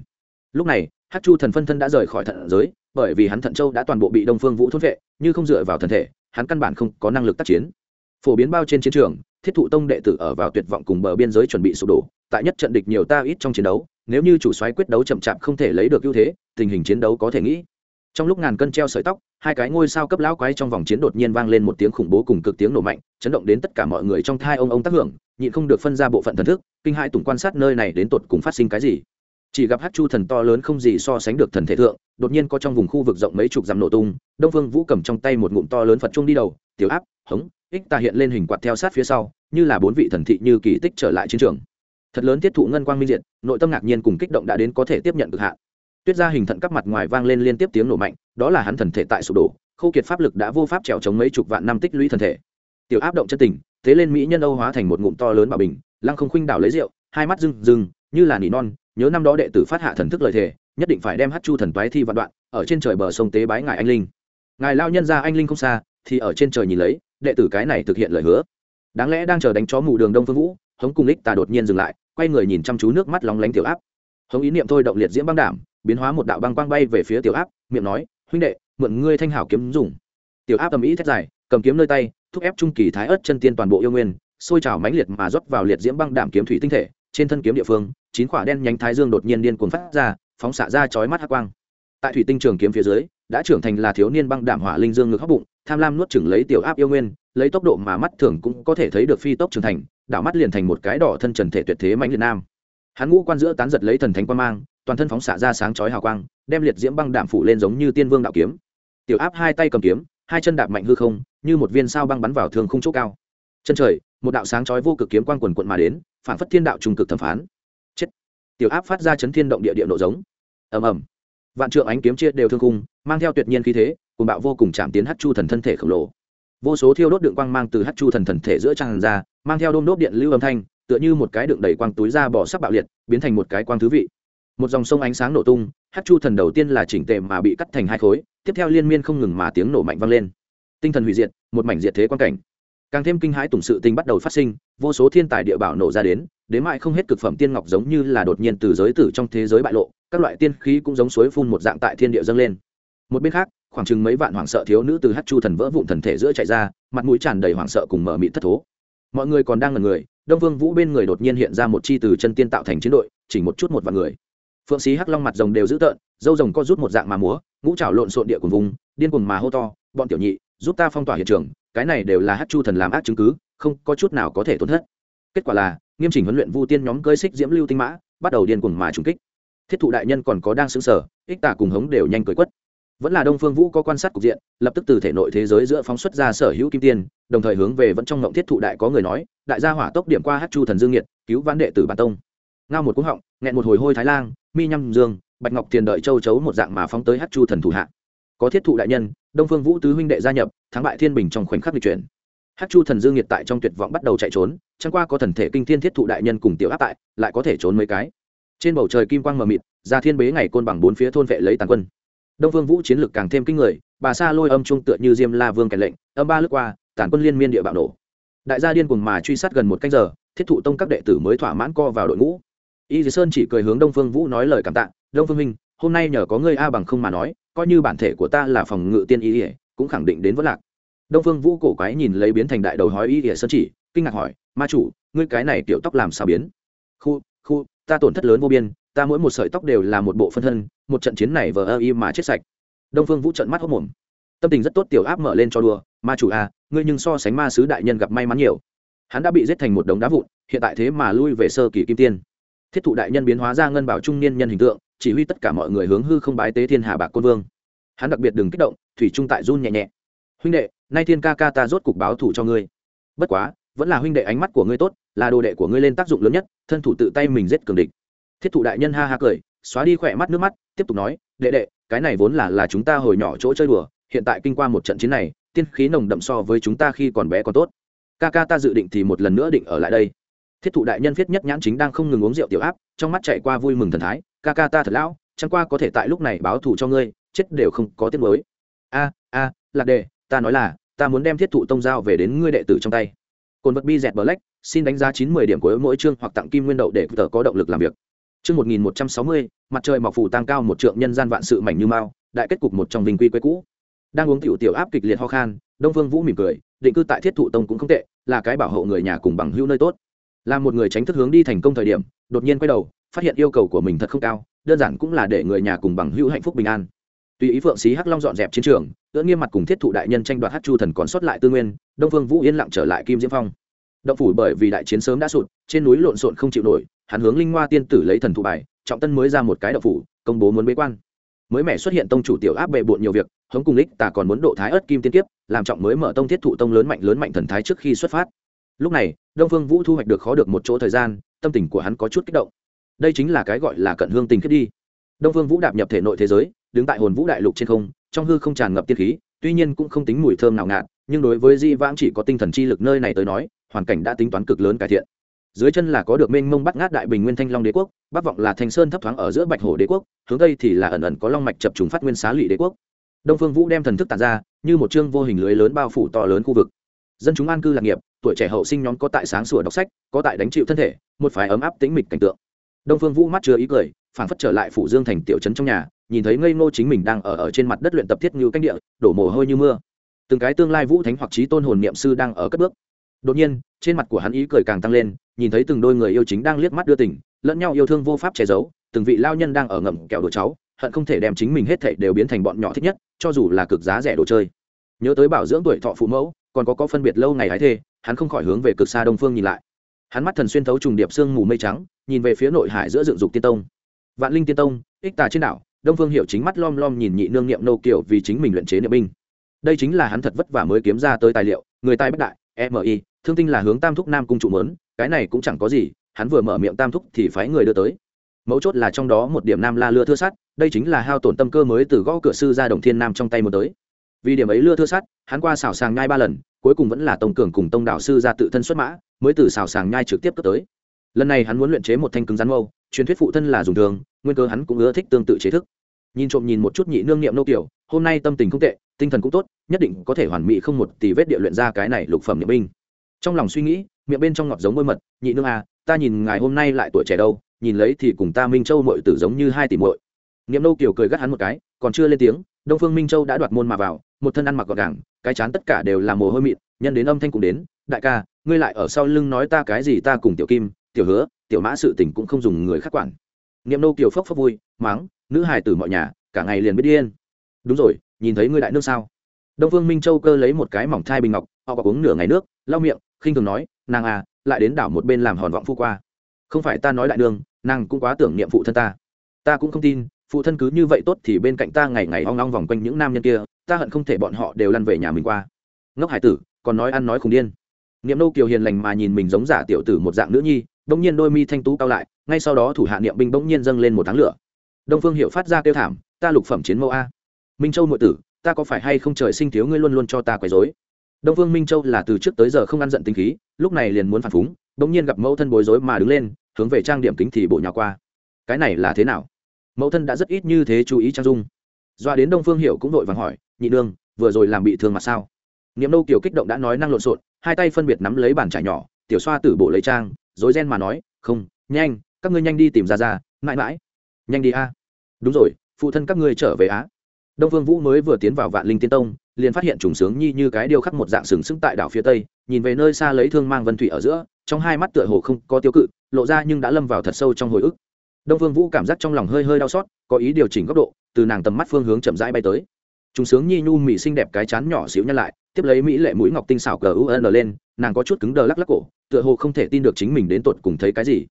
Lúc này hát chu thần phân thân đã rời khỏi thận giới, bởi vì hắn thận châu đã toàn bộ bị đông phương vũ thốt vệ, như không dựa vào thân thể, hắn căn bản không có năng lực tác chiến. Phổ biến bao trên chiến trường, thiết thụ tông đệ tử ở vào tuyệt vọng cùng bờ biên giới chuẩn bị sụp đổ, tại nhất trận địch nhiều ta ít trong chiến đấu, nếu như chủ soái quyết đấu chậm chạp không thể lấy được ưu thế, tình hình chiến đấu có thể nghĩ. Trong lúc ngàn cân treo sợi tóc, hai cái ngôi sao cấp lão quái trong vòng chiến đột nhiên vang lên một tiếng khủng bố cùng cực tiếng nổ mạnh, chấn động đến tất cả mọi người trong thai ông ông tác hưởng, nhịn không được phân ra bộ phận thần thức, kinh hai tùng quan sát nơi này đến tột cùng phát sinh cái gì chỉ gặp hát chu thần to lớn không gì so sánh được thần thể thượng, đột nhiên có trong vùng khu vực rộng mấy chục dặm nổ tung, đông phương vũ cầm trong tay một ngụm to lớn phật trung đi đầu, tiểu áp, hống, ích ta hiện lên hình quạt theo sát phía sau, như là bốn vị thần thị như kỳ tích trở lại chiến trường. Thật lớn tiết thụ ngân quang minh diện nội tâm ngạc nhiên cùng kích động đã đến có thể tiếp nhận cực hạn. Tuyết ra hình thận các mặt ngoài vang lên liên tiếp tiếng nổ mạnh, đó là hắn thần thể tại sụp đổ, khâu kiệt pháp lực đã vô pháp trèo chống mấy chục vạn năm tích lũy thần thể. Tiểu áp động chân tình, thế lên mỹ nhân âu hóa thành một ngụm to lớn bảo bình, lăng không khuynh đảo lấy rượu, hai mắt rừng rừng như là nỉ non nhớ năm đó đệ tử phát hạ thần thức lời thề, nhất định phải đem hát chu thần toái thi vạn đoạn, ở trên trời bờ sông tế bái ngài anh linh. Ngài lao nhân ra anh linh không xa, thì ở trên trời nhìn lấy, đệ tử cái này thực hiện lời hứa. Đáng lẽ đang chờ đánh chó mù đường đông phương vũ, hống cung lích tà đột nhiên dừng lại, quay người nhìn chăm chú nước mắt lóng lánh tiểu áp. Hống ý niệm thôi động liệt diễm băng đảm, biến hóa một đạo băng quang bay về phía tiểu áp, miệng nói, huynh đệ, mượn ngươi thanh hảo kiếm dùng. Tiểu áp tầm ý thét dài, cầm kiếm nơi tay, thúc ép trung kỳ thái ớt chân tiên toàn bộ yêu nguyên xôi trào mãnh liệt mà rót vào liệt diễm băng đảm kiếm thủy tinh thể trên thân kiếm địa phương, chín quả đen nhánh thái dương đột nhiên điên cuồng phát ra, phóng xạ ra chói mắt hắc quang. Tại thủy tinh trường kiếm phía dưới, đã trưởng thành là thiếu niên băng đảm hỏa linh dương ngực hóc bụng, tham lam nuốt chửng lấy tiểu áp yêu nguyên, lấy tốc độ mà mắt thường cũng có thể thấy được phi tốc trưởng thành, đảo mắt liền thành một cái đỏ thân trần thể tuyệt thế mạnh liệt nam. Hắn ngũ quan giữa tán giật lấy thần thánh quan mang, toàn thân phóng xạ ra sáng chói hào quang, đem liệt diễm băng đảm phủ lên giống như tiên vương đạo kiếm. Tiểu áp hai tay cầm kiếm, hai chân đạp mạnh hư không, như một viên sao băng bắn vào thường khung chỗ cao chân trời, một đạo sáng chói vô cực kiếm quang quần quận mà đến phản phất thiên đạo trung cực thẩm phán. Chết. Tiểu áp phát ra chấn thiên động địa địa nộ giống. Ầm ầm. Vạn trượng ánh kiếm chia đều thương cung mang theo tuyệt nhiên khí thế, cùng bạo vô cùng chạm tiến hát chu thần thân thể khổng lồ. Vô số thiêu đốt đựng quang mang từ hát chu thần thần thể giữa tràn ra, mang theo đôm đốt điện lưu âm thanh, tựa như một cái đựng đầy quang túi ra bỏ sắc bạo liệt, biến thành một cái quang thứ vị. Một dòng sông ánh sáng nổ tung hát chu thần đầu tiên là chỉnh tề mà bị cắt thành hai khối, tiếp theo liên miên không ngừng mà tiếng nổ mạnh vang lên. Tinh thần hủy diệt, một mảnh diệt thế quan cảnh càng thêm kinh hãi tùng sự tinh bắt đầu phát sinh, vô số thiên tài địa bảo nổ ra đến đến mãi không hết cực phẩm tiên ngọc giống như là đột nhiên từ giới tử trong thế giới bại lộ, các loại tiên khí cũng giống suối phun một dạng tại thiên địa dâng lên. Một bên khác, khoảng chừng mấy vạn hoảng sợ thiếu nữ từ hát chu thần vỡ vụn thần thể giữa chạy ra, mặt mũi tràn đầy hoảng sợ cùng mở mịt thất thố. Mọi người còn đang ngần người, đông vương vũ bên người đột nhiên hiện ra một chi từ chân tiên tạo thành chiến đội, chỉ một chút một vạn người. Phượng sĩ hắc long mặt rồng đều dữ tợn, dâu rồng co rút một dạng mà múa, ngũ trảo lộn xộn địa cùng vùng điên cuồng mà hô to, bọn tiểu nhị, giúp ta phong tỏa hiện trường cái này đều là hát chu thần làm ác chứng cứ, không có chút nào có thể tổn thất. Kết quả là, nghiêm chỉnh huấn luyện vu tiên nhóm cơi xích diễm lưu tinh mã, bắt đầu điên cuồng mà trùng kích. Thiết thụ đại nhân còn có đang xứng sở ích tả cùng hống đều nhanh cười quất. Vẫn là đông phương vũ có quan sát cục diện, lập tức từ thể nội thế giới giữa phóng xuất ra sở hữu kim tiên, đồng thời hướng về vẫn trong ngộng thiết thụ đại có người nói, đại gia hỏa tốc điểm qua hát chu thần dương nhiệt, cứu vãn đệ tử bản tông. Ngao một cúng họng, nghẹn một hồi hôi thái lan mi nhăm dương, bạch ngọc tiền đợi châu chấu một dạng mà phóng tới hát chu thần thủ hạ có thiết thụ đại nhân, đông phương vũ tứ huynh đệ gia nhập, thắng bại thiên bình trong khoảnh khắc lịch chuyển. Hát chu thần dương nhiệt tại trong tuyệt vọng bắt đầu chạy trốn, chẳng qua có thần thể kinh thiên thiết thụ đại nhân cùng tiểu áp tại, lại có thể trốn mấy cái. Trên bầu trời kim quang mờ mịt, ra thiên bế ngày côn bằng bốn phía thôn vệ lấy tàn quân. Đông phương vũ chiến lược càng thêm kinh người, bà sa lôi âm trung tựa như diêm la vương kèn lệnh, âm ba lướt qua, tàn quân liên miên địa bạo nổ. Đại gia điên cùng mà truy sát gần một canh giờ, thiết thụ tông các đệ tử mới thỏa mãn co vào đội ngũ. Y dì sơn chỉ cười hướng đông phương vũ nói lời cảm tạ, đông phương minh hôm nay nhờ có ngươi a bằng không mà nói coi như bản thể của ta là phòng ngự tiên y ỉa cũng khẳng định đến vất lạc. Đông phương vũ cổ quái nhìn lấy biến thành đại đầu hói y ỉa sơn chỉ, kinh ngạc hỏi, ma chủ, ngươi cái này tiểu tóc làm sao biến? Khu khu, ta tổn thất lớn vô biên, ta mỗi một sợi tóc đều là một bộ phân thân, một trận chiến này vờ ơ y mà chết sạch. Đông phương vũ trận mắt hốc mồm. Tâm tình rất tốt, tiểu áp mở lên cho đùa, ma chủ à ngươi nhưng so sánh ma sứ đại nhân gặp may mắn nhiều. Hắn đã bị giết thành một đống đá vụn, hiện tại thế mà lui về sơ kỳ kim tiên. Thiết thụ đại nhân biến hóa ra ngân bảo trung niên nhân hình tượng chỉ huy tất cả mọi người hướng hư không bái tế thiên hà bạc côn vương. Hắn đặc biệt đừng kích động, thủy trung tại run nhẹ nhẹ. Huynh đệ, nay thiên ca ca ta rốt cục báo thủ cho ngươi. Bất quá, vẫn là huynh đệ ánh mắt của ngươi tốt, là đồ đệ của ngươi lên tác dụng lớn nhất, thân thủ tự tay mình giết cường địch. Thiết thụ đại nhân ha ha cười, xóa đi khỏe mắt nước mắt, tiếp tục nói, đệ đệ, cái này vốn là là chúng ta hồi nhỏ chỗ chơi đùa, hiện tại kinh qua một trận chiến này, tiên khí nồng đậm so với chúng ta khi còn bé còn tốt. Ca ca ta dự định thì một lần nữa định ở lại đây. Thiết thụ đại nhân viết nhất nhãn chính đang không ngừng uống rượu tiểu áp, trong mắt chạy qua vui mừng thần thái ca ca ta thật lão, chẳng qua có thể tại lúc này báo thù cho ngươi, chết đều không có tiết mới a a, lạc đề, ta nói là, ta muốn đem thiết thụ tông giao về đến ngươi đệ tử trong tay. Cồn vật bi dẹt black, xin đánh giá chín mươi điểm của mỗi chương hoặc tặng kim nguyên đậu để tờ có động lực làm việc. Chương một nghìn một trăm sáu mươi, mặt trời mọc phủ tăng cao một trượng nhân gian vạn sự mảnh như mao đại kết cục một trong vinh quy quê cũ. Đang uống tiểu tiểu áp kịch liệt ho khan, đông Vương vũ mỉm cười, định cư tại thiết thụ tông cũng không tệ, là cái bảo hộ người nhà cùng bằng hữu nơi tốt. Là một người tránh thức hướng đi thành công thời điểm, đột nhiên quay đầu phát hiện yêu cầu của mình thật không cao, đơn giản cũng là để người nhà cùng bằng hữu hạnh phúc bình an. Tùy ý phượng xí hắc long dọn dẹp chiến trường, ưỡn nghiêm mặt cùng thiết thụ đại nhân tranh đoạt hát chu thần còn sót lại tư nguyên, đông phương vũ yên lặng trở lại kim diễm phong. Động phủ bởi vì đại chiến sớm đã sụt, trên núi lộn xộn không chịu nổi, hắn hướng linh hoa tiên tử lấy thần thụ bài, trọng tân mới ra một cái động phủ, công bố muốn bế quan. Mới mẻ xuất hiện tông chủ tiểu áp bệ bộn nhiều việc, hống cùng lích tà còn muốn độ thái ớt kim tiên kiếp, làm trọng mới mở tông thiết thụ tông lớn mạnh lớn mạnh thần thái trước khi xuất phát. Lúc này, đông phương vũ thu hoạch được khó được một chỗ thời gian, tâm tình của hắn có chút kích động đây chính là cái gọi là cận hương tình kết đi. Đông phương vũ đạp nhập thể nội thế giới, đứng tại hồn vũ đại lục trên không, trong hư không tràn ngập tiên khí, tuy nhiên cũng không tính mùi thơm nào ngạt, nhưng đối với di vãng chỉ có tinh thần chi lực nơi này tới nói, hoàn cảnh đã tính toán cực lớn cải thiện. Dưới chân là có được mênh mông bắt ngát đại bình nguyên thanh long đế quốc, bắc vọng là thanh sơn thấp thoáng ở giữa bạch hổ đế quốc, hướng tây thì là ẩn ẩn có long mạch chập trùng phát nguyên xá lụy đế quốc. Đông phương vũ đem thần thức tàn ra, như một chương vô hình lưới lớn bao phủ to lớn khu vực. Dân chúng an cư lạc nghiệp, tuổi trẻ hậu sinh nhóm có tại sáng sủa đọc sách, có tại đánh chịu thân thể, một phái ấm áp tĩnh mịch cảnh tượng đông phương vũ mắt chứa ý cười phản phất trở lại phủ dương thành tiểu trấn trong nhà, nhìn thấy ngây ngô chính mình đang ở ở trên mặt đất luyện tập thiết như cách địa, đổ mồ hôi như mưa. Từng cái tương lai vũ thánh hoặc trí tôn hồn niệm sư đang ở cất bước. Đột nhiên, trên mặt của hắn ý cười càng tăng lên, nhìn thấy từng đôi người yêu chính đang liếc mắt đưa tình, lẫn nhau yêu thương vô pháp che giấu, từng vị lao nhân đang ở ngậm kẹo đồ cháu, hận không thể đem chính mình hết thảy đều biến thành bọn nhỏ thích nhất, cho dù là cực giá rẻ đồ chơi. Nhớ tới bảo dưỡng tuổi thọ phụ mẫu, còn có có phân biệt lâu ngày hái thê, hắn không khỏi hướng về cực xa đông phương nhìn lại hắn mắt thần xuyên thấu trùng điệp sương mù mây trắng, nhìn về phía nội hải giữa dựng dục tiên tông. Vạn linh tiên tông, ích tà trên đảo, đông phương Hiệu chính mắt lom lom nhìn nhị nương niệm nô kiểu vì chính mình luyện chế niệm binh. Đây chính là hắn thật vất vả mới kiếm ra tới tài liệu, người tài bất đại mi thương tinh là hướng tam thúc nam cung trụ mớn, cái này cũng chẳng có gì, hắn vừa mở miệng tam thúc thì phái người đưa tới. Mấu chốt là trong đó một điểm nam la lưa thưa sắt, đây chính là hao tổn tâm cơ mới từ gõ cửa sư ra đồng thiên nam trong tay một tới. Vì điểm ấy lưa thưa sắt, hắn qua xảo sàng nhai ba lần, cuối cùng vẫn là tông cường cùng tông đạo sư ra tự thân xuất mã mới từ xào sàng nhai trực tiếp cất tới. Lần này hắn muốn luyện chế một thanh cứng rắn mâu, truyền thuyết phụ thân là dùng thường, nguyên cơ hắn cũng ưa thích tương tự chế thức. Nhìn trộm nhìn một chút nhị nương niệm nô kiểu, hôm nay tâm tình không tệ, tinh thần cũng tốt, nhất định có thể hoàn mỹ không một tỷ vết địa luyện ra cái này lục phẩm niệm binh. Trong lòng suy nghĩ, miệng bên trong ngọt giống môi mật, nhị nương à ta nhìn ngài hôm nay lại tuổi trẻ đâu, nhìn lấy thì cùng ta minh châu mội tử giống như hai tỷ mội niệm nô kiểu cười gắt hắn một cái, còn chưa lên tiếng, đông phương minh châu đã đoạt môn mà vào, một thân ăn mặc gọn gàng, cái chán tất cả đều là mồ hôi mịn, nhân đến âm thanh cũng đến, đại ca ngươi lại ở sau lưng nói ta cái gì ta cùng tiểu kim, tiểu hứa, tiểu mã sự tình cũng không dùng người khác quản. Niệm nô kiều phốc phốc vui máng nữ hài từ mọi nhà, cả ngày liền biết điên. Đúng rồi, nhìn thấy ngươi đại nước sao? Đông vương minh châu cơ lấy một cái mỏng thai bình ngọc, họ có uống nửa ngày nước, lau miệng, khinh thường nói, nàng à lại đến đảo một bên làm hòn vọng phu qua. Không phải ta nói đại nương, nàng cũng quá tưởng niệm phụ thân ta. Ta cũng không tin, phụ thân cứ như vậy tốt thì bên cạnh ta ngày ngày ong ong vòng quanh những nam nhân kia, ta hận không thể bọn họ đều lăn về nhà mình qua. Ngốc hải tử, còn nói ăn nói khùng điên niệm nô kiều hiền lành mà nhìn mình giống giả tiểu tử một dạng nữ nhi, bỗng nhiên đôi mi thanh tú cao lại, ngay sau đó thủ hạ niệm binh bỗng nhiên dâng lên một tháng lửa. Đông phương hiệu phát ra kêu thảm, ta lục phẩm chiến mẫu a. Minh châu nội tử, ta có phải hay không trời sinh thiếu ngươi luôn luôn cho ta quấy dối đông phương minh châu là từ trước tới giờ không ăn giận tính khí, lúc này liền muốn phản phúng, bỗng nhiên gặp mẫu thân bối rối mà đứng lên, hướng về trang điểm kính thì bộ nhà qua. Cái này là thế nào? Mẫu thân đã rất ít như thế chú ý trang dung. Doa đến đông phương hiệu cũng vội vàng hỏi, nhị nương, vừa rồi làm bị thương mà sao? Niệm Nô kiều kích động đã nói năng lộn xộn hai tay phân biệt nắm lấy bàn trải nhỏ, tiểu xoa tử bộ lấy trang dối ren mà nói, không, nhanh, các ngươi nhanh đi tìm ra ra, mãi mãi. Nhanh đi a. Đúng rồi, phụ thân các ngươi trở về á. Đông vương vũ mới vừa tiến vào vạn linh tiên tông, liền phát hiện trùng sướng nhi như cái điêu khắc một dạng sừng sững tại đảo phía tây, nhìn về nơi xa lấy thương mang vân thủy ở giữa, trong hai mắt tựa hồ không có tiêu cự, lộ ra nhưng đã lâm vào thật sâu trong hồi ức. Đông vương vũ cảm giác trong lòng hơi hơi đau xót, có ý điều chỉnh góc độ, từ nàng tầm mắt phương hướng chậm rãi bay tới trùng sướng nhi nhu mỹ xinh đẹp cái chán nhỏ xíu nhăn lại tiếp lấy mỹ lệ mũi ngọc tinh xảo cờ un lên nàng có chút cứng đờ lắc lắc cổ tựa hồ không thể tin được chính mình đến tột cùng thấy cái gì.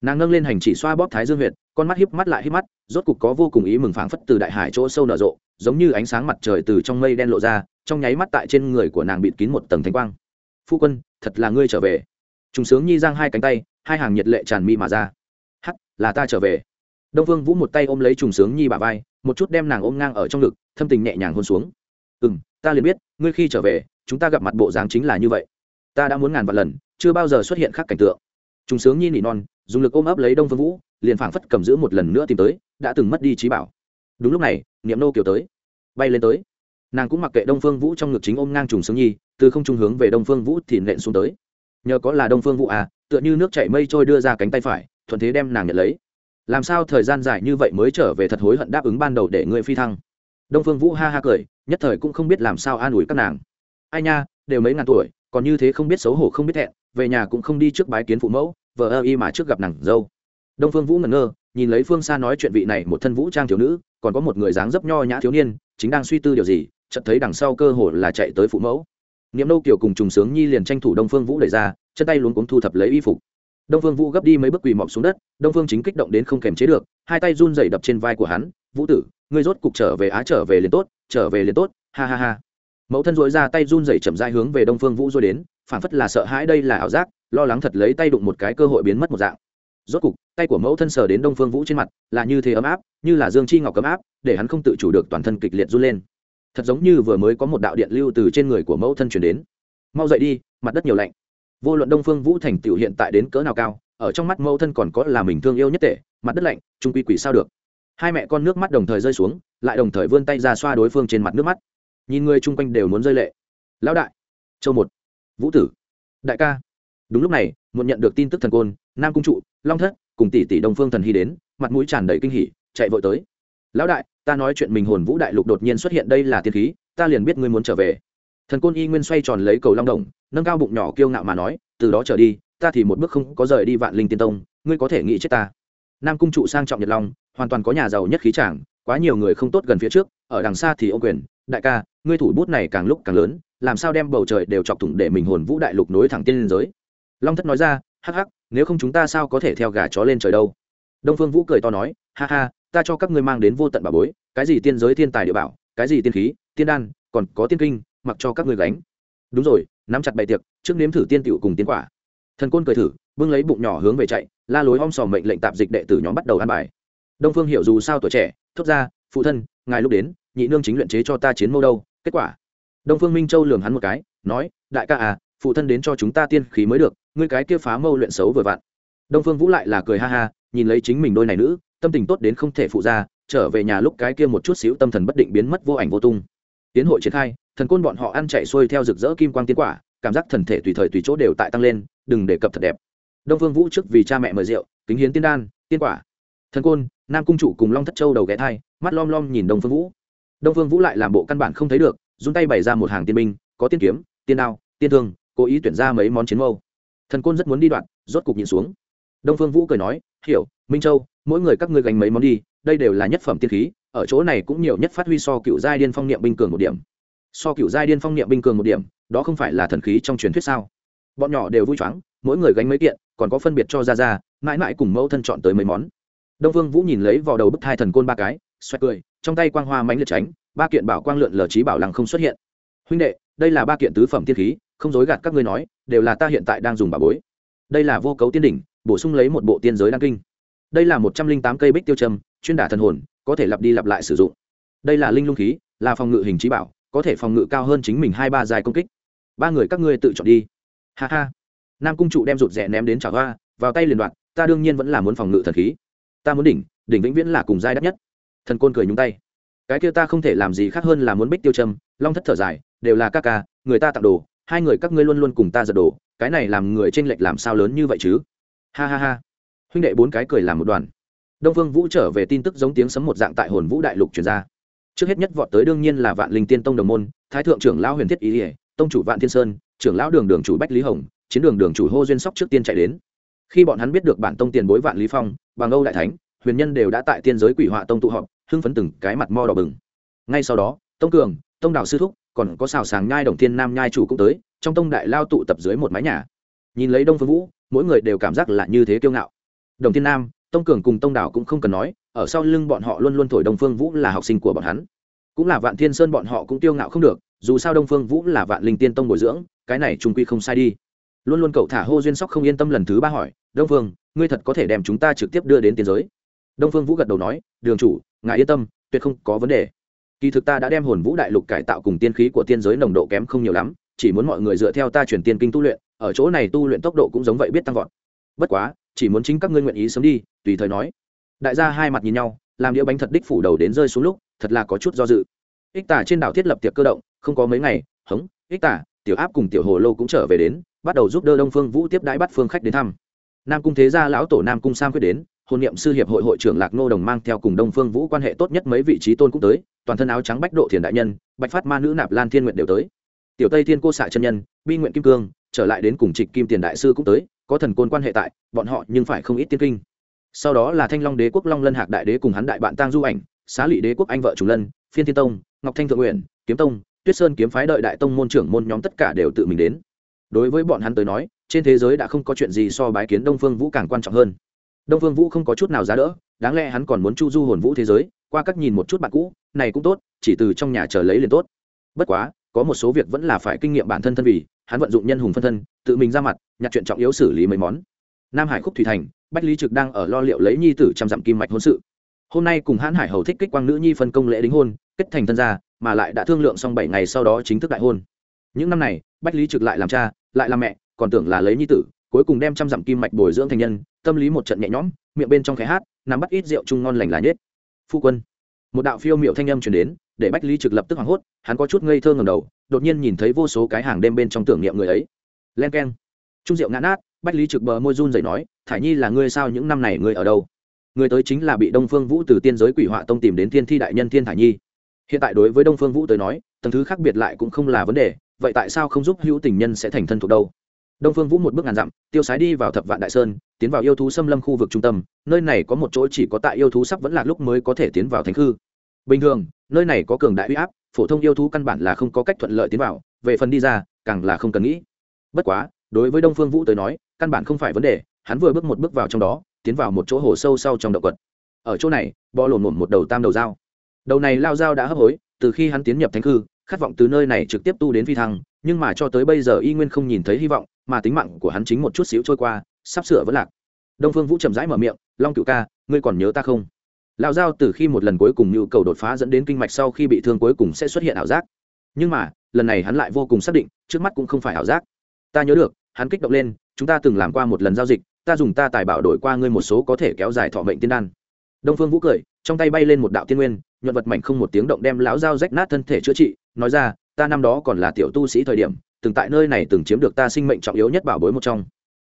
Nàng nâng lên hành chỉ xoa bóp thái dương huyệt, con mắt híp mắt lại híp mắt rốt cục có vô cùng ý mừng phảng phất từ đại hải chỗ sâu nở rộ giống như ánh sáng mặt trời từ trong mây đen lộ ra trong nháy mắt tại trên người của nàng bịt kín một tầng thanh quang. Phu quân thật là ngươi trở về. Trùng sướng nhi giang hai cánh tay hai hàng nhiệt lệ tràn mi mà ra. Hắc là ta trở về đông vương vũ một tay ôm lấy trùng sướng nhi bà vai, một chút đem nàng ôm ngang ở trong ngực, thâm tình nhẹ nhàng hôn xuống. Ừ m ta liền biết, ngươi khi trở về, chúng ta gặp mặt bộ dáng chính là như vậy. Ta đã muốn ngàn vạn lần, chưa bao giờ xuất hiện khác cảnh tượng. Trùng sướng nhi nỉ non, dùng lực ôm ấp lấy đông phương vũ, liền phảng phất cầm giữ một lần nữa tìm tới, đã từng mất đi trí bảo. Đúng lúc này, niệm nô kiểu tới, bay lên tới. Nàng cũng mặc kệ đông phương vũ trong ngực chính ôm ngang trùng sướng nhi, từ không trung hướng về đông phương vũ thì nện xuống tới. Nhờ có là đông phương vũ à tựa như nước chảy mây trôi đưa ra cánh tay phải, thuận thế đem nàng nhận lấy làm sao thời gian dài như vậy mới trở về thật hối hận đáp ứng ban đầu để ngươi phi thăng? Đông phương vũ ha ha cười, nhất thời cũng không biết làm sao an ủi các nàng. Ai nha, đều mấy ngàn tuổi, còn như thế không biết xấu hổ không biết thẹn, về nhà cũng không đi trước bái kiến phụ mẫu vợ ơ y mà trước gặp nàng dâu. Đông phương vũ ngẩn ngơ, nhìn lấy phương xa nói chuyện vị này một thân vũ trang thiếu nữ, còn có một người dáng dấp nho nhã thiếu niên, chính đang suy tư điều gì, chợt thấy đằng sau cơ hồ là chạy tới phụ mẫu. Niệm đâu kiều cùng trùng sướng nhi liền tranh thủ đông phương vũ đẩy ra, chân tay luống cuống thu thập lấy y phục đông phương vũ gấp đi mấy bước quỳ mọc xuống đất, đông phương chính kích động đến không kềm chế được, hai tay run rẩy đập trên vai của hắn, vũ tử, ngươi rốt cục trở về á, trở về liền tốt, trở về liền tốt, ha ha ha. Mẫu thân dội ra tay run rẩy chậm rãi hướng về đông phương vũ rồi đến phản phất là sợ hãi đây là ảo giác, lo lắng thật lấy tay đụng một cái cơ hội biến mất một dạng. Rốt cục, tay của mẫu thân sờ đến đông phương vũ trên mặt, là như thế ấm áp, như là dương chi ngọc ấm áp, để hắn không tự chủ được toàn thân kịch liệt run lên. Thật giống như vừa mới có một đạo điện lưu từ trên người của mẫu thân chuyển đến. Mau dậy đi, mặt đất nhiều lạnh vô luận đông phương vũ thành tựu hiện tại đến cỡ nào cao, ở trong mắt mẫu thân còn có là mình thương yêu nhất tệ mặt đất lạnh, trung quy quỷ sao được. Hai mẹ con nước mắt đồng thời rơi xuống, lại đồng thời vươn tay ra xoa đối phương trên mặt nước mắt. Nhìn người chung quanh đều muốn rơi lệ. Lão đại, châu một, vũ tử, đại ca. Đúng lúc này muốn nhận được tin tức thần côn, nam cung trụ, long thất cùng tỷ tỷ đông phương thần hy đến, mặt mũi tràn đầy kinh hỉ, chạy vội tới. Lão đại, ta nói chuyện mình hồn vũ đại lục đột nhiên xuất hiện đây là tiên khí, ta liền biết ngươi muốn trở về. Thần côn y nguyên xoay tròn lấy cầu long đồng nâng cao bụng nhỏ kiêu ngạo mà nói, từ đó trở đi, ta thì một bước không có rời đi vạn linh tiên tông, ngươi có thể nghĩ chết ta. Nam cung trụ sang trọng nhật long, hoàn toàn có nhà giàu nhất khí trảng quá nhiều người không tốt gần phía trước, ở đằng xa thì ô quyền, đại ca, ngươi thủ bút này càng lúc càng lớn, làm sao đem bầu trời đều chọc thủng để mình hồn vũ đại lục nối thẳng tiên liên giới? Long thất nói ra, hắc hắc, nếu không chúng ta sao có thể theo gà chó lên trời đâu? Đông phương vũ cười to nói, ha ha, ta cho các ngươi mang đến vô tận bà bối, cái gì tiên giới thiên tài địa bảo, cái gì tiên khí, tiên đan, còn có tiên kinh, mặc cho các ngươi gánh đúng rồi, nắm chặt bày tiệc, trước nếm thử tiên tiểu cùng tiên quả. Thần côn cười thử, bưng lấy bụng nhỏ hướng về chạy, la lối om sòm mệnh lệnh tạp dịch đệ tử nhóm bắt đầu ăn bài. Đông phương hiểu dù sao tuổi trẻ, thốt ra, phụ thân, ngài lúc đến, nhị nương chính luyện chế cho ta chiến mâu đâu, kết quả? Đông phương minh châu lường hắn một cái, nói, đại ca à phụ thân đến cho chúng ta tiên khí mới được, ngươi cái kia phá mâu luyện xấu vừa vặn. Đông phương vũ lại là cười ha ha, nhìn lấy chính mình đôi này nữ, tâm tình tốt đến không thể phụ ra, trở về nhà lúc cái kia một chút xíu tâm thần bất định biến mất vô ảnh vô tung. Tiến hội triển khai thần côn bọn họ ăn chạy xuôi theo rực rỡ kim quang tiến quả, cảm giác thần thể tùy thời tùy chỗ đều tại tăng lên, đừng để cập thật đẹp. Đông phương vũ trước vì cha mẹ mời rượu, kính hiến tiên đan, tiên quả. Thần côn, nam cung chủ cùng long thất châu đầu ghé thai, mắt lom lom nhìn đông phương vũ. Đông phương vũ lại làm bộ căn bản không thấy được, run tay bày ra một hàng tiên binh, có tiên kiếm, tiên đao, tiên thương, cố ý tuyển ra mấy món chiến mâu. Thần côn rất muốn đi đoạn, rốt cục nhìn xuống. Đông phương vũ cười nói, hiểu, minh châu, mỗi người các ngươi gánh mấy món đi, đây đều là nhất phẩm tiên khí, ở chỗ này cũng nhiều nhất phát huy so cựu giai điên phong niệm binh cường một điểm so cựu giai điên phong niệm binh cường một điểm, đó không phải là thần khí trong truyền thuyết sao? Bọn nhỏ đều vui choáng, mỗi người gánh mấy kiện, còn có phân biệt cho ra ra mãi mãi cùng mẫu thân chọn tới mấy món. Đông vương vũ nhìn lấy vào đầu bức thai thần côn ba cái, xoẹt cười, trong tay quang hoa mãnh liệt tránh, ba kiện bảo quang lượn lờ trí bảo lăng không xuất hiện. Huynh đệ, đây là ba kiện tứ phẩm tiên khí, không dối gạt các ngươi nói, đều là ta hiện tại đang dùng bảo bối. Đây là vô cấu tiên đỉnh, bổ sung lấy một bộ tiên giới đăng kinh. Đây là một trăm linh tám cây bích tiêu trầm chuyên đả thần hồn, có thể lặp đi lặp lại sử dụng. Đây là linh lung khí, là phòng ngự hình trí bảo có thể phòng ngự cao hơn chính mình hai ba dài công kích. Ba người các ngươi tự chọn đi. Ha ha. Nam cung trụ đem rụt rẽ ném đến trả hoa, vào tay liền đoạn ta đương nhiên vẫn là muốn phòng ngự thần khí. Ta muốn đỉnh đỉnh vĩnh viễn là cùng giai đắt nhất. Thần côn cười nhúng tay. Cái kia ta không thể làm gì khác hơn là muốn bích tiêu châm long thất thở dài, đều là các ca, người ta tặng đồ, hai người các ngươi luôn luôn cùng ta giật đồ, cái này làm người tranh lệch làm sao lớn như vậy chứ? Ha ha ha. Huynh đệ bốn cái cười làm một đoàn. Đông vương vũ trở về tin tức giống tiếng sấm một dạng tại hồn vũ đại lục truyền ra trước hết nhất vọt tới đương nhiên là vạn linh tiên tông đồng môn, thái thượng trưởng lão huyền thiết ý ỉa tông chủ vạn thiên sơn, trưởng lão đường đường chủ bách lý hồng, chiến đường đường chủ hô duyên sóc trước tiên chạy đến. Khi bọn hắn biết được bản tông tiền bối vạn lý phong, bằng âu đại thánh, huyền nhân đều đã tại tiên giới quỷ họa tông tụ họp, hưng phấn từng cái mặt mo đỏ bừng. Ngay sau đó, tông cường, tông đạo sư thúc, còn có xào sàng nhai đồng thiên nam nhai chủ cũng tới, trong tông đại lao tụ tập dưới một mái nhà. Nhìn lấy đông phương vũ, mỗi người đều cảm giác là như thế kiêu ngạo. Đồng thiên nam tông cường cùng tông đảo cũng không cần nói, ở sau lưng bọn họ luôn luôn thổi đông phương vũ là học sinh của bọn hắn. Cũng là vạn thiên sơn bọn họ cũng tiêu ngạo không được, dù sao đông phương vũ là vạn linh tiên tông bồi dưỡng, cái này trung quy không sai đi. Luôn luôn cậu thả hô duyên sóc không yên tâm lần thứ ba hỏi, đông phương, ngươi thật có thể đem chúng ta trực tiếp đưa đến tiến giới? Đông phương vũ gật đầu nói, đường chủ, ngài yên tâm, tuyệt không có vấn đề. Kỳ thực ta đã đem hồn vũ đại lục cải tạo cùng tiên khí của tiên giới nồng độ kém không nhiều lắm, chỉ muốn mọi người dựa theo ta chuyển tiên kinh tu luyện, ở chỗ này tu luyện tốc độ cũng giống vậy biết tăng vọt. Bất quá, chỉ muốn chính các ngươi nguyện ý sớm đi tùy thời nói. Đại gia hai mặt nhìn nhau, làm đĩa bánh thật đích phủ đầu đến rơi xuống lúc, thật là có chút do dự. Ích tả trên đảo thiết lập tiệc cơ động, không có mấy ngày, hống, ích tả, tiểu áp cùng tiểu hồ lô cũng trở về đến, bắt đầu giúp đỡ đông phương vũ tiếp đãi bắt phương khách đến thăm. Nam cung thế gia lão tổ nam cung sam quyết đến, hôn niệm sư hiệp hội hội trưởng lạc nô đồng mang theo cùng đông phương vũ quan hệ tốt nhất mấy vị trí tôn cũng tới, toàn thân áo trắng bách độ thiền đại nhân, bạch phát ma nữ nạp lan thiên nguyện đều tới. Tiểu tây thiên cô xạ chân nhân, bi nguyện kim cương, trở lại đến cùng trịch kim tiền đại sư cũng tới, có thần côn quan hệ tại, bọn họ nhưng phải không ít tiên kinh sau đó là thanh long đế quốc long lân hạc đại đế cùng hắn đại bạn tang du ảnh, xá lị đế quốc anh vợ trùng lân, phiên thiên tông, ngọc thanh thượng nguyện kiếm tông, tuyết sơn kiếm phái đợi đại tông môn trưởng môn nhóm tất cả đều tự mình đến. đối với bọn hắn tới nói, trên thế giới đã không có chuyện gì so bái kiến đông phương vũ càng quan trọng hơn. đông phương vũ không có chút nào giá đỡ, đáng lẽ hắn còn muốn chu du hồn vũ thế giới, qua cách nhìn một chút bạn cũ, này cũng tốt, chỉ từ trong nhà chờ lấy liền tốt. bất quá, có một số việc vẫn là phải kinh nghiệm bản thân thân vì, hắn vận dụng nhân hùng phân thân, tự mình ra mặt, nhặt chuyện trọng yếu xử lý mấy món. nam hải khúc thủy thành bách lý trực đang ở lo liệu lấy nhi tử trăm dặm kim mạch hôn sự. Hôm nay cùng hãn hải hầu thích kích quang nữ nhi phân công lễ đính hôn, kết thành thân gia, mà lại đã thương lượng xong bảy ngày sau đó chính thức đại hôn. Những năm này, bách lý trực lại làm cha, lại làm mẹ, còn tưởng là lấy nhi tử, cuối cùng đem trăm dặm kim mạch bồi dưỡng thành nhân, tâm lý một trận nhẹ nhõm, miệng bên trong khẽ hát, nắm bắt ít rượu chung ngon lành là nhất. Phu quân, một đạo phiêu miệu thanh âm truyền đến, để bách lý trực lập tức hoảng hốt, hắn có chút ngây thơ ngầm đầu, đột nhiên nhìn thấy vô số cái hàng đêm bên trong tưởng niệm người ấy. Len k e n trung rượu ngã nát bách lý trực bờ môi run dậy nói thả nhi là ngươi sao những năm này ngươi ở đâu? Người tới chính là bị đông phương vũ từ tiên giới quỷ họa tông tìm đến thiên thi đại nhân thiên thả nhi. Hiện tại đối với đông phương vũ tới nói, tầng thứ khác biệt lại cũng không là vấn đề, vậy tại sao không giúp hữu tình nhân sẽ thành thân thuộc đâu? Đông phương vũ một bước ngàn dặm, tiêu sái đi vào thập vạn đại sơn, tiến vào yêu thú xâm lâm khu vực trung tâm, nơi này có một chỗ chỉ có tại yêu thú sắp vẫn là lúc mới có thể tiến vào thánh khư. Bình thường, nơi này có cường đại huy áp, phổ thông yêu thú căn bản là không có cách thuận lợi tiến vào, về phần đi ra, càng là không cần nghĩ. Bất quá đối với đông phương vũ tới nói, căn bản không phải vấn đề, hắn vừa bước một bước vào trong đó, tiến vào một chỗ hồ sâu sau trong động quật. Ở chỗ này, bò lổn lổn một đầu tam đầu dao. Đầu này lao dao đã hấp hối, từ khi hắn tiến nhập thánh khư, khát vọng từ nơi này trực tiếp tu đến phi thăng, nhưng mà cho tới bây giờ y nguyên không nhìn thấy hy vọng, mà tính mạng của hắn chính một chút xíu trôi qua, sắp sửa vẫn lạc. Đông phương vũ chậm rãi mở miệng, long cựu ca, ngươi còn nhớ ta không? Lao dao từ khi một lần cuối cùng nhu cầu đột phá dẫn đến kinh mạch sau khi bị thương cuối cùng sẽ xuất hiện ảo giác. Nhưng mà, lần này hắn lại vô cùng xác định, trước mắt cũng không phải ảo giác. Ta nhớ được hắn kích động lên, chúng ta từng làm qua một lần giao dịch, ta dùng ta tài bảo đổi qua ngươi một số có thể kéo dài thọ mệnh tiên đan. Đông phương vũ cười, trong tay bay lên một đạo tiên nguyên, nhuận vật mạnh không một tiếng động đem lão dao rách nát thân thể chữa trị, nói ra, ta năm đó còn là tiểu tu sĩ thời điểm, từng tại nơi này từng chiếm được ta sinh mệnh trọng yếu nhất bảo bối một trong.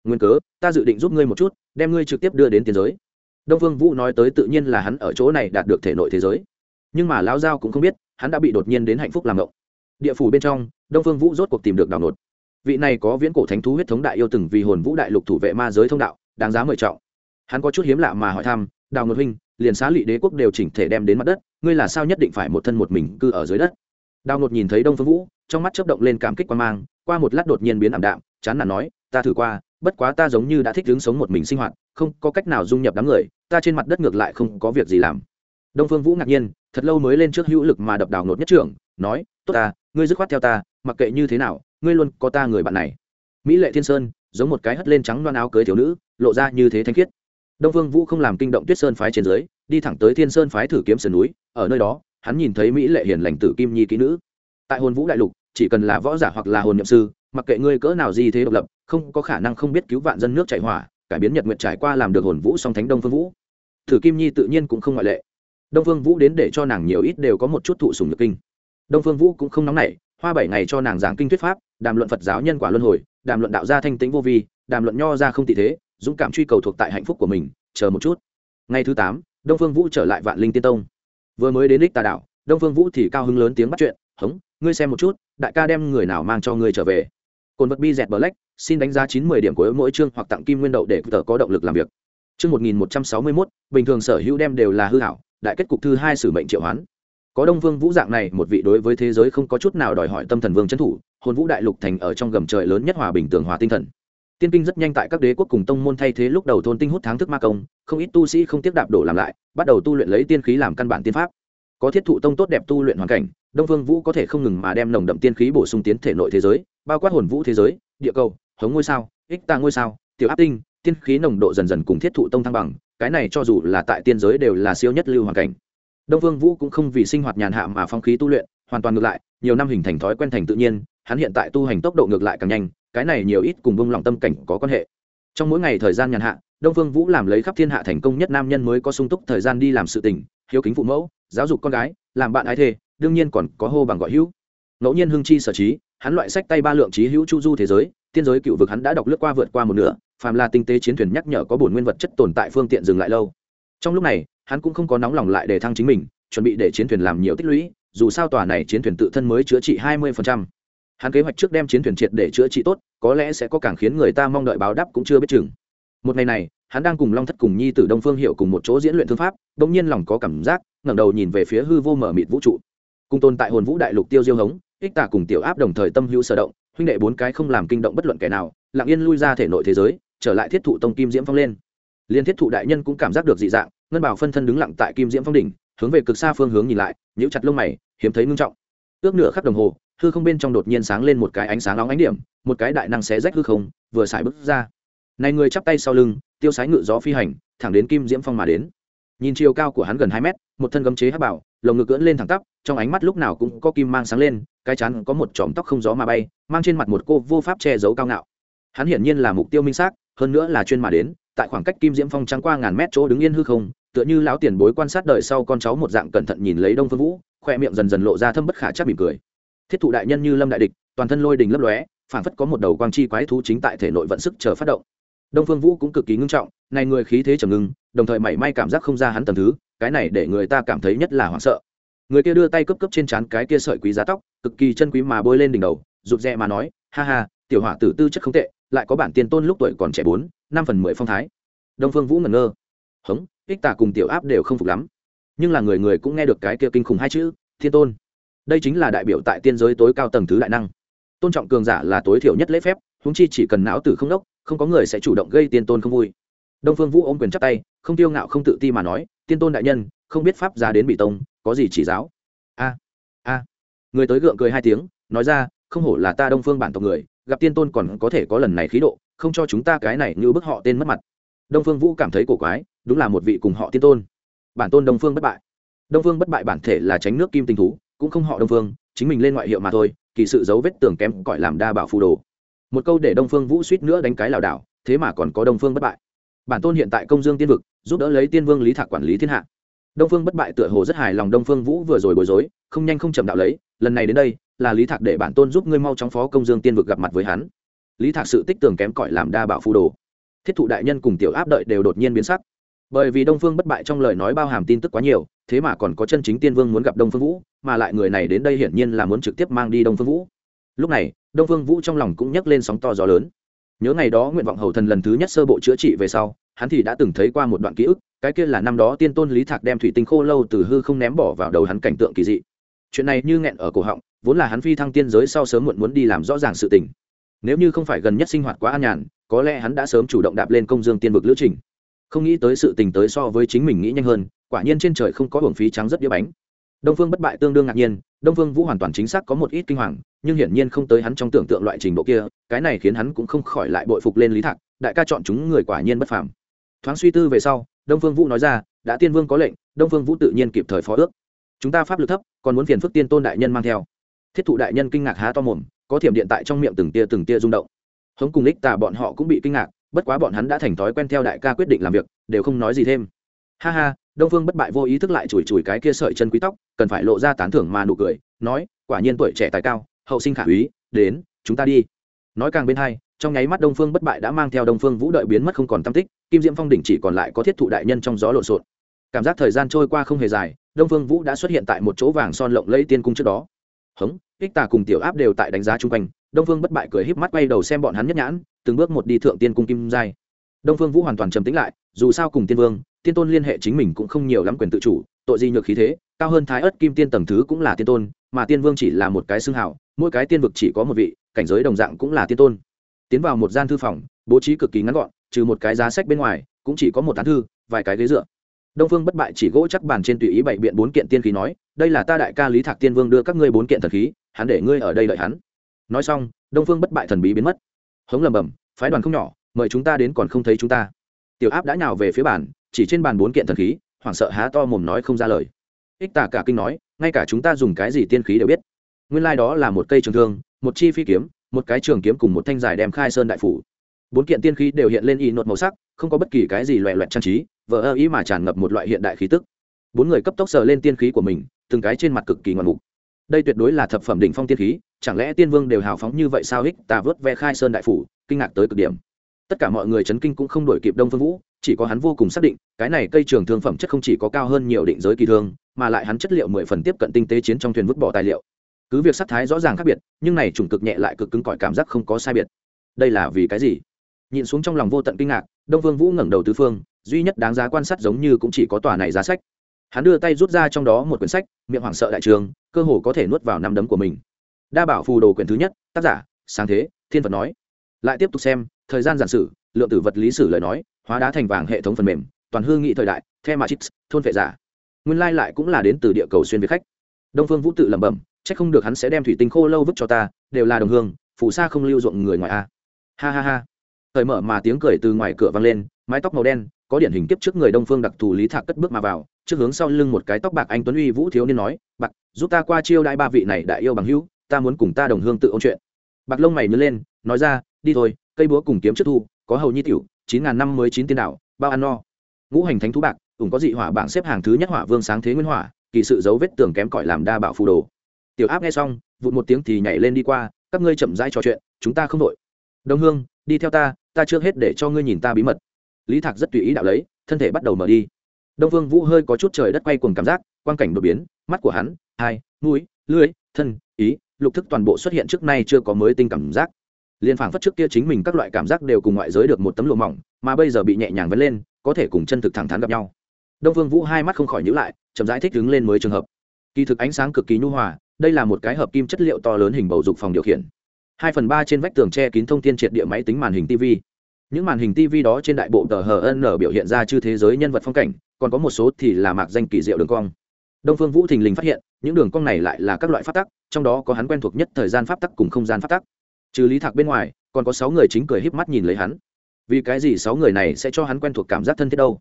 Nguyên cớ, ta dự định giúp ngươi một chút, đem ngươi trực tiếp đưa đến tiến giới. Đông phương vũ nói tới tự nhiên là hắn ở chỗ này đạt được thể nội thế giới. Nhưng mà lão giao cũng không biết, hắn đã bị đột nhiên đến hạnh phúc làm ngộng. Địa phủ bên trong, đông phương vũ rốt cuộc tìm được đào nột vị này có viễn cổ thánh thú huyết thống đại yêu từng vì hồn vũ đại lục thủ vệ ma giới thông đạo, đáng giá mời trọng. Hắn có chút hiếm lạ mà hỏi thăm, đào nột huynh, liền xá lị đế quốc đều chỉnh thể đem đến mặt đất, ngươi là sao nhất định phải một thân một mình cư ở dưới đất? Đào nột nhìn thấy đông phương vũ, trong mắt chớp động lên cảm kích quan mang, qua một lát đột nhiên biến ảm đạm, chán nản nói, ta thử qua, bất quá ta giống như đã thích đứng sống một mình sinh hoạt, không có cách nào dung nhập đám người, ta trên mặt đất ngược lại không có việc gì làm. Đông phương vũ ngạc nhiên, thật lâu mới lên trước hữu lực mà đập đào nột nhất trưởng, nói, tốt ta, ngươi dứt khoát theo ta, mặc kệ như thế nào ngươi luôn có ta người bạn này. Mỹ lệ thiên sơn, giống một cái hất lên trắng loan áo cưới thiếu nữ, lộ ra như thế thanh khiết. Đông phương vũ không làm kinh động tuyết sơn phái trên dưới, đi thẳng tới thiên sơn phái thử kiếm sườn núi, ở nơi đó, hắn nhìn thấy mỹ lệ hiền lành tử kim nhi kỹ nữ. Tại hồn vũ đại lục, chỉ cần là võ giả hoặc là hồn nhậm sư, mặc kệ ngươi cỡ nào gì thế độc lập, không có khả năng không biết cứu vạn dân nước chảy hỏa cải biến nhật nguyện trải qua làm được hồn vũ song thánh đông phương vũ. Thử kim nhi tự nhiên cũng không ngoại lệ. Đông phương vũ đến để cho nàng nhiều ít đều có một chút thụ sùng nhược kinh. Đông phương vũ cũng không nóng nảy, hoa bảy ngày cho nàng giảng kinh thuyết pháp đàm luận phật giáo nhân quả luân hồi, đàm luận đạo gia thanh tĩnh vô vi, đàm luận nho ra không tị thế, dũng cảm truy cầu thuộc tại hạnh phúc của mình, chờ một chút. Ngày thứ tám, đông phương vũ trở lại vạn linh tiên tông. Vừa mới đến đích tà đạo, đông phương vũ thì cao hứng lớn tiếng bắt chuyện, hống, ngươi xem một chút, đại ca đem người nào mang cho ngươi trở về? Cồn vật bi dẹt black xin đánh giá chín mươi điểm của mỗi chương hoặc tặng kim nguyên đậu để tờ có động lực làm việc. Chương một nghìn một trăm sáu mươi mốt, bình thường sở hữu đem đều là hư hảo, đại kết cục thư hai sử mệnh triệu hoán. Có đông vương vũ dạng này, một vị đối với thế giới không có chút nào đòi hỏi tâm thần vương trấn thủ hồn vũ đại lục thành ở trong gầm trời lớn nhất hòa bình tường hòa tinh thần. Tiên kinh rất nhanh tại các đế quốc cùng tông môn thay thế lúc đầu thôn tinh hút tháng thức ma công, không ít tu sĩ không tiếp đạp đổ làm lại, bắt đầu tu luyện lấy tiên khí làm căn bản tiên pháp. Có thiết thụ tông tốt đẹp tu luyện hoàn cảnh, đông vương vũ có thể không ngừng mà đem nồng đậm tiên khí bổ sung tiến thể nội thế giới, bao quát hồn vũ thế giới, địa cầu, hống ngôi sao, ích ta ngôi sao, tiểu áp tinh, tiên khí nồng độ dần dần cùng thiết thụ tông thăng bằng, cái này cho dù là tại tiên giới đều là siêu nhất lưu hoàn cảnh. Đông vương vũ cũng không vì sinh hoạt nhàn hạ mà phong khí tu luyện, hoàn toàn ngược lại, nhiều năm hình thành thói quen thành tự nhiên hắn hiện tại tu hành tốc độ ngược lại càng nhanh, cái này nhiều ít cùng bông lòng tâm cảnh có quan hệ. Trong mỗi ngày thời gian nhàn hạ, đông vương vũ làm lấy khắp thiên hạ thành công nhất nam nhân mới có sung túc thời gian đi làm sự tình, hiếu kính phụ mẫu, giáo dục con gái, làm bạn ái thê, đương nhiên còn có hô bằng gọi hữu. Ngẫu nhiên hưng chi sở trí, hắn loại sách tay ba lượng trí hữu chu du thế giới, tiên giới cựu vực hắn đã đọc lướt qua vượt qua một nửa, phàm là tinh tế chiến thuyền nhắc nhở có bổn nguyên vật chất tồn tại phương tiện dừng lại lâu. Trong lúc này, hắn cũng không có nóng lòng lại để thăng chính mình, chuẩn bị để chiến thuyền làm nhiều tích lũy, dù sao tòa này chiến thuyền tự thân mới chữa trị hai mươi phần trăm hắn kế hoạch trước đem chiến thuyền triệt để chữa trị tốt, có lẽ sẽ có càng khiến người ta mong đợi báo đáp cũng chưa biết chừng. Một ngày này, hắn đang cùng long thất cùng nhi tử đông phương hiệu cùng một chỗ diễn luyện thương pháp đ ỗ n g nhiên lòng có cảm giác, ngẩng đầu nhìn về phía hư vô mở mịt vũ trụ. Cùng tồn tại hồn vũ đại lục tiêu diêu hống, ích tả cùng tiểu áp đồng thời tâm hữu sở động, huynh đệ bốn cái không làm kinh động bất luận kẻ nào, lặng yên lui ra thể nội thế giới, trở lại thiết thụ tông kim diễm phong lên. Liên thiết thụ đại nhân cũng cảm giác được dị dạng, ngân bảo phân thân đứng lặng tại kim diễm phong đỉnh, hướng về cực xa phương hướng nhìn lại, nhíu chặt lông mày, hiếm thấy ngưng trọng ước nửa khắc đồng hồ, hư không bên trong đột nhiên sáng lên một cái ánh sáng nóng ánh điểm, một cái đại năng xé rách hư không, vừa xài bước ra. Này người chắp tay sau lưng, tiêu sái ngự gió phi hành, thẳng đến kim diễm phong mà đến. Nhìn chiều cao của hắn gần hai mét, một thân gấm chế hát bảo, lồng ngực cưỡn lên thẳng tắp, trong ánh mắt lúc nào cũng có kim mang sáng lên, cái chắn có một chòm tóc không gió mà bay, mang trên mặt một cô vô pháp che giấu cao ngạo. Hắn hiển nhiên là mục tiêu minh xác, hơn nữa là chuyên mà đến, tại khoảng cách kim diễm phong trắng qua ngàn mét chỗ đứng yên hư không, tựa như lão tiền bối quan sát đời sau con cháu một dạng cẩn thận nhìn lấy đông phương vũ khoe miệng dần dần lộ ra thâm bất khả chắc mỉm cười. Thiết thụ đại nhân như lâm đại địch, toàn thân lôi đình lấp lóe phản phất có một đầu quang chi quái thú chính tại thể nội vận sức chờ phát động. Đông phương vũ cũng cực kỳ ngưng trọng, này người khí thế trầm ngưng, đồng thời mảy may cảm giác không ra hắn tầm thứ, cái này để người ta cảm thấy nhất là hoảng sợ. Người kia đưa tay cấp cấp trên trán cái kia sợi quý giá tóc, cực kỳ chân quý mà bôi lên đỉnh đầu, rụt rè mà nói, ha ha, tiểu hỏa tử tư chất không tệ, lại có bản tiền tôn lúc tuổi còn trẻ bốn, năm phần mười phong thái. Đông phương vũ ngẩn ngơ. Hống, ích tả cùng tiểu áp đều không phục lắm nhưng là người người cũng nghe được cái kia kinh khủng hai chữ, thiên tôn. Đây chính là đại biểu tại tiên giới tối cao tầng thứ đại năng. Tôn trọng cường giả là tối thiểu nhất lễ phép húng chi chỉ cần não tử không đốc, không có người sẽ chủ động gây tiên tôn không vui. Đông phương vũ ôm quyền chắp tay, không tiêu ngạo không tự ti mà nói, tiên tôn đại nhân, không biết pháp giá đến bị tông, có gì chỉ giáo? A a. Người tới gượng cười hai tiếng, nói ra, không hổ là ta đông phương bản tộc người, gặp tiên tôn còn có thể có lần này khí độ, không cho chúng ta cái này như bức họ tên mất mặt. Đông phương vũ cảm thấy cổ quái, đúng là một vị cùng họ tiên tôn bản tôn đông phương bất bại. Đông phương bất bại bản thể là tránh nước kim tinh thú, cũng không họ đông phương, chính mình lên ngoại hiệu mà thôi, kỳ sự dấu vết tưởng kém cõi làm đa bảo phù đồ. Một câu để đông phương vũ suýt nữa đánh cái lảo đảo, thế mà còn có đông phương bất bại. Bản tôn hiện tại công dương tiên vực, giúp đỡ lấy tiên vương lý thạc quản lý thiên hạ. Đông phương bất bại tựa hồ rất hài lòng đông phương vũ vừa rồi bối rối, không nhanh không chậm đạo lấy, lần này đến đây, là lý thạc để bản tôn giúp ngươi mau chóng phó công dương tiên vực gặp mặt với hắn. Lý thạc sự tích tường kém cõi làm đa bảo phù đồ. Thiết thụ đại nhân cùng tiểu áp đợi đều đột nhiên biến sắc bởi vì đông phương bất bại trong lời nói bao hàm tin tức quá nhiều, thế mà còn có chân chính tiên vương muốn gặp đông phương vũ, mà lại người này đến đây hiển nhiên là muốn trực tiếp mang đi đông phương vũ. Lúc này, đông phương vũ trong lòng cũng nhấc lên sóng to gió lớn. Nhớ ngày đó nguyện vọng hầu thần lần thứ nhất sơ bộ chữa trị về sau, hắn thì đã từng thấy qua một đoạn ký ức, cái kia là năm đó tiên tôn lý thạc đem thủy tinh khô lâu từ hư không ném bỏ vào đầu hắn cảnh tượng kỳ dị. Chuyện này như nghẹn ở cổ họng, vốn là hắn phi thăng tiên giới sau sớm muộn muốn đi làm rõ ràng sự tình. Nếu như không phải gần nhất sinh hoạt quá an nhàn, có lẽ hắn đã sớm chủ động đạp lên công dương tiên vực lữ trình không nghĩ tới sự tình tới so với chính mình nghĩ nhanh hơn, quả nhiên trên trời không có hưởng phí trắng rất đĩa bánh. Đông phương bất bại tương đương ngạc nhiên, đông phương vũ hoàn toàn chính xác có một ít kinh hoàng, nhưng hiển nhiên không tới hắn trong tưởng tượng loại trình độ kia, cái này khiến hắn cũng không khỏi lại bội phục lên lý thạc, đại ca chọn chúng người quả nhiên bất phàm. Thoáng suy tư về sau, đông phương vũ nói ra, đã tiên vương có lệnh, đông phương vũ tự nhiên kịp thời phó ước. Chúng ta pháp lực thấp, còn muốn phiền phức tiên tôn đại nhân mang theo. Thiết thụ đại nhân kinh ngạc há to mồm, có thiểm điện tại trong miệng từng tia từng tia rung động. Hống cùng lích tà bọn họ cũng bị kinh ngạc bất quá bọn hắn đã thành thói quen theo đại ca quyết định làm việc, đều không nói gì thêm. Ha ha, đông phương bất bại vô ý thức lại chùi chùi cái kia sợi chân quý tóc, cần phải lộ ra tán thưởng mà nụ cười, nói, quả nhiên tuổi trẻ tài cao, hậu sinh khả úy, đến, chúng ta đi. Nói càng bên hai, trong nháy mắt đông phương bất bại đã mang theo đông phương vũ đợi biến mất không còn tam tích, kim diễm phong đỉnh chỉ còn lại có thiết thụ đại nhân trong gió lộn xộn. Cảm giác thời gian trôi qua không hề dài, đông phương vũ đã xuất hiện tại một chỗ vàng son lộng lẫy tiên cung trước đó. Hống, ích tà cùng tiểu áp đều tại đánh giá chung quanh, đông phương bất bại cười híp mắt quay đầu xem bọn hắn nhất nhãn từng bước một đi thượng tiên cung kim giai. Đông phương vũ hoàn toàn trầm tĩnh lại, dù sao cùng tiên vương, tiên tôn liên hệ chính mình cũng không nhiều lắm quyền tự chủ, tội gì nhược khí thế, cao hơn thái ớt kim tiên tầng thứ cũng là tiên tôn, mà tiên vương chỉ là một cái xưng hảo mỗi cái tiên vực chỉ có một vị, cảnh giới đồng dạng cũng là tiên tôn. Tiến vào một gian thư phòng, bố trí cực kỳ ngắn gọn, trừ một cái giá sách bên ngoài, cũng chỉ có một tán thư, vài cái ghế dựa. Đông phương bất bại chỉ gỗ chắc bàn trên tùy ý bày biện bốn kiện tiên khí nói, đây là ta đại ca lý thạc tiên vương đưa các ngươi bốn kiện thần khí, hắn để ngươi ở đây đợi hắn. Nói xong, đông phương bất bại thần bí biến mất hống lầm bầm phái đoàn không nhỏ, mời chúng ta đến còn không thấy chúng ta. Tiểu áp đã nhào về phía bàn, chỉ trên bàn bốn kiện thần khí, hoảng sợ há to mồm nói không ra lời. Ích tả cả kinh nói, ngay cả chúng ta dùng cái gì tiên khí đều biết. Nguyên lai、like、đó là một cây trường thương, một chi phi kiếm, một cái trường kiếm cùng một thanh dài đem khai sơn đại phủ. Bốn kiện tiên khí đều hiện lên y nốt màu sắc, không có bất kỳ cái gì loẹ loẹt trang trí vỡ ơ ý mà tràn ngập một loại hiện đại khí tức. Bốn người cấp tốc sờ lên tiên khí của mình, từng cái trên mặt cực kỳ ngoạn mục. Đây tuyệt đối là thập phẩm đỉnh phong tiên khí chẳng lẽ tiên vương đều hào phóng như vậy sao? Ích tà vớt ve khai sơn đại phủ, kinh ngạc tới cực điểm. Tất cả mọi người chấn kinh cũng không đổi kịp đông phương vũ, chỉ có hắn vô cùng xác định, cái này cây trường thương phẩm chất không chỉ có cao hơn nhiều định giới kỳ thương, mà lại hắn chất liệu mười phần tiếp cận tinh tế chiến trong thuyền vứt bỏ tài liệu. Cứ việc sắc thái rõ ràng khác biệt, nhưng này trùng cực nhẹ lại cực cứng cỏi cảm giác không có sai biệt. Đây là vì cái gì? Nhìn xuống trong lòng vô tận kinh ngạc, đông vương vũ ngẩng đầu tứ phương, duy nhất đáng giá quan sát giống như cũng chỉ có tòa này giá sách. Hắn đưa tay rút ra trong đó một quyển sách, miệng hoảng sợ đại trường, cơ hồ có thể nuốt vào nắm đấm của mình đa bảo phù đồ quyển thứ nhất, tác giả, sáng thế, thiên vật nói. Lại tiếp tục xem, thời gian giản sử, lượng tử vật lý sử lời nói, hóa đá thành vàng hệ thống phần mềm, toàn hương nghị thời đại, the mà chips thôn vệ giả. Nguyên lai lại cũng là đến từ địa cầu xuyên việt khách. Đông phương vũ tự lẩm bẩm, chắc không được hắn sẽ đem thủy tinh khô lâu vứt cho ta, đều là đồng hương, phù sa không lưu ruộng người ngoài a. Ha ha ha. Thời mở mà tiếng cười từ ngoài cửa vang lên, mái tóc màu đen, có điển hình kiếp trước người đông phương đặc thù lý thạc cất bước mà vào, trước hướng sau lưng một cái tóc bạc anh tuấn uy vũ thiếu niên nói, bạc, giúp ta qua chiêu đại ba vị này đại yêu bằng hữu ta muốn cùng ta đồng hương tự ôn chuyện. Bạc lông mày nhớ lên, nói ra, đi thôi, cây búa cùng kiếm trước thu, có hầu nhi tiểu, chín ngàn năm mới chín tiên đạo, bao ăn no. Ngũ hành thánh thú bạc, ủng có dị hỏa bảng xếp hàng thứ nhất hỏa vương sáng thế nguyên hỏa, kỳ sự dấu vết tường kém cỏi làm đa bảo phù đồ. Tiểu áp nghe xong, vụt một tiếng thì nhảy lên đi qua, các ngươi chậm rãi trò chuyện, chúng ta không đội đồng hương, đi theo ta ta trước hết để cho ngươi nhìn ta bí mật. Lý thạc rất tùy ý đạo lấy, thân thể bắt đầu mở đi. Đông vương vũ hơi có chút trời đất quay cuồng cảm giác, quang cảnh đột biến, mắt của hắn, hai, mũi, lưỡi, thân, ý lục thức toàn bộ xuất hiện trước nay chưa có mới tinh cảm giác. Liên phảng phất trước kia chính mình các loại cảm giác đều cùng ngoại giới được một tấm lụa mỏng, mà bây giờ bị nhẹ nhàng vấn lên, có thể cùng chân thực thẳng thắn gặp nhau. Đông vương vũ hai mắt không khỏi nhíu lại, chậm rãi thích đứng lên mới trường hợp. Kỳ thực ánh sáng cực kỳ nhu hòa, đây là một cái hợp kim chất liệu to lớn hình bầu dục phòng điều khiển. Hai phần ba trên vách tường che kín thông tin triệt địa máy tính màn hình tv những màn hình tv đó trên đại bộ tờ hờ n biểu hiện ra chư thế giới nhân vật phong cảnh, còn có một số thì là mạc danh kỳ diệu đường cong đông phương vũ thình lình phát hiện, những đường cong này lại là các loại pháp tắc, trong đó có hắn quen thuộc nhất thời gian pháp tắc cùng không gian pháp tắc. Trừ lý thạc bên ngoài, còn có sáu người chính cười híp mắt nhìn lấy hắn. Vì cái gì sáu người này sẽ cho hắn quen thuộc cảm giác thân thiết đâu?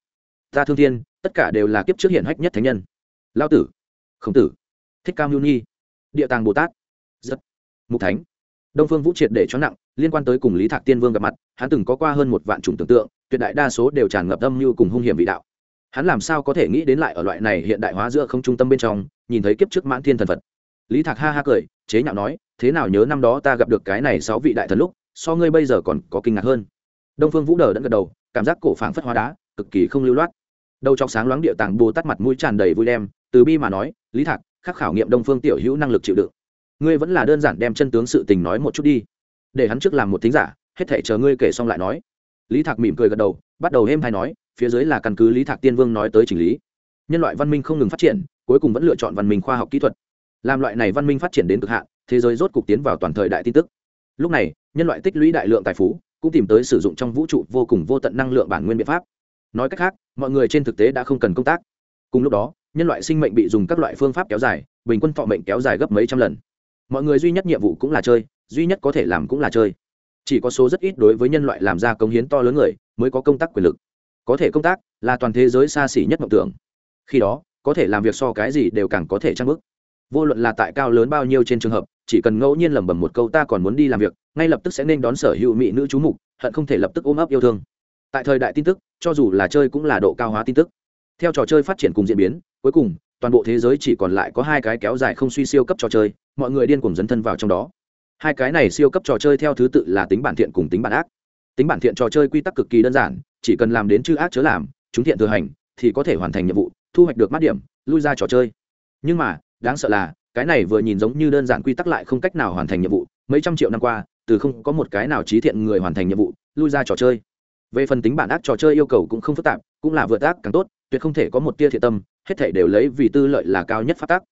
Ta thương thiên, tất cả đều là kiếp trước hiện hách nhất thánh nhân. Lao tử, khổng tử, thích cam mưu nhi, địa tàng bồ tát rất mục thánh. Đông phương vũ triệt để cho nặng, liên quan tới cùng lý thạc tiên vương gặp mặt, hắn từng có qua hơn một vạn chủng tưởng tượng, tuyệt đại đa số đều tràn ngập âm mưu cùng hung hiểm vị đạo hắn làm sao có thể nghĩ đến lại ở loại này hiện đại hóa giữa không trung tâm bên trong, nhìn thấy kiếp trước mãn thiên thần phật. Lý thạc ha ha cười, chế nhạo nói, thế nào nhớ năm đó ta gặp được cái này sáu vị đại thần lúc, so ngươi bây giờ còn có kinh ngạc hơn. Đông phương vũ đờ đẫn gật đầu, cảm giác cổ phảng phất hóa đá, cực kỳ không lưu loát. Đầu trong sáng loáng địa tàng bồ tắt mặt mũi tràn đầy vui đem, từ bi mà nói, lý thạc, khắc khảo nghiệm đông phương tiểu hữu năng lực chịu đựng. Ngươi vẫn là đơn giản đem chân tướng sự tình nói một chút đi. Để hắn trước làm một thính giả, hết thể chờ ngươi kể xong lại nói. Lý thạc mỉm cười gật đầu, bắt đầu êm hay nói phía dưới là căn cứ lý thạc tiên vương nói tới chỉnh lý. Nhân loại văn minh không ngừng phát triển, cuối cùng vẫn lựa chọn văn minh khoa học kỹ thuật. Làm loại này văn minh phát triển đến cực hạn, thế giới rốt cục tiến vào toàn thời đại tin tức. Lúc này, nhân loại tích lũy đại lượng tài phú, cũng tìm tới sử dụng trong vũ trụ vô cùng vô tận năng lượng bản nguyên biện pháp. Nói cách khác, mọi người trên thực tế đã không cần công tác. Cùng lúc đó, nhân loại sinh mệnh bị dùng các loại phương pháp kéo dài, bình quân thọ mệnh kéo dài gấp mấy trăm lần. Mọi người duy nhất nhiệm vụ cũng là chơi, duy nhất có thể làm cũng là chơi. Chỉ có số rất ít đối với nhân loại làm ra công hiến to lớn người, mới có công tác quyền lực có thể công tác là toàn thế giới xa xỉ nhất mộng tưởng. Khi đó, có thể làm việc so cái gì đều càng có thể trang bức vô luận là tại cao lớn bao nhiêu trên trường hợp, chỉ cần ngẫu nhiên lẩm bẩm một câu ta còn muốn đi làm việc, ngay lập tức sẽ nên đón sở hữu mỹ nữ chú mục, hận không thể lập tức ôm ấp yêu thương. Tại thời đại tin tức, cho dù là chơi cũng là độ cao hóa tin tức. Theo trò chơi phát triển cùng diễn biến, cuối cùng, toàn bộ thế giới chỉ còn lại có hai cái kéo dài không suy siêu cấp trò chơi, mọi người điên cùng dấn thân vào trong đó. Hai cái này siêu cấp trò chơi theo thứ tự là tính bản thiện cùng tính bản ác. Tính bản thiện trò chơi quy tắc cực kỳ đơn giản chỉ cần làm đến chữ ác chớ làm, chúng thiện thừa hành, thì có thể hoàn thành nhiệm vụ, thu hoạch được mát điểm, lui ra trò chơi. Nhưng mà, đáng sợ là, cái này vừa nhìn giống như đơn giản quy tắc lại không cách nào hoàn thành nhiệm vụ. Mấy trăm triệu năm qua, từ không có một cái nào trí thiện người hoàn thành nhiệm vụ, lui ra trò chơi. Về phần tính bản ác trò chơi yêu cầu cũng không phức tạp, cũng là vượt ác càng tốt, tuyệt không thể có một tia thiện tâm, hết thể đều lấy vì tư lợi là cao nhất phát tác.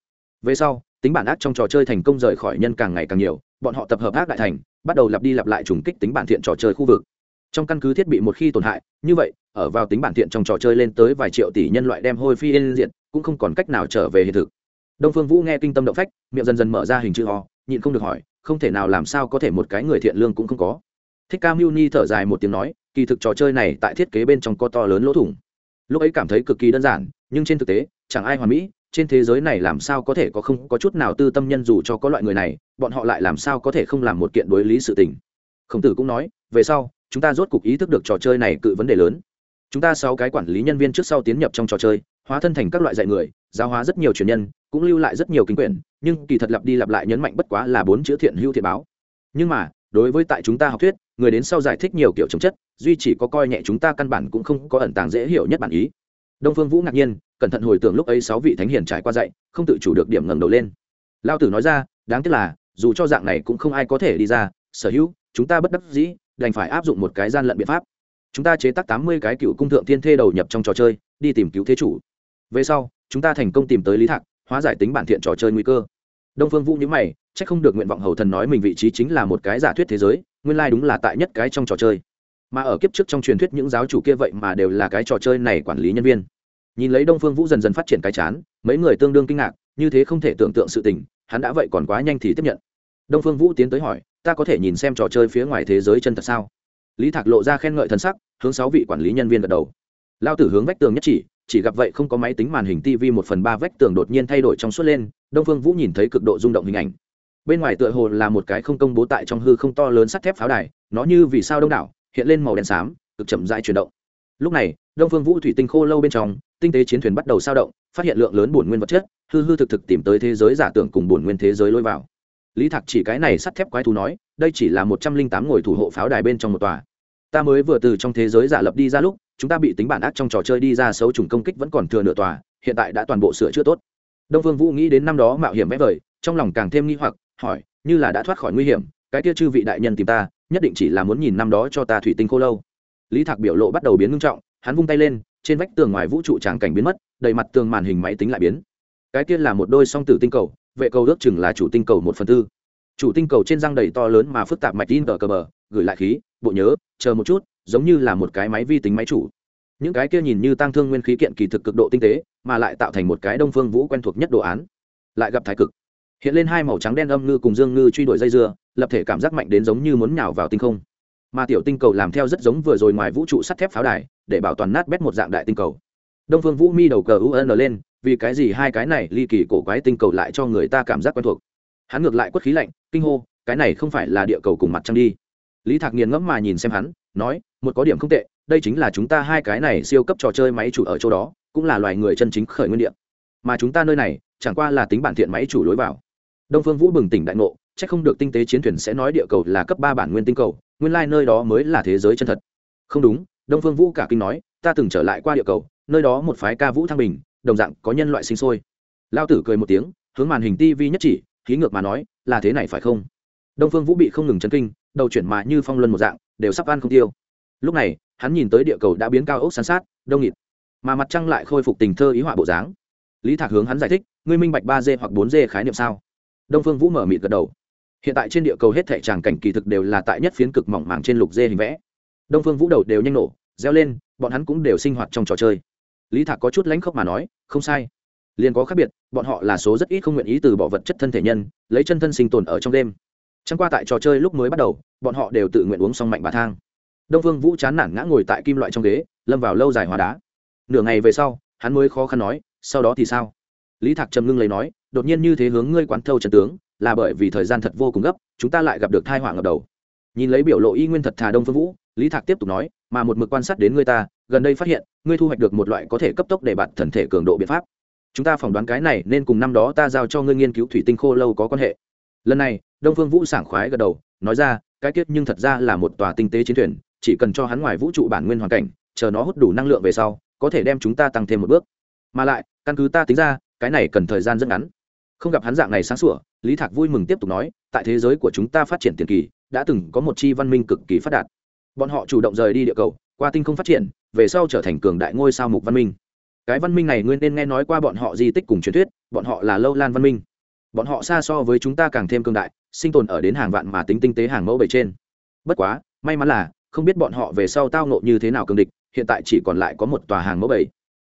Về sau, tính bản ác trong trò chơi thành công rời khỏi nhân càng ngày càng nhiều, bọn họ tập hợp ác đại thành, bắt đầu lặp đi lặp lại trùng kích tính bản thiện trò chơi khu vực trong căn cứ thiết bị một khi tổn hại, như vậy, ở vào tính bản thiện trong trò chơi lên tới vài triệu tỷ nhân loại đem hôi phi yên diện cũng không còn cách nào trở về hiện thực. Đông phương vũ nghe kinh tâm động phách, miệng dần dần mở ra hình chữ ho nhịn không được hỏi, không thể nào làm sao có thể một cái người thiện lương cũng không có. Thích ca mưu ni thở dài một tiếng nói, kỳ thực trò chơi này tại thiết kế bên trong có to lớn lỗ thủng. Lúc ấy cảm thấy cực kỳ đơn giản, nhưng trên thực tế, chẳng ai hoàn mỹ, trên thế giới này làm sao có thể có không có chút nào tư tâm nhân dù cho có loại người này, bọn họ lại làm sao có thể không làm một kiện đối lý sự tình. Khổng tử cũng nói, về sau chúng ta rốt cục ý thức được trò chơi này cự vấn đề lớn. Chúng ta sáu cái quản lý nhân viên trước sau tiến nhập trong trò chơi, hóa thân thành các loại dạy người, giáo hóa rất nhiều truyền nhân, cũng lưu lại rất nhiều kinh quyển, nhưng kỳ thật lặp đi lặp lại nhấn mạnh bất quá là bốn chữ thiện hữu thiện báo. Nhưng mà, đối với tại chúng ta học thuyết, người đến sau giải thích nhiều kiểu chống chất, duy chỉ có coi nhẹ chúng ta căn bản cũng không có ẩn tàng dễ hiểu nhất bản ý. Đông phương vũ ngạc nhiên, cẩn thận hồi tưởng lúc ấy sáu vị thánh hiền trải qua dạy, không tự chủ được điểm ngẩng đầu lên. Lao tử nói ra, đáng tiếc là, dù cho dạng này cũng không ai có thể đi ra, sở hữu, chúng ta bất đắc dĩ đành phải áp dụng một cái gian lận biện pháp. Chúng ta chế tác tám mươi cái cựu cung thượng thiên thê đầu nhập trong trò chơi, đi tìm cứu thế chủ. Về sau, chúng ta thành công tìm tới lý thạc, hóa giải tính bản thiện trò chơi nguy cơ. Đông phương vũ nhữ mày c h ắ c không được nguyện vọng hầu thần nói mình vị trí chính là một cái giả thuyết thế giới, nguyên lai、like、đúng là tại nhất cái trong trò chơi. Mà ở kiếp trước trong truyền thuyết những giáo chủ kia vậy mà đều là cái trò chơi này quản lý nhân viên. Nhìn lấy đông phương vũ dần dần phát triển cái chán, mấy người tương đương kinh ngạc, như thế không thể tưởng tượng sự tình, hắn đã vậy còn quá nhanh thì tiếp nhận. Đông phương vũ tiến tới hỏi ta có thể nhìn xem trò chơi phía ngoài thế giới chân thật sao? Lý thạc lộ ra khen ngợi thân sắc, hướng sáu vị quản lý nhân viên gật đầu. Lao tử hướng vách tường nhất chỉ chỉ gặp vậy không có máy tính màn hình tv một phần ba vách tường đột nhiên thay đổi trong suốt lên, đông phương vũ nhìn thấy cực độ rung động hình ảnh. Bên ngoài tựa hồ là một cái không công bố tại trong hư không to lớn sắt thép pháo đài, nó như vì sao đông đảo, hiện lên màu đen xám, cực chậm rãi chuyển động. Lúc này, đông phương vũ thủy tinh khô lâu bên trong, tinh tế chiến thuyền bắt đầu sao động, phát hiện lượng lớn bổn nguyên vật chất, hư hư thực thực tìm tới thế giới giả tưởng cùng bổn nguyên thế giới lôi vào lý thạc chỉ cái này sắt thép quái thú nói, đây chỉ là một trăm linh tám ngồi thủ hộ pháo đài bên trong một tòa. Ta mới vừa từ trong thế giới giả lập đi ra lúc, chúng ta bị tính bản ác trong trò chơi đi ra xấu trùng công kích vẫn còn thừa nửa tòa, hiện tại đã toàn bộ sửa chữa tốt. Đông phương vũ nghĩ đến năm đó mạo hiểm vẽ vời, trong lòng càng thêm nghi hoặc, hỏi, như là đã thoát khỏi nguy hiểm, cái kia chư vị đại nhân tìm ta, nhất định chỉ là muốn nhìn năm đó cho ta thủy tinh khô lâu. Lý thạc biểu lộ bắt đầu biến ngưng trọng, hắn vung tay lên, trên vách tường ngoài vũ trụ tràng cảnh biến mất, đầy mặt tường màn hình máy tính lại biến. Cái kia là một đôi song tử tinh cầu vệ cầu ước chừng là chủ tinh cầu một phần tư. Chủ tinh cầu trên răng đầy to lớn mà phức tạp mạch in tờ cờ bờ, gửi lại khí, bộ nhớ, chờ một chút, giống như là một cái máy vi tính máy chủ. Những cái kia nhìn như tăng thương nguyên khí kiện kỳ thực cực độ tinh tế, mà lại tạo thành một cái đông phương vũ quen thuộc nhất đồ án. Lại gặp thái cực. Hiện lên hai màu trắng đen âm ngư cùng dương ngư truy đuổi dây dưa, lập thể cảm giác mạnh đến giống như muốn nhào vào tinh không. Mà tiểu tinh cầu làm theo rất giống vừa rồi ngoài vũ trụ sắt thép pháo đài, để bảo toàn nát bét một dạng đại tinh cầu đông phương vũ mi đầu cờ un lên, vì cái gì hai cái này ly kỳ cổ quái tinh cầu lại cho người ta cảm giác quen thuộc. Hắn ngược lại quất khí lạnh, kinh hô, cái này không phải là địa cầu cùng mặt trăng đi. Lý thạc nghiền ngẫm mà nhìn xem hắn, nói, một có điểm không tệ, đây chính là chúng ta hai cái này siêu cấp trò chơi máy chủ ở chỗ đó, cũng là loài người chân chính khởi nguyên địa. Mà chúng ta nơi này, chẳng qua là tính bản thiện máy chủ lối vào. Đông phương vũ bừng tỉnh đại ngộ c h ắ c không được tinh tế chiến thuyền sẽ nói địa cầu là cấp ba bản nguyên tinh cầu, nguyên lai、like、nơi đó mới là thế giới chân thật. Không đúng, đông phương vũ cả kinh nói, ta từng trở lại qua địa cầu nơi đó một phái ca vũ thăng bình, đồng dạng có nhân loại sinh sôi. Lao tử cười một tiếng, hướng màn hình tv nhất chỉ, khí ngược mà nói, là thế này phải không? Đông phương vũ bị không ngừng chấn kinh, đầu chuyển mà như phong luân một dạng, đều sắp ăn không tiêu. Lúc này, hắn nhìn tới địa cầu đã biến cao ốc san sát, đông nghịt. Mà mặt trăng lại khôi phục tình thơ ý họa bộ dáng. Lý thạc hướng hắn giải thích, ngươi minh bạch ba d hoặc bốn d khái niệm sao? Đông phương vũ mở mịt gật đầu. Hiện tại trên địa cầu hết thể tràng cảnh kỳ thực đều là tại nhất phiến cực mỏng màng trên lục dê hình vẽ. Đông phương vũ đầu đều nhanh nổ, reo lên, bọn hắn cũng đều sinh hoạt trong trò chơi lý thạc có chút lãnh khốc mà nói, không sai. Liền có khác biệt, bọn họ là số rất ít không nguyện ý từ bỏ vật chất thân thể nhân, lấy chân thân sinh tồn ở trong đêm. Chẳng qua tại trò chơi lúc mới bắt đầu, bọn họ đều tự nguyện uống xong mạnh bà thang. Đông Vương vũ chán nản ngã ngồi tại kim loại trong ghế, lâm vào lâu dài hóa đá. Nửa ngày về sau, hắn mới khó khăn nói, sau đó thì sao? Lý thạc trầm ngưng lấy nói, đột nhiên như thế hướng ngươi quán thâu trần tướng, là bởi vì thời gian thật vô cùng gấp, chúng ta lại gặp được thai họa ngập đầu. Nhìn lấy biểu lộ y nguyên thật thà đông phương vũ, lý thạc tiếp tục nói, mà một mực quan sát đến ngươi ta gần đây phát hiện, ngươi thu hoạch được một loại có thể cấp tốc để bạn thần thể cường độ biện pháp. Chúng ta phỏng đoán cái này nên cùng năm đó ta giao cho ngươi nghiên cứu thủy tinh khô lâu có quan hệ. Lần này, đông phương vũ sảng khoái gật đầu, nói ra, cái kết nhưng thật ra là một tòa tinh tế chiến thuyền, chỉ cần cho hắn ngoài vũ trụ bản nguyên hoàn cảnh, chờ nó hút đủ năng lượng về sau, có thể đem chúng ta tăng thêm một bước. Mà lại, căn cứ ta tính ra, cái này cần thời gian rất ngắn. Không gặp hắn dạng này sáng sủa, lý thạc vui mừng tiếp tục nói, tại thế giới của chúng ta phát triển tiền kỳ, đã từng có một chi văn minh cực kỳ phát đạt. Bọn họ chủ động rời đi địa cầu qua tinh không phát triển, về sau trở thành cường đại ngôi sao mục văn minh. Cái văn minh này nguyên nên nghe nói qua bọn họ di tích cùng truyền thuyết, bọn họ là lâu lan văn minh. Bọn họ xa so với chúng ta càng thêm cường đại, sinh tồn ở đến hàng vạn mà tính tinh tế hàng mẫu bề trên. Bất quá, may mắn là, không biết bọn họ về sau tao nộ như thế nào cường địch, hiện tại chỉ còn lại có một tòa hàng mẫu bảy.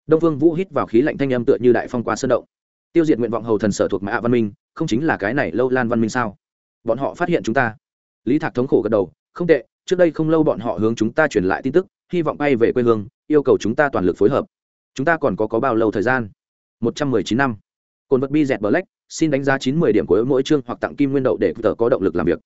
đông vương vũ hít vào khí lạnh thanh âm tựa như đại phong qua sơn động. Tiêu diệt nguyện vọng hầu thần sở thuộc mã văn minh, không chính là cái này lâu lan văn minh sao? Bọn họ phát hiện chúng ta. Lý thạc thống khổ gật đầu, không tệ, trước đây không lâu bọn họ hướng chúng ta truyền lại tin tức hy vọng bay về quê hương yêu cầu chúng ta toàn lực phối hợp. Chúng ta còn có có bao lâu thời gian? Một trăm mười chín năm. Cồn vật bi dẹt bờ lách, xin đánh giá chín mươi điểm của mỗi chương hoặc tặng kim nguyên đậu để tờ có động lực làm việc.